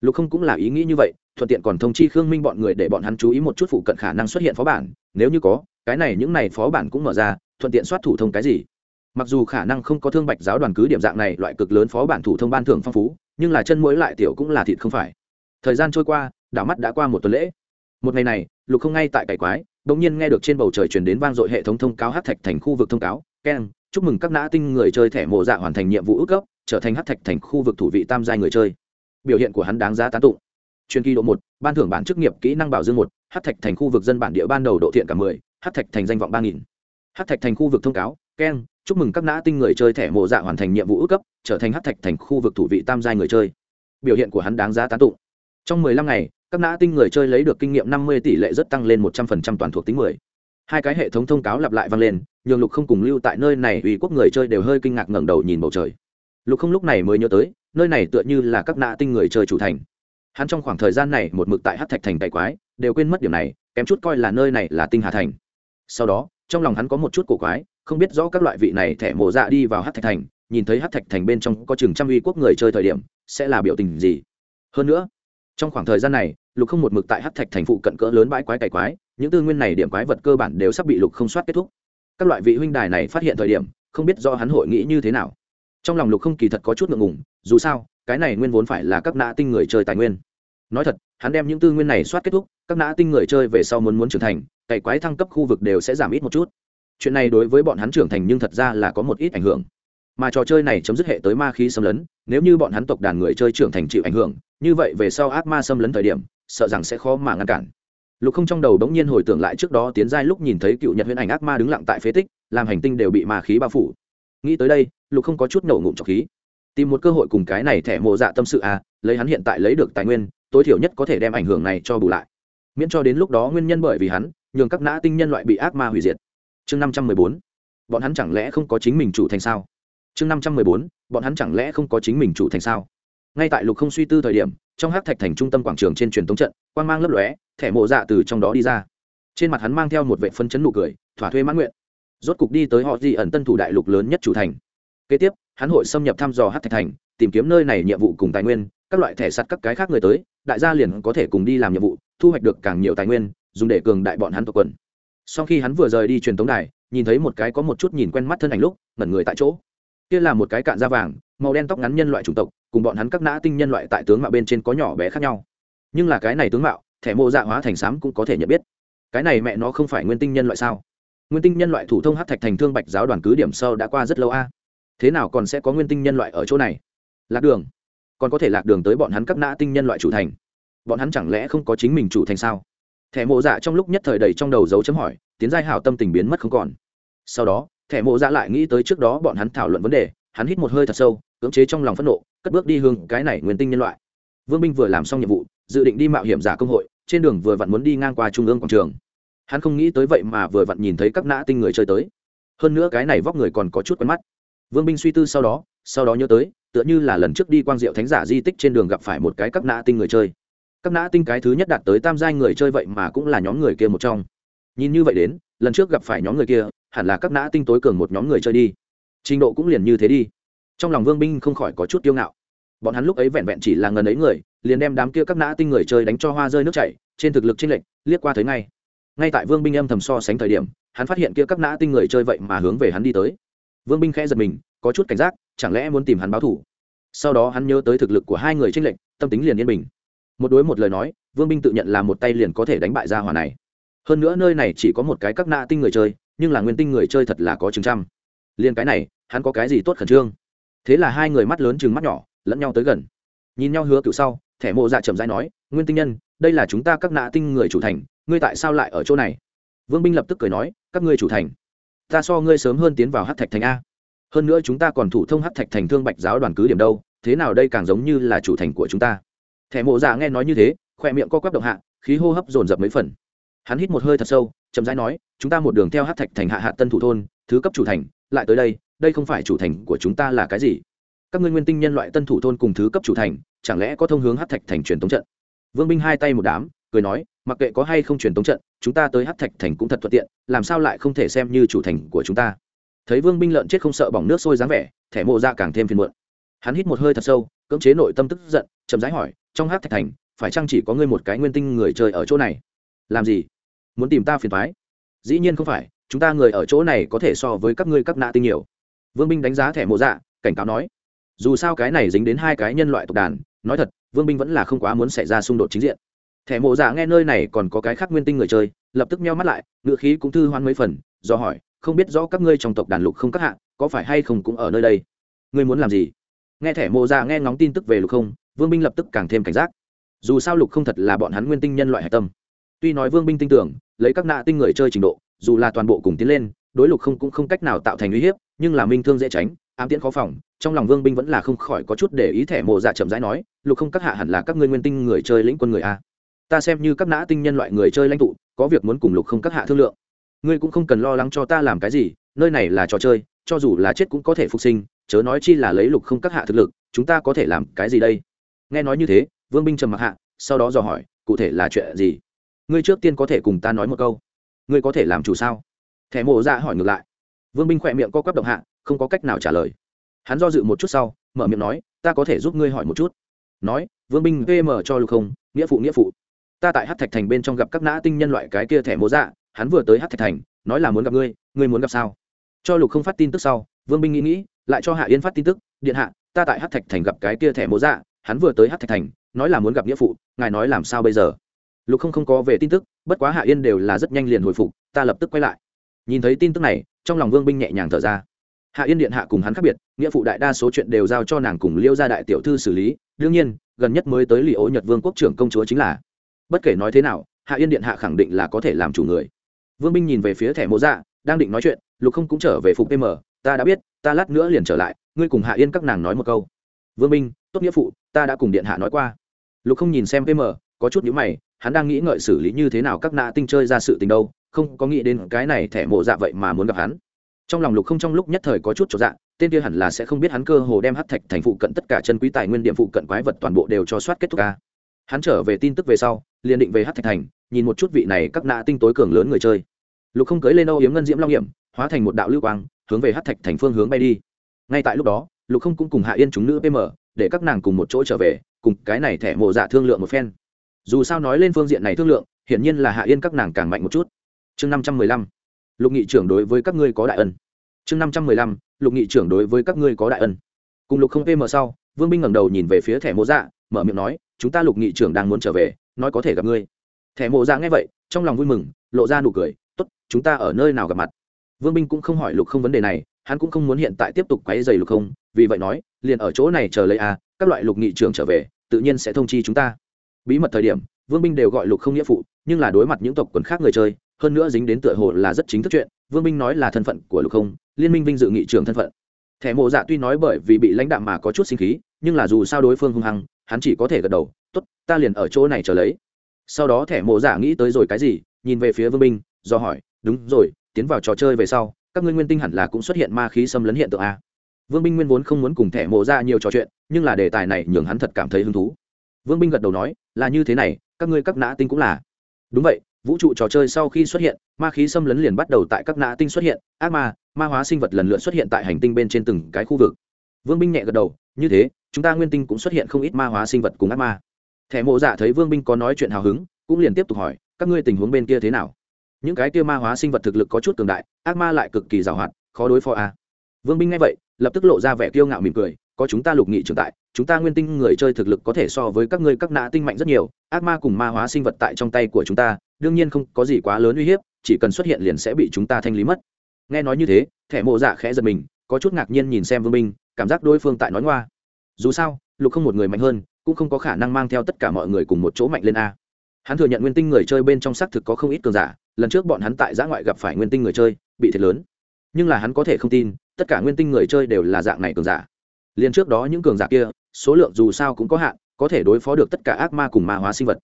Lục không cũng là ý nghĩ như vậy, thuận tiện còn thông chi khương minh bọn người để bọn hắn chú ý một chút phụ cận khả năng xuất hiện phó bản, nếu như có, cái này những này phó bản cũng mở ra, thuận tiện soát thủ thông cái gì. Mặc dù khả năng không có thương bạch giáo đoàn cứ điểm dạng này loại cực lớn phó bản thủ thông ban thưởng phong phú, nhưng là chân mũi lại tiểu cũng là thịt không phải. Thời gian trôi qua, đảo mắt đã qua một tuần lễ. Một ngày này, lục không ngay tại cải quái đ ỗ n g nhiên nghe được trên bầu trời chuyển đến vang dội hệ thống thông cáo hát thạch thành khu vực thông cáo, keng chúc mừng các nã tinh người chơi thẻ mộ dạ hoàn thành nhiệm vụ ước cấp trở thành hát thạch thành khu vực thủ vị tam giai người chơi. Biểu hiện của hắn đáng giá tán tụng. Chuyên kỳ độ một, ban thưởng bản chức nghiệp kỹ năng bảo dương một, hát thạch thành khu vực dân bản địa ban đầu độ thiện cả mười, hát thạch thành danh vọng ba nghìn. Hát thạch thành khu vực thông cáo keng chúc mừng các nã tinh người chơi thẻ mộ dạ hoàn thành nhiệm vụ ước cấp trở thành hát thạch thành khu vực thủ vị tam giai người chơi. Biểu hiện của hắn đáng giá tán tụng. Trong mười lăm ngày, các nã tinh người chơi lấy được kinh nghiệm năm mươi tỷ lệ rất tăng lên một trăm phần trăm toàn thuộc tính mười hai cái hệ thống thông cáo lặp lại vang lên, nhường lục không cùng lưu tại nơi này ủy quốc người chơi đều hơi kinh ngạc ngẩng đầu nhìn bầu trời. Lục không lúc này mới nhớ tới, nơi này tựa như là các nã tinh người chơi chủ thành. Hắn trong khoảng thời gian này một mực tại hát thạch thành cày quái, đều quên mất điểm này, kém chút coi là nơi này là tinh hà thành. Sau đó, trong lòng hắn có một chút cổ quái, không biết rõ các loại vị này thẻ mộ dạ đi vào hát thạch thành, nhìn thấy hát thạch thành bên trong có chừng trăm uy quốc người chơi thời điểm, sẽ là biểu tình gì? Hơn nữa, trong khoảng thời gian này, lục không một mực tại hát thạch thành phụ cận cỡ lớn bãi quái cày quái những tư nguyên này điểm quái vật cơ bản đều sắp bị lục không soát kết thúc. Các loại vị huynh đài này phát hiện thời điểm, không biết do hắn hội nghĩ như thế nào. Trong lòng lục không kỳ thật có chút ngượng ngùng, dù sao, cái này nguyên vốn phải là các nã tinh người chơi tài nguyên. Nói thật, hắn đem những tư nguyên này soát kết thúc, các nã tinh người chơi về sau muốn muốn trưởng thành, cày quái thăng cấp khu vực đều sẽ giảm ít một chút. Chuyện này đối với bọn hắn trưởng thành nhưng thật ra là có một ít ảnh hưởng. Mà trò chơi này chấm dứt hệ tới ma khí xâm lấn, nếu như bọn hắn tộc đàn người chơi trưởng thành chịu ảnh hưởng, như vậy về sau ác ma xâm lấn thời điểm, sợ rằng sẽ khó mà ngăn cản lục không trong đầu đ ố n g nhiên hồi tưởng lại trước đó tiến giai lúc nhìn thấy cựu nhật huyễn ảnh ác ma đứng lặng tại phế tích, làm hành tinh đều bị ma khí bao phủ. Nghĩ tới đây, lục không có chút nổ ngụm trọc khí. Tìm một cơ hội cùng cái này thẻ mộ dạ tâm sự à lấy hắn hiện tại lấy được tài nguyên, tối thiểu nhất có thể đem ảnh hưởng này cho bù lại. Miễn cho đến lúc đó nguyên nhân bởi vì hắn, nhường các nã tinh nhân loại bị ác ma hủy diệt. Chương năm trăm mười bốn. Bọn hắn chẳng lẽ không có chính mình chủ thành sao? Chương năm trăm mười bốn. Bọn hắn chẳng lẽ không có chính mình chủ thành sao? Ngay tại lục không suy tư thời điểm, trong hát thạch thành trung tâm quảng trường trên truyền thống trận quan g mang lấp lóe thẻ mộ dạ từ trong đó đi ra. Trên mặt hắn mang theo một vệ phân chấn nụ cười, thỏa thuê mãn nguyện. Rốt cục đi tới họ di ẩn tân thủ đại lục lớn nhất chủ thành. Kế tiếp, hắn hội xâm nhập thăm dò hát thạch thành, tìm kiếm nơi này nhiệm vụ cùng tài nguyên, các loại thẻ sắt các cái khác người tới, đại gia liền có thể cùng đi làm nhiệm vụ, thu hoạch được càng nhiều tài nguyên, dùng để cường đại bọn hắn tộc quần. Sau khi hắn vừa rời đi truyền tống đài, nhìn thấy một cái có một chút nhìn quen mắt thân ảnh lúc, ngẩn người tại chỗ. Kia là một cái cạn da vàng, màu đen tóc ngắn nhân loại chủng tộc, cùng bọn hắn các nã tinh nhân loại tại tướng mạo bên trên có nhỏ bé khác nhau. Nhưng là cái này tướng mạo thẻ mộ dạ hóa thành xám cũng có thể nhận biết. Cái này mẹ nó không phải nguyên tinh nhân loại sao? Nguyên tinh nhân loại thủ thông hát thạch thành thương bạch giáo đoàn cứ điểm sâu đã qua rất lâu a. Thế nào còn sẽ có nguyên tinh nhân loại ở chỗ này? Lạc đường. Còn có thể lạc đường tới bọn hắn các nã tinh nhân loại chủ thành. Bọn hắn chẳng lẽ không có chính mình chủ thành sao? Thẻ mộ dạ trong lúc nhất thời đầy trong đầu dấu chấm hỏi, tiến giai hảo tâm tình biến mất không còn. Sau đó, thẻ mộ dạ lại nghĩ tới trước đó bọn hắn thảo luận vấn đề, hắn hít một hơi thật sâu, cưỡng chế trong lòng phẫn nộ, cất bước đi hướng cái này nguyên tinh nhân loại. Vương binh vừa làm xong nhiệm vụ, dự định đi mạo hiểm giả công hội trên đường vừa vặn muốn đi ngang qua trung ương quảng trường. Hắn không nghĩ tới vậy mà vừa vặn nhìn thấy các nã tinh người chơi tới. Hơn nữa cái này vóc người còn có chút quen mắt. Vương binh suy tư sau đó sau đó nhớ tới, tựa như là lần trước đi quang diệu thánh giả di tích trên đường gặp phải một cái các nã tinh người chơi. Các nã tinh cái thứ nhất đạt tới tam giai người chơi vậy mà cũng là nhóm người kia một trong. Nhìn như vậy đến, lần trước gặp phải nhóm người kia, hẳn là các nã tinh tối cường một nhóm người chơi đi. Trình độ cũng liền như thế đi. Trong lòng vương binh không khỏi có chút tiêu ngạo bọn hắn lúc ấy vẹn vẹn chỉ là ngần ấy người, liền đem đám kia các nã tinh người chơi đánh cho hoa rơi nước chảy, trên thực lực trên lệnh liếc qua thấy ngay. Ngay tại vương binh âm thầm so sánh thời điểm, hắn phát hiện kia các nã tinh người chơi vậy mà hướng về hắn đi tới. Vương binh khẽ giật mình, có chút cảnh giác, chẳng lẽ muốn tìm hắn báo thủ sau đó hắn nhớ tới thực lực của hai người tranh lệnh tâm tính liền yên bình. Một đối một lời nói, vương binh tự nhận là một tay liền có thể đánh bại gia hỏa này. Hơn nữa nơi này chỉ có một cái các nã tinh người chơi, nhưng là nguyên tinh người chơi thật là có chừng trăm. Liền cái này, hắn có cái gì tốt khẩn trương? Thế là hai người mắt lớn chừng mắt nhỏ lẫn nhau tới gần. Nhìn nhau hứa cựu sau, thẻ mộ dạ chậm rãi nói, nguyên tinh nhân, đây là chúng ta các nạ tinh người chủ thành, ngươi tại sao lại ở chỗ này? Vương binh lập tức cười nói, các ngươi chủ thành, ta so ngươi sớm hơn tiến vào hát thạch thành a. Hơn nữa chúng ta còn thủ thông hát thạch thành thương bạch giáo đoàn cứ điểm đâu, thế nào đây càng giống như là chủ thành của chúng ta. Thẻ mộ dạ nghe nói như thế khỏe miệng co quắp động hạ, khí hô hấp dồn dập mấy phần. Hắn hít một hơi thật sâu, chậm rãi nói, chúng ta một đường theo hát thạch thành hạ hạ tân thủ thôn, thứ cấp chủ thành, lại tới đây đây không phải chủ thành của chúng ta là cái gì? Các ngươi nguyên tinh nhân loại tân thủ thôn cùng thứ cấp chủ thành, chẳng lẽ có thông hướng hát thạch thành truyền tống trận? Vương binh hai tay một đám, cười nói, mặc kệ có hay không truyền tống trận, chúng ta tới hát thạch thành cũng thật thuận tiện, làm sao lại không thể xem như chủ thành của chúng ta? Thấy vương binh lợn chết không sợ bỏng nước sôi dáng vẻ, thẻ mộ ra càng thêm phiền muộn. Hắn hít một hơi thật sâu, cưỡng chế nội tâm tức giận, chậm rãi hỏi, trong hát thạch thành, phải chăng chỉ có ngươi một cái nguyên tinh người chơi ở chỗ này? Làm gì? Muốn tìm ta phiền thoái dĩ nhiên không phải, chúng ta người ở chỗ này có thể so với các ngươi các nạ tinh nhiều. Vương binh đánh giá thẻ mộ dạ cảnh cáo nói dù sao cái này dính đến hai cái nhân loại tộc đàn, nói thật, vương binh vẫn là không quá muốn xảy ra xung đột chính diện. Thẻ mộ dạ nghe nơi này còn có cái khác nguyên tinh người chơi, lập tức meo mắt lại ngựa khí cũng thư hoan mấy phần, do hỏi, không biết rõ các ngươi trong tộc đàn lục không các hạ, có phải hay không cũng ở nơi đây? Ngươi muốn làm gì? Nghe thẻ mộ dạ nghe ngóng tin tức về lục không, vương binh lập tức càng thêm cảnh giác. Dù sao lục không thật là bọn hắn nguyên tinh nhân loại hạch tâm. Tuy nói vương binh tin tưởng, lấy các nạ tinh người chơi trình độ, dù là toàn bộ cùng tiến lên, đối lục không cũng không cách nào tạo thành uy hiếp, nhưng là minh thương dễ tránh ám tiễn khó phòng, trong lòng vương binh vẫn là không khỏi có chút để ý thẻ mộ dạ chậm rãi nói, lục không các hạ hẳn là các ngươi nguyên tinh người chơi lĩnh quân người a. Ta xem như các nã tinh nhân loại người chơi lãnh tụ, có việc muốn cùng lục không các hạ thương lượng. Ngươi cũng không cần lo lắng cho ta làm cái gì, nơi này là trò chơi, cho dù là chết cũng có thể phục sinh, chớ nói chi là lấy lục không các hạ thực lực, chúng ta có thể làm cái gì đây? Nghe nói như thế, vương binh trầm mặc hạ, sau đó dò hỏi, cụ thể là chuyện gì? Ngươi trước tiên có thể cùng ta nói một câu. Ngươi có thể làm chủ sao? Thẻ mộ dạ hỏi ngược lại. Vương binh khỏe miệng co quắp động hạ không có cách nào trả lời. Hắn do dự một chút sau, mở miệng nói, ta có thể giúp ngươi hỏi một chút. Nói, vương binh vm cho lục không, nghĩa phụ nghĩa phụ. Ta tại hát thạch thành bên trong gặp các nã tinh nhân loại cái kia thẻ mô dạ hắn vừa tới hát thạch thành, nói là muốn gặp ngươi ngươi muốn gặp sao? Cho lục không phát tin tức sau, vương binh nghĩ nghĩ, lại cho hạ yên phát tin tức, điện hạ, ta tại hát thạch thành gặp cái kia thẻ mô dạ hắn vừa tới hát thạch thành, nói là muốn gặp nghĩa phụ, ngài nói làm sao bây giờ? Lục không không có về tin tức, bất quá hạ yên đều là rất nhanh liền hồi phục, ta lập tức quay lại. Nhìn thấy tin tức này, trong lòng vương binh nhẹ nhàng thở ra hạ yên điện hạ cùng hắn khác biệt, nghĩa phụ đại đa số chuyện đều giao cho nàng cùng liêu gia đại tiểu thư xử lý. Đương nhiên, gần nhất mới tới lì ố nhật vương quốc trưởng công chúa chính là. Bất kể nói thế nào, hạ yên điện hạ khẳng định là có thể làm chủ người. Vương binh nhìn về phía thẻ mộ dạ đang định nói chuyện, lục không cũng trở về phục pm ta đã biết, ta lát nữa liền trở lại, ngươi cùng hạ yên các nàng nói một câu. Vương binh, tốt nghĩa phụ, ta đã cùng điện hạ nói qua. Lục không nhìn xem pm có chút nhữ mày, hắn đang nghĩ ngợi xử lý như thế nào các nạ tinh chơi ra sự tình đâu, không có nghĩ đến cái này thẻ mộ dạ vậy mà muốn gặp hắn trong lòng lục không trong lúc nhất thời có chút trọn dạ tên kia hẳn là sẽ không biết hắn cơ hồ đem hát thạch thành phụ cận tất cả chân quý tài nguyên điểm phụ cận quái vật toàn bộ đều cho soát kết thúc ca. Hắn trở về tin tức về sau, liền định về hát thạch thành, nhìn một chút vị này các nạ tinh tối cường lớn người chơi. Lục không cưới lên âu yếm ngân diễm long hiểm, hóa thành một đạo lưu quang, hướng về hát thạch thành phương hướng bay đi. Ngay tại lúc đó, lục không cũng cùng hạ yên chúng nữ pm, để các nàng cùng một chỗ trở về, cùng cái này thẻ mộ dạ thương lượng một phen. Dù sao nói lên phương diện này thương lượng, hiển nhiên là hạ yên các nàng càng mạnh một chút. Chương năm trăm mười lăm lục nghị trưởng đối với các ngươi có đại ân. Chương năm trăm mười lăm, lục nghị trưởng đối với các ngươi có đại ân. Cùng lục không pm sau, vương binh ngẩng đầu nhìn về phía thẻ mộ dạ mở miệng nói, chúng ta lục nghị trưởng đang muốn trở về, nói có thể gặp ngươi. Thẻ mộ dạ nghe vậy, trong lòng vui mừng, lộ ra nụ cười t ố t chúng ta ở nơi nào gặp mặt? Vương binh cũng không hỏi lục không vấn đề này, hắn cũng không muốn hiện tại tiếp tục quáy dày lục không, vì vậy nói, liền ở chỗ này chờ lấy a các loại lục nghị trưởng trở về, tự nhiên sẽ thông chi chúng ta. Bí mật thời điểm, vương binh đều gọi lục không nghĩa phụ, nhưng là đối mặt những tộc quần khác người chơi hơn nữa dính đến tựa hồ là rất chính thức chuyện, vương minh nói là thân phận của lục không, liên minh vinh dự nghị trưởng thân phận. Thẻ mộ dạ tuy nói bởi vì bị lãnh đạo mà có chút sinh khí, nhưng là dù sao đối phương hung hăng, hắn chỉ có thể gật đầu t ố t ta liền ở chỗ này chờ lấy. Sau đó thẻ mộ dạ nghĩ tới rồi cái gì, nhìn về phía vương minh, do hỏi, đúng rồi, tiến vào trò chơi về sau, các ngươi nguyên tinh hẳn là cũng xuất hiện ma khí xâm lấn hiện tượng a. Vương minh nguyên vốn không muốn cùng thẻ mộ ra nhiều trò chuyện, nhưng là đề tài này nhường hắn thật cảm thấy hứng thú. Vương minh gật đầu nói, là như thế này, các ngươi các nã tinh cũng là. Đúng vậy vũ trụ trò chơi sau khi xuất hiện, ma khí xâm lấn liền bắt đầu tại các nã tinh xuất hiện. Ác ma ma hóa sinh vật lần lượt xuất hiện tại hành tinh bên trên từng cái khu vực. Vương binh nhẹ gật đầu, như thế, chúng ta nguyên tinh cũng xuất hiện không ít ma hóa sinh vật cùng ác ma. Thẻ mộ giả thấy vương binh có nói chuyện hào hứng, cũng liền tiếp tục hỏi, các ngươi tình huống bên kia thế nào? Những cái kia ma hóa sinh vật thực lực có chút cường đại, ác ma lại cực kỳ giàu hoạt khó đối phó a. À. vương binh nghe vậy, lập tức lộ ra vẻ kiêu ngạo mỉm cười, có chúng ta lục nghị trưởng tại chúng ta nguyên tinh người chơi thực lực có thể so với các ngươi các nã tinh mạnh rất nhiều, ác ma cùng ma hóa sinh vật tại trong tay của chúng ta đương nhiên không có gì quá lớn uy hiếp, chỉ cần xuất hiện liền sẽ bị chúng ta thanh lý mất. Nghe nói như thế, thẻ mộ dạ khẽ giật mình, có chút ngạc nhiên nhìn xem vương minh, cảm giác đối phương tại nói ngoa. Dù sao, lục không một người mạnh hơn, cũng không có khả năng mang theo tất cả mọi người cùng một chỗ mạnh lên a. Hắn thừa nhận nguyên tinh người chơi bên trong xác thực có không ít cường giả, lần trước bọn hắn tại giã ngoại gặp phải nguyên tinh người chơi, bị thiệt lớn. Nhưng là hắn có thể không tin, tất cả nguyên tinh người chơi đều là dạng này cường giả. Liền trước đó những cường giả kia, số lượng dù sao cũng có hạn, có thể đối phó được tất cả ác ma cùng ma hóa sinh vật.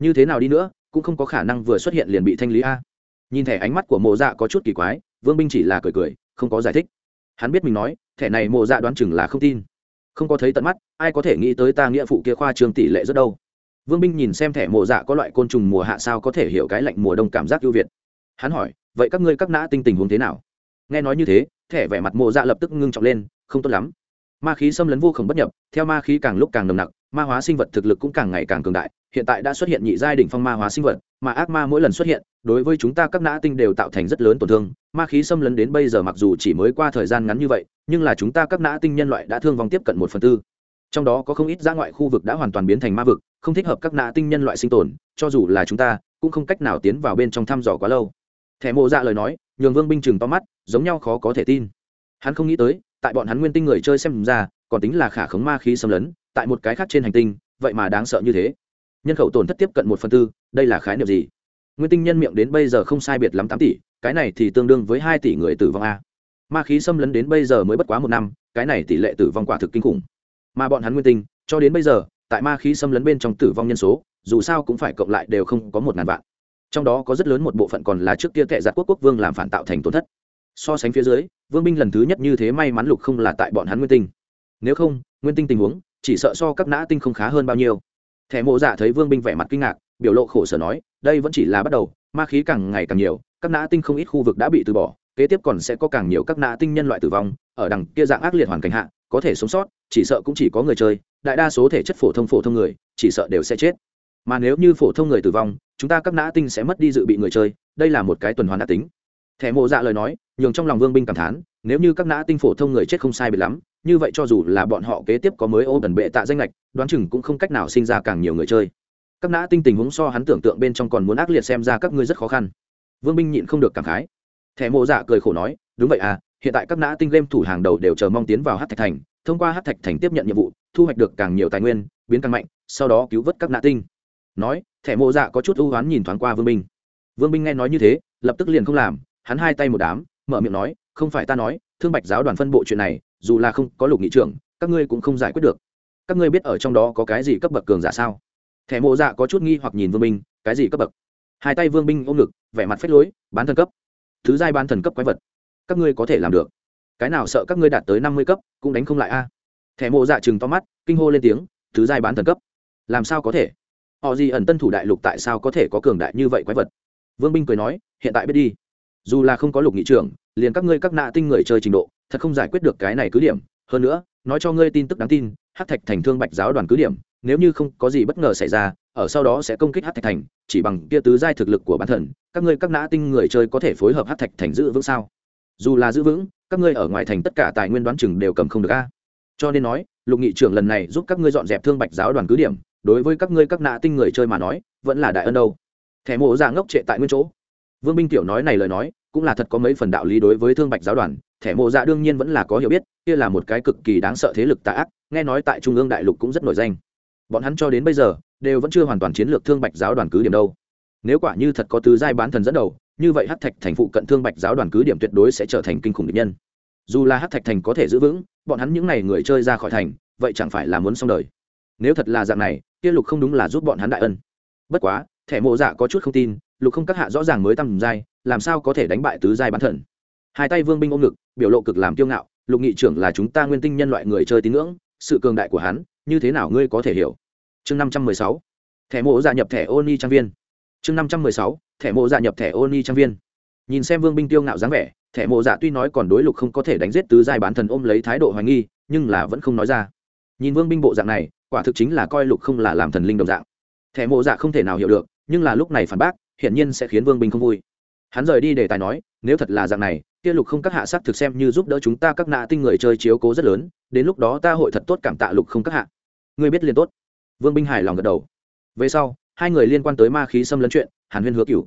Như thế nào đi nữa cũng không có khả năng vừa xuất hiện liền bị thanh lý a. Nhìn thẻ ánh mắt của mộ dạ có chút kỳ quái, vương binh chỉ là cười cười, không có giải thích. Hắn biết mình nói, thẻ này mộ dạ đoán chừng là không tin. Không có thấy tận mắt, ai có thể nghĩ tới ta nghĩa phụ kia khoa trường tỷ lệ rất đâu. Vương binh nhìn xem thẻ mộ dạ có loại côn trùng mùa hạ sao có thể hiểu cái lạnh mùa đông cảm giác ưu việt. Hắn hỏi, vậy các ngươi các nã tinh tình huống thế nào? Nghe nói như thế, thẻ vẻ mặt mộ dạ lập tức ngưng trọng lên, không tốt lắm ma khí xâm lấn vô khổng bất nhập, theo ma khí càng lúc càng nồng nặc, ma hóa sinh vật thực lực cũng càng ngày càng cường đại, hiện tại đã xuất hiện nhị giai đỉnh phong ma hóa sinh vật, mà ác ma mỗi lần xuất hiện, đối với chúng ta các nã tinh đều tạo thành rất lớn tổn thương. Ma khí xâm lấn đến bây giờ mặc dù chỉ mới qua thời gian ngắn như vậy, nhưng là chúng ta các nã tinh nhân loại đã thương vong tiếp cận một phần tư. Trong đó có không ít giã ngoại khu vực đã hoàn toàn biến thành ma vực, không thích hợp các nã tinh nhân loại sinh tồn, cho dù là chúng ta, cũng không cách nào tiến vào bên trong thăm dò quá lâu. Thẻ mộ dạ lời nói, nhường vương binh chừng to mắt, giống nhau khó có thể tin. Hắn không nghĩ tới tại bọn hắn nguyên tinh người chơi xem ra, còn tính là khả khống ma khí xâm lấn, tại một cái khác trên hành tinh, vậy mà đáng sợ như thế. Nhân khẩu tổn thất tiếp cận một phần tư, đây là khái niệm gì? Nguyên tinh nhân miệng đến bây giờ không sai biệt lắm tám tỷ, cái này thì tương đương với hai tỷ người tử vong a. Ma khí xâm lấn đến bây giờ mới bất quá một năm, cái này tỷ lệ tử vong quả thực kinh khủng. Mà bọn hắn nguyên tinh, cho đến bây giờ, tại ma khí xâm lấn bên trong tử vong nhân số, dù sao cũng phải cộng lại đều không có một ngàn vạn. Trong đó có rất lớn một bộ phận còn là trước kia tệ giặc quốc quốc vương làm phản tạo thành tổn thất so sánh phía dưới, vương binh lần thứ nhất như thế may mắn lục không là tại bọn hắn nguyên tinh. Nếu không, nguyên tinh tình huống, chỉ sợ so các nã tinh không khá hơn bao nhiêu. Thẻ mộ giả thấy vương binh vẻ mặt kinh ngạc, biểu lộ khổ sở nói, đây vẫn chỉ là bắt đầu, ma khí càng ngày càng nhiều, các nã tinh không ít khu vực đã bị từ bỏ, kế tiếp còn sẽ có càng nhiều các nã tinh nhân loại tử vong, ở đằng kia dạng ác liệt hoàn cảnh hạ, có thể sống sót, chỉ sợ cũng chỉ có người chơi, đại đa số thể chất phổ thông phổ thông người, chỉ sợ đều sẽ chết. Mà nếu như phổ thông người tử vong, chúng ta các nã tinh sẽ mất đi dự bị người chơi, đây là một cái tuần hoàn đã tính thẻ mộ dạ lời nói, nhường trong lòng vương binh cảm thán, nếu như các nã tinh phổ thông người chết không sai biệt lắm, như vậy cho dù là bọn họ kế tiếp có mới ô tần bệ tạ danh lệch, đoán chừng cũng không cách nào sinh ra càng nhiều người chơi. Các nã tinh tình huống so hắn tưởng tượng bên trong còn muốn ác liệt xem ra các ngươi rất khó khăn. Vương binh nhịn không được cảm khái. Thẻ mộ dạ cười khổ nói, đúng vậy à hiện tại các nã tinh game thủ hàng đầu đều chờ mong tiến vào hát thạch thành, thông qua hát thạch thành tiếp nhận nhiệm vụ, thu hoạch được càng nhiều tài nguyên, biến càng mạnh, sau đó cứu vớt các nã tinh. Nói, thẻ mộ dạ có chút ưu oán nhìn thoáng qua vương binh. Vương binh nghe nói như thế, lập tức liền không làm hắn hai tay một đám, mở miệng nói, không phải ta nói, thương bạch giáo đoàn phân bộ chuyện này, dù là không có lục nghị trưởng, các ngươi cũng không giải quyết được. Các ngươi biết ở trong đó có cái gì cấp bậc cường giả sao? Thẻ mộ dạ có chút nghi hoặc nhìn vương binh cái gì cấp bậc? Hai tay vương binh ôm ngực, vẻ mặt phách lối, bán thần cấp. Thứ giai bán thần cấp quái vật. Các ngươi có thể làm được. Cái nào sợ các ngươi đạt tới năm mươi cấp, cũng đánh không lại a. Thẻ mộ dạ chừng to mắt, kinh hô lên tiếng, thứ giai bán thần cấp. Làm sao có thể? Họ gì ẩn tân thủ đại lục tại sao có thể có cường đại như vậy quái vật? Vương binh cười nói, hiện tại biết đi dù là không có lục nghị trưởng, liền các ngươi các nạ tinh người chơi trình độ, thật không giải quyết được cái này cứ điểm. Hơn nữa, nói cho ngươi tin tức đáng tin hát thạch thành thương bạch giáo đoàn cứ điểm, nếu như không có gì bất ngờ xảy ra, ở sau đó sẽ công kích hát thạch thành, chỉ bằng kia tứ giai thực lực của bản thần các ngươi các nã tinh người chơi có thể phối hợp hát thạch thành giữ vững sao? Dù là giữ vững, các ngươi ở ngoài thành tất cả tài nguyên đoán chừng đều cầm không được a. Cho nên nói, lục nghị trưởng lần này giúp các ngươi dọn dẹp thương bạch giáo đoàn cứ điểm, đối với các ngươi các nã tinh người chơi mà nói, vẫn là đại ân đâu. Thẻ mộ giả ngốc trệ tại nguyên chỗ vương binh tiểu nói này lời nói, cũng là thật có mấy phần đạo lý đối với thương bạch giáo đoàn, thẻ mộ dạ đương nhiên vẫn là có hiểu biết, kia là một cái cực kỳ đáng sợ thế lực tà ác, nghe nói tại trung ương đại lục cũng rất nổi danh. Bọn hắn cho đến bây giờ, đều vẫn chưa hoàn toàn chiến lược thương bạch giáo đoàn cứ điểm đâu. Nếu quả như thật có tứ giai bán thần dẫn đầu, như vậy hát thạch thành phụ cận thương bạch giáo đoàn cứ điểm tuyệt đối sẽ trở thành kinh khủng địch nhân. Dù là hát thạch thành có thể giữ vững, bọn hắn những n à y người chơi ra khỏi thành, vậy chẳng phải là muốn xong đời. Nếu thật là dạng này, kia lục không đúng là giúp bọn hắn đại ân. Bất quá, thẻ mộ dạ có chút không tin lục không các hạ rõ ràng mới tăng giai làm sao có thể đánh bại tứ giai bán thần? Hai tay vương binh ôm ngực, biểu lộ cực làm kiêu ngạo, lục nghị trưởng là chúng ta nguyên tinh nhân loại người chơi tín ngưỡng, sự cường đại của hắn, như thế nào ngươi có thể hiểu? Chương năm trăm mười sáu, thẻ mộ gia nhập thẻ ôn trang viên. Chương năm trăm mười sáu, thẻ mộ gia nhập thẻ ôn trang viên. Nhìn xem vương binh tiêu ngạo dáng vẻ, thẻ mộ dạ tuy nói còn đối lục không có thể đánh giết tứ giai bán thần ôm lấy thái độ hoài nghi, nhưng là vẫn không nói ra. Nhìn vương binh bộ dạng này, quả thực chính là coi lục không là làm thần linh đồng dạng. Thẻ mộ dạ không thể nào hiểu được, nhưng là lúc này phản bác hiển nhiên sẽ khiến vương binh không vui. Hắn rời đi để tài nói, nếu thật là dạng này, kia lục không các hạ sắc thực xem như giúp đỡ chúng ta các nạ tinh người chơi chiếu cố rất lớn, đến lúc đó ta hội thật tốt cảm tạ lục không các hạ. Ngươi biết liền tốt. Vương binh hài lòng gật đầu. Về sau, hai người liên quan tới ma khí xâm lấn chuyện, hàn huyên hứa cửu.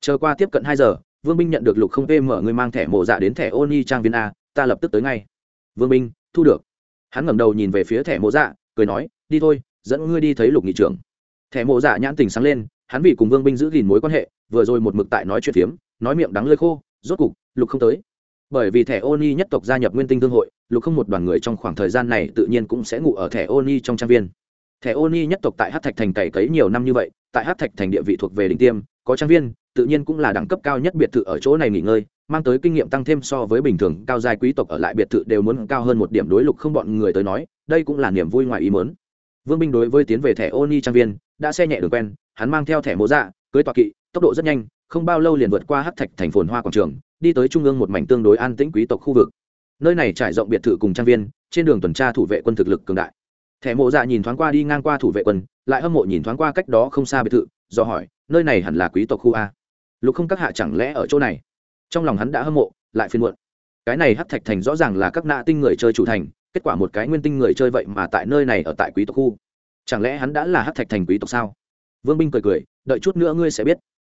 Chờ qua tiếp cận hai giờ, vương binh nhận được lục không pm người mang thẻ mộ dạ đến thẻ ô ni trang viên a, ta lập tức tới ngay. Vương binh, thu được. Hắn ngẩng đầu nhìn về phía thẻ mộ dạ cười nói, đi thôi, dẫn ngươi đi thấy lục nghị trưởng. Thẻ mộ dạ nhãn tình sáng lên hắn vì cùng vương binh giữ gìn mối quan hệ, vừa rồi một mực tại nói chuyện phiếm, nói miệng đắng lơi khô, rốt cục, lục không tới. Bởi vì thẻ Oni nhất tộc gia nhập nguyên tinh thương hội, lục không một đoàn người trong khoảng thời gian này tự nhiên cũng sẽ ngủ ở thẻ Oni trong trang viên. Thẻ Oni nhất tộc tại hát thạch thành cày cấy nhiều năm như vậy, tại hát thạch thành địa vị thuộc về đỉnh tiêm, có trang viên, tự nhiên cũng là đẳng cấp cao nhất biệt thự ở chỗ này nghỉ ngơi, mang tới kinh nghiệm tăng thêm so với bình thường cao giai quý tộc ở lại biệt thự đều muốn cao hơn một điểm đối lục không bọn người tới nói, đây cũng là niềm vui ngoài ý mớn vương binh đối với tiến về thẻ Oni trang viên, đã xe nhẹ đường quen hắn mang theo thẻ mố dạ cưới tọa kỵ, tốc độ rất nhanh, không bao lâu liền vượt qua hắc thạch thành phồn hoa quảng trường, đi tới trung ương một mảnh tương đối an tĩnh quý tộc khu vực. Nơi này trải rộng biệt thự cùng trang viên, trên đường tuần tra thủ vệ quân thực lực cường đại. Thẻ mộ dạ nhìn thoáng qua đi ngang qua thủ vệ quân, lại hâm mộ nhìn thoáng qua cách đó không xa biệt thự, do hỏi, nơi này hẳn là quý tộc khu a? Lục không các hạ chẳng lẽ ở chỗ này? Trong lòng hắn đã hâm mộ, lại phiên muộn. Cái này hắc thạch thành rõ ràng là các nạ tinh người chơi chủ thành, kết quả một cái nguyên tinh người chơi vậy mà tại nơi này ở tại quý tộc khu. Chẳng lẽ hắn đã là hắc thạch thành quý tộc sao? Vương binh cười cười, đợi chút nữa ngươi sẽ biết.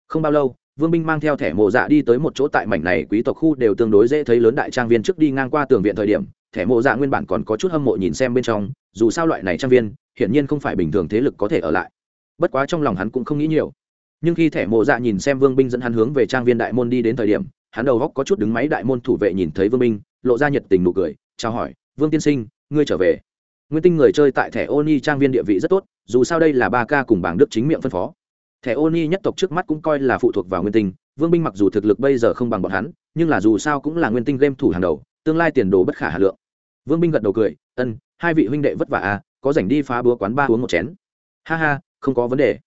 Không bao lâu, vương binh mang theo thẻ mộ dạ đi tới một chỗ tại mảnh này quý tộc khu đều tương đối dễ thấy lớn đại trang viên trước đi ngang qua tường viện thời điểm. Thẻ mộ dạ nguyên bản còn có chút hâm mộ nhìn xem bên trong, dù sao loại này trang viên, hiển nhiên không phải bình thường thế lực có thể ở lại. Bất quá trong lòng hắn cũng không nghĩ nhiều. Nhưng khi thẻ mộ dạ nhìn xem vương binh dẫn hắn hướng về trang viên đại môn đi đến thời điểm, hắn đầu góc có chút đứng máy đại môn thủ vệ nhìn thấy vương binh, lộ ra nhiệt tình nụ cười, chào hỏi, vương tiên sinh, ngươi trở về nguyên tinh người chơi tại thẻ ô ni trang viên địa vị rất tốt, dù sao đây là ba ca cùng bảng đức chính miệng phân phó. Thẻ ô ni nhất tộc trước mắt cũng coi là phụ thuộc vào nguyên tinh, vương binh mặc dù thực lực bây giờ không bằng bọn hắn, nhưng là dù sao cũng là nguyên tinh game thủ hàng đầu, tương lai tiền đồ bất khả hà lượng. Vương binh gật đầu cười, ân, hai vị huynh đệ vất vả à có rảnh đi phá búa quán ba uống một chén. Ha ha, không có vấn đề.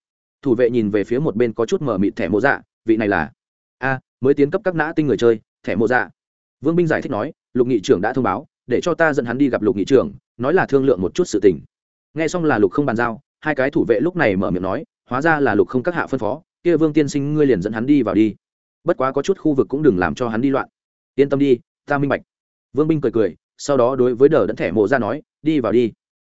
Thủ vệ nhìn về phía một bên có chút mở mịt thẻ mộ dạ vị này là? A, mới tiến cấp các nã tinh người chơi, thẻ mộ dạ. Vương binh giải thích nói, lục nghị trưởng đã thông báo, để cho ta dẫn hắn đi gặp lục nghị trưởng nói là thương lượng một chút sự tình. Nghe xong là lục không bàn giao, hai cái thủ vệ lúc này mở miệng nói, hóa ra là lục không các hạ phân phó, kia vương tiên sinh ngươi liền dẫn hắn đi vào đi. Bất quá có chút khu vực cũng đừng làm cho hắn đi loạn. Yên tâm đi, ta minh bạch. Vương binh cười cười, sau đó đối với đờ đẫn thẻ mộ ra nói, đi vào đi.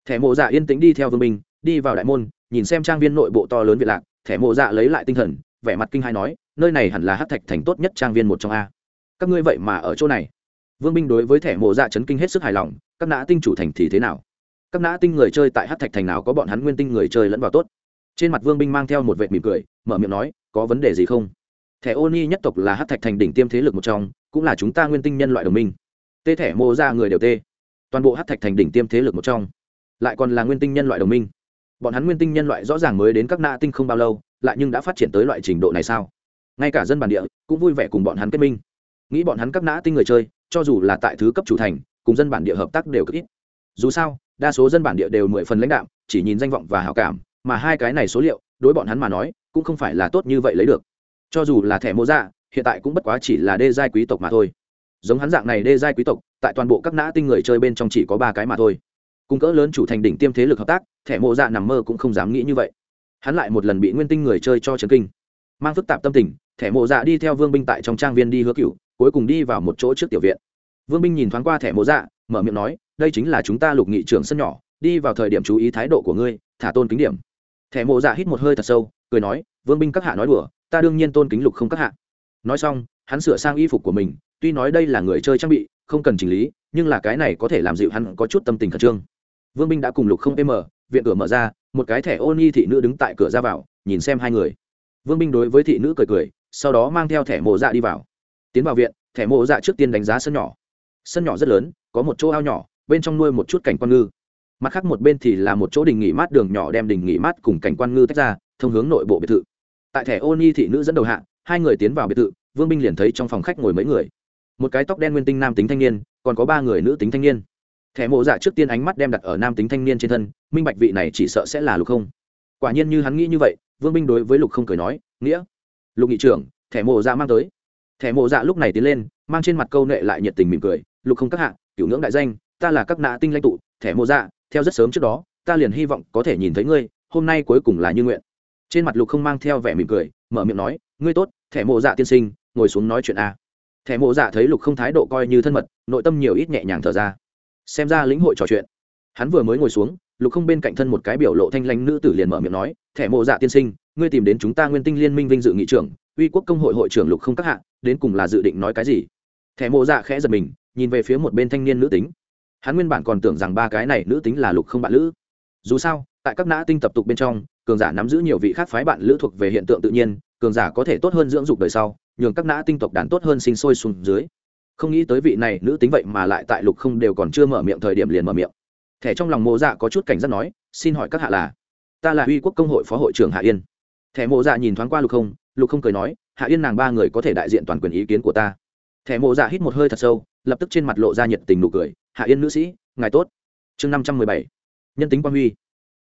Thẻ mộ dạ yên tĩnh đi theo vương binh, đi vào đại môn, nhìn xem trang viên nội bộ to lớn việt lạc, thẻ mộ dạ lấy lại tinh thần, vẻ mặt kinh hai nói, nơi này hẳn là hát thạch thành tốt nhất trang viên một trong a. Các ngươi vậy mà ở chỗ này vương binh đối với thẻ mộ dạ chấn kinh hết sức hài lòng, các nã tinh chủ thành thì thế nào? Các nã tinh người chơi tại hát thạch thành nào có bọn hắn nguyên tinh người chơi lẫn vào tốt? Trên mặt vương binh mang theo một vệt mỉm cười, mở miệng nói, có vấn đề gì không? Thẻ ô ni nhất tộc là hát thạch thành đỉnh tiêm thế lực một trong, cũng là chúng ta nguyên tinh nhân loại đồng minh. Tê thẻ mộ ra người đều tê. Toàn bộ hát thạch thành đỉnh tiêm thế lực một trong, lại còn là nguyên tinh nhân loại đồng minh. Bọn hắn nguyên tinh nhân loại rõ ràng mới đến các nạ tinh không bao lâu, lại nhưng đã phát triển tới loại trình độ này sao? Ngay cả dân bản địa cũng vui vẻ cùng bọn hắn kết minh. Nghĩ bọn hắn các nã tinh người chơi cho dù là tại thứ cấp chủ thành, cùng dân bản địa hợp tác đều cực ít. Dù sao, đa số dân bản địa đều mười phần lãnh đạo chỉ nhìn danh vọng và hảo cảm, mà hai cái này số liệu, đối bọn hắn mà nói, cũng không phải là tốt như vậy lấy được. Cho dù là thẻ mô dạ hiện tại cũng bất quá chỉ là đê giai quý tộc mà thôi. Giống hắn dạng này đê giai quý tộc, tại toàn bộ các nã tinh người chơi bên trong chỉ có ba cái mà thôi. Cùng cỡ lớn chủ thành đỉnh tiêm thế lực hợp tác, thẻ mộ dạ nằm mơ cũng không dám nghĩ như vậy. Hắn lại một lần bị nguyên tinh người chơi cho trấn kinh. Mang phức tạp tâm tình, thẻ mộ dạ đi theo vương binh tại trong trang viên đi hứa cựu cuối cùng đi vào một chỗ trước tiểu viện. Vương binh nhìn thoáng qua thẻ mộ dạ mở miệng nói đây chính là chúng ta lục nghị trưởng sân nhỏ đi vào thời điểm chú ý thái độ của ngươi thả tôn kính điểm. Thẻ mộ dạ hít một hơi thật sâu cười nói vương binh các hạ nói đùa ta đương nhiên tôn kính lục không các hạ. Nói xong hắn sửa sang y phục của mình tuy nói đây là người chơi trang bị không cần chỉnh lý nhưng là cái này có thể làm dịu hắn có chút tâm tình khẩn trương. Vương binh đã cùng lục không mở, viện cửa mở ra một cái thẻ ôn nhi thị nữ đứng tại cửa ra vào nhìn xem hai người. Vương binh đối với thị nữ cười cười sau đó mang theo thẻ mộ dạ đi vào tiến vào viện, thẻ mộ dạ trước tiên đánh giá sân nhỏ. Sân nhỏ rất lớn, có một chỗ ao nhỏ, bên trong nuôi một chút cảnh quan ngư. Mặt khác một bên thì là một chỗ đình nghỉ mát đường nhỏ đem đình nghỉ mát cùng cảnh quan ngư tách ra, thông hướng nội bộ biệt thự. Tại thẻ ôn nhi thị nữ dẫn đầu hạ, hai người tiến vào biệt thự, vương binh liền thấy trong phòng khách ngồi mấy người. Một cái tóc đen nguyên tinh nam tính thanh niên, còn có ba người nữ tính thanh niên. Thẻ mộ dạ trước tiên ánh mắt đem đặt ở nam tính thanh niên trên thân, minh bạch vị này chỉ sợ sẽ là lục không. Quả nhiên như hắn nghĩ như vậy, vương binh đối với lục không cười nói, nghĩa, lục nghị trưởng, thẻ mộ dạ mang tới thẻ mộ dạ lúc này tiến lên, mang trên mặt câu nệ lại nhiệt tình mỉm cười, lục không các hạ cựu ngưỡng đại danh, ta là các nạ tinh lãnh tụ, thẻ mộ dạ theo rất sớm trước đó, ta liền hy vọng có thể nhìn thấy ngươi, hôm nay cuối cùng là như nguyện. Trên mặt lục không mang theo vẻ mỉm cười, mở miệng nói, ngươi tốt, thẻ mộ dạ tiên sinh, ngồi xuống nói chuyện a. Thẻ mộ dạ thấy lục không thái độ coi như thân mật, nội tâm nhiều ít nhẹ nhàng thở ra. Xem ra lĩnh hội trò chuyện. Hắn vừa mới ngồi xuống, lục không bên cạnh thân một cái biểu lộ thanh lãnh nữ tử liền mở miệng nói, thẻ mộ dạ tiên sinh, ngươi tìm đến chúng ta nguyên tinh liên minh vinh dự nghị trưởng uy quốc công hội hội trưởng lục không các hạ, đến cùng là dự định nói cái gì? Thẻ mộ dạ khẽ giật mình, nhìn về phía một bên thanh niên nữ tính. Hắn nguyên bản còn tưởng rằng ba cái này nữ tính là lục không bạn lữ. Dù sao, tại các nã tinh tập tục bên trong, cường giả nắm giữ nhiều vị khác phái bạn lữ thuộc về hiện tượng tự nhiên, cường giả có thể tốt hơn dưỡng dục đời sau, nhường các nã tinh tộc đàn tốt hơn sinh sôi xuống dưới. Không nghĩ tới vị này nữ tính vậy mà lại tại lục không đều còn chưa mở miệng thời điểm liền mở miệng. Thẻ trong lòng mộ dạ có chút cảnh giác nói, xin hỏi các hạ là? Ta là uy quốc công hội phó hội trưởng hạ yên. Thẻ mộ dạ nhìn thoáng qua lục không lục không cười nói, hạ yên nàng ba người có thể đại diện toàn quyền ý kiến của ta. Thẻ mộ dạ hít một hơi thật sâu, lập tức trên mặt lộ ra nhiệt tình nụ cười, hạ yên nữ sĩ, ngài tốt. Chương năm trăm mười bảy, nhân tính quan huy.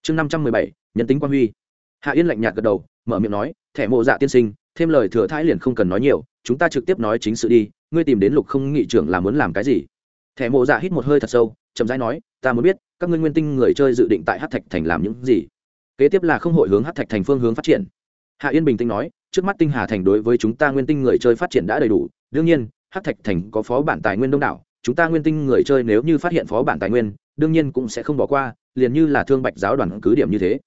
Chương năm trăm mười bảy, nhân tính quan huy. Hạ yên lạnh nhạt gật đầu, mở miệng nói, thẻ mộ dạ tiên sinh, thêm lời thừa thái liền không cần nói nhiều, chúng ta trực tiếp nói chính sự đi, ngươi tìm đến lục không nghị trưởng là muốn làm cái gì? Thẻ mộ dạ hít một hơi thật sâu, chậm rãi nói, ta muốn biết, các ngươi nguyên tinh người chơi dự định tại hát thạch thành làm những gì? Kế tiếp là không hội hướng hát thạch thành phương hướng phát triển. Hạ yên bình tĩnh nói trước mắt tinh hà thành đối với chúng ta nguyên tinh người chơi phát triển đã đầy đủ. Đương nhiên hát thạch thành có phó bản tài nguyên đông đảo, chúng ta nguyên tinh người chơi nếu như phát hiện phó bản tài nguyên, đương nhiên cũng sẽ không bỏ qua, liền như là thương bạch giáo đoàn cứ điểm như thế.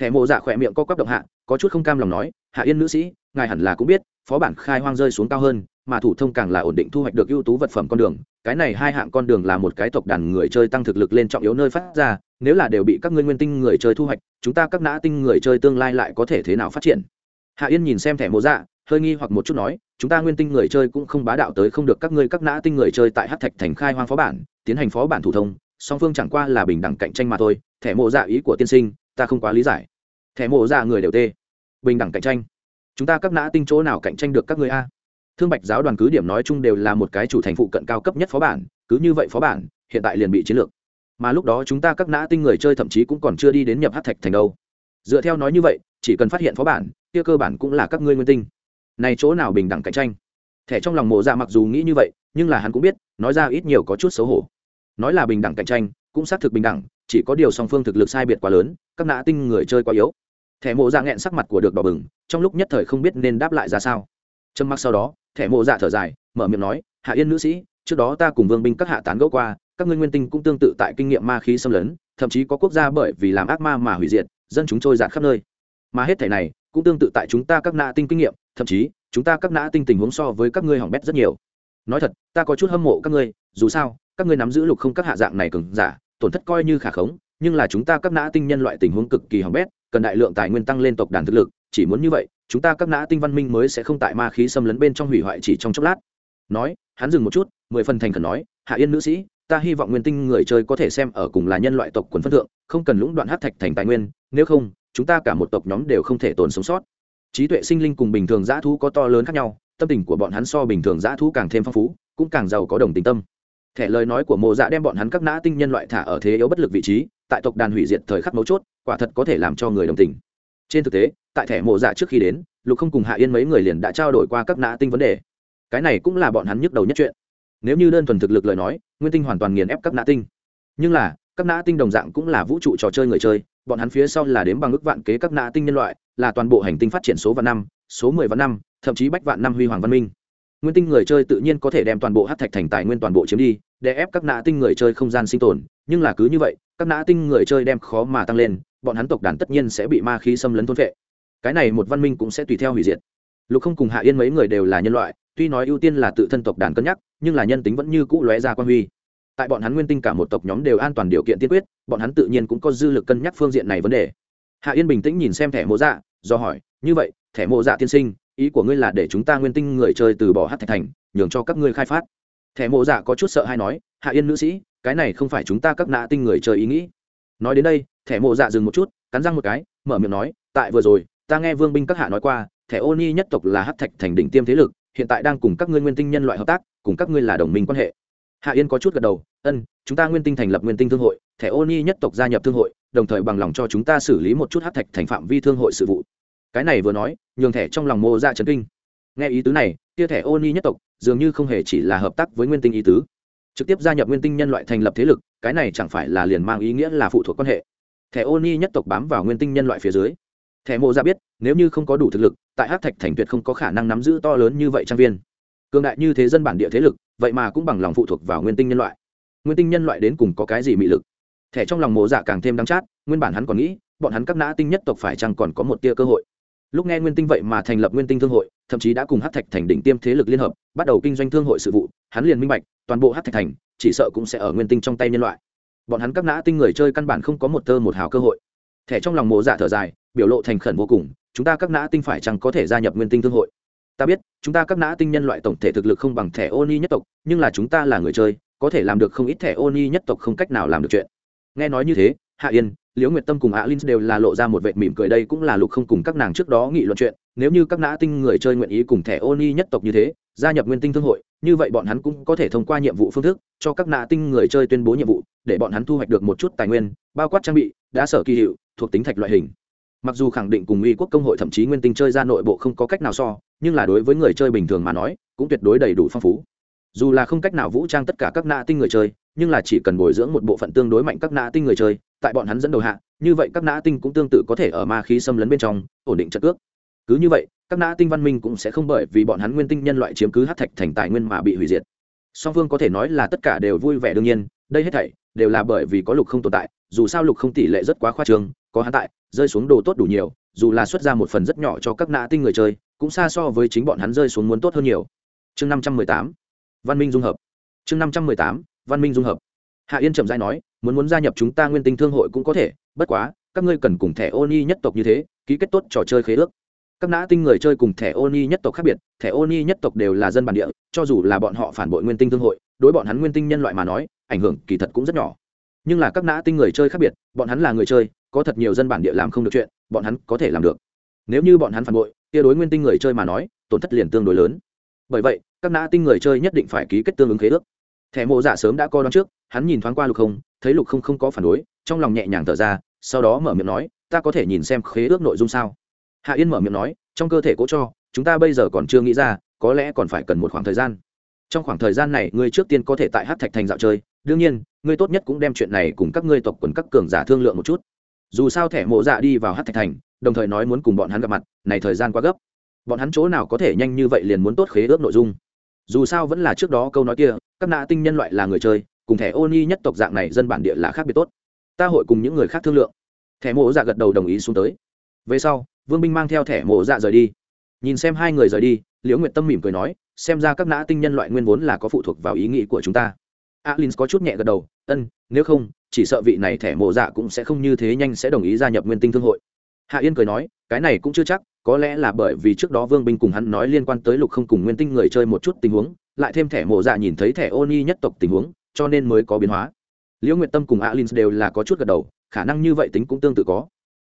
Thẻ mộ dạ khỏe miệng co quắp động hạ, có chút không cam lòng nói, hạ yên nữ sĩ, ngài hẳn là cũng biết, phó bản khai hoang rơi xuống cao hơn, mà thủ thông càng là ổn định thu hoạch được ưu tú vật phẩm con đường. Cái này hai hạng con đường là một cái tộc đàn người chơi tăng thực lực lên trọng yếu nơi phát ra, nếu là đều bị các ngươi nguyên tinh người chơi thu hoạch, chúng ta các nã tinh người chơi tương lai lại có thể thế nào phát triển? Hạ yên nhìn xem thẻ mộ dạ hơi nghi hoặc một chút nói, chúng ta nguyên tinh người chơi cũng không bá đạo tới không được các ngươi các nã tinh người chơi tại hát thạch thành khai hoang phó bản, tiến hành phó bản thủ thông, song phương chẳng qua là bình đẳng cạnh tranh mà thôi, thẻ mộ dạ ý của tiên sinh, ta không quá lý giải. Thẻ mộ dạ người đều tê. Bình đẳng cạnh tranh? Chúng ta các nã tinh chỗ nào cạnh tranh được các ngươi a? Thương bạch giáo đoàn cứ điểm nói chung đều là một cái chủ thành phụ cận cao cấp nhất phó bản, cứ như vậy phó bản, hiện tại liền bị chiến lược. Mà lúc đó chúng ta các nã tinh người chơi thậm chí cũng còn chưa đi đến nhập hát thạch thành đâu. Dựa theo nói như vậy chỉ cần phát hiện phó bản, kia cơ bản cũng là các ngươi nguyên tinh. Này chỗ nào bình đẳng cạnh tranh? Thẻ trong lòng mộ dạ mặc dù nghĩ như vậy, nhưng là hắn cũng biết, nói ra ít nhiều có chút xấu hổ. Nói là bình đẳng cạnh tranh, cũng xác thực bình đẳng, chỉ có điều song phương thực lực sai biệt quá lớn, các nã tinh người chơi quá yếu. Thẻ mộ dạ nghẹn sắc mặt của được đỏ bừng, trong lúc nhất thời không biết nên đáp lại ra sao. Trâm mặc sau đó, thẻ mộ dạ thở dài, mở miệng nói, hạ yên nữ sĩ, trước đó ta cùng vương binh các hạ tán gẫu qua, các ngươi nguyên tinh cũng tương tự tại kinh nghiệm ma khí xâm lấn, thậm chí có quốc gia bởi vì làm ác ma mà hủy diệt, dân chúng trôi giạt khắp nơi mà hết thể này cũng tương tự tại chúng ta các nã tinh kinh nghiệm, thậm chí, chúng ta các nã tinh tình huống so với các ngươi hỏng bét rất nhiều. Nói thật, ta có chút hâm mộ các ngươi, dù sao, các ngươi nắm giữ lục không các hạ dạng này cường giả, tổn thất coi như khả khống, nhưng là chúng ta các nã tinh nhân loại tình huống cực kỳ hỏng bét, cần đại lượng tài nguyên tăng lên tộc đàn thực lực, chỉ muốn như vậy, chúng ta các nã tinh văn minh mới sẽ không tại ma khí xâm lấn bên trong hủy hoại chỉ trong chốc lát. Nói, hắn dừng một chút, mười phần thành khẩn nói, hạ yên nữ sĩ, ta hy vọng nguyên tinh người chơi có thể xem ở cùng là nhân loại tộc quần phân thượng, không cần lũng đoạn hát thạch thành tài nguyên, nếu không chúng ta cả một tộc nhóm đều không thể tồn sống sót. Trí tuệ sinh linh cùng bình thường dã thú có to lớn khác nhau, tâm tình của bọn hắn so bình thường dã thú càng thêm phong phú, cũng càng giàu có đồng tình tâm. Thẻ lời nói của mộ dạ đem bọn hắn các nã tinh nhân loại thả ở thế yếu bất lực vị trí, tại tộc đàn hủy diệt thời khắc mấu chốt, quả thật có thể làm cho người đồng tình. Trên thực tế, tại thẻ mộ dạ trước khi đến, lục không cùng hạ yên mấy người liền đã trao đổi qua các nã tinh vấn đề. Cái này cũng là bọn hắn nhức đầu nhất chuyện. Nếu như đơn thuần thực lực lời nói, nguyên tinh hoàn toàn nghiền ép các nã tinh. Nhưng là, các nã tinh đồng dạng cũng là vũ trụ trò chơi người chơi bọn hắn phía sau là đếm bằng ước vạn kế các nã tinh nhân loại, là toàn bộ hành tinh phát triển số vạn năm, số mười vạn năm, thậm chí bách vạn năm huy hoàng văn minh. Nguyên tinh người chơi tự nhiên có thể đem toàn bộ hát thạch thành tài nguyên toàn bộ chiếm đi, để ép các nã tinh người chơi không gian sinh tồn, nhưng là cứ như vậy, các nã tinh người chơi đem khó mà tăng lên, bọn hắn tộc đàn tất nhiên sẽ bị ma khí xâm lấn thôn vệ cái này một văn minh cũng sẽ tùy theo hủy diệt. Lục không cùng hạ yên mấy người đều là nhân loại, tuy nói ưu tiên là tự thân tộc đàn cân nhắc, nhưng là nhân tính vẫn như cũ lóe ra quan huy tại bọn hắn nguyên tinh cả một tộc nhóm đều an toàn điều kiện tiên quyết, bọn hắn tự nhiên cũng có dư lực cân nhắc phương diện này vấn đề. Hạ yên bình tĩnh nhìn xem thẻ mộ dạ do hỏi, như vậy, thẻ mộ dạ tiên sinh, ý của ngươi là để chúng ta nguyên tinh người chơi từ bỏ hát thạch thành, nhường cho các ngươi khai phát? Thẻ mộ dạ có chút sợ hay nói, hạ yên nữ sĩ, cái này không phải chúng ta các nạ tinh người chơi ý nghĩ. Nói đến đây, thẻ mộ dạ dừng một chút, cắn răng một cái, mở miệng nói, tại vừa rồi, ta nghe vương binh các hạ nói qua, thẻ ô ni nhất tộc là hát thạch thành đỉnh tiêm thế lực, hiện tại đang cùng các ngươi nguyên tinh nhân loại hợp tác, cùng các ngươi là đồng minh quan hệ hạ yên có chút gật đầu, ân, chúng ta nguyên tinh thành lập nguyên tinh thương hội, thẻ ô nhi nhất tộc gia nhập thương hội, đồng thời bằng lòng cho chúng ta xử lý một chút hát thạch thành phạm vi thương hội sự vụ. Cái này vừa nói, nhường thẻ trong lòng mô ra trấn kinh. Nghe ý tứ này tia thẻ ô nhi nhất tộc dường như không hề chỉ là hợp tác với nguyên tinh ý tứ. Trực tiếp gia nhập nguyên tinh nhân loại thành lập thế lực, cái này chẳng phải là liền mang ý nghĩa là phụ thuộc quan hệ. Thẻ ô nhi nhất tộc bám vào nguyên tinh nhân loại phía dưới. Thẻ mộ ra biết, nếu như không có đủ thực lực, tại hát thạch thành tuyệt không có khả năng nắm giữ to lớn như vậy trang viên. Cường đại như thế dân bản địa thế lực vậy mà cũng bằng lòng phụ thuộc vào nguyên tinh nhân loại. Nguyên tinh nhân loại đến cùng có cái gì mị lực? Thẻ trong lòng mộ dạ càng thêm đắng chát, nguyên bản hắn còn nghĩ, bọn hắn các nã tinh nhất tộc phải chăng còn có một tia cơ hội. Lúc nghe nguyên tinh vậy mà thành lập nguyên tinh thương hội, thậm chí đã cùng hát thạch thành đỉnh tiêm thế lực liên hợp, bắt đầu kinh doanh thương hội sự vụ, hắn liền minh bạch, toàn bộ hát thạch thành, chỉ sợ cũng sẽ ở nguyên tinh trong tay nhân loại. Bọn hắn các nã tinh người chơi căn bản không có một tơ một hào cơ hội. Thẻ trong lòng mộ dạ thở dài, biểu lộ thành khẩn vô cùng, chúng ta các nã tinh phải chăng có thể gia nhập nguyên tinh thương hội? Ta biết, chúng ta các nã tinh nhân loại tổng thể thực lực không bằng thẻ ô ni nhất tộc, nhưng là chúng ta là người chơi, có thể làm được không ít thẻ ô ni nhất tộc không cách nào làm được chuyện. Nghe nói như thế, hạ yên, liễu nguyệt tâm cùng alin đều là lộ ra một vệ mỉm cười đây cũng là lục không cùng các nàng trước đó nghị luận chuyện. Nếu như các nã tinh người chơi nguyện ý cùng thẻ ô ni nhất tộc như thế, gia nhập nguyên tinh thương hội, như vậy bọn hắn cũng có thể thông qua nhiệm vụ phương thức, cho các nã tinh người chơi tuyên bố nhiệm vụ, để bọn hắn thu hoạch được một chút tài nguyên, bao quát trang bị đã sở kỳ hiệu, thuộc tính thạch loại hình mặc dù khẳng định cùng uy quốc công hội thậm chí nguyên tinh chơi ra nội bộ không có cách nào so, nhưng là đối với người chơi bình thường mà nói, cũng tuyệt đối đầy đủ phong phú. Dù là không cách nào vũ trang tất cả các nã tinh người chơi, nhưng là chỉ cần bồi dưỡng một bộ phận tương đối mạnh các nã tinh người chơi, tại bọn hắn dẫn đầu hạ, như vậy các nã tinh cũng tương tự có thể ở ma khí xâm lấn bên trong, ổn định trận ước. Cứ như vậy, các nã tinh văn minh cũng sẽ không bởi vì bọn hắn nguyên tinh nhân loại chiếm cứ hát thạch thành tài nguyên mà bị hủy diệt. Song phương có thể nói là tất cả đều vui vẻ đương nhiên, đây hết thảy đều là bởi vì có lục không tồn tại, dù sao lục không tỷ lệ rất quá khoa trương có hắn tại, rơi xuống đồ tốt đủ nhiều, dù là xuất ra một phần rất nhỏ cho các nã tinh người chơi, cũng xa so với chính bọn hắn rơi xuống muốn tốt hơn nhiều. Chương năm trăm mười tám, văn minh dung hợp. Chương năm trăm mười tám, văn minh dung hợp. Hạ yên chậm dai nói, muốn muốn gia nhập chúng ta nguyên tinh thương hội cũng có thể, bất quá, các ngươi cần cùng thẻ ô ni nhất tộc như thế, ký kết tốt trò chơi khế ước. Các nã tinh người chơi cùng thẻ ô ni nhất tộc khác biệt, thẻ ô ni nhất tộc đều là dân bản địa, cho dù là bọn họ phản bội nguyên tinh thương hội, đối bọn hắn nguyên tinh nhân loại mà nói, ảnh hưởng kỳ thật cũng rất nhỏ. Nhưng là các nã tinh người chơi khác biệt, bọn hắn là người chơi có thật nhiều dân bản địa làm không được chuyện, bọn hắn có thể làm được. Nếu như bọn hắn phản bội tia đối nguyên tinh người chơi mà nói, tổn thất liền tương đối lớn. Bởi vậy, các nã tinh người chơi nhất định phải ký kết tương ứng khế ước. Thẻ mộ giả sớm đã coi đón trước, hắn nhìn thoáng qua lục không, thấy lục không không có phản đối, trong lòng nhẹ nhàng thở ra, sau đó mở miệng nói, ta có thể nhìn xem khế ước nội dung sao? Hạ yên mở miệng nói, trong cơ thể cố cho, chúng ta bây giờ còn chưa nghĩ ra, có lẽ còn phải cần một khoảng thời gian. Trong khoảng thời gian này, ngươi trước tiên có thể tại hát thạch thành dạo chơi, đương nhiên, ngươi tốt nhất cũng đem chuyện này cùng các ngươi tộc quần các cường giả thương lượng một chút dù sao thẻ mộ dạ đi vào hát thạch thành, đồng thời nói muốn cùng bọn hắn gặp mặt, này thời gian quá gấp. Bọn hắn chỗ nào có thể nhanh như vậy liền muốn tốt khế ước nội dung. Dù sao vẫn là trước đó câu nói kia, các nạ tinh nhân loại là người chơi, cùng thẻ ô nhi nhất tộc dạng này dân bản địa là khác biệt tốt. Ta hội cùng những người khác thương lượng. Thẻ mộ dạ gật đầu đồng ý xuống tới. Về sau, vương binh mang theo thẻ mộ dạ rời đi. Nhìn xem hai người rời đi, liễu nguyệt tâm mỉm cười nói, xem ra các nã tinh nhân loại nguyên vốn là có phụ thuộc vào ý nghĩ của chúng ta. Alin có chút nhẹ gật đầu ân, nếu không, chỉ sợ vị này thẻ mộ dạ cũng sẽ không như thế nhanh sẽ đồng ý gia nhập nguyên tinh thương hội. Hạ yên cười nói, cái này cũng chưa chắc, có lẽ là bởi vì trước đó vương binh cùng hắn nói liên quan tới lục không cùng nguyên tinh người chơi một chút tình huống, lại thêm thẻ mộ dạ nhìn thấy thẻ ô ni nhất tộc tình huống, cho nên mới có biến hóa. Liễu nguyệt tâm cùng alin đều là có chút gật đầu, khả năng như vậy tính cũng tương tự có.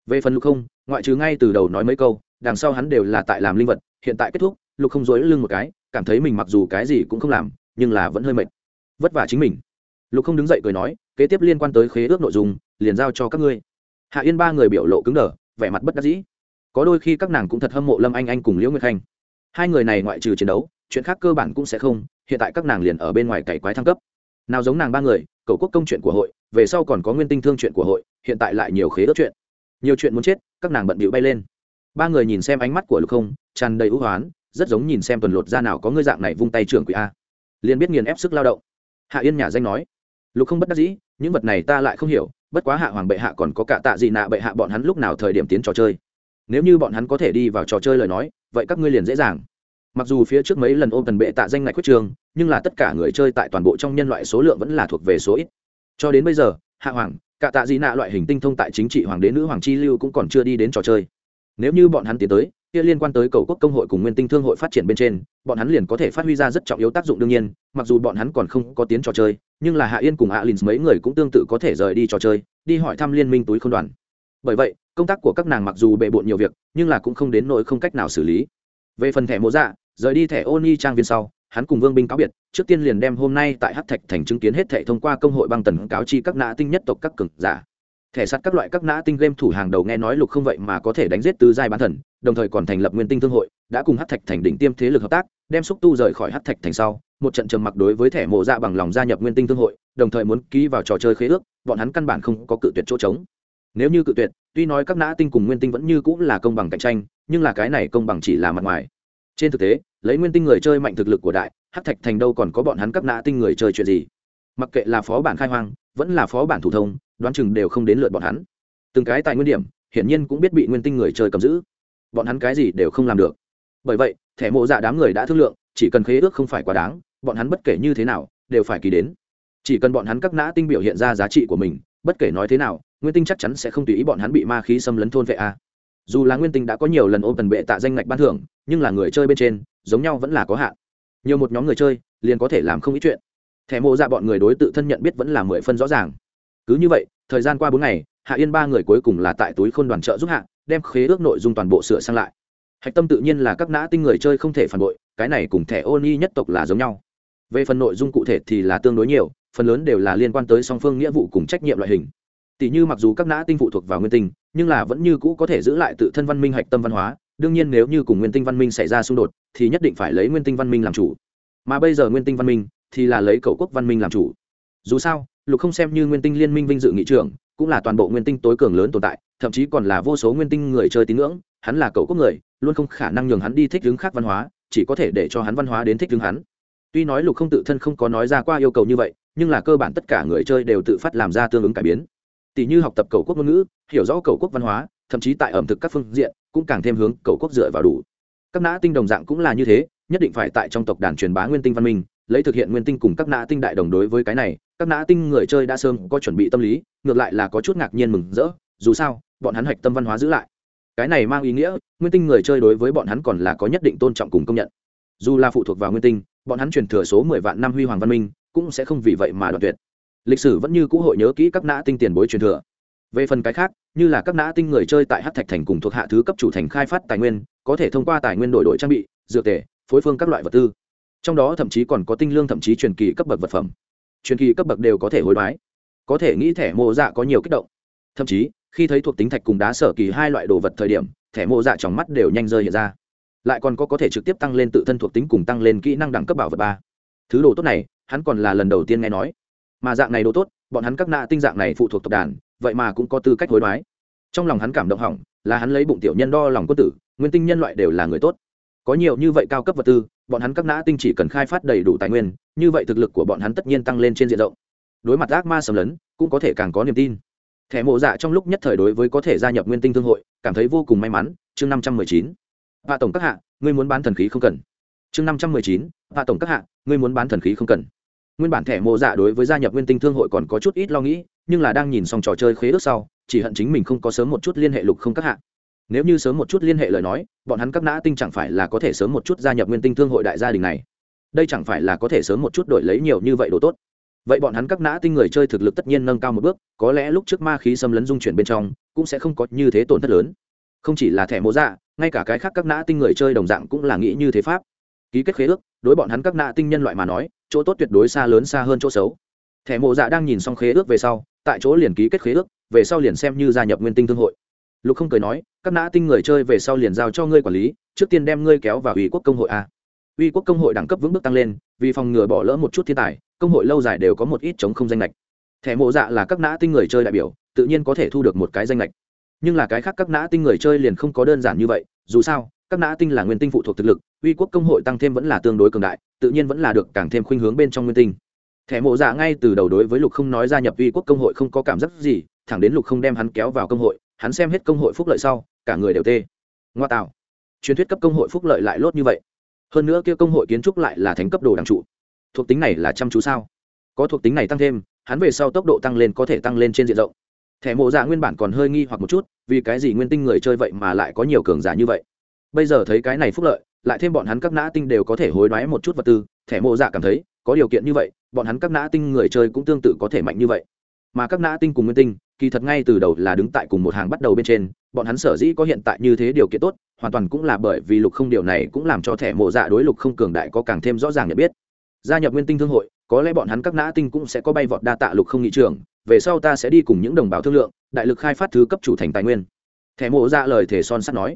Về phần lục không, ngoại trừ ngay từ đầu nói mấy câu, đằng sau hắn đều là tại làm linh vật, hiện tại kết thúc, lục không dối lưng một cái, cảm thấy mình mặc dù cái gì cũng không làm, nhưng là vẫn hơi mệt. Vất vả chính mình lục không đứng dậy cười nói, kế tiếp liên quan tới khế ước nội dung, liền giao cho các ngươi. Hạ yên ba người biểu lộ cứng đờ, vẻ mặt bất đắc dĩ. Có đôi khi các nàng cũng thật hâm mộ lâm anh anh cùng liễu nguyệt khanh. Hai người này ngoại trừ chiến đấu, chuyện khác cơ bản cũng sẽ không, hiện tại các nàng liền ở bên ngoài cày quái thăng cấp. Nào giống nàng ba người, cầu quốc công chuyện của hội, về sau còn có nguyên tinh thương chuyện của hội, hiện tại lại nhiều khế ước chuyện. Nhiều chuyện muốn chết, các nàng bận bịu bay lên. Ba người nhìn xem ánh mắt của lục không, tràn đầy ưu hoán, rất giống nhìn xem tuần lột ra nào có ngươi dạng này vung tay trưởng quỷ a. Liền biết nghiền ép sức lao động. Hạ yên nhà danh nói lục không bất đắc dĩ, những vật này ta lại không hiểu, bất quá hạ hoàng bệ hạ còn có cả tạ gì nạ bệ hạ bọn hắn lúc nào thời điểm tiến trò chơi. Nếu như bọn hắn có thể đi vào trò chơi lời nói, vậy các ngươi liền dễ dàng. Mặc dù phía trước mấy lần ôm tần bệ tạ danh ngạch quyết trường, nhưng là tất cả người chơi tại toàn bộ trong nhân loại số lượng vẫn là thuộc về số ít. Cho đến bây giờ, hạ hoàng, cả tạ gì nạ loại hình tinh thông tại chính trị hoàng đế nữ hoàng chi lưu cũng còn chưa đi đến trò chơi. Nếu như bọn hắn tiến tới kia liên quan tới cầu quốc công hội cùng nguyên tinh thương hội phát triển bên trên, bọn hắn liền có thể phát huy ra rất trọng yếu tác dụng đương nhiên, mặc dù bọn hắn còn không có tiến trò chơi, nhưng là hạ yên cùng alin mấy người cũng tương tự có thể rời đi trò chơi, đi hỏi thăm liên minh túi không đoàn. Bởi vậy, công tác của các nàng mặc dù bề bộn nhiều việc, nhưng là cũng không đến nỗi không cách nào xử lý. Về phần thẻ mộ dạ rời đi thẻ ôn trang viên sau, hắn cùng vương binh cáo biệt, trước tiên liền đem hôm nay tại hát thạch thành chứng kiến hết thẻ thông qua công hội băng tần cáo chi các nã tinh nhất tộc các cực giả. Thẻ sắt các loại các nã tinh game thủ hàng đầu nghe nói lục không vậy mà có thể đánh giết tứ giai bán thần đồng thời còn thành lập nguyên tinh thương hội, đã cùng hát thạch thành đỉnh tiêm thế lực hợp tác, đem xúc tu rời khỏi hát thạch thành sau, một trận trầm mặc đối với thẻ mộ dạ bằng lòng gia nhập nguyên tinh thương hội, đồng thời muốn ký vào trò chơi khế ước, bọn hắn căn bản không có cự tuyệt chỗ trống. Nếu như cự tuyệt, tuy nói các nã tinh cùng nguyên tinh vẫn như cũng là công bằng cạnh tranh, nhưng là cái này công bằng chỉ là mặt ngoài. Trên thực tế, lấy nguyên tinh người chơi mạnh thực lực của đại hát thạch thành đâu còn có bọn hắn các nã tinh người chơi chuyện gì. Mặc kệ là phó bản khai hoang, vẫn là phó bản thủ thông, đoán chừng đều không đến lượt bọn hắn. Từng cái tại nguyên điểm, hiển nhiên cũng biết bị nguyên tinh người chơi cầm giữ bọn hắn cái gì đều không làm được. Bởi vậy, thẻ mộ dạ đám người đã thương lượng, chỉ cần khế ước không phải quá đáng, bọn hắn bất kể như thế nào, đều phải ký đến. Chỉ cần bọn hắn các nã tinh biểu hiện ra giá trị của mình, bất kể nói thế nào, nguyên tinh chắc chắn sẽ không tùy ý bọn hắn bị ma khí xâm lấn thôn vệ a. Dù là nguyên tinh đã có nhiều lần ôm tần bệ tạ danh ngạch ban thưởng, nhưng là người chơi bên trên, giống nhau vẫn là có hạn. Nhiều một nhóm người chơi, liền có thể làm không ít chuyện. Thẻ mộ dạ bọn người đối tự thân nhận biết vẫn là mười phân rõ ràng. Cứ như vậy, thời gian qua bốn ngày, hạ yên ba người cuối cùng là tại túi khôn đoàn trợ giúp hạ đem khế ước nội dung toàn bộ sửa sang lại. Hạch tâm tự nhiên là các nã tinh người chơi không thể phản bội, cái này cùng thẻ ô y nhất tộc là giống nhau. Về phần nội dung cụ thể thì là tương đối nhiều, phần lớn đều là liên quan tới song phương nghĩa vụ cùng trách nhiệm loại hình. Tỷ như mặc dù các nã tinh phụ thuộc vào nguyên tinh, nhưng là vẫn như cũ có thể giữ lại tự thân văn minh hạch tâm văn hóa, đương nhiên nếu như cùng nguyên tinh văn minh xảy ra xung đột, thì nhất định phải lấy nguyên tinh văn minh làm chủ. Mà bây giờ nguyên tinh văn minh thì là lấy cầu quốc văn minh làm chủ. Dù sao, lục không xem như nguyên tinh liên minh vinh dự nghị trưởng cũng là toàn bộ nguyên tinh tối cường lớn tồn tại, thậm chí còn là vô số nguyên tinh người chơi tín ngưỡng, hắn là cầu quốc người, luôn không khả năng nhường hắn đi thích hướng khác văn hóa, chỉ có thể để cho hắn văn hóa đến thích hướng hắn. Tuy nói lục không tự thân không có nói ra qua yêu cầu như vậy, nhưng là cơ bản tất cả người chơi đều tự phát làm ra tương ứng cải biến. Tỷ như học tập cầu quốc ngôn ngữ, hiểu rõ cầu quốc văn hóa, thậm chí tại ẩm thực các phương diện, cũng càng thêm hướng cầu quốc dựa vào đủ. Các nã tinh đồng dạng cũng là như thế, nhất định phải tại trong tộc đàn truyền bá nguyên tinh văn minh, lấy thực hiện nguyên tinh cùng các nã tinh đại đồng đối với cái này, các nã tinh người chơi đã sớm có chuẩn bị tâm lý ngược lại là có chút ngạc nhiên mừng rỡ, dù sao, bọn hắn hạch tâm văn hóa giữ lại. Cái này mang ý nghĩa, nguyên tinh người chơi đối với bọn hắn còn là có nhất định tôn trọng cùng công nhận. Dù là phụ thuộc vào nguyên tinh, bọn hắn truyền thừa số mười vạn năm huy hoàng văn minh, cũng sẽ không vì vậy mà đoạn tuyệt. Lịch sử vẫn như cũ hội nhớ kỹ các nã tinh tiền bối truyền thừa. Về phần cái khác, như là các nã tinh người chơi tại hát thạch thành cùng thuộc hạ thứ cấp chủ thành khai phát tài nguyên, có thể thông qua tài nguyên đổi đổi trang bị, dược tể phối phương các loại vật tư. Trong đó thậm chí còn có tinh lương thậm chí truyền kỳ cấp bậc vật phẩm. Truyền kỳ cấp bậc đều có thể hối đoái có thể nghĩ thẻ mộ dạ có nhiều kích động. Thậm chí, khi thấy thuộc tính thạch cùng đá sở kỳ hai loại đồ vật thời điểm, thẻ mộ dạ trong mắt đều nhanh rơi hiện ra. Lại còn có có thể trực tiếp tăng lên tự thân thuộc tính cùng tăng lên kỹ năng đẳng cấp bảo vật ba. Thứ đồ tốt này, hắn còn là lần đầu tiên nghe nói. Mà dạng này đồ tốt, bọn hắn các nạ tinh dạng này phụ thuộc tộc đàn, vậy mà cũng có tư cách hối đoái. Trong lòng hắn cảm động hỏng, là hắn lấy bụng tiểu nhân đo lòng quân tử, nguyên tinh nhân loại đều là người tốt. Có nhiều như vậy cao cấp vật tư, bọn hắn các nã tinh chỉ cần khai phát đầy đủ tài nguyên, như vậy thực lực của bọn hắn tất nhiên tăng lên trên diện rộng đối mặt ác ma xâm lấn, cũng có thể càng có niềm tin. Thẻ mộ dạ trong lúc nhất thời đối với có thể gia nhập nguyên tinh thương hội, cảm thấy vô cùng may mắn. Chương năm trăm mười chín. Hạ tổng các hạ, ngươi muốn bán thần khí không cần. Chương năm trăm mười chín. Hạ tổng các hạ, ngươi muốn bán thần khí không cần. Nguyên bản thẻ mộ dạ đối với gia nhập nguyên tinh thương hội còn có chút ít lo nghĩ, nhưng là đang nhìn xong trò chơi khế ước sau, chỉ hận chính mình không có sớm một chút liên hệ lục không các hạ. Nếu như sớm một chút liên hệ lời nói, bọn hắn các nã tinh chẳng phải là có thể sớm một chút gia nhập nguyên tinh thương hội đại gia đình này. Đây chẳng phải là có thể sớm một chút đổi lấy nhiều như vậy đồ tốt vậy bọn hắn các nã tinh người chơi thực lực tất nhiên nâng cao một bước, có lẽ lúc trước ma khí xâm lấn dung chuyển bên trong, cũng sẽ không có như thế tổn thất lớn. Không chỉ là thẻ mô dạ ngay cả cái khác các nã tinh người chơi đồng dạng cũng là nghĩ như thế pháp. Ký kết khế ước, đối bọn hắn các nã tinh nhân loại mà nói, chỗ tốt tuyệt đối xa lớn xa hơn chỗ xấu. Thẻ mộ dạ đang nhìn xong khế ước về sau, tại chỗ liền ký kết khế ước, về sau liền xem như gia nhập nguyên tinh thương hội. Lục không cười nói, các nã tinh người chơi về sau liền giao cho ngươi quản lý, trước tiên đem ngươi kéo vào ủy quốc công hội a. Uy quốc công hội đẳng cấp vững bước tăng lên, vì phòng ngừa bỏ lỡ một chút thiên tài công hội lâu dài đều có một ít chống không danh lệch. Thẻ mộ dạ là các nã tinh người chơi đại biểu, tự nhiên có thể thu được một cái danh lệch. Nhưng là cái khác các nã tinh người chơi liền không có đơn giản như vậy, dù sao, các nã tinh là nguyên tinh phụ thuộc thực lực, uy quốc công hội tăng thêm vẫn là tương đối cường đại, tự nhiên vẫn là được càng thêm khuynh hướng bên trong nguyên tinh. Thẻ mộ dạ ngay từ đầu đối với lục không nói gia nhập uy quốc công hội không có cảm giác gì, thẳng đến lục không đem hắn kéo vào công hội, hắn xem hết công hội phúc lợi sau, cả người đều tê. Ngoa tạo. Truyền thuyết cấp công hội phúc lợi lại lốt như vậy. Hơn nữa kia công hội kiến trúc lại là thánh cấp đồ đằng trụ thuộc tính này là chăm chú sao? Có thuộc tính này tăng thêm, hắn về sau tốc độ tăng lên có thể tăng lên trên diện rộng. Thẻ mộ dạ nguyên bản còn hơi nghi hoặc một chút, vì cái gì nguyên tinh người chơi vậy mà lại có nhiều cường giả như vậy? Bây giờ thấy cái này phúc lợi, lại thêm bọn hắn các nã tinh đều có thể hối đoái một chút vật tư, thẻ mộ dạ cảm thấy, có điều kiện như vậy, bọn hắn các nã tinh người chơi cũng tương tự có thể mạnh như vậy. Mà các nã tinh cùng nguyên tinh, kỳ thật ngay từ đầu là đứng tại cùng một hàng bắt đầu bên trên, bọn hắn sở dĩ có hiện tại như thế điều kiện tốt, hoàn toàn cũng là bởi vì lục không điều này cũng làm cho thẻ mộ dạ đối lục không cường đại có càng thêm rõ ràng nhận biết gia nhập nguyên tinh thương hội, có lẽ bọn hắn các nã tinh cũng sẽ có bay vọt đa tạ lục không nghị trường, về sau ta sẽ đi cùng những đồng bào thương lượng, đại lực khai phát thứ cấp chủ thành tài nguyên. Thẻ mộ ra lời thể son sắt nói.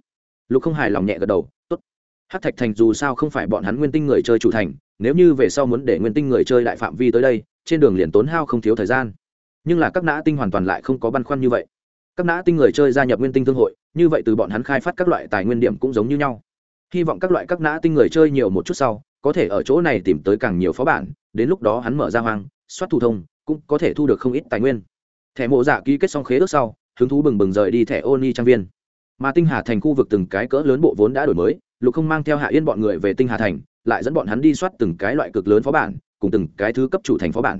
Lục không hài lòng nhẹ gật đầu, tốt. Hát thạch thành dù sao không phải bọn hắn nguyên tinh người chơi chủ thành, nếu như về sau muốn để nguyên tinh người chơi đại phạm vi tới đây, trên đường liền tốn hao không thiếu thời gian. Nhưng là các nã tinh hoàn toàn lại không có băn khoăn như vậy. Các nã tinh người chơi gia nhập nguyên tinh thương hội, như vậy từ bọn hắn khai phát các loại tài nguyên điểm cũng giống như nhau. Hy vọng các loại các nã tinh người chơi nhiều một chút sau có thể ở chỗ này tìm tới càng nhiều phó bản, đến lúc đó hắn mở ra hoang, soát thủ thông, cũng có thể thu được không ít tài nguyên. Thẻ mộ dạ ký kết xong khế ước sau, hứng thú bừng bừng rời đi thẻ ô ni trang viên. Mà tinh hà thành khu vực từng cái cỡ lớn bộ vốn đã đổi mới, lục không mang theo hạ yên bọn người về tinh hà thành, lại dẫn bọn hắn đi soát từng cái loại cực lớn phó bản, cùng từng cái thứ cấp chủ thành phó bản.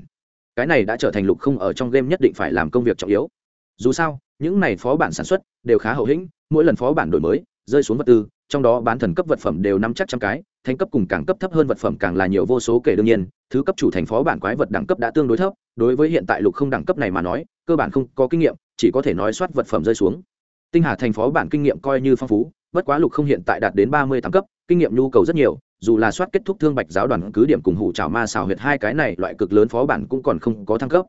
Cái này đã trở thành lục không ở trong game nhất định phải làm công việc trọng yếu. Dù sao, những này phó bản sản xuất đều khá hậu hĩnh, mỗi lần phó bản đổi mới, rơi xuống vật tư, trong đó bán thần cấp vật phẩm đều năm chắc trăm cái thành cấp cùng càng cấp thấp hơn vật phẩm càng là nhiều vô số kể đương nhiên, thứ cấp chủ thành phó bản quái vật đẳng cấp đã tương đối thấp, đối với hiện tại lục không đẳng cấp này mà nói, cơ bản không có kinh nghiệm, chỉ có thể nói soát vật phẩm rơi xuống. Tinh hà thành phó bản kinh nghiệm coi như phong phú, bất quá lục không hiện tại đạt đến ba mươi tám cấp, kinh nghiệm nhu cầu rất nhiều, dù là soát kết thúc thương bạch giáo đoàn cứ điểm cùng hủ trào ma xào huyệt hai cái này loại cực lớn phó bản cũng còn không có thăng cấp.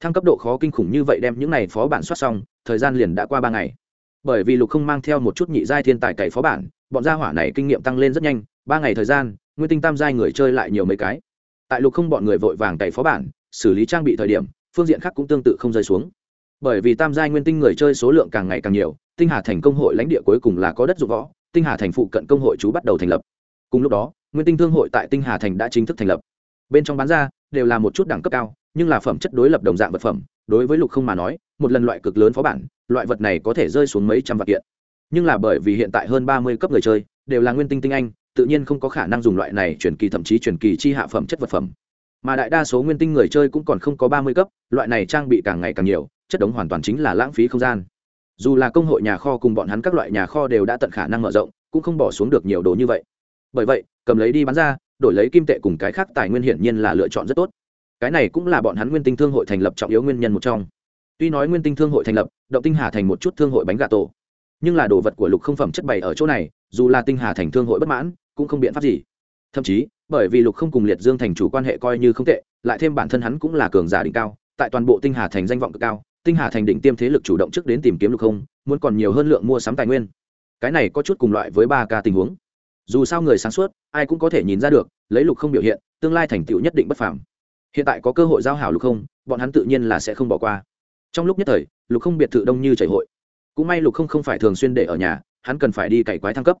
Thăng cấp độ khó kinh khủng như vậy đem những này phó bản soát xong, thời gian liền đã qua ba ngày. Bởi vì lục không mang theo một chút nhị giai thiên tài cày phó bản bọn gia hỏa này kinh nghiệm tăng lên rất nhanh, ba ngày thời gian, nguyên tinh tam giai người chơi lại nhiều mấy cái. Tại lục không bọn người vội vàng cày phó bản, xử lý trang bị thời điểm, phương diện khác cũng tương tự không rơi xuống. Bởi vì tam giai nguyên tinh người chơi số lượng càng ngày càng nhiều, tinh hà thành công hội lãnh địa cuối cùng là có đất dụng võ, tinh hà thành phụ cận công hội chú bắt đầu thành lập. Cùng lúc đó, nguyên tinh thương hội tại tinh hà thành đã chính thức thành lập. Bên trong bán ra, đều là một chút đẳng cấp cao, nhưng là phẩm chất đối lập đồng dạng vật phẩm. Đối với lục không mà nói, một lần loại cực lớn phó bản, loại vật này có thể rơi xuống mấy trăm vạn kiện nhưng là bởi vì hiện tại hơn ba mươi cấp người chơi đều là nguyên tinh tinh anh, tự nhiên không có khả năng dùng loại này chuyển kỳ thậm chí chuyển kỳ chi hạ phẩm chất vật phẩm. Mà đại đa số nguyên tinh người chơi cũng còn không có ba mươi cấp, loại này trang bị càng ngày càng nhiều, chất đống hoàn toàn chính là lãng phí không gian. Dù là công hội nhà kho cùng bọn hắn các loại nhà kho đều đã tận khả năng mở rộng, cũng không bỏ xuống được nhiều đồ như vậy. Bởi vậy, cầm lấy đi bán ra, đổi lấy kim tệ cùng cái khác tài nguyên hiển nhiên là lựa chọn rất tốt. Cái này cũng là bọn hắn nguyên tinh thương hội thành lập trọng yếu nguyên nhân một trong. Tuy nói nguyên tinh thương hội thành lập, động tinh hà thành một chút thương hội bánh gà tổ nhưng là đồ vật của lục không phẩm chất bày ở chỗ này, dù là tinh hà thành thương hội bất mãn, cũng không biện pháp gì. Thậm chí, bởi vì lục không cùng liệt dương thành chủ quan hệ coi như không tệ, lại thêm bản thân hắn cũng là cường giả đỉnh cao, tại toàn bộ tinh hà thành danh vọng cực cao, tinh hà thành đỉnh tiêm thế lực chủ động trước đến tìm kiếm lục không, muốn còn nhiều hơn lượng mua sắm tài nguyên. Cái này có chút cùng loại với ba ca tình huống. Dù sao người sáng suốt, ai cũng có thể nhìn ra được, lấy lục không biểu hiện, tương lai thành tựu nhất định bất phàm. Hiện tại có cơ hội giao hảo lục không, bọn hắn tự nhiên là sẽ không bỏ qua. Trong lúc nhất thời, lục không biệt thự đông như chảy hội cũng may lục không không phải thường xuyên để ở nhà, hắn cần phải đi cày quái thăng cấp.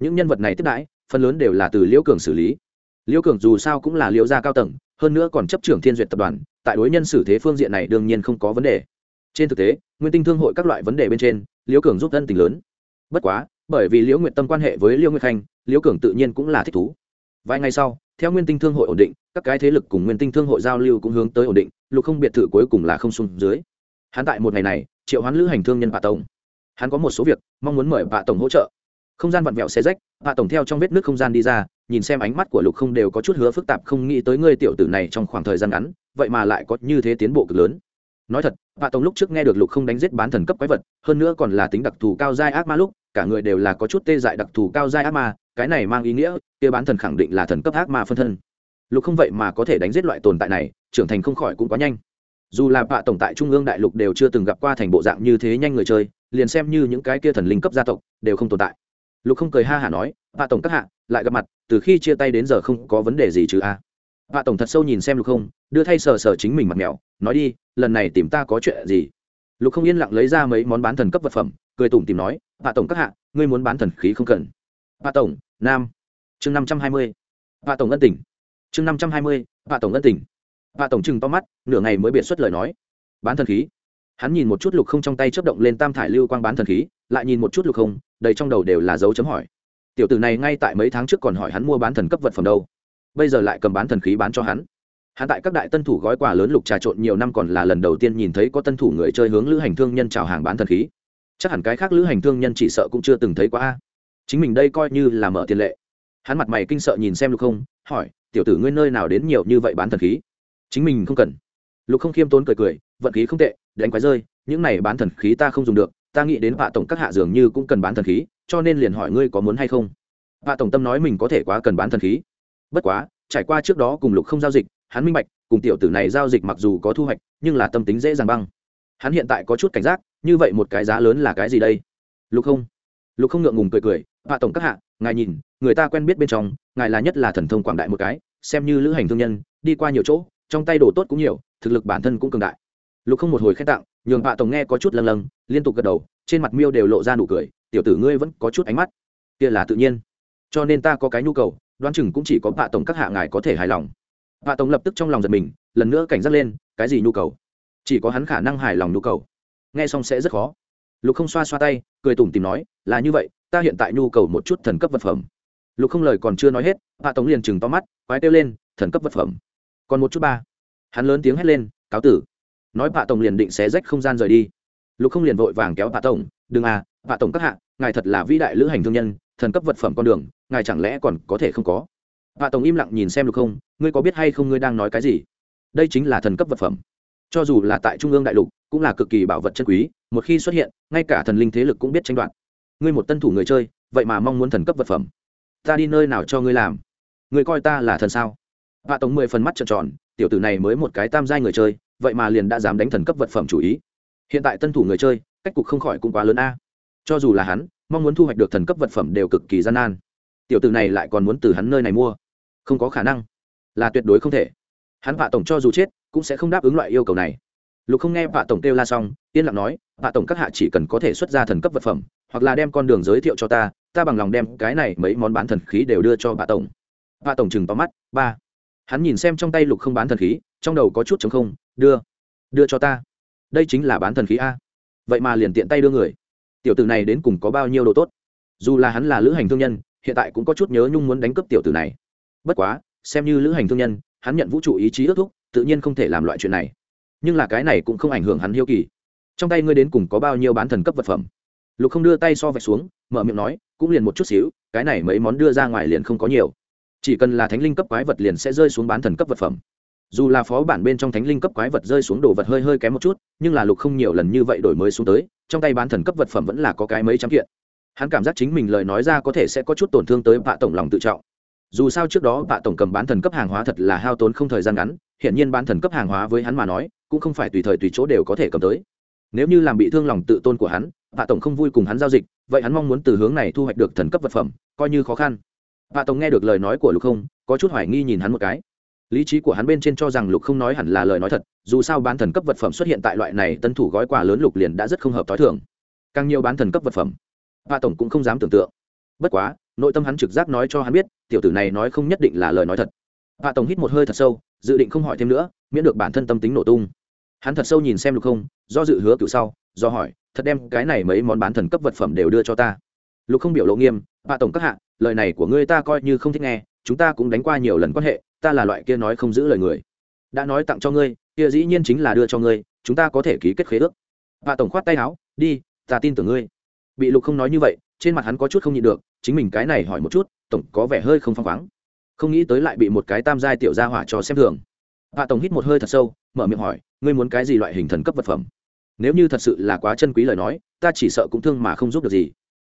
Những nhân vật này tiếp đãi, phần lớn đều là từ liễu cường xử lý. Liễu cường dù sao cũng là liễu gia cao tầng, hơn nữa còn chấp trưởng thiên duyệt tập đoàn, tại đối nhân xử thế phương diện này đương nhiên không có vấn đề. Trên thực tế, nguyên tinh thương hội các loại vấn đề bên trên, liễu cường giúp dân tình lớn. Bất quá, bởi vì liễu nguyện tâm quan hệ với liễu nguyệt khanh, liễu cường tự nhiên cũng là thích thú. Vài ngày sau, theo nguyên tinh thương hội ổn định, các cái thế lực cùng nguyên tinh thương hội giao lưu cũng hướng tới ổn định, lục không biệt thự cuối cùng là không xuống dưới. Hắn tại một ngày này, triệu hoán lữ hành thương nhân bà tổng hắn có một số việc, mong muốn mời bà tổng hỗ trợ. Không gian vặn vẹo xe rách bà tổng theo trong vết nước không gian đi ra, nhìn xem ánh mắt của lục không đều có chút hứa phức tạp không nghĩ tới ngươi tiểu tử này trong khoảng thời gian ngắn, vậy mà lại có như thế tiến bộ cực lớn. Nói thật bà tổng lúc trước nghe được lục không đánh giết bán thần cấp quái vật, hơn nữa còn là tính đặc thù cao giai ác ma lúc, cả người đều là có chút tê dại đặc thù cao giai ác ma, cái này mang ý nghĩa, kia bán thần khẳng định là thần cấp ác ma phân thân. Lục không vậy mà có thể đánh giết loại tồn tại này, trưởng thành không khỏi cũng quá nhanh dù là bạ tổng tại trung ương đại lục đều chưa từng gặp qua thành bộ dạng như thế nhanh người chơi, liền xem như những cái kia thần linh cấp gia tộc đều không tồn tại. Lục không cười ha hả nói, bạ tổng các hạ, lại gặp mặt, từ khi chia tay đến giờ không có vấn đề gì chứ a? À. bạ tổng thật sâu nhìn xem lục không, đưa thay sờ sờ chính mình mặt mèo, nói đi, lần này tìm ta có chuyện gì? Lục không yên lặng lấy ra mấy món bán thần cấp vật phẩm, cười tủm tìm nói, bạ tổng các hạ, ngươi muốn bán thần khí không cần. Bạ tổng, nam. Chương năm trăm hai mươi. Bạ tổng ân tỉnh chương năm trăm hai mươi, bạ tổng ân tỉnh và tổng chừng to mắt, nửa ngày mới biệt xuất lời nói. Bán thần khí. Hắn nhìn một chút lục không trong tay chấp động lên tam thải lưu quang bán thần khí, lại nhìn một chút lục không, đầy trong đầu đều là dấu chấm hỏi. Tiểu tử này ngay tại mấy tháng trước còn hỏi hắn mua bán thần cấp vật phẩm đâu. Bây giờ lại cầm bán thần khí bán cho hắn. Hắn tại các đại tân thủ gói quà lớn lục trà trộn nhiều năm còn là lần đầu tiên nhìn thấy có tân thủ người chơi hướng lữ hành thương nhân chào hàng bán thần khí. Chắc hẳn cái khác lữ hành thương nhân chỉ sợ cũng chưa từng thấy qua chính mình đây coi như là mở tiền lệ. Hắn mặt mày kinh sợ nhìn xem lục không, hỏi, tiểu tử ngươi nơi nào đến nhiều như vậy bán thần khí? Chính mình không cần. Lục không khiêm tốn cười cười, vận khí không tệ, đánh quái rơi, những này bán thần khí ta không dùng được, ta nghĩ đến vạ tổng các hạ dường như cũng cần bán thần khí, cho nên liền hỏi ngươi có muốn hay không. Vạ tổng tâm nói mình có thể quá cần bán thần khí. Bất quá, trải qua trước đó cùng lục không giao dịch, hắn minh bạch, cùng tiểu tử này giao dịch mặc dù có thu hoạch, nhưng là tâm tính dễ dàng băng. Hắn hiện tại có chút cảnh giác, như vậy một cái giá lớn là cái gì đây? Lục không. Lục không ngượng ngùng cười cười, vạ tổng các hạ, ngài nhìn, người ta quen biết bên trong, ngài là nhất là thần thông quảng đại một cái, xem như lữ hành thương nhân, đi qua nhiều chỗ trong tay đồ tốt cũng nhiều, thực lực bản thân cũng cường đại. Lục không một hồi khen tặng, nhường vạ tổng nghe có chút lâng lâng, liên tục gật đầu, trên mặt miêu đều lộ ra nụ cười, tiểu tử ngươi vẫn có chút ánh mắt. Kia là tự nhiên. Cho nên ta có cái nhu cầu, đoán chừng cũng chỉ có vạ tổng các hạ ngài có thể hài lòng. Vạ tổng lập tức trong lòng giật mình, lần nữa cảnh giác lên, cái gì nhu cầu? Chỉ có hắn khả năng hài lòng nhu cầu. Nghe xong sẽ rất khó. Lục không xoa xoa tay, cười tủm tìm nói, là như vậy, ta hiện tại nhu cầu một chút thần cấp vật phẩm. Lục không lời còn chưa nói hết hạ tống liền chừng to mắt, quái kêu lên, thần cấp vật phẩm còn một chút ba. Hắn lớn tiếng hét lên, cáo tử. Nói bạ tổng liền định xé rách không gian rời đi. Lục không liền vội vàng kéo bạ tổng, đừng à bạ tổng các hạ, ngài thật là vĩ đại lữ hành thương nhân, thần cấp vật phẩm con đường, ngài chẳng lẽ còn có thể không có? Bạ tổng im lặng nhìn xem lục không, ngươi có biết hay không ngươi đang nói cái gì? Đây chính là thần cấp vật phẩm. Cho dù là tại trung ương đại lục, cũng là cực kỳ bảo vật chân quý, một khi xuất hiện, ngay cả thần linh thế lực cũng biết tranh đoạt. Ngươi một tân thủ người chơi, vậy mà mong muốn thần cấp vật phẩm. Ta đi nơi nào cho ngươi làm? Ngươi coi ta là thần sao? Vạ tổng mười phần mắt trợn tròn, tiểu tử này mới một cái tam giai người chơi, vậy mà liền đã dám đánh thần cấp vật phẩm chủ ý. Hiện tại tân thủ người chơi, cách cục không khỏi cũng quá lớn a. Cho dù là hắn, mong muốn thu hoạch được thần cấp vật phẩm đều cực kỳ gian nan. Tiểu tử này lại còn muốn từ hắn nơi này mua. Không có khả năng. Là tuyệt đối không thể. Hắn vạ tổng cho dù chết, cũng sẽ không đáp ứng loại yêu cầu này. Lục không nghe vạ tổng kêu la xong, yên lặng nói, vạ tổng các hạ chỉ cần có thể xuất ra thần cấp vật phẩm, hoặc là đem con đường giới thiệu cho ta ta bằng lòng đem cái này mấy món bán thần khí đều đưa cho vạ tổng. Vạ tổng chừng tóm mắt, ba hắn nhìn xem trong tay lục không bán thần khí, trong đầu có chút chống không, đưa đưa cho ta. Đây chính là bán thần khí a. Vậy mà liền tiện tay đưa người. Tiểu tử này đến cùng có bao nhiêu đồ tốt? Dù là hắn là lữ hành thương nhân, hiện tại cũng có chút nhớ nhung muốn đánh cướp tiểu tử này. Bất quá, xem như lữ hành thương nhân, hắn nhận vũ trụ ý chí ước thúc, tự nhiên không thể làm loại chuyện này. Nhưng là cái này cũng không ảnh hưởng hắn hiếu kỳ. Trong tay ngươi đến cùng có bao nhiêu bán thần cấp vật phẩm? Lục không đưa tay so vạch xuống, mở miệng nói, cũng liền một chút xíu, cái này mấy món đưa ra ngoài liền không có nhiều chỉ cần là thánh linh cấp quái vật liền sẽ rơi xuống bán thần cấp vật phẩm. Dù là phó bản bên trong thánh linh cấp quái vật rơi xuống đồ vật hơi hơi kém một chút, nhưng là lục không nhiều lần như vậy đổi mới xuống tới, trong tay bán thần cấp vật phẩm vẫn là có cái mấy trăm kiện. Hắn cảm giác chính mình lời nói ra có thể sẽ có chút tổn thương tới vạ tổng lòng tự trọng. Dù sao trước đó vạ tổng cầm bán thần cấp hàng hóa thật là hao tốn không thời gian ngắn hiện nhiên bán thần cấp hàng hóa với hắn mà nói, cũng không phải tùy thời tùy chỗ đều có thể cầm tới. Nếu như làm bị thương lòng tự tôn của hắn, vạ tổng không vui cùng hắn giao dịch, vậy hắn mong muốn từ hướng này thu hoạch được thần cấp vật phẩm, coi như khó khăn vạ tổng nghe được lời nói của lục không, có chút hoài nghi nhìn hắn một cái. Lý trí của hắn bên trên cho rằng lục không nói hẳn là lời nói thật, dù sao bán thần cấp vật phẩm xuất hiện tại loại này tân thủ gói quà lớn lục liền đã rất không hợp t h o i thường. Càng nhiều bán thần cấp vật phẩm, vạ tổng cũng không dám tưởng tượng. Bất quá, nội tâm hắn trực giác nói cho hắn biết, tiểu tử này nói không nhất định là lời nói thật. Vạ tổng hít một hơi thật sâu, dự định không hỏi thêm nữa, miễn được bản thân tâm tính nổ tung. Hắn thật sâu nhìn xem lục không, do dự hứa cựu sau, do hỏi, thật đem cái này mấy món bán thần cấp vật phẩm đều đưa cho ta? Lục không biểu lộ nghiêm, vạ tổng các hạ lời này của ngươi ta coi như không thích nghe, chúng ta cũng đánh qua nhiều lần quan hệ, ta là loại kia nói không giữ lời người. Đã nói tặng cho ngươi, kia dĩ nhiên chính là đưa cho ngươi, chúng ta có thể ký kết khế ước. Và tổng khoát tay áo, đi, ta tin tưởng ngươi. Bị lục không nói như vậy, trên mặt hắn có chút không nhịn được, chính mình cái này hỏi một chút, tổng có vẻ hơi không phăng khoáng. Không nghĩ tới lại bị một cái tam giai tiểu gia hỏa cho xem thường. Và tổng hít một hơi thật sâu, mở miệng hỏi, ngươi muốn cái gì loại hình thần cấp vật phẩm? Nếu như thật sự là quá chân quý lời nói, ta chỉ sợ cũng thương mà không giúp được gì.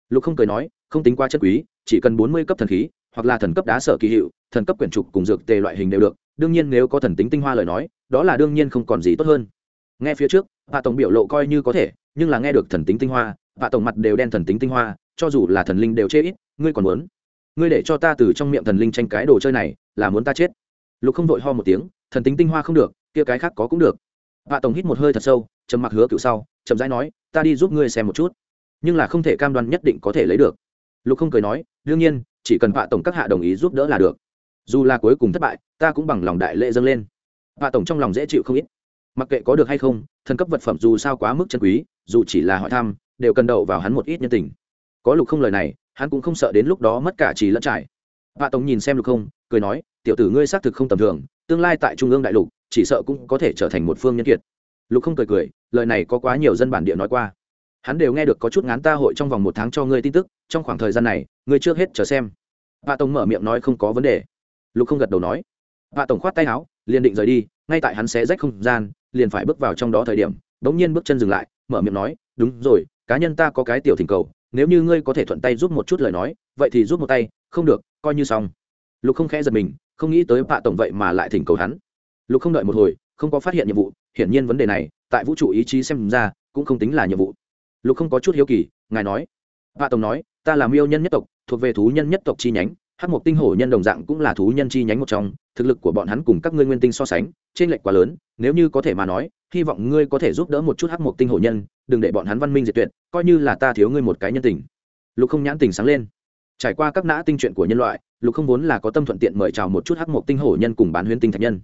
Lục không cười nói, không tính quá chân quý chỉ cần bốn mươi cấp thần khí, hoặc là thần cấp đá sở kỳ hiệu, thần cấp quyển trục cùng dược tề loại hình đều được, đương nhiên nếu có thần tính tinh hoa lời nói, đó là đương nhiên không còn gì tốt hơn. Nghe phía trước hạ tổng biểu lộ coi như có thể, nhưng là nghe được thần tính tinh hoa hạ tổng mặt đều đen thần tính tinh hoa, cho dù là thần linh đều chê ít, ngươi còn muốn? Ngươi để cho ta từ trong miệng thần linh tranh cái đồ chơi này, là muốn ta chết? Lục không vội ho một tiếng, thần tính tinh hoa không được, kia cái khác có cũng được. Hạ tổng hít một hơi thật sâu, trầm mặc hứa cựu sau, chậm rãi nói, ta đi giúp ngươi xem một chút, nhưng là không thể cam đoan nhất định có thể lấy được. Lục không cười nói đương nhiên, chỉ cần vạ tổng các hạ đồng ý giúp đỡ là được. Dù là cuối cùng thất bại, ta cũng bằng lòng đại lễ dâng lên. Vạ tổng trong lòng dễ chịu không ít. Mặc kệ có được hay không, thần cấp vật phẩm dù sao quá mức chân quý, dù chỉ là hỏi thăm, đều cần đậu vào hắn một ít nhân tình. Có lục không lời này, hắn cũng không sợ đến lúc đó mất cả trì lẫn trải. Vạ tổng nhìn xem lục không, cười nói, tiểu tử ngươi xác thực không tầm thường, tương lai tại trung ương đại lục, chỉ sợ cũng có thể trở thành một phương nhân kiệt. Lục không cười cười, lời này có quá nhiều dân bản địa nói qua hắn đều nghe được có chút ngán ta hội trong vòng một tháng cho ngươi tin tức, trong khoảng thời gian này, ngươi trước hết chờ xem. Vạ tổng mở miệng nói không có vấn đề. Lục không gật đầu nói. Vạ tổng khoát tay áo, liền định rời đi, ngay tại hắn sẽ rách không gian, liền phải bước vào trong đó thời điểm đ ỗ n g nhiên bước chân dừng lại, mở miệng nói, đúng rồi, cá nhân ta có cái tiểu thỉnh cầu, nếu như ngươi có thể thuận tay giúp một chút lời nói, vậy thì giúp một tay, không được, coi như xong. Lục không khẽ giật mình, không nghĩ tới vạ tổng vậy mà lại thỉnh cầu hắn. Lục không đợi một hồi, không có phát hiện nhiệm vụ, hiển nhiên vấn đề này, tại vũ trụ ý chí xem ra, cũng không tính là nhiệm vụ lục không có chút hiếu kỳ, ngài nói. Vạ tổng nói, ta là miêu nhân nhất tộc, thuộc về thú nhân nhất tộc chi nhánh, hắc mộc tinh hổ nhân đồng dạng cũng là thú nhân chi nhánh một trong, thực lực của bọn hắn cùng các ngươi nguyên tinh so sánh trên lệch quá lớn, nếu như có thể mà nói, hy vọng ngươi có thể giúp đỡ một chút hắc mộc tinh hổ nhân, đừng để bọn hắn văn minh diệt tuyệt, coi như là ta thiếu ngươi một cái nhân tình. Lục không nhãn tình sáng lên. Trải qua các nã tinh chuyện của nhân loại, lục không vốn là có tâm thuận tiện mời chào một chút hắc mộc tinh hổ nhân cùng bán huyên tinh thạch nhân.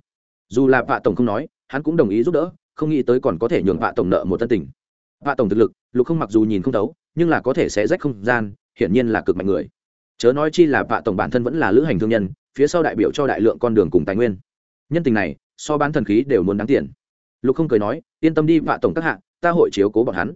Dù là vạ tổng không nói, hắn cũng đồng ý giúp đỡ, không nghĩ tới còn có thể nhường vạ tổng nợ một tân tình vạ tổng thực lực, lục không mặc dù nhìn không thấu, nhưng là có thể sẽ rách không gian, hiển nhiên là cực mạnh người. Chớ nói chi là vạ tổng bản thân vẫn là lữ hành thương nhân, phía sau đại biểu cho đại lượng con đường cùng tài nguyên. Nhân tình này, so bán thần khí đều muốn đáng tiền. Lục không cười nói, yên tâm đi vạ tổng các hạ, ta hội chiếu cố bọn hắn.